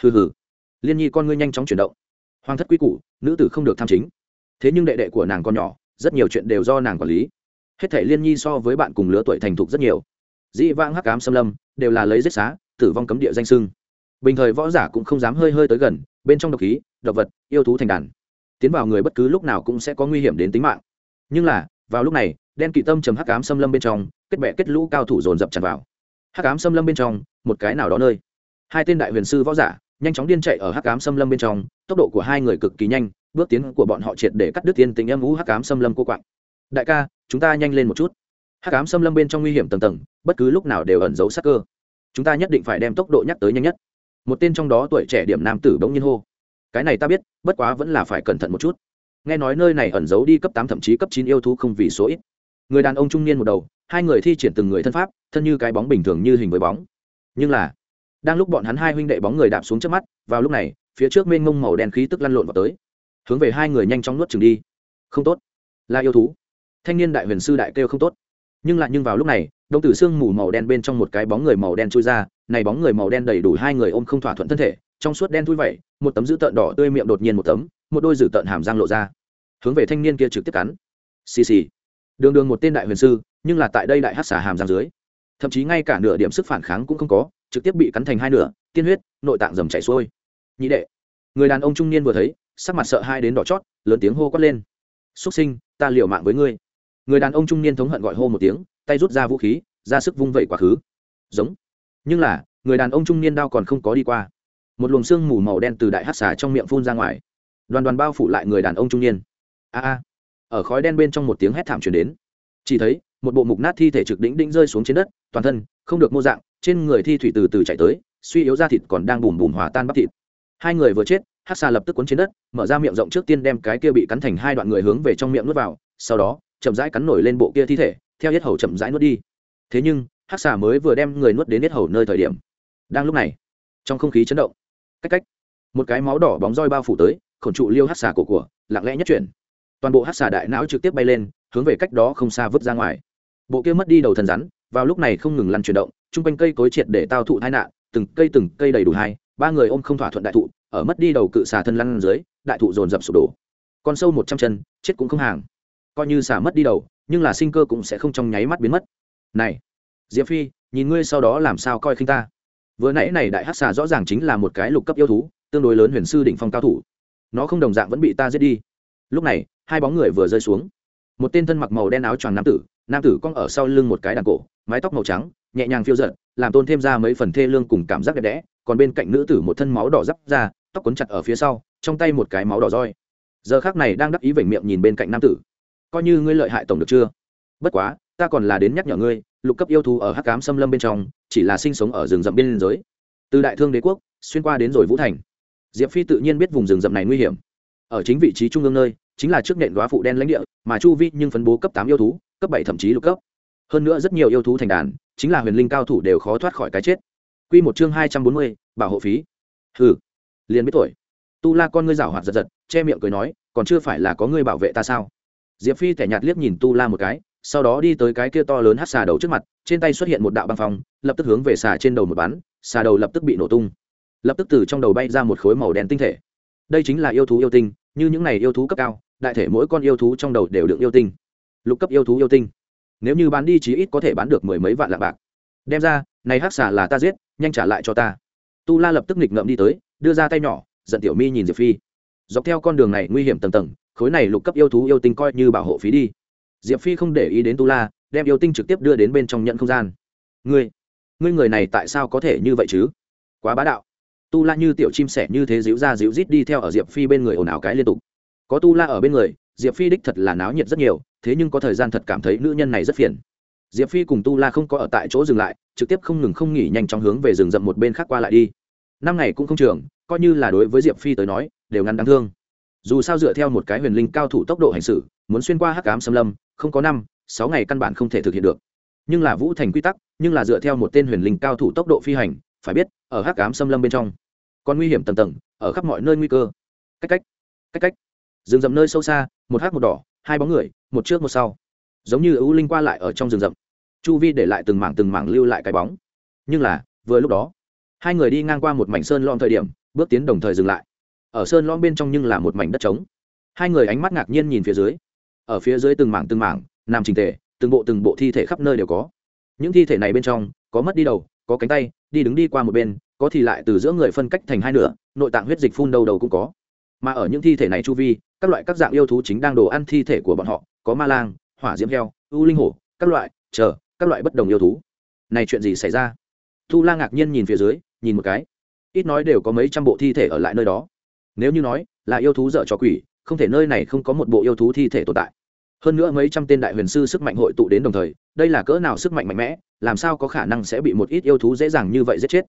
Hừ hừ. Liên nhi con ngươi nhanh chóng chuyển động. Hoàng thất quy củ, nữ tử không được tham chính. Thế nhưng đệ đệ của nàng còn nhỏ, rất nhiều chuyện đều do nàng quản lý. Hết thể liên nhi so với bạn cùng lứa tuổi thành thục rất nhiều. Dĩ vãng hắc cám xâm lâm, đều là lấy giết xá tử vong cấm địa danh sưng. Bình thời võ giả cũng không dám hơi hơi tới gần, bên trong độc khí, độc vật, yêu thú thành đàn. Tiến vào người bất cứ lúc nào cũng sẽ có nguy hiểm đến tính mạng. Nhưng là, vào lúc này, đen kỵ tâm chấm hắc ám xâm lâm bên trong, kết bệ kết lũ cao thủ dồn dập tràn vào. Hắc ám xâm lâm bên trong, một cái nào đó nơi. Hai tên đại huyền sư võ giả, nhanh chóng điên chạy ở hắc ám xâm lâm bên trong, tốc độ của hai người cực kỳ nhanh, bước tiến của bọn họ triệt để cắt đứt tiên tình âm ngũ hắc ám xâm lâm cô quạng. Đại ca, chúng ta nhanh lên một chút. Hắc ám xâm lâm bên trong nguy hiểm tầng tầng, bất cứ lúc nào đều ẩn giấu sắc cơ chúng ta nhất định phải đem tốc độ nhắc tới nhanh nhất. Một tên trong đó tuổi trẻ điểm nam tử bỗng nhiên hô, cái này ta biết, bất quá vẫn là phải cẩn thận một chút. Nghe nói nơi này ẩn giấu đi cấp tám thậm chí cấp chín yêu thú không vì số ít. Người đàn ông trung niên một đầu, hai người thi triển từng người thân pháp, thân như cái bóng bình thường như hình với bóng. Nhưng là, đang lúc bọn hắn hai huynh đệ bóng người đạp xuống trước mắt, vào lúc này, phía trước mênh mông màu đen khí tức lăn lộn vào tới. Hướng về hai người nhanh chóng nuốt chừng đi. Không tốt, là yêu thú. Thanh niên đại huyền sư đại kêu không tốt. Nhưng lại nhưng vào lúc này đông tử xương mù màu đen bên trong một cái bóng người màu đen trôi ra, này bóng người màu đen đầy đủ hai người ôm không thỏa thuận thân thể, trong suốt đen thui vẩy, một tấm dữ tợn đỏ tươi miệng đột nhiên một tấm, một đôi dữ tợn hàm răng lộ ra. Hướng về thanh niên kia trực tiếp cắn. Xì xì. Đường đường một tên đại huyền sư, nhưng là tại đây đại hát xả hàm răng dưới. Thậm chí ngay cả nửa điểm sức phản kháng cũng không có, trực tiếp bị cắn thành hai nửa, tiên huyết, nội tạng dầm chảy xuôi. Nhị đệ. Người đàn ông trung niên vừa thấy, sắc mặt sợ hai đến đỏ chót, lớn tiếng hô quát lên. Xuất sinh, ta liều mạng với ngươi. Người đàn ông trung niên thống hận gọi hô một tiếng tay rút ra vũ khí, ra sức vung vẩy quá khứ. Giống. Nhưng là, người đàn ông trung niên đao còn không có đi qua. Một luồng xương mù màu đen từ đại hát xả trong miệng phun ra ngoài. Đoàn đoàn bao phủ lại người đàn ông trung niên. A a. Ở khói đen bên trong một tiếng hét thảm truyền đến. Chỉ thấy, một bộ mục nát thi thể trực đỉnh đỉnh rơi xuống trên đất, toàn thân không được mô dạng, trên người thi thủy từ từ chạy tới, suy yếu da thịt còn đang bùm bùm hòa tan bắp thịt. Hai người vừa chết hát xà lập tức cuốn trên đất, mở ra miệng rộng trước tiên đem cái kia bị cắn thành hai đoạn người hướng về trong miệng nuốt vào, sau đó, chậm rãi cắn nổi lên bộ kia thi thể theo yết hầu chậm rãi nuốt đi. Thế nhưng, hắc xà mới vừa đem người nuốt đến yết hầu nơi thời điểm, đang lúc này, trong không khí chấn động. Cách cách, một cái máu đỏ bóng roi bao phủ tới, khổn trụ liêu hát xà cổ của, lặng lẽ nhất chuyển. Toàn bộ hát xà đại não trực tiếp bay lên, hướng về cách đó không xa vứt ra ngoài. Bộ kia mất đi đầu thần rắn, vào lúc này không ngừng lăn chuyển động, chung quanh cây cối triệt để tao thụ tai nạn, từng cây từng cây đầy đủ hai, ba người ôm không thỏa thuận đại thụ, ở mất đi đầu cự xà thân lăn dưới, đại thụ dồn dập sụp đổ. Con sâu một trăm chân, chết cũng không hàng coi như xả mất đi đầu, nhưng là sinh cơ cũng sẽ không trong nháy mắt biến mất. Này, diệp phi, nhìn ngươi sau đó làm sao coi khinh ta? Vừa nãy này đại hát xà rõ ràng chính là một cái lục cấp yêu thú, tương đối lớn huyền sư đỉnh phong cao thủ. Nó không đồng dạng vẫn bị ta giết đi. Lúc này, hai bóng người vừa rơi xuống. Một tên thân mặc màu đen áo choàng nam tử nam tử cong ở sau lưng một cái đàn cổ, mái tóc màu trắng, nhẹ nhàng phiêu giận làm tôn thêm ra mấy phần thê lương cùng cảm giác đẹp đẽ, còn bên cạnh nữ tử một thân máu đỏ rắp ra, tóc quấn chặt ở phía sau, trong tay một cái máu đỏ roi. Giờ khác này đang đắc ý vểnh miệng nhìn bên cạnh nam tử coi như ngươi lợi hại tổng được chưa? Bất quá, ta còn là đến nhắc nhở ngươi, lục cấp yêu thú ở hắc cám xâm lâm bên trong, chỉ là sinh sống ở rừng rậm biên giới. Từ đại thương đế quốc, xuyên qua đến rồi vũ thành. Diệp phi tự nhiên biết vùng rừng rậm này nguy hiểm. Ở chính vị trí trung ương nơi, chính là trước nện đoá phụ đen lãnh địa, mà chu vi nhưng phân bố cấp tám yêu thú, cấp bảy thậm chí lục cấp. Hơn nữa rất nhiều yêu thú thành đàn, chính là huyền linh cao thủ đều khó thoát khỏi cái chết. Q một chương hai trăm bốn mươi, bảo hộ phí. Hừ, liền biết tuổi tu la con ngươi rảo hoạt giật giật, che miệng cười nói, còn chưa phải là có ngươi bảo vệ ta sao? Diệp phi thẻ nhạt liếc nhìn tu la một cái, sau đó đi tới cái kia to lớn hát xà đầu trước mặt, trên tay xuất hiện một đạo băng phong, lập tức hướng về xà trên đầu một bắn, xà đầu lập tức bị nổ tung. Lập tức từ trong đầu bay ra một khối màu đen tinh thể. Đây chính là yêu thú yêu tinh, như những này yêu thú cấp cao, đại thể mỗi con yêu thú trong đầu đều được yêu tinh. Lục cấp yêu thú yêu tinh. Nếu như bán đi chí ít có thể bán được mười mấy vạn lạng bạc. Đem ra, này hát xà là ta giết, nhanh trả lại cho ta. Tu la lập tức nghịch ngợm đi tới, đưa ra tay nhỏ, giận tiểu mi nhìn diệp phi. Dọc theo con đường này nguy hiểm tầng tầng khối này lục cấp yêu thú yêu tinh coi như bảo hộ phí đi. Diệp phi không để ý đến tu la, đem yêu tinh trực tiếp đưa đến bên trong nhận không gian. Ngươi ngươi người này tại sao có thể như vậy chứ? Quá bá đạo. Tu la như tiểu chim sẻ như thế díu ra díu rít đi theo ở diệp phi bên người ồn ào cái liên tục. Có tu la ở bên người, diệp phi đích thật là náo nhiệt rất nhiều, thế nhưng có thời gian thật cảm thấy nữ nhân này rất phiền. Diệp phi cùng tu la không có ở tại chỗ dừng lại, trực tiếp không ngừng không nghỉ nhanh chóng hướng về rừng rậm một bên khác qua lại đi. Năm ngày cũng không trường, coi như là đối với diệp phi tới nói, đều ngăn đáng thương dù sao dựa theo một cái huyền linh cao thủ tốc độ hành xử, muốn xuyên qua hắc cám xâm lâm, không có năm, sáu ngày căn bản không thể thực hiện được. Nhưng là vũ thành quy tắc, nhưng là dựa theo một tên huyền linh cao thủ tốc độ phi hành, phải biết, ở hắc cám xâm lâm bên trong, còn nguy hiểm tầng tầng, ở khắp mọi nơi nguy cơ. Cách cách cách cách. Rừng rậm nơi sâu xa, một hắc một đỏ, hai bóng người, một trước một sau. Giống như ưu linh qua lại ở trong rừng rậm. Chu vi để lại từng mảng từng mảng lưu lại cái bóng. Nhưng là, vừa lúc đó, hai người đi ngang qua một mảnh sơn lon thời điểm, bước tiến đồng thời dừng lại ở sơn lõm bên trong nhưng là một mảnh đất trống. Hai người ánh mắt ngạc nhiên nhìn phía dưới. Ở phía dưới từng mảng từng mảng nằm trình tề từng bộ từng bộ thi thể khắp nơi đều có. Những thi thể này bên trong, có mất đi đầu, có cánh tay, đi đứng đi qua một bên, có thì lại từ giữa người phân cách thành hai nửa, nội tạng huyết dịch phun đầu đầu cũng có. Mà ở những thi thể này chu vi, các loại các dạng yêu thú chính đang đồ ăn thi thể của bọn họ, có ma lang, hỏa diễm heo, ưu linh hổ, các loại, chờ, các loại bất đồng yêu thú. Này chuyện gì xảy ra? Thu la ngạc nhiên nhìn phía dưới, nhìn một cái. Ít nói đều có mấy trăm bộ thi thể ở lại nơi đó nếu như nói, là yêu thú dở cho quỷ, không thể nơi này không có một bộ yêu thú thi thể tồn tại. Hơn nữa mấy trăm tên đại huyền sư sức mạnh hội tụ đến đồng thời, đây là cỡ nào sức mạnh mạnh mẽ, làm sao có khả năng sẽ bị một ít yêu thú dễ dàng như vậy giết chết?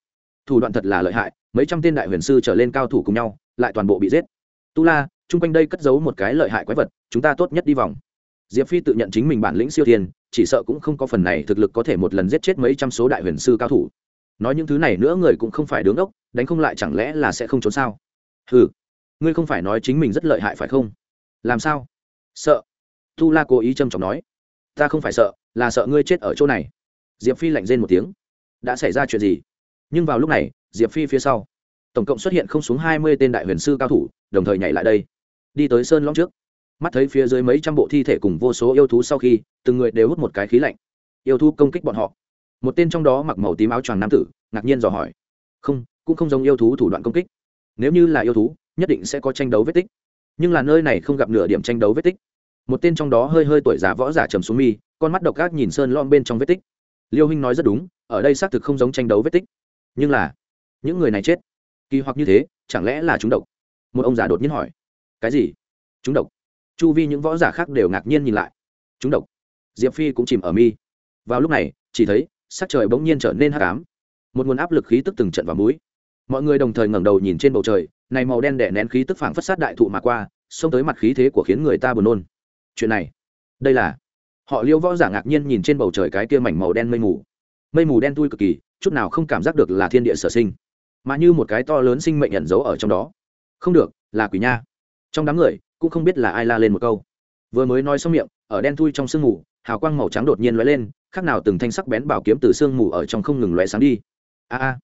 Thủ đoạn thật là lợi hại, mấy trăm tên đại huyền sư trở lên cao thủ cùng nhau, lại toàn bộ bị giết. Tu la, chung quanh đây cất giấu một cái lợi hại quái vật, chúng ta tốt nhất đi vòng. Diệp phi tự nhận chính mình bản lĩnh siêu thiên, chỉ sợ cũng không có phần này thực lực có thể một lần giết chết mấy trăm số đại huyền sư cao thủ. Nói những thứ này nữa người cũng không phải đứng ốc đánh không lại chẳng lẽ là sẽ không trốn sao? Ừ ngươi không phải nói chính mình rất lợi hại phải không? Làm sao? Sợ. Tu la cố ý trâm trọng nói. Ta không phải sợ, là sợ ngươi chết ở chỗ này. Diệp phi lạnh rên một tiếng. Đã xảy ra chuyện gì? Nhưng vào lúc này, diệp phi phía sau. Tổng cộng xuất hiện không xuống hai mươi tên đại huyền sư cao thủ, đồng thời nhảy lại đây. Đi tới sơn long trước. Mắt thấy phía dưới mấy trăm bộ thi thể cùng vô số yêu thú sau khi, từng người đều hút một cái khí lạnh. Yêu thú công kích bọn họ. Một tên trong đó mặc màu tím áo choàng nam tử, ngạc nhiên dò hỏi. Không, cũng không giống yêu thú thủ đoạn công kích. Nếu như là yêu thú nhất định sẽ có tranh đấu vết tích. Nhưng là nơi này không gặp nửa điểm tranh đấu vết tích. Một tên trong đó hơi hơi tuổi già võ giả trầm xuống mi, con mắt độc gác nhìn sơn lom bên trong vết tích. Liêu hinh nói rất đúng, ở đây xác thực không giống tranh đấu vết tích. Nhưng là, những người này chết. Kỳ hoặc như thế, chẳng lẽ là chúng độc? Một ông già đột nhiên hỏi. Cái gì? Chúng độc. Chu vi những võ giả khác đều ngạc nhiên nhìn lại. Chúng độc. Diệp phi cũng chìm ở mi. Vào lúc này, chỉ thấy, sắc trời bỗng nhiên trở nên hắc ám. Một nguồn áp lực khí tức từng trận vào mũi mọi người đồng thời ngẩng đầu nhìn trên bầu trời, này màu đen đẻ nén khí tức phảng phất sát đại thụ mà qua, xông tới mặt khí thế của khiến người ta buồn nôn. Chuyện này, đây là, họ liêu võ giả ngạc nhiên nhìn trên bầu trời cái kia mảnh màu đen mây mù. Mây mù đen tui cực kỳ, chút nào không cảm giác được là thiên địa sở sinh, mà như một cái to lớn sinh mệnh nhận dấu ở trong đó. Không được, là quỷ nha. Trong đám người, cũng không biết là ai la lên một câu. Vừa mới nói xong miệng, ở đen thui trong sương mù, hào quang màu trắng đột nhiên lóe lên, khác nào từng thanh sắc bén bảo kiếm từ sương mù ở trong không ngừng lóe sáng đi. A a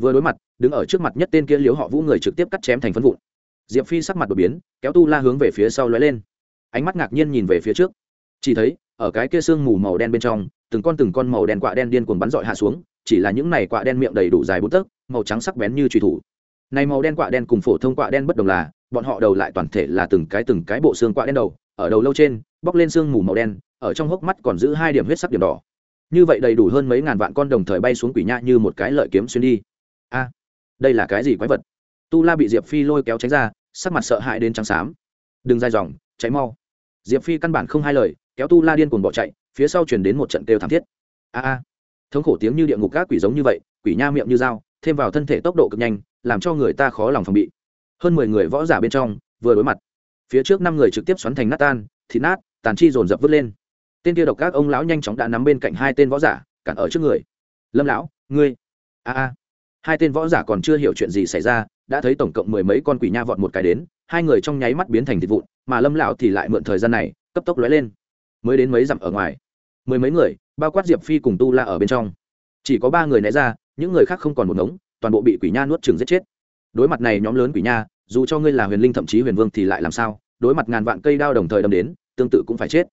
vừa đối mặt, đứng ở trước mặt nhất tên kia liếu họ vũ người trực tiếp cắt chém thành phân vụn. Diệp phi sắc mặt đột biến, kéo tu la hướng về phía sau lóe lên. Ánh mắt ngạc nhiên nhìn về phía trước. Chỉ thấy, ở cái kia sương mù màu đen bên trong, từng con từng con màu đen quạ đen điên cuồng bắn dọi hạ xuống, chỉ là những này quạ đen miệng đầy đủ dài bốn tấc, màu trắng sắc bén như truy thủ. Này màu đen quạ đen cùng phổ thông quạ đen bất đồng là, bọn họ đầu lại toàn thể là từng cái từng cái bộ xương quạ đen đầu, ở đầu lâu trên bóc lên xương mù màu đen, ở trong hốc mắt còn giữ hai điểm huyết sắc điểm đỏ. Như vậy đầy đủ hơn mấy ngàn vạn con đồng thời bay xuống quỷ nha như một cái lợi kiếm xuyên đi a, đây là cái gì quái vật? Tu la bị diệp phi lôi kéo tránh ra, sắc mặt sợ hãi đến trắng xám. Đừng dài dòng cháy mau. Diệp phi căn bản không hai lời, kéo tu la điên cuồng bỏ chạy, phía sau chuyển đến một trận kêu thảm thiết. A a. Thống khổ tiếng như địa ngục các quỷ giống như vậy, quỷ nha miệng như dao, thêm vào thân thể tốc độ cực nhanh, làm cho người ta khó lòng phòng bị. Hơn mười người võ giả bên trong, vừa đối mặt. Phía trước năm người trực tiếp xoắn thành nát tan, thịt nát, tàn chi dồn dập vứt lên. Tên kia độc các ông lão nhanh chóng đã nắm bên cạnh hai tên võ giả, cản ở trước người. Lâm lão, ngươi. A a hai tên võ giả còn chưa hiểu chuyện gì xảy ra, đã thấy tổng cộng mười mấy con quỷ nha vọt một cái đến, hai người trong nháy mắt biến thành thịt vụn, mà lâm lão thì lại mượn thời gian này, cấp tốc lóe lên. Mới đến mấy dặm ở ngoài, mười mấy người, bao quát diệp phi cùng tu la ở bên trong. Chỉ có ba người né ra, những người khác không còn một ngống, toàn bộ bị quỷ nha nuốt chừng giết chết. Đối mặt này nhóm lớn quỷ nha, dù cho ngươi là huyền linh thậm chí huyền vương thì lại làm sao? Đối mặt ngàn vạn cây đao đồng thời đâm đến, tương tự cũng phải chết.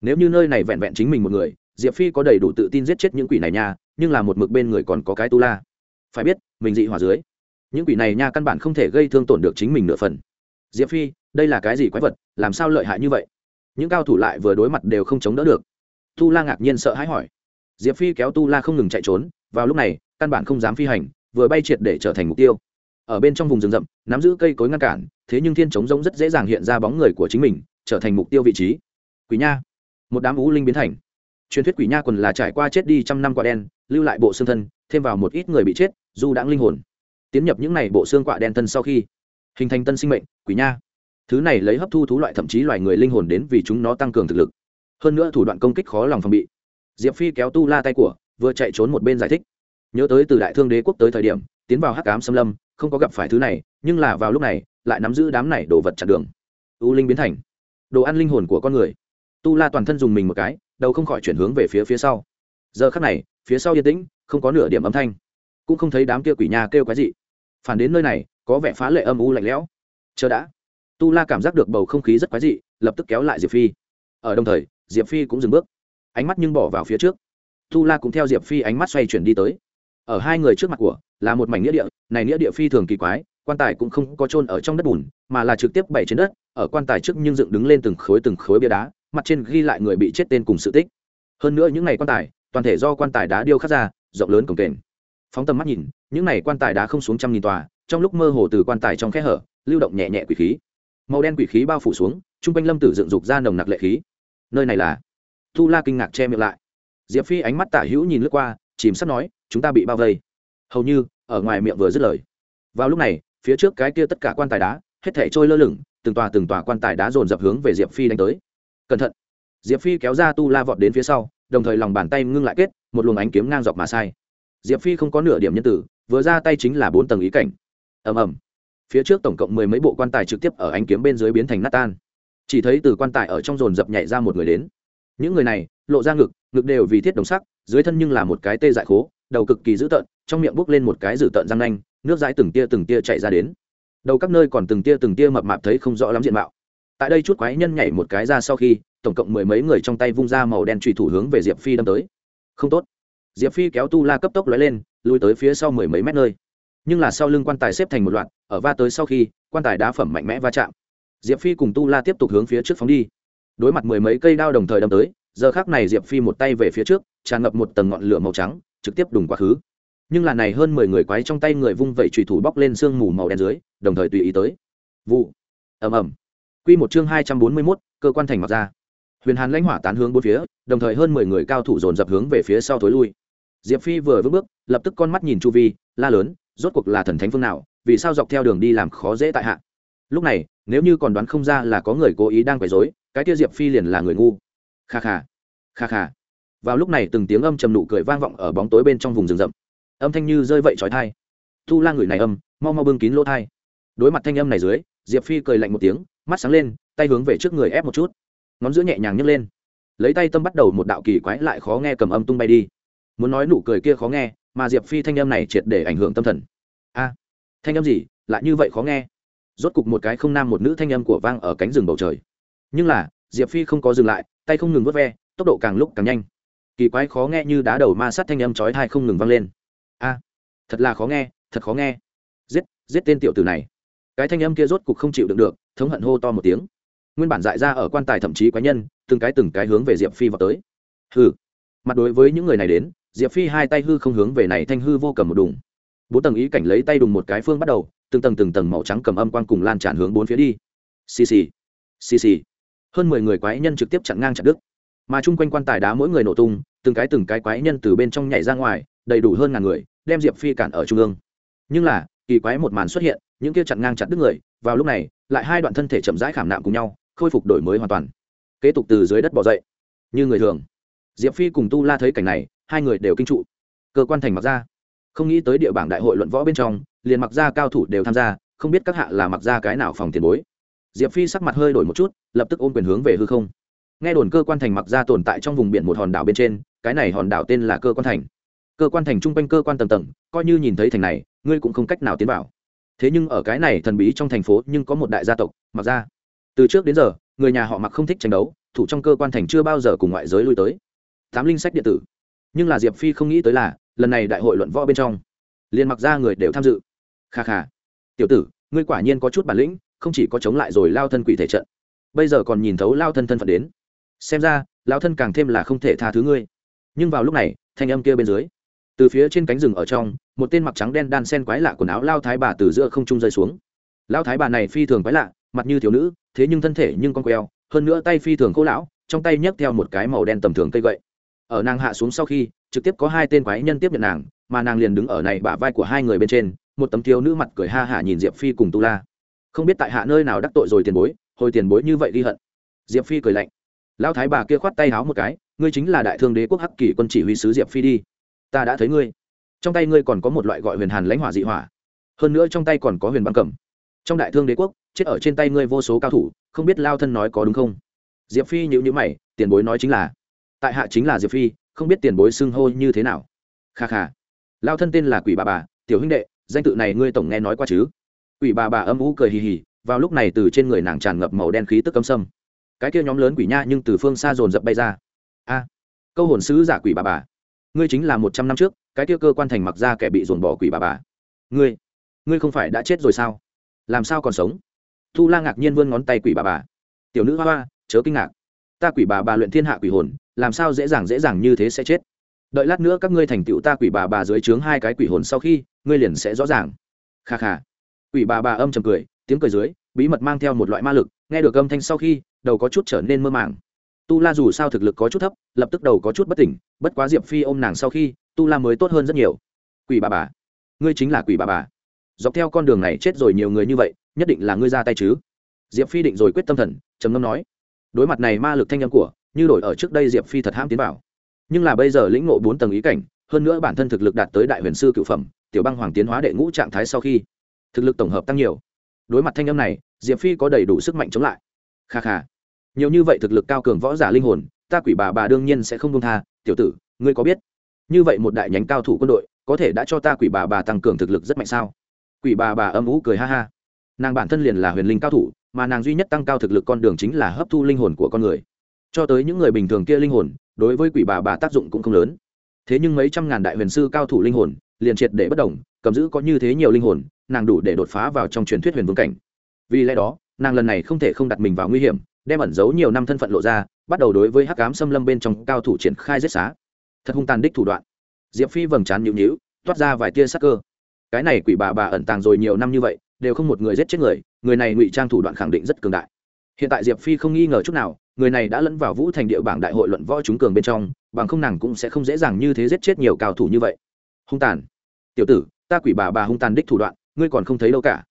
Nếu như nơi này vẹn vẹn chính mình một người, diệp phi có đầy đủ tự tin giết chết những quỷ này nha, nhưng là một mực bên người còn có cái tu la phải biết, mình dị hỏa dưới. Những quỷ này nha căn bản không thể gây thương tổn được chính mình nửa phần. Diệp phi, đây là cái gì quái vật, làm sao lợi hại như vậy? Những cao thủ lại vừa đối mặt đều không chống đỡ được. Tu la ngạc nhiên sợ hãi hỏi. Diệp phi kéo tu la không ngừng chạy trốn, vào lúc này, căn bản không dám phi hành, vừa bay triệt để trở thành mục tiêu. Ở bên trong vùng rừng rậm, nắm giữ cây cối ngăn cản, thế nhưng thiên chống rỗng rất dễ dàng hiện ra bóng người của chính mình, trở thành mục tiêu vị trí. Quỷ nha. Một đám ú linh biến thành. Truyền thuyết quỷ nha quần là trải qua chết đi trăm năm quả đen, lưu lại bộ xương thân, thêm vào một ít người bị chết du đãng linh hồn. Tiến nhập những này bộ xương quạ đen thân sau khi, hình thành tân sinh mệnh, quỷ nha. Thứ này lấy hấp thu thú loại thậm chí loài người linh hồn đến vì chúng nó tăng cường thực lực. Hơn nữa thủ đoạn công kích khó lòng phòng bị. Diệp phi kéo tu la tay của, vừa chạy trốn một bên giải thích. Nhớ tới từ đại thương đế quốc tới thời điểm, tiến vào hắc ám xâm lâm, không có gặp phải thứ này, nhưng là vào lúc này, lại nắm giữ đám này đồ vật chặn đường. U linh biến thành đồ ăn linh hồn của con người. Tu la toàn thân dùng mình một cái, đầu không khỏi chuyển hướng về phía phía sau. Giờ khắc này, phía sau yên tĩnh, không có nửa điểm âm thanh cũng không thấy đám kia quỷ nhà kêu cái gì phản đến nơi này, có vẻ phá lệ âm u lạnh lẽo. Chờ đã. Tu la cảm giác được bầu không khí rất quái dị, lập tức kéo lại diệp phi. Ở đồng thời, diệp phi cũng dừng bước. Ánh mắt nhưng bỏ vào phía trước. Tu la cũng theo diệp phi ánh mắt xoay chuyển đi tới. Ở hai người trước mặt của, là một mảnh nghĩa địa, này nghĩa địa phi thường kỳ quái, quan tài cũng không có chôn ở trong đất bùn, mà là trực tiếp bày trên đất, ở quan tài trước nhưng dựng đứng lên từng khối từng khối bia đá, mặt trên ghi lại người bị chết tên cùng sự tích. Hơn nữa những ngày quan tài, toàn thể do quan tài đá điêu khắc ra, rộng lớn cổng kềnh phóng tầm mắt nhìn, những này quan tài đá không xuống trăm nghìn tòa, trong lúc mơ hồ từ quan tài trong khe hở, lưu động nhẹ nhẹ quỷ khí. Màu đen quỷ khí bao phủ xuống, trung quanh lâm tử dựng dục ra nồng nặc lệ khí. Nơi này là? Tu la kinh ngạc che miệng lại. Diệp phi ánh mắt tả hữu nhìn lướt qua, chìm sắp nói, chúng ta bị bao vây. Hầu như, ở ngoài miệng vừa dứt lời. Vào lúc này, phía trước cái kia tất cả quan tài đá, hết thể trôi lơ lửng, từng tòa từng tòa quan tài đá dồn dập hướng về diệp phi đánh tới. Cẩn thận. Diệp phi kéo ra tu la vọt đến phía sau, đồng thời lòng bàn tay ngưng lại kết, một luồng ánh kiếm ngang dọc mà sai diệp phi không có nửa điểm nhân tử, vừa ra tay chính là bốn tầng ý cảnh. Ầm ầm. Phía trước tổng cộng mười mấy bộ quan tài trực tiếp ở ánh kiếm bên dưới biến thành nát tan. Chỉ thấy từ quan tài ở trong dồn dập nhảy ra một người đến. Những người này, lộ ra ngực ngực đều vì thiết đồng sắc, dưới thân nhưng là một cái tê dại khố, đầu cực kỳ dữ tợn, trong miệng bốc lên một cái dữ tợn răng nanh, nước dãi từng tia từng tia chạy ra đến. Đầu các nơi còn từng tia từng tia mập mạp thấy không rõ lắm diện mạo. Tại đây chút quái nhân nhảy một cái ra sau khi, tổng cộng mười mấy người trong tay vung ra màu đen truy thủ hướng về diệp phi đâm tới. Không tốt diệp phi kéo tu la cấp tốc lói lên lùi tới phía sau mười mấy mét nơi. Nhưng là sau lưng quan tài xếp thành một loạt, ở va tới sau khi, quan tài đá phẩm mạnh mẽ va chạm. Diệp phi cùng tu la tiếp tục hướng phía trước phóng đi. Đối mặt mười mấy cây đao đồng thời đâm tới, giờ khác này diệp phi một tay về phía trước, tràn ngập một tầng ngọn lửa màu trắng, trực tiếp đùng quá khứ. Nhưng là này hơn mười người quái trong tay người vung vẩy trùy thủ bóc lên sương mù màu đen dưới, đồng thời tùy ý tới. Vụ. Ầm ầm. Quy một chương hai trăm bốn mươi mốt, cơ quan thành mặc ra. Huyền hàn lãnh hỏa tán hướng bốn phía, đồng thời hơn mười người cao thủ dồn dập hướng về phía sau thối lui diệp phi vừa vững bước, lập tức con mắt nhìn chu vi, la lớn, rốt cuộc là thần thánh phương nào, vì sao dọc theo đường đi làm khó dễ tại hạ? Lúc này, nếu như còn đoán không ra là có người cố ý đang quấy rối, cái kia diệp phi liền là người ngu. Kha kha kha kha. Vào lúc này từng tiếng âm trầm nụ cười vang vọng ở bóng tối bên trong vùng rừng rậm. Âm thanh như rơi vậy trói thai. Thu la người này âm, mau mau bưng kín lỗ thai. Đối mặt thanh âm này dưới, diệp phi cười lạnh một tiếng, mắt sáng lên, tay hướng về trước người ép một chút. Ngón giữa nhẹ nhàng nhấc lên. Lấy tay tâm bắt đầu một đạo kỳ quái lại khó nghe cầm âm tung bay đi muốn nói nụ cười kia khó nghe mà diệp phi thanh âm này triệt để ảnh hưởng tâm thần. A thanh âm gì? Lại như vậy khó nghe. Rốt cục một cái không nam một nữ thanh âm của vang ở cánh rừng bầu trời. Nhưng là diệp phi không có dừng lại tay không ngừng vớt ve tốc độ càng lúc càng nhanh. Kỳ quái khó nghe như đá đầu ma sát thanh âm chói thai không ngừng vang lên. A thật là khó nghe thật khó nghe. Giết giết tên tiểu tử này. Cái thanh âm kia rốt cục không chịu đựng được thống hận hô to một tiếng. Nguyên bản dại ra ở quan tài thậm chí quái nhân từng cái từng cái hướng về diệp phi vào tới. Hừ, mặt đối với những người này đến diệp phi hai tay hư không hướng về này thanh hư vô cầm một đùng. Bốn tầng ý cảnh lấy tay đùng một cái phương bắt đầu, từng tầng từng tầng màu trắng cầm âm quan cùng lan tràn hướng bốn phía đi. Xì xì xì xì. Hơn mười người quái nhân trực tiếp chặn ngang chặn đứt. Mà chung quanh quan tài đá mỗi người nổ tung, từng cái từng cái quái nhân từ bên trong nhảy ra ngoài, đầy đủ hơn ngàn người, đem diệp phi cản ở trung ương. Nhưng là, kỳ quái một màn xuất hiện, những kia chặn ngang chặn đứt người, vào lúc này, lại hai đoạn thân thể chậm rãi khảm nạm cùng nhau, khôi phục đổi mới hoàn toàn. Kế tục từ dưới đất bỏ dậy. Như người thường. Diệp phi cùng tu la thấy cảnh này hai người đều kinh trụ. Cơ quan thành mặc ra. Không nghĩ tới địa bảng đại hội luận võ bên trong, liền mặc ra cao thủ đều tham gia, không biết các hạ là mặc ra cái nào phòng tiền bối. Diệp phi sắc mặt hơi đổi một chút, lập tức ôm quyền hướng về hư không. Nghe đồn cơ quan thành mặc ra tồn tại trong vùng biển một hòn đảo bên trên, cái này hòn đảo tên là cơ quan thành. Cơ quan thành chung quanh cơ quan tầng tầng, coi như nhìn thấy thành này, ngươi cũng không cách nào tiến vào. Thế nhưng ở cái này thần bí trong thành phố nhưng có một đại gia tộc, mặc ra. Từ trước đến giờ, người nhà họ mặc không thích tranh đấu, thủ trong cơ quan thành chưa bao giờ cùng ngoại giới lui tới. Tám linh sách điện tử nhưng là diệp phi không nghĩ tới là lần này đại hội luận võ bên trong liền mặc ra người đều tham dự kha kha tiểu tử ngươi quả nhiên có chút bản lĩnh không chỉ có chống lại rồi lao thân quỷ thể trận bây giờ còn nhìn thấu lao thân thân phận đến xem ra lao thân càng thêm là không thể tha thứ ngươi nhưng vào lúc này thanh âm kia bên dưới từ phía trên cánh rừng ở trong một tên mặc trắng đen đan sen quái lạ quần áo lao thái bà từ giữa không trung rơi xuống lao thái bà này phi thường quái lạ mặt như thiếu nữ thế nhưng thân thể nhưng con queo hơn nữa tay phi thường khô lão trong tay nhấc theo một cái màu đen tầm thường cây gậy ở nàng hạ xuống sau khi, trực tiếp có hai tên quái nhân tiếp nhận nàng, mà nàng liền đứng ở này bả vai của hai người bên trên, một tấm thiếu nữ mặt cười ha hả nhìn diệp phi cùng tu la. Không biết tại hạ nơi nào đắc tội rồi tiền bối, hồi tiền bối như vậy ghi hận. Diệp phi cười lạnh. Lão thái bà kia khoát tay háo một cái, ngươi chính là đại thương đế quốc hắc kỷ quân chỉ huy sứ diệp phi đi. Ta đã thấy ngươi. Trong tay ngươi còn có một loại gọi huyền hàn lãnh hỏa dị hỏa. Hơn nữa trong tay còn có huyền băng cẩm trong đại thương đế quốc, chết ở trên tay ngươi vô số cao thủ, không biết lao thân nói có đúng không? Diệp phi nhữ nhữ mày, tiền bối nói chính là tại hạ chính là diệp phi, không biết tiền bối xưng hô như thế nào. Kha kha. Lao thân tên là quỷ bà bà, tiểu huynh đệ, danh tự này ngươi tổng nghe nói qua chứ? Quỷ bà bà âm u cười hì hì, vào lúc này từ trên người nàng tràn ngập màu đen khí tức cấm sâm. Cái kia nhóm lớn quỷ nha nhưng từ phương xa dồn dập bay ra. A, câu hồn sứ giả quỷ bà bà. Ngươi chính là một trăm năm trước, cái kia cơ quan thành mặc ra kẻ bị dồn bỏ quỷ bà bà. Ngươi ngươi không phải đã chết rồi sao? Làm sao còn sống? Thu la ngạc nhiên vươn ngón tay quỷ bà bà. Tiểu nữ hoa hoa, chớ kinh ngạc. Ta quỷ bà bà luyện thiên hạ quỷ hồn làm sao dễ dàng dễ dàng như thế sẽ chết? Đợi lát nữa các ngươi thành tựu ta quỷ bà bà dưới trướng hai cái quỷ hồn sau khi, ngươi liền sẽ rõ ràng. Kha kha. Quỷ bà bà âm trầm cười, tiếng cười dưới, bí mật mang theo một loại ma lực, nghe được âm thanh sau khi, đầu có chút trở nên mơ màng. Tu la dù sao thực lực có chút thấp, lập tức đầu có chút bất tỉnh, bất quá diệp phi ôm nàng sau khi, tu la mới tốt hơn rất nhiều. Quỷ bà bà. Ngươi chính là quỷ bà bà. Dọc theo con đường này chết rồi nhiều người như vậy, nhất định là ngươi ra tay chứ. Diệp phi định rồi quyết tâm thần, trầm ngâm nói. Đối mặt này ma lực thanh âm của như đổi ở trước đây diệp phi thật ham tiến vào. Nhưng là bây giờ lĩnh ngộ bốn tầng ý cảnh, hơn nữa bản thân thực lực đạt tới đại huyền sư cựu phẩm, tiểu băng hoàng tiến hóa đệ ngũ trạng thái sau khi, thực lực tổng hợp tăng nhiều. Đối mặt thanh âm này, diệp phi có đầy đủ sức mạnh chống lại. Kha kha. Nhiều như vậy thực lực cao cường võ giả linh hồn, ta quỷ bà bà đương nhiên sẽ không công tha, tiểu tử, ngươi có biết? Như vậy một đại nhánh cao thủ quân đội, có thể đã cho ta quỷ bà bà tăng cường thực lực rất mạnh sao? Quỷ bà bà âm ú cười ha ha. Nàng bản thân liền là huyền linh cao thủ, mà nàng duy nhất tăng cao thực lực con đường chính là hấp thu linh hồn của con người cho tới những người bình thường kia linh hồn, đối với quỷ bà bà tác dụng cũng không lớn. Thế nhưng mấy trăm ngàn đại huyền sư cao thủ linh hồn, liền triệt để bất đồng cầm giữ có như thế nhiều linh hồn, nàng đủ để đột phá vào trong truyền thuyết huyền vương cảnh. Vì lẽ đó, nàng lần này không thể không đặt mình vào nguy hiểm, đem ẩn giấu nhiều năm thân phận lộ ra, bắt đầu đối với hắc cám xâm lâm bên trong cao thủ triển khai giết xá. Thật hung tàn đích thủ đoạn. Diệp phi vầng trán nhịu nhịu toát ra vài tia sắc cơ. Cái này quỷ bà bà ẩn tàng rồi nhiều năm như vậy, đều không một người giết chết người người này ngụy trang thủ đoạn khẳng định rất cường đại. Hiện tại diệp phi không nghi ngờ chút nào người này đã lẫn vào vũ thành địa bảng đại hội luận võ chúng cường bên trong, bằng không nàng cũng sẽ không dễ dàng như thế giết chết nhiều cao thủ như vậy. Hung tàn. Tiểu tử, ta quỷ bà bà hung tàn đích thủ đoạn, ngươi còn không thấy đâu cả.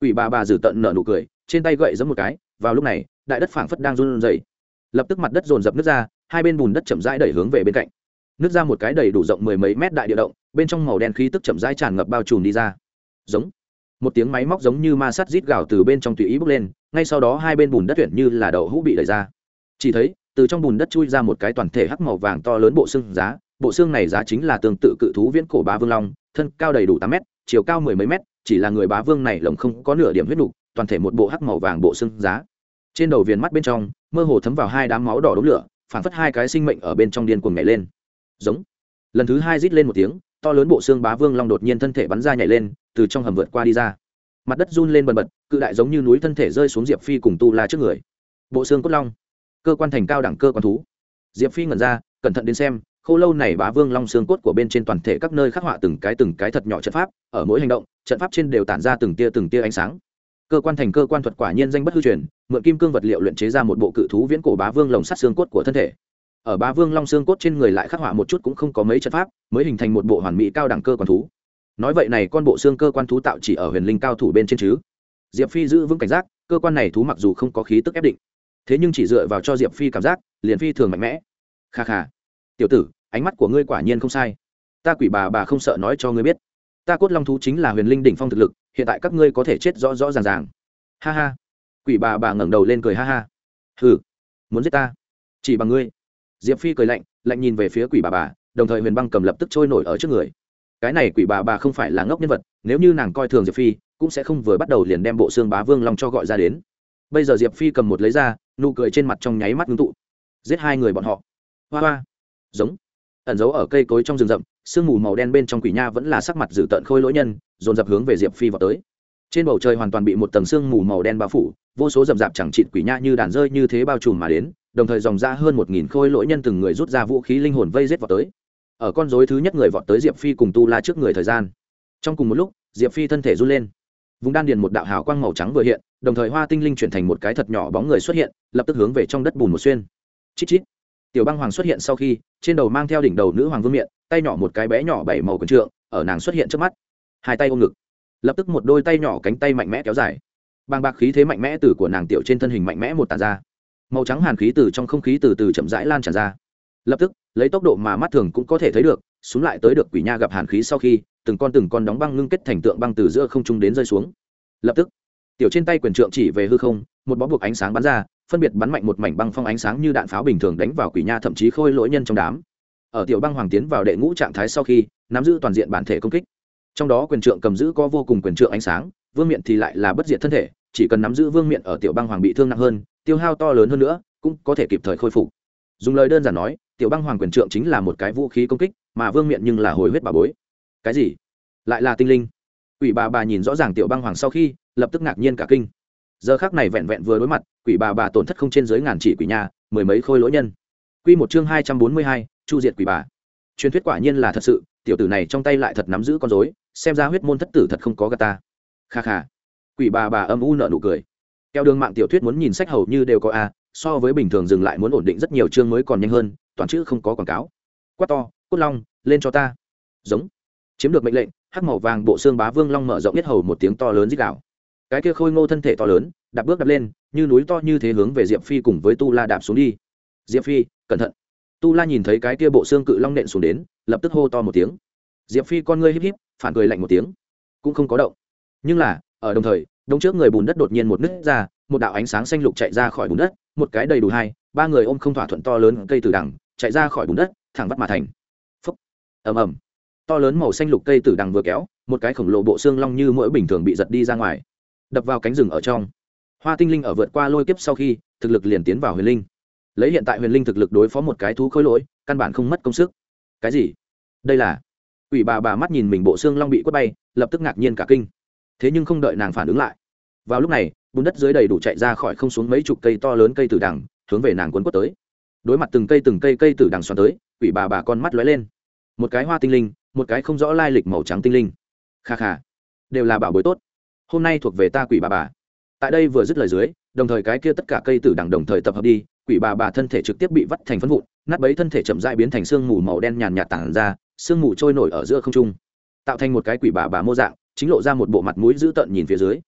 Quỷ bà bà dử tận nở nụ cười, trên tay gậy giấm một cái, vào lúc này, đại đất phảng phất đang run rẩy. Lập tức mặt đất dồn dập nước ra, hai bên bùn đất chậm rãi đẩy hướng về bên cạnh. Nước ra một cái đầy đủ rộng mười mấy mét đại địa động, bên trong màu đen khí tức chậm rãi tràn ngập bao trùm đi ra. Giống. Một tiếng máy móc giống như ma sắt rít gào từ bên trong tùy ý bốc lên, ngay sau đó hai bên bùn đất tuyển như là đậu hũ bị đẩy ra chỉ thấy, từ trong bùn đất chui ra một cái toàn thể hắc màu vàng to lớn bộ xương giá. Bộ xương này giá chính là tương tự cự thú viễn cổ bá vương long, thân cao đầy đủ tám mét, chiều cao mười mấy mét, chỉ là người bá vương này lồng không có nửa điểm huyết đủ toàn thể một bộ hắc màu vàng bộ xương giá. Trên đầu viền mắt bên trong, mơ hồ thấm vào hai đám máu đỏ đống lửa, phản phất hai cái sinh mệnh ở bên trong điên cuồng nhảy lên. Giống. Lần thứ hai rít lên một tiếng, to lớn bộ xương bá vương long đột nhiên thân thể bắn ra nhảy lên, từ trong hầm vượt qua đi ra. Mặt đất run lên bần bật, cự đại giống như núi thân thể rơi xuống diệp phi cùng tu la trước người. Bộ xương cốt long cơ quan thành cao đẳng cơ quan thú. Diệp phi ngẩn ra, cẩn thận đến xem, khô lâu này bá vương long xương cốt của bên trên toàn thể các nơi khắc họa từng cái từng cái thật nhỏ trận pháp, ở mỗi hành động, trận pháp trên đều tản ra từng tia từng tia ánh sáng. Cơ quan thành cơ quan thuật quả nhiên danh bất hư truyền, mượn kim cương vật liệu luyện chế ra một bộ cự thú viễn cổ bá vương lồng sắt xương cốt của thân thể. Ở bá vương long xương cốt trên người lại khắc họa một chút cũng không có mấy trận pháp, mới hình thành một bộ hoàn mỹ cao đẳng cơ quan thú. Nói vậy này con bộ xương cơ quan thú tạo chỉ ở huyền linh cao thủ bên trên chứ? Diệp phi giữ vững cảnh giác, cơ quan này thú mặc dù không có khí tức ép định thế nhưng chỉ dựa vào cho diệp phi cảm giác, liền phi thường mạnh mẽ. Kha kha. Tiểu tử, ánh mắt của ngươi quả nhiên không sai. Ta quỷ bà bà không sợ nói cho ngươi biết. Ta cốt long thú chính là huyền linh đỉnh phong thực lực, hiện tại các ngươi có thể chết rõ rõ ràng ràng. Ha ha. Quỷ bà bà ngẩng đầu lên cười ha ha. Hừ, muốn giết ta? Chỉ bằng ngươi. Diệp phi cười lạnh lạnh nhìn về phía quỷ bà bà, đồng thời huyền băng cầm lập tức trôi nổi ở trước người. Cái này quỷ bà bà không phải là ngốc nhân vật, nếu như nàng coi thường diệp phi, cũng sẽ không vừa bắt đầu liền đem bộ xương bá vương long cho gọi ra đến. Bây giờ diệp phi cầm một lấy ra nụ cười trên mặt trong nháy mắt ngưng tụ. Giết hai người bọn họ. Hoa hoa. Giống. Ẩn giấu ở cây cối trong rừng rậm, sương mù màu đen bên trong quỷ nha vẫn là sắc mặt dữ tợn khôi lỗi nhân, dồn dập hướng về diệp phi vào tới. Trên bầu trời hoàn toàn bị một tầng sương mù màu đen bao phủ, vô số rậm rạp chẳng chịt quỷ nha như đàn rơi như thế bao trùm mà đến, đồng thời dòng ra hơn một nghìn khôi lỗi nhân từng người rút ra vũ khí linh hồn vây rết vào tới. Ở con rối thứ nhất người vọt tới diệp phi cùng tu la trước người thời gian. Trong cùng một lúc, diệp phi thân thể run lên vùng đan điền một đạo hào quang màu trắng vừa hiện, đồng thời hoa tinh linh chuyển thành một cái thật nhỏ bóng người xuất hiện, lập tức hướng về trong đất bùn một xuyên. Chít chít. Tiểu băng hoàng xuất hiện sau khi, trên đầu mang theo đỉnh đầu nữ hoàng vương miện, tay nhỏ một cái bé nhỏ bảy màu quần trượng, ở nàng xuất hiện trước mắt. Hai tay ôm ngực. Lập tức một đôi tay nhỏ cánh tay mạnh mẽ kéo dài. Bàng bạc khí thế mạnh mẽ từ của nàng tiểu trên thân hình mạnh mẽ một tàn ra. Màu trắng hàn khí từ trong không khí từ từ chậm rãi lan tràn ra. Lập tức, lấy tốc độ mà mắt thường cũng có thể thấy được, xuống lại tới được quỷ nha gặp hàn khí sau khi từng con từng con đóng băng ngưng kết thành tượng băng từ giữa không trung đến rơi xuống. Lập tức, tiểu trên tay quyền trượng chỉ về hư không, một bó buộc ánh sáng bắn ra, phân biệt bắn mạnh một mảnh băng phong ánh sáng như đạn pháo bình thường đánh vào quỷ nha thậm chí khôi lỗi nhân trong đám. Ở tiểu băng hoàng tiến vào đệ ngũ trạng thái sau khi, nắm giữ toàn diện bản thể công kích. Trong đó quyền trượng cầm giữ có vô cùng quyền trượng ánh sáng, vương miện thì lại là bất diệt thân thể, chỉ cần nắm giữ vương miện ở tiểu băng hoàng bị thương nặng hơn, tiêu hao to lớn hơn nữa, cũng có thể kịp thời khôi phục. Dùng lời đơn giản nói, tiểu băng hoàng quyền trượng chính là một cái vũ khí công kích, mà vương miện nhưng là hồi huyết bà bối cái gì? Lại là tinh linh. Quỷ bà bà nhìn rõ ràng tiểu băng hoàng sau khi, lập tức ngạc nhiên cả kinh. Giờ khác này vẹn vẹn vừa đối mặt, quỷ bà bà tổn thất không trên dưới ngàn chỉ quỷ nhà, mười mấy khôi lỗi nhân. Q một chương hai trăm bốn mươi hai, chu diệt quỷ bà. Truyền thuyết quả nhiên là thật sự, tiểu tử này trong tay lại thật nắm giữ con dối xem ra huyết môn thất tử thật không có gà ta. Kha kha. Quỷ bà bà âm u nợ nụ cười. Theo đường mạng tiểu thuyết muốn nhìn sách hầu như đều có a, so với bình thường dừng lại muốn ổn định rất nhiều chương mới còn nhanh hơn, toàn chữ không có quảng cáo. Quát to, cốt long, lên cho ta. Giống chiếm được mệnh lệnh, hắc màu vàng bộ xương bá vương long mở rộng nhất hầu một tiếng to lớn dích đạo cái kia khôi ngô thân thể to lớn, đạp bước đạp lên, như núi to như thế hướng về diệp phi cùng với tu la đạp xuống đi. Diệp phi, cẩn thận. Tu la nhìn thấy cái kia bộ xương cự long nện xuống đến, lập tức hô to một tiếng. Diệp phi con ngươi híp híp, phản cười lạnh một tiếng. Cũng không có động. Nhưng là, ở đồng thời đông trước người bùn đất đột nhiên một nứt ra, một đạo ánh sáng xanh lục chạy ra khỏi bùn đất, một cái đầy đủ hai, ba người ôm không thỏa thuận to lớn cây từ đằng, chạy ra khỏi bùn đất, thẳng vắt mà thành. Phấp ầm ầm to lớn màu xanh lục cây từ đằng vừa kéo, một cái khổng lồ bộ xương long như mỗi bình thường bị giật đi ra ngoài, đập vào cánh rừng ở trong. Hoa tinh linh ở vượt qua lôi kiếp sau khi, thực lực liền tiến vào huyền linh. Lấy hiện tại huyền linh thực lực đối phó một cái thú khối lỗi, căn bản không mất công sức. Cái gì? Đây là? Ủy bà bà mắt nhìn mình bộ xương long bị quất bay, lập tức ngạc nhiên cả kinh. Thế nhưng không đợi nàng phản ứng lại. Vào lúc này, bùn đất dưới đầy đủ chạy ra khỏi không xuống mấy chục cây to lớn cây tử đằng, hướng về nàng quấn quất tới. Đối mặt từng cây từng cây cây tử đằng xoắn tới ủy bà bà con mắt lóe lên. Một cái hoa tinh linh một cái không rõ lai lịch màu trắng tinh linh. Kha kha, đều là bảo bối tốt. Hôm nay thuộc về ta quỷ bà bà. Tại đây vừa dứt lời dưới, đồng thời cái kia tất cả cây tử đằng đồng thời tập hợp đi, quỷ bà bà thân thể trực tiếp bị vắt thành phân vụn, nát bấy thân thể chậm dại biến thành sương mù màu đen nhàn nhạt tản ra, sương mù trôi nổi ở giữa không trung. Tạo thành một cái quỷ bà bà mô dạng, chính lộ ra một bộ mặt mũi dữ tợn nhìn phía dưới.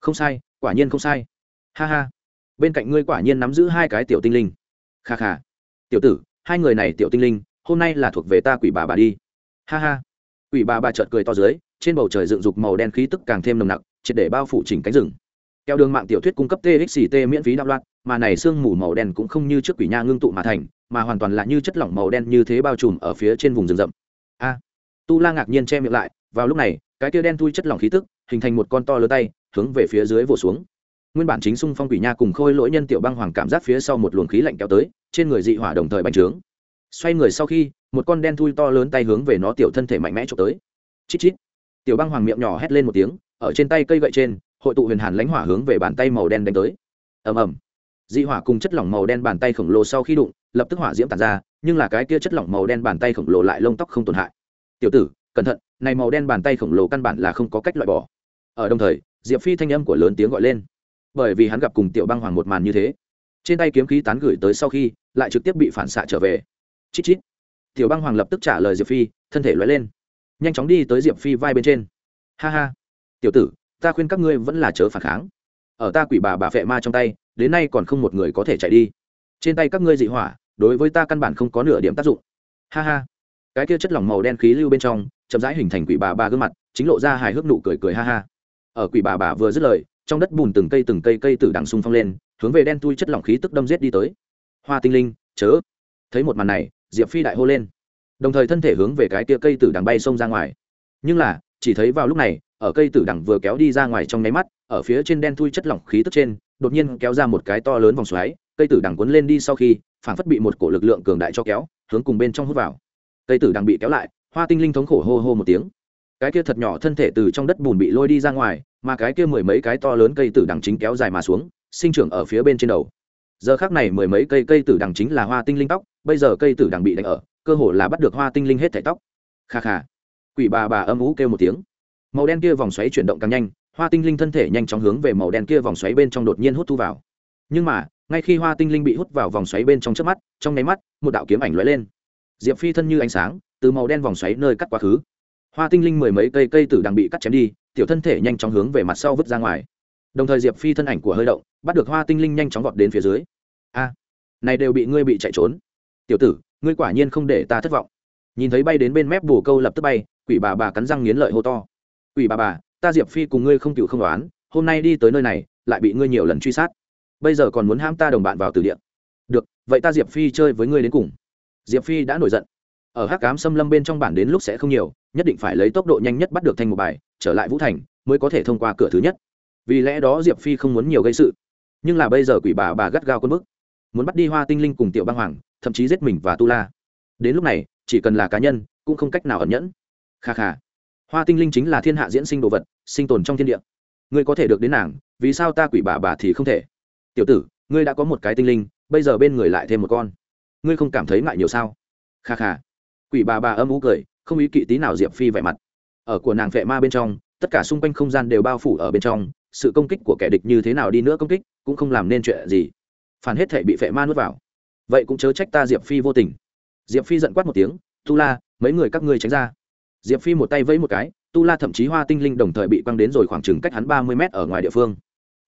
Không sai, quả nhiên không sai. Ha ha. Bên cạnh ngươi quả nhiên nắm giữ hai cái tiểu tinh linh. Kha kha. Tiểu tử, hai người này tiểu tinh linh, hôm nay là thuộc về ta quỷ bà bà đi ha ha. Quỷ bà bà chợt cười to dưới, trên bầu trời dựng dục màu đen khí tức càng thêm nồng nặc, triệt để bao phủ chỉnh cánh rừng. Keo đường mạng tiểu thuyết cung cấp txt miễn phí đạo loạn, mà này sương mù màu đen cũng không như trước quỷ nha ngưng tụ mà thành, mà hoàn toàn là như chất lỏng màu đen như thế bao trùm ở phía trên vùng rừng rậm. A. Tu la ngạc nhiên che miệng lại, vào lúc này, cái kia đen thui chất lỏng khí tức, hình thành một con to lớn tay, hướng về phía dưới vồ xuống. Nguyên bản chính xung phong quỷ nha cùng khôi lỗi nhân tiểu băng hoàng cảm giác phía sau một luồng khí lạnh kéo tới, trên người dị hỏa đồng thời bành trướng. Xoay người sau khi một con đen thui to lớn tay hướng về nó tiểu thân thể mạnh mẽ trộm tới. Chít chít. Tiểu băng hoàng miệng nhỏ hét lên một tiếng, ở trên tay cây gậy trên, hội tụ huyền hàn lãnh hỏa hướng về bàn tay màu đen đánh tới. Ầm ầm. Dị hỏa cùng chất lỏng màu đen bàn tay khổng lồ sau khi đụng, lập tức hỏa diễm tàn ra, nhưng là cái kia chất lỏng màu đen bàn tay khổng lồ lại lông tóc không tổn hại. Tiểu tử, cẩn thận, này màu đen bàn tay khổng lồ căn bản là không có cách loại bỏ. Ở đồng thời, diệp phi thanh âm của lớn tiếng gọi lên. Bởi vì hắn gặp cùng tiểu băng hoàng một màn như thế, trên tay kiếm khí tán gửi tới sau khi, lại trực tiếp bị phản xạ trở về. Chít chít tiểu băng hoàng lập tức trả lời diệp phi, thân thể loại lên. Nhanh chóng đi tới diệp phi vai bên trên. Ha ha. Tiểu tử, ta khuyên các ngươi vẫn là chớ phản kháng. Ở ta quỷ bà bà phệ ma trong tay, đến nay còn không một người có thể chạy đi. Trên tay các ngươi dị hỏa, đối với ta căn bản không có nửa điểm tác dụng. Ha ha. Cái kia chất lỏng màu đen khí lưu bên trong, chậm rãi hình thành quỷ bà bà gương mặt, chính lộ ra hài hước nụ cười cười ha ha. Ở quỷ bà bà vừa dứt lời, trong đất bùn từng cây từng cây cây từ đằng xung phong lên, hướng về đen tui chất lỏng khí tức đâm giết đi tới. Hoa tinh linh, chớ. Thấy một màn này diệp phi đại hô lên. Đồng thời thân thể hướng về cái kia cây tử đằng bay xông ra ngoài. Nhưng là, chỉ thấy vào lúc này, ở cây tử đằng vừa kéo đi ra ngoài trong nháy mắt, ở phía trên đen thui chất lỏng khí tức trên, đột nhiên kéo ra một cái to lớn vòng xoáy, cây tử đằng cuốn lên đi sau khi, phản phất bị một cổ lực lượng cường đại cho kéo, hướng cùng bên trong hút vào. Cây tử đằng bị kéo lại, hoa tinh linh thống khổ hô hô một tiếng. Cái kia thật nhỏ thân thể từ trong đất bùn bị lôi đi ra ngoài, mà cái kia mười mấy cái to lớn cây tử đằng chính kéo dài mà xuống, sinh trưởng ở phía bên trên đầu. Giờ khác này mười mấy cây cây tử đằng chính là hoa tinh linh tóc bây giờ cây tử đằng bị đánh ở, cơ hồ là bắt được hoa tinh linh hết thảy tóc. Kha kha. Quỷ bà bà âm ú kêu một tiếng. Màu đen kia vòng xoáy chuyển động càng nhanh, hoa tinh linh thân thể nhanh chóng hướng về màu đen kia vòng xoáy bên trong đột nhiên hút thu vào. Nhưng mà, ngay khi hoa tinh linh bị hút vào vòng xoáy bên trong trước mắt, trong nháy mắt, một đạo kiếm ảnh lóe lên. Diệp phi thân như ánh sáng, từ màu đen vòng xoáy nơi cắt quá khứ. Hoa tinh linh mười mấy cây cây tử đang bị cắt chém đi, tiểu thân thể nhanh chóng hướng về mặt sau vứt ra ngoài. Đồng thời diệp phi thân ảnh của hơi động, bắt được hoa tinh linh nhanh chóng vọt đến phía dưới. A, này đều bị ngươi bị chạy trốn tiểu tử, ngươi quả nhiên không để ta thất vọng. Nhìn thấy bay đến bên mép bù câu lập tức bay, quỷ bà bà cắn răng nghiến lợi hô to. Quỷ bà bà, ta diệp phi cùng ngươi không cựu không đoán, hôm nay đi tới nơi này, lại bị ngươi nhiều lần truy sát. Bây giờ còn muốn ham ta đồng bạn vào từ điện được, vậy ta diệp phi chơi với ngươi đến cùng. Diệp phi đã nổi giận. Ở hắc cám xâm lâm bên trong bản đến lúc sẽ không nhiều, nhất định phải lấy tốc độ nhanh nhất bắt được thanh một bài, trở lại vũ thành, mới có thể thông qua cửa thứ nhất. Vì lẽ đó diệp phi không muốn nhiều gây sự. Nhưng là bây giờ quỷ bà bà gắt gao quân bức muốn bắt đi hoa tinh linh cùng tiểu băng hoàng, thậm chí giết mình và tu la. Đến lúc này, chỉ cần là cá nhân, cũng không cách nào ẩn nhẫn. Kha kha. Hoa tinh linh chính là thiên hạ diễn sinh đồ vật, sinh tồn trong thiên địa. Ngươi có thể được đến nàng, vì sao ta quỷ bà bà thì không thể? Tiểu tử, ngươi đã có một cái tinh linh, bây giờ bên người lại thêm một con. Ngươi không cảm thấy ngại nhiều sao? Kha kha. Quỷ bà bà âm ú cười, không ý kỵ tí nào diệp phi vẻ mặt. Ở của nàng vệ ma bên trong, tất cả xung quanh không gian đều bao phủ ở bên trong, sự công kích của kẻ địch như thế nào đi nữa công kích, cũng không làm nên chuyện gì phản hết thể bị vệ ma nuốt vào. Vậy cũng chớ trách ta diệp phi vô tình. Diệp phi giận quát một tiếng, tu la, mấy người các ngươi tránh ra. Diệp phi một tay vẫy một cái, tu la thậm chí hoa tinh linh đồng thời bị quăng đến rồi khoảng chừng cách hắn ba mươi mét ở ngoài địa phương.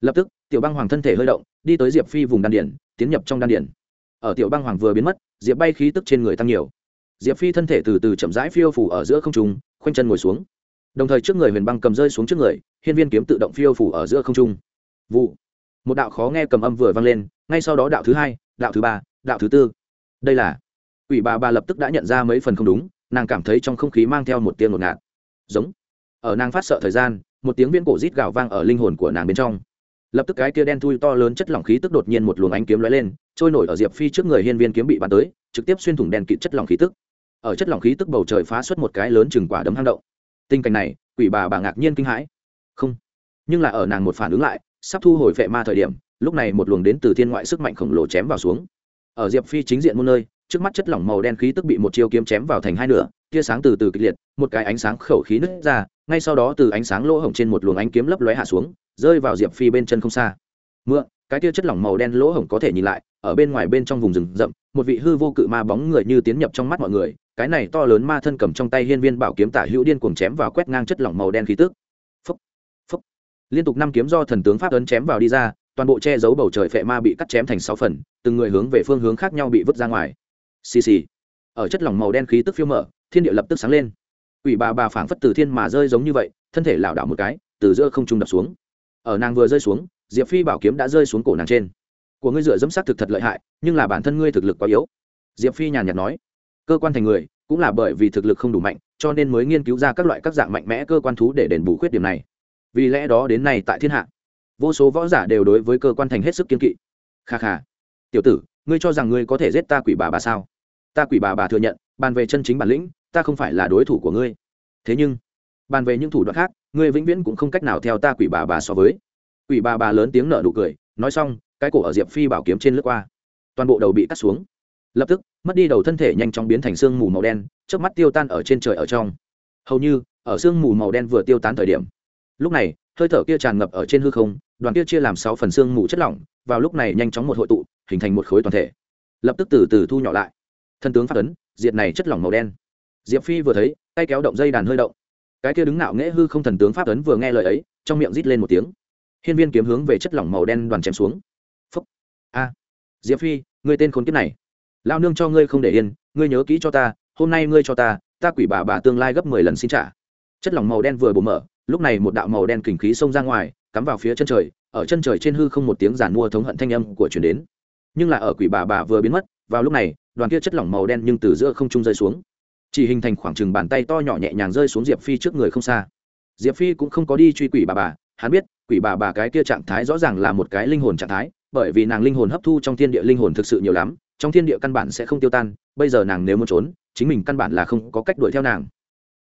Lập tức, tiểu băng hoàng thân thể hơi động, đi tới diệp phi vùng đan điển tiến nhập trong đan điển ở tiểu băng hoàng vừa biến mất, diệp bay khí tức trên người tăng nhiều. Diệp phi thân thể từ từ chậm rãi phiêu phủ ở giữa không trung, khoanh chân ngồi xuống. Đồng thời trước người huyền băng cầm rơi xuống trước người, hiên viên kiếm tự động phiêu phủ ở giữa không trung. Vụ. Một đạo khó nghe cầm âm vừa vang lên ngay sau đó đạo thứ hai, đạo thứ ba, đạo thứ tư. Đây là ủy bà bà lập tức đã nhận ra mấy phần không đúng, nàng cảm thấy trong không khí mang theo một tiếng ngột ngạt. Giống, ở nàng phát sợ thời gian, một tiếng viễn cổ rít gào vang ở linh hồn của nàng bên trong. Lập tức cái kia đen thui to lớn chất lỏng khí tức đột nhiên một luồng ánh kiếm lóe lên, trôi nổi ở diệp phi trước người hiên viên kiếm bị bắn tới, trực tiếp xuyên thủng đen kịt chất lỏng khí tức. Ở chất lỏng khí tức bầu trời phá xuất một cái lớn chừng quả đấm hang động. Tình cảnh này, quỷ bà bà ngạc nhiên kinh hãi. Không, nhưng là ở nàng một phản ứng lại, sắp thu hồi vệ ma thời điểm lúc này một luồng đến từ thiên ngoại sức mạnh khổng lồ chém vào xuống. Ở diệp phi chính diện muôn nơi trước mắt chất lỏng màu đen khí tức bị một chiêu kiếm chém vào thành hai nửa tia sáng từ từ kịch liệt một cái ánh sáng khẩu khí nứt ra ngay sau đó từ ánh sáng lỗ hổng trên một luồng ánh kiếm lấp lóe hạ xuống rơi vào diệp phi bên chân không xa. Mượn cái tia chất lỏng màu đen lỗ hổng có thể nhìn lại ở bên ngoài bên trong vùng rừng rậm một vị hư vô cự ma bóng người như tiến nhập trong mắt mọi người cái này to lớn ma thân cầm trong tay hiên viên bảo kiếm tả hữu điên cuồng chém vào quét ngang chất lỏng màu đen khí tức. Phúc, phúc. liên tục năm kiếm do thần tướng pháp ấn chém vào đi ra toàn bộ che giấu bầu trời phệ ma bị cắt chém thành sáu phần, từng người hướng về phương hướng khác nhau bị vứt ra ngoài. Xì xì. Ở chất lỏng màu đen khí tức phiêu mở, thiên địa lập tức sáng lên. Quỷ bà bà phảng phất từ thiên mà rơi giống như vậy, thân thể lảo đảo một cái, từ giữa không trung đập xuống. Ở nàng vừa rơi xuống, diệp phi bảo kiếm đã rơi xuống cổ nàng trên. Của ngươi dựa dẫm sát thực thật lợi hại, nhưng là bản thân ngươi thực lực quá yếu. Diệp phi nhàn nhạt nói. Cơ quan thành người, cũng là bởi vì thực lực không đủ mạnh, cho nên mới nghiên cứu ra các loại các dạng mạnh mẽ cơ quan thú để đền bù khuyết điểm này. Vì lẽ đó đến nay tại thiên hạ vô số võ giả đều đối với cơ quan thành hết sức kiên kỵ. Kha kha. Tiểu tử, ngươi cho rằng ngươi có thể giết ta quỷ bà bà sao? Ta quỷ bà bà thừa nhận, bàn về chân chính bản lĩnh, ta không phải là đối thủ của ngươi. Thế nhưng, bàn về những thủ đoạn khác, ngươi vĩnh viễn cũng không cách nào theo ta quỷ bà bà so với. Quỷ bà bà lớn tiếng nở nụ cười, nói xong, cái cổ ở diệp phi bảo kiếm trên lướt qua. Toàn bộ đầu bị cắt xuống. Lập tức, mất đi đầu thân thể nhanh chóng biến thành sương mù màu đen trước mắt tiêu tan ở trên trời ở trong. Hầu như, ở sương mù màu đen vừa tiêu tán thời điểm lúc này, hơi thở kia tràn ngập ở trên hư không, đoàn kia chia làm sáu phần sương mù chất lỏng, vào lúc này nhanh chóng một hội tụ, hình thành một khối toàn thể. Lập tức từ từ thu nhỏ lại. Thân tướng phát ấn, diệt này chất lỏng màu đen. Diệp phi vừa thấy, tay kéo động dây đàn hơi động. Cái kia đứng nạo nghễ hư không thần tướng pháp ấn vừa nghe lời ấy, trong miệng rít lên một tiếng. Hiên viên kiếm hướng về chất lỏng màu đen đoàn chém xuống. Phúc. A. Diệp phi, ngươi tên khốn kiếp này. Lao nương cho ngươi không để yên, ngươi nhớ kỹ cho ta, hôm nay ngươi cho ta ta quỷ bà bà tương lai gấp mười lần xin trả. Chất lỏng màu đen vừa bổ mở lúc này một đạo màu đen kình khí xông ra ngoài, cắm vào phía chân trời, ở chân trời trên hư không một tiếng giản mua thống hận thanh âm của chuyển đến. Nhưng là ở quỷ bà bà vừa biến mất, vào lúc này, đoàn kia chất lỏng màu đen nhưng từ giữa không trung rơi xuống. Chỉ hình thành khoảng chừng bàn tay to nhỏ nhẹ nhàng rơi xuống diệp phi trước người không xa. Diệp phi cũng không có đi truy quỷ bà bà, hắn biết, quỷ bà bà cái kia trạng thái rõ ràng là một cái linh hồn trạng thái, bởi vì nàng linh hồn hấp thu trong thiên địa linh hồn thực sự nhiều lắm, trong thiên địa căn bản sẽ không tiêu tan, bây giờ nàng nếu muốn trốn, chính mình căn bản là không có cách đuổi theo nàng.